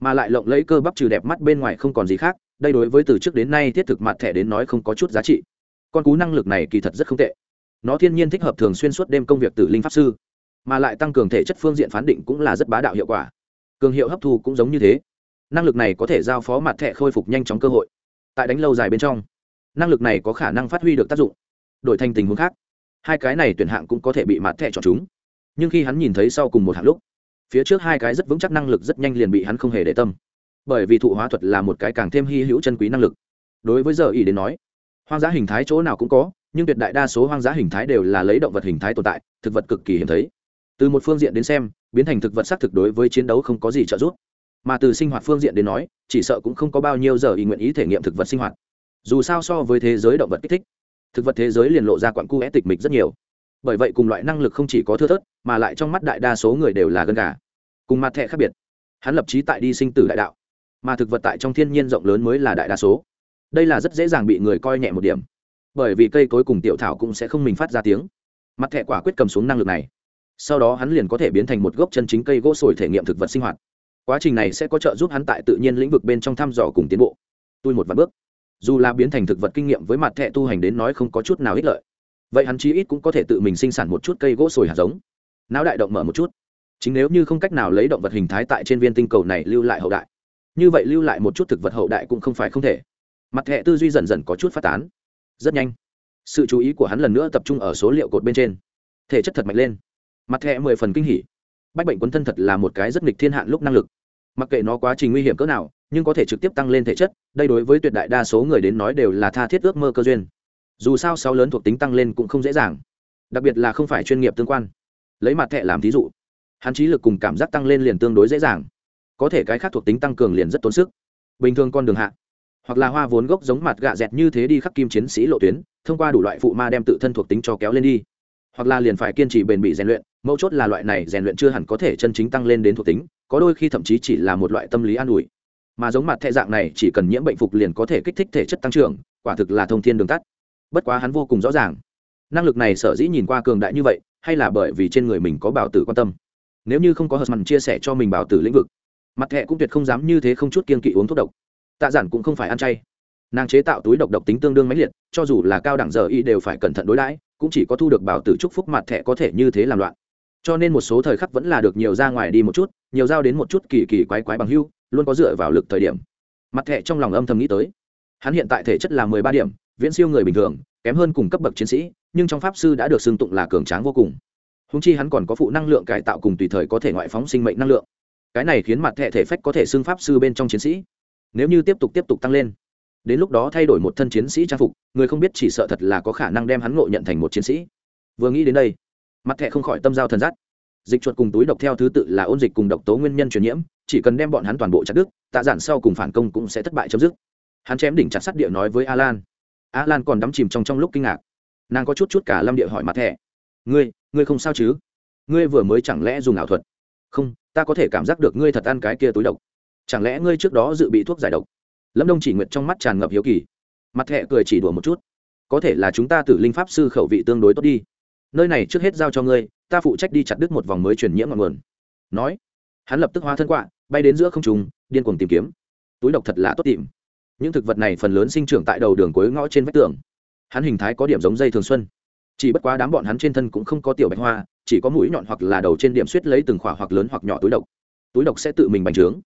mà lại lộng lấy cơ bắp trừ đẹp mắt bên ngoài không còn gì khác đây đối với từ trước đến nay thiết thực mặt thẻ đến nói không có chút giá trị. Con cú năng lực này kỳ thật rất không tệ. Nó thiên nhiên thích hợp thường xuyên suốt đêm công việc tử linh pháp sư, mà lại tăng cường thể chất phương diện phán định cũng là rất bá đạo hiệu quả. Cường hiệu hấp thu cũng giống như thế. Năng lực này có thể giao phó mặt thẻ khôi phục nhanh chóng cơ hội. Tại đánh lâu dài bên trong, năng lực này có khả năng phát huy được tác dụng. Đổi thành tình huống khác, hai cái này tuyển hạng cũng có thể bị mặt thẻ chọn chúng. Nhưng khi hắn nhìn thấy sau cùng một hạng lúc, phía trước hai cái rất vững chắc năng lực rất nhanh liền bị hắn không hề để tâm bởi vì thụ hóa thuật là một cái càng thêm hy hữu chân quý năng lực. Đối với giờ ý đến nói, hoang dã hình thái chỗ nào cũng có, nhưng tuyệt đại đa số hoang dã hình thái đều là lấy động vật hình thái tồn tại, thực vật cực kỳ hiếm thấy. Từ một phương diện đến xem, biến thành thực vật xác thực đối với chiến đấu không có gì trợ giúp. Mà từ sinh hoạt phương diện đến nói, chỉ sợ cũng không có bao nhiêu giờ ý nguyện ý thể nghiệm thực vật sinh hoạt. Dù sao so với thế giới động vật kích thích, thực vật thế giới liền lộ ra quặn cu é tịch mịch rất nhiều. Bởi vậy cùng loại năng lực không chỉ có thưa thớt, mà lại trong mắt đại đa số người đều là gân gà. Cùng mặt thẹ khác biệt, hắn lập trí tại đi sinh tử đại đạo mà thực vật tại trong thiên nhiên rộng lớn mới là đại đa số. Đây là rất dễ dàng bị người coi nhẹ một điểm, bởi vì cây cối cùng tiểu thảo cũng sẽ không mình phát ra tiếng. Mặt thẹ quả quyết cầm xuống năng lực này, sau đó hắn liền có thể biến thành một gốc chân chính cây gỗ sồi thể nghiệm thực vật sinh hoạt. Quá trình này sẽ có trợ giúp hắn tại tự nhiên lĩnh vực bên trong thăm dò cùng tiến bộ. Tôi một vạn bước. Dù là biến thành thực vật kinh nghiệm với mặt thẹ tu hành đến nói không có chút nào ích lợi. Vậy hắn chí ít cũng có thể tự mình sinh sản một chút cây gỗ sồi hạt giống. Não đại động mở một chút. Chính nếu như không cách nào lấy động vật hình thái tại trên viên tinh cầu này lưu lại hậu đại như vậy lưu lại một chút thực vật hậu đại cũng không phải không thể. Mặt hệ tư duy dần dần có chút phát tán. Rất nhanh, sự chú ý của hắn lần nữa tập trung ở số liệu cột bên trên. Thể chất thật mạnh lên. Mặt hệ mười phần kinh hỉ. Bách bệnh quấn thân thật là một cái rất nghịch thiên hạn lúc năng lực. Mặc kệ nó quá trình nguy hiểm cỡ nào, nhưng có thể trực tiếp tăng lên thể chất, đây đối với tuyệt đại đa số người đến nói đều là tha thiết ước mơ cơ duyên. Dù sao sáu lớn thuộc tính tăng lên cũng không dễ dàng. Đặc biệt là không phải chuyên nghiệp tương quan. Lấy mặt thẹ làm thí dụ, hắn trí lực cùng cảm giác tăng lên liền tương đối dễ dàng có thể cái khác thuộc tính tăng cường liền rất tốn sức. Bình thường con đường hạ, hoặc là hoa vốn gốc giống mặt gạ dẹt như thế đi khắc kim chiến sĩ lộ tuyến, thông qua đủ loại phụ ma đem tự thân thuộc tính cho kéo lên đi. Hoặc là liền phải kiên trì bền bỉ rèn luyện, mấu chốt là loại này rèn luyện chưa hẳn có thể chân chính tăng lên đến thuộc tính, có đôi khi thậm chí chỉ là một loại tâm lý an ủi. Mà giống mặt thẹ dạng này, chỉ cần nhiễm bệnh phục liền có thể kích thích thể chất tăng trưởng, quả thực là thông thiên đường tắt. Bất quá hắn vô cùng rõ ràng, năng lực này sở dĩ nhìn qua cường đại như vậy, hay là bởi vì trên người mình có bảo tử quan tâm. Nếu như không có hờ mặn chia sẻ cho mình bảo tử lĩnh vực mặt thẹ cũng tuyệt không dám như thế không chút kiên kỵ uống thuốc độc. Tạ giản cũng không phải ăn chay. Nàng chế tạo túi độc độc tính tương đương mãnh liệt, cho dù là cao đẳng giờ y đều phải cẩn thận đối đãi, cũng chỉ có thu được bảo tử chúc phúc mặt thẹ có thể như thế làm loạn. Cho nên một số thời khắc vẫn là được nhiều ra ngoài đi một chút, nhiều giao đến một chút kỳ kỳ quái quái bằng hưu, luôn có dựa vào lực thời điểm. Mặt thẹ trong lòng âm thầm nghĩ tới. Hắn hiện tại thể chất là mười ba điểm, viễn siêu người bình thường, kém hơn cùng cấp bậc chiến sĩ, nhưng trong pháp sư đã được xưng tụng là cường tráng vô cùng. Húng chi hắn còn có phụ năng lượng cải tạo cùng tùy thời có thể ngoại phóng sinh mệnh năng lượng cái này khiến mặt thẻ thể phách có thể xưng pháp sư bên trong chiến sĩ. Nếu như tiếp tục tiếp tục tăng lên, đến lúc đó thay đổi một thân chiến sĩ trang phục, người không biết chỉ sợ thật là có khả năng đem hắn ngộ nhận thành một chiến sĩ. Vừa nghĩ đến đây, mặt thẻ không khỏi tâm giao thần giác. Dịch chuột cùng túi độc theo thứ tự là ôn dịch cùng độc tố nguyên nhân truyền nhiễm, chỉ cần đem bọn hắn toàn bộ chặt đứt, tạ giản sau cùng phản công cũng sẽ thất bại chấm dứt. Hắn chém đỉnh chặt sắt địa nói với alan. Alan còn đắm chìm trong trong lúc kinh ngạc. Nàng có chút chút cả lâm địa hỏi mặt thẻ. Ngươi ngươi không sao chứ? Ngươi vừa mới chẳng lẽ dùng ảo thuật? Không, ta có thể cảm giác được ngươi thật ăn cái kia túi độc. Chẳng lẽ ngươi trước đó dự bị thuốc giải độc? Lâm đông chỉ nguyện trong mắt tràn ngập hiếu kỳ. Mặt thẹ cười chỉ đùa một chút. Có thể là chúng ta tử linh pháp sư khẩu vị tương đối tốt đi. Nơi này trước hết giao cho ngươi, ta phụ trách đi chặt đứt một vòng mới truyền nhiễm ngọn nguồn. Nói, hắn lập tức hóa thân quạ, bay đến giữa không trùng điên cuồng tìm kiếm. Túi độc thật là tốt tìm. Những thực vật này phần lớn sinh trưởng tại đầu đường cuối ngõ trên vách tường. Hắn hình thái có điểm giống dây thường xuân chỉ bất quá đám bọn hắn trên thân cũng không có tiểu bạch hoa, chỉ có mũi nhọn hoặc là đầu trên điểm suýt lấy từng khỏa hoặc lớn hoặc nhỏ túi độc. Túi độc sẽ tự mình bành trướng.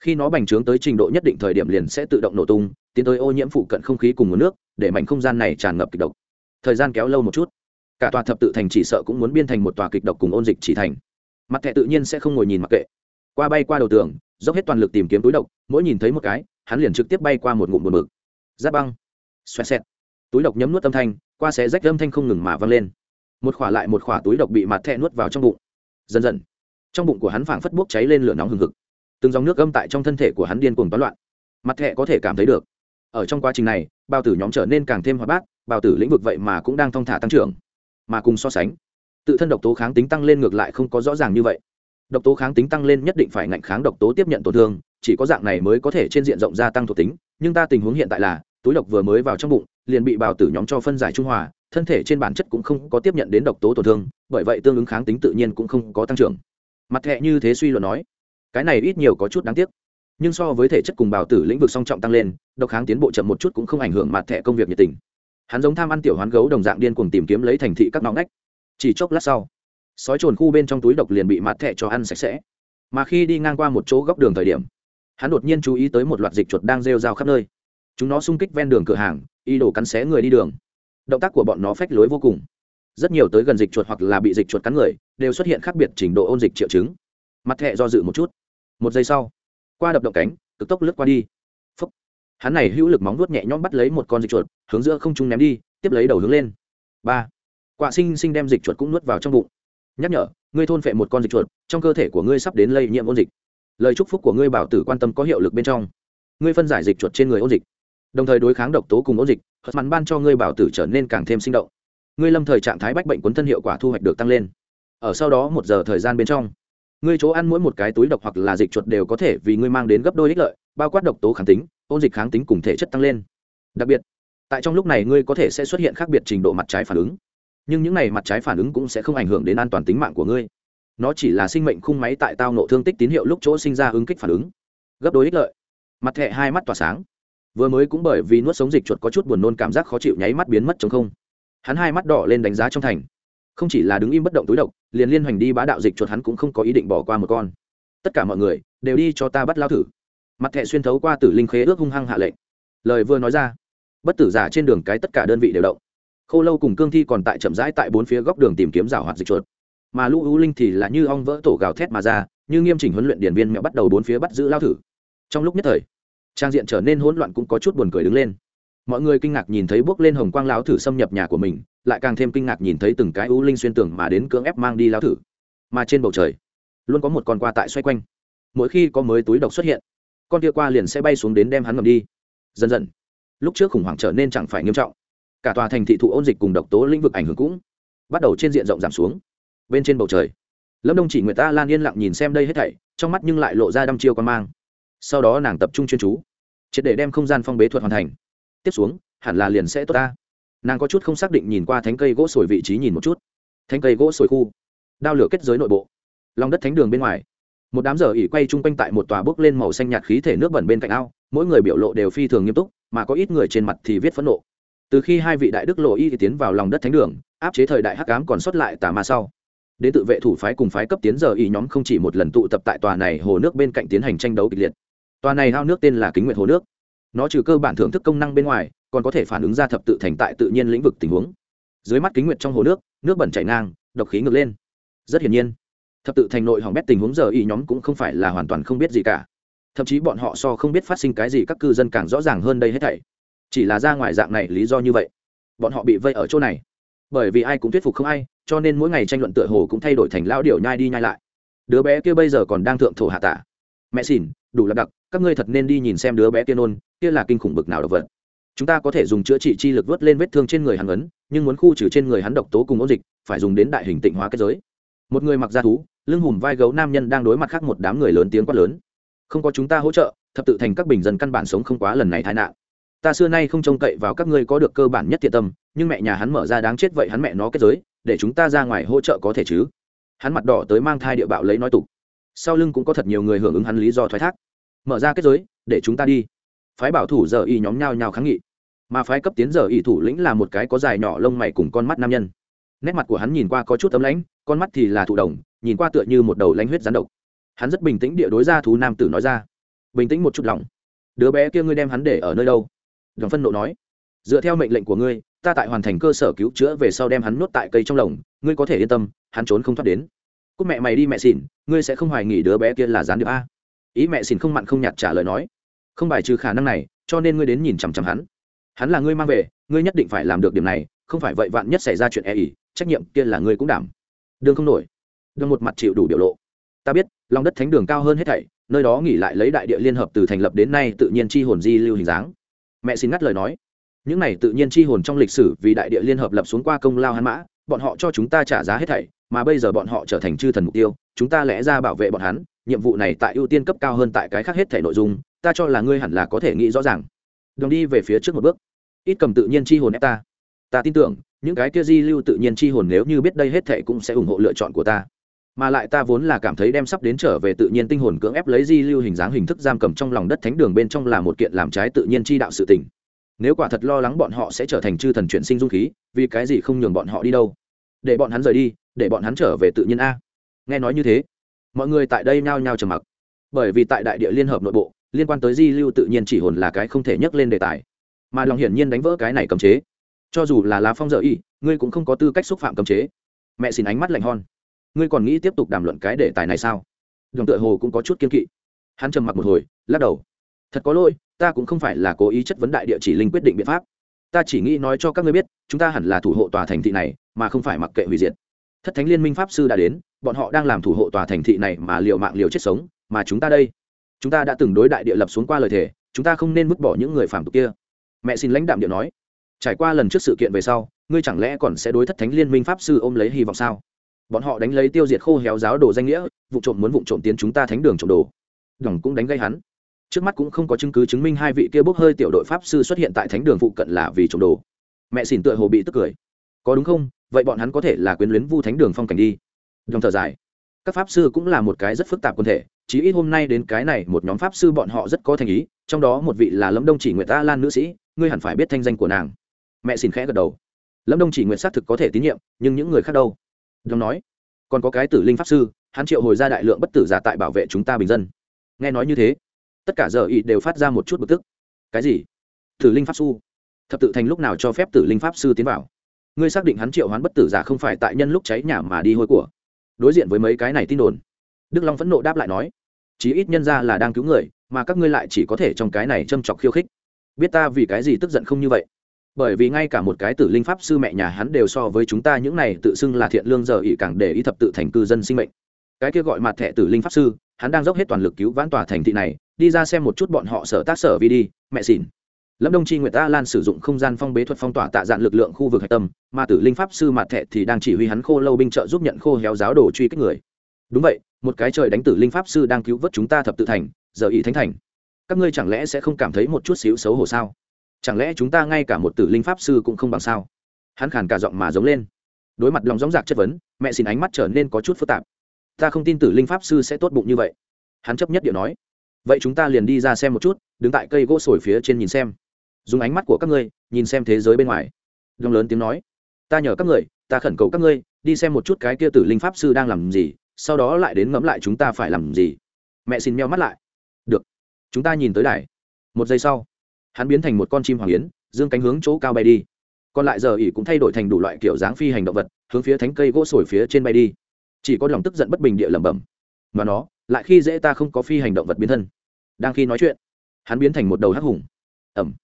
Khi nó bành trướng tới trình độ nhất định thời điểm liền sẽ tự động nổ tung, tiến tới ô nhiễm phụ cận không khí cùng nguồn nước, để mảnh không gian này tràn ngập kịch độc. Thời gian kéo lâu một chút, cả tòa thập tự thành chỉ sợ cũng muốn biên thành một tòa kịch độc cùng ôn dịch chỉ thành. Mặt thẻ tự nhiên sẽ không ngồi nhìn mặc kệ. Qua bay qua đầu tường, dốc hết toàn lực tìm kiếm túi độc, mỗi nhìn thấy một cái, hắn liền trực tiếp bay qua một ngụm một mực giáp băng. Xoẹ xẹt túi độc nhấm nuốt âm thanh, qua xé rách âm thanh không ngừng mà văng lên. Một khỏa lại một khỏa túi độc bị mặt thẹ nuốt vào trong bụng. Dần dần, trong bụng của hắn phảng phất bốc cháy lên lửa nóng hừng hực. Từng dòng nước âm tại trong thân thể của hắn điên cuồng toán loạn. Mặt thẹ có thể cảm thấy được. Ở trong quá trình này, bao tử nhóm trở nên càng thêm hoạt bát, bao tử lĩnh vực vậy mà cũng đang thong thả tăng trưởng. Mà cùng so sánh, tự thân độc tố kháng tính tăng lên ngược lại không có rõ ràng như vậy. Độc tố kháng tính tăng lên nhất định phải ngạnh kháng độc tố tiếp nhận tổn thương, chỉ có dạng này mới có thể trên diện rộng gia tăng thuộc tính. Nhưng ta tình huống hiện tại là, túi độc vừa mới vào trong bụng liền bị bào tử nhóm cho phân giải trung hòa, thân thể trên bản chất cũng không có tiếp nhận đến độc tố tổn thương, bởi vậy tương ứng kháng tính tự nhiên cũng không có tăng trưởng. Mặt thẹ như thế suy luận nói, cái này ít nhiều có chút đáng tiếc. Nhưng so với thể chất cùng bào tử lĩnh vực song trọng tăng lên, độc kháng tiến bộ chậm một chút cũng không ảnh hưởng mặt thẹ công việc nhiệt tình. Hắn giống tham ăn tiểu hoán gấu đồng dạng điên cuồng tìm kiếm lấy thành thị các ngõ ngách. Chỉ chốc lát sau, sói trồn khu bên trong túi độc liền bị mặt thẹ cho ăn sạch sẽ. Mà khi đi ngang qua một chỗ góc đường thời điểm, hắn đột nhiên chú ý tới một loạt dịch chuột đang rêu rao khắp nơi. Chúng nó xung kích ven đường cửa hàng y đồ cắn xé người đi đường. Động tác của bọn nó phách lối vô cùng. Rất nhiều tới gần dịch chuột hoặc là bị dịch chuột cắn người, đều xuất hiện khác biệt trình độ ôn dịch triệu chứng. Mặt thẹ do dự một chút. Một giây sau, qua đập động cánh, cực tốc lướt qua đi. Phúc. hắn này hữu lực móng vuốt nhẹ nhõm bắt lấy một con dịch chuột, hướng giữa không trung ném đi, tiếp lấy đầu hướng lên. Ba. Quạ sinh sinh đem dịch chuột cũng nuốt vào trong bụng. Nhắc nhở, ngươi thôn phệ một con dịch chuột, trong cơ thể của ngươi sắp đến lây nhiễm ôn dịch. Lời chúc phúc của ngươi bảo tử quan tâm có hiệu lực bên trong. Ngươi phân giải dịch chuột trên người ôn dịch đồng thời đối kháng độc tố cùng ôn dịch, hớt mắn ban cho ngươi bảo tử trở nên càng thêm sinh động. Ngươi lâm thời trạng thái bách bệnh quấn thân hiệu quả thu hoạch được tăng lên. Ở sau đó một giờ thời gian bên trong, ngươi chỗ ăn mỗi một cái túi độc hoặc là dịch chuột đều có thể vì ngươi mang đến gấp đôi ích lợi, bao quát độc tố kháng tính, ôn dịch kháng tính cùng thể chất tăng lên. Đặc biệt, tại trong lúc này ngươi có thể sẽ xuất hiện khác biệt trình độ mặt trái phản ứng. Nhưng những này mặt trái phản ứng cũng sẽ không ảnh hưởng đến an toàn tính mạng của ngươi. Nó chỉ là sinh mệnh khung máy tại tao nộ thương tích tín hiệu lúc chỗ sinh ra ứng kích phản ứng. Gấp đôi ích lợi. Mặt thẹ hai mắt tỏa sáng vừa mới cũng bởi vì nuốt sống dịch chuột có chút buồn nôn cảm giác khó chịu nháy mắt biến mất trong không. Hắn hai mắt đỏ lên đánh giá trong thành. Không chỉ là đứng im bất động túi độc, liền liên hoành đi bá đạo dịch chuột hắn cũng không có ý định bỏ qua một con. Tất cả mọi người đều đi cho ta bắt lao thử. Mặt thẹ xuyên thấu qua tử linh khế ước hung hăng hạ lệnh. Lời vừa nói ra, bất tử giả trên đường cái tất cả đơn vị đều động. Khô lâu cùng cương thi còn tại chậm rãi tại bốn phía góc đường tìm kiếm rào hoạt dịch chuột. Mà lũ u linh thì là như ong vỡ tổ gào thét mà ra, như nghiêm chỉnh huấn luyện điển viên mẹo bắt đầu bốn phía bắt giữ lao thử. Trong lúc nhất thời trang diện trở nên hỗn loạn cũng có chút buồn cười đứng lên. Mọi người kinh ngạc nhìn thấy bước lên hồng quang lão thử xâm nhập nhà của mình, lại càng thêm kinh ngạc nhìn thấy từng cái ưu linh xuyên tưởng mà đến cưỡng ép mang đi lão thử. Mà trên bầu trời, luôn có một con qua tại xoay quanh. Mỗi khi có mới túi độc xuất hiện, con kia qua liền sẽ bay xuống đến đem hắn ngầm đi. Dần dần, lúc trước khủng hoảng trở nên chẳng phải nghiêm trọng. Cả tòa thành thị thụ ôn dịch cùng độc tố lĩnh vực ảnh hưởng cũng bắt đầu trên diện rộng giảm xuống. Bên trên bầu trời, lâm đông chỉ nguyệt ta lan yên lặng nhìn xem đây hết thảy, trong mắt nhưng lại lộ ra đăm chiêu con mang sau đó nàng tập trung chuyên chú, triệt để đem không gian phong bế thuật hoàn thành. Tiếp xuống, hẳn là liền sẽ tốt ta. Nàng có chút không xác định nhìn qua thánh cây gỗ sồi vị trí nhìn một chút. Thánh cây gỗ sồi khu, đao lửa kết giới nội bộ. Lòng đất thánh đường bên ngoài, một đám giờ ỉ quay chung quanh tại một tòa bước lên màu xanh nhạt khí thể nước bẩn bên cạnh ao, mỗi người biểu lộ đều phi thường nghiêm túc, mà có ít người trên mặt thì viết phẫn nộ. Từ khi hai vị đại đức lộ y tiến vào lòng đất thánh đường, áp chế thời đại hắc ám còn sót lại tà ma sau. Đến tự vệ thủ phái cùng phái cấp tiến giờ y nhóm không chỉ một lần tụ tập tại tòa này hồ nước bên cạnh tiến hành tranh đấu kịch liệt tòa này ao nước tên là kính nguyện hồ nước. Nó trừ cơ bản thưởng thức công năng bên ngoài, còn có thể phản ứng ra thập tự thành tại tự nhiên lĩnh vực tình huống. Dưới mắt kính nguyện trong hồ nước nước bẩn chảy ngang, độc khí ngược lên. Rất hiển nhiên, thập tự thành nội hỏng bét tình huống giờ y nhóm cũng không phải là hoàn toàn không biết gì cả. Thậm chí bọn họ so không biết phát sinh cái gì các cư dân càng rõ ràng hơn đây hết thảy. Chỉ là ra ngoài dạng này lý do như vậy, bọn họ bị vây ở chỗ này. Bởi vì ai cũng thuyết phục không ai, cho nên mỗi ngày tranh luận tựa hồ cũng thay đổi thành lão điểu nhai đi nhai lại. Đứa bé kia bây giờ còn đang thượng thổ hạ tả. Mẹ xỉn đủ lạc đặc, các ngươi thật nên đi nhìn xem đứa bé kia nôn, kia là kinh khủng bực nào độc vật. Chúng ta có thể dùng chữa trị chi lực vớt lên vết thương trên người hắn ấn, nhưng muốn khu trừ trên người hắn độc tố cùng ôn dịch, phải dùng đến đại hình tịnh hóa kết giới. Một người mặc da thú, lưng hùm vai gấu nam nhân đang đối mặt khác một đám người lớn tiếng quát lớn. Không có chúng ta hỗ trợ, thập tự thành các bình dân căn bản sống không quá lần này tai nạn. Ta xưa nay không trông cậy vào các ngươi có được cơ bản nhất thiện tâm, nhưng mẹ nhà hắn mở ra đáng chết vậy hắn mẹ nó kết giới, để chúng ta ra ngoài hỗ trợ có thể chứ? Hắn mặt đỏ tới mang thai địa bạo lấy nói tục sau lưng cũng có thật nhiều người hưởng ứng hắn lý do thoái thác. Mở ra kết giới, để chúng ta đi. Phái bảo thủ giờ y nhóm nhau nhau kháng nghị. Mà phái cấp tiến giờ y thủ lĩnh là một cái có dài nhỏ lông mày cùng con mắt nam nhân. Nét mặt của hắn nhìn qua có chút tấm lãnh, con mắt thì là thụ đồng nhìn qua tựa như một đầu lãnh huyết rắn độc. Hắn rất bình tĩnh địa đối ra thú nam tử nói ra. Bình tĩnh một chút lòng. Đứa bé kia ngươi đem hắn để ở nơi đâu? Đồng phân nộ nói. Dựa theo mệnh lệnh của ngươi, ta tại hoàn thành cơ sở cứu chữa về sau đem hắn nuốt tại cây trong lồng. Ngươi có thể yên tâm, hắn trốn không thoát đến cúc mẹ mày đi mẹ xỉn, ngươi sẽ không hoài nghỉ đứa bé kia là gián điệp a. Ý mẹ xỉn không mặn không nhạt trả lời nói. Không bài trừ khả năng này, cho nên ngươi đến nhìn chằm chằm hắn. Hắn là ngươi mang về, ngươi nhất định phải làm được điểm này, không phải vậy vạn nhất xảy ra chuyện e ỉ trách nhiệm kia là ngươi cũng đảm. Đương không nổi. Đương một mặt chịu đủ biểu lộ. Ta biết, lòng đất thánh đường cao hơn hết thảy, nơi đó nghỉ lại lấy đại địa liên hợp từ thành lập đến nay tự nhiên chi hồn di lưu hình dáng. Mẹ xin ngắt lời nói. Những này tự nhiên chi hồn trong lịch sử vì đại địa liên hợp lập xuống qua công lao hắn mã, bọn họ cho chúng ta trả giá hết thảy mà bây giờ bọn họ trở thành chư thần mục tiêu, chúng ta lẽ ra bảo vệ bọn hắn, nhiệm vụ này tại ưu tiên cấp cao hơn tại cái khác hết thể nội dung, ta cho là ngươi hẳn là có thể nghĩ rõ ràng. Đường đi về phía trước một bước. Ít cầm tự nhiên chi hồn ép ta. Ta tin tưởng, những cái kia di lưu tự nhiên chi hồn nếu như biết đây hết thể cũng sẽ ủng hộ lựa chọn của ta. Mà lại ta vốn là cảm thấy đem sắp đến trở về tự nhiên tinh hồn cưỡng ép lấy di lưu hình dáng hình thức giam cầm trong lòng đất thánh đường bên trong là một kiện làm trái tự nhiên chi đạo sự tình. Nếu quả thật lo lắng bọn họ sẽ trở thành chư thần chuyển sinh dung khí, vì cái gì không nhường bọn họ đi đâu? Để bọn hắn rời đi để bọn hắn trở về tự nhiên a. Nghe nói như thế, mọi người tại đây nhao nhao trầm mặc. Bởi vì tại đại địa liên hợp nội bộ, liên quan tới di lưu tự nhiên chỉ hồn là cái không thể nhắc lên đề tài. Mà lòng hiển nhiên đánh vỡ cái này cấm chế. Cho dù là lá phong dở y, ngươi cũng không có tư cách xúc phạm cấm chế. Mẹ xin ánh mắt lạnh hon. Ngươi còn nghĩ tiếp tục đàm luận cái đề tài này sao? Dòng tựa hồ cũng có chút kiên kỵ. Hắn trầm mặc một hồi, lắc đầu. Thật có lỗi, ta cũng không phải là cố ý chất vấn đại địa chỉ linh quyết định biện pháp. Ta chỉ nghĩ nói cho các ngươi biết, chúng ta hẳn là thủ hộ tòa thành thị này, mà không phải mặc kệ hủy diệt thất thánh liên minh pháp sư đã đến, bọn họ đang làm thủ hộ tòa thành thị này mà liều mạng liều chết sống, mà chúng ta đây. Chúng ta đã từng đối đại địa lập xuống qua lời thề, chúng ta không nên vứt bỏ những người phạm tục kia. Mẹ xin lãnh đạm điệu nói. Trải qua lần trước sự kiện về sau, ngươi chẳng lẽ còn sẽ đối thất thánh liên minh pháp sư ôm lấy hy vọng sao? Bọn họ đánh lấy tiêu diệt khô héo giáo đồ danh nghĩa, vụ trộm muốn vụ trộm tiến chúng ta thánh đường trộm đồ. Đồng cũng đánh gây hắn. Trước mắt cũng không có chứng cứ chứng minh hai vị kia bốc hơi tiểu đội pháp sư xuất hiện tại thánh đường phụ cận là vì trộm đồ. Mẹ xỉn tựa hồ bị tức cười có đúng không? Vậy bọn hắn có thể là quyến luyến vu thánh đường phong cảnh đi. Đồng thở dài. Các pháp sư cũng là một cái rất phức tạp quân thể chỉ ít hôm nay đến cái này một nhóm pháp sư bọn họ rất có thành ý, trong đó một vị là lâm đông chỉ nguyệt ta lan nữ sĩ, ngươi hẳn phải biết thanh danh của nàng. Mẹ xin khẽ gật đầu. Lâm đông chỉ nguyệt xác thực có thể tín nhiệm, nhưng những người khác đâu? Đồng nói. Còn có cái tử linh pháp sư, hắn triệu hồi ra đại lượng bất tử giả tại bảo vệ chúng ta bình dân. Nghe nói như thế, tất cả giờ ý đều phát ra một chút bực tức. Cái gì? Tử linh pháp sư? Thập tự thành lúc nào cho phép tử linh pháp sư tiến vào? Ngươi xác định hắn triệu hoán bất tử giả không phải tại nhân lúc cháy nhà mà đi hôi của. Đối diện với mấy cái này tin đồn, đức long phẫn nộ đáp lại nói, chí ít nhân ra là đang cứu người, mà các ngươi lại chỉ có thể trong cái này châm chọc khiêu khích. Biết ta vì cái gì tức giận không như vậy? Bởi vì ngay cả một cái tử linh pháp sư mẹ nhà hắn đều so với chúng ta những này tự xưng là thiện lương giờ ỷ càng để ý thập tự thành cư dân sinh mệnh. Cái kia gọi mặt thẻ tử linh pháp sư, hắn đang dốc hết toàn lực cứu vãn tòa thành thị này, đi ra xem một chút bọn họ sở tác sở vi đi, mẹ xỉn lâm đông chi nguyệt ta lan sử dụng không gian phong bế thuật phong tỏa tạ dạn lực lượng khu vực hạch tâm, mà tử linh pháp sư mặt thẻ thì đang chỉ huy hắn khô lâu binh trợ giúp nhận khô héo giáo đồ truy kích người. Đúng vậy, một cái trời đánh tử linh pháp sư đang cứu vớt chúng ta thập tự thành, giờ ý thánh thành. Các ngươi chẳng lẽ sẽ không cảm thấy một chút xíu xấu hổ sao? Chẳng lẽ chúng ta ngay cả một tử linh pháp sư cũng không bằng sao? Hắn khàn cả giọng mà giống lên. Đối mặt lòng gióng giạc chất vấn, mẹ xin ánh mắt trở nên có chút phức tạp. Ta không tin tử linh pháp sư sẽ tốt bụng như vậy. Hắn chấp nhất điệu nói. Vậy chúng ta liền đi ra xem một chút, đứng tại cây gỗ sồi phía trên nhìn xem dùng ánh mắt của các ngươi, nhìn xem thế giới bên ngoài. Long lớn tiếng nói, ta nhờ các người ta khẩn cầu các ngươi, đi xem một chút cái kia tử linh pháp sư đang làm gì, sau đó lại đến ngẫm lại chúng ta phải làm gì. Mẹ xin meo mắt lại. Được, chúng ta nhìn tới đài. Một giây sau, hắn biến thành một con chim hoàng yến, dương cánh hướng chỗ cao bay đi. Còn lại giờ ỉ cũng thay đổi thành đủ loại kiểu dáng phi hành động vật, hướng phía thánh cây gỗ sồi phía trên bay đi. Chỉ có lòng tức giận bất bình địa lẩm bẩm, mà nó, lại khi dễ ta không có phi hành động vật biến thân. Đang khi nói chuyện, hắn biến thành một đầu hắc hùng. Ẩm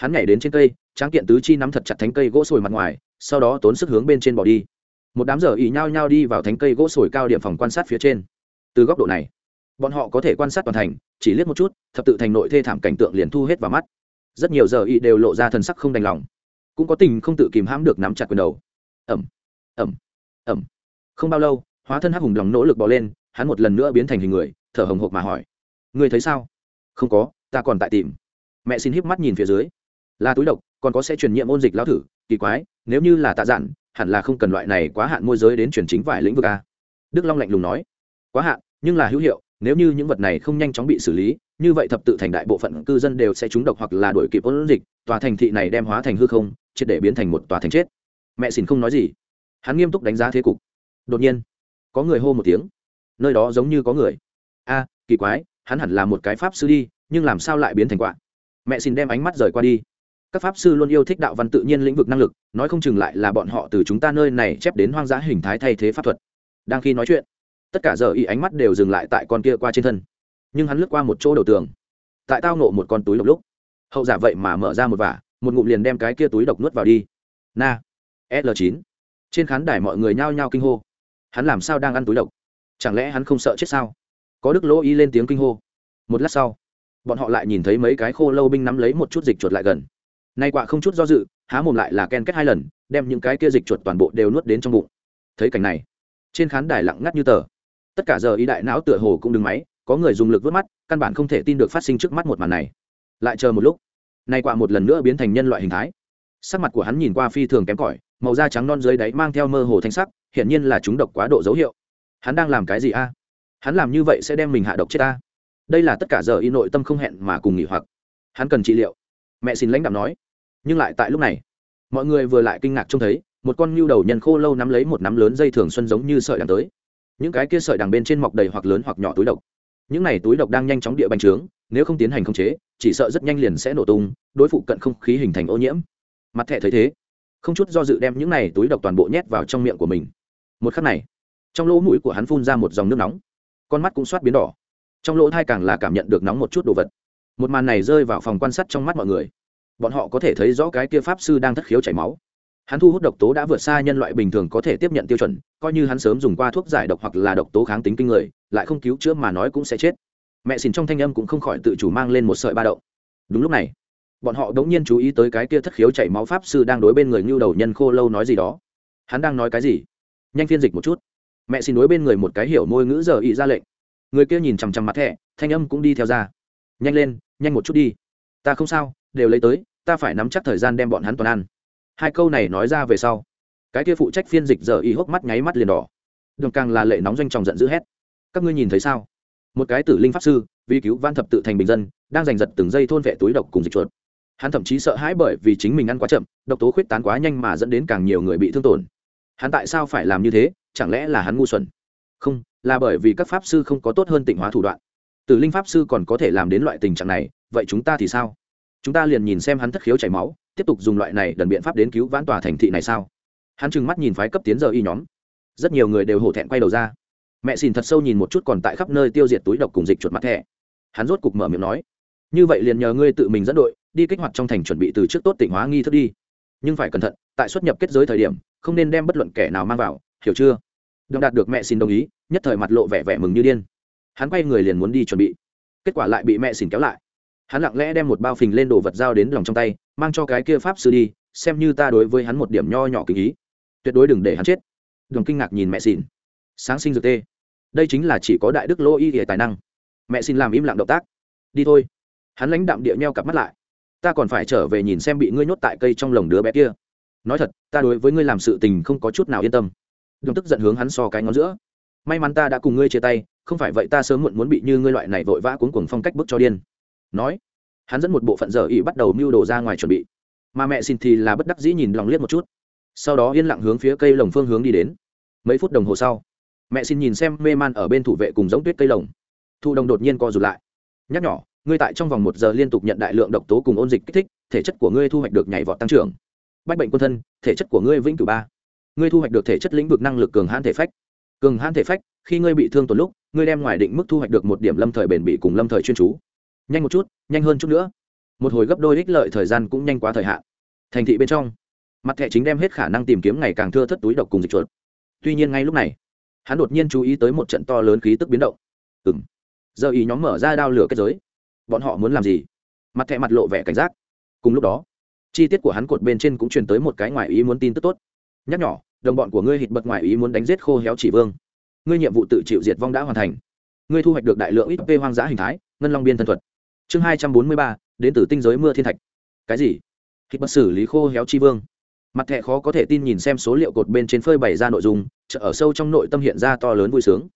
hắn nhảy đến trên cây, tráng kiện tứ chi nắm thật chặt thánh cây gỗ sồi mặt ngoài, sau đó tốn sức hướng bên trên bỏ đi. Một đám giờ ỉ nhao nhao đi vào thánh cây gỗ sồi cao điểm phòng quan sát phía trên. Từ góc độ này, bọn họ có thể quan sát toàn thành, chỉ liếc một chút, thập tự thành nội thê thảm cảnh tượng liền thu hết vào mắt. Rất nhiều giờ ỉ đều lộ ra thần sắc không đành lòng. Cũng có tình không tự kìm hãm được nắm chặt quyền đầu. Ẩm ẩm ẩm. Không bao lâu, hóa thân hắc hùng lòng nỗ lực bỏ lên, hắn một lần nữa biến thành hình người, thở hồng hộc mà hỏi. Người thấy sao? Không có, ta còn tại tìm. Mẹ xin híp mắt nhìn phía dưới là túi độc, còn có sẽ truyền nhiễm ôn dịch lao thử, kỳ quái, nếu như là tạ dạn, hẳn là không cần loại này quá hạn môi giới đến chuyển chính vài lĩnh vực a. Đức long lạnh lùng nói. Quá hạn, nhưng là hữu hiệu, nếu như những vật này không nhanh chóng bị xử lý, như vậy thập tự thành đại bộ phận cư dân đều sẽ trúng độc hoặc là đổi kịp ôn dịch, tòa thành thị này đem hóa thành hư không, triệt để biến thành một tòa thành chết. Mẹ xin không nói gì. Hắn nghiêm túc đánh giá thế cục. Đột nhiên, có người hô một tiếng. Nơi đó giống như có người. A, kỳ quái, hắn hẳn là một cái pháp sư đi, nhưng làm sao lại biến thành quạ? Mẹ xin đem ánh mắt rời qua đi các pháp sư luôn yêu thích đạo văn tự nhiên lĩnh vực năng lực, nói không chừng lại là bọn họ từ chúng ta nơi này chép đến hoang dã hình thái thay thế pháp thuật. Đang khi nói chuyện, tất cả giờ y ánh mắt đều dừng lại tại con kia qua trên thân. Nhưng hắn lướt qua một chỗ đầu tường. Tại tao nộ một con túi độc lúc, hậu giả vậy mà mở ra một vả, một ngụm liền đem cái kia túi độc nuốt vào đi. Na, l 9 trên khán đài mọi người nhao nhao kinh hô. Hắn làm sao đang ăn túi độc? Chẳng lẽ hắn không sợ chết sao? Có đức lỗ y lên tiếng kinh hô. Một lát sau, bọn họ lại nhìn thấy mấy cái khô lâu binh nắm lấy một chút dịch chuột lại gần nay quạ không chút do dự, há mồm lại là ken kết hai lần, đem những cái kia dịch chuột toàn bộ đều nuốt đến trong bụng. Thấy cảnh này, trên khán đài lặng ngắt như tờ. Tất cả giờ ý đại não tựa hồ cũng đứng máy, có người dùng lực vớt mắt, căn bản không thể tin được phát sinh trước mắt một màn này. Lại chờ một lúc, nay quạ một lần nữa biến thành nhân loại hình thái. Sắc mặt của hắn nhìn qua phi thường kém cỏi, màu da trắng non dưới đáy mang theo mơ hồ thanh sắc, hiển nhiên là chúng độc quá độ dấu hiệu. Hắn đang làm cái gì a? Hắn làm như vậy sẽ đem mình hạ độc chết ta. Đây là tất cả giờ y nội tâm không hẹn mà cùng nghỉ hoặc. Hắn cần trị liệu mẹ xin lãnh đạo nói. Nhưng lại tại lúc này, mọi người vừa lại kinh ngạc trông thấy, một con nhu đầu nhân khô lâu nắm lấy một nắm lớn dây thường xuân giống như sợi đằng tới. Những cái kia sợi đằng bên trên mọc đầy hoặc lớn hoặc nhỏ túi độc. Những này túi độc đang nhanh chóng địa bành trướng, nếu không tiến hành khống chế, chỉ sợ rất nhanh liền sẽ nổ tung, đối phụ cận không khí hình thành ô nhiễm. Mặt thẻ thấy thế, không chút do dự đem những này túi độc toàn bộ nhét vào trong miệng của mình. Một khắc này, trong lỗ mũi của hắn phun ra một dòng nước nóng. Con mắt cũng soát biến đỏ. Trong lỗ thai càng là cảm nhận được nóng một chút đồ vật một màn này rơi vào phòng quan sát trong mắt mọi người. Bọn họ có thể thấy rõ cái kia pháp sư đang thất khiếu chảy máu. Hắn thu hút độc tố đã vượt xa nhân loại bình thường có thể tiếp nhận tiêu chuẩn, coi như hắn sớm dùng qua thuốc giải độc hoặc là độc tố kháng tính kinh người, lại không cứu chữa mà nói cũng sẽ chết. Mẹ xin trong thanh âm cũng không khỏi tự chủ mang lên một sợi ba đậu. đúng lúc này, bọn họ đống nhiên chú ý tới cái kia thất khiếu chảy máu pháp sư đang đối bên người ngưu đầu nhân khô lâu nói gì đó. Hắn đang nói cái gì? Nhanh phiên dịch một chút. Mẹ xin đối bên người một cái hiểu môi ngữ giờ ý ra lệnh. Người kia nhìn chằm chằm mặt thẻ, thanh âm cũng đi theo ra nhanh lên, nhanh một chút đi. Ta không sao, đều lấy tới, ta phải nắm chắc thời gian đem bọn hắn toàn ăn. Hai câu này nói ra về sau, cái kia phụ trách phiên dịch giờ y hốc mắt nháy mắt liền đỏ. Đường càng là lệ nóng doanh tròng giận dữ hét. Các ngươi nhìn thấy sao? Một cái tử linh pháp sư vì cứu van thập tự thành bình dân, đang giành giật từng giây thôn vệ túi độc cùng dịch chuột. Hắn thậm chí sợ hãi bởi vì chính mình ăn quá chậm, độc tố khuyết tán quá nhanh mà dẫn đến càng nhiều người bị thương tổn. Hắn tại sao phải làm như thế? Chẳng lẽ là hắn ngu xuẩn? Không, là bởi vì các pháp sư không có tốt hơn tịnh hóa thủ đoạn tử linh pháp sư còn có thể làm đến loại tình trạng này, vậy chúng ta thì sao? Chúng ta liền nhìn xem hắn thất khiếu chảy máu, tiếp tục dùng loại này đần biện pháp đến cứu vãn tòa thành thị này sao? Hắn trừng mắt nhìn phái cấp tiến giờ y nhóm. Rất nhiều người đều hổ thẹn quay đầu ra. Mẹ xin thật sâu nhìn một chút còn tại khắp nơi tiêu diệt túi độc cùng dịch chuột mặt thẻ. Hắn rốt cục mở miệng nói, như vậy liền nhờ ngươi tự mình dẫn đội, đi kích hoạt trong thành chuẩn bị từ trước tốt tỉnh hóa nghi thức đi. Nhưng phải cẩn thận, tại xuất nhập kết giới thời điểm, không nên đem bất luận kẻ nào mang vào, hiểu chưa? Đồng đạt được mẹ xin đồng ý, nhất thời mặt lộ vẻ vẻ mừng như điên hắn quay người liền muốn đi chuẩn bị. Kết quả lại bị mẹ xin kéo lại. Hắn lặng lẽ đem một bao phình lên đồ vật dao đến lòng trong tay, mang cho cái kia pháp sư đi, xem như ta đối với hắn một điểm nho nhỏ kinh ý. Tuyệt đối đừng để hắn chết. Đường kinh ngạc nhìn mẹ xin sáng sinh dược tê. Đây chính là chỉ có đại đức lô y hệ tài năng. Mẹ xin làm im lặng động tác. Đi thôi. Hắn lãnh đạm địa nheo cặp mắt lại. Ta còn phải trở về nhìn xem bị ngươi nhốt tại cây trong lồng đứa bé kia. Nói thật, ta đối với ngươi làm sự tình không có chút nào yên tâm. Đường tức giận hướng hắn so cái ngón giữa. May mắn ta đã cùng ngươi chia tay không phải vậy ta sớm muộn muốn bị như ngươi loại này vội vã cuốn cuồng phong cách bức cho điên. Nói, hắn dẫn một bộ phận giờ ỉ bắt đầu mưu đồ ra ngoài chuẩn bị. Mà mẹ xin thì là bất đắc dĩ nhìn lòng liếc một chút. Sau đó yên lặng hướng phía cây lồng phương hướng đi đến. Mấy phút đồng hồ sau, mẹ xin nhìn xem mê man ở bên thủ vệ cùng giống tuyết cây lồng. Thu đồng đột nhiên co rụt lại. Nhắc nhỏ ngươi tại trong vòng một giờ liên tục nhận đại lượng độc tố cùng ôn dịch kích thích, thể chất của ngươi thu hoạch được nhảy vọt tăng trưởng. Bách bệnh quân thân, thể chất của ngươi vĩnh cửu ba. Ngươi thu hoạch được thể chất lĩnh vực năng lực cường hãn thể phách cường hãn thể phách, khi ngươi bị thương tổn lúc, ngươi đem ngoài định mức thu hoạch được một điểm lâm thời bền bỉ cùng lâm thời chuyên chú. Nhanh một chút, nhanh hơn chút nữa. Một hồi gấp đôi ích lợi thời gian cũng nhanh quá thời hạn. Thành thị bên trong, mặt thẻ chính đem hết khả năng tìm kiếm ngày càng thưa thất túi độc cùng dịch chuột. Tuy nhiên ngay lúc này, hắn đột nhiên chú ý tới một trận to lớn khí tức biến động. Ừ m giờ ý nhóm mở ra đao lửa kết giới. Bọn họ muốn làm gì? Mặt thẻ mặt lộ vẻ cảnh giác. Cùng lúc đó, chi tiết của hắn cột bên trên cũng truyền tới một cái ngoài ý muốn tin tức tốt. Nhắc nhỏ đồng bọn của ngươi hít bật ngoài ý muốn đánh giết khô héo chỉ vương. Ngươi nhiệm vụ tự chịu diệt vong đã hoàn thành. Ngươi thu hoạch được đại lượng ít p hoang dã hình thái, ngân long biên thân thuật. Chương hai trăm bốn mươi ba, đến từ tinh giới mưa thiên thạch. Cái gì? Hít bật xử lý khô héo chi vương. Mặt thẻ khó có thể tin nhìn xem số liệu cột bên trên phơi bày ra nội dung, chợ ở sâu trong nội tâm hiện ra to lớn vui sướng.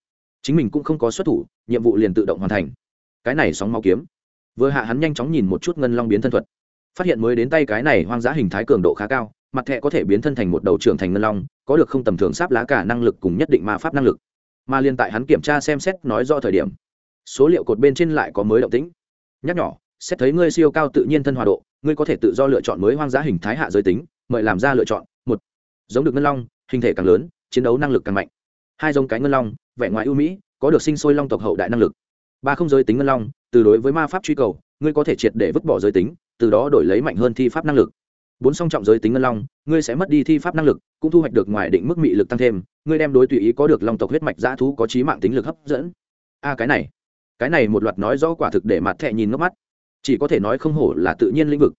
Chính mình cũng không có xuất thủ, nhiệm vụ liền tự động hoàn thành. Cái này sóng máu kiếm. Vừa hạ hắn nhanh chóng nhìn một chút ngân long biến thân thuật. Phát hiện mới đến tay cái này hoang dã hình thái cường độ khá cao mặt thẻ có thể biến thân thành một đầu trưởng thành ngân long, có được không tầm thường sáp lá cả năng lực cùng nhất định ma pháp năng lực. Mà liên tại hắn kiểm tra xem xét nói rõ thời điểm, số liệu cột bên trên lại có mới động tĩnh. Nhắc nhỏ xét thấy ngươi siêu cao tự nhiên thân hòa độ, ngươi có thể tự do lựa chọn mới hoang dã hình thái hạ giới tính, mời làm ra lựa chọn. Một, giống được ngân long, hình thể càng lớn, chiến đấu năng lực càng mạnh. Hai giống cái ngân long, vẻ ngoài ưu mỹ, có được sinh sôi long tộc hậu đại năng lực. Ba không giới tính ngân long, từ đối với ma pháp truy cầu, ngươi có thể triệt để vứt bỏ giới tính, từ đó đổi lấy mạnh hơn thi pháp năng lực bốn song trọng giới tính ngân long, ngươi sẽ mất đi thi pháp năng lực, cũng thu hoạch được ngoài định mức mị lực tăng thêm, ngươi đem đối tùy ý có được long tộc huyết mạch dã thú có trí mạng tính lực hấp dẫn. A, cái này cái này một loạt nói rõ quả thực để mặt thẹ nhìn ngốc mắt. Chỉ có thể nói không hổ là tự nhiên lĩnh vực.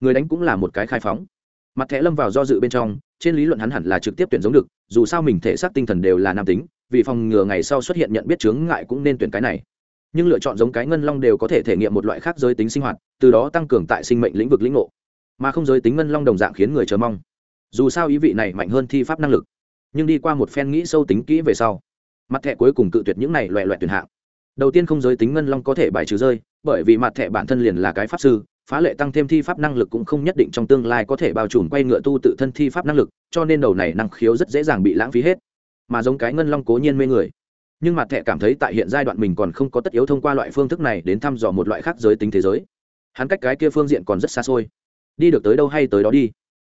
Người đánh cũng là một cái khai phóng. Mặt thẹ lâm vào do dự bên trong, trên lý luận hắn hẳn là trực tiếp tuyển giống được, dù sao mình thể xác tinh thần đều là nam tính, vì phòng ngừa ngày sau xuất hiện nhận biết chướng ngại cũng nên tuyển cái này. Nhưng lựa chọn giống cái ngân long đều có thể thể nghiệm một loại khác giới tính sinh hoạt, từ đó tăng cường tại sinh mệnh lĩnh vực lĩnh ngộ mà không giới tính ngân long đồng dạng khiến người chờ mong. Dù sao ý vị này mạnh hơn thi pháp năng lực, nhưng đi qua một phen nghĩ sâu tính kỹ về sau, mặt thẻ cuối cùng cự tuyệt những này loẹ loẹt tuyển hạng. Đầu tiên không giới tính ngân long có thể bài trừ rơi, bởi vì mặt thẻ bản thân liền là cái pháp sư, phá lệ tăng thêm thi pháp năng lực cũng không nhất định trong tương lai có thể bao trùm quay ngựa tu tự thân thi pháp năng lực, cho nên đầu này năng khiếu rất dễ dàng bị lãng phí hết, mà giống cái ngân long cố nhiên mê người. Nhưng mặt thẻ cảm thấy tại hiện giai đoạn mình còn không có tất yếu thông qua loại phương thức này đến thăm dò một loại khác giới tính thế giới. Hắn cách cái kia phương diện còn rất xa xôi đi được tới đâu hay tới đó đi.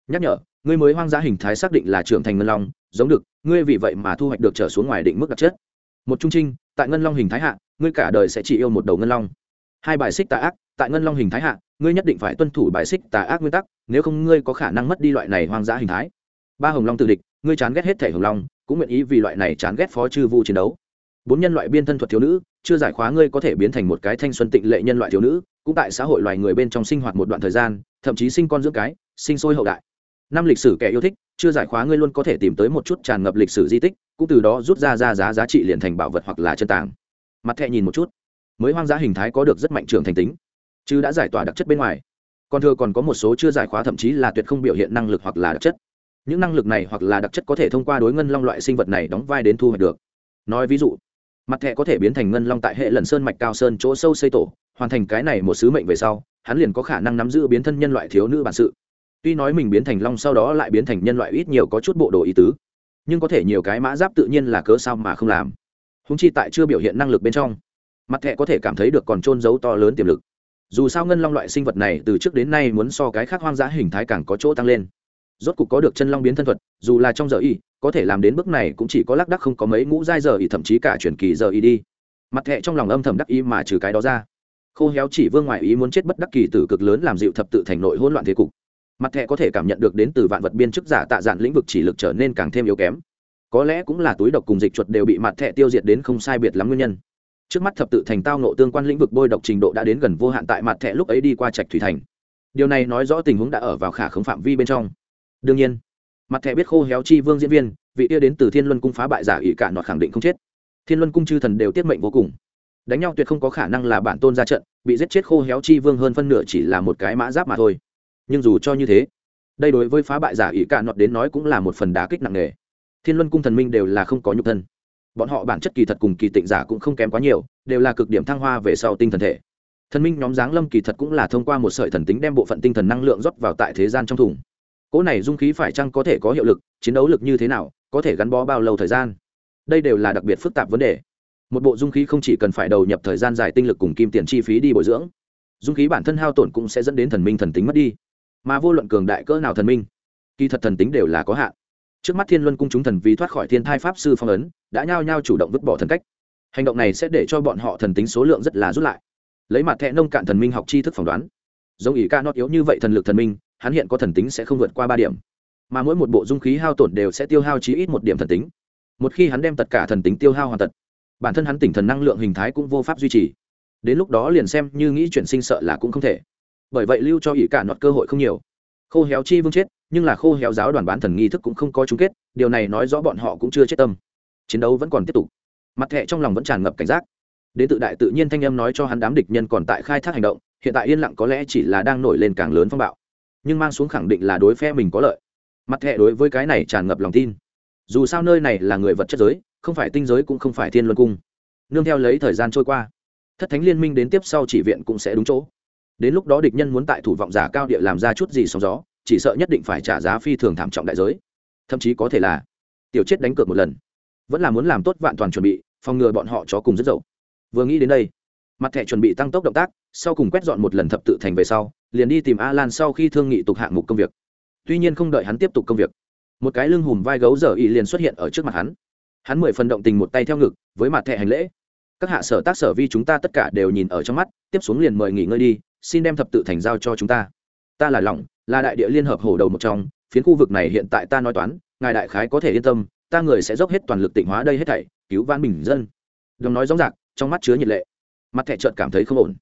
Nhắc nhở, ngươi mới hoang dã hình thái xác định là trưởng thành ngân long, giống được, ngươi vì vậy mà thu hoạch được trở xuống ngoài định mức đặc chất. Một trung trinh, tại ngân long hình thái hạ, ngươi cả đời sẽ chỉ yêu một đầu ngân long. Hai bài xích tà ác, tại ngân long hình thái hạ, ngươi nhất định phải tuân thủ bài xích tà ác nguyên tắc, nếu không ngươi có khả năng mất đi loại này hoang dã hình thái. Ba hồng long tự địch, ngươi chán ghét hết thể hồng long, cũng nguyện ý vì loại này chán ghét phó chư vu chiến đấu bốn nhân loại biên thân thuật thiếu nữ, chưa giải khóa ngươi có thể biến thành một cái thanh xuân tịnh lệ nhân loại thiếu nữ, cũng tại xã hội loài người bên trong sinh hoạt một đoạn thời gian, thậm chí sinh con dưỡng cái, sinh sôi hậu đại. Năm lịch sử kẻ yêu thích, chưa giải khóa ngươi luôn có thể tìm tới một chút tràn ngập lịch sử di tích, cũng từ đó rút ra ra giá giá trị liền thành bảo vật hoặc là chân tàng. Mặt thẹ nhìn một chút. Mới hoang dã hình thái có được rất mạnh trường thành tính, chứ đã giải tỏa đặc chất bên ngoài. Còn thừa còn có một số chưa giải khóa thậm chí là tuyệt không biểu hiện năng lực hoặc là đặc chất. Những năng lực này hoặc là đặc chất có thể thông qua đối ngân long loại sinh vật này đóng vai đến thu hoạch được. Nói ví dụ mặt thẻ có thể biến thành ngân long tại hệ lần sơn mạch cao sơn chỗ sâu xây tổ, hoàn thành cái này một sứ mệnh về sau, hắn liền có khả năng nắm giữ biến thân nhân loại thiếu nữ bản sự. Tuy nói mình biến thành long sau đó lại biến thành nhân loại ít nhiều có chút bộ đồ ý tứ, nhưng có thể nhiều cái mã giáp tự nhiên là cớ sao mà không làm. Húng chi tại chưa biểu hiện năng lực bên trong, mặt thẻ có thể cảm thấy được còn trôn giấu to lớn tiềm lực. Dù sao ngân long loại sinh vật này từ trước đến nay muốn so cái khác hoang dã hình thái càng có chỗ tăng lên rốt cục có được chân long biến thân thuật, dù là trong giờ y, có thể làm đến bước này cũng chỉ có lác đắc không có mấy ngũ giai giờ y, thậm chí cả chuyển kỳ giờ y đi. Mặt thẹ trong lòng âm thầm đắc ý mà trừ cái đó ra. Khô héo chỉ vương ngoại ý muốn chết bất đắc kỳ tử cực lớn làm dịu thập tự thành nội hỗn loạn thế cục. Mặt thẹ có thể cảm nhận được đến từ vạn vật biên chức giả tạ dạn lĩnh vực chỉ lực trở nên càng thêm yếu kém. Có lẽ cũng là túi độc cùng dịch chuột đều bị mặt thẹ tiêu diệt đến không sai biệt lắm nguyên nhân. Trước mắt thập tự thành tao nộ tương quan lĩnh vực bôi độc trình độ đã đến gần vô hạn tại mặt thẹ lúc ấy đi qua trạch thủy thành. Điều này nói rõ tình huống đã ở vào khả khống phạm vi bên trong đương nhiên, mặt thẻ biết khô héo chi vương diễn viên, vị yêu đến từ thiên luân cung phá bại giả ỷ cả nọt khẳng định không chết. Thiên luân cung chư thần đều tiết mệnh vô cùng. Đánh nhau tuyệt không có khả năng là bản tôn ra trận, bị giết chết khô héo chi vương hơn phân nửa chỉ là một cái mã giáp mà thôi. Nhưng dù cho như thế, đây đối với phá bại giả ỷ cả nọt đến nói cũng là một phần đá kích nặng nề. Thiên luân cung thần minh đều là không có nhục thân. Bọn họ bản chất kỳ thật cùng kỳ tịnh giả cũng không kém quá nhiều, đều là cực điểm thăng hoa về sau tinh thần thể. Thần minh nhóm giáng lâm kỳ thật cũng là thông qua một sợi thần tính đem bộ phận tinh thần năng lượng rót vào tại thế gian trong thùng cỗ này dung khí phải chăng có thể có hiệu lực, chiến đấu lực như thế nào, có thể gắn bó bao lâu thời gian? Đây đều là đặc biệt phức tạp vấn đề. Một bộ dung khí không chỉ cần phải đầu nhập thời gian dài tinh lực cùng kim tiền chi phí đi bồi dưỡng, dung khí bản thân hao tổn cũng sẽ dẫn đến thần minh thần tính mất đi. Mà vô luận cường đại cỡ nào thần minh, kỳ thật thần tính đều là có hạn. Trước mắt thiên luân cung chúng thần vì thoát khỏi thiên thai pháp sư phong ấn, đã nhao nhao chủ động vứt bỏ thần cách. Hành động này sẽ để cho bọn họ thần tính số lượng rất là rút lại. Lấy mặt thẹ nông cạn thần minh học tri thức phỏng đoán, giống ỷ ca nót yếu như vậy thần lực thần minh hắn hiện có thần tính sẽ không vượt qua ba điểm. Mà mỗi một bộ dung khí hao tổn đều sẽ tiêu hao chí ít một điểm thần tính. Một khi hắn đem tất cả thần tính tiêu hao hoàn tật bản thân hắn tỉnh thần năng lượng hình thái cũng vô pháp duy trì. Đến lúc đó liền xem như nghĩ chuyển sinh sợ là cũng không thể. Bởi vậy lưu cho ỷ cả nọt cơ hội không nhiều. Khô héo chi vương chết, nhưng là khô héo giáo đoàn bán thần nghi thức cũng không có chung kết, điều này nói rõ bọn họ cũng chưa chết tâm. Chiến đấu vẫn còn tiếp tục. Mặt thẹ trong lòng vẫn tràn ngập cảnh giác. Đến tự đại tự nhiên thanh âm nói cho hắn đám địch nhân còn tại khai thác hành động, hiện tại yên lặng có lẽ chỉ là đang nổi lên càng lớn phong bạo nhưng mang xuống khẳng định là đối phe mình có lợi. Mặt thẹ đối với cái này tràn ngập lòng tin. Dù sao nơi này là người vật chất giới, không phải tinh giới cũng không phải thiên luân cung. Nương theo lấy thời gian trôi qua, thất thánh liên minh đến tiếp sau chỉ viện cũng sẽ đúng chỗ. Đến lúc đó địch nhân muốn tại thủ vọng giả cao địa làm ra chút gì sóng gió, chỉ sợ nhất định phải trả giá phi thường thảm trọng đại giới. Thậm chí có thể là tiểu chết đánh cược một lần. Vẫn là muốn làm tốt vạn toàn chuẩn bị, phòng ngừa bọn họ chó cùng rất dậu. Vừa nghĩ đến đây, mặt thẻ chuẩn bị tăng tốc động tác, sau cùng quét dọn một lần thập tự thành về sau liền đi tìm a lan sau khi thương nghị tục hạng mục công việc. Tuy nhiên không đợi hắn tiếp tục công việc một cái lưng hùm vai gấu dở y liền xuất hiện ở trước mặt hắn. Hắn mười phần động tình một tay theo ngực với mặt thẻ hành lễ. Các hạ sở tác sở vi chúng ta tất cả đều nhìn ở trong mắt tiếp xuống liền mời nghỉ ngơi đi xin đem thập tự thành giao cho chúng ta. Ta là lòng là đại địa liên hợp hổ đầu một trong phiến khu vực này hiện tại ta nói toán ngài đại khái có thể yên tâm ta người sẽ dốc hết toàn lực tịnh hóa đây hết thảy cứu vãn bình dân. Đồng nói rõ ràng, trong mắt chứa nhiệt lệ. Mặt thẻ trợt cảm thấy không ổn.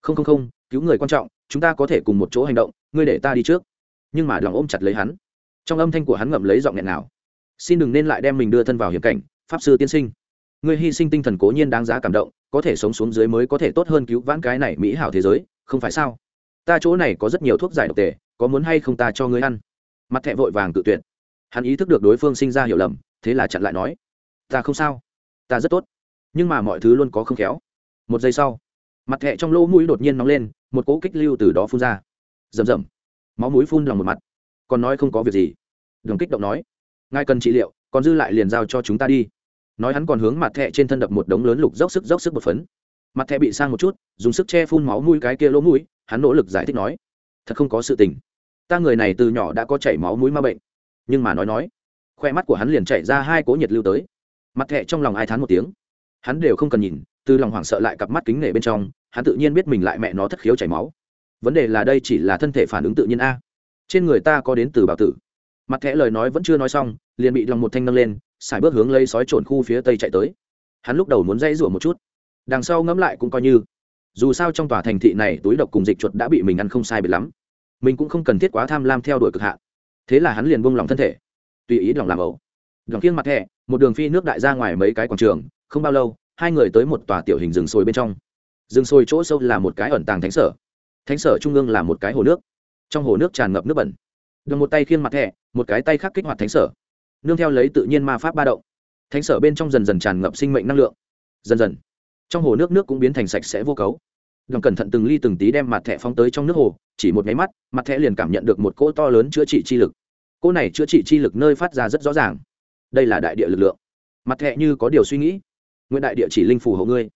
Không không không cứu người quan trọng, chúng ta có thể cùng một chỗ hành động, ngươi để ta đi trước. Nhưng mà lòng ôm chặt lấy hắn. Trong âm thanh của hắn ngậm lấy giọng nghẹn nào xin đừng nên lại đem mình đưa thân vào hiểm cảnh, pháp sư tiên sinh. Ngươi hy sinh tinh thần cố nhiên đáng giá cảm động, có thể sống xuống dưới mới có thể tốt hơn cứu vãn cái này mỹ hảo thế giới, không phải sao? Ta chỗ này có rất nhiều thuốc giải độc tề, có muốn hay không ta cho ngươi ăn? Mặt thẹ vội vàng tự tuyệt. Hắn ý thức được đối phương sinh ra hiểu lầm, thế là chặn lại nói, ta không sao. Ta rất tốt. Nhưng mà mọi thứ luôn có không khéo. Một giây sau, mặt thẹ trong lỗ mũi đột nhiên nóng lên một cỗ kích lưu từ đó phun ra. Rầm rầm. Máu mũi phun lòng một mặt. Còn nói không có việc gì. Đường kích động nói, ngài cần trị liệu, còn dư lại liền giao cho chúng ta đi. Nói hắn còn hướng mặt thẹ trên thân đập một đống lớn lục dốc sức dốc sức một phấn. Mặt thẹ bị sang một chút, dùng sức che phun máu mũi cái kia lỗ mũi, hắn nỗ lực giải thích nói, thật không có sự tình. Ta người này từ nhỏ đã có chảy máu mũi ma bệnh. Nhưng mà nói nói, khoe mắt của hắn liền chảy ra hai cố nhiệt lưu tới. Mặt thẹ trong lòng ai thán một tiếng. Hắn đều không cần nhìn từ lòng hoảng sợ lại cặp mắt kính nể bên trong, hắn tự nhiên biết mình lại mẹ nó thất khiếu chảy máu. Vấn đề là đây chỉ là thân thể phản ứng tự nhiên a. Trên người ta có đến từ bảo tử. Mặt thẻ lời nói vẫn chưa nói xong, liền bị lòng một thanh nâng lên xài bước hướng lấy sói trộn khu phía tây chạy tới. Hắn lúc đầu muốn dây rủa một chút. Đằng sau ngẫm lại cũng coi như. Dù sao trong tòa thành thị này túi độc cùng dịch chuột đã bị mình ăn không sai biệt lắm. Mình cũng không cần thiết quá tham lam theo đuổi cực hạn. Thế là hắn liền buông lòng thân thể. Tùy ý lòng làm ẩu. Lòng kiêng mặt thẻ, một đường phi nước đại ra ngoài mấy cái quảng trường, không bao lâu hai người tới một tòa tiểu hình rừng sồi bên trong. Rừng sồi chỗ sâu là một cái ẩn tàng thánh sở. Thánh sở trung ương là một cái hồ nước. Trong hồ nước tràn ngập nước bẩn. Đừng một tay khiên mặt thẻ, một cái tay khác kích hoạt thánh sở. Nương theo lấy tự nhiên ma pháp ba động. Thánh sở bên trong dần dần tràn ngập sinh mệnh năng lượng. Dần dần, trong hồ nước nước cũng biến thành sạch sẽ vô cấu. Đừng cẩn thận từng ly từng tí đem mặt thẻ phóng tới trong nước hồ, chỉ một máy mắt, mặt thẻ liền cảm nhận được một cỗ to lớn chữa trị chi lực. Cỗ này chữa trị chi lực nơi phát ra rất rõ ràng. Đây là đại địa lực lượng. Mặt thẻ như có điều suy nghĩ nguyện đại địa chỉ linh phù hộ ngươi.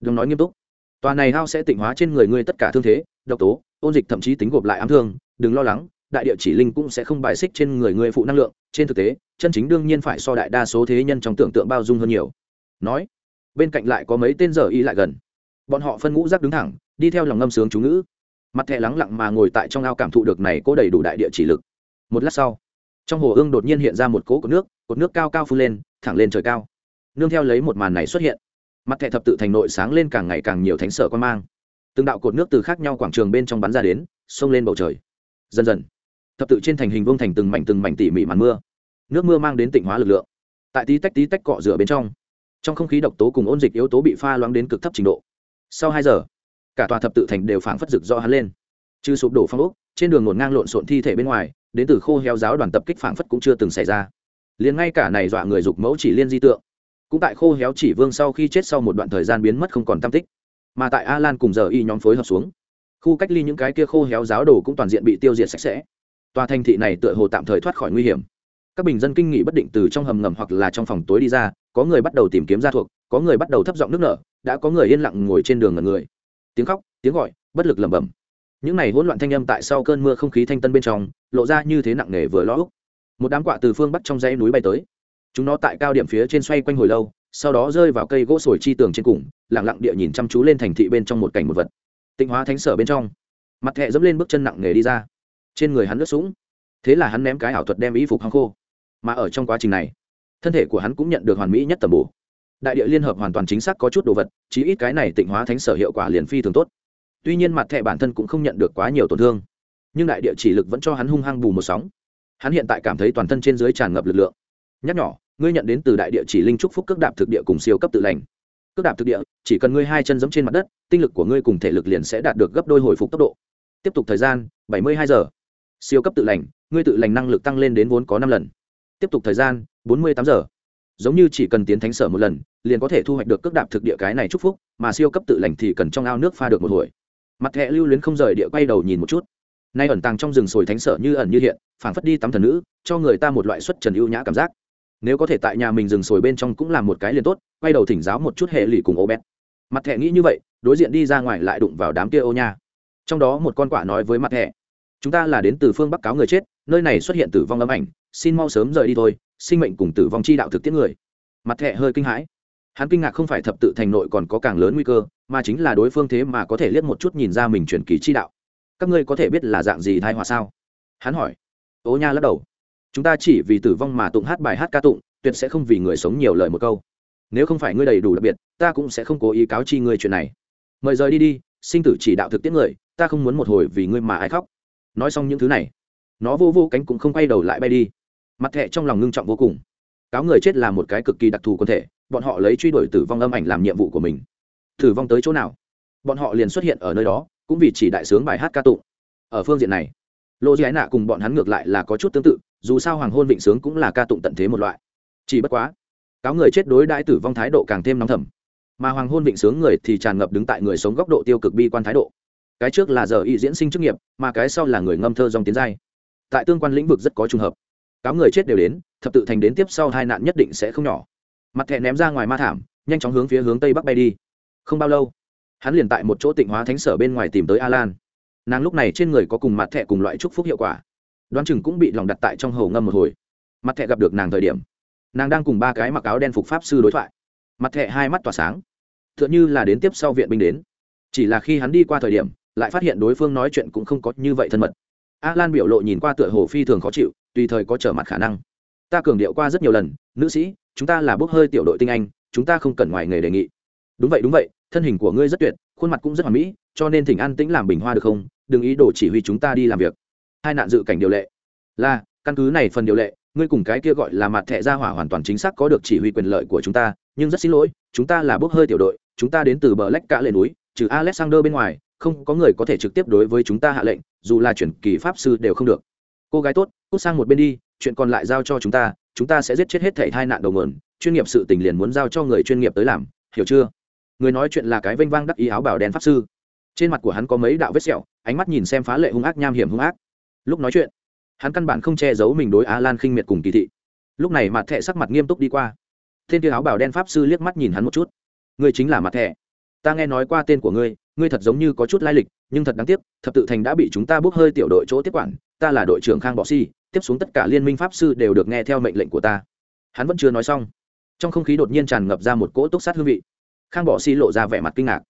Đừng nói nghiêm túc. Tòa này hao sẽ tịnh hóa trên người ngươi tất cả thương thế, độc tố, ôn dịch thậm chí tính gộp lại ám thương. Đừng lo lắng, đại địa chỉ linh cũng sẽ không bài xích trên người ngươi phụ năng lượng. Trên thực tế, chân chính đương nhiên phải so đại đa số thế nhân trong tưởng tượng bao dung hơn nhiều. Nói, bên cạnh lại có mấy tên giờ y lại gần. Bọn họ phân ngũ rác đứng thẳng, đi theo lòng ngâm sướng chú ngữ. Mặt thẹ lắng lặng mà ngồi tại trong ao cảm thụ được này có đầy đủ đại địa chỉ lực. Một lát sau, trong hồ ương đột nhiên hiện ra một cỗ cột nước cột nước cao cao phun lên, thẳng lên trời cao nương theo lấy một màn này xuất hiện. Mặt thẻ thập tự thành nội sáng lên càng ngày càng nhiều thánh sở quan mang. Từng đạo cột nước từ khác nhau quảng trường bên trong bắn ra đến, xông lên bầu trời. Dần dần, thập tự trên thành hình vương thành từng mảnh từng mảnh tỉ mỉ màn mưa. Nước mưa mang đến tịnh hóa lực lượng. Tại tí tách tí tách cọ rửa bên trong trong không khí độc tố cùng ôn dịch yếu tố bị pha loãng đến cực thấp trình độ. Sau hai giờ, cả tòa thập tự thành đều phảng phất rực do hắn lên. Trừ sụp đổ phong ốc, trên đường ngổn ngang lộn xộn thi thể bên ngoài, đến từ khô heo giáo đoàn tập kích phảng phất cũng chưa từng xảy ra. Liền ngay cả này dọa người dục mẫu chỉ liên di tượng cũng tại khô héo chỉ vương sau khi chết sau một đoạn thời gian biến mất không còn tam tích, mà tại a lan cùng giờ y nhóm phối hợp xuống, khu cách ly những cái kia khô héo giáo đồ cũng toàn diện bị tiêu diệt sạch sẽ. Tòa thành thị này tựa hồ tạm thời thoát khỏi nguy hiểm. Các bình dân kinh nghị bất định từ trong hầm ngầm hoặc là trong phòng tối đi ra, có người bắt đầu tìm kiếm gia thuộc, có người bắt đầu thấp giọng nước nở, đã có người yên lặng ngồi trên đường ngần người. Tiếng khóc, tiếng gọi, bất lực lẩm bẩm. Những này hỗn loạn thanh âm tại sau cơn mưa không khí thanh tân bên trong, lộ ra như thế nặng nề vừa lo úc. Một đám quạ từ phương bắc trong dãy núi bay tới chúng nó tại cao điểm phía trên xoay quanh hồi lâu, sau đó rơi vào cây gỗ sồi chi tường trên cùng lẳng lặng địa nhìn chăm chú lên thành thị bên trong một cảnh một vật. Tịnh hóa thánh sở bên trong, mặt thẹ dẫm lên bước chân nặng nề đi ra. Trên người hắn lướt sũng thế là hắn ném cái ảo thuật đem y phục hăng khô. Mà ở trong quá trình này, thân thể của hắn cũng nhận được hoàn mỹ nhất tầm bổ. Đại địa liên hợp hoàn toàn chính xác có chút đồ vật, chí ít cái này tịnh hóa thánh sở hiệu quả liền phi thường tốt. Tuy nhiên mặt thẹ bản thân cũng không nhận được quá nhiều tổn thương, nhưng đại địa chỉ lực vẫn cho hắn hung hăng bù một sóng. Hắn hiện tại cảm thấy toàn thân trên dưới tràn ngập lực lượng. Nhắc nhỏ ngươi nhận đến từ đại địa chỉ linh trúc phúc cước đạp thực địa cùng siêu cấp tự lành. Cước đạp thực địa, chỉ cần ngươi hai chân giẫm trên mặt đất, tinh lực của ngươi cùng thể lực liền sẽ đạt được gấp đôi hồi phục tốc độ. Tiếp tục thời gian, bảy mươi hai giờ. Siêu cấp tự lành, ngươi tự lành năng lực tăng lên đến vốn có năm lần. Tiếp tục thời gian, bốn mươi tám giờ. Giống như chỉ cần tiến thánh sở một lần, liền có thể thu hoạch được cước đạp thực địa cái này chúc phúc, mà siêu cấp tự lành thì cần trong ao nước pha được một hồi. Mặt thẹ lưu luyến không rời địa quay đầu nhìn một chút. Nay ẩn tàng trong rừng sồi thánh sở như ẩn như hiện, phảng phất đi tắm thần nữ, cho người ta một loại xuất trần ưu nhã cảm giác nếu có thể tại nhà mình dừng sồi bên trong cũng làm một cái liền tốt, quay đầu thỉnh giáo một chút hệ lụy cùng ô bét mặt thẻ nghĩ như vậy, đối diện đi ra ngoài lại đụng vào đám kia ô nha. Trong đó một con quạ nói với mặt thẻ, chúng ta là đến từ phương bắc cáo người chết, nơi này xuất hiện tử vong âm ảnh, xin mau sớm rời đi thôi, sinh mệnh cùng tử vong chi đạo thực tiễn người. Mặt thẻ hơi kinh hãi. Hắn kinh ngạc không phải thập tự thành nội còn có càng lớn nguy cơ, mà chính là đối phương thế mà có thể liếc một chút nhìn ra mình truyền kỳ chi đạo. Các ngươi có thể biết là dạng gì thai họa sao? Hắn hỏi. Ô nha lắc đầu chúng ta chỉ vì tử vong mà tụng hát bài hát ca tụng, tuyệt sẽ không vì người sống nhiều lời một câu. Nếu không phải ngươi đầy đủ đặc biệt, ta cũng sẽ không cố ý cáo chi ngươi chuyện này. Mời rời đi đi, sinh tử chỉ đạo thực tiễn người, ta không muốn một hồi vì ngươi mà ai khóc. Nói xong những thứ này, nó vô vô cánh cũng không quay đầu lại bay đi. Mặt thẹ trong lòng ngưng trọng vô cùng. Cáo người chết là một cái cực kỳ đặc thù quân thể, bọn họ lấy truy đuổi tử vong âm ảnh làm nhiệm vụ của mình. Tử vong tới chỗ nào? Bọn họ liền xuất hiện ở nơi đó, cũng vì chỉ đại sướng bài hát ca tụng. Ở phương diện này, lô di ái nạ cùng bọn hắn ngược lại là có chút tương tự dù sao hoàng hôn vịnh sướng cũng là ca tụng tận thế một loại. Chỉ bất quá, cáo người chết đối đãi tử vong thái độ càng thêm nóng thầm. Mà hoàng hôn vịnh sướng người thì tràn ngập đứng tại người sống góc độ tiêu cực bi quan thái độ. Cái trước là giờ y diễn sinh chức nghiệp, mà cái sau là người ngâm thơ dòng tiến giai. Tại tương quan lĩnh vực rất có trùng hợp. Cáo người chết đều đến, thập tự thành đến tiếp sau hai nạn nhất định sẽ không nhỏ. Mặt thẹ ném ra ngoài ma thảm, nhanh chóng hướng phía hướng tây bắc bay đi. Không bao lâu, hắn liền tại một chỗ tịnh hóa thánh sở bên ngoài tìm tới a lan. Nàng lúc này trên người có cùng mặt thẹ cùng loại trúc phúc hiệu quả đoán chừng cũng bị lòng đặt tại trong hầu ngâm một hồi. Mặt thẹ gặp được nàng thời điểm, nàng đang cùng ba cái mặc áo đen phục pháp sư đối thoại. Mặt thẹ hai mắt tỏa sáng t h ư ợ n như là đến tiếp sau viện binh đến. Chỉ là khi hắn đi qua thời điểm, lại phát hiện đối phương nói chuyện cũng không có như vậy thân mật. A lan biểu lộ nhìn qua tựa hồ phi thường khó chịu, tùy thời có trở mặt khả năng. Ta cường điệu qua rất nhiều lần, nữ sĩ, chúng ta là bốc hơi tiểu đội tinh anh, chúng ta không cần ngoài nghề đề nghị. Đúng vậy đúng vậy, thân hình của ngươi rất tuyệt, khuôn mặt cũng rất hoàn mỹ, cho nên thỉnh an tĩnh làm bình hoa được không? Đừng ý đồ chỉ huy chúng ta đi làm việc hai nạn dự cảnh điều lệ. Là, căn cứ này phần điều lệ, ngươi cùng cái kia gọi là mặt thẻ ra hỏa hoàn toàn chính xác có được chỉ huy quyền lợi của chúng ta, nhưng rất xin lỗi, chúng ta là bốc hơi tiểu đội, chúng ta đến từ bờ lách cả lệ núi, trừ alexander bên ngoài, không có người có thể trực tiếp đối với chúng ta hạ lệnh, dù là chuyển kỳ pháp sư đều không được. Cô gái tốt, cút sang một bên đi, chuyện còn lại giao cho chúng ta chúng ta sẽ giết chết hết thảy hai nạn đầu nguồn, chuyên nghiệp sự tình liền muốn giao cho người chuyên nghiệp tới làm, hiểu chưa? Người nói chuyện là cái vênh vang đắc ý áo bảo đen pháp sư. Trên mặt của hắn có mấy đạo vết sẹo, ánh mắt nhìn xem phá lệ hung ác nham hiểm hung ác lúc nói chuyện, hắn căn bản không che giấu mình đối á lan khinh miệt cùng kỳ thị. Lúc này mặt thẹ sắc mặt nghiêm túc đi qua. Thiên kia áo bảo đen pháp sư liếc mắt nhìn hắn một chút. Ngươi chính là mặt thẹ ta nghe nói qua tên của ngươi ngươi thật giống như có chút lai lịch, nhưng thật đáng tiếc, thập tự thành đã bị chúng ta bốc hơi tiểu đội chỗ tiếp quản, ta là đội trưởng khang bọ si, tiếp xuống tất cả liên minh pháp sư đều được nghe theo mệnh lệnh của ta. Hắn vẫn chưa nói xong. Trong không khí đột nhiên tràn ngập ra một cỗ túc sát hương vị. Khang bọ si lộ ra vẻ mặt kinh ngạc,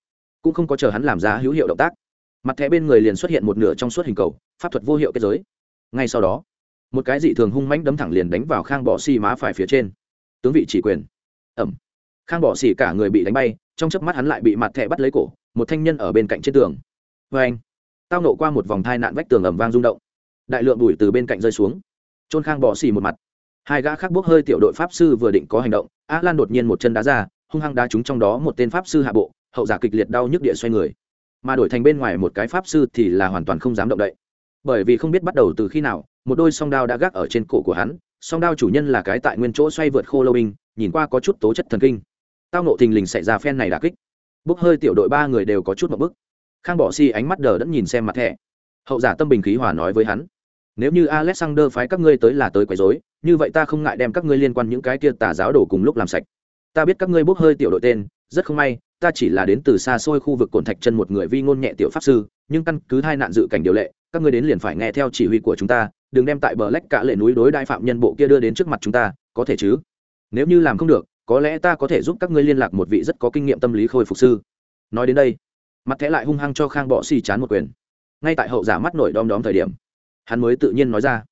cũng không có chờ hắn làm ra hữu hiệu động tác mặt thẻ bên người liền xuất hiện một nửa trong suốt hình cầu, pháp thuật vô hiệu kết giới. Ngay sau đó, một cái dị thường hung mãnh đấm thẳng liền đánh vào khang bỏ xì má phải phía trên. Tướng vị chỉ quyền. Ẩm. Khang bỏ xì cả người bị đánh bay, trong chớp mắt hắn lại bị mặt thẻ bắt lấy cổ, một thanh nhân ở bên cạnh trên tường. Vê anh, tao nộ qua một vòng thai nạn vách tường ẩm vang rung động. Đại lượng bụi từ bên cạnh rơi xuống. Trôn khang bỏ xì một mặt. Hai gã khác bốc hơi tiểu đội pháp sư vừa định có hành động á lan đột nhiên một chân đá ra, hung hăng đá trúng trong đó một tên pháp sư hạ bộ, hậu giả kịch liệt đau nhức địa xoay người mà đổi thành bên ngoài một cái pháp sư thì là hoàn toàn không dám động đậy. Bởi vì không biết bắt đầu từ khi nào, một đôi song đao đã gác ở trên cổ của hắn, song đao chủ nhân là cái tại nguyên chỗ xoay vượt khô lâu binh, nhìn qua có chút tố chất thần kinh. Tao nộ thình lình xảy ra phen này đà kích. Bốc hơi tiểu đội ba người đều có chút một bức. Khang bỏ si ánh mắt đờ đẫn nhìn xem mặt thẻ. Hậu giả tâm bình khí hòa nói với hắn, nếu như alexander phái các ngươi tới là tới quấy rối, như vậy ta không ngại đem các ngươi liên quan những cái kia tà giáo đổ cùng lúc làm sạch. Ta biết các ngươi bốc hơi tiểu đội tên, rất không may ta chỉ là đến từ xa xôi khu vực cồn thạch chân một người vi ngôn nhẹ tiểu pháp sư, nhưng căn cứ hai nạn dự cảnh điều lệ, các ngươi đến liền phải nghe theo chỉ huy của chúng ta, đừng đem tại bờ lách cả lệ núi đối đại phạm nhân bộ kia đưa đến trước mặt chúng ta, có thể chứ? Nếu như làm không được, có lẽ ta có thể giúp các ngươi liên lạc một vị rất có kinh nghiệm tâm lý khôi phục sư. Nói đến đây, mặt thẻ lại hung hăng cho khang bọ xì chán một quyền. Ngay tại hậu giả mắt nổi đom đóm thời điểm, hắn mới tự nhiên nói ra,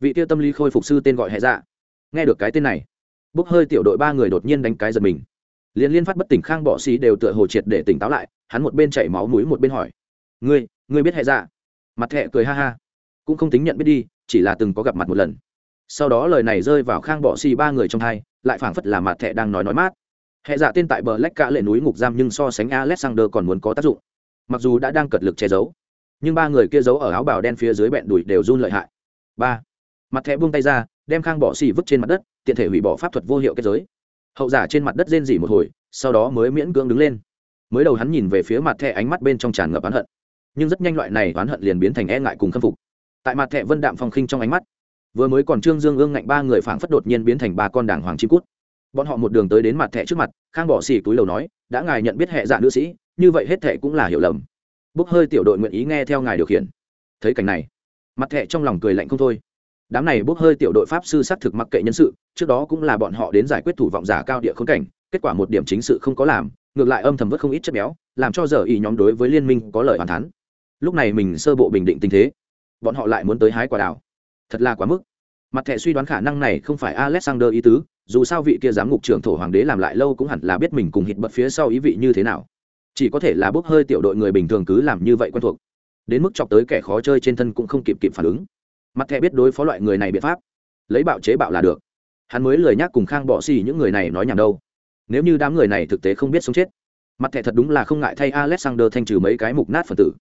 vị kia tâm lý khôi phục sư tên gọi hệ dạ. Nghe được cái tên này, bốc hơi tiểu đội ba người đột nhiên đánh cái giật mình liên liên phát bất tỉnh khang bỏ xì đều tựa hồ triệt để tỉnh táo lại, hắn một bên chảy máu mũi một bên hỏi. Ngươi ngươi biết hệ dạ? Mặt thẹ cười ha ha. Cũng không tính nhận biết đi, chỉ là từng có gặp mặt một lần. Sau đó lời này rơi vào khang bỏ xì ba người trong hai lại phảng phất là mặt thẹ đang nói nói mát. Hệ dạ tên tại bờ lách cả lệ núi ngục giam nhưng so sánh alexander còn muốn có tác dụng. Mặc dù đã đang cật lực che giấu, nhưng ba người kia giấu ở áo bào đen phía dưới bẹn đùi đều run lợi hại. Ba. Mặt thẹ buông tay ra, đem khang bỏ xì vứt trên mặt đất, tiện thể hủy bỏ pháp thuật vô hiệu kết giới hậu giả trên mặt đất rên rỉ một hồi, sau đó mới miễn cưỡng đứng lên. Mới đầu hắn nhìn về phía mặt thẹ ánh mắt bên trong tràn ngập oán hận. Nhưng rất nhanh loại này oán hận liền biến thành e ngại cùng khâm phục. Tại mặt thẹ vân đạm phong khinh trong ánh mắt, vừa mới còn trương dương ương ngạnh ba người phảng phất đột nhiên biến thành ba con đảng hoàng chim cút. Bọn họ một đường tới đến mặt thẹ trước mặt, khang bỏ xì túi lầu nói, đã ngài nhận biết hệ dạ nữ sĩ, như vậy hết thệ cũng là hiểu lầm. Bốc hơi tiểu đội nguyện ý nghe theo ngài điều khiển. Thấy cảnh này, mặt thẹ trong lòng cười lạnh không thôi đám này bốc hơi tiểu đội pháp sư xác thực mặc kệ nhân sự, trước đó cũng là bọn họ đến giải quyết thủ vọng giả cao địa khốn cảnh, kết quả một điểm chính sự không có làm, ngược lại âm thầm vớt không ít chất béo, làm cho giờ ý nhóm đối với liên minh có lời hoàn thắn lúc này mình sơ bộ bình định tình thế, bọn họ lại muốn tới hái quả đào. Thật là quá mức. Mặt thẻ suy đoán khả năng này không phải alexander ý tứ, dù sao vị kia giám ngục trưởng thổ hoàng đế làm lại lâu cũng hẳn là biết mình cùng hít bật phía sau ý vị như thế nào. Chỉ có thể là bốc hơi tiểu đội người bình thường cứ làm như vậy quen thuộc. Đến mức chọc tới kẻ khó chơi trên thân cũng không kịp kịp phản ứng mặt thẻ biết đối phó loại người này biện pháp. Lấy bạo chế bạo là được. Hắn mới lời nhắc cùng khang bỏ xì những người này nói nhảm đâu. Nếu như đám người này thực tế không biết sống chết, mặt thẻ thật đúng là không ngại thay alexander thanh trừ mấy cái mục nát phần tử.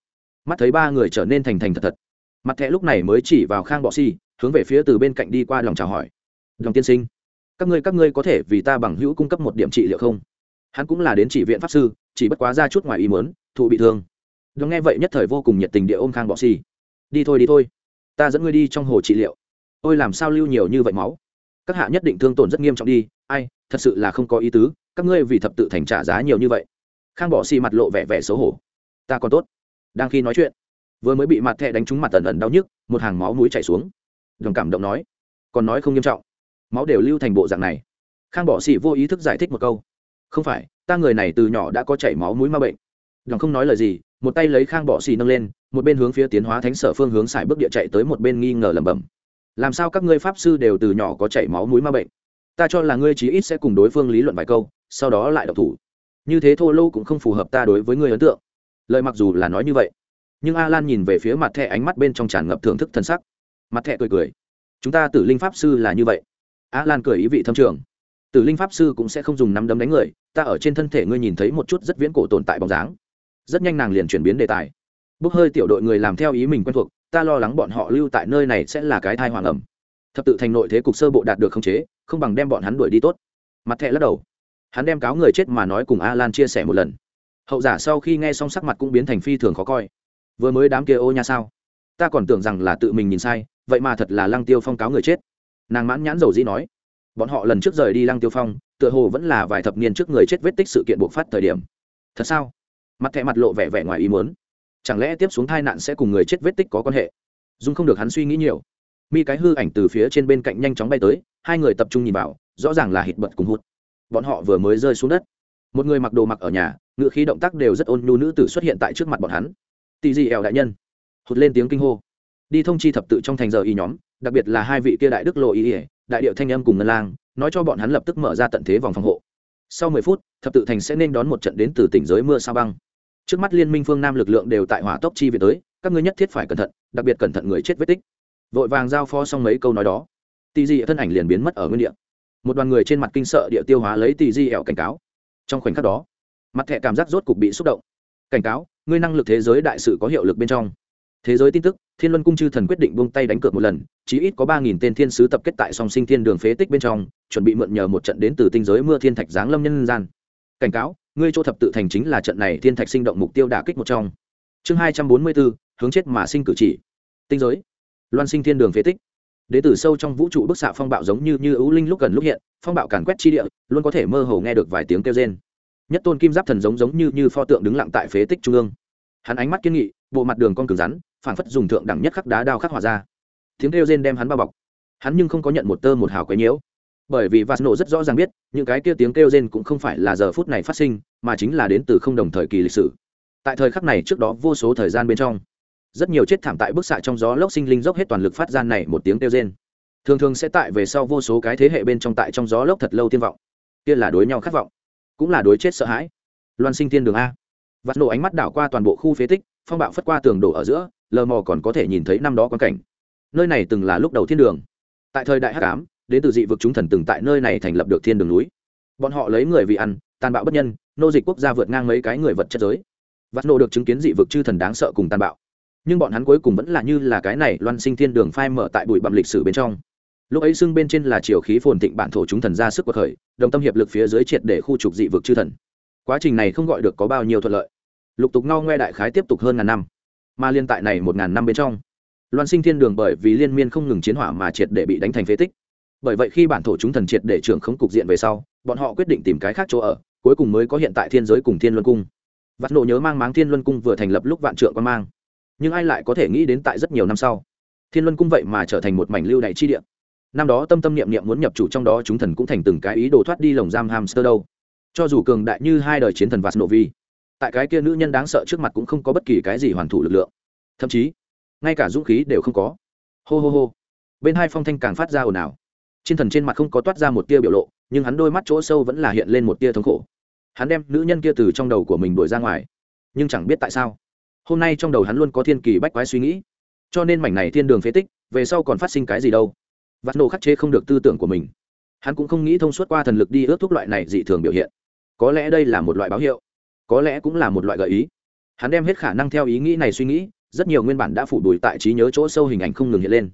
Mắt thấy ba người trở nên thành thành thật thật, mặt thẻ lúc này mới chỉ vào khang bọ si hướng về phía từ bên cạnh đi qua lòng chào hỏi. Lòng tiên sinh, các ngươi các ngươi có thể vì ta bằng hữu cung cấp một điểm trị liệu không? Hắn cũng là đến chỉ viện pháp sư, chỉ bất quá ra chút ngoài ý mớn thụ bị thương. Đừng nghe vậy nhất thời vô cùng nhiệt tình địa ôm khang bọ xì. Đi thôi đi thôi ta dẫn ngươi đi trong hồ trị liệu. Ôi, làm sao lưu nhiều như vậy máu? Các hạ nhất định thương tổn rất nghiêm trọng đi. Ai, thật sự là không có ý tứ. Các ngươi vì thập tự thành trả giá nhiều như vậy. Khang bỏ xì mặt lộ vẻ vẻ xấu hổ. Ta còn tốt. Đang khi nói chuyện, vừa mới bị mặt thẹ đánh trúng mặt tần ẩn đau nhức, một hàng máu núi chảy xuống. Đồng cảm động nói, còn nói không nghiêm trọng. Máu đều lưu thành bộ dạng này. Khang bỏ xì vô ý thức giải thích một câu. Không phải, ta người này từ nhỏ đã có chảy máu mũi ma bệnh. Đồng không nói lời gì, một tay lấy khang bỏ xì nâng lên một bên hướng phía tiến hóa thánh sở phương hướng xài bước địa chạy tới một bên nghi ngờ lẩm bẩm. Làm sao các ngươi pháp sư đều từ nhỏ có chảy máu mũi ma bệnh? Ta cho là ngươi chí ít sẽ cùng đối phương lý luận vài câu, sau đó lại độc thủ. Như thế thô lô cũng không phù hợp ta đối với ngươi ấn tượng. Lời mặc dù là nói như vậy, nhưng a lan nhìn về phía mặt thẹ ánh mắt bên trong tràn ngập thưởng thức thân sắc. Mặt thẹ cười cười. Chúng ta tử linh pháp sư là như vậy. A lan cười ý vị thâm trường. Tử linh pháp sư cũng sẽ không dùng nắm đấm đánh người, ta ở trên thân thể ngươi nhìn thấy một chút rất viễn cổ tồn tại bóng dáng. Rất nhanh nàng liền chuyển biến đề tài bốc hơi tiểu đội người làm theo ý mình quen thuộc, ta lo lắng bọn họ lưu tại nơi này sẽ là cái thai hoàng ẩm. Thập tự thành nội thế cục sơ bộ đạt được khống chế, không bằng đem bọn hắn đuổi đi tốt. Mặt thẹ lắc đầu. Hắn đem cáo người chết mà nói cùng a lan chia sẻ một lần. Hậu giả sau khi nghe xong sắc mặt cũng biến thành phi thường khó coi. Vừa mới đám kia ô nha sao? Ta còn tưởng rằng là tự mình nhìn sai, vậy mà thật là lăng tiêu phong cáo người chết. Nàng mãn nhãn dầu dĩ nói. Bọn họ lần trước rời đi lăng tiêu phong, tựa hồ vẫn là vài thập niên trước người chết vết tích sự kiện bộc phát thời điểm. Thật sao? Mặt thẹ mặt lộ vẻ vẻ ngoài ý muốn chẳng lẽ tiếp xuống tai nạn sẽ cùng người chết vết tích có quan hệ? Dung không được hắn suy nghĩ nhiều. Mi cái hư ảnh từ phía trên bên cạnh nhanh chóng bay tới, hai người tập trung nhìn vào, rõ ràng là hít bật cùng hút bọn họ vừa mới rơi xuống đất. Một người mặc đồ mặc ở nhà ngự khí động tác đều rất ôn nhu nữ tử xuất hiện tại trước mặt bọn hắn. Tì dị ẻo đại nhân. Hụt lên tiếng kinh hô. Đi thông chi thập tự trong thành giờ y nhóm, đặc biệt là hai vị kia đại đức lộ y ỉa đại điệu thanh âm cùng ngân lang, nói cho bọn hắn lập tức mở ra tận thế vòng phòng hộ. Sau mười phút, thập tự thành sẽ nên đón một trận đến từ tỉnh giới mưa sao băng trước mắt liên minh phương nam lực lượng đều tại hỏa tốc chi về tới, các ngươi nhất thiết phải cẩn thận, đặc biệt cẩn thận người chết vết tích. Vội vàng giao phó xong mấy câu nói đó, tì di thân ảnh liền biến mất ở nguyên địa. Một đoàn người trên mặt kinh sợ địa tiêu hóa lấy tì di ẻo cảnh cáo. Trong khoảnh khắc đó, mặt thẻ cảm giác rốt cục bị xúc động. Cảnh cáo, ngươi năng lực thế giới đại sự có hiệu lực bên trong. Thế giới tin tức, thiên luân cung chư thần quyết định buông tay đánh cược một lần, chí ít có ba nghìn tên thiên sứ tập kết tại song sinh thiên đường phế tích bên trong, chuẩn bị mượn nhờ một trận đến từ tinh giới mưa thiên thạch giáng lâm nhân gian. Cảnh cáo ngươi chỗ thập tự thành chính là trận này thiên thạch sinh động mục tiêu đả kích một trong. Chương hai trăm bốn mươi bốn, hướng chết mà sinh cử chỉ. Tinh giới. Loan sinh thiên đường phế tích. Đế tử sâu trong vũ trụ bức xạ phong bạo giống như như ưu linh lúc gần lúc hiện, phong bạo càn quét chi địa, luôn có thể mơ hồ nghe được vài tiếng kêu rên. Nhất tôn kim giáp thần giống giống như như pho tượng đứng lặng tại phế tích trung ương. Hắn ánh mắt kiên nghị, bộ mặt đường con cứng rắn phản phất dùng thượng đẳng nhất khắc đá đao khắc hỏa ra. Tiếng kêu rên đem hắn bao bọc. Hắn nhưng không có nhận một tơ một hào quấy nhiễu bởi vì vạt nổ rất rõ ràng biết, những cái kia tiếng kêu rên cũng không phải là giờ phút này phát sinh, mà chính là đến từ không đồng thời kỳ lịch sử. Tại thời khắc này trước đó vô số thời gian bên trong, rất nhiều chết thảm tại bức xạ trong gió lốc sinh linh dốc hết toàn lực phát ra này một tiếng kêu rên. Thường thường sẽ tại về sau vô số cái thế hệ bên trong tại trong gió lốc thật lâu tiên vọng. Kia là đối nhau khát vọng, cũng là đối chết sợ hãi. Loan sinh tiên đường a. Vạt nổ ánh mắt đảo qua toàn bộ khu phế tích, phong bạo phất qua tường đổ ở giữa, lờ mò còn có thể nhìn thấy năm đó quan cảnh. Nơi này từng là lúc đầu thiên đường. Tại thời đại hắc ám đến từ dị vực chúng thần từng tại nơi này thành lập được thiên đường núi. Bọn họ lấy người vì ăn, tàn bạo bất nhân, nô dịch quốc gia vượt ngang mấy cái người vật chất giới. Vắt nô được chứng kiến dị vực chư thần đáng sợ cùng tàn bạo. Nhưng bọn hắn cuối cùng vẫn là như là cái này loan sinh thiên đường phai mở tại bụi bặm lịch sử bên trong. Lúc ấy xưng bên trên là chiều khí phồn thịnh bản thổ chúng thần ra sức cuộc khởi đồng tâm hiệp lực phía dưới triệt để khu trục dị vực chư thần. Quá trình này không gọi được có bao nhiêu thuận lợi. Lục tục ngao ngoe đại khái tiếp tục hơn ngàn năm. Mà liên tại này một ngàn năm bên trong, loan sinh thiên đường bởi vì liên miên không ngừng chiến hỏa mà triệt để bị đánh thành phế tích bởi vậy khi bản thổ chúng thần triệt để trưởng không cục diện về sau, bọn họ quyết định tìm cái khác chỗ ở, cuối cùng mới có hiện tại thiên giới cùng thiên luân cung. Vạn nộ nhớ mang máng thiên luân cung vừa thành lập lúc vạn trượng quan mang. Nhưng ai lại có thể nghĩ đến tại rất nhiều năm sau, thiên luân cung vậy mà trở thành một mảnh lưu đại chi địa. Năm đó tâm tâm niệm niệm muốn nhập chủ trong đó chúng thần cũng thành từng cái ý đồ thoát đi lồng giam hamster đâu. Cho dù cường đại như hai đời chiến thần vạt nộ vi, tại cái kia nữ nhân đáng sợ trước mặt cũng không có bất kỳ cái gì hoàn thủ lực lượng. Thậm chí, ngay cả dũng khí đều không có. Hô hô hô. Bên hai phong thanh càng phát ra ồn ào chiến thần trên mặt không có toát ra một tia biểu lộ, nhưng hắn đôi mắt chỗ sâu vẫn là hiện lên một tia thống khổ. Hắn đem nữ nhân kia từ trong đầu của mình đuổi ra ngoài. Nhưng chẳng biết tại sao, hôm nay trong đầu hắn luôn có thiên kỳ bách quái suy nghĩ. Cho nên mảnh này thiên đường phế tích, về sau còn phát sinh cái gì đâu? Vắt nổ khắc chế không được tư tưởng của mình. Hắn cũng không nghĩ thông suốt qua thần lực đi ước thuốc loại này dị thường biểu hiện. Có lẽ đây là một loại báo hiệu, có lẽ cũng là một loại gợi ý. Hắn đem hết khả năng theo ý nghĩ này suy nghĩ, rất nhiều nguyên bản đã phủ đùi tại trí nhớ chỗ sâu hình ảnh không ngừng hiện lên.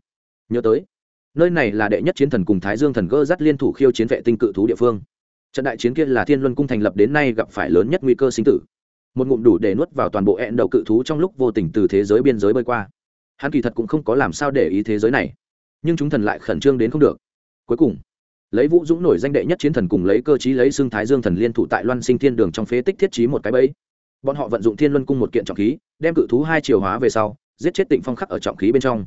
Nhớ tới nơi này là đệ nhất chiến thần cùng thái dương thần gơ dắt liên thủ khiêu chiến vệ tinh cự thú địa phương. Trận đại chiến kia là thiên luân cung thành lập đến nay gặp phải lớn nhất nguy cơ sinh tử. Một ngụm đủ để nuốt vào toàn bộ hẹn đầu cự thú trong lúc vô tình từ thế giới biên giới bơi qua. Hắn kỳ thật cũng không có làm sao để ý thế giới này, nhưng chúng thần lại khẩn trương đến không được. Cuối cùng, lấy vũ dũng nổi danh đệ nhất chiến thần cùng lấy cơ chí lấy xương thái dương thần liên thủ tại loan sinh thiên đường trong phế tích thiết trí một cái bẫy. Bọn họ vận dụng thiên luân cung một kiện trọng khí, đem cự thú hai chiều hóa về sau, giết chết tịnh phong khắc ở trọng khí bên trong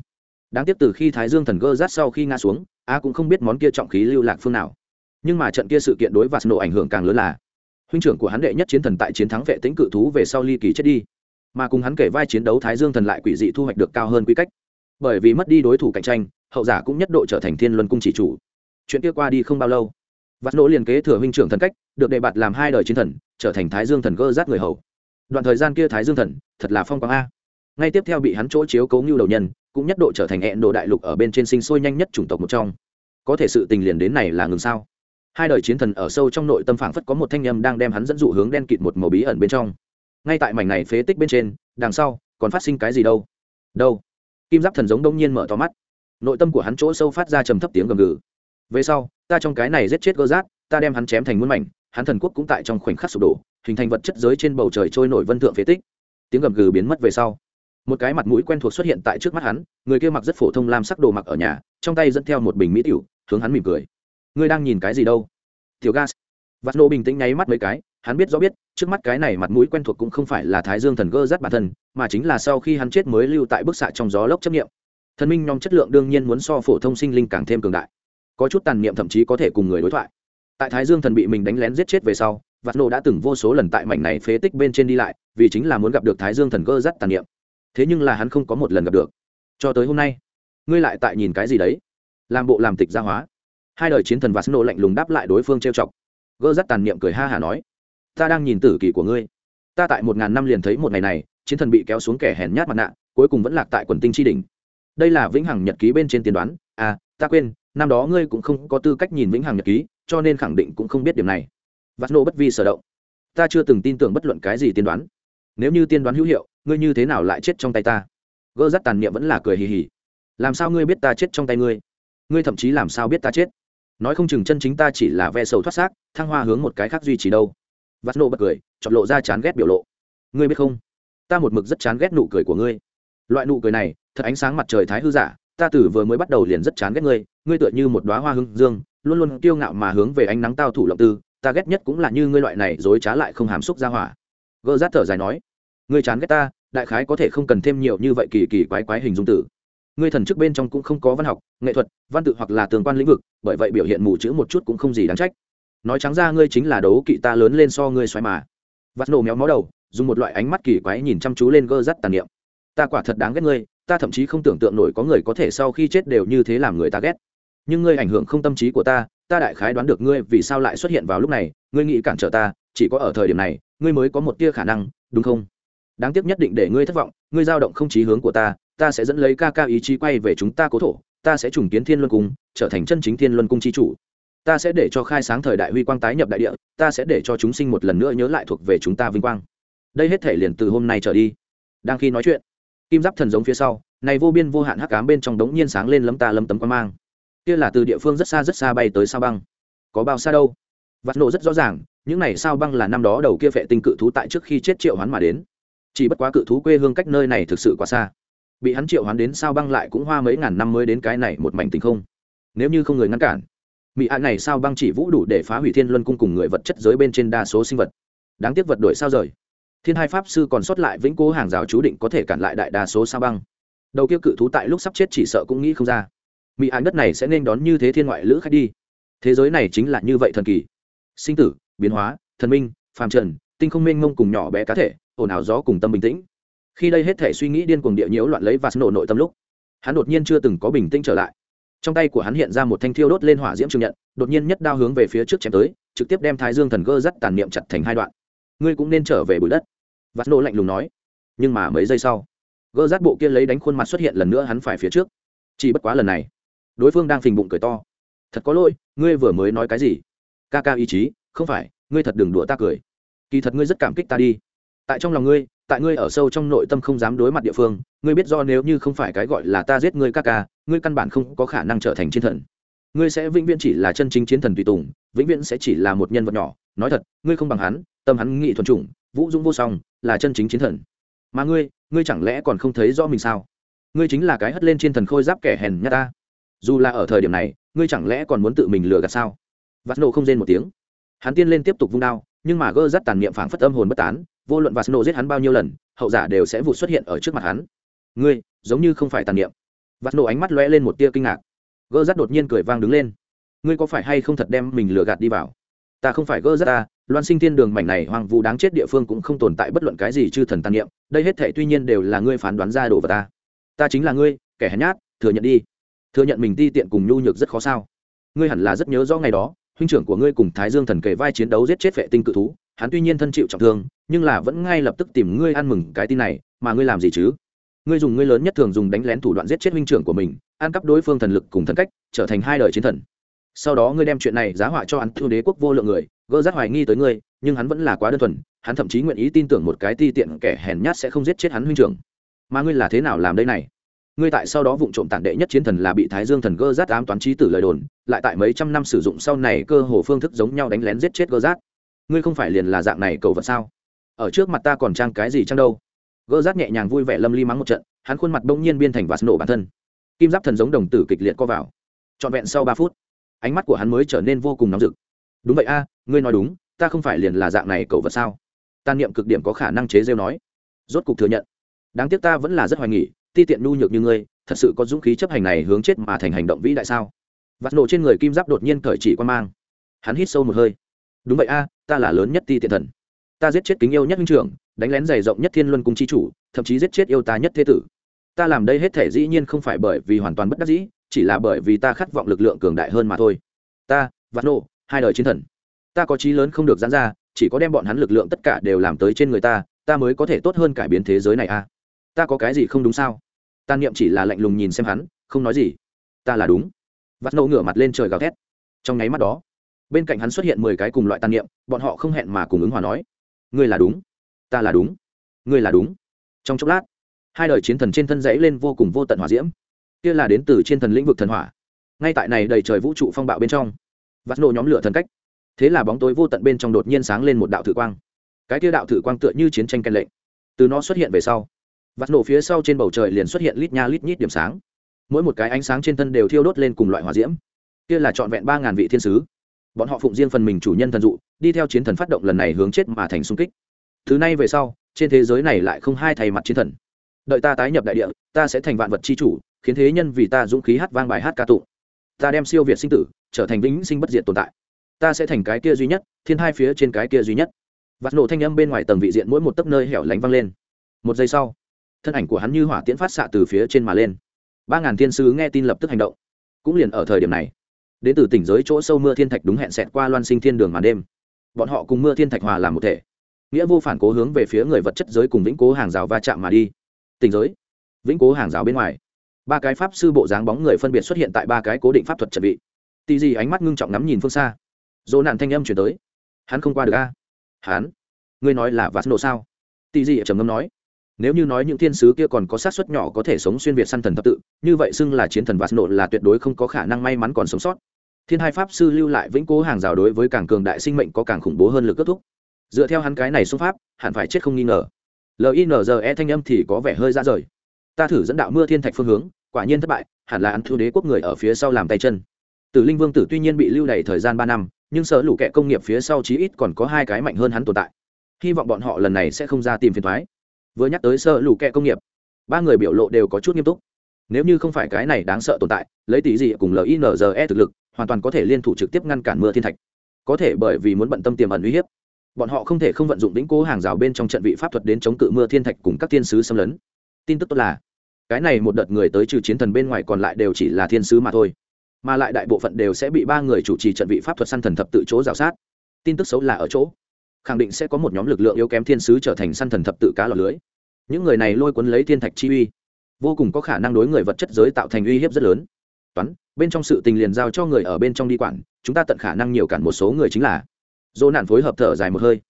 đáng tiếc từ khi thái dương thần gơ rát sau khi ngã xuống, a cũng không biết món kia trọng khí lưu lạc phương nào. Nhưng mà trận kia sự kiện đối và nổ ảnh hưởng càng lớn là, huynh trưởng của hắn đệ nhất chiến thần tại chiến thắng vệ tính cự thú về sau ly kỳ chết đi. Mà cùng hắn kể vai chiến đấu thái dương thần lại quỷ dị thu hoạch được cao hơn quy cách. Bởi vì mất đi đối thủ cạnh tranh, hậu giả cũng nhất độ trở thành thiên luân cung chỉ chủ. Chuyện kia qua đi không bao lâu vắt nỗ liền kế thừa huynh trưởng thần cách, được đề bạt làm hai đời chiến thần, trở thành thái dương thần gơ rát người hầu. Đoạn thời gian kia thái dương thần thật là phong quang a ngay tiếp theo bị hắn chỗ chiếu cấu ngưu đầu nhân, cũng nhất độ trở thành hẹn đồ đại lục ở bên trên sinh sôi nhanh nhất chủng tộc một trong. Có thể sự tình liền đến này là ngừng sao? Hai đời chiến thần ở sâu trong nội tâm phảng phất có một thanh âm đang đem hắn dẫn dụ hướng đen kịt một màu bí ẩn bên trong. Ngay tại mảnh này phế tích bên trên, đằng sau, còn phát sinh cái gì đâu? Đâu? Kim giáp thần giống đông nhiên mở to mắt. Nội tâm của hắn chỗ sâu phát ra trầm thấp tiếng gầm gừ. Về sau, ta trong cái này giết chết gơ giáp ta đem hắn chém thành muôn mảnh, hắn thần quốc cũng tại trong khoảnh khắc sụp đổ, hình thành vật chất giới trên bầu trời trôi nổi vân thượng phế tích. Tiếng gầm gừ biến mất về sau một cái mặt mũi quen thuộc xuất hiện tại trước mắt hắn, người kia mặc rất phổ thông lam sắc đồ mặc ở nhà, trong tay dẫn theo một bình mỹ tiểu, hướng hắn mỉm cười. Ngươi đang nhìn cái gì đâu? Tiểu gas. Vắt nô bình tĩnh nháy mắt mấy cái, hắn biết rõ biết, trước mắt cái này mặt mũi quen thuộc cũng không phải là thái dương thần gơ rắt bản thân, mà chính là sau khi hắn chết mới lưu tại bức xạ trong gió lốc chấp nghiệm. Thần minh nhóm chất lượng đương nhiên muốn so phổ thông sinh linh càng thêm cường đại. Có chút tàn niệm thậm chí có thể cùng người đối thoại. Tại thái dương thần bị mình đánh lén giết chết về sau vạt Nô đã từng vô số lần tại mảnh này phế tích bên trên đi lại, vì chính là muốn gặp được thái dương thần gơ rắt tàn niệm thế nhưng là hắn không có một lần gặp được. Cho tới hôm nay, ngươi lại tại nhìn cái gì đấy? Làm bộ làm tịch gia hóa. Hai đời chiến thần và nổ lạnh lùng đáp lại đối phương trêu chọc. Gơ rắt tàn niệm cười ha hả nói, ta đang nhìn tử kỳ của ngươi. Ta tại một ngàn năm liền thấy một ngày này, chiến thần bị kéo xuống kẻ hèn nhát mặt nạ, cuối cùng vẫn lạc tại quần tinh tri đình đây là vĩnh hằng nhật ký bên trên tiên đoán. À ta quên, năm đó ngươi cũng không có tư cách nhìn vĩnh hằng nhật ký, cho nên khẳng định cũng không biết điểm này. Vắt nô bất vi sở động. Ta chưa từng tin tưởng bất luận cái gì tiên đoán. Nếu như tiên đoán hữu hiệu ngươi như thế nào lại chết trong tay ta? Gỡ rắt tàn niệm vẫn là cười hì hì. Làm sao ngươi biết ta chết trong tay ngươi? Ngươi thậm chí làm sao biết ta chết? Nói không chừng chân chính ta chỉ là ve sầu thoát xác, thăng hoa hướng một cái khác duy trì đâu. Vắt nộ bật cười chọn lộ ra chán ghét biểu lộ. Ngươi biết không? Ta một mực rất chán ghét nụ cười của ngươi. Loại nụ cười này, thật ánh sáng mặt trời thái hư giả, ta từ vừa mới bắt đầu liền rất chán ghét ngươi ngươi tựa như một đoá hoa hương dương, luôn luôn kiêu ngạo mà hướng về ánh nắng tao thủ lộng tư, ta ghét nhất cũng là như ngươi loại này dối trá lại không hàm xúc ra hỏa. Gỡ rát thở dài nói, ngươi chán ghét ta đại khái có thể không cần thêm nhiều như vậy kỳ kỳ quái quái hình dung tử ngươi thần chức bên trong cũng không có văn học, nghệ thuật, văn tự hoặc là tương quan lĩnh vực, bởi vậy biểu hiện mù chữ một chút cũng không gì đáng trách. Nói trắng ra ngươi chính là đấu kỵ ta lớn lên so ngươi xoáy mà. Vắt nổ méo mó đầu, dùng một loại ánh mắt kỳ quái nhìn chăm chú lên gơ rắt tàn niệm. Ta quả thật đáng ghét ngươi, ta thậm chí không tưởng tượng nổi có người có thể sau khi chết đều như thế làm người ta ghét. Nhưng ngươi ảnh hưởng không tâm trí của ta ta đại khái đoán được ngươi vì sao lại xuất hiện vào lúc này, ngươi nghĩ cản trở ta, chỉ có ở thời điểm này, ngươi mới có một tia khả năng, đúng không? Đáng tiếc nhất định để ngươi thất vọng, ngươi dao động không chí hướng của ta ta sẽ dẫn lấy ca ca ý chí quay về chúng ta cố thổ, ta sẽ trùng kiến thiên luân cung, trở thành chân chính thiên luân cung chi chủ. Ta sẽ để cho khai sáng thời đại huy quang tái nhập đại địa, ta sẽ để cho chúng sinh một lần nữa nhớ lại thuộc về chúng ta vinh quang. Đây hết thể liền từ hôm nay trở đi. Đang khi nói chuyện, kim giáp thần giống phía sau, này vô biên vô hạn hắc cám bên trong đống nhiên sáng lên lấm ta lấm tấm quan mang. Kia là từ địa phương rất xa rất xa bay tới sao băng. Có bao xa đâu? Vắt nổ rất rõ ràng, những này sao băng là năm đó đầu kia vệ tinh cự thú tại trước khi chết triệu hoán mà đến chỉ bất quá cự thú quê hương cách nơi này thực sự quá xa. Bị hắn triệu hoán đến sao băng lại cũng hoa mấy ngàn năm mới đến cái này một mảnh tình không? Nếu như không người ngăn cản mỹ ạ này sao băng chỉ vũ đủ để phá hủy thiên luân cung cùng người vật chất giới bên trên đa số sinh vật. Đáng tiếc vật đổi sao rời. Thiên hai pháp sư còn sót lại vĩnh cố hàng rào chú định có thể cản lại đại đa số sao băng. Đầu kia cự thú tại lúc sắp chết chỉ sợ cũng nghĩ không ra. Mỹ án đất này sẽ nên đón như thế thiên ngoại lữ khách đi. Thế giới này chính là như vậy thần kỳ. Sinh tử, biến hóa, thần minh, phàm trần, tinh không mênh mông cùng nhỏ bé cá thể ồn ào gió cùng tâm bình tĩnh. Khi đây hết thể suy nghĩ điên cuồng địa nhiễu loạn lấy và nổ nội tâm lúc, hắn đột nhiên chưa từng có bình tĩnh trở lại. Trong tay của hắn hiện ra một thanh thiêu đốt lên hỏa diễm trường nhận, đột nhiên nhất đao hướng về phía trước chém tới, trực tiếp đem thái dương thần gơ dắt tàn niệm chặt thành hai đoạn. Ngươi cũng nên trở về bụi đất. Và nổ lạnh lùng nói. Nhưng mà mấy giây sau, gơ rát bộ kia lấy đánh khuôn mặt xuất hiện lần nữa hắn phải phía trước. Chỉ bất quá lần này, đối phương đang phình bụng cười to. Thật có lỗi, ngươi vừa mới nói cái gì? Ca ca ý chí, không phải, ngươi thật đừng đùa ta cười. Kỳ thật ngươi rất cảm kích ta đi tại trong lòng ngươi, tại ngươi ở sâu trong nội tâm không dám đối mặt địa phương, ngươi biết do nếu như không phải cái gọi là ta giết ngươi ca ca, ngươi căn bản không có khả năng trở thành chiến thần. Ngươi sẽ vĩnh viễn chỉ là chân chính chiến thần tùy tùng, vĩnh viễn sẽ chỉ là một nhân vật nhỏ. Nói thật, ngươi không bằng hắn, tâm hắn nghị thuần chủng, vũ dũng vô song, là chân chính chiến thần. Mà ngươi ngươi chẳng lẽ còn không thấy rõ mình sao? Ngươi chính là cái hất lên trên thần khôi giáp kẻ hèn nhát ta. Dù là ở thời điểm này, ngươi chẳng lẽ còn muốn tự mình lừa gạt sao? Vắt nổ không rên một tiếng. Hắn tiên lên tiếp tục vung đao, nhưng mà gơ rắt tàn niệm phảng phất âm hồn bất tán vô luận vắt nổ giết hắn bao nhiêu lần, hậu giả đều sẽ vụt xuất hiện ở trước mặt hắn. Ngươi, giống như không phải tàn niệm. Vắt nổ ánh mắt lóe lên một tia kinh ngạc. Gơ rắt đột nhiên cười vang đứng lên. Ngươi có phải hay không thật đem mình lừa gạt đi vào? Ta không phải gơ rắt ta, loan sinh thiên đường mảnh này hoàng vũ đáng chết địa phương cũng không tồn tại bất luận cái gì chư thần tàn niệm, đây hết thể tuy nhiên đều là ngươi phán đoán ra đồ vào ta. Ta chính là ngươi, kẻ hèn nhát, thừa nhận đi. Thừa nhận mình ti tiện cùng nhu nhược rất khó sao. Ngươi hẳn là rất nhớ rõ ngày đó, huynh trưởng của ngươi cùng thái dương thần kề vai chiến đấu giết chết vệ tinh cự thú hắn tuy nhiên thân chịu trọng thương, nhưng là vẫn ngay lập tức tìm ngươi ăn mừng cái tin này, mà ngươi làm gì chứ? Ngươi dùng ngươi lớn nhất thường dùng đánh lén thủ đoạn giết chết huynh trưởng của mình, ăn cắp đối phương thần lực cùng thần cách, trở thành hai đời chiến thần. Sau đó ngươi đem chuyện này giá họa cho hắn thư đế quốc vô lượng người, gỡ rác hoài nghi tới ngươi, nhưng hắn vẫn là quá đơn thuần, hắn thậm chí nguyện ý tin tưởng một cái ti tiện kẻ hèn nhát sẽ không giết chết hắn huynh trưởng. Mà ngươi là thế nào làm đây này? Ngươi tại sau đó vụ trộm tản đệ nhất chiến thần là bị thái dương thần gơ rát ám toán trí tử lời đồn, lại tại mấy trăm năm sử dụng sau này cơ hồ phương thức giống nhau đánh lén giết chết gơ rát ngươi không phải liền là dạng này cầu vật sao? Ở trước mặt ta còn trang cái gì trang đâu? Gơ rát nhẹ nhàng vui vẻ lâm ly mắng một trận, hắn khuôn mặt bỗng nhiên biên thành và nổ bản thân. Kim giáp thần giống đồng tử kịch liệt co vào. Trọn vẹn sau ba phút, ánh mắt của hắn mới trở nên vô cùng nóng rực. Đúng vậy a, ngươi nói đúng, ta không phải liền là dạng này cầu vật sao? Tàn niệm cực điểm có khả năng chế rêu nói. Rốt cục thừa nhận. Đáng tiếc ta vẫn là rất hoài nghỉ ti tiện nhu nhược như ngươi, thật sự có dũng khí chấp hành này hướng chết mà thành hành động vĩ đại sao? Vặt nổ trên người kim giáp đột nhiên cởi chỉ quan mang. Hắn hít sâu một hơi đúng vậy a ta là lớn nhất ti tiện thần. Ta giết chết kính yêu nhất huynh trưởng đánh lén dày rộng nhất thiên luân cung chi chủ thậm chí giết chết yêu ta nhất thế tử. Ta làm đây hết thể dĩ nhiên không phải bởi vì hoàn toàn bất đắc dĩ chỉ là bởi vì ta khát vọng lực lượng cường đại hơn mà thôi. Ta vạn nô, hai đời chiến thần. Ta có trí lớn không được giãn ra chỉ có đem bọn hắn lực lượng tất cả đều làm tới trên người ta ta mới có thể tốt hơn cải biến thế giới này a. Ta có cái gì không đúng sao? Ta niệm chỉ là lạnh lùng nhìn xem hắn không nói gì. Ta là đúng. Vắt nâu ngửa mặt lên trời gào thét. Trong nháy mắt đó bên cạnh hắn xuất hiện mười cái cùng loại tàn niệm, bọn họ không hẹn mà cùng ứng hòa nói. Ngươi là đúng, ta là đúng, ngươi là đúng. Trong chốc lát, hai đời chiến thần trên thân dãy lên vô cùng vô tận hỏa diễm. Kia là đến từ trên thần lĩnh vực thần hỏa. Ngay tại này đầy trời vũ trụ phong bạo bên trong, vắt nổ nhóm lửa thần cách. Thế là bóng tối vô tận bên trong đột nhiên sáng lên một đạo thử quang. Cái kia đạo thử quang tựa như chiến tranh canh lệnh. Từ nó xuất hiện về sau, vắt nổ phía sau trên bầu trời liền xuất hiện lít nha lít nhít điểm sáng. Mỗi một cái ánh sáng trên thân đều thiêu đốt lên cùng loại hỏa diễm. Kia là trọn vẹn ba ngàn vị thiên sứ bọn họ phụng riêng phần mình chủ nhân thần dụ, đi theo chiến thần phát động lần này hướng chết mà thành xung kích. Thứ này về sau, trên thế giới này lại không hai thầy mặt chiến thần. Đợi ta tái nhập đại địa, ta sẽ thành vạn vật c h i chủ, khiến thế nhân vì ta dũng khí hát vang bài hát ca tụng. Ta đem siêu việt sinh tử, trở thành vĩnh sinh bất diệt tồn tại. Ta sẽ thành cái kia duy nhất, thiên hai phía trên cái kia duy nhất. Vạt nổ thanh âm bên ngoài tầng vị diện mỗi một tấc nơi hẻo lánh vang lên. Một giây sau, thân ảnh của hắn như hỏa tiễn phát xạ từ phía trên mà lên. Ba ngàn thiên sứ nghe tin lập tức hành động. Cũng liền ở thời điểm này đến từ tỉnh giới chỗ sâu mưa thiên thạch đúng hẹn xẹt qua loan sinh thiên đường màn đêm. Bọn họ cùng mưa thiên thạch hòa làm một thể. Nghĩa vô phản cố hướng về phía người vật chất giới cùng vĩnh cố hàng rào va chạm mà đi. Tỉnh giới, vĩnh cố hàng rào bên ngoài. Ba cái pháp sư bộ dáng bóng người phân biệt xuất hiện tại ba cái cố định pháp thuật chuẩn bị tì gì ánh mắt ngưng trọng ngắm nhìn phương xa. Dỗ nạn thanh âm chuyển tới. Hắn không qua được a. Hắn? Ngươi nói là vạt nổ sao? Tì gì trầm ngâm nói nếu như nói những thiên sứ kia còn có sát suất nhỏ có thể sống xuyên việt săn thần thập tự, như vậy xưng là chiến thần vạt nộ là tuyệt đối không có khả năng may mắn còn sống sót. Thiên hai pháp sư lưu lại vĩnh cố hàng rào đối với càng cường đại sinh mệnh có càng khủng bố hơn lực kết thúc. Dựa theo hắn cái này xuất pháp, hẳn phải chết không nghi ngờ. Linze thanh âm thì có vẻ hơi ra rời. Ta thử dẫn đạo mưa thiên thạch phương hướng, quả nhiên thất bại, hẳn là ăn thu đế quốc người ở phía sau làm tay chân. Tử linh vương tử tuy nhiên bị lưu đày thời gian ba năm, nhưng sở lũ kệ công nghiệp phía sau chí ít còn có hai cái mạnh hơn hắn tồn tại. Hy vọng bọn họ lần này sẽ không ra tìm phiền thoái vừa nhắc tới sơ lù kẹ công nghiệp, ba người biểu lộ đều có chút nghiêm túc. Nếu như không phải cái này đáng sợ tồn tại, lấy tỷ gì cùng linze thực lực, hoàn toàn có thể liên thủ trực tiếp ngăn cản mưa thiên thạch. Có thể bởi vì muốn bận tâm tiềm ẩn uy hiếp, bọn họ không thể không vận dụng đĩnh cố hàng rào bên trong trận vị pháp thuật đến chống cự mưa thiên thạch cùng các thiên sứ xâm lấn. Tin tức tốt là, cái này một đợt người tới trừ chiến thần bên ngoài còn lại đều chỉ là thiên sứ mà thôi, mà lại đại bộ phận đều sẽ bị ba người chủ trì trận vị pháp thuật săn thần thập tự chỗ rào sát. Tin tức xấu là ở chỗ khẳng định sẽ có một nhóm lực lượng yếu kém thiên sứ trở thành săn thần thập tự cá lọt lưới. Những người này lôi cuốn lấy thiên thạch chi uy, vô cùng có khả năng đối người vật chất giới tạo thành uy hiếp rất lớn. Toán, bên trong sự tình liền giao cho người ở bên trong đi quản, chúng ta tận khả năng nhiều cản một số người chính là. Dỗ nạn phối hợp thở dài một hơi.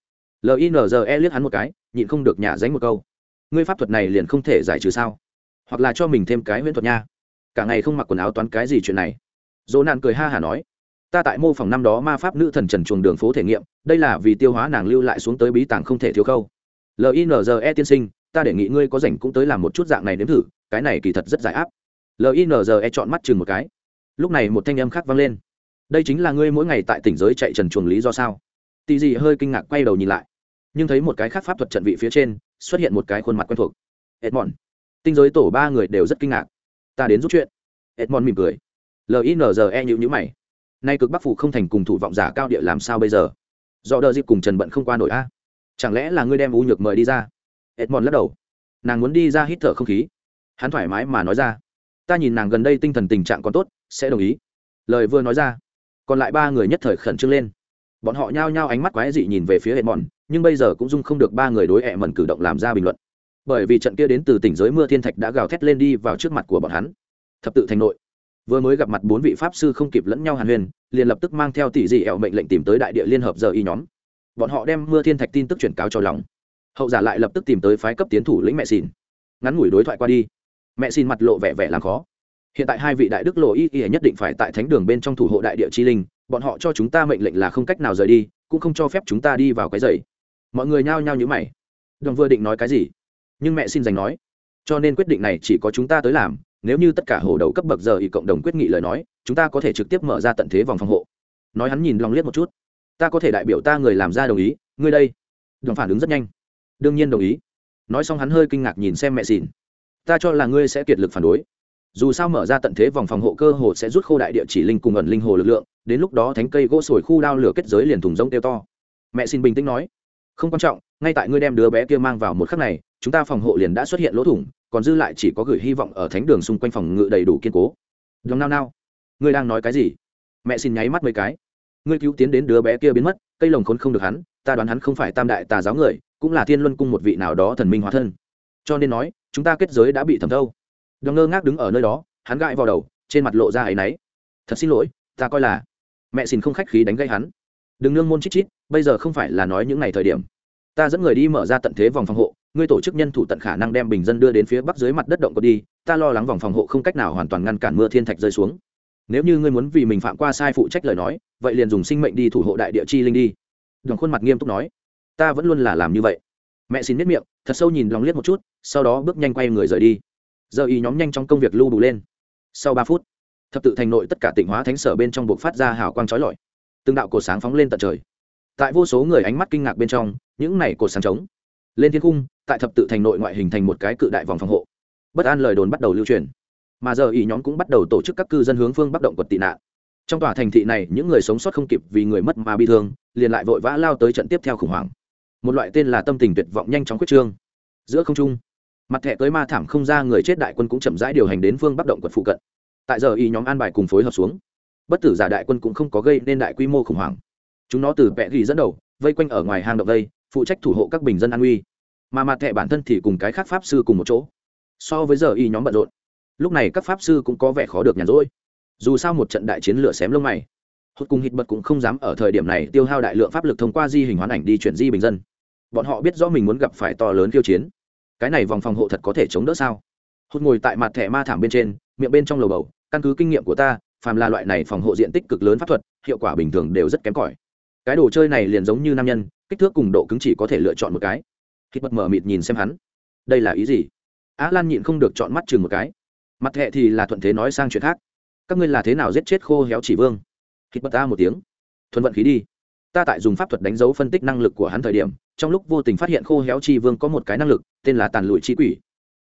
Linze liếc hắn một cái, nhịn không được nhả dánh một câu. Ngươi pháp thuật này liền không thể giải trừ sao? Hoặc là cho mình thêm cái huyễn thuật nha. Cả ngày không mặc quần áo toán cái gì chuyện này. Dỗ nạn cười ha hả nói ta tại mô phỏng năm đó ma pháp nữ thần trần chuồng đường phố thể nghiệm, đây là vì tiêu hóa nàng lưu lại xuống tới bí tàng không thể thiếu khâu. Linze tiên sinh, ta đề nghị ngươi có rảnh cũng tới làm một chút dạng này nếm thử, cái này kỳ thật rất giải áp. Linze chọn mắt chừng một cái. Lúc này một thanh âm khác vang lên. Đây chính là ngươi mỗi ngày tại tỉnh giới chạy trần chuồng lý do sao? Tì dị hơi kinh ngạc quay đầu nhìn lại. Nhưng thấy một cái khác pháp thuật trận vị phía trên, xuất hiện một cái khuôn mặt quen thuộc. Edmond. Tinh giới tổ ba người đều rất kinh ngạc. Ta đến giúp chuyện. Edmond mỉm cười. Linze nhữ nhữ mày nay cực bắc phủ không thành cùng thủ vọng giả cao địa làm sao bây giờ? Do đợi dịp cùng trần bận không qua nổi a. Chẳng lẽ là ngươi đem u nhược mời đi ra? Edmond lắc đầu. Nàng muốn đi ra hít thở không khí. Hắn thoải mái mà nói ra. Ta nhìn nàng gần đây tinh thần tình trạng còn tốt, sẽ đồng ý. Lời vừa nói ra, còn lại ba người nhất thời khẩn trương lên. Bọn họ nhao nhao ánh mắt quái dị nhìn về phía hệ mòn nhưng bây giờ cũng dung không được ba người đối hẹ mẩn cử động làm ra bình luận. Bởi vì trận kia đến từ tỉnh giới mưa thiên thạch đã gào thét lên đi vào trước mặt của bọn hắn. Thập tự thành nội vừa mới gặp mặt bốn vị pháp sư không kịp lẫn nhau hàn huyền liền lập tức mang theo tỷ dị ẹo mệnh lệnh tìm tới đại địa liên hợp giờ y nhóm. Bọn họ đem mưa thiên thạch tin tức chuyển cáo cho lòng hậu giả lại lập tức tìm tới phái cấp tiến thủ lĩnh mẹ xin ngắn ngủi đối thoại qua đi, mẹ xin mặt lộ vẻ vẻ làm khó. Hiện tại hai vị đại đức lộ y y nhất định phải tại thánh đường bên trong thủ hộ đại địa chi linh, bọn họ cho chúng ta mệnh lệnh là không cách nào rời đi, cũng không cho phép chúng ta đi vào cái giày mọi người nhao nhao như mày. Đồng vừa định nói cái gì, nhưng mẹ xin dành nói, cho nên quyết định này chỉ có chúng ta tới làm nếu như tất cả hổ đầu cấp bậc giờ y cộng đồng quyết nghị lời nói, chúng ta có thể trực tiếp mở ra tận thế vòng phòng hộ. Nói hắn nhìn long liếc một chút. Ta có thể đại biểu ta người làm ra đồng ý, ngươi đây. Đồng phản ứng rất nhanh. Đương nhiên đồng ý. Nói xong hắn hơi kinh ngạc nhìn xem mẹ xỉn. Ta cho là ngươi sẽ kiệt lực phản đối. Dù sao mở ra tận thế vòng phòng hộ cơ hồ sẽ rút khô đại địa chỉ linh cùng ẩn linh hồ lực lượng, đến lúc đó thánh cây gỗ sồi khu đao lửa kết giới liền thùng rông tiêu to. Mẹ xin bình tĩnh nói, không quan trọng, ngay tại ngươi đem đứa bé kia mang vào một khắc này, chúng ta phòng hộ liền đã xuất hiện lỗ thủng còn dư lại chỉ có gửi hy vọng ở thánh đường xung quanh phòng ngự đầy đủ kiên cố. Lòng nao nao. Ngươi đang nói cái gì? Mẹ xin nháy mắt mấy cái. Ngươi cứu tiến đến đứa bé kia biến mất, cây lồng khốn không được hắn, ta đoán hắn không phải tam đại tà giáo người, cũng là thiên luân cung một vị nào đó thần minh hóa thân. Cho nên nói, chúng ta kết giới đã bị thẩm thâu. Đồng ngơ ngác đứng ở nơi đó, hắn gãi vào đầu, trên mặt lộ ra áy náy. Thật xin lỗi, ta coi là mẹ xin không khách khí đánh gây hắn. Đừng nương môn chít chít, bây giờ không phải là nói những ngày thời điểm. Ta dẫn người đi mở ra tận thế vòng phòng hộ ngươi tổ chức nhân thủ tận khả năng đem bình dân đưa đến phía bắc dưới mặt đất động có đi, ta lo lắng vòng phòng hộ không cách nào hoàn toàn ngăn cản mưa thiên thạch rơi xuống. Nếu như ngươi muốn vì mình phạm qua sai phụ trách lời nói, vậy liền dùng sinh mệnh đi thủ hộ đại địa chi linh đi. Đường khuôn mặt nghiêm túc nói. Ta vẫn luôn là làm như vậy. Mẹ xin biết miệng, thật sâu nhìn lòng liếc một chút, sau đó bước nhanh quay người rời đi. Giờ y nhóm nhanh trong công việc lưu đủ lên. Sau ba phút, thập tự thành nội tất cả tỉnh hóa thánh sở bên trong buộc phát ra hào quang trói lọi. Từng đạo cổ sáng phóng lên tận trời. Tại vô số người ánh mắt kinh ngạc bên trong, những này cổ sáng trống. Lên thiên cung tại thập tự thành nội ngoại hình thành một cái cự đại vòng phòng hộ. Bất an lời đồn bắt đầu lưu truyền. Mà giờ ý nhóm cũng bắt đầu tổ chức các cư dân hướng phương bắc động quật tị nạn. Trong tòa thành thị này, những người sống sót không kịp vì người mất mà bị thương, liền lại vội vã lao tới trận tiếp theo khủng hoảng. Một loại tên là tâm tình tuyệt vọng nhanh chóng quyết trương. Giữa không trung, mặt thẻ tới ma thảm không ra người chết đại quân cũng chậm rãi điều hành đến phương bắc động quật phụ cận. Tại giờ y nhóm an bài cùng phối hợp xuống, bất tử giả đại quân cũng không có gây nên đại quy mô khủng hoảng. Chúng nó từ vẽ ghi dẫn đầu, vây quanh ở ngoài hang động đây, phụ trách thủ hộ các bình dân an uy mà mặt thẻ bản thân thì cùng cái khác pháp sư cùng một chỗ. So với giờ y nhóm bận rộn, lúc này các pháp sư cũng có vẻ khó được nhàn rỗi. Dù sao một trận đại chiến lửa xém lông mày hốt cùng hít bật cũng không dám ở thời điểm này tiêu hao đại lượng pháp lực thông qua di hình hoán ảnh đi chuyển di bình dân. Bọn họ biết rõ mình muốn gặp phải to lớn khiêu chiến. Cái này vòng phòng hộ thật có thể chống đỡ sao? Hốt ngồi tại mặt thẻ ma thảm bên trên, miệng bên trong lầu bầu, căn cứ kinh nghiệm của ta, phàm là loại này phòng hộ diện tích cực lớn pháp thuật, hiệu quả bình thường đều rất kém cỏi. Cái đồ chơi này liền giống như nam nhân, kích thước cùng độ cứng chỉ có thể lựa chọn một cái hít bật mở mịt nhìn xem hắn. Đây là ý gì? Á lan nhịn không được chọn mắt chừng một cái. Mặt thẹ thì là thuận thế nói sang chuyện khác. Các ngươi là thế nào giết chết khô héo chỉ vương? Hít bật ta một tiếng. Thuần vận khí đi. Ta tại dùng pháp thuật đánh dấu phân tích năng lực của hắn thời điểm trong lúc vô tình phát hiện khô héo chi vương có một cái năng lực tên là tàn lụi chi quỷ.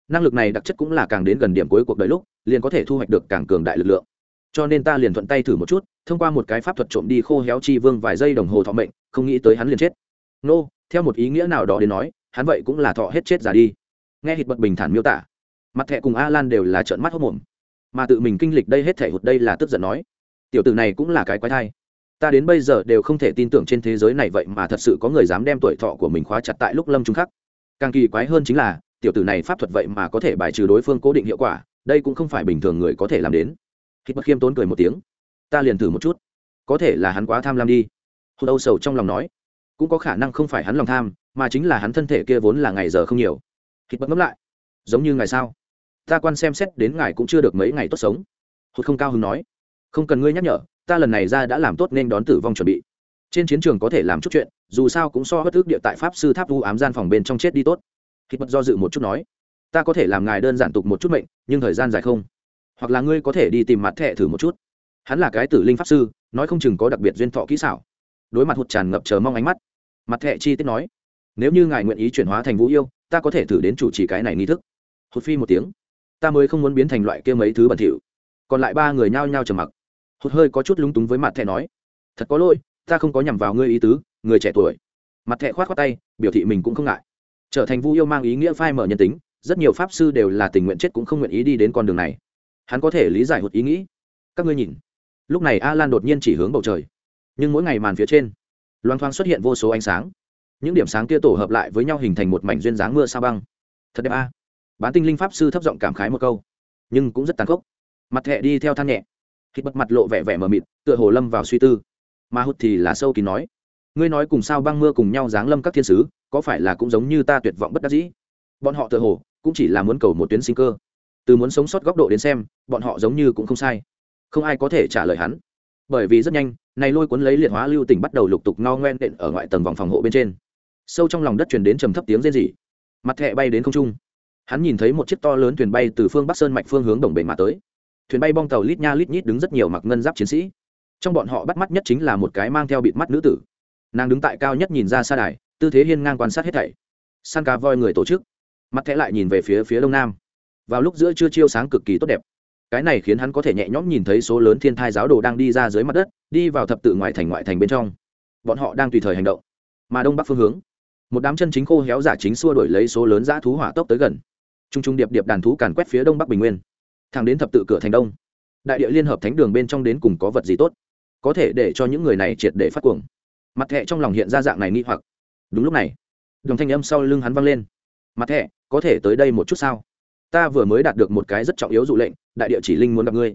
Năng lực này đặc chất cũng là càng đến gần điểm cuối cuộc đời lúc liền có thể thu hoạch được càng cường đại lực lượng. Cho nên ta liền thuận tay thử một chút thông qua một cái pháp thuật trộm đi khô héo chi vương vài giây đồng hồ thọ mệnh không nghĩ tới hắn liền chết. Nô、no, theo một ý nghĩa nào đó đến nói hắn vậy cũng là thọ hết chết già đi. Nghe hít bật bình thản miêu tả, mặt thẹ cùng a lan đều là trợn mắt hốc mồm mà tự mình kinh lịch đây hết thể hụt đây là tức giận nói, tiểu tử này cũng là cái quái thai. Ta đến bây giờ đều không thể tin tưởng trên thế giới này vậy mà thật sự có người dám đem tuổi thọ của mình khóa chặt tại lúc lâm trung khắc. Càng kỳ quái hơn chính là, tiểu tử này pháp thuật vậy mà có thể bài trừ đối phương cố định hiệu quả, đây cũng không phải bình thường người có thể làm đến. Hít bất khiêm tốn cười một tiếng, ta liền thử một chút. Có thể là hắn quá tham lam đi. Hụt âu sầu trong lòng nói, cũng có khả năng không phải hắn lòng tham mà chính là hắn thân thể kia vốn là ngày giờ không nhiều. Hít bất ngấm lại. Giống như ngày sao ta quan xem xét đến ngài cũng chưa được mấy ngày tốt sống. Hụt không cao hứng nói. Không cần ngươi nhắc nhở, ta lần này ra đã làm tốt nên đón tử vong chuẩn bị. Trên chiến trường có thể làm chút chuyện, dù sao cũng so bất ước địa tại pháp sư tháp vu ám gian phòng bên trong chết đi tốt. Hít bất do dự một chút nói. Ta có thể làm ngài đơn giản tục một chút mệnh, nhưng thời gian dài không. Hoặc là ngươi có thể đi tìm mặt thẻ thử một chút. Hắn là cái tử linh pháp sư, nói không chừng có đặc biệt duyên thọ kỹ xảo. Đối mặt hụt tràn ngập chờ mong ánh mắt. Mặt thẻ chi tiết nói nếu như ngài nguyện ý chuyển hóa thành vũ yêu, ta có thể thử đến chủ trì cái này nghi thức. Hột phi một tiếng, ta mới không muốn biến thành loại kia mấy thứ bẩn thỉu. Còn lại ba người nhao nhao trầm mặc. Hụt hơi có chút lúng túng với mặt thẹ nói, thật có lỗi, ta không có nhằm vào ngươi ý tứ, người trẻ tuổi. Mặt thẻ khoát khoát tay, biểu thị mình cũng không ngại. Trở thành vũ yêu mang ý nghĩa phai mở nhân tính, rất nhiều pháp sư đều là tình nguyện chết cũng không nguyện ý đi đến con đường này. Hắn có thể lý giải một ý nghĩ. Các ngươi nhìn. Lúc này a lan đột nhiên chỉ hướng bầu trời. Nhưng mỗi ngày màn phía trên, loang thoang xuất hiện vô số ánh sáng những điểm sáng kia tổ hợp lại với nhau hình thành một mảnh duyên dáng mưa sao băng. Thật đẹp a. Bán tinh linh pháp sư thấp giọng cảm khái một câu. Nhưng cũng rất tàn khốc. Mặt thẹ đi theo than nhẹ. Khi bật mặt lộ vẻ vẻ mờ mịt, tựa hồ lâm vào suy tư. Mà hụt thì là sâu kín nói. Ngươi nói cùng sao băng mưa cùng nhau giáng lâm các thiên sứ, có phải là cũng giống như ta tuyệt vọng bất đắc dĩ? Bọn họ tựa hồ cũng chỉ là muốn cầu một tuyến sinh cơ. Từ muốn sống sót góc độ đến xem, bọn họ giống như cũng không sai. Không ai có thể trả lời hắn. Bởi vì rất nhanh, này lôi cuốn lấy liệt hóa lưu tỉnh bắt đầu lục tục no ngoen đện ở ngoại tầng vòng phòng hộ bên trên sâu trong lòng đất truyền đến trầm thấp tiếng rên rỉ. Mặt thẹ bay đến không trung. Hắn nhìn thấy một chiếc to lớn thuyền bay từ phương bắc sơn mạch phương hướng đồng bể mà tới. Thuyền bay bong tàu lít nha lít nhít đứng rất nhiều mặc ngân giáp chiến sĩ. Trong bọn họ bắt mắt nhất chính là một cái mang theo bịt mắt nữ tử. Nàng đứng tại cao nhất nhìn ra xa đài, tư thế hiên ngang quan sát hết thảy. San cá voi người tổ chức. Mặt thẽ lại nhìn về phía phía đông nam. Vào lúc giữa trưa chiêu sáng cực kỳ tốt đẹp. Cái này khiến hắn có thể nhẹ nhõm nhìn thấy số lớn thiên thai giáo đồ đang đi ra dưới mặt đất, đi vào thập tự ngoại thành ngoại thành bên trong. Bọn họ đang tùy thời hành động. Mà đông bắc phương hướng một đám chân chính khô héo giả chính xua đổi lấy số lớn dã thú hỏa tốc tới gần. T r u n g t r u n g điệp điệp đàn thú càn quét phía đông bắc bình nguyên. Thẳng đến thập tự cửa thành đông. Đại địa liên hợp thánh đường bên trong đến cùng có vật gì tốt? Có thể để cho những người này triệt để phát cuồng. Mặt thẹ trong lòng hiện ra dạng này nghi hoặc. Đúng lúc này, đồng thanh âm sau lưng hắn văng lên. Mặt thẹ có thể tới đây một chút sao? Ta vừa mới đạt được một cái rất trọng yếu dụ lệnh, đại địa chỉ linh muốn gặp ngươi.